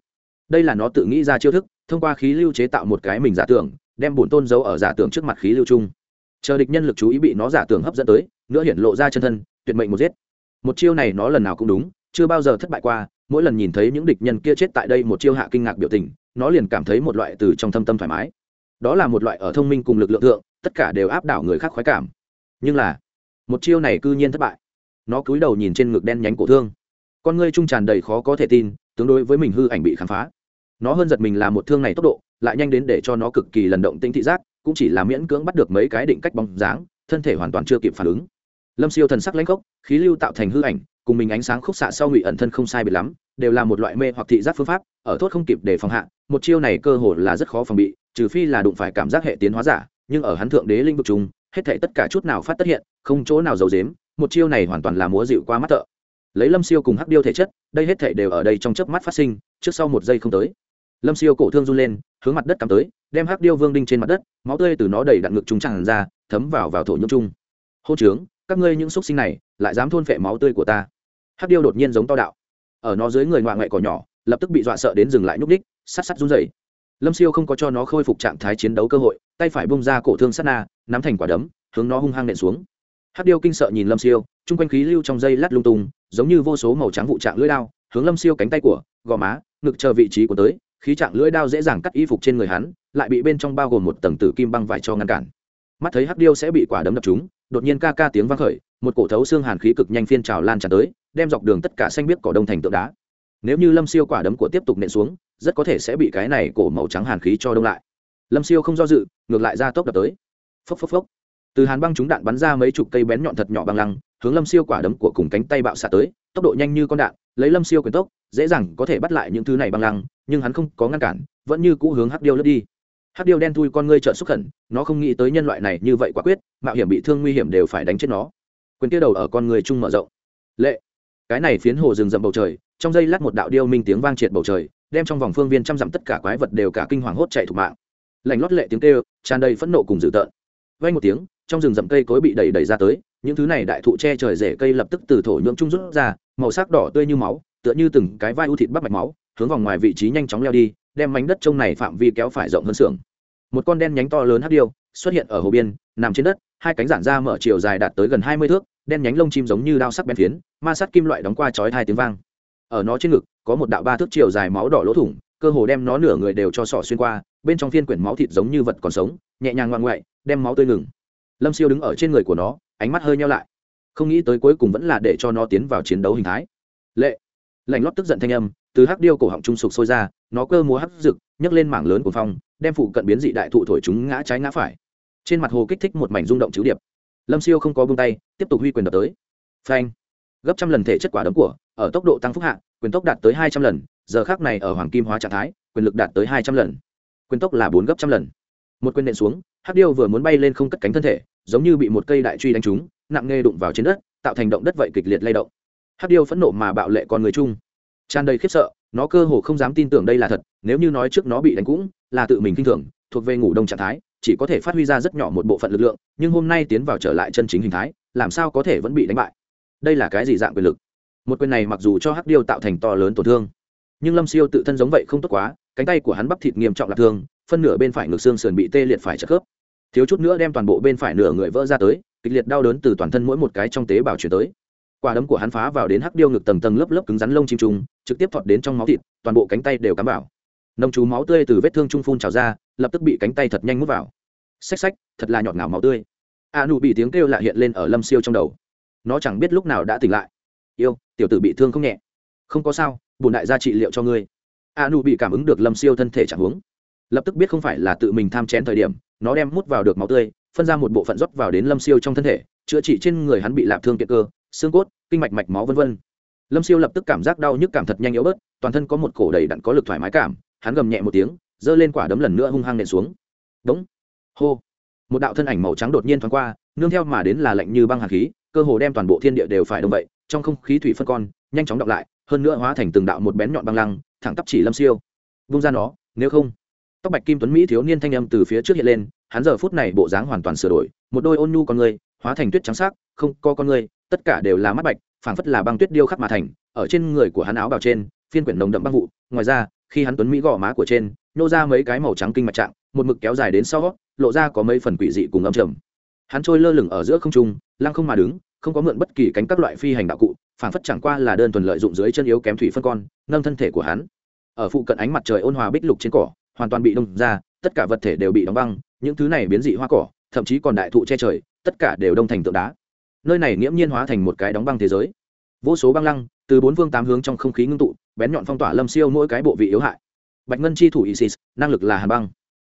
Đây là nó tự nghĩ ra chiêu thức, thông qua khí lưu chế tạo một cái mình giả tưởng, đem bổn tôn giấu ở giả tưởng trước mặt khí lưu chung chờ địch nhân lực chú ý bị nó giả tưởng hấp dẫn tới, nữa hiển lộ ra chân thân, tuyệt mệnh một giết. Một chiêu này nó lần nào cũng đúng, chưa bao giờ thất bại qua, mỗi lần nhìn thấy những địch nhân kia chết tại đây một chiêu hạ kinh ngạc biểu tình, nó liền cảm thấy một loại từ trong thâm tâm thoải mái. Đó là một loại ở thông minh cùng lực lượng thượng, tất cả đều áp đảo người khác khoái cảm. Nhưng là, một chiêu này cư nhiên thất bại. Nó cúi đầu nhìn trên ngực đen nhánh cổ thương. Con ngươi trung tràn đầy khó có thể tin, tương đối với mình hư ảnh bị khám phá. Nó hơn giật mình là một thương này tốc độ, lại nhanh đến để cho nó cực kỳ lần động tĩnh thị giác cũng chỉ là miễn cưỡng bắt được mấy cái định cách bóng dáng, thân thể hoàn toàn chưa kịp phản ứng. Lâm siêu thần sắc lãnh khốc, khí lưu tạo thành hư ảnh, cùng mình ánh sáng khúc xạ sau ngụy ẩn thân không sai biệt lắm, đều là một loại mê hoặc thị giác phương pháp, ở thốt không kịp để phòng hạ, một chiêu này cơ hồ là rất khó phòng bị, trừ phi là đụng phải cảm giác hệ tiến hóa giả, nhưng ở hắn thượng đế linh vực chung, hết thể tất cả chút nào phát tất hiện, không chỗ nào giấu dếm một chiêu này hoàn toàn là múa dịu qua mắt thợ. Lấy lâm siêu cùng hắc điêu thể chất, đây hết thể đều ở đây trong chớp mắt phát sinh, trước sau một giây không tới lâm siêu cổ thương run lên, hướng mặt đất cắm tới, đem hắc điêu vương đinh trên mặt đất, máu tươi từ nó đầy đặn ngực chúng tràn ra, thấm vào vào thổ nhung chung hô trướng các ngươi những xúc sinh này, lại dám thôn phệ máu tươi của ta? Hắc điêu đột nhiên giống to đạo. Ở nó dưới người ngoại ngoại cỏ nhỏ, lập tức bị dọa sợ đến dừng lại nhúc ních sát sát run rẩy. Lâm siêu không có cho nó khôi phục trạng thái chiến đấu cơ hội, tay phải bung ra cổ thương sát na, nắm thành quả đấm, hướng nó hung hăng nện xuống. Hắc điêu kinh sợ nhìn lâm siêu, chung quanh khí lưu trong dây lát lung tung, giống như vô số màu trắng vụ trạng lưỡi đao, hướng lâm siêu cánh tay của, gò má, ngực chờ vị trí của tới khí trạng lưỡi đao dễ dàng cắt y phục trên người hắn, lại bị bên trong bao gồm một tầng tử kim băng vải cho ngăn cản. Mắt thấy hắc điêu sẽ bị quả đấm đập chúng đột nhiên ca ca tiếng vang khởi, một cổ thấu xương hàn khí cực nhanh phiên trào lan tràn tới, đem dọc đường tất cả xanh biếc cỏ đông thành tượng đá. Nếu như lâm siêu quả đấm của tiếp tục nện xuống, rất có thể sẽ bị cái này cổ màu trắng hàn khí cho đông lại. Lâm siêu không do dự, ngược lại ra tốc đập tới. Phốc phốc phốc. Từ hàn băng chúng đạn bắn ra mấy chục cây bén nhọn thật nhỏ băng lăng, hướng lâm siêu quả đấm của cùng cánh tay bạo xạ tới, tốc độ nhanh như con đạn, lấy lâm siêu quyền tốc, dễ dàng có thể bắt lại những thứ này băng lăng nhưng hắn không có ngăn cản, vẫn như cũ hướng hắc điêu lướt đi. Hắc điêu đen thui con ngươi trợn xúc khẩn, nó không nghĩ tới nhân loại này như vậy quả quyết, mạo hiểm bị thương nguy hiểm đều phải đánh chết nó. Quyền kia đầu ở con người chung mở rộng. Lệ. Cái này phiến hồ rừng rậm bầu trời, trong giây lát một đạo điêu minh tiếng vang triệt bầu trời, đem trong vòng phương viên trăm dặm tất cả quái vật đều cả kinh hoàng hốt chạy thủ mạng. Lạnh lót lệ tiếng kêu, tràn đầy phẫn nộ cùng dữ tợn. Vay một tiếng, trong rừng rậm cây cối bị đẩy đẩy ra tới, những thứ này đại thụ che trời rễ cây lập tức từ thổ nhưỡng trung rút ra, màu sắc đỏ tươi như máu, tựa như từng cái vai u thịt bắp mạch máu hướng vòng ngoài vị trí nhanh chóng leo đi, đem mảnh đất trông này phạm vi kéo phải rộng hơn xưởng. Một con đen nhánh to lớn hắc điêu xuất hiện ở hồ biên, nằm trên đất, hai cánh giản ra mở chiều dài đạt tới gần hai mươi thước, đen nhánh lông chim giống như đao sắc bén phiến, ma sát kim loại đóng qua chói hai tiếng vang. Ở nó trên ngực, có một đạo ba thước chiều dài máu đỏ lỗ thủng, cơ hồ đem nó nửa người đều cho sỏ xuyên qua, bên trong phiên quyển máu thịt giống như vật còn sống, nhẹ nhàng ngoan ngoại, đem máu tươi ngừng. Lâm siêu đứng ở trên người của nó, ánh mắt hơi nhau lại. Không nghĩ tới cuối cùng vẫn là để cho nó tiến vào chiến đấu hình thái. Lệ. Lạnh lót tức giận thanh âm từ hắc điêu cổ họng trung sục sôi ra, nó cơ múa hắc rực, nhấc lên mảng lớn của phong, đem phụ cận biến dị đại thụ thổi chúng ngã trái ngã phải. Trên mặt hồ kích thích một mảnh rung động chữ điệp. Lâm siêu không có buông tay, tiếp tục huy quyền đập tới. Phanh. Gấp trăm lần thể chất quả đấm của, ở tốc độ tăng phúc hạ, quyền tốc đạt tới hai trăm lần, giờ khác này ở hoàng kim hóa trạng thái, quyền lực đạt tới hai trăm lần. Quyền tốc là bốn gấp trăm lần. Một quyền nện xuống, hắc điêu vừa muốn bay lên không cất cánh thân thể, giống như bị một cây đại truy đánh trúng, nặng nề đụng vào trên đất, tạo thành động đất vậy kịch liệt lay động. Hắc điêu phẫn nộ mà bạo lệ con người chung tràn đầy khiếp sợ, nó cơ hồ không dám tin tưởng đây là thật, nếu như nói trước nó bị đánh cũng là tự mình kinh thường, thuộc về ngủ đông trạng thái, chỉ có thể phát huy ra rất nhỏ một bộ phận lực lượng, nhưng hôm nay tiến vào trở lại chân chính hình thái, làm sao có thể vẫn bị đánh bại? Đây là cái gì dạng quyền lực? Một quyền này mặc dù cho hắc điêu tạo thành to lớn tổn thương, nhưng lâm siêu tự thân giống vậy không tốt quá, cánh tay của hắn bắp thịt nghiêm trọng lạc thương, phân nửa bên phải ngực xương sườn bị tê liệt phải trợ khớp. Thiếu chút nữa đem toàn bộ bên phải nửa người vỡ ra tới, kịch liệt đau đớn từ toàn thân mỗi một cái trong tế bào chuyển tới quả đấm của hắn phá vào đến hắc điêu ngực tầng tầng lớp lớp cứng rắn lông chim trùng, trực tiếp thọt đến trong máu thịt, toàn bộ cánh tay đều cắm vào. Nông chú máu tươi từ vết thương trung phun trào ra, lập tức bị cánh tay thật nhanh mút vào. Xách xách, thật là nhọt ngào máu tươi. A nụ bị tiếng kêu lạ hiện lên ở lâm siêu trong đầu. Nó chẳng biết lúc nào đã tỉnh lại. Yêu, tiểu tử bị thương không nhẹ? Không có sao bùn đại gia trị liệu cho ngươi. A nụ bị cảm ứng được lâm siêu thân thể chẳng huống. Lập tức biết không phải là tự mình tham chén thời điểm, nó đem mút vào được máu tươi, phân ra một bộ phận rót vào đến lâm siêu trong thân thể, chữa trị trên người hắn bị lạp thương kiện cơ xương cốt, kinh mạch mạch máu v v lâm siêu lập tức cảm giác đau nhức cảm thật nhanh yếu bớt, toàn thân có một cổ đầy đặn có lực thoải mái cảm, hắn gầm nhẹ một tiếng, giơ lên quả đấm lần nữa hung hăng nện xuống. Đống. Hô. Một đạo thân ảnh màu trắng đột nhiên thoáng qua, nương theo mà đến là lạnh như băng hạt khí, cơ hồ đem toàn bộ thiên địa đều phải đông vậy, trong không khí thủy phân con, nhanh chóng đọc lại, hơn nữa hóa thành từng đạo một bén nhọn băng lăng, thẳng tắp chỉ lâm siêu. Vung ra nó, nếu không. Tóc bạch kim tuấn mỹ thiếu niên thanh âm từ phía trước hiện lên, hắn giờ phút này bộ dáng hoàn toàn sửa đổi, một đôi ôn nhu con người, hóa thành tuyết trắng sắc, không có con người tất cả đều là mắt bạch, phảng phất là băng tuyết điêu khắc mà thành, ở trên người của hắn áo bào trên, phiên quyển nồng đậm băng vụ, ngoài ra, khi hắn tuấn mỹ gò má của trên nhô ra mấy cái màu trắng kinh mạch trạng, một mực kéo dài đến sau, lộ ra có mấy phần quỷ dị cùng âm trầm. Hắn trôi lơ lửng ở giữa không trung, lăng không mà đứng, không có mượn bất kỳ cánh các loại phi hành đạo cụ, phảng phất chẳng qua là đơn thuần lợi dụng dưới chân yếu kém thủy phân con, nâng thân thể của hắn. Ở phụ cận ánh mặt trời ôn hòa bích lục trên cỏ, hoàn toàn bị đông ra, tất cả vật thể đều bị đóng băng, những thứ này biến dị hoa cỏ, thậm chí còn đại thụ che trời, tất cả đều đông thành tượng đá nơi này nghiễm nhiên hóa thành một cái đóng băng thế giới. Vô số băng lăng, từ bốn phương tám hướng trong không khí ngưng tụ, bén nhọn phong tỏa lâm siêu mỗi cái bộ vị yếu hại. Bạch ngân chi thủ isis, năng lực là hàn băng.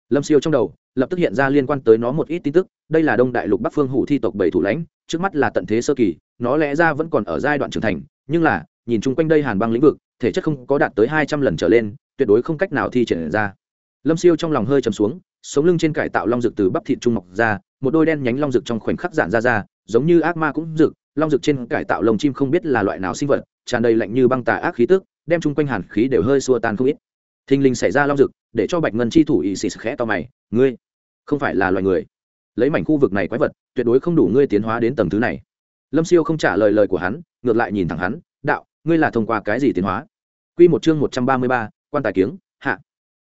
Lâm siêu trong đầu, lập tức hiện ra liên quan tới nó một ít tin tức, đây là đông đại lục bắc phương hủ thi tộc bảy thủ lãnh, trước mắt là tận thế sơ kỳ, nó lẽ ra vẫn còn ở giai đoạn trưởng thành, nhưng là, nhìn chung quanh đây hàn băng lĩnh vực, thể chất không có đạt tới hai trăm lần trở lên, tuyệt đối không cách nào thi triển ra. Lâm siêu trong lòng hơi chầm xuống, sống lưng trên cải tạo long rực từ bắp thịt trung mọc ra, một đôi đen nhánh long rực trong khoảnh khắc giản ra ra giống như ác ma cũng rực, long rực trên cải tạo lồng chim không biết là loại nào sinh vật, tràn đầy lạnh như băng tà ác khí tức, đem chung quanh hàn khí đều hơi xua tan không ít. Thình lình xảy ra long rực, để cho bạch ngân chi thủ ỵ xì khẽ to mày, ngươi, không phải là loài người. Lấy mảnh khu vực này quái vật, tuyệt đối không đủ ngươi tiến hóa đến tầng thứ này. Lâm siêu không trả lời lời của hắn, ngược lại nhìn thẳng hắn, đạo, ngươi là thông qua cái gì tiến hóa? Q một chương một trăm ba mươi ba, quan tài kiếng, hạ.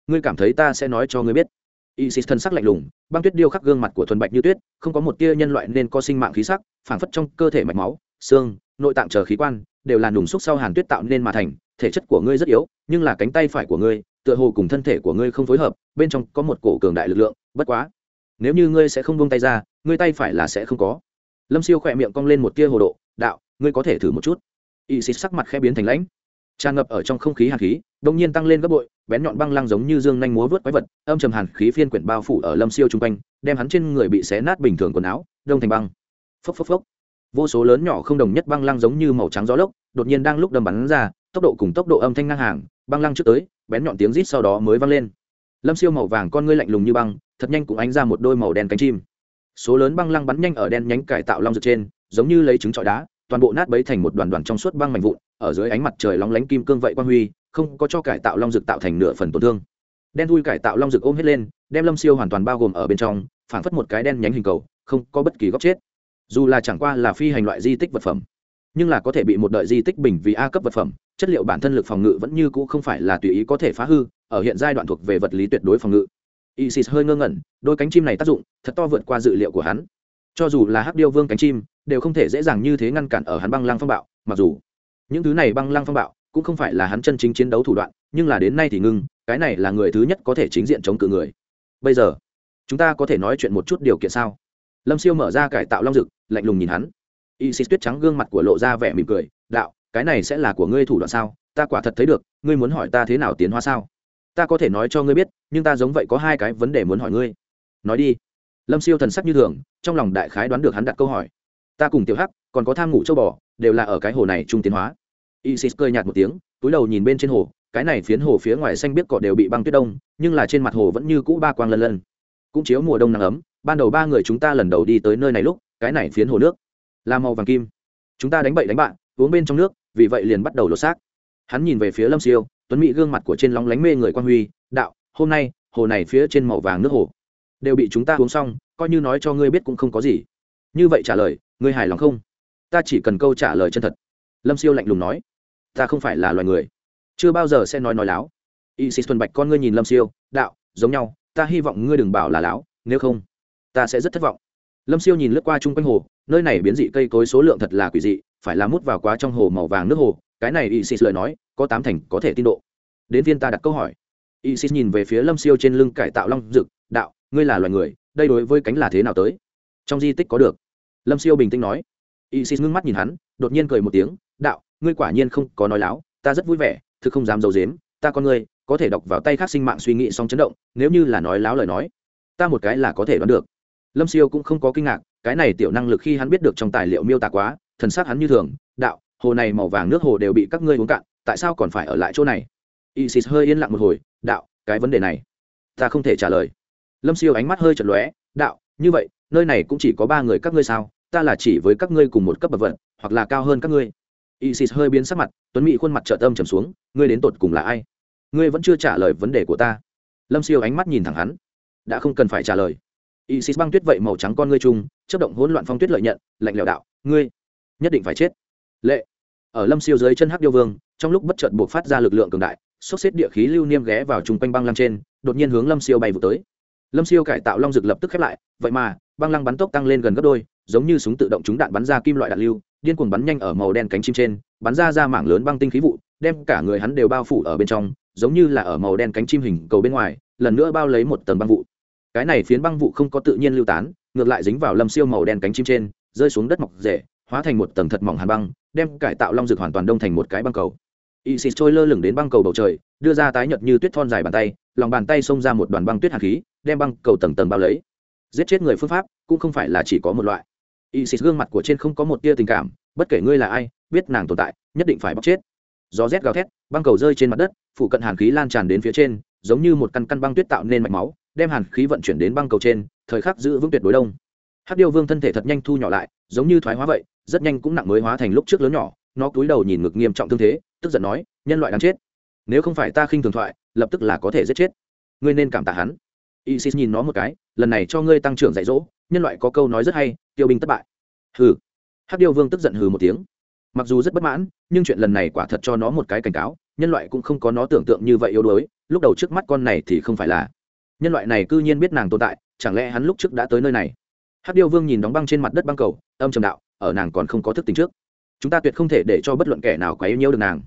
Ngươi cảm thấy ta sẽ nói cho ngươi biết isis thân sắc lạnh lùng, băng tuyết điêu khắc gương mặt của thuần bạch như tuyết, không có một tia nhân loại nên có sinh mạng khí sắc, phảng phất trong cơ thể mạch máu, xương, nội tạng chờ khí quan, đều là nùng xúc sau hàn tuyết tạo nên mà thành, thể chất của ngươi rất yếu, nhưng là cánh tay phải của ngươi, tựa hồ cùng thân thể của ngươi không phối hợp, bên trong có một cổ cường đại lực lượng, bất quá, nếu như ngươi sẽ không buông tay ra, ngươi tay phải là sẽ không có. Lâm siêu khẽ miệng cong lên một tia hồ độ, đạo, ngươi có thể thử một chút. Isis sắc mặt khẽ biến thành lãnh tràn ngập ở trong không khí hàn khí, đông nhiên tăng lên gấp bội, bén nhọn băng lăng giống như dương nhanh múa vớt quái vật, âm trầm hàn khí phiên quyển bao phủ ở lâm siêu chung quanh, đem hắn trên người bị xé nát bình thường quần áo, đông thành băng. Phốc phốc phốc. Vô số lớn nhỏ không đồng nhất băng lăng giống như màu trắng gió lốc, đột nhiên đang lúc đâm bắn ra, tốc độ cùng tốc độ âm thanh ngang hàng, băng lăng trước tới, bén nhọn tiếng rít sau đó mới vang lên. Lâm siêu màu vàng con ngươi lạnh lùng như băng, thật nhanh cũng ánh ra một đôi màu đen cánh chim. Số lớn băng lăng bắn nhanh ở đen nhánh cải tạo long rực trên, giống như lấy trứng trọi đá, toàn bộ nát bấy thành một đoàn đoàn trong suốt băng mảnh vụn ở dưới ánh mặt trời lóng lánh kim cương vậy quan huy, không có cho cải tạo long dực tạo thành nửa phần tổn thương. Đen thui cải tạo long dực ôm hết lên, đem lâm siêu hoàn toàn bao gồm ở bên trong phản phất một cái đen nhánh hình cầu, không có bất kỳ góc chết. Dù là chẳng qua là phi hành loại di tích vật phẩm, nhưng là có thể bị một đợi di tích bình vì a cấp vật phẩm, chất liệu bản thân lực phòng ngự vẫn như cũ không phải là tùy ý có thể phá hư, ở hiện giai đoạn thuộc về vật lý tuyệt đối phòng ngự. Isis hơi ngơ ngẩn, đôi cánh chim này tác dụng, thật to vượt qua dự liệu của hắn. Cho dù là hắc điêu vương cánh chim, đều không thể dễ dàng như thế ngăn cản ở hắn băng lăng phong bạo, mặc dù những thứ này băng lăng phong bạo, cũng không phải là hắn chân chính chiến đấu thủ đoạn, nhưng là đến nay thì ngưng, cái này là người thứ nhất có thể chính diện chống cự người. Bây giờ, chúng ta có thể nói chuyện một chút điều kiện sao? Lâm siêu mở ra cải tạo long dực, lạnh lùng nhìn hắn. Y xích tuyết trắng gương mặt của lộ ra vẻ mỉm cười, đạo, cái này sẽ là của ngươi thủ đoạn sao? Ta quả thật thấy được, ngươi muốn hỏi ta thế nào tiến hóa sao? Ta có thể nói cho ngươi biết, nhưng ta giống vậy có hai cái vấn đề muốn hỏi ngươi. Nói đi. Lâm siêu thần sắc như thường, trong lòng đại khái đoán được hắn đặt câu hỏi. Ta cùng tiểu hắc, còn có tham ngủ châu bò đều là ở cái hồ này trung tiến hóa. Isis cười nhạt một tiếng, túi đầu nhìn bên trên hồ, cái này phiến hồ phía ngoài xanh biết cỏ đều bị băng tuyết đông, nhưng là trên mặt hồ vẫn như cũ ba quang lân lân. Cũng chiếu mùa đông nắng ấm, ban đầu ba người chúng ta lần đầu đi tới nơi này lúc, cái này phiến hồ nước là màu vàng kim. Chúng ta đánh bậy đánh bạn, uống bên trong nước, vì vậy liền bắt đầu lột xác. Hắn nhìn về phía lâm siêu, tuấn mỹ gương mặt của trên lóng lánh mê người quan huy, đạo, hôm nay, hồ này phía trên màu vàng nước hồ đều bị chúng ta uống xong, coi như nói cho ngươi biết cũng không có gì. Như vậy trả lời, ngươi hài lòng không? Ta chỉ cần câu trả lời chân thật. Lâm siêu lạnh lùng nói, ta không phải là loài người. Chưa bao giờ sẽ nói nói láo. Y sĩ tuần bạch, con ngươi nhìn lâm siêu, đạo, giống nhau, ta hy vọng ngươi đừng bảo là láo, nếu không, ta sẽ rất thất vọng. Lâm siêu nhìn lướt qua chung quanh hồ, nơi này biến dị cây cối số lượng thật là quỷ dị, phải là mút vào quá trong hồ màu vàng nước hồ, cái này y sĩ lời nói, có tám thành có thể tin độ. Đến viên ta đặt câu hỏi. Y sĩ nhìn về phía lâm siêu trên lưng cải tạo long dực, đạo, ngươi là loài người, đây đối với cánh là thế nào tới? Trong di tích có được. Lâm siêu bình tĩnh nói. Isis ngưng mắt nhìn hắn, đột nhiên cười một tiếng, đạo, ngươi quả nhiên không có nói láo, ta rất vui vẻ, thực không dám d i ấ u dếm ta con ngươi có thể đọc vào tay khác sinh mạng suy nghĩ song chấn động, nếu như là nói láo lời nói, ta một cái là có thể đoán được. Lâm siêu cũng không có kinh ngạc, cái này tiểu năng lực khi hắn biết được trong tài liệu miêu tả quá, thần s á c hắn như thường, đạo, hồ này màu vàng nước hồ đều bị các ngươi uống cạn, tại sao còn phải ở lại chỗ này? Isis hơi yên lặng một hồi, đạo, cái vấn đề này, ta không thể trả lời. Lâm siêu ánh mắt hơi chật lóe, đạo, như vậy, nơi này cũng chỉ có ba người các ngươi sao? Ta là chỉ với các ngươi cùng một cấp bậc vận hoặc là cao hơn các ngươi. Isis hơi biến sắc mặt, tuấn mỹ khuôn mặt trợ tâm trầm xuống, ngươi đến tột cùng là ai? Ngươi vẫn chưa trả lời vấn đề của ta. Lâm siêu ánh mắt nhìn thẳng hắn. Đã không cần phải trả lời. Isis băng tuyết vậy màu trắng con ngươi chung chất động hỗn loạn phong tuyết lợi nhận, lạnh lẽo đạo, ngươi nhất định phải chết. Lệ. Ở lâm siêu dưới chân hắc điêu vương, trong lúc bất chợt buộc phát ra lực lượng cường đại xốc xếp địa khí lưu niêm ghé vào chung quanh băng lăng trên, đột nhiên hướng lâm siêu bay vụ tới. Lâm siêu cải tạo long dực lập tức khép lại, vậy mà, băng lăng bắn tốc tăng lên gần gấp đôi giống như súng tự động trúng đạn bắn ra kim loại đạn lưu, điên cuồng bắn nhanh ở màu đen cánh chim trên, bắn ra ra mảng lớn băng tinh khí vụ, đem cả người hắn đều bao phủ ở bên trong, giống như là ở màu đen cánh chim hình cầu bên ngoài, lần nữa bao lấy một tầng băng vụ. Cái này phiến băng vụ không có tự nhiên lưu tán, ngược lại dính vào lâm siêu màu đen cánh chim trên, rơi xuống đất mọc rễ, hóa thành một tầng thật mỏng hàn băng, đem cải tạo long dược hoàn toàn đông thành một cái băng cầu. Isis trôi lơ lửng đến băng cầu bầu trời, đưa ra tái nhợt như tuyết thon dài bàn tay, lòng bàn tay xông ra một đoàn băng tuyết hạt khí, đem băng cầu tầng tầng bao lấy. Giết chết người phương pháp, cũng không phải là chỉ có một loại isis gương mặt của trên không có một tia tình cảm, bất kể ngươi là ai, biết nàng tồn tại, nhất định phải bóc chết. Gió rét gào thét, băng cầu rơi trên mặt đất phụ cận hàn khí lan tràn đến phía trên, giống như một căn căn băng tuyết tạo nên mạch máu, đem hàn khí vận chuyển đến băng cầu trên, thời khắc giữ vững tuyệt đối đông. Hát điêu vương thân thể thật nhanh thu nhỏ lại, giống như thoái hóa vậy, rất nhanh cũng nặng mới hóa thành lúc trước lớn nhỏ, nó cúi đầu nhìn ngực nghiêm trọng thương thế, tức giận nói, nhân loại đáng chết. Nếu không phải ta khinh thường thoại, lập tức là có thể giết chết. Ngươi nên cảm tạ hắn. Isis nhìn nó một cái, lần này cho ngươi tăng trưởng dạy dỗ nhân loại có câu nói rất hay, tiêu binh thất bại. Hừ. Hắc điêu vương tức giận hừ một tiếng. Mặc dù rất bất mãn, nhưng chuyện lần này quả thật cho nó một cái cảnh cáo, nhân loại cũng không có nó tưởng tượng như vậy yếu đuối, lúc đầu trước mắt con này thì không phải là. Nhân loại này cư nhiên biết nàng tồn tại, chẳng lẽ hắn lúc trước đã tới nơi này? Hắc điêu vương nhìn đóng băng trên mặt đất băng cầu, âm trầm đạo, ở nàng còn không có thức tính trước. Chúng ta tuyệt không thể để cho bất luận kẻ nào quá yêu nhiêu được nàng.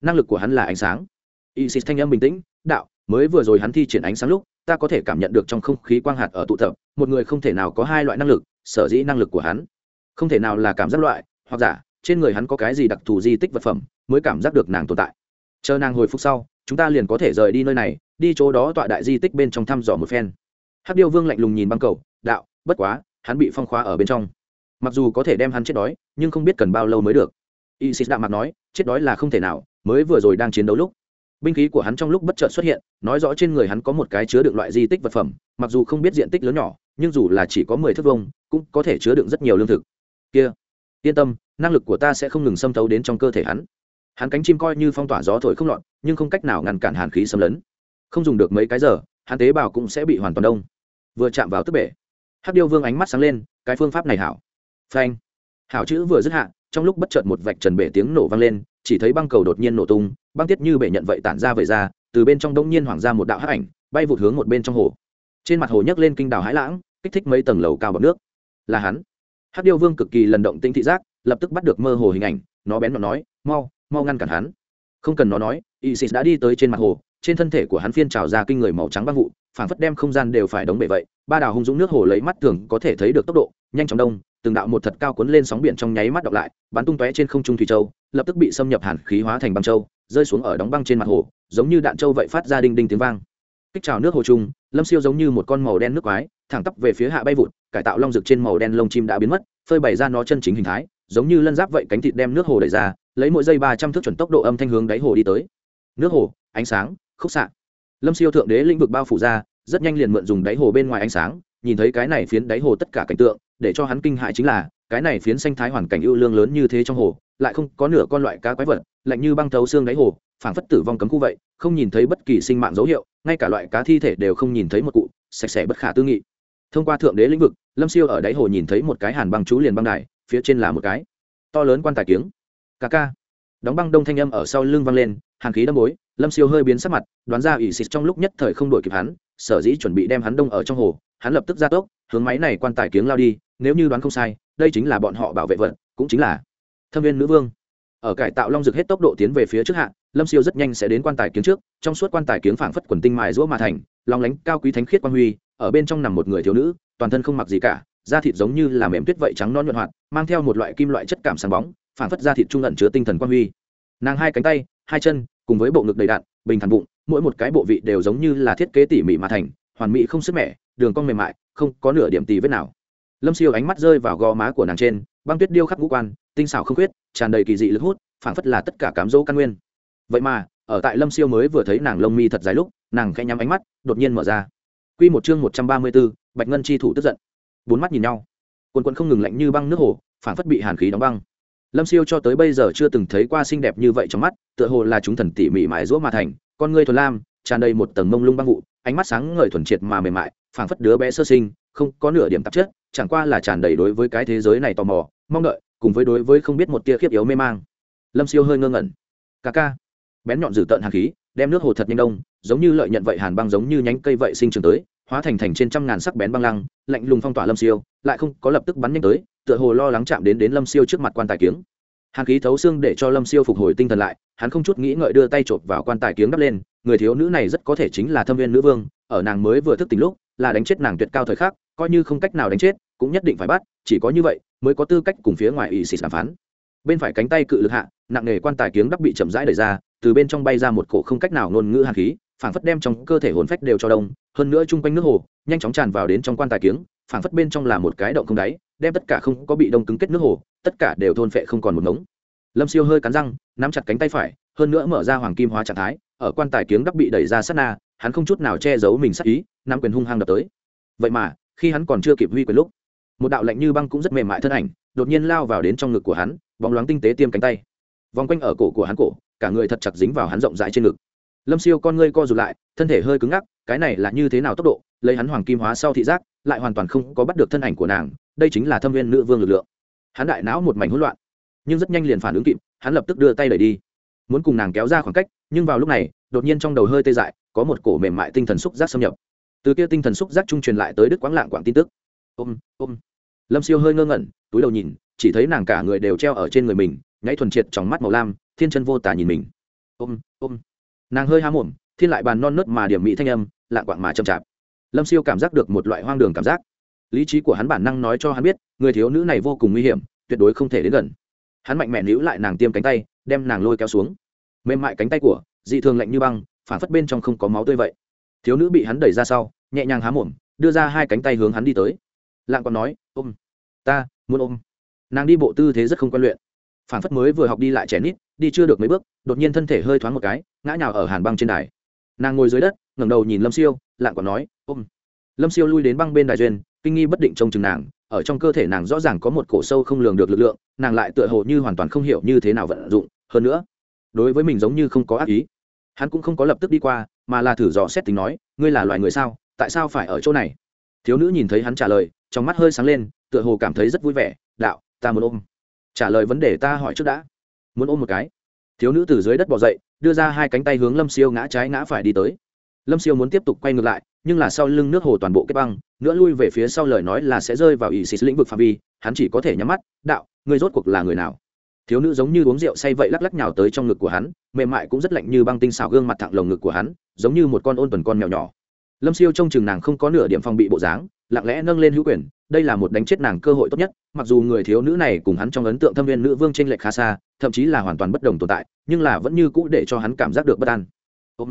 Năng lực của hắn là ánh sáng. Isis thanh âm bình tĩnh, đạo, mới vừa rồi hắn thi triển ánh sáng lúc ta có thể cảm nhận được trong không khí quang hạt ở tụ tập, một người không thể nào có hai loại năng lực, sở dĩ năng lực của hắn. Không thể nào là cảm giác loại, hoặc giả, trên người hắn có cái gì đặc thù di tích vật phẩm, mới cảm giác được nàng tồn tại. Chờ nàng hồi phục sau, chúng ta liền có thể rời đi nơi này, đi chỗ đó tọa đại di tích bên trong thăm dò một phen. Hắc điêu vương lạnh lùng nhìn băng cầu, đạo, bất quá, hắn bị phong khóa ở bên trong. Mặc dù có thể đem hắn chết đói, nhưng không biết cần bao lâu mới được. Y sĩ đạo mặt nói, chết đói là không thể nào, mới vừa rồi đang chiến đấu lúc binh khí của hắn trong lúc bất chợt xuất hiện, nói rõ trên người hắn có một cái chứa đựng loại di tích vật phẩm, mặc dù không biết diện tích lớn nhỏ, nhưng dù là chỉ có mười thước vông cũng có thể chứa đựng rất nhiều lương thực. Kia, yên tâm, năng lực của ta sẽ không ngừng xâm thấu đến trong cơ thể hắn. Hắn cánh chim coi như phong tỏa gió thổi không lọt, nhưng không cách nào ngăn cản hàn khí xâm lấn. Không dùng được mấy cái giờ, hắn tế bào cũng sẽ bị hoàn toàn đông. Vừa chạm vào tức bể, hắc điêu vương ánh mắt sáng lên, cái phương pháp này hảo. Phanh. Hảo chữ vừa dứt hạ, trong lúc bất chợt một vạch trần bể tiếng nổ vang lên, chỉ thấy băng cầu đột nhiên nổ tung băng tiết như bể nhận vậy tản ra vậy ra, từ bên trong đông nhiên hoảng ra một đạo hắc ảnh, bay vụt hướng một bên trong hồ. Trên mặt hồ nhấc lên kinh đảo hãi lãng, kích thích mấy tầng lầu cao bọc nước. Là hắn. Hắc điêu vương cực kỳ lần động tinh thị giác, lập tức bắt được mơ hồ hình ảnh, nó bén nó nói, mau mau ngăn cản hắn. Không cần nó nói, isis đã đi tới trên mặt hồ, trên thân thể của hắn phiên trào ra kinh người màu trắng băng vụ, phảng phất đem không gian đều phải đóng bể vậy. Ba đào hung dũng nước hồ lấy mắt thường có thể thấy được tốc độ, nhanh chóng đông, từng đạo một thật cao cuốn lên sóng biển trong nháy mắt đọc lại, bắn tung tóe trên không trung thủy châu, lập tức bị xâm nhập hàn khí hóa thành băng châu rơi xuống ở đóng băng trên mặt hồ, giống như đạn châu vậy phát ra đinh đinh tiếng vang. Kích trào nước hồ trung lâm siêu giống như một con màu đen nước quái, thẳng tắp về phía hạ bay vụt, cải tạo long rực trên màu đen lông chim đã biến mất, phơi bày ra nó chân chính hình thái, giống như lân giáp vậy cánh thịt đem nước hồ đẩy ra, lấy mỗi giây ba trăm thước chuẩn tốc độ âm thanh hướng đáy hồ đi tới. Nước hồ, ánh sáng, khúc xạ. Lâm siêu thượng đế lĩnh vực bao phủ ra, rất nhanh liền mượn dùng đáy hồ bên ngoài ánh sáng, nhìn thấy cái này phiến đáy hồ tất cả cảnh tượng, để cho hắn kinh hại chính là, cái này phiến xanh thái hoàn cảnh ưu lương lớn như thế trong hồ, lại không có nửa con loại cá quái vật lạnh như băng thấu xương đáy hồ, phảng phất tử vong cấm khu vậy, không nhìn thấy bất kỳ sinh mạng dấu hiệu, ngay cả loại cá thi thể đều không nhìn thấy một cụ, sạch sẽ bất khả tư nghị. Thông qua thượng đế lĩnh vực, lâm siêu ở đáy hồ nhìn thấy một cái hàn băng chú liền băng đài, phía trên là một cái to lớn quan tài kiếng. Ca ca. Đóng băng đông thanh âm ở sau lưng vang lên, hàn khí đâm bối, lâm siêu hơi biến sắc mặt, đoán ra ỷ xịt trong lúc nhất thời không đổi kịp hắn, sở dĩ chuẩn bị đem hắn đông ở trong hồ, hắn lập tức ra tốc, hướng máy này quan tài kiếng lao đi, nếu như đoán không sai, đây chính là bọn họ bảo vệ vật, cũng chính là thâm viên nữ vương ở cải tạo long rực hết tốc độ tiến về phía trước hạ, lâm siêu rất nhanh sẽ đến quan tài kiếng trước, trong suốt quan tài kiếng phảng phất quần tinh mài rũa mà thành lòng lánh cao quý thánh khiết quan huy, ở bên trong nằm một người thiếu nữ, toàn thân không mặc gì cả, da thịt giống như là mềm tuyết vậy trắng non nhuận hoạt, mang theo một loại kim loại chất cảm sáng bóng, phảng phất da thịt trung ẩn chứa tinh thần quan huy. Nàng hai cánh tay, hai chân, cùng với bộ ngực đầy đạn bình thản bụng, mỗi một cái bộ vị đều giống như là thiết kế tỉ mỉ mà thành, hoàn mỹ không sức mẻ, đường cong mềm mại, không có nửa điểm tì vết nào. Lâm siêu ánh mắt rơi vào gò má của nàng trên, băng tuyết điêu khắc ngũ quan tinh xảo không khuyết, tràn đầy kỳ dị lực hút, phảng phất là tất cả cám dỗ căn nguyên. Vậy mà, ở tại lâm siêu mới vừa thấy nàng lông mi thật dài lúc, nàng khẽ nhắm ánh mắt, đột nhiên mở ra. Q một chương một trăm ba mươi b ố bạch ngân chi thủ tức giận. Bốn mắt nhìn nhau. Quần quần không ngừng lạnh như băng nước hồ, phảng phất bị hàn khí đóng băng. Lâm siêu cho tới bây giờ chưa từng thấy qua xinh đẹp như vậy trong mắt, tựa hồ là chúng thần tỉ mỉ mãi rũa mà thành, con ngươi thuần lam, tràn đầy một tầng mông lung băng vụ, ánh mắt sáng ngời thuần triệt mà mềm mại, phảng phất đứa bé sơ sinh, không có nửa điểm tạp chất, chẳng qua là tràn đầy đối với cái thế giới này tò mò, mong đợi cùng với đối với không biết một tia khiếp yếu mê mang. Lâm siêu hơi ngơ ngẩn. Ca ca. Bén nhọn dử tợn hàn khí, đem nước hồ thật nhanh đông, giống như lợi nhận vậy hàn băng giống như nhánh cây vậy sinh trường tới, hóa thành thành trên trăm ngàn sắc bén băng lăng, lạnh lùng phong tỏa lâm siêu, lại không có lập tức bắn nhanh tới, tựa hồ lo lắng chạm đến đến lâm siêu trước mặt quan tài kiếng. Hàn khí thấu xương để cho lâm siêu phục hồi tinh thần lại, hắn không chút nghĩ ngợi đưa tay chộp vào quan tài kiếng đắp lên, người thiếu nữ này rất có thể chính là thâm viên nữ vương, ở nàng mới vừa thức tỉnh lúc, là đánh chết nàng tuyệt cao thời khắc, coi như không cách nào đánh chết cũng nhất định phải bắt, chỉ có như vậy mới có tư cách cùng phía ngoài ủy xịt đàm phán. Bên phải cánh tay cự lực hạ, nặng nề quan tài kiếng đắp bị chậm rãi đẩy ra, từ bên trong bay ra một cổ không cách nào ngôn ngữ hàn khí, phảng phất đem trong cơ thể hồn phách đều cho đông, hơn nữa chung quanh nước hồ, nhanh chóng tràn vào đến trong quan tài kiếng, phảng phất bên trong là một cái động không đáy, đem tất cả không có bị đông cứng kết nước hồ, tất cả đều thôn phệ không còn một ngống. Lâm siêu hơi cắn răng, nắm chặt cánh tay phải, hơn nữa mở ra hoàng kim hóa trạng thái, ở quan tài kiếng đắp bị đẩy ra sát na, hắn không chút nào che giấu mình sát ý, nắm quyền hung hăng đập tới. Vậy mà, khi hắn còn chưa kịp huy quyền lúc một đạo lạnh như băng cũng rất mềm mại thân ảnh đột nhiên lao vào đến trong ngực của hắn, bóng loáng tinh tế tiêm cánh tay. Vòng quanh ở cổ của hắn cổ, cả người thật chặt dính vào hắn rộng rãi trên ngực. Lâm siêu con ngươi co rụt lại, thân thể hơi cứng ngắc, cái này là như thế nào tốc độ, lấy hắn hoàng kim hóa sau thị giác, lại hoàn toàn không có bắt được thân ảnh của nàng, đây chính là thâm viên nữ vương lực lượng. Hắn đại não một mảnh hỗn loạn, nhưng rất nhanh liền phản ứng kịp, hắn lập tức đưa tay đẩy đi. Muốn cùng nàng kéo ra khoảng cách, nhưng vào lúc này, đột nhiên trong đầu hơi tê dại, có một cổ mềm mại tinh thần xúc giác xâm nhập. Từ kia tinh thần xúc giác trung truyền lại tới đức quãng lạng quảng tin tức ôm ôm. Lâm siêu hơi ngơ ngẩn, túi đầu nhìn, chỉ thấy nàng cả người đều treo ở trên người mình, nháy thuần triệt trong mắt màu lam, thiên chân vô tả nhìn mình. Ôm ôm. Nàng hơi há mồm, thiên lại bàn non nớt mà điểm mỹ thanh âm lạ quạng mà chậm chạp. Lâm siêu cảm giác được một loại hoang đường cảm giác. Lý trí của hắn bản năng nói cho hắn biết, người thiếu nữ này vô cùng nguy hiểm, tuyệt đối không thể đến gần. Hắn mạnh mẽ níu lại nàng tiêm cánh tay, đem nàng lôi kéo xuống. Mềm mại cánh tay của, dị thường lạnh như băng, phản phất bên trong không có máu tươi vậy. Thiếu nữ bị hắn đẩy ra sau, nhẹ nhàng há mồm, đưa ra hai cánh tay hướng hắn đi tới lạng còn nói, ôm, ta muốn ôm. Nàng đi bộ tư thế rất không quen luyện. Phản phất mới vừa học đi lại trẻ nít, đi chưa được mấy bước, đột nhiên thân thể hơi thoáng một cái, ngã nhào ở hàn băng trên đài. Nàng ngồi dưới đất, ngẩng đầu nhìn lâm siêu, lạng còn nói, ôm. Lâm siêu lui đến băng bên đài duyên, kinh nghi bất định trông chừng nàng, ở trong cơ thể nàng rõ ràng có một cổ sâu không lường được lực lượng, nàng lại tựa hồ như hoàn toàn không hiểu như thế nào vận dụng, hơn nữa, đối với mình giống như không có ác ý. Hắn cũng không có lập tức đi qua, mà là thử dò xét tính nói, ngươi là loài người sao? Tại sao phải ở chỗ này? Thiếu nữ nhìn thấy hắn trả lời trong mắt hơi sáng lên, tựa hồ cảm thấy rất vui vẻ, đạo, ta muốn ôm. Trả lời vấn đề ta hỏi trước đã. Muốn ôm một cái. Thiếu nữ từ dưới đất bỏ dậy, đưa ra hai cánh tay hướng lâm siêu ngã trái ngã phải đi tới. Lâm siêu muốn tiếp tục quay ngược lại, nhưng là sau lưng nước hồ toàn bộ kết băng, nữa lui về phía sau lời nói là sẽ rơi vào ỷ xịt lĩnh vực phạm vi, hắn chỉ có thể nhắm mắt, đạo người rốt cuộc là người nào? Thiếu nữ giống như uống rượu say vậy lắc lắc nhào tới trong ngực của hắn, mềm mại cũng rất lạnh như băng tinh xào gương mặt thẳng lồng ngực của hắn, giống như một con ôn tuần con mèo nhỏ. Lâm siêu trông chừng nàng không có nửa điểm phòng bị bộ dáng lặng lẽ nâng lên hữu quyền, đây là một đánh chết nàng cơ hội tốt nhất, mặc dù người thiếu nữ này cùng hắn trong ấn tượng thâm viên nữ vương t r ê n lệch khá xa, thậm chí là hoàn toàn bất đồng tồn tại, nhưng là vẫn như cũ để cho hắn cảm giác được bất an. Ôm.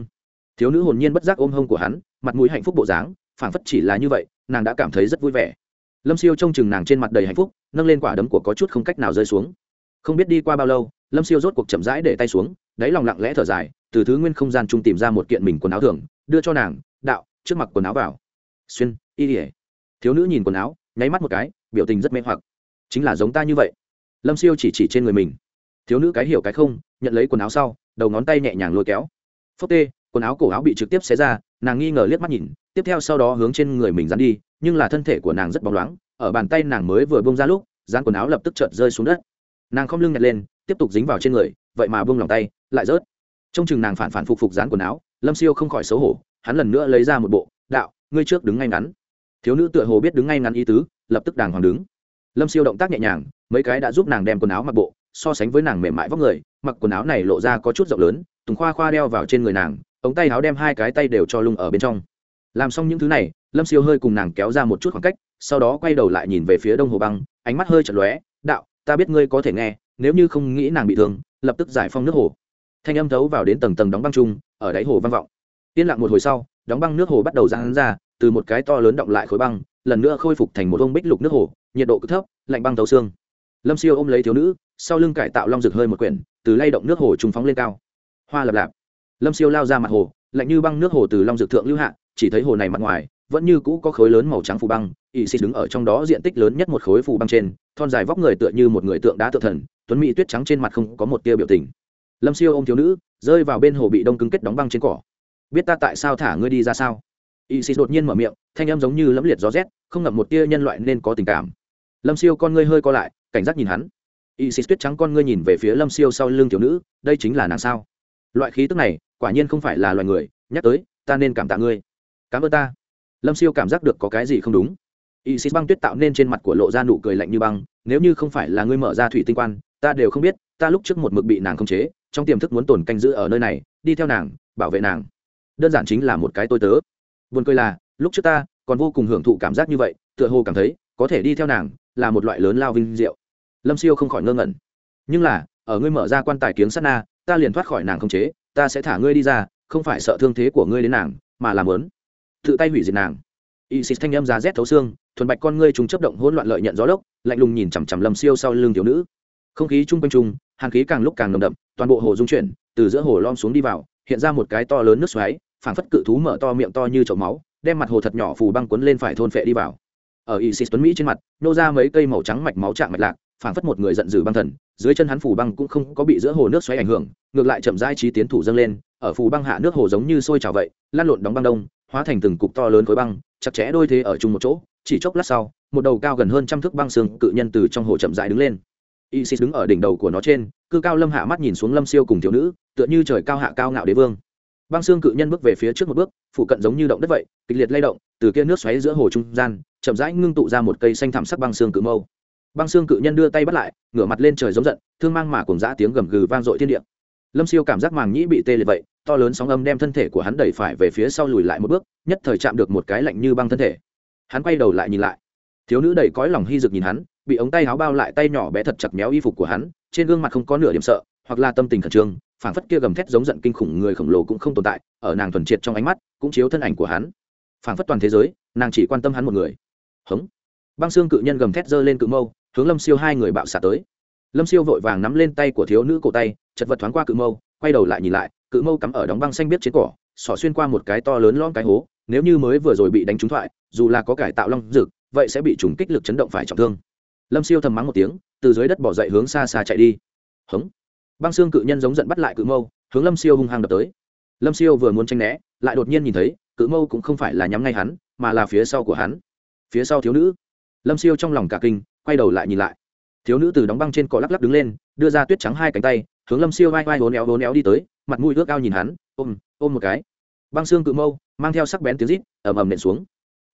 Thiếu nữ hồn nhiên bất giác ôm hông của hắn, mặt mũi hạnh phúc bộ dáng, phảng phất chỉ là như vậy, nàng đã cảm thấy rất vui vẻ. Lâm siêu trông chừng nàng trên mặt đầy hạnh phúc, nâng lên quả đấm của có chút không cách nào rơi xuống. Không biết đi qua bao lâu, lâm siêu rốt cuộc chậm rãi để tay xuống, đáy lòng lặng lẽ thở dài, từ thứ nguyên không gian chung tìm ra một kiện mình quần áo thường đưa cho nàng, đạo, trước mặt quần áo vào. Xuyên, y ỉa thiếu nữ nhìn quần áo, nháy mắt một cái, biểu tình rất mê hoặc. Chính là giống ta như vậy. Lâm siêu chỉ chỉ trên người mình. Thiếu nữ cái hiểu cái không, nhận lấy quần áo sau, đầu ngón tay nhẹ nhàng lôi kéo. Phốc tê, quần áo cổ áo bị trực tiếp xé ra, nàng nghi ngờ liếc mắt nhìn, tiếp theo sau đó hướng trên người mình dán đi, nhưng là thân thể của nàng rất bóng loáng, ở bàn tay nàng mới vừa bông ra lúc, dán quần áo lập tức chợt rơi xuống đất. Nàng không lưng nhặt lên, tiếp tục dính vào trên người, vậy mà bông lòng tay, lại rớt. Trong chừng nàng phản phản phục phục dán quần áo, lâm siêu không khỏi xấu hổ, hắn lần nữa lấy ra một bộ, đạo, ngươi trước đứng ngay ngắn thiếu nữ tựa hồ biết đứng ngay ngắn ý tứ, lập tức đàng hoàng đứng. Lâm siêu động tác nhẹ nhàng, mấy cái đã giúp nàng đem quần áo mặc bộ, so sánh với nàng mềm mại vóc người, mặc quần áo này lộ ra có chút rộng lớn, tùng khoa khoa đeo vào trên người nàng, ống tay áo đem hai cái tay đều cho lung ở bên trong. Làm xong những thứ này, lâm siêu hơi cùng nàng kéo ra một chút khoảng cách, sau đó quay đầu lại nhìn về phía đông hồ băng, ánh mắt hơi chật lóe, đạo, ta biết ngươi có thể nghe, nếu như không nghĩ nàng bị thương, lập tức giải phong nước hồ. Thanh âm thấu vào đến tầng tầng đóng băng chung, ở đáy hồ vang vọng. Yên lặng một hồi sau, đóng băng nước hồ bắt đầu giãn ra từ một cái to lớn động lại khối băng, lần nữa khôi phục thành một ông bích lục nước hồ, nhiệt độ cực thấp, lạnh băng thấu xương. Lâm siêu ôm lấy thiếu nữ, sau lưng cải tạo long rực hơi một quyển, từ lay động nước hồ trùng phóng lên cao. Hoa lập lạp. Lâm siêu lao ra mặt hồ, lạnh như băng nước hồ từ long dược thượng lưu hạ, chỉ thấy hồ này mặt ngoài, vẫn như cũ có khối lớn màu trắng phù băng ỵ xịt đứng ở trong đó diện tích lớn nhất một khối phù băng trên, thon dài vóc người tựa như một người tượng đá tự thần, tuấn mỹ tuyết trắng trên mặt không có một tia biểu tình. Lâm siêu ôm thiếu nữ, rơi vào bên hồ bị đông cứng kết đóng băng trên cỏ. Biết ta tại sao thả ngươi đi ra sao? Isis đột nhiên mở miệng, thanh em giống như lẫm liệt gió rét, không ngậm một tia nhân loại nên có tình cảm. Lâm siêu con ngươi hơi co lại, cảnh giác nhìn hắn. Isis tuyết trắng con ngươi nhìn về phía lâm siêu sau lưng thiếu nữ, đây chính là nàng sao? Loại khí tức này, quả nhiên không phải là loài người, nhắc tới, ta nên cảm tạ ngươi. Cảm ơn ta. Lâm siêu cảm giác được có cái gì không đúng. Isis băng tuyết tạo nên trên mặt của lộ ra nụ cười lạnh như băng, nếu như không phải là ngươi mở ra thủy tinh quan, ta đều không biết, ta lúc trước một mực bị nàng khống chế, trong tiềm thức muốn tồn canh giữ ở nơi này, đi theo nàng, bảo vệ nàng. Đơn giản chính là một cái tôi tớ buồn cười là, lúc trước ta còn vô cùng hưởng thụ cảm giác như vậy, tựa hồ cảm thấy có thể đi theo nàng là một loại lớn lao vinh diệu. Lâm siêu không khỏi ngơ ngẩn. Nhưng là, ở ngươi mở ra quan tài kiếng sát na, ta liền thoát khỏi nàng không chế, ta sẽ thả ngươi đi ra, không phải sợ thương thế của ngươi đến nàng, mà làm lớn tự tay hủy diệt nàng. Y xịt thanh âm giá rét thấu xương, thuần bạch con ngươi chúng chấp động hỗn loạn lợi nhận gió lốc, lạnh lùng nhìn chằm chằm lâm siêu sau lưng thiếu nữ. Không khí chung quanh chung, hàn khí càng lúc càng nồng đậm, toàn bộ hồ dung chuyển, từ giữa hồ lom xuống đi vào, hiện ra một cái to lớn nước xoáy phảng phất cự thú mở to miệng to như chậu máu, đem mặt hồ thật nhỏ phù băng cuốn lên phải thôn phệ đi vào. Ở isis tuấn mỹ trên mặt, nô ra mấy cây màu trắng mạch máu trạng mạch lạc, phảng phất một người giận dữ băng thần, dưới chân hắn phù băng cũng không có bị giữa hồ nước xoáy ảnh hưởng, ngược lại chậm rãi trí tiến thủ dâng lên, ở phù băng hạ nước hồ giống như sôi trào vậy, lan lộn đóng băng đông, hóa thành từng cục to lớn khối băng, chặt chẽ đôi thế ở chung một chỗ, chỉ chốc lát sau, một đầu cao gần hơn trăm thước băng xương cự nhân từ trong hồ chậm rãi đứng lên. Isis đứng ở đỉnh đầu của nó trên, cư cao lâm hạ mắt nhìn xuống lâm siêu cùng thiếu nữ, tựa như trời cao hạ cao ngạo đế vương băng xương cự nhân bước về phía trước một bước phụ cận giống như động đất vậy, kịch liệt lay động, từ kia nước xoáy giữa hồ trung gian, chậm rãi ngưng tụ ra một cây xanh thảm sắc băng xương cự mâu. Băng xương cự nhân đưa tay bắt lại, ngửa mặt lên trời giống giận, thương mang mà cùng dã tiếng gầm gừ vang dội thiên địa. Lâm siêu cảm giác màng nhĩ bị tê liệt vậy, to lớn sóng âm đem thân thể của hắn đẩy phải về phía sau lùi lại một bước, nhất thời chạm được một cái lạnh như băng thân thể. Hắn quay đầu lại nhìn lại. Thiếu nữ đầy cõi lòng hy dực nhìn hắn, bị ống tay áo bao lại tay nhỏ bé thật chặt méo y phục của hắn, trên gương mặt không có nửa điểm sợ hoặc là tâm tình khẩn trương, phảng phất kia gầm thét giống giận kinh khủng người khổng lồ cũng không tồn tại, ở nàng thuần triệt trong ánh mắt, cũng chiếu thân ảnh của hắn. Phảng phất toàn thế giới, nàng chỉ quan tâm hắn một người. Hống. Băng xương cự nhân gầm thét giơ lên cự mâu, hướng lâm siêu hai người bạo xạ tới. Lâm siêu vội vàng nắm lên tay của thiếu nữ cổ tay, chật vật thoáng qua cự mâu, quay đầu lại nhìn lại, cự mâu cắm ở đóng băng xanh biết trên cỏ, xỏ xuyên qua một cái to lớn lon cái hố, nếu như mới vừa rồi bị đánh trúng thoại, dù là có cải tạo long dực vậy sẽ bị trùng kích lực chấn động phải trọng thương. Lâm siêu thầm mắng một tiếng, từ dưới đất bỏ dậy hướng xa xa chạy đi. Hống băng xương cự nhân giống giận bắt lại cự mâu, hướng lâm siêu hung hăng đập tới. Lâm siêu vừa muốn tranh né, lại đột nhiên nhìn thấy, cự mâu cũng không phải là nhắm ngay hắn, mà là phía sau của hắn. Phía sau thiếu nữ. Lâm siêu trong lòng cả kinh, quay đầu lại nhìn lại. Thiếu nữ từ đóng băng trên cỏ lắc lắc đứng lên, đưa ra tuyết trắng hai cánh tay, hướng lâm siêu vai vai hốn éo hốn éo đi tới, mặt mũi ước ao nhìn hắn, ôm ôm một cái. Băng xương cự mâu, mang theo sắc bén tiếng rít, ầm ầm nện xuống.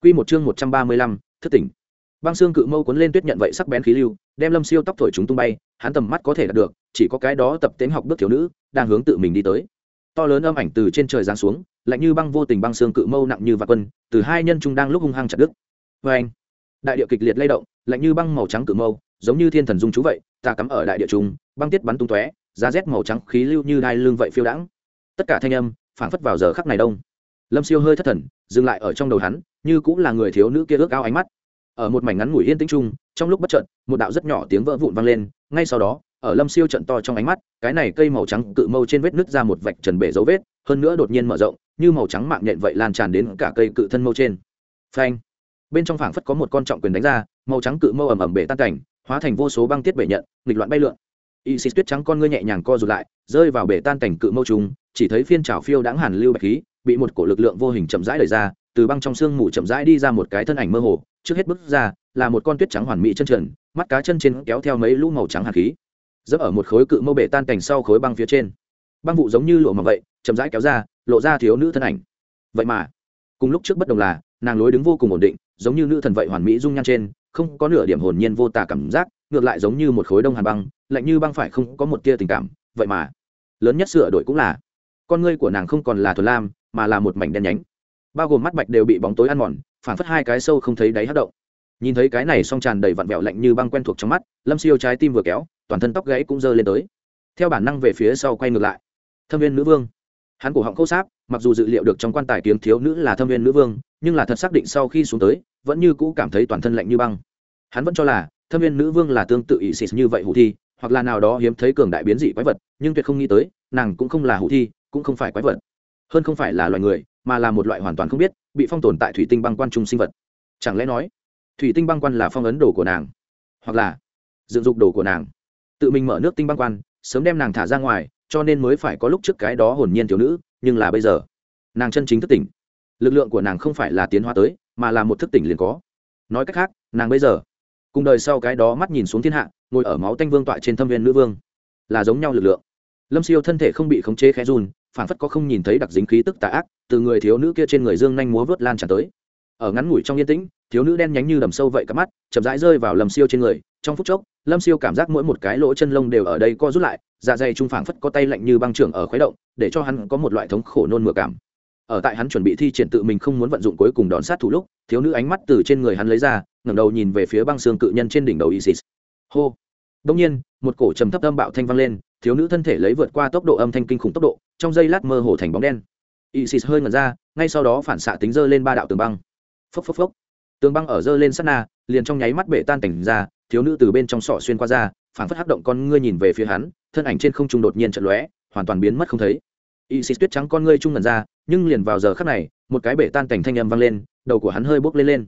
Q một chương một trăm ba mươi lăm thất tỉnh băng xương cự mâu cuốn lên tuyết nhận vậy sắc bén khí lưu, đem lâm siêu tóc thổi chúng tung bay, hắn tầm mắt có thể đạt được, chỉ có cái đó tập tễnh học bước thiếu nữ, đang hướng tự mình đi tới. To lớn âm ảnh từ trên trời giáng xuống, lạnh như băng vô tình băng xương cự mâu nặng như vạn quân, từ hai nhân trung đang lúc hung hăng chặt đứt. Vê anh, đại địa kịch liệt lay động, lạnh như băng màu trắng cự mâu, giống như thiên thần dung chú vậy, ta cắm ở đại địa trung, băng tiết bắn tung tóe giá rét màu trắng khí lưu như đai lưng vậy phiêu đãng. Tất cả thanh âm, phảng phất vào giờ khắc này đông. Lâm siêu hơi thất thần, dừng lại ở trong đầu hắn, như cũng là người thiếu nữ kia ước ao ánh mắt ở một mảnh ngắn ngủi yên tĩnh chung, trong lúc bất chợt, một đạo rất nhỏ tiếng vỡ vụn vang lên, ngay sau đó, ở lâm siêu trận to trong ánh mắt, cái này cây màu trắng cự mâu trên vết nứt ra một vạch trần bể dấu vết, hơn nữa đột nhiên mở rộng, như màu trắng mạng nhện vậy lan tràn đến cả cây cự thân mâu trên. Phanh! Bên trong phảng phất có một con trọng quyền đánh ra, màu trắng cự mâu ẩm ẩm bể tan cảnh, hóa thành vô số băng tiết bể nhận nghịch loạn bay lượn. Y xịt tuyết trắng con ngươi nhẹ nhàng co rụt lại, rơi vào bể tan cảnh cự mâu trùng, chỉ thấy phiên trào phiêu đáng hàn lưu bạch khí, bị một cổ lực lượng vô hình chậm rãi đẩy ra từ băng trong xương mù chậm rãi đi ra một cái thân ảnh mơ hồ, trước hết bước ra, là một con tuyết trắng hoàn mỹ chân trần, mắt cá chân trên kéo theo mấy lũ màu trắng hạt khí, dẫm ở một khối cự mâu bể tan cảnh sau khối băng phía trên. Băng vụ giống như lụa mà vậy, chậm rãi kéo ra, lộ ra thiếu nữ thân ảnh. Vậy mà, cùng lúc trước bất đồng là, nàng lối đứng vô cùng ổn định, giống như nữ thần vậy hoàn mỹ dung nhan trên, không có nửa điểm hồn nhiên vô tà cảm giác, ngược lại giống như một khối đông hàn băng, lạnh như băng phải không có một tia tình cảm. Vậy mà, lớn nhất sửa đổi cũng là, con ngươi của nàng không còn là thuần lam, mà là một mảnh đen nhánh bao gồm mắt bạch đều bị bóng tối ăn mòn phản phất hai cái sâu không thấy đáy hát động. Nhìn thấy cái này song tràn đầy vặn vẹo lạnh như băng quen thuộc trong mắt, lâm siêu trái tim vừa kéo, toàn thân tóc gãy cũng giơ lên tới. Theo bản năng về phía sau quay ngược lại. Thâm viên nữ vương. Hắn cổ họng khâu sáp, mặc dù dự liệu được trong quan tài tiếng thiếu nữ là thâm viên nữ vương, nhưng là thật xác định sau khi xuống tới, vẫn như cũ cảm thấy toàn thân lạnh như băng. Hắn vẫn cho là, thâm viên nữ vương là tương tự ỷ xịt như vậy hủ thi, hoặc là nào đó hiếm thấy cường đại biến dị quái vật, nhưng tuyệt không nghĩ tới, nàng cũng không là hủ thi, cũng không phải quái vật. Hơn không phải là loài người mà là một loại hoàn toàn không biết, bị phong tồn tại thủy tinh băng quan trung sinh vật. Chẳng lẽ nói, thủy tinh băng quan là phong ấn đồ của nàng, hoặc là dựng dục đồ của nàng? Tự mình mở nước tinh băng quan, sớm đem nàng thả ra ngoài, cho nên mới phải có lúc trước cái đó hồn nhiên thiếu nữ, nhưng là bây giờ, nàng chân chính thức tỉnh. Lực lượng của nàng không phải là tiến hóa tới, mà là một thức tỉnh liền có. Nói cách khác, nàng bây giờ, cùng đời sau cái đó mắt nhìn xuống thiên hạ, ngồi ở máu tanh vương tọa trên thâm viên nữ vương, là giống nhau lực lượng. Lâm siêu thân thể không bị khống chế khẽ run phản phất có không nhìn thấy đặc dính khí tức tà ác, từ người thiếu nữ kia trên người dương nhanh múa vớt lan tràn tới. Ở ngắn ngủi trong yên tĩnh, thiếu nữ đen nhánh như đầm sâu vậy cắp mắt, chậm rãi rơi vào lầm siêu trên người. Trong phút chốc, lâm siêu cảm giác mỗi một cái lỗ chân lông đều ở đây co rút lại dạ dày trung phảng phất có tay lạnh như băng trưởng ở khuấy động, để cho hắn có một loại thống khổ nôn mửa cảm. Ở tại hắn chuẩn bị thi triển tự mình không muốn vận dụng cuối cùng đón sát thủ lúc, thiếu nữ ánh mắt từ trên người hắn lấy ra, ngẩng đầu nhìn về phía băng xương cự nhân trên đỉnh đầu isis. Hô! Đông nhiên, một cổ trầm thấp âm bạo thanh vang lên thiếu nữ thân thể lấy vượt qua tốc độ âm thanh kinh khủng tốc độ, trong giây lát mơ hồ thành bóng đen. Isis hơi ngẩn ra, ngay sau đó phản xạ tính dơ lên ba đạo tường băng. Phốc phốc phốc. Tường băng ở dơ lên sát na, liền trong nháy mắt bể tan cảnh ra, thiếu nữ từ bên trong sọ xuyên qua ra phản phất hắc động con ngươi nhìn về phía hắn, thân ảnh trên không trung đột nhiên trận lóe, hoàn toàn biến mất không thấy. Isis tuyết trắng con ngươi trung ngẩn ra, nhưng liền vào giờ khắc này, một cái bể tan cảnh thanh âm vang lên, đầu của hắn hơi bốc lên lên.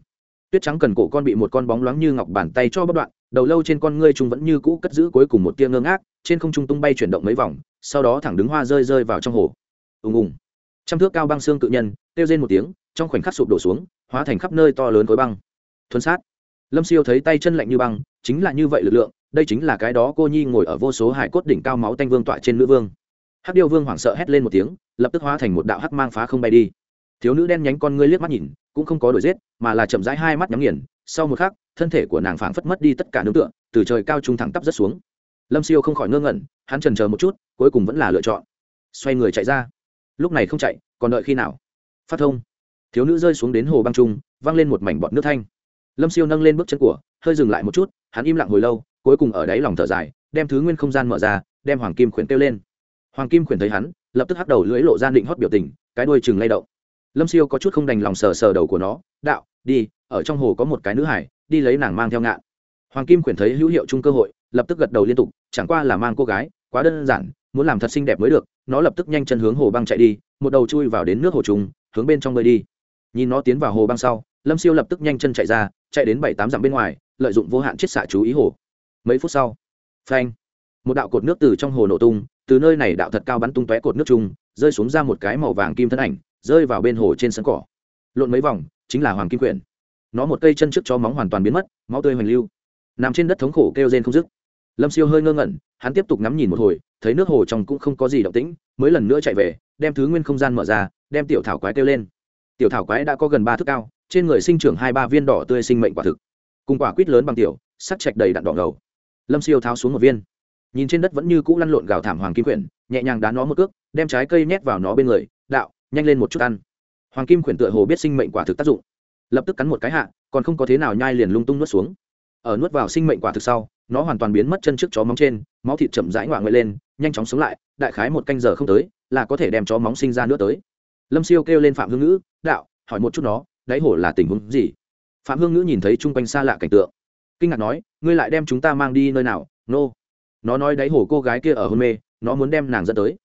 Tuyết trắng cần cổ con bị một con bóng loáng như ngọc bàn tay cho bất đoạn, đầu lâu trên con ngươi trung vẫn như cũ cất giữ cuối cùng một tia ngơ ngác trên không trung tung bay chuyển động mấy vòng, sau đó thẳng đứng hoa rơi rơi vào trong hồ. Ùng ùng. Trăm thước cao băng xương cự nhân, kêu rên một tiếng, trong khoảnh khắc sụp đổ xuống, hóa thành khắp nơi to lớn khối băng. Thuần sát. Lâm siêu thấy tay chân lạnh như băng, chính là như vậy lực lượng, đây chính là cái đó cô nhi ngồi ở vô số hải cốt đỉnh cao máu tanh vương tọa trên nữ vương. Hắc điêu vương hoảng sợ hét lên một tiếng, lập tức hóa thành một đạo hắc mang phá không bay đi. Thiếu nữ đen nhánh con ngươi liếc mắt nhìn, cũng không có đuổi giết, mà là chậm rãi hai mắt nhắm nghiền, sau một khắc, thân thể của nàng phảng phất mất đi tất cả nương tựa, từ trời cao trung thẳng tắp rất xuống lâm siêu không khỏi ngơ ngẩn, hắn trần chờ một chút, cuối cùng vẫn là lựa chọn. Xoay người chạy ra. Lúc này không chạy, còn đợi khi nào? Phát thông. Thiếu nữ rơi xuống đến hồ băng trung văng lên một mảnh bọt nước thanh. Lâm siêu nâng lên bước chân của, hơi dừng lại một chút, hắn im lặng hồi lâu, cuối cùng ở đáy lòng thở dài, đem thứ nguyên không gian mở ra, đem hoàng kim khuyển kêu lên. Hoàng kim khuyển thấy hắn, lập tức hắc đầu lưỡi lộ gian định hót biểu tình, cái đuôi chừng lay động. Lâm siêu có chút không đành lòng sờ sờ đầu của nó, đạo, đi, ở trong hồ có một cái nữ hải, đi lấy nàng mang theo ngạn hoàng kim khuyển thấy hữu hiệu chung cơ hội lập tức gật đầu liên tục, chẳng qua là mang cô gái, quá đơn giản, muốn làm thật xinh đẹp mới được, nó lập tức nhanh chân hướng hồ băng chạy đi, một đầu chui vào đến nước hồ trùng, hướng bên trong bơi đi. Nhìn nó tiến vào hồ băng sau, lâm siêu lập tức nhanh chân chạy ra, chạy đến bảy tám dặm bên ngoài, lợi dụng vô hạn chiết xạ chú ý hồ. Mấy phút sau, phanh, một đạo cột nước từ trong hồ nổ tung, từ nơi này đạo thật cao bắn tung tóe cột nước chung rơi xuống ra một cái màu vàng kim thân ảnh, rơi vào bên hồ trên sân cỏ. Lộn mấy vòng, chính là hoàng kim quyển. Nó một cây chân trước cho móng hoàn toàn biến mất, máu tươi hoành lưu. Nằm trên đất thống khổ kêu rên không dứt lâm siêu hơi ngơ ngẩn, hắn tiếp tục ngắm nhìn một hồi, thấy nước hồ trong cũng không có gì động tĩnh, mới lần nữa chạy về, đem thứ nguyên không gian mở ra, đem tiểu thảo quái kêu lên. Tiểu thảo quái đã có gần ba thước cao, trên người sinh trưởng hai ba viên đỏ tươi sinh mệnh quả thực. Cùng quả quýt lớn bằng tiểu, sắc chạch đầy đặn đỏ ngầu. Lâm siêu tháo xuống một viên. Nhìn trên đất vẫn như cũ lăn lộn gào thảm hoàng kim quyển, nhẹ nhàng đá nó một cước, đem trái cây nhét vào nó bên người, đạo, nhanh lên một chút ăn. Hoàng kim quyển tựa hồ biết sinh mệnh quả thực tác dụng. Lập tức cắn một cái hạ, còn không có thế nào nhai liền lung tung nuốt xuống. Ở nuốt vào sinh mệnh quả thực sau nó hoàn toàn biến mất chân trước chó móng trên, máu thịt chậm rãi ngoạ ngoại lên, nhanh chóng sống lại, đại khái một canh giờ không tới, là có thể đem chó móng sinh ra nữa tới. Lâm siêu kêu lên phạm hương ngữ, đạo, hỏi một chút nó, đáy hổ là tình huống gì? Phạm hương ngữ nhìn thấy chung quanh xa lạ cảnh tượng, kinh ngạc nói, ngươi lại đem chúng ta mang đi nơi nào? Nô、no. nó nói đáy hổ cô gái kia ở hôn mê, nó muốn đem nàng dẫn tới.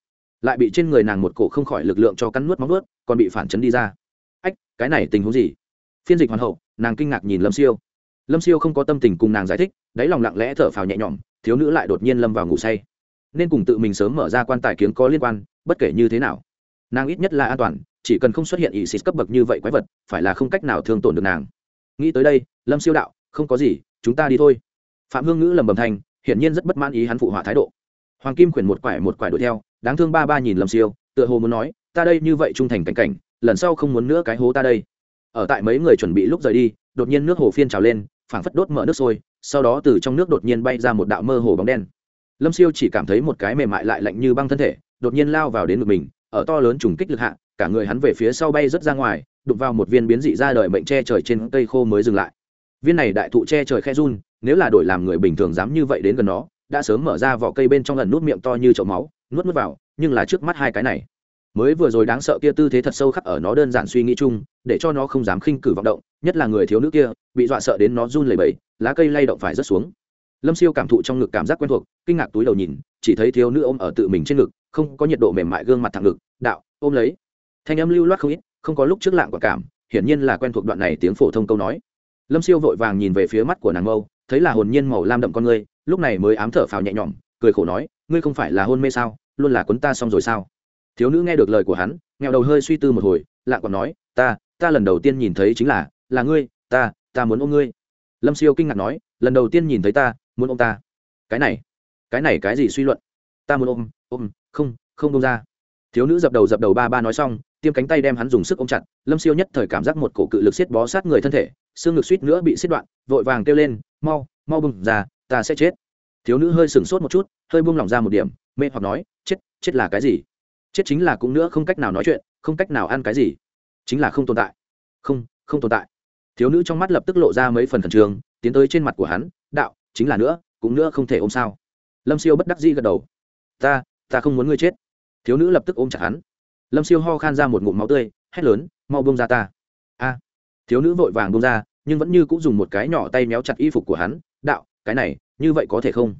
Lại bị trên người nàng một cổ không khỏi lực lượng cho cắn nuốt móng nuốt còn bị phản chấn đi ra. Ách, cái này tình huống gì? Phiên dịch hoàn hậu, nàng kinh ngạc nhìn lâm siêu lâm siêu không có tâm tình cùng nàng giải thích, đáy lòng lặng lẽ thở phào nhẹ nhõm, thiếu nữ lại đột nhiên lâm vào ngủ say. Nên cùng tự mình sớm mở ra quan tài kiếng có liên quan, bất kể như thế nào. Nàng ít nhất là an toàn, chỉ cần không xuất hiện ỵ xịt cấp bậc như vậy quái vật, phải là không cách nào thương tổn được nàng. Nghĩ tới đây, lâm siêu đạo, không có gì, chúng ta đi thôi. Phạm hương ngữ lầm bầm thành hiển nhiên rất bất mãn ý hắn phụ họa thái độ. Hoàng kim khuyển một quải một quải đuổi theo, đáng thương ba ba nhìn lâm siêu, tựa hồ muốn nói, ta đây như vậy trung thành cảnh cảnh, lần sau không muốn nữa cái hố ta đây. Ở tại mấy người chuẩn bị lúc rời đi, đột nhiên nước hồ phiên trào lên phảng phất đốt mở nước sôi, sau đó từ trong nước đột nhiên bay ra một đạo mơ hồ bóng đen. Lâm siêu chỉ cảm thấy một cái mềm mại lại lạnh như băng thân thể, đột nhiên lao vào đến ngực mình, ở to lớn trùng kích lực hạ, cả người hắn về phía sau bay rất ra ngoài, đụng vào một viên biến dị ra đời mệnh che trời trên cây khô mới dừng lại. Viên này đại thụ che trời khe run, nếu là đổi làm người bình thường dám như vậy đến gần nó, đã sớm mở ra vỏ cây bên trong lần nút miệng to như chậu máu, nuốt nuốt vào, nhưng là trước mắt hai cái này mới vừa rồi đáng sợ kia tư thế thật sâu khắc ở nó đơn giản suy nghĩ chung, để cho nó không dám khinh cử vọng động, nhất là người thiếu nữ kia, bị dọa sợ đến nó run lẩy bẩy, lá cây lay động phải rớt xuống. Lâm siêu cảm thụ trong ngực cảm giác quen thuộc, kinh ngạc túi đầu nhìn, chỉ thấy thiếu nữ ôm ở tự mình trên ngực, không có nhiệt độ mềm mại gương mặt thẳng ngực, đạo, ôm lấy. Thanh âm lưu loát không ít, không có lúc trước lạng quả cảm, hiển nhiên là quen thuộc đoạn này tiếng phổ thông câu nói. Lâm siêu vội vàng nhìn về phía mắt của nàng mâu, thấy là hồn nhiên màu lam đậm con ngươi, lúc này mới ám thở phào nhẹ nhõm, cười khổ nói, ngươi không phải là hôn mê sao? Luôn là quấn ta xong rồi sao? Thiếu nữ nghe được lời của hắn nghèo đầu hơi suy tư một hồi, lạ còn nói, ta ta lần đầu tiên nhìn thấy chính là là ngươi, ta ta muốn ôm ngươi. Lâm siêu kinh ngạc nói, lần đầu tiên nhìn thấy ta, muốn ôm ta. Cái này cái này cái gì suy luận? Ta muốn ôm ôm, không không ôm ra. Thiếu nữ dập đầu dập đầu ba ba nói xong, tiêm cánh tay đem hắn dùng sức ôm chặt, lâm siêu nhất thời cảm giác một cổ cự lực xiết bó sát người thân thể, xương ngực suýt nữa bị xiết đoạn, vội vàng kêu lên, mau mau bừng ra, ta sẽ chết. Thiếu nữ hơi sửng sốt một chút, hơi buông lỏng ra một điểm, mê hoặc nói, chết chết là cái gì? Chết chính là cũng nữa không cách nào nói chuyện, không cách nào ăn cái gì. Chính là không tồn tại. Không không tồn tại. Thiếu nữ trong mắt lập tức lộ ra mấy phần khẩn trương, tiến tới trên mặt của hắn, đạo, chính là nữa, cũng nữa không thể ôm sao? Lâm siêu bất đắc dĩ gật đầu. Ta ta không muốn ngươi chết. Thiếu nữ lập tức ôm chặt hắn. Lâm siêu ho khan ra một ngụm máu tươi, hét lớn, mau bông ra ta. A. Thiếu nữ vội vàng bông ra, nhưng vẫn như cũng dùng một cái nhỏ tay méo chặt y phục của hắn, đạo, cái này, như vậy có thể không?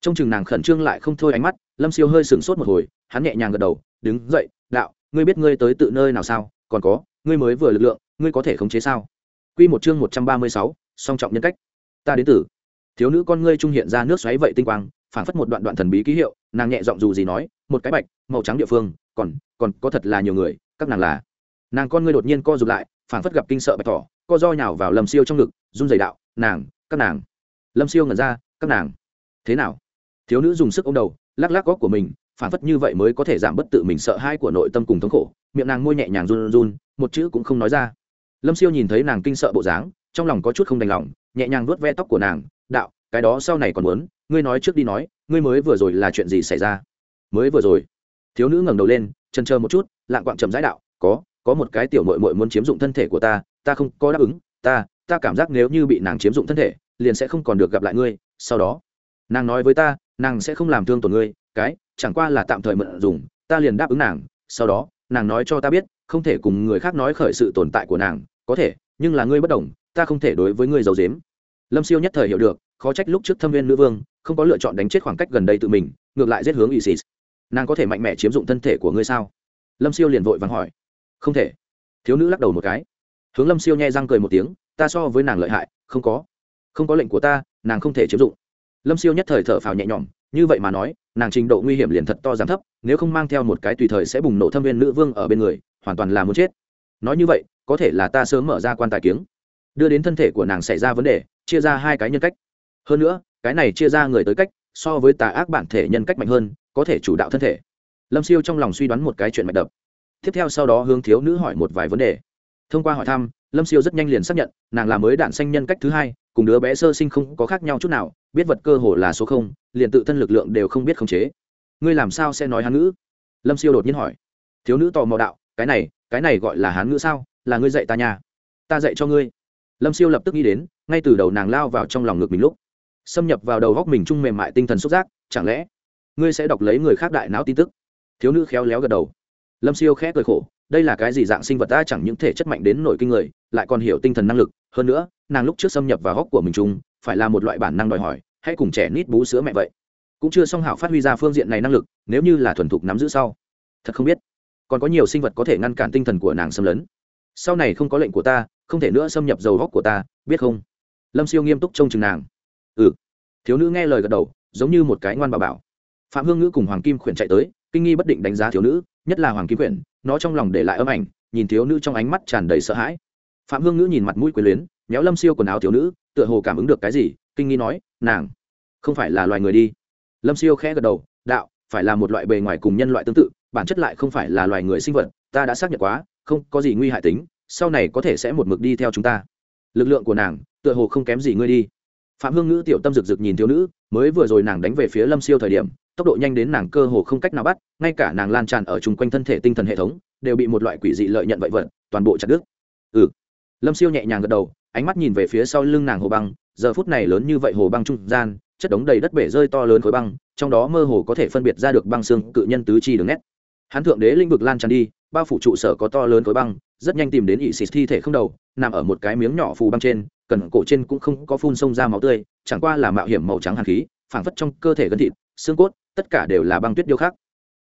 Trong chừng nàng khẩn trương lại không thôi ánh mắt, lâm siêu hơi sửng sốt một hồi, hắn nhẹ nhàng gật đầu đứng dậy, đạo, ngươi biết ngươi tới tự nơi nào sao? Còn có, ngươi mới vừa lực lượng, ngươi có thể khống chế sao? Q một chương một trăm ba mươi sáu, song trọng nhân cách. Ta đến từ thiếu nữ con ngươi trung hiện ra nước xoáy vậy tinh quang, phảng phất một đoạn đoạn thần bí ký hiệu, nàng nhẹ giọng dù gì nói, một cái bạch, màu trắng địa phương, còn còn có thật là nhiều người, các nàng là. Nàng con ngươi đột nhiên co rụt lại, phảng phất gặp kinh sợ bạch thỏ, co do nhào vào lâm siêu trong ngực, run dày đạo, nàng, các nàng. Lâm siêu ngẩn ra, các nàng. Thế nào? Thiếu nữ dùng sức ô m đầu, lắc lắc góc của mình phản phất như vậy mới có thể giảm bất tự mình sợ hãi của nội tâm cùng thống khổ, miệng nàng môi nhẹ nhàng run run, một chữ cũng không nói ra. Lâm siêu nhìn thấy nàng kinh sợ bộ dáng, trong lòng có chút không đành lòng, nhẹ nhàng vuốt ve tóc của nàng, đạo, cái đó sau này còn muốn, ngươi nói trước đi nói, ngươi mới vừa rồi là chuyện gì xảy ra? Mới vừa rồi. Thiếu nữ ngẩng đầu lên chân chờ một chút, lạng quạng trầm rãi đạo, có có một cái tiểu mội mội muốn chiếm dụng thân thể của ta ta không có đáp ứng, ta ta cảm giác nếu như bị nàng chiếm dụng thân thể, liền sẽ không còn được gặp lại ngươi, sau đó, nàng nói với ta, nàng sẽ không làm thương tổn ngươi cái, chẳng qua là tạm thời mượn dùng, ta liền đáp ứng nàng, sau đó, nàng nói cho ta biết, không thể cùng người khác nói khởi sự tồn tại của nàng, có thể, nhưng là ngươi bất đồng, ta không thể đối với ngươi giàu dếm lâm siêu nhất thời hiểu được, khó trách lúc trước thâm viên nữ vương, không có lựa chọn đánh chết khoảng cách gần đây tự mình, ngược lại giết hướng isis. Nàng có thể mạnh mẽ chiếm dụng thân thể của ngươi sao? Lâm siêu liền vội vắng hỏi. Không thể. Thiếu nữ lắc đầu một cái. Hướng lâm siêu nhai răng cười một tiếng, ta so với nàng lợi hại, không có. Không có lệnh của ta, nàng không thể chiếm dụng. Lâm siêu nhất thời thở phào nhẹ nhõm như vậy mà nói, nàng trình độ nguy hiểm liền thật to giảm thấp, nếu không mang theo một cái tùy thời sẽ bùng nổ thâm viên nữ vương ở bên người, hoàn toàn là muốn chết. Nói như vậy, có thể là ta sớm mở ra quan tài kiếng. Đưa đến thân thể của nàng xảy ra vấn đề, chia ra hai cái nhân cách. Hơn nữa, cái này chia ra người tới cách, so với tà ác bản thể nhân cách mạnh hơn, có thể chủ đạo thân thể. Lâm siêu trong lòng suy đoán một cái chuyện mạch đập. Tiếp theo sau đó hướng thiếu nữ hỏi một vài vấn đề. Thông qua hỏi thăm, lâm siêu rất nhanh liền xác nhận, nàng là mới đạn xanh nhân cách thứ hai cùng đứa bé sơ sinh không có khác nhau chút nào, biết vật cơ hồ là số không, liền tự thân lực lượng đều không biết khống chế. Ngươi làm sao sẽ nói hán ngữ? Lâm siêu đột nhiên hỏi. Thiếu nữ tò mò đạo, cái này cái này gọi là hán ngữ sao? Là ngươi dạy ta nhà ta dạy cho ngươi. Lâm siêu lập tức nghĩ đến, ngay từ đầu nàng lao vào trong lòng ngực mình lúc, xâm nhập vào đầu góc mình chung mềm mại tinh thần xúc giác, chẳng lẽ ngươi sẽ đọc lấy người khác đại não tin tức? Thiếu nữ khéo léo gật đầu. Lâm siêu khẽ cười khổ, đây là cái gì dạng sinh vật ta chẳng những thể chất mạnh đến nổi kinh người, lại còn hiểu tinh thần năng lực, hơn nữa nàng lúc trước xâm nhập vào góc của mình chung, phải là một loại bản năng đòi hỏi, hãy cùng trẻ nít bú sữa mẹ vậy. Cũng chưa song hảo phát huy ra phương diện này năng lực, nếu như là thuần thục nắm giữ sau. Thật không biết, còn có nhiều sinh vật có thể ngăn cản tinh thần của nàng xâm lấn. Sau này không có lệnh của ta, không thể nữa xâm nhập dầu góc của ta, biết không? Lâm siêu nghiêm túc trông chừng nàng. Ừ. Thiếu nữ nghe lời gật đầu, giống như một cái ngoan bà bảo. Phạm hương ngữ cùng hoàng kim khuyển chạy tới, kinh nghi bất định đánh giá thiếu nữ, nhất là hoàng kim khuyển, nó trong lòng để lại âm ảnh, nhìn thiếu nữ trong ánh mắt tràn đầy sợ hãi. Phạm hương ngữ nhìn mặt mũi quyền luyến méo lâm siêu quần áo thiếu nữ, tựa hồ cảm ứng được cái gì, kinh nghi nói, nàng, không phải là loài người đi. Lâm siêu khẽ gật đầu, đạo, phải là một loại bề ngoài cùng nhân loại tương tự, bản chất lại không phải là loài người sinh vật, ta đã xác nhận quá, không có gì nguy hại tính, sau này có thể sẽ một mực đi theo chúng ta. Lực lượng của nàng, tựa hồ không kém gì ngươi đi. Phạm hương ngữ tiểu tâm rực rực nhìn thiếu nữ, mới vừa rồi nàng đánh về phía lâm siêu thời điểm, tốc độ nhanh đến nàng cơ hồ không cách nào bắt, ngay cả nàng lan tràn ở chung quanh thân thể tinh thần hệ thống, đều bị một loại quỷ dị lợi nhận vậy vật, toàn bộ chặt đứt. Ừ. Lâm siêu nhẹ nhàng gật đầu ánh mắt nhìn về phía sau lưng nàng hồ băng, giờ phút này lớn như vậy hồ băng trung gian, chất đống đầy đất bể rơi to lớn khối băng, trong đó mơ hồ có thể phân biệt ra được băng xương cự nhân tứ chi đường nét. Hắn thượng đế lĩnh vực lan tràn đi, bao phủ trụ sở có to lớn khối băng, rất nhanh tìm đến ỵ xịt thi thể không đầu, nằm ở một cái miếng nhỏ phù băng trên, cần cổ trên cũng không có phun sông ra máu tươi, chẳng qua là mạo hiểm màu trắng hàn khí, phảng phất trong cơ thể gân thịt, xương cốt, tất cả đều là băng tuyết điêu khắc.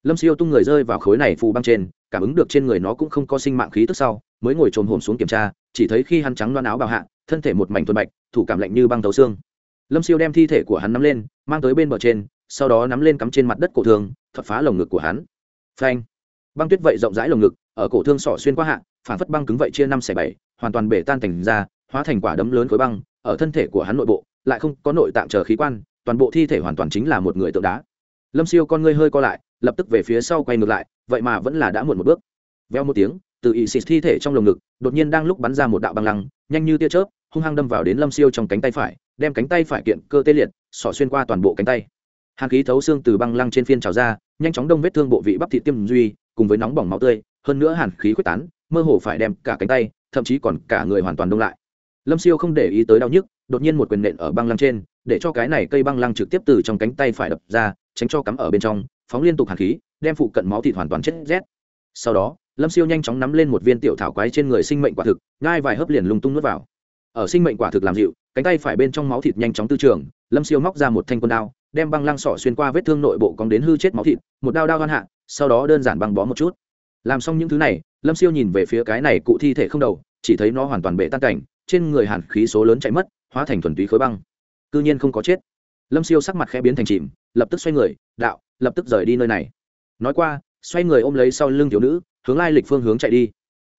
Lâm siêu tung người rơi vào khối này phù băng trên, cảm ứng được trên người nó cũng không có sinh mạng khí tức sau, mới ngồi trồm hồn xuống kiểm tra chỉ thấy khi hắn trắng loan áo bào hạ, thân thể một mảnh thuần bạch, thủ cảm lạnh như băng tấu xương. Lâm siêu đem thi thể của hắn nắm lên, mang tới bên bờ trên, sau đó nắm lên cắm trên mặt đất cổ thương, thuật phá lồng ngực của hắn. Phanh! Băng tuyết vậy rộng rãi lồng ngực, ở cổ thương sỏ xuyên qua hạ phản phất băng cứng vậy chia năm xẻ bảy, hoàn toàn bể tan thành ra, hóa thành quả đấm lớn khối băng, ở thân thể của hắn nội bộ, lại không có nội tạng chờ khí quan, toàn bộ thi thể hoàn toàn chính là một người tượng đá. Lâm siêu con ngươi hơi co lại, lập tức về phía sau quay ngược lại, vậy mà vẫn là đã muộn một bước. Veo một tiếng từ ỵ xịt thi thể trong lồng ngực, đột nhiên đang lúc bắn ra một đạo băng lăng, nhanh như tia chớp, hung hăng đâm vào đến lâm siêu trong cánh tay phải, đem cánh tay phải kiện cơ tê liệt, xỏ xuyên qua toàn bộ cánh tay. Hàn khí thấu xương từ băng lăng trên phiên trào ra, nhanh chóng đông vết thương bộ vị bắp thị tiêm duy, cùng với nóng bỏng máu tươi, hơn nữa hàn khí quyết tán, mơ hồ phải đem cả cánh tay, thậm chí còn cả người hoàn toàn đông lại. Lâm siêu không để ý tới đau nhức, đột nhiên một quyền nện ở băng lăng trên, để cho cái này cây băng lăng trực tiếp từ trong cánh tay phải đập ra, tránh cho cắm ở bên trong, phóng liên tục hàn khí, đem phụ cận máu thịt hoàn toàn chết rét. Sau đó lâm siêu nhanh chóng nắm lên một viên tiểu thảo quái trên người sinh mệnh quả thực ngai vài hớp liền lung tung nuốt vào. Ở sinh mệnh quả thực làm dịu, cánh tay phải bên trong máu thịt nhanh chóng tư trường, lâm siêu móc ra một thanh quân đao, đem băng lăng sỏ xuyên qua vết thương nội bộ cóng đến hư chết máu thịt, một đao đao gan hạ, sau đó đơn giản băng bó một chút. Làm xong những thứ này, lâm siêu nhìn về phía cái này cụ thi thể không đầu, chỉ thấy nó hoàn toàn bệ tan cảnh, trên người hàn khí số lớn chạy mất, hóa thành thuần túy khối băng. Cư nhiên không có chết. Lâm siêu sắc mặt khẽ biến thành chìm, lập tức xoay người, đạo, lập tức rời đi nơi này. Nói qua, xoay người ôm lấy sau lưng thiếu nữ hướng lai lịch phương hướng chạy đi.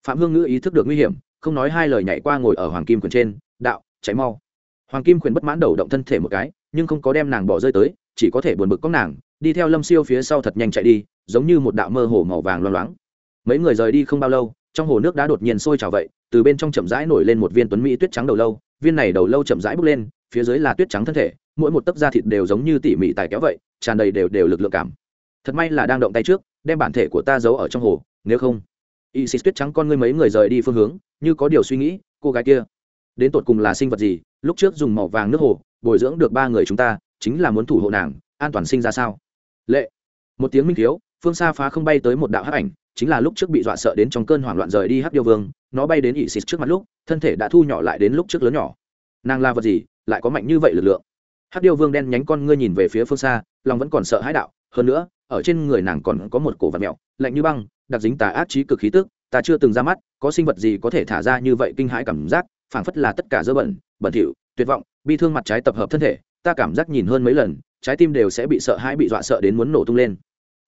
Phạm hương ngữ ý thức được nguy hiểm, không nói hai lời nhảy qua ngồi ở hoàng kim quyền trên, đạo, chạy mau. Hoàng kim quyền bất mãn đầu động thân thể một cái, nhưng không có đem nàng bỏ rơi tới, chỉ có thể buồn bực có nàng, đi theo lâm siêu phía sau thật nhanh chạy đi, giống như một đạo mơ hồ màu vàng loang loáng. Mấy người rời đi không bao lâu, trong hồ nước đã đột nhiên sôi trào vậy, từ bên trong chậm rãi nổi lên một viên tuấn mỹ tuyết trắng đầu lâu, viên này đầu lâu chậm rãi bốc lên, phía dưới là tuyết trắng thân thể, mỗi một tấc da thịt đều giống như tỉ mỉ tài kéo vậy, tràn đầy đều đều lực lượng cảm. Thật may là đang động tay trước, đem bản thể của ta giấu ở trong hồ nếu không y xịt tuyết trắng con ngươi mấy người rời đi phương hướng, như có điều suy nghĩ, cô gái kia, đến tột cùng là sinh vật gì? Lúc trước dùng màu vàng nước hồ, bồi dưỡng được ba người chúng ta, chính là muốn thủ hộ nàng, an toàn sinh ra sao? Lệ, một tiếng minh thiếu, phương xa phá không bay tới một đạo hắc ảnh, chính là lúc trước bị dọa sợ đến trong cơn hoảng loạn rời đi hắc điêu vương, nó bay đến ỵ xịt trước mặt lúc, thân thể đã thu nhỏ lại đến lúc trước lớn nhỏ. Nàng là vật gì, lại có mạnh như vậy lực lượng? Hắc điêu vương đen nhánh con ngươi nhìn về phía phương xa, lòng vẫn còn sợ hãi đạo hơn nữa, ở trên người nàng còn có một cổ vật mẹo, lạnh như băng, đặc dính tà ác trí cực khí tức, ta chưa từng ra mắt, có sinh vật gì có thể thả ra như vậy kinh hãi cảm giác, phảng phất là tất cả dơ bẩn bẩn thỉu, tuyệt vọng, bi thương mặt trái tập hợp thân thể, ta cảm giác nhìn hơn mấy lần, trái tim đều sẽ bị sợ hãi, bị dọa sợ đến muốn nổ tung lên.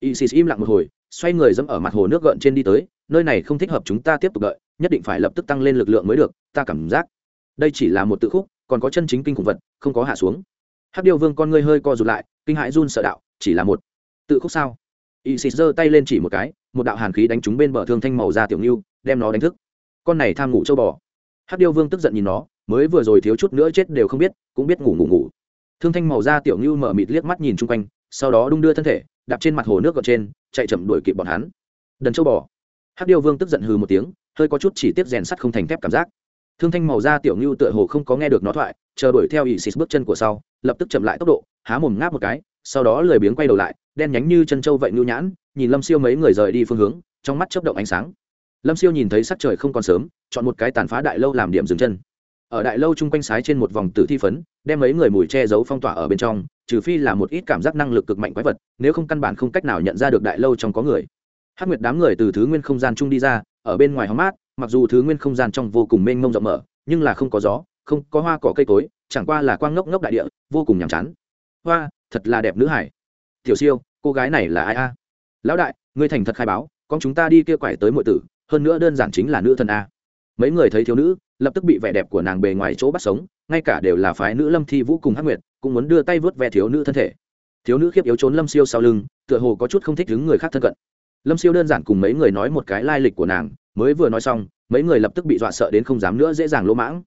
Isis im lặng một hồi, xoay người dẫm ở mặt hồ nước gợn trên đi tới, nơi này không thích hợp chúng ta tiếp tục đợi, nhất định phải lập tức tăng lên lực lượng mới được, ta cảm giác đây chỉ là một tự khúc, còn có chân chính kinh khủng vật, không có hạ xuống. Hắc điêu vương con ngươi hơi co rụt lại, kinh hãi run sợ đạo, chỉ là một tự khúc sao? Isis giơ tay lên chỉ một cái, một đạo hàn khí đánh trúng bên bờ thương thanh màu da tiểu ngưu đem nó đánh thức. Con này tham ngủ châu bò. Hắc điêu vương tức giận nhìn nó, mới vừa rồi thiếu chút nữa chết đều không biết, cũng biết ngủ ngủ ngủ. Thương thanh màu da tiểu ngưu mở mịt liếc mắt nhìn chung quanh, sau đó đung đưa thân thể, đạp trên mặt hồ nước gợn trên, chạy chậm đuổi kịp bọn hắn. Đần châu bò. Hắc điêu vương tức giận hừ một tiếng, hơi có chút chỉ tiếp rèn sắt không thành thép cảm giác. Thương thanh màu da tiểu ngưu tựa hồ không có nghe được nó thoại, chờ đuổi theo ỵ xịt bước chân của sau, lập tức chậm lại tốc độ, há mồm ngáp một cái, sau đó lười biếng quay đầu lại đen nhánh như chân trâu vậy nhu nhãn, nhìn lâm siêu mấy người rời đi phương hướng, trong mắt chớp động ánh sáng. Lâm siêu nhìn thấy sắc trời không còn sớm, chọn một cái tàn phá đại lâu làm điểm dừng chân. Ở đại lâu chung quanh sái trên một vòng tử thi phấn, đem mấy người mùi che giấu phong tỏa ở bên trong, trừ phi là một ít cảm giác năng lực cực mạnh quái vật, nếu không căn bản không cách nào nhận ra được đại lâu trong có người. Hát nguyệt đám người từ thứ nguyên không gian chung đi ra, ở bên ngoài hóng mát, mặc dù thứ nguyên không gian trong vô cùng mênh mông rộng mở, nhưng là không có gió, không có hoa cỏ cây cối, chẳng qua là quang ngốc ngốc đại địa, vô cùng nhàm chán. Hoa, thật là đẹp nữ hải tiểu siêu, cô gái này là ai a? Lão đại, ngươi thành thật khai báo, con chúng ta đi kia quải tới mọi tử, hơn nữa đơn giản chính là nữ thần a. Mấy người thấy thiếu nữ, lập tức bị vẻ đẹp của nàng bề ngoài chỗ bắt sống, ngay cả đều là phái nữ lâm thi vũ cùng hắc nguyệt, cũng muốn đưa tay vớt ve thiếu nữ thân thể. Thiếu nữ khiếp yếu trốn lâm siêu sau lưng, tựa hồ có chút không thích đứng người khác thân cận. Lâm siêu đơn giản cùng mấy người nói một cái lai lịch của nàng, mới vừa nói xong, mấy người lập tức bị dọa sợ đến không dám nữa dễ dàng lỗ mãng.